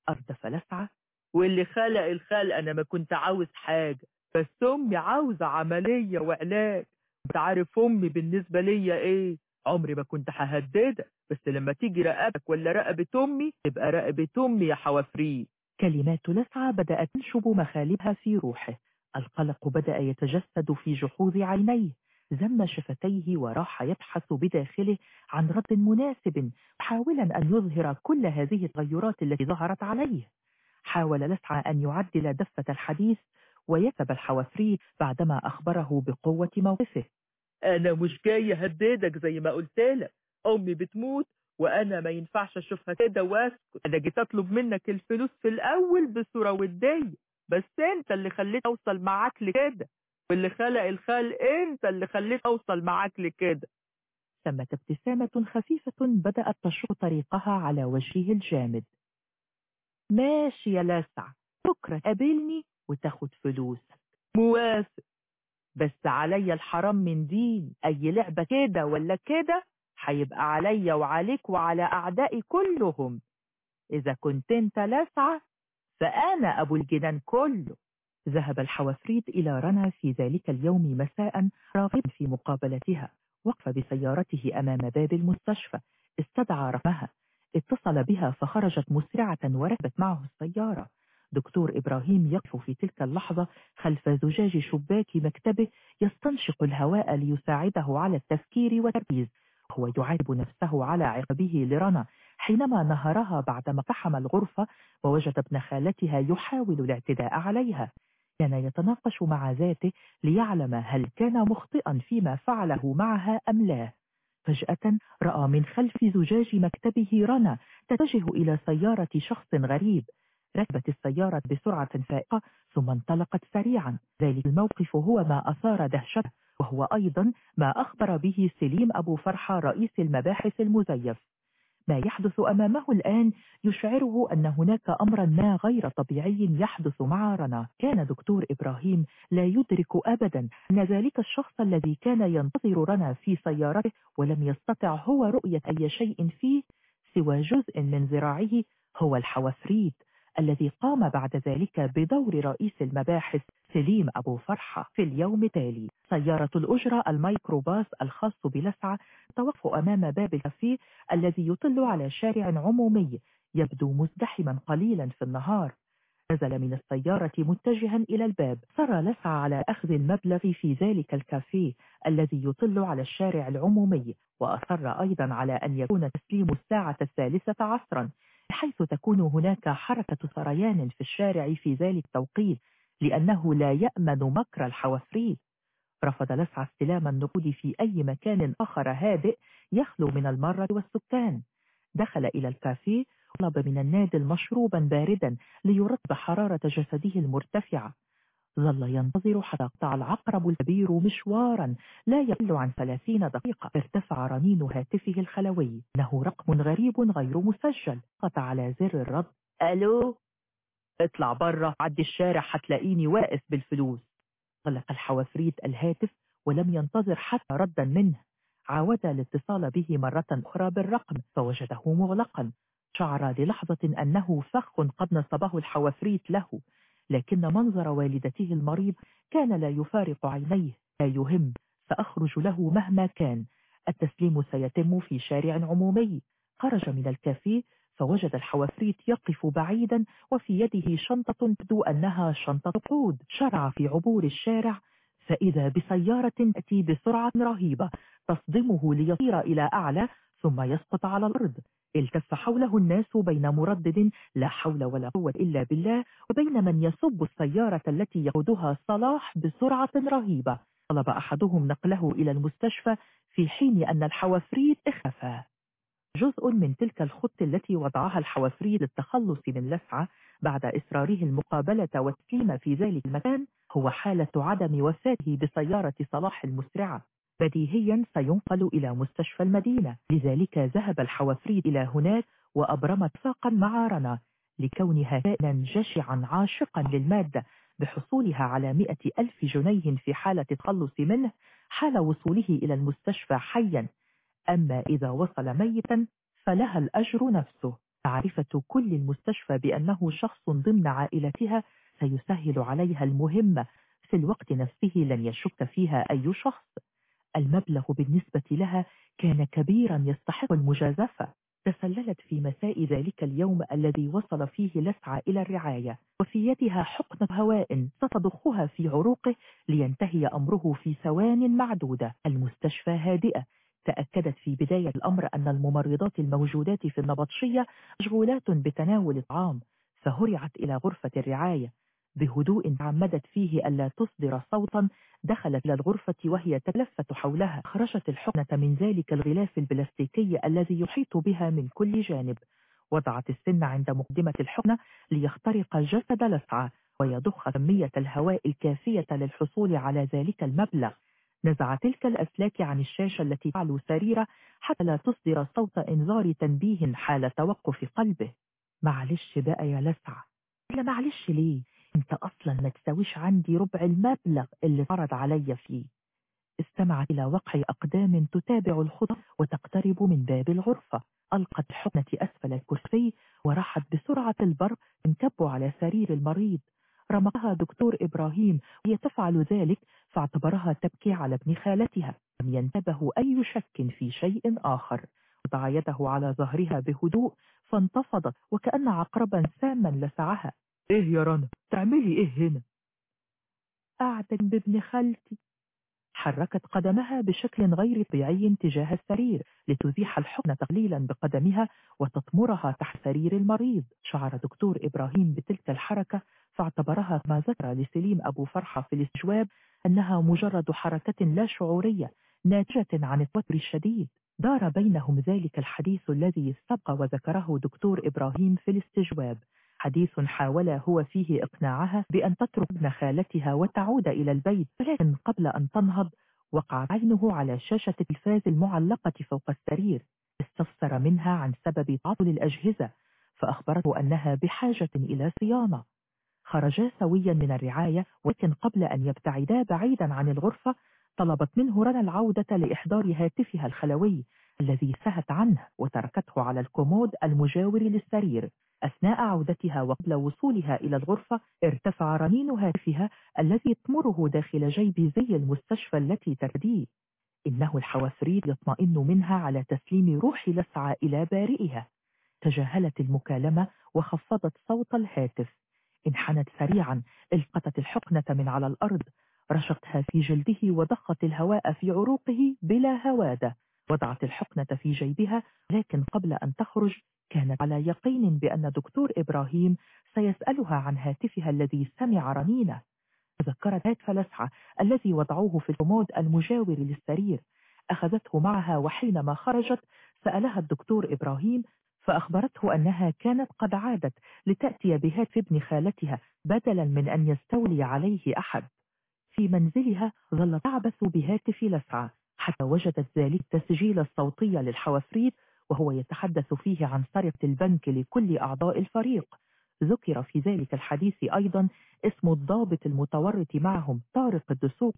أردف لسعة. واللي خلق الخلق أنا ما كنت عاوز حاجة بس أمي عاوزة عملية وعلاج. أنت عارف أمي بالنسبة ليا إيه؟ عمري ما كنت ههددك. بس لما تيجي رقبتك ولا رقبة أمي تبقى رقبة أمي يا حوافريت كلمات لسعة بدأت تنشب مخالبها في روحه. القلق بدأ يتجسد في جحوظ عينيه. زم شفتيه وراح يبحث بداخله عن رد مناسب حاولا أن يظهر كل هذه التغيرات التي ظهرت عليه. حاول لسعى أن يعدل دفة الحديث ويكب الحوافري بعدما أخبره بقوة موقفه. أنا مش جاي أهددك زي ما قلت لك. أمي بتموت وأنا ما ينفعش أشوفها كده وأسكت. أنا جيت أطلب منك الفلوس في الأول بصورة ودية بس أنت اللي خليت أوصل معاك لكده. واللي خلق الخلق أنت اللي خليت أوصل معاك لكده. ثمت ابتسامة خفيفة بدأت تشق طريقها على وجهه الجامد. ماشي يا لسع بكرة قابلني وتاخد فلوسك موافق. بس عليا الحرام من دين أي لعبة كده ولا كده؟ هيبقى عليا وعليك وعلى أعدائي كلهم. إذا كنت أنت لسعة فأنا أبو الجنان كله. ذهب الحوافريت إلى رنا في ذلك اليوم مساء راغبا في مقابلتها. وقف بسيارته أمام باب المستشفى. استدعى رقمها. اتصل بها فخرجت مسرعة وركبت معه السيارة. دكتور إبراهيم يقف في تلك اللحظة خلف زجاج شباك مكتبه يستنشق الهواء ليساعده على التفكير والتركيز. وهو يعاتب نفسه على عقبه لرنا. حينما نهرها بعدما اقتحم الغرفة ووجد ابن خالتها يحاول الاعتداء عليها. كان يتناقش مع ذاته ليعلم هل كان مخطئا فيما فعله معها أم لا. فجأة رأى من خلف زجاج مكتبه رنا تتجه إلى سيارة شخص غريب. ركبت السيارة بسرعة فائقة ثم انطلقت سريعا. ذلك الموقف هو ما أثار دهشته. وهو أيضا ما أخبر به سليم أبو فرحة رئيس المباحث المزيف. ما يحدث أمامه الآن يشعره أن هناك أمرا ما غير طبيعي يحدث مع رنا كان دكتور إبراهيم لا يدرك أبدا أن ذلك الشخص الذي كان ينتظر رنا في سيارته ولم يستطع هو رؤية أي شيء فيه سوى جزء من ذراعه هو الحوافريت الذي قام بعد ذلك بدور رئيس المباحث سليم أبو فرحة في اليوم التالي. سيارة الأجرة الميكروباص الخاص بلسعة توقف أمام باب الكافيه الذي يطل على شارع عمومي يبدو مزدحما قليلا في النهار. نزل من السيارة متجها إلى الباب. سرى لسعى على أخذ المبلغ في ذلك الكافيه الذي يطل على الشارع العمومي وأصر أيضا على أن يكون تسليم الساعة الثالثة عصرا. بحيث تكون هناك حركة سريان في الشارع في ذلك التوقيت لأنه لا يأمن مكر الحوافريت رفض لسعى استلام النقود في أي مكان آخر هادئ يخلو من المرة والسكان. دخل إلى الكافيه طلب من النادل مشروبا باردا ليرطب حرارة جسده المرتفعة. ظل ينتظر حتى قطع العقرب الكبير مشوارا لا يقل عن ثلاثين دقيقة. ارتفع رنين هاتفه الخلوي. إنه رقم غريب غير مسجل. قطع على زر الرد. ألو؟ اطلع برا. عدي الشارع هتلاقيني واقف بالفلوس. غلق الحوافريت الهاتف ولم ينتظر حتى ردا منه. عاود الاتصال به مرة أخرى بالرقم. فوجده مغلقا. شعر للحظة أنه فخ قد نصبه الحوافريت له. لكن منظر والدته المريض كان لا يفارق عينيه لا يهم سأخرج له مهما كان. التسليم سيتم في شارع عمومي. خرج من الكافيه فوجد الحوافريت يقف بعيدا وفي يده شنطة تبدو أنها شنطة قود. شرع في عبور الشارع فإذا بسيارة تأتي بسرعة رهيبة تصدمه ليطير إلى أعلى ثم يسقط على الأرض. التف حوله الناس بين مردد لا حول ولا قوة إلا بالله وبين من يصب السيارة التي يقودها صلاح بسرعة رهيبة. طلب أحدهم نقله إلى المستشفى في حين أن الحوافريت اختفى. جزء من تلك الخط التي وضعها الحوافريت للتخلص من لسعة بعد إصراره المقابلة والتسليم في ذلك المكان هو حالة عدم وفاته بسيارة صلاح المسرعة. بديهيا سينقل إلى مستشفى المدينة. لذلك ذهب الحوافريد إلى هناك وأبرم اتفاقا مع رنا لكونها كائنا جشعا عاشقا للمادة بحصولها على مئة ألف جنيه في حالة التخلص منه حال وصوله إلى المستشفى حيا. أما إذا وصل ميتا فلها الأجر نفسه. معرفة كل المستشفى بأنه شخص ضمن عائلتها سيسهل عليها المهمة. في الوقت نفسه لن يشك فيها أي شخص. المبلغ بالنسبة لها كان كبيرا يستحق المجازفة. تسللت في مساء ذلك اليوم الذي وصل فيه لسعى إلى الرعاية. وفي يدها حقنة هواء ستضخها في عروقه لينتهي أمره في ثوان معدودة. المستشفى هادئة. تأكدت في بداية الأمر أن الممرضات الموجودات في النبطشية مشغولات بتناول الطعام فهرعت إلى غرفة الرعاية. بهدوء تعمدت فيه ألا تصدر صوتا دخلت إلى الغرفة وهي تلفت حولها. خرجت الحقنة من ذلك الغلاف البلاستيكي الذي يحيط بها من كل جانب. وضعت السن عند مقدمة الحقنة ليخترق جسد لسعى ويضخ كمية الهواء الكافية للحصول على ذلك المبلغ. نزع تلك الأسلاك عن الشاشة التي تعلو سريرة حتى لا تصدر صوت إنذار تنبيه حال توقف قلبه. معلش بقى يا لسعى لا معلش ليه؟ أنت أصلا ما تساويش عندي ربع المبلغ اللي فرض عليا فيه. استمعت إلى وقع أقدام تتابع الخطى وتقترب من باب الغرفة ألقت الحقنة أسفل الكرسي وراحت بسرعة البرق تنكب على سرير المريض. رمقها دكتور إبراهيم وهي تفعل ذلك فاعتبرها تبكي على ابن خالتها. لم ينتبه أي شك في شيء آخر. وضع يده على ظهرها بهدوء فانتفضت وكأن عقربا ساما لسعها. إيه يا رنا؟ تعملي إيه هنا؟ قاعدة بابن خالتي. حركت قدمها بشكل غير طبيعي تجاه السرير لتزيح الحقن تقليلا بقدمها وتطمرها تحت سرير المريض. شعر دكتور إبراهيم بتلك الحركة فاعتبرها ما ذكر لسليم أبو فرحة في الاستجواب أنها مجرد حركة لا شعورية ناتجة عن التوتر الشديد. دار بينهم ذلك الحديث الذي سبق وذكره دكتور إبراهيم في الاستجواب. حديث حاول هو فيه إقناعها بأن تترك ابن خالتها وتعود إلى البيت ولكن قبل أن تنهض وقع عينه على شاشة التلفاز المعلقة فوق السرير استفسر منها عن سبب تعطل الأجهزة فأخبرته أنها بحاجة إلى صيانة. خرجا سويا من الرعاية ولكن قبل أن يبتعدا بعيدا عن الغرفة طلبت منه رنا العودة لإحضار هاتفها الخلوي. الذي سهت عنه وتركته على الكومود المجاور للسرير. أثناء عودتها وقبل وصولها إلى الغرفة ارتفع رنين هاتفها الذي يطمره داخل جيب زي المستشفى التي ترديه. إنه الحوافريد يطمئن منها على تسليم روح لسعى إلى بارئها. تجاهلت المكالمة وخفضت صوت الهاتف. انحنت سريعا التقطت الحقنة من على الأرض. رشقتها في جلده وضخت الهواء في عروقه بلا هوادة. وضعت الحقنة في جيبها لكن قبل أن تخرج كانت على يقين بأن دكتور إبراهيم سيسألها عن هاتفها الذي سمع رنينة. تذكرت هاتف لسعة الذي وضعوه في الكومود المجاور للسرير. أخذته معها وحينما خرجت سألها الدكتور إبراهيم فأخبرته أنها كانت قد عادت لتأتي بهاتف ابن خالتها بدلا من أن يستولي عليه أحد. في منزلها ظلت تعبث بهاتف لسعى حتى وجدت ذلك التسجيل الصوتي للحوافريت وهو يتحدث فيه عن سرقة البنك لكل أعضاء الفريق. ذكر في ذلك الحديث أيضا اسم الضابط المتورط معهم طارق الدسوق.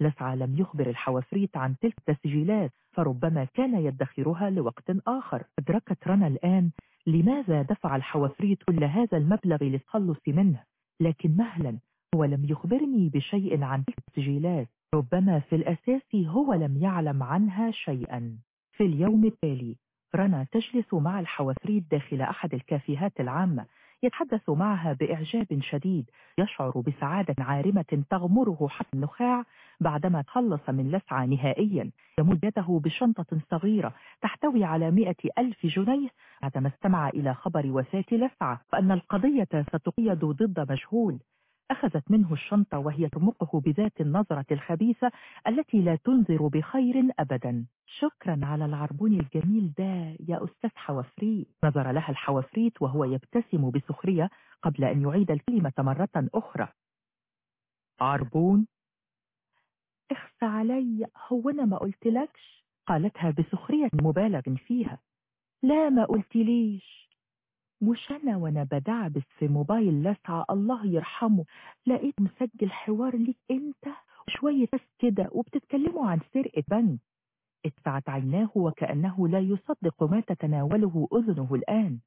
لسعى لم يخبر الحوافريت عن تلك التسجيلات فربما كان يدخرها لوقت آخر. أدركت رنا الآن لماذا دفع الحوافريت كل هذا المبلغ للتخلص منه. لكن مهلا هو لم يخبرني بشيء عن تلك التسجيلات. ربما في الأساس هو لم يعلم عنها شيئا. في اليوم التالي رنا تجلس مع الحوافريت داخل أحد الكافيهات العامة يتحدث معها بإعجاب شديد يشعر بسعادة عارمة تغمره حتى النخاع بعدما تخلص من لسعى نهائيا. يمد يده بشنطة صغيرة تحتوي على مئة ألف جنيه. بعدما استمع إلى خبر وفاة لسعى وأن القضية ستقيد ضد مجهول. أخذت منه الشنطة وهي ترمقه بذات النظرة الخبيثة التي لا تنذر بخير أبدا. شكرا على العربون الجميل ده يا أستاذ حوافريت نظر لها الحوافريت وهو يبتسم بسخرية قبل أن يعيد الكلمة مرة أخرى. عربون؟ اخس علي هو أنا ما قلتلكش؟ قالتها بسخرية مبالغ فيها. لا ما قلتليش. مش أنا وأنا بدعبس في موبايل لسعى الله يرحمه. لقيت مسجل حوار ليك أنت وشوية ناس كده وبتتكلموا عن سرقة بنك اتسعت عيناه وكأنه لا يصدق ما تتناوله أذنه الآن.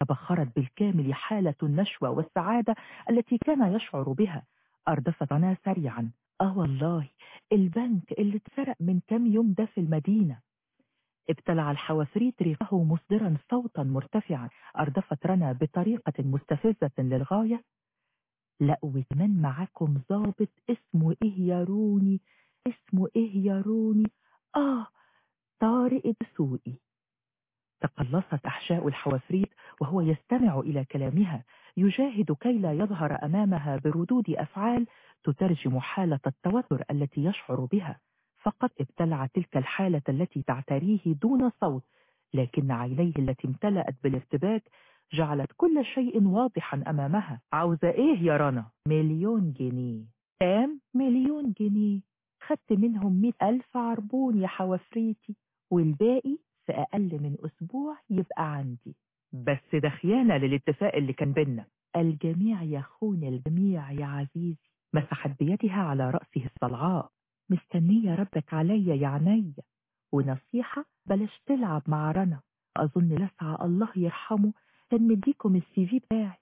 تبخرت بالكامل حالة النشوة والسعادة التي كان يشعر بها. أردفت رنا سريعا. آه والله البنك اللي اتسرق من كم يوم ده في المدينة. ابتلع الحوافريت ريقه مصدرا صوتا مرتفعا أردفت رنا بطريقة مستفزة للغاية. لا وكمان معاكم ظابط اسمه إيه يا روني؟ اسمه إيه يا روني؟ آه طارق الدسوقي تقلصت أحشاء الحوافريت وهو يستمع إلى كلامها. يجاهد كي لا يظهر أمامها بردود أفعال تترجم حالة التوتر التي يشعر بها. فقط ابتلع تلك الحالة التي تعتريه دون صوت لكن عينيه التي امتلأت بالارتباك جعلت كل شيء واضحا أمامها. عاوزة إيه يا رنا؟ مليون جنيه. كام؟ مليون جنيه. خدت منهم مئة ألف عربون يا حوافريتي والباقي في أقل من أسبوع يبقى عندي. بس ده خيانة للاتفاق اللي كان بينا الجميع يخون الجميع يا عزيزي مسحت بيدها على رأسه الصلعاء. مستنية ردك عليا يا عينيا ونصيحة بلاش تلعب مع رنا. أظن لسعى الله يرحمه. كان مديكم السي في بتاعي.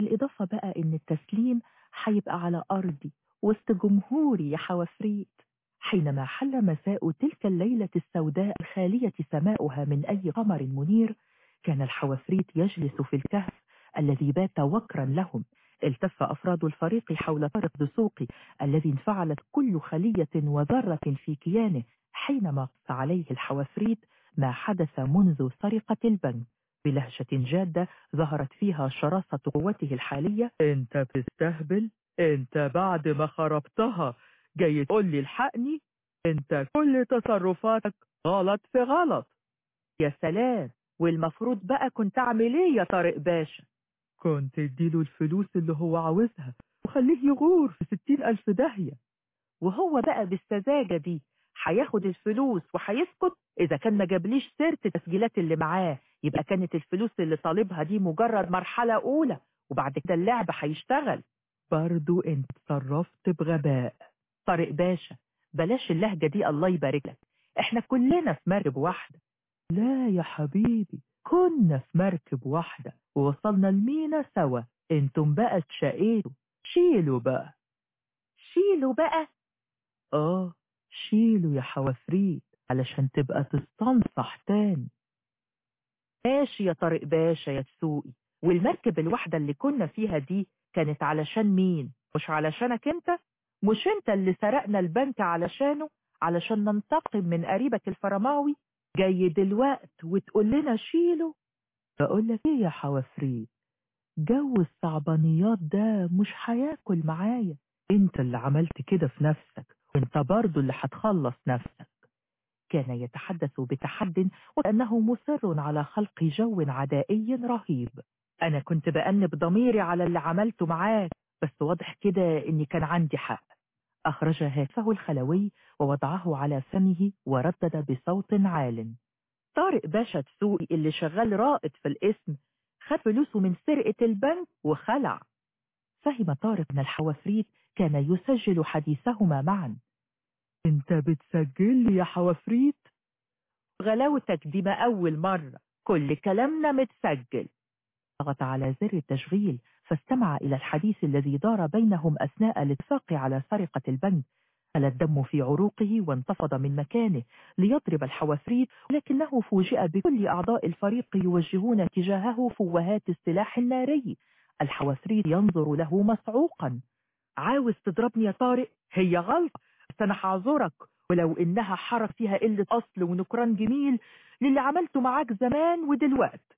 الإضافة بقى إن التسليم هيبقى على أرضي وسط جمهوري يا حوافريت. حينما حل مساء تلك الليلة السوداء الخالية سماؤها من أي قمر منير كان الحوافريت يجلس في الكهف الذي بات وكرا لهم. التف أفراد الفريق حول طارق دسوقي الذي انفعلت كل خلية وذرة في كيانه حينما قص عليه الحوافريت ما حدث منذ سرقة البنك. بلهجة جادة ظهرت فيها شراسة قوته الحالية. أنت بتستهبل؟ أنت بعد ما خربتها. جاي تقول لي الحقني؟ أنت كل تصرفاتك غلط في غلط. يا سلام! والمفروض بقى كنت أعمل إيه يا طارق باشا؟ كنت اديله الفلوس اللي هو عاوزها وخليه يغور في ستين ألف داهية. وهو بقى بالسذاجة دي هياخد الفلوس وهيسكت؟ إذا كان ما جابليش سيرة التسجيلات اللي معاه يبقى كانت الفلوس اللي طالبها دي مجرد مرحلة أولى وبعد كده اللعب هيشتغل. برضو أنت تصرفت بغباء. طارق باشا بلاش اللهجة دي الله يبارك لك. إحنا كلنا في مركب واحدة. لا يا حبيبي. كنا في مركب واحدة ووصلنا المينا سوا. أنتم بقى اتشقيتوا. شيلوا بقى. شيلوا بقى؟ آه شيلوا يا حوافريت علشان تبقى تستنصح تاني. ماشي يا طارق باشا يا تسوقي. والمركب الواحدة اللي كنا فيها دي كانت علشان مين؟ مش علشانك انت؟ مش انت اللي سرقنا البنك علشانه؟ علشان ننتقم من قريبك الفرماوي؟ جاي دلوقت وتقول لنا شيله. بقول لك إيه يا حوافريت جو الصعبانيات ده مش هياكل معايا. انت اللي عملت كده في نفسك وانت برضو اللي هتخلص نفسك. كان يتحدث بتحد وكأنه مصر على خلق جو عدائي رهيب. أنا كنت بأنب ضميري على اللي عملته معاك بس واضح كده إني كان عندي حق. أخرج هاتفه الخلوي ووضعه على فمه وردد بصوت عال. طارق باشا تسوقي اللي شغال رائد في الاسم خد فلوسه من سرقة البنك وخلع. فهم طارق أن الحوافريت كان يسجل حديثهما معا. أنت بتسجل لي يا حوافريت غلاوتك دي ما أول مرة كل كلامنا متسجل. ضغط على زر التشغيل فاستمع إلى الحديث الذي دار بينهم أثناء الاتفاق على سرقة البنك هل الدم في عروقه وانتفض من مكانه ليضرب الحوافريت ولكنه فوجئ بكل أعضاء الفريق يوجهون تجاهه فوهات السلاح الناري. الحوافريت ينظر له مصعوقا. عاوز تضربني يا طارق؟ هي غلطة أنا هعذرك ولو إنها حرك فيها قلة أصل ونكران جميل للي عملته معاك زمان ودلوقت.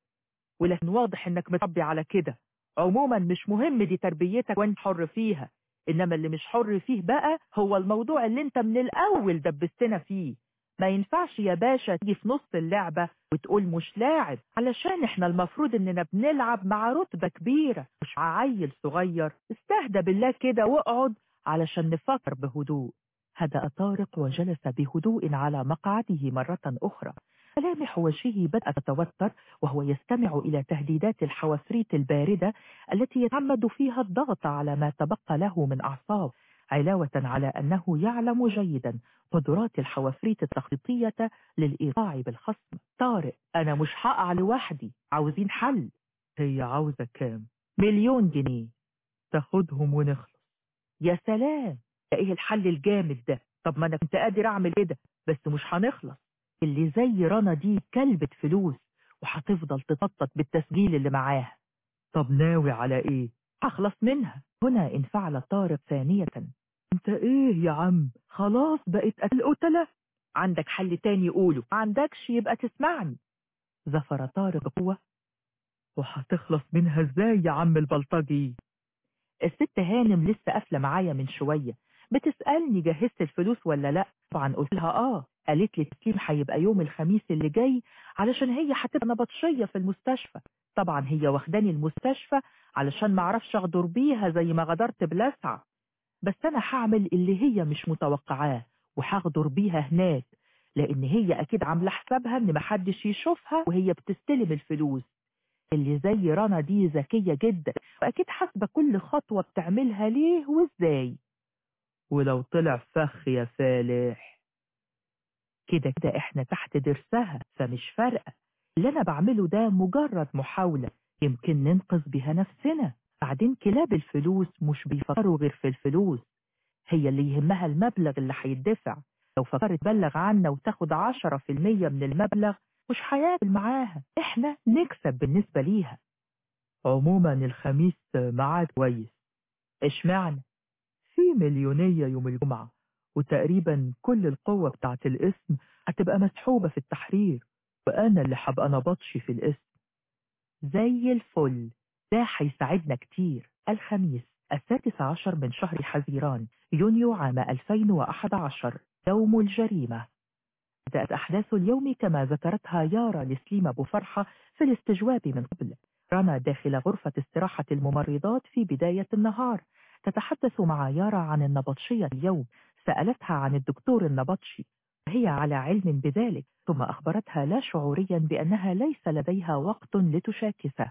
ولكن واضح إنك متربي على كده. عموما مش مهم دي تربيتك وانت حر فيها إنما اللي مش حر فيه بقى هو الموضوع اللي انت من الأول دبستنا فيه. ما ينفعش يا باشا تيجي في نص اللعبة وتقول مش لاعب علشان إحنا المفروض إننا بنلعب مع رتبة كبيرة مش مع عيل صغير. استهدى بالله كده واقعد علشان نفكر بهدوء. هدأ طارق وجلس بهدوء على مقعده مرة أخرى. ملامح وجهه بدأت تتوتر وهو يستمع إلى تهديدات الحوافريت الباردة التي يتعمد فيها الضغط على ما تبقى له من أعصاب علاوة على أنه يعلم جيدا قدرات الحوافريت التخطيطية للإيقاع بالخصم. طارق أنا مش هقع لوحدي عاوزين حل. هي عاوزة كام؟ مليون جنيه. تاخدهم ونخلص. يا سلام! ده إيه الحل الجامد ده؟ طب ما أنا كنت قادر أعمل كده بس مش هنخلص. اللي زي رنا دي كلبة فلوس وهتفضل تططط بالتسجيل اللي معاها. طب ناوي على إيه؟ هخلص منها. هنا انفعل طارق ثانية. أنت إيه يا عم؟ خلاص بقت القتلة. عندك حل تاني قوله. عندكش يبقى تسمعني. زفر طارق بقوة. وهتخلص منها إزاي يا عم البلطجي؟ الست هانم لسه قافلة معايا من شوية. بتسألني جهزت الفلوس ولا لأ؟ طبعا قلت لها آه. قالت لي التسليم هيبقى يوم الخميس اللي جاي علشان هي هتبقى نبطشية في المستشفى. طبعا هي واخداني المستشفى علشان ما اغدر بيها زي ما غدرت بلسعة. بس أنا هعمل اللي هي مش متوقعاه وهغدر بيها هناك لأن هي أكيد عاملة حسابها إن محدش يشوفها وهي بتستلم الفلوس. اللي زي رنا دي ذكية جدا وأكيد حاسبة كل خطوة بتعملها ليه وإزاي. ولو طلع فخ يا فالح. كده كده إحنا تحت درسها فمش فارقة. اللي أنا بعمله ده مجرد محاولة يمكن ننقذ بها نفسنا. بعدين كلاب الفلوس مش بيفكروا غير في الفلوس. هي اللي يهمها المبلغ اللي هيدفع. لو فكرت تبلغ عنا وتاخد عشرة في المية من المبلغ مش هياكل معاها. إحنا نكسب بالنسبة ليها. عموما الخميس ميعاد كويس. إشمعنى؟ في مليونية يوم الجمعة. وتقريبا كل القوة بتاعت الاسم هتبقى مسحوبة في التحرير وأنا اللي هبقى نبطشي في الاسم. زي الفل. ده هيساعدنا كتير. الخميس السادس عشر من شهر حزيران يونيو عام 2011 يوم الجريمة. بدأت أحداث اليوم كما ذكرتها يارا لسليم أبو فرحة في الاستجواب من قبل. رنا داخل غرفة استراحة الممرضات في بداية النهار. تتحدث مع يارا عن النبطشية اليوم. سألتها عن الدكتور النبطشي هي على علم بذلك ثم أخبرتها لا شعوريا بأنها ليس لديها وقت لتشاكسه.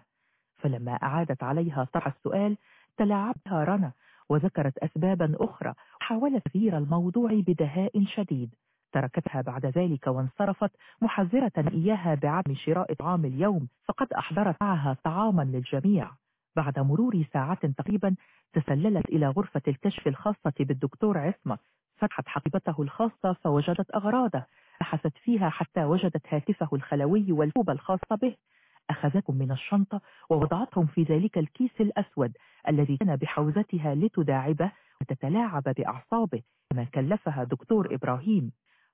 فلما أعادت عليها طرح السؤال تلاعبها رنا وذكرت أسبابا أخرى وحاولت تغيير الموضوع بدهاء شديد. تركتها بعد ذلك وانصرفت محذرة إياها بعدم شراء طعام اليوم فقد أحضرت معها طعاما للجميع. بعد مرور ساعات تقريبا تسللت إلى غرفة الكشف الخاصة بالدكتور عصمة فتحت حقيبته الخاصة فوجدت أغراضه بحثت فيها حتى وجدت هاتفه الخلوي والكوب الخاصة به. أخذتهم من الشنطة ووضعتهم في ذلك الكيس الأسود الذي كان بحوزتها لتداعبه وتتلاعب بأعصابه كما كلفها دكتور إبراهيم.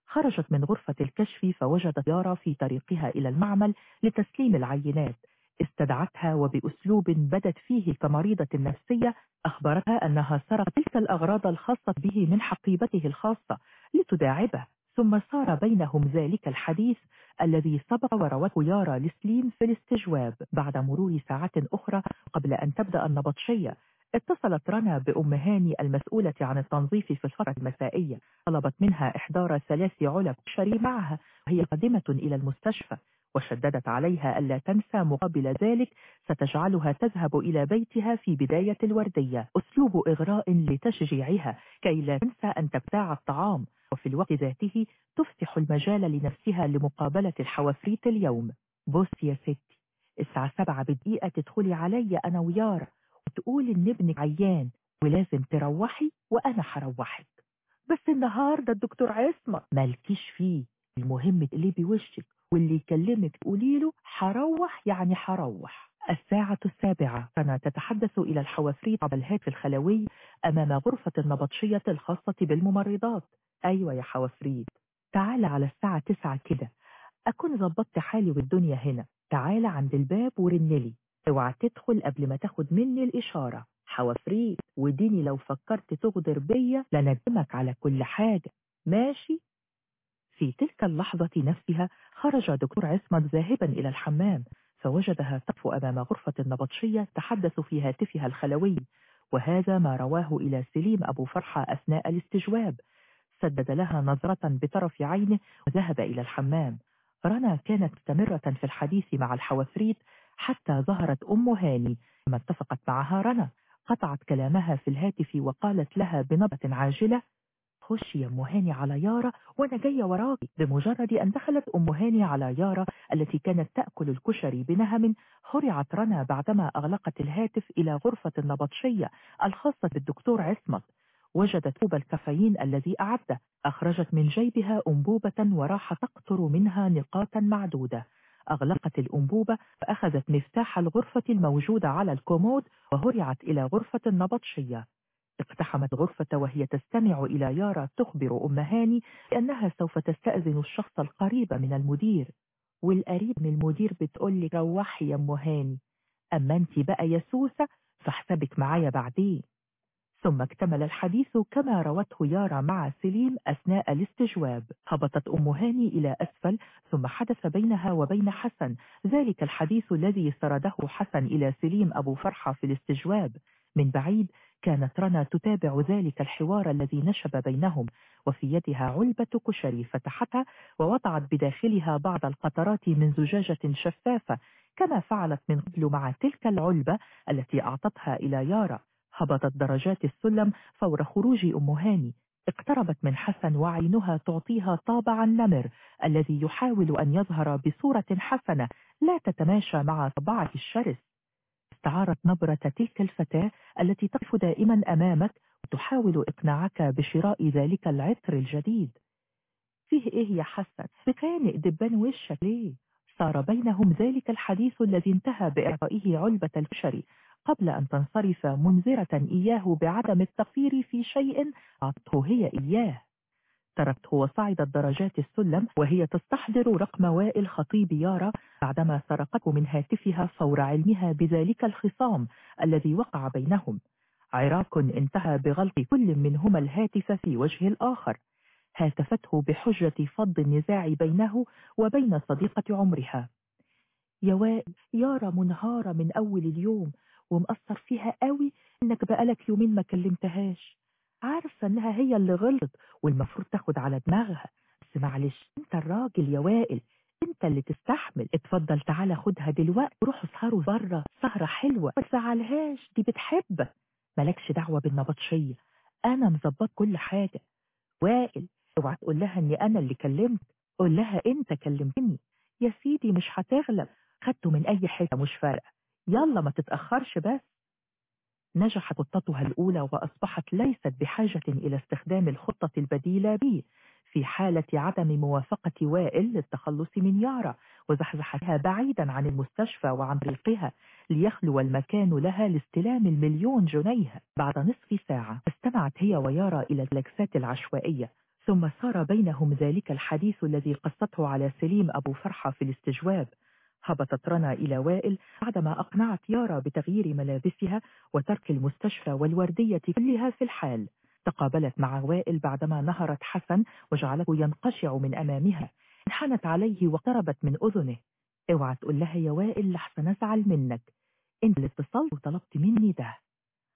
خرجت من غرفة الكشف فوجدت يارا في طريقها إلى المعمل لتسليم العينات. استدعتها وبأسلوب بدت فيه كمريضة نفسية أخبرتها أنها سرقت تلك الأغراض الخاصة به من حقيبته الخاصة لتداعبه. ثم صار بينهم ذلك الحديث الذي سبق وروته يارا لسليم في الاستجواب بعد مرور ساعات أخرى قبل أن تبدأ النبطشية. اتصلت رنا بأم هاني المسؤولة عن التنظيف في الفترة المسائية. طلبت منها إحضار ثلاث علب شري معها وهي قادمة إلى المستشفى. وشددت عليها ألا تنسى مقابل ذلك ستجعلها تذهب إلى بيتها في بداية الوردية. أسلوب إغراء لتشجيعها كي لا تنسى أن تبتاع الطعام وفي الوقت ذاته تفتح المجال لنفسها لمقابلة الحوافريت اليوم. بص يا ستي الساعة سبعة بدقيقة تدخلي علي أنا ويارا وتقول إن ابنك عيان ولازم تروحي وأنا هروحك. بس النهاردة الدكتور عصمت. مالكيش فيه المهم تقلبي وشك واللي يكلمك تقولي له حروح يعني حروح. الساعة السابعة كانت تتحدث إلى الحوافريت عبر الهاتف الخلوي أمام غرفة النبطشية الخاصة بالممرضات. أيوة يا حوافريت تعال على الساعة تسعة كده. أكون ظبطت حالي والدنيا هنا. تعال عند الباب ورنلي. اوعى تدخل قبل ما تاخد مني الإشارة. حوافريت وديني لو فكرت تغدر بيا لندمك على كل حاجة. ماشي؟ في تلك اللحظة نفسها خرج دكتور عصمت ذاهبا إلى الحمام فوجدها تقف أمام غرفة النبطشية تحدث في هاتفها الخلوي وهذا ما رواه إلى سليم أبو فرحة أثناء الاستجواب. سدد لها نظرة بطرف عينه وذهب إلى الحمام. رنا كانت مستمرة في الحديث مع الحوافريت حتى ظهرت أم هاني. ثم اتفقت معها رنا قطعت كلامها في الهاتف وقالت لها بنبرة عاجلة خشي أم هاني على يارا وأنا جاية وراكي بمجرد أن دخلت أم هاني على يارا التي كانت تأكل الكشري بنهم هرعت رنا بعدما أغلقت الهاتف إلى غرفة النبطشية الخاصة بالدكتور عصمت. وجدت كوب الكافيين الذي أعده. أخرجت من جيبها أنبوبة وراحت تقطر منها نقاطا معدودة. أغلقت الأنبوبة فأخذت مفتاح الغرفة الموجودة على الكومود وهرعت إلى غرفة النبطشية. اقتحمت غرفة وهي تستمع إلى يارا تخبر أم هاني بأنها سوف تستأذن الشخص القريب من المدير والقريب من المدير بتقول لك روحي يا أم هاني أما أنت بقى يا سوسة فاحسبك معايا بعدين. ثم اكتمل الحديث كما روته يارا مع سليم أثناء الاستجواب. هبطت أم هاني إلى أسفل ثم حدث بينها وبين حسن. ذلك الحديث الذي سرده حسن إلى سليم أبو فرحة في الاستجواب. من بعيد كانت رنا تتابع ذلك الحوار الذي نشب بينهم وفي يدها علبة كشري فتحتها ووضعت بداخلها بعض القطرات من زجاجة شفافة كما فعلت من قبل مع تلك العلبة التي أعطتها إلى يارا. هبطت درجات السلم فور خروج أم هاني. اقتربت من حسن وعينها تعطيها طابع النمر الذي يحاول أن يظهر بصورة حسنة لا تتماشى مع طبعه الشرس. استعارت نبرة تلك الفتاة التي تقف دائما أمامك وتحاول إقناعك بشراء ذلك العطر الجديد. فيه إيه يا حسن؟ بخانق دبان وشك. ليه؟ صار بينهم ذلك الحديث الذي انتهى بإعطائه علبة الكشري قبل أن تنصرف منذرة إياه بعدم التقصير في شيء أعطته هي إياه. تركته وصعدت درجات السلم وهي تستحضر رقم وائل خطيب يارا بعدما سرقته من هاتفها فور علمها بذلك الخصام الذي وقع بينهم. عراك انتهى بغلق كل منهما الهاتف في وجه الآخر. هاتفته بحجة فض النزاع بينه وبين صديقة عمرها. يا وائل يارا منهارة من أول اليوم ومأثر فيها قوي إنك بقالك يومين ما كلمتهاش. عارفة إنها هي اللي غلط والمفروض تاخد على دماغها. بس معلش أنت الراجل يا وائل أنت اللي تستحمل. اتفضل تعالى خدها دلوقتي روحوا اسهروا بره سهرة حلوة. ما تزعلهاش دي بتحبك مالكش دعوة بالنبطشية. أنا مظبط كل حاجة. وائل اوعى تقول لها إني أنا اللي كلمت. قول لها أنت كلمتني. يا سيدي مش هتغلب. خدته من أي حتة مش فارقة. يلا ما تتأخرش بس. نجحت خطتها الأولى وأصبحت ليست بحاجة إلى استخدام الخطة البديلة بي في حالة عدم موافقة وائل للتخلص من يارا وزحزحتها بعيدا عن المستشفى وعن طريقها ليخلو المكان لها لاستلام المليون جنيه. بعد نصف ساعة استمعت هي ويارا إلى الجلسات العشوائية ثم صار بينهم ذلك الحديث الذي قصته على سليم أبو فرحة في الاستجواب. هبطت رنا إلى وائل بعدما أقنعت يارا بتغيير ملابسها وترك المستشفى والوردية كلها في الحال. تقابلت مع وائل بعدما نهرت حسن وجعله ينقشع من أمامها. انحنت عليه واقتربت من أذنه. اوعى تقول لها يا وائل لحسن أزعل منك. انت اللي اتصلت وطلبت مني ده.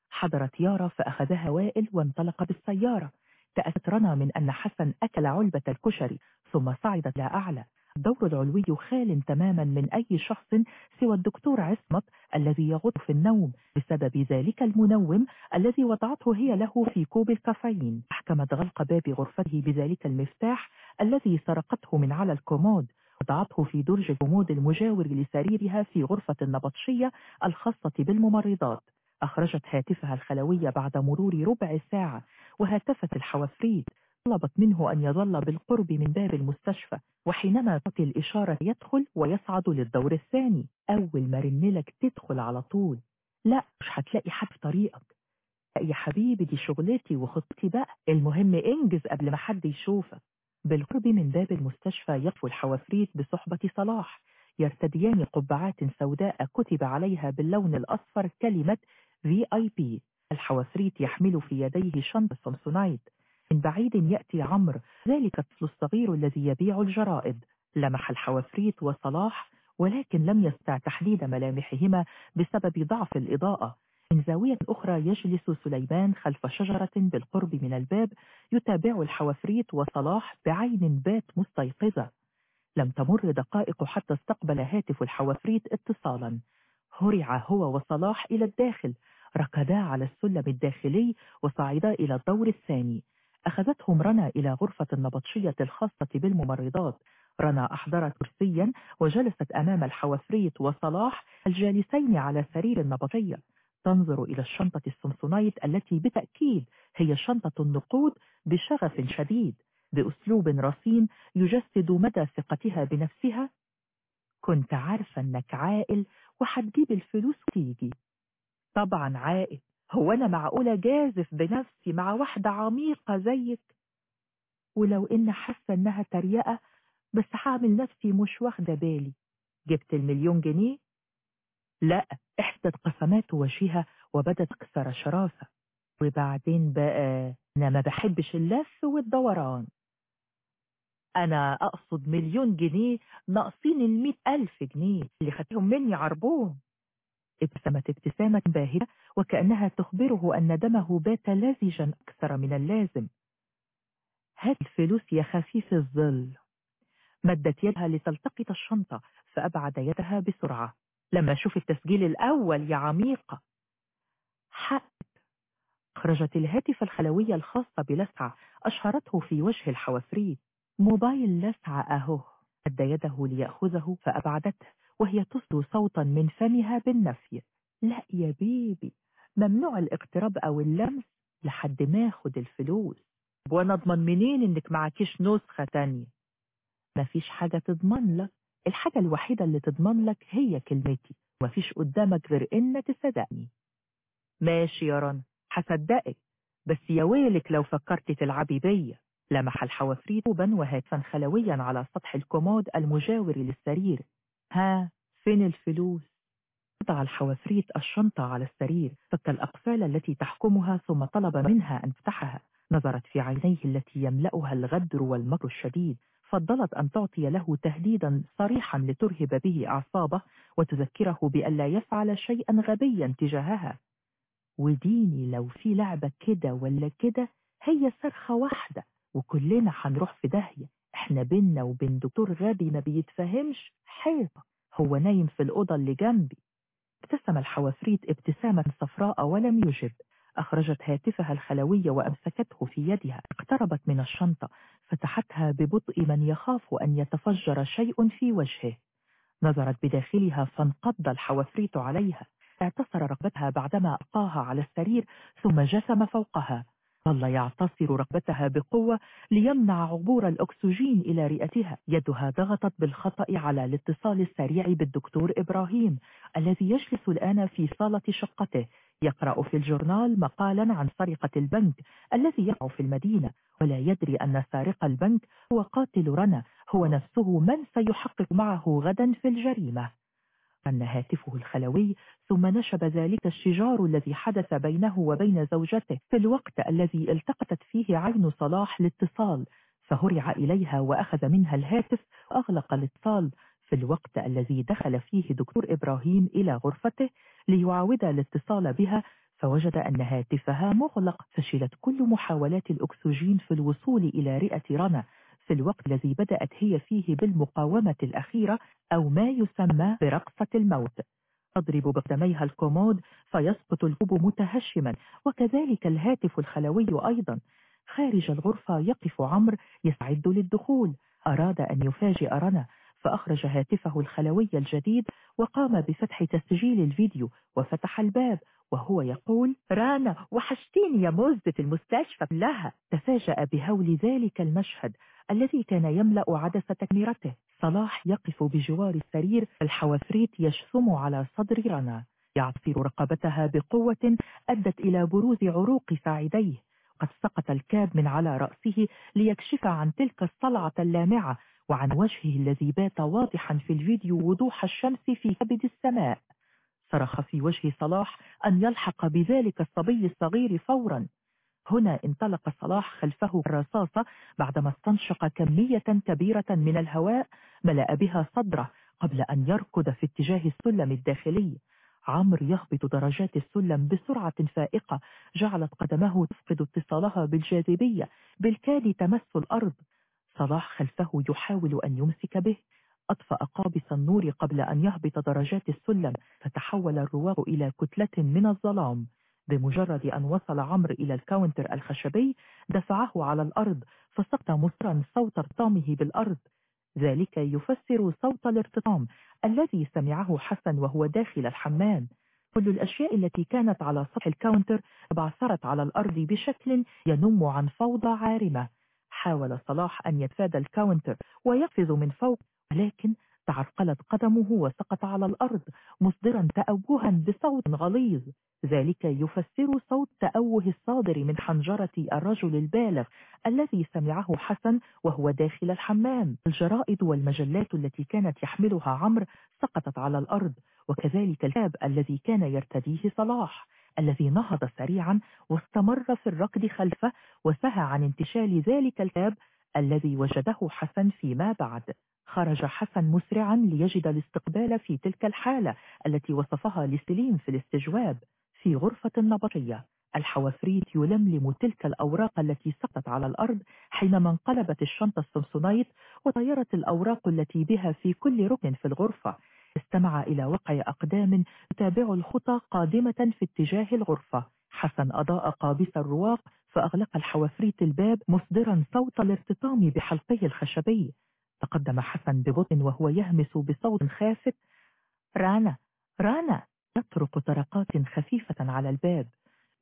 حضرت يارا فأخذها وائل وانطلق بالسيارة. تأكدت رنا من أن حسن أكل علبة الكشري ثم صعدت إلى أعلى. الدور العلوي خال تماما من أي شخص سوى الدكتور عصمت الذي يغط في النوم. بسبب ذلك المنوم الذي وضعته هي له في كوب الكافيين. أحكمت غلق باب غرفته بذلك المفتاح الذي سرقته من على الكومود. وضعته في درج الكومود المجاور لسريرها في غرفة النبطشية الخاصة بالممرضات. أخرجت هاتفها الخلوي بعد مرور ربع ساعة وهاتفت الحوافريت طلبت منه أن يظل بالقرب من باب المستشفى وحينما تعطي الإشارة يدخل ويصعد للدور الثاني. أول ما رنلك تدخل على طول. لا مش هتلاقي حد في طريقك. يا حبيبي دي شغلتي وخطتي بقى. المهم انجز قبل ما حد يشوفك. بالقرب من باب المستشفى يطفو الحوافريت بصحبة صلاح. يرتديان قبعات سوداء كتب عليها باللون الأصفر كلمة VIP الحوافريت يحمل في يديه شنطة سامسونايت. من بعيد يأتي عمرو. ذلك الطفل الصغير الذي يبيع الجرائد. لمح الحوافريت وصلاح ولكن لم يستطع تحديد ملامحهما بسبب ضعف الإضاءة. من زاوية أخرى يجلس سليمان خلف شجرة بالقرب من الباب يتابع الحوافريت وصلاح بعين بات مستيقظة. لم تمر دقائق حتى استقبل هاتف الحوافريت اتصالا. هرع هو وصلاح إلى الداخل ركدا على السلم الداخلي وصعدا إلى الدور الثاني. أخذتهم رنا إلى غرفة النبطشية الخاصة بالممرضات. رنا أحضرت كرسيا وجلست أمام الحوافريت وصلاح الجالسين على سرير النبطية تنظر إلى الشنطة السمسونايت التي بتأكيد هي شنطة النقود بشغف شديد. بأسلوب رصين يجسد مدى ثقتها بنفسها. كنت عارفة أنك عائل وحتجيب الفلوس وتيجي. طبعا عائل هو أنا معقولة جازف بنفسي مع واحدة عميقة زيك؟ ولو إن حاسة إنها تريقة بس هعمل نفسي مش واخدة بالي. جبت المليون جنيه؟ لا احدت قسمات وجهها وبدت أكثر شراسة وبعدين بقى أنا ما بحبش اللف والدوران. أنا أقصد مليون جنيه ناقصين المئة ألف جنيه اللي خدتهم مني عربون. ابتسمت ابتسامة باهتة وكأنها تخبره أن دمه بات لزجا أكثر من اللازم. هات الفلوس يا خفيف الظل. مدت يدها لتلتقط الشنطة فأبعد يدها بسرعة. لما أشوف التسجيل الأول يا عميقة حق. أخرجت الهاتف الخلوي الخاصة بلسعة أشهرته في وجه الحوافريت موبايل لسعة أهو مد يده ليأخذه فأبعدته وهي تصدر صوتا من فمها بالنفي. لا يا بيبي ممنوع الاقتراب أو اللمس لحد ما اخد الفلوس. وأنا اضمن منين إنك معكيش نسخة تانية؟ مفيش حاجة تضمن لك. الحاجة الوحيدة اللي تضمن لك هي كلمتي. ومفيش قدامك غير إنك تصدقني ماشي يا رنا هصدقك. بس يا ويلك لو فكرتي تلعبي بيا. لمح الحوافريت طوبا وهاتفا خلويا على سطح الكومود المجاور للسرير. ها فين الفلوس؟ وضع الحوافريت الشنطة على السرير. فك الأقفال التي تحكمها ثم طلب منها أن تفتحها. نظرت في عينيه التي يملأها الغدر والمكر الشديد. فضلت أن تعطي له تهديدا صريحا لترهب به أعصابه وتذكره بألا يفعل شيئا غبيا تجاهها. وديني لو في لعبة كده ولا كده هي صرخة واحدة. وكلنا هنروح في داهية. إحنا بينا وبين دكتور غبي ما بيتفهمش. حيطة. هو نايم في الأوضة اللي جنبي. ابتسم الحوافريت ابتسامة صفراء ولم يجب. أخرجت هاتفها الخلوي وأمسكته في يدها. اقتربت من الشنطة. فتحتها ببطء من يخاف أن يتفجر شيء في وجهه. نظرت بداخلها فانقض الحوافريت عليها. اعتصر رغبتها بعدما ألقاها على السرير ثم جثم فوقها. ظل يعتصر رغبتها بقوة ليمنع عبور الأكسجين إلى رئتها. يدها ضغطت بالخطأ على الاتصال السريع بالدكتور إبراهيم الذي يجلس الآن في صالة شقته. يقرأ في الجورنال مقالا عن سرقة البنك الذي يقع في المدينة ولا يدري أن سارق البنك هو قاتل رنا هو نفسه من سيحقق معه غدا في الجريمة. أن هاتفه الخلوي ثم نشب ذلك الشجار الذي حدث بينه وبين زوجته في الوقت الذي التقطت فيه عين صلاح الاتصال فهرع إليها وأخذ منها الهاتف وأغلق الاتصال. في الوقت الذي دخل فيه دكتور إبراهيم إلى غرفته ليعاود الاتصال بها فوجد أن هاتفها مغلق. فشلت كل محاولات الأكسجين في الوصول إلى رئة رنا. في الوقت الذي بدأت هي فيه بالمقاومة الأخيرة أو ما يسمى برقصة الموت. تضرب بقدميها الكومود فيسقط الكوب متهشما وكذلك الهاتف الخلوي أيضا. خارج الغرفة يقف عمرو يستعد للدخول. أراد أن يفاجئ رنا فأخرج هاتفه الخلوي الجديد وقام بفتح تسجيل الفيديو وفتح الباب وهو يقول رانا وحشتيني يا مزة المستشفى. كلها تفاجأ بهول ذلك المشهد. الذي كان يملأ عدسة كاميرته صلاح يقف بجوار السرير الحوافريت يشثم على صدر رنا. يعصر رقبتها بقوة أدت إلى بروز عروق ساعديه. قد سقط الكاب من على رأسه ليكشف عن تلك الصلعة اللامعة وعن وجهه الذي بات واضحا في الفيديو وضوح الشمس في كبد السماء. صرخ في وجه صلاح أن يلحق بذلك الصبي الصغير فورا. هنا انطلق صلاح خلفه الرصاصة بعدما استنشق كمية كبيرة من الهواء ملأ بها صدره قبل أن يركض في اتجاه السلم الداخلي. عمرو يهبط درجات السلم بسرعة فائقة جعلت قدمه تفقد اتصالها بالجاذبية بالكاد تمس الأرض. صلاح خلفه يحاول أن يمسك به. أطفأ قابس النور قبل أن يهبط درجات السلم فتحول الرواق إلى كتلة من الظلام. بمجرد أن وصل عمرو إلى الكاونتر الخشبي دفعه على الأرض فسقط مصرا صوت ارتامه بالأرض. ذلك يفسر صوت الارتطام الذي سمعه حسن وهو داخل الحمام. كل الأشياء التي كانت على سطح الكاونتر بعثرت على الأرض بشكل ينم عن فوضى عارمة. حاول صلاح أن يتفادى الكاونتر ويقفز من فوق ولكن تعرقلت قدمه وسقط على الأرض مصدرا تأوها بصوت غليظ. ذلك يفسر صوت تأوه الصادر من حنجرة الرجل البالغ الذي سمعه حسن وهو داخل الحمام. الجرائد والمجلات التي كانت يحملها عمرو سقطت على الأرض وكذلك الكاب الذي كان يرتديه صلاح الذي نهض سريعا واستمر في الركض خلفه وسهى عن انتشال ذلك الكاب الذي وجده حسن فيما بعد. خرج حسن مسرعا ليجد الاستقبال في تلك الحالة التي وصفها لسليم في الاستجواب في غرفة النبطية الحوافريت يلملم تلك الأوراق التي سقطت على الأرض حينما انقلبت الشنطة السمسونايت وطيرت الأوراق التي بها في كل ركن في الغرفة. استمع إلى وقع أقدام تتابع الخطى قادمة في اتجاه الغرفة. حسن أضاء قابس الرواق فأغلق الحوافريت الباب مصدرا صوت الارتطام بحلقه الخشبي. تقدم حسن ببطء وهو يهمس بصوت خافت. رانا رانا يطرق طرقات خفيفة على الباب.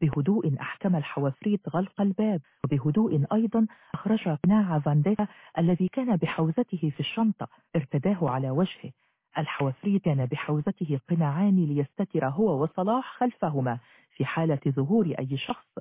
بهدوء أحكم الحوافريت غلق الباب. وبهدوء أيضا أخرج قناع فانديتا الذي كان بحوزته في الشنطة ارتداه على وجهه. الحوافريت كان بحوزته قناعان ليستتر هو وصلاح خلفهما في حالة ظهور أي شخص.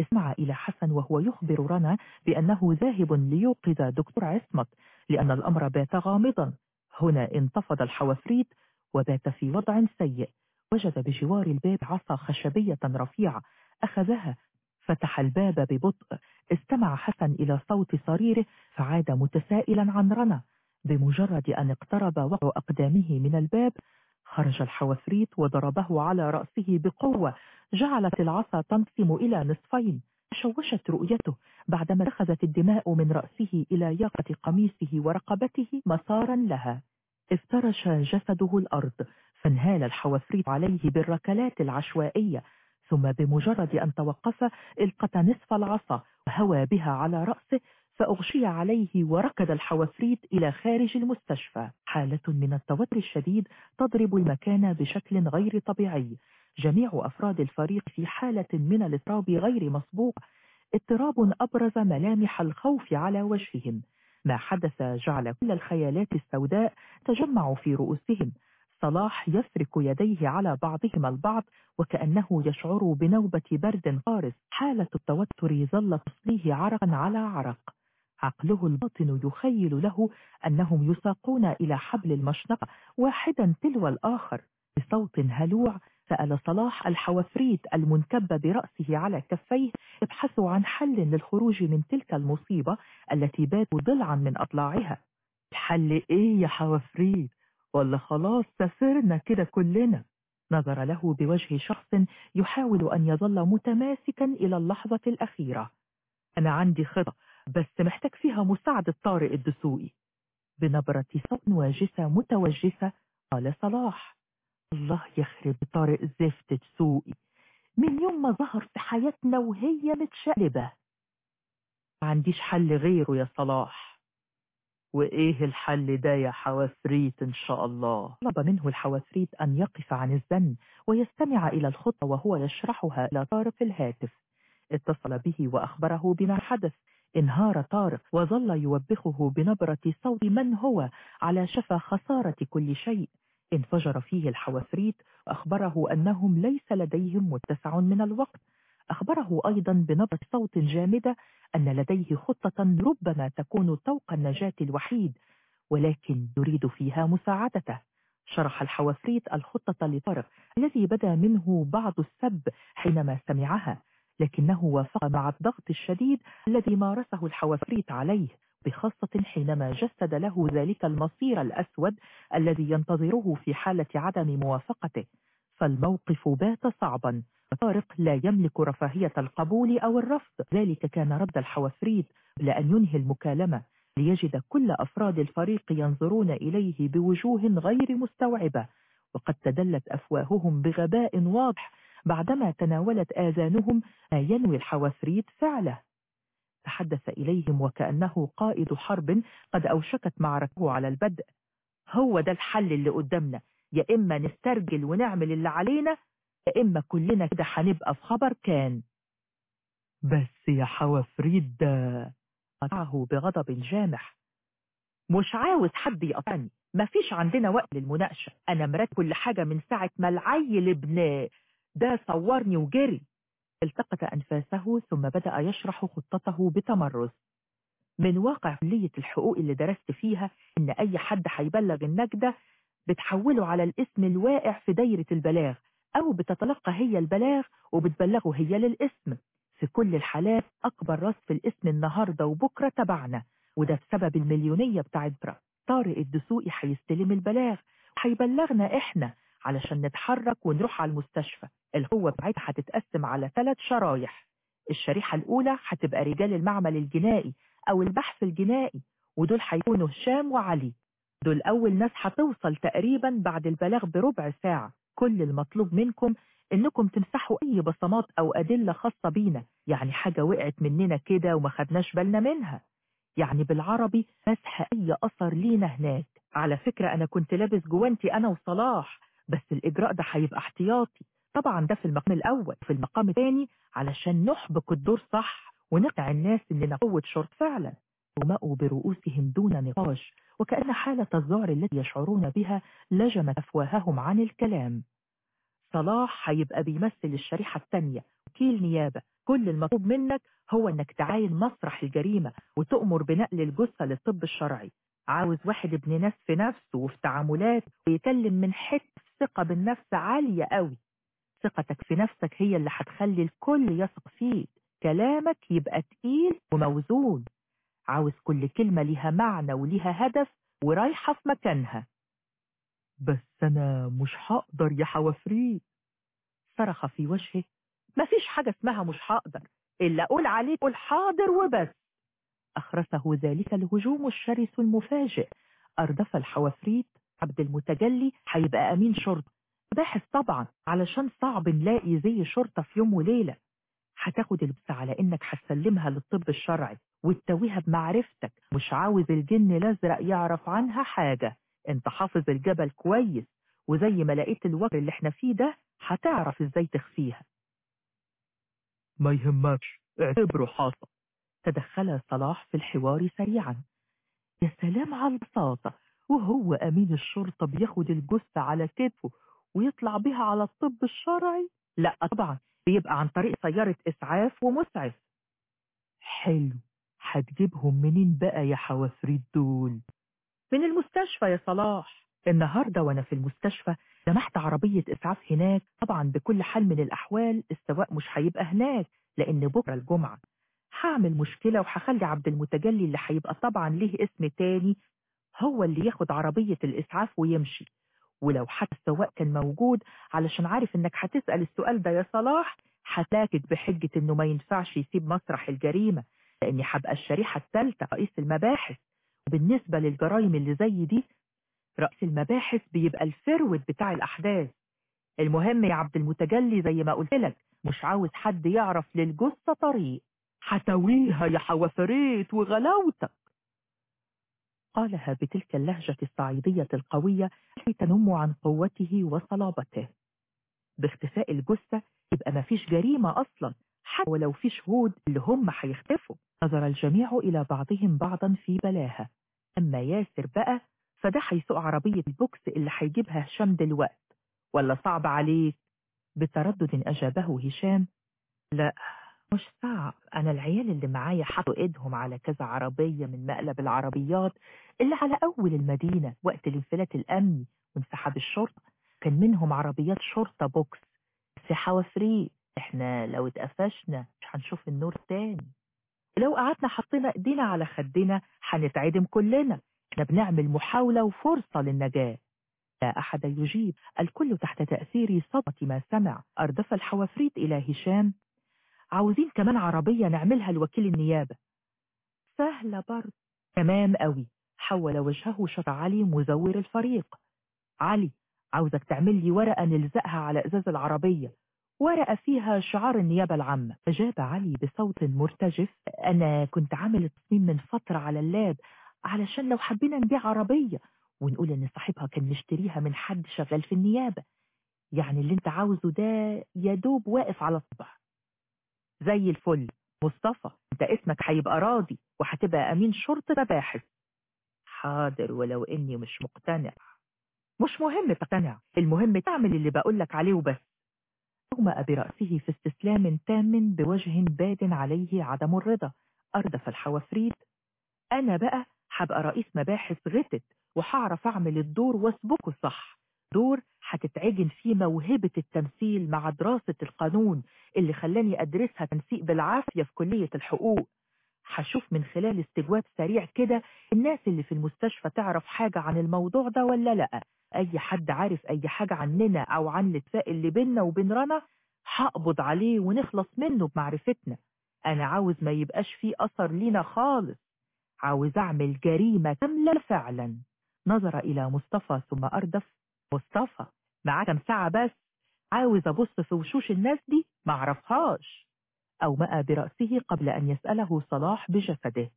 اسمع إلى حسن وهو يخبر رنا بأنه ذاهب ليوقظ دكتور عصمت. لأن الأمر بات غامضا. هنا انتفض الحوافريت وبات في وضع سيء. وجد بجوار الباب عصا خشبية رفيعة. أخذها فتح الباب ببطء. استمع حسن إلى صوت صريره فعاد متسائلا عن رنا. بمجرد أن اقترب وقع أقدامه من الباب خرج الحوافريت وضربه على رأسه بقوة. جعلت العصا تنقسم إلى نصفين. شوشت رؤيته بعدما اتخذت الدماء من رأسه إلى ياقة قميصه ورقبته مسارا لها. افترش جسده الأرض فانهال الحوافريت عليه بالركلات العشوائية ثم بمجرد أن توقف القت نصف العصا وهوى بها على رأسه فأغشي عليه وركض الحوافريت إلى خارج المستشفى. حالة من التوتر الشديد تضرب المكان بشكل غير طبيعي. جميع أفراد الفريق في حالة من الاضطراب غير مسبوق. اضطراب أبرز ملامح الخوف على وجههم. ما حدث جعل كل الخيالات السوداء تجمع في رؤوسهم. صلاح يفرك يديه على بعضهما البعض وكأنه يشعر بنوبة برد قارس. حالة التوتر ظلت تصليه عرقا على عرق. عقله الباطن يخيل له أنهم يساقون إلى حبل المشنقة واحدا تلو الآخر. بصوت هلوع سأل صلاح الحوافريت المنكب برأسه على كفيه ابحثوا عن حل للخروج من تلك المصيبة التي باتوا ضلعا من أضلاعها الحل إيه يا حوافريت؟ ولا خلاص سافرنا كده كلنا. نظر له بوجه شخص يحاول أن يظل متماسكا إلى اللحظة الأخيرة. أنا عندي خطة. بس محتاج فيها مساعدة طارق الدسوقي. بنبرة صوت واجسة متوجسة قال صلاح الله يخرب طارق زفت دسوقي من يوم ما ظهر في حياتنا وهي متشقلبة. ما عنديش حل غيره يا صلاح. وإيه الحل ده يا حوافريت إن شاء الله؟ طلب منه الحوافريت أن يقف عن الزن ويستمع إلى الخطة وهو يشرحها إلى طارق الهاتف. اتصل به وأخبره بما حدث. انهار طارق وظل يوبخه بنبرة صوت من هو على شفا خسارة كل شيء. انفجر فيه الحوافريت. وأخبره أنهم ليس لديهم متسع من الوقت. أخبره أيضا بنبرة صوت جامدة أن لديه خطة ربما تكون طوق النجاة الوحيد ولكن يريد فيها مساعدته. شرح الحوافريت الخطة لطارق الذي بدا منه بعض السب حينما سمعها. لكنه وافق مع الضغط الشديد الذي مارسه الحوافريت عليه بخاصة حينما جسد له ذلك المصير الأسود الذي ينتظره في حالة عدم موافقته. فالموقف بات صعبا. طارق لا يملك رفاهية القبول أو الرفض. ذلك كان رد الحوافريت لأن ينهي المكالمة ليجد كل أفراد الفريق ينظرون إليه بوجوه غير مستوعبة وقد تدلت أفواههم بغباء واضح بعدما تناولت آذانهم ما ينوي الحوافريت فعله. تحدث إليهم وكأنه قائد حرب قد أوشكت معركته على البدء. هو ده الحل اللي قدامنا. يا إما نسترجل ونعمل اللي علينا يا إما كلنا كده هنبقى في خبر كان. بس يا حوافريت ده قطعه بغضب جامح. مش عاوز حد يقطعني مفيش عندنا وقت للمناقشة. أنا مرات كل حاجة من ساعة ما العيل ابن ده صورني وجري التقط أنفاسه ثم بدأ يشرح خطته بتمرس. من واقع كلية الحقوق اللي درست فيها إن أي حد هيبلغ النجدة بتحوله على الاسم الواقع في دايرة البلاغ أو بتتلقى هي البلاغ وبتبلغه هي للاسم. في كل الحالات أكبر راس في الاسم النهاردة وبكرة تبعنا وده بسبب المليونية بتاعت برا طارق الدسوقي هيستلم البلاغ. وهيبلغنا إحنا علشان نتحرك ونروح على المستشفى. القوة بتاعتها هتتقسم على ثلاث شرايح. الشريحة الأولى هتبقى رجال المعمل الجنائي أو البحث الجنائي ودول هيكونوا هشام وعلي. دول أول ناس هتوصل تقريبا بعد البلاغ بربع ساعة. كل المطلوب منكم إنكم تمسحوا أي بصمات أو أدلة خاصة بينا. يعني حاجة وقعت مننا كده وما خدناش بالنا منها. يعني بالعربي مسح أي أثر لينا هناك. على فكرة أنا كنت لابس جوانتي أنا وصلاح بس الإجراء ده هيبقى احتياطي. طبعا ده في المقام الأول. في المقام الثاني علشان نحبك الدور صح ونقنع الناس إننا قوة شرط فعلا. ومأوا برؤوسهم دون نقاش. وكأن حالة الذعر التي يشعرون بها لجمت أفواههم عن الكلام. صلاح هيبقى بيمثل الشريحة الثانية. وكيل نيابة. كل المطلوب منك هو إنك تعاين مسرح الجريمة وتؤمر بنقل الجثة للطب الشرعي. عاوز واحد ابن ناس في نفسه وفي تعاملات ويكلم من حتة ثقة بالنفس عالية قوي. ثقتك في نفسك هي اللي هتخلي الكل يثق فيك. كلامك يبقى تقيل وموزون. عاوز كل كلمة ليها معنى وليها هدف ورايحة في مكانها. بس أنا مش هقدر يا حوافريت صرخ في وجهه. مفيش حاجة اسمها مش هقدر. إلا أقول عليك قول حاضر وبس. أخرسه ذلك الهجوم الشرس المفاجئ. أردف الحوافريت عبد المتجلي هيبقى أمين شرطة. باحث طبعا علشان صعب نلاقي زي شرطة في يوم وليلة. هتاخد البس على إنك هتسلمها للطب الشرعي وتتويها بمعرفتك. مش عاوز الجن الأزرق يعرف عنها حاجة. أنت حافظ الجبل كويس وزي ما لقيت الوجر اللي إحنا فيه ده هتعرف إزاي تخفيها. ما يهمكش اعتبره حاصل. تدخل صلاح في الحوار سريعا. يا سلام على البساطة. وهو أمين الشرطة بياخد الجثة على كتفه ويطلع بها على الطب الشرعي؟ لا طبعا. بيبقى عن طريق سيارة إسعاف ومسعف. حلو. هتجيبهم منين بقى يا حوافريت دول؟ من المستشفى يا صلاح. النهاردة وأنا في المستشفى لمحت عربية إسعاف هناك. طبعا بكل حال من الأحوال السواق مش هيبقى هناك لأن بكرة الجمعة هعمل مشكلة وهخلي عبد المتجلي اللي هيبقى طبعا ليه اسم تاني هو اللي ياخد عربية الإسعاف ويمشي. ولو حتى كان موجود علشان عارف إنك هتسأل السؤال ده يا صلاح هتلاكك بحجة إنه ما ينفعش يسيب مسرح الجريمة لأني هبقى الشريحة الثالثة رئيس المباحث. وبالنسبة للجرائم اللي زي دي رئيس المباحث بيبقى الفرود بتاع الأحداث. المهم يا عبد المتجلي زي ما قلت لك مش عاوز حد يعرف للجثة طريق. هتويها يا حوافريت وغلاوتك. قالها بتلك اللهجة الصعيدية القوية التي تنم عن قوته وصلابته. باختفاء الجثة يبقى ما فيش جريمة أصلا حتى ولو في شهود اللي هم هيختفوا. نظر الجميع إلى بعضهم بعضا في بلاهة أما ياسر بقى فده هيسوق عربية البوكس اللي هيجيبها هشام دلوقت. ولا صعب عليك؟ بتردد أجابه هشام. لا. مش صعب. أنا العيال اللي معايا حطوا إيدهم على كذا عربية من مقلب العربيات اللي على أول المدينة وقت الانفلات الأمني وانسحاب الشرطة. كان منهم عربيات شرطة بوكس بس حوافري إحنا لو اتقفشنا مش هنشوف النور تاني. لو قعدنا حطينا إيدينا على خدنا هنتعدم كلنا. إحنا بنعمل محاولة وفرصة للنجاة. لا أحد يجيب. الكل تحت تأثير صدمة ما سمع. أردف الحوافريت إلى هشام. عاوزين كمان عربية نعملها لوكيل النيابة. سهلة برضه. تمام قوي حول وجهه شط علي مزور الفريق. علي عاوزك تعمل لي ورقة نلزقها على إزاز العربية. ورقة فيها شعار النيابة العامة. أجاب علي بصوت مرتجف. أنا كنت عامل التصميم من فترة على اللاب علشان لو حبينا نبيع عربية ونقول إن صاحبها كان مشتريها من حد شغال في النيابة. يعني اللي أنت عاوزه ده يا دوب واقف على الطبع زي الفل. مصطفى انت اسمك هيبقى راضي وهتبقى أمين شرطة مباحث. حاضر ولو إني مش مقتنع. مش مهم تقتنع المهم تعمل اللي بقولك عليه وبس. أغمأ برأسه في استسلام تام بوجه باد عليه عدم الرضا. أردف الحوافريت أنا بقى هبقى رئيس مباحث غتت وهعرف أعمل الدور واسبقه صح. دور هتتعجن فيه موهبة التمثيل مع دراسة القانون اللي خلاني أدرسها تنسيق بالعافية في كلية الحقوق. هشوف من خلال استجواب سريع كده الناس اللي في المستشفى تعرف حاجة عن الموضوع ده ولا لأ. أي حد عارف أي حاجة عننا أو عن الاتفاق اللي بيننا وبين رنا هقبض عليه ونخلص منه بمعرفتنا. أنا عاوز ما يبقاش فيه أثر لينا خالص. عاوز أعمل جريمة كاملة فعلا. نظر إلى مصطفى ثم أردف. مصطفى. معاه كم ساعة بس. عاوز أبص في وشوش الناس دي؟ معرفهاش أو مأى برأسه قبل أن يسأله صلاح بجسده.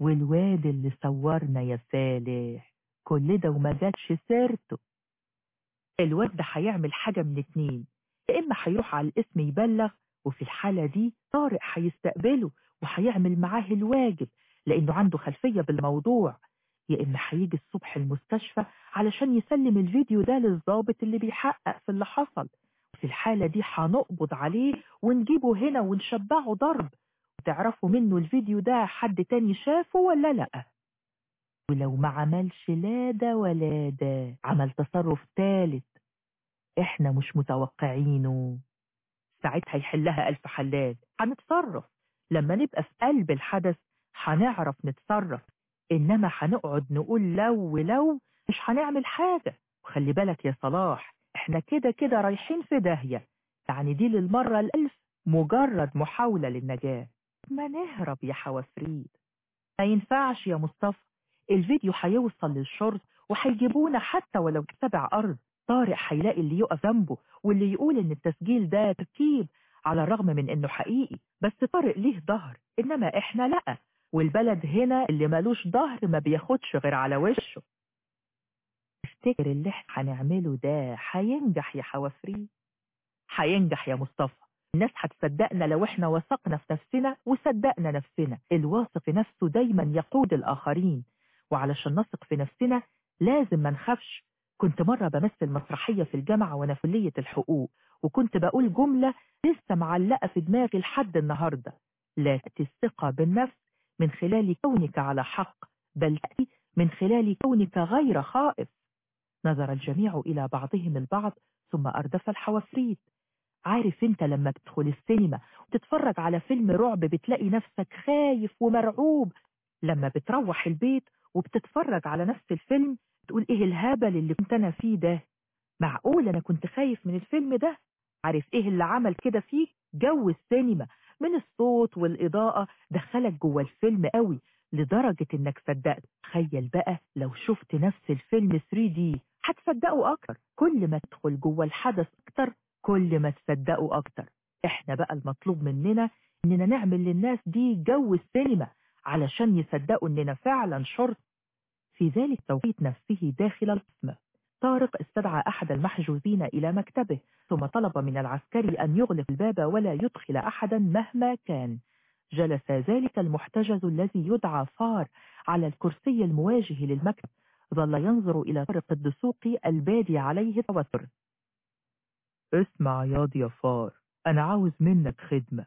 والواد اللي صورنا يا صالح كل ده وما جاتش سيرته. الواد ده هيعمل حاجة من اتنين. إما هيروح على الاسم يبلغ وفي الحالة دي طارق هيستقبله وهيعمل معاه الواجب لأنه عنده خلفية بالموضوع. يا إما هيجي الصبح المستشفى علشان يسلم الفيديو ده للضابط اللي بيحقق في اللي حصل. في الحالة دي هنقبض عليه ونجيبه هنا ونشبعه ضرب. وتعرفوا منه الفيديو ده حد تاني شافه ولا لأ؟ ولو ما عملش لا ده ولا ده. عمل تصرف ثالث إحنا مش متوقعينه. ساعتها يحلها ألف حلال. هنتصرف. لما نبقى في قلب الحدث هنعرف نتصرف. إنما هنقعد نقول لو ولو مش هنعمل حاجة. وخلي بالك يا صلاح إحنا كده كده رايحين في داهية. يعني دي للمرة الألف مجرد محاولة للنجاة. ما نهرب يا حوافريد. ما ينفعش يا مصطفى. الفيديو هيوصل للشرط وهيجيبونا حتى ولو سبع أرض. طارق هيلاقي اللي يقف جنبه واللي يقول إن التسجيل ده تركيب على الرغم من إنه حقيقي. بس طارق ليه ظهر إنما إحنا لأ. والبلد هنا اللي ملوش ظهر ما بياخدش غير على وشه. تفتكر اللي إحنا هنعمله ده هينجح يا حوافري. هينجح يا مصطفى. الناس هتصدقنا لو إحنا وثقنا في نفسنا وصدقنا نفسنا. الواثق في نفسه دايما يقود الآخرين. وعلشان نثق في نفسنا لازم ما نخافش. كنت مرة بمثل مسرحية في الجامعة وأنا في كلية الحقوق وكنت بقول جملة لسه معلقة في دماغي لحد النهاردة. لا الثقة بالنفس من خلال كونك على حق بل تأتي من خلال كونك غير خائف. نظر الجميع إلى بعضهم البعض ثم أردف الحوافريت. عارف انت لما تدخل السينما وتتفرج على فيلم رعب بتلاقي نفسك خايف ومرعوب؟ لما بتروح البيت وبتتفرج على نفس الفيلم تقول إيه الهبل اللي كنت أنا فيه ده؟ معقول أنا كنت خايف من الفيلم ده؟ عارف إيه اللي عمل كده فيك؟ جو السينما. من الصوت والإضاءة دخلك جوه الفيلم قوي لدرجة إنك صدقت. تخيل بقى لو شفت نفس الفيلم 3D هتصدقه أكتر. كل ما تدخل جوه الحدث أكتر كل ما تصدقه أكتر. إحنا بقى المطلوب مننا إننا نعمل للناس دي جو السينما علشان يصدقوا إننا فعلا شرط في ذلك التوقيت نفسه داخل القسم. طارق استدعى أحد المحجوزين إلى مكتبه ثم طلب من العسكري أن يغلق الباب ولا يدخل أحدا مهما كان. جلس ذلك المحتجز الذي يدعى فار على الكرسي المواجه للمكتب ظل ينظر إلى طارق الدسوقي البادي عليه توتر اسمع يا فار أنا عاوز منك خدمة.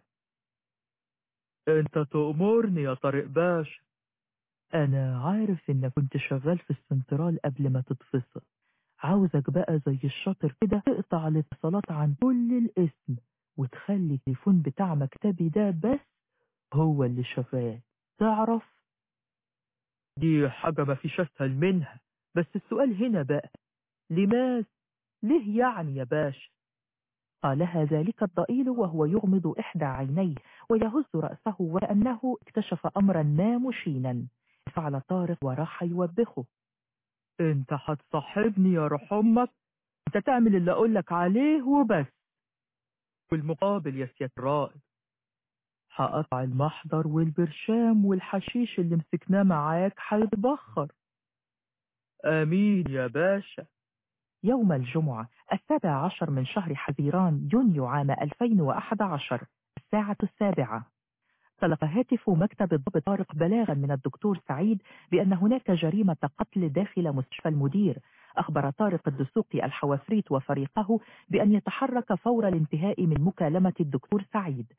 أنت تأمرني يا طارق باشا. أنا عارف إنك كنت شغال في السنترال قبل ما تتفصل. عاوزك بقى زي الشاطر كده تقطع الاتصالات عن كل الاسم وتخلي التليفون بتاع مكتبي ده بس هو اللي شغال. تعرف؟ دي حاجة ما فيش أسهل منها. بس السؤال هنا بقى لماذا؟ ليه يعني يا باشا؟ قالها ذلك الضئيل وهو يغمض إحدى عينيه ويهز رأسه وأنه اكتشف أمرا ما مشينا. فعل طارق وراح يوبخه. انت هتصاحبني يا روح أمك. انت تعمل اللي اقولك عليه وبس. والمقابل يا سيادة الرائد. هقطع المحضر والبرشام والحشيش اللي مسكناه معاك هيتبخر. آمين يا باشا. يوم الجمعة السابع عشر من شهر حزيران يونيو عام 2011 الساعة السابعة. طلق هاتف مكتب الضابط طارق بلاغا من الدكتور سعيد بأن هناك جريمة قتل داخل مستشفى المدير. أخبر طارق الدسوقي الحوافريت وفريقه بأن يتحرك فور الانتهاء من مكالمة الدكتور سعيد.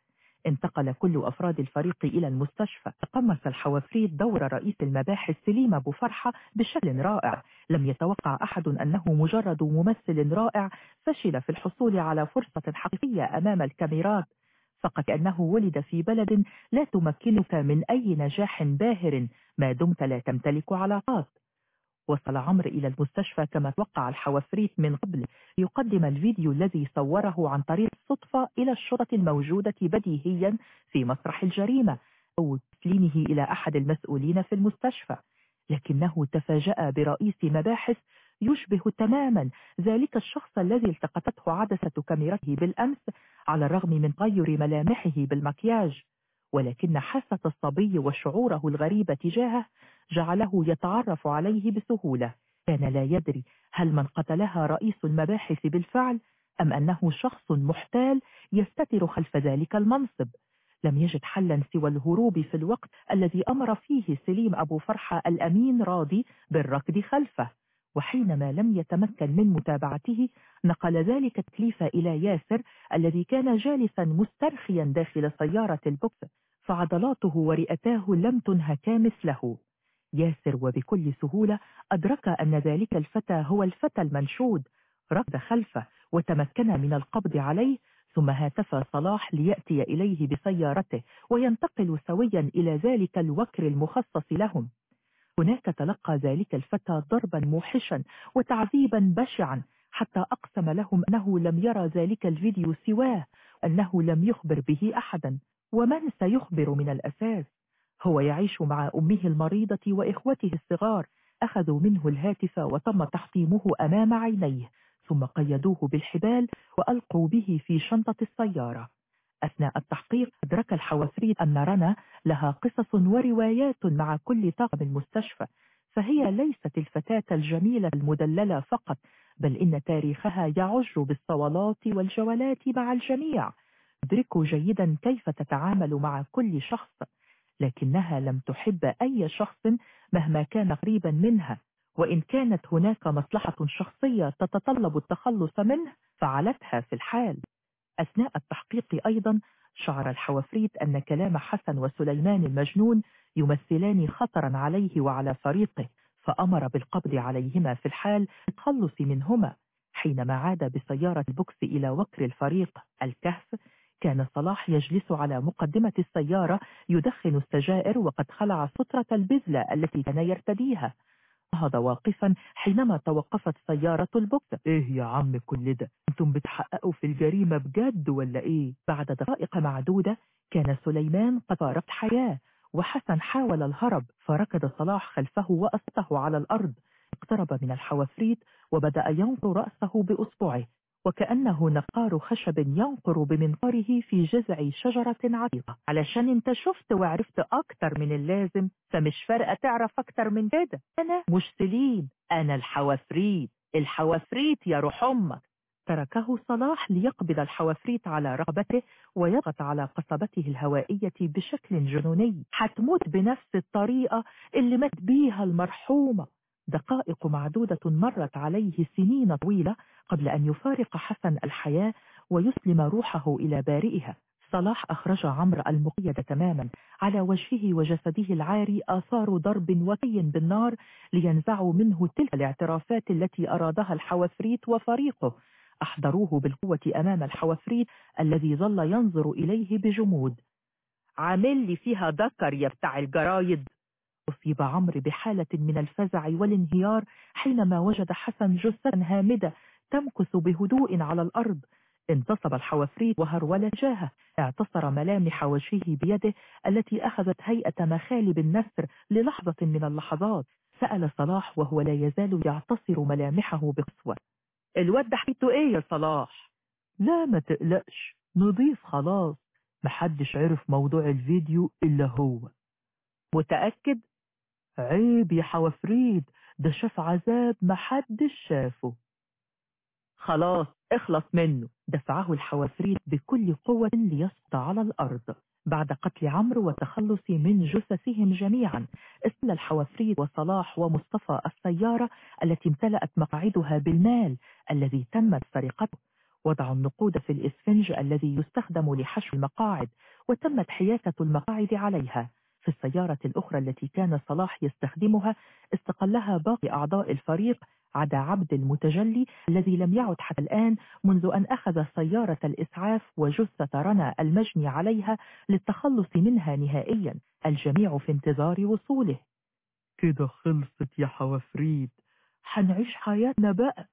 انتقل كل أفراد الفريق إلى المستشفى. تقمص الحوافريت دور رئيس المباحث سليم أبو فرحة بشكل رائع. لم يتوقع أحد أنه مجرد ممثل رائع فشل في الحصول على فرصة حقيقية أمام الكاميرات. فقط أنه ولد في بلد لا تمكنك من أي نجاح باهر ما دمت لا تمتلك علاقات. وصل عمرو إلى المستشفى كما توقع الحوافريت من قبل يقدم الفيديو الذي صوره عن طريق الصدفة إلى الشرطة الموجودة بديهيا في مسرح الجريمة أو تسليمه إلى أحد المسؤولين في المستشفى. لكنه تفاجأ برئيس مباحث يشبه تماما ذلك الشخص الذي التقطته عدسة كاميرته بالأمس على الرغم من غير ملامحه بالمكياج. ولكن حاسة الصبي وشعوره الغريب تجاهه جعله يتعرف عليه بسهولة. كان لا يدري هل من قتلها رئيس المباحث بالفعل أم أنه شخص محتال يستتر خلف ذلك المنصب. لم يجد حلا سوى الهروب في الوقت الذي أمر فيه سليم أبو فرحة الأمين راضي بالركض خلفه. وحينما لم يتمكن من متابعته نقل ذلك التكليف إلى ياسر الذي كان جالسا مسترخيا داخل سيارة البوكس فعضلاته ورئتاه لم تنهكا مثله. ياسر وبكل سهولة أدرك أن ذلك الفتى هو الفتى المنشود. ركض خلفه وتمكن من القبض عليه ثم هاتف صلاح ليأتي إليه بسيارته وينتقل سويا إلى ذلك الوكر المخصص لهم. هناك تلقى ذلك الفتى ضربا موحشا وتعذيبا بشعا حتى أقسم لهم أنه لم يرى ذلك الفيديو سواه أنه لم يخبر به أحدا. ومن سيخبر من الأساس؟ هو يعيش مع أمه المريضة وإخوته الصغار أخذوا منه الهاتف وتم تحطيمه أمام عينيه ثم قيدوه بالحبال وألقوا به في شنطة السيارة. أثناء التحقيق أدرك الحوافريد أن رنا لها قصص وروايات مع كل طاقم المستشفى فهي ليست الفتاة الجميلة المدللة فقط بل إن تاريخها يعج بالصولات والجولات مع الجميع. ادركوا جيدا كيف تتعامل مع كل شخص لكنها لم تحب أي شخص مهما كان قريبا منها. وإن كانت هناك مصلحة شخصية تتطلب التخلص منه فعلتها في الحال. أثناء التحقيق أيضا شعر الحوافريت أن كلام حسن وسليمان المجنون يمثلان خطرا عليه وعلى فريقه فأمر بالقبض عليهما في الحال التخلص منهما حينما عاد بسيارة البوكس إلى وكر الفريق الكهف. كان صلاح يجلس على مقدمة السيارة يدخن السجائر وقد خلع سترة البذلة التي كان يرتديها. نهض واقفا حينما توقفت سيارة البوكس. إيه يا عم كل ده أنتم بتحققوا في الجريمة بجد ولا إيه؟ بعد دقائق معدودة كان سليمان قد فارق حياة وحسن حاول الهرب فركض صلاح خلفه وأسته على الأرض. اقترب من الحوافريت وبدأ ينقر رأسه بأصبعه. وكأنه نقار خشب ينقر بمنقاره في جذع شجرة عتيقة. علشان انت شفت وعرفت أكتر من اللازم فمش فارقة تعرف أكتر من كده. أنا مش سليم أنا الحوافريت. الحوافريت يا روح أمك. تركه صلاح ليقبض الحوافريت على رقبته ويضغط على قصبته الهوائية بشكل جنوني. حتموت بنفس الطريقة اللي مات بيها المرحومة. دقائق معدودة مرت عليه سنين طويلة قبل أن يفارق حسن الحياة ويسلم روحه إلى بارئها. صلاح أخرج عمرو المقيد تماما على وجهه وجسده العاري آثار ضرب وكي بالنار لينزعوا منه تلك الاعترافات التي أرادها الحوافريت وفريقه. أحضروه بالقوة أمام الحوافريت الذي ظل ينظر إليه بجمود. عامل لي فيها ذكر يا بتاع الجرايد. أصيب عمرو بحالة من الفزع والانهيار حينما وجد حسن جثة هامدة تمكث بهدوء على الأرض. انتصب الحوافريت وهرول جاهه. اعتصر ملامح وجهه بيده التي أخذت هيئة مخالب النسر للحظة من اللحظات. سأل صلاح وهو لا يزال يعتصر ملامحه بقسوة. الواد ده حيته إيه يا صلاح؟ لا ما تقلقش نضيف خلاص. محدش عرف موضوع الفيديو إلا هو. متأكد؟ عيب يا حوافريد ده شاف عذاب محدش شافه. خلاص اخلص منه دفعه الحوافريت بكل قوة ليسقط على الأرض. بعد قتل عمرو وتخلص من جثثهم جميعا استلى الحوافريت وصلاح ومصطفى السيارة التي امتلأت مقاعدها بالمال الذي تمت سرقته وضعوا النقود في الإسفنج الذي يستخدم لحشو المقاعد وتمت حياكة المقاعد عليها. في السيارة الأخرى التي كان صلاح يستخدمها استقلها باقي أعضاء الفريق عدا عبد المتجلي الذي لم يعد حتى الآن منذ أن أخذ سيارة الإسعاف وجثة رنا المجني عليها للتخلص منها نهائيا. الجميع في انتظار وصوله. كده خلصت يا حوافريد. حنعيش حياتنا بقى.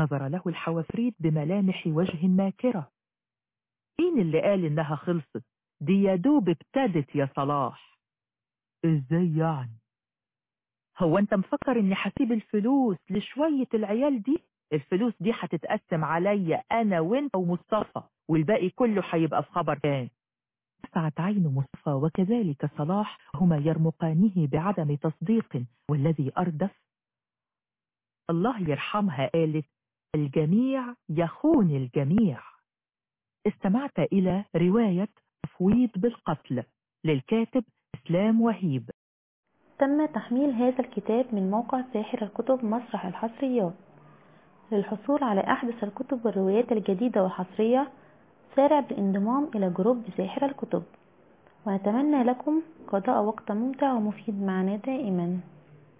نظر له الحوافريد بملامح وجه ماكرة. مين اللي قال إنها خلصت؟ دي يا دوب ابتدت يا صلاح. إزاي يعني؟ هو أنت مفكر إني هسيب الفلوس لشوية العيال دي؟ الفلوس دي هتتقسم عليا أنا وأنت ومصطفى والباقي كله هيبقى في خبر تاني. سعت عين مصطفى وكذلك صلاح هما يرمقانه بعدم تصديق والذي أردف. الله يرحمها قالت الجميع يخون الجميع. استمعت إلى رواية تفويض بالقتل للكاتب إسلام وهيب تم تحميل هذا الكتاب من موقع ساحر الكتب مسرح الحصريات للحصول على أحدث الكتب والروايات الجديدة والحصرية سارع بالانضمام إلى جروب ساحر الكتب. ونتمنى لكم قضاء وقت ممتع ومفيد معنا دائما.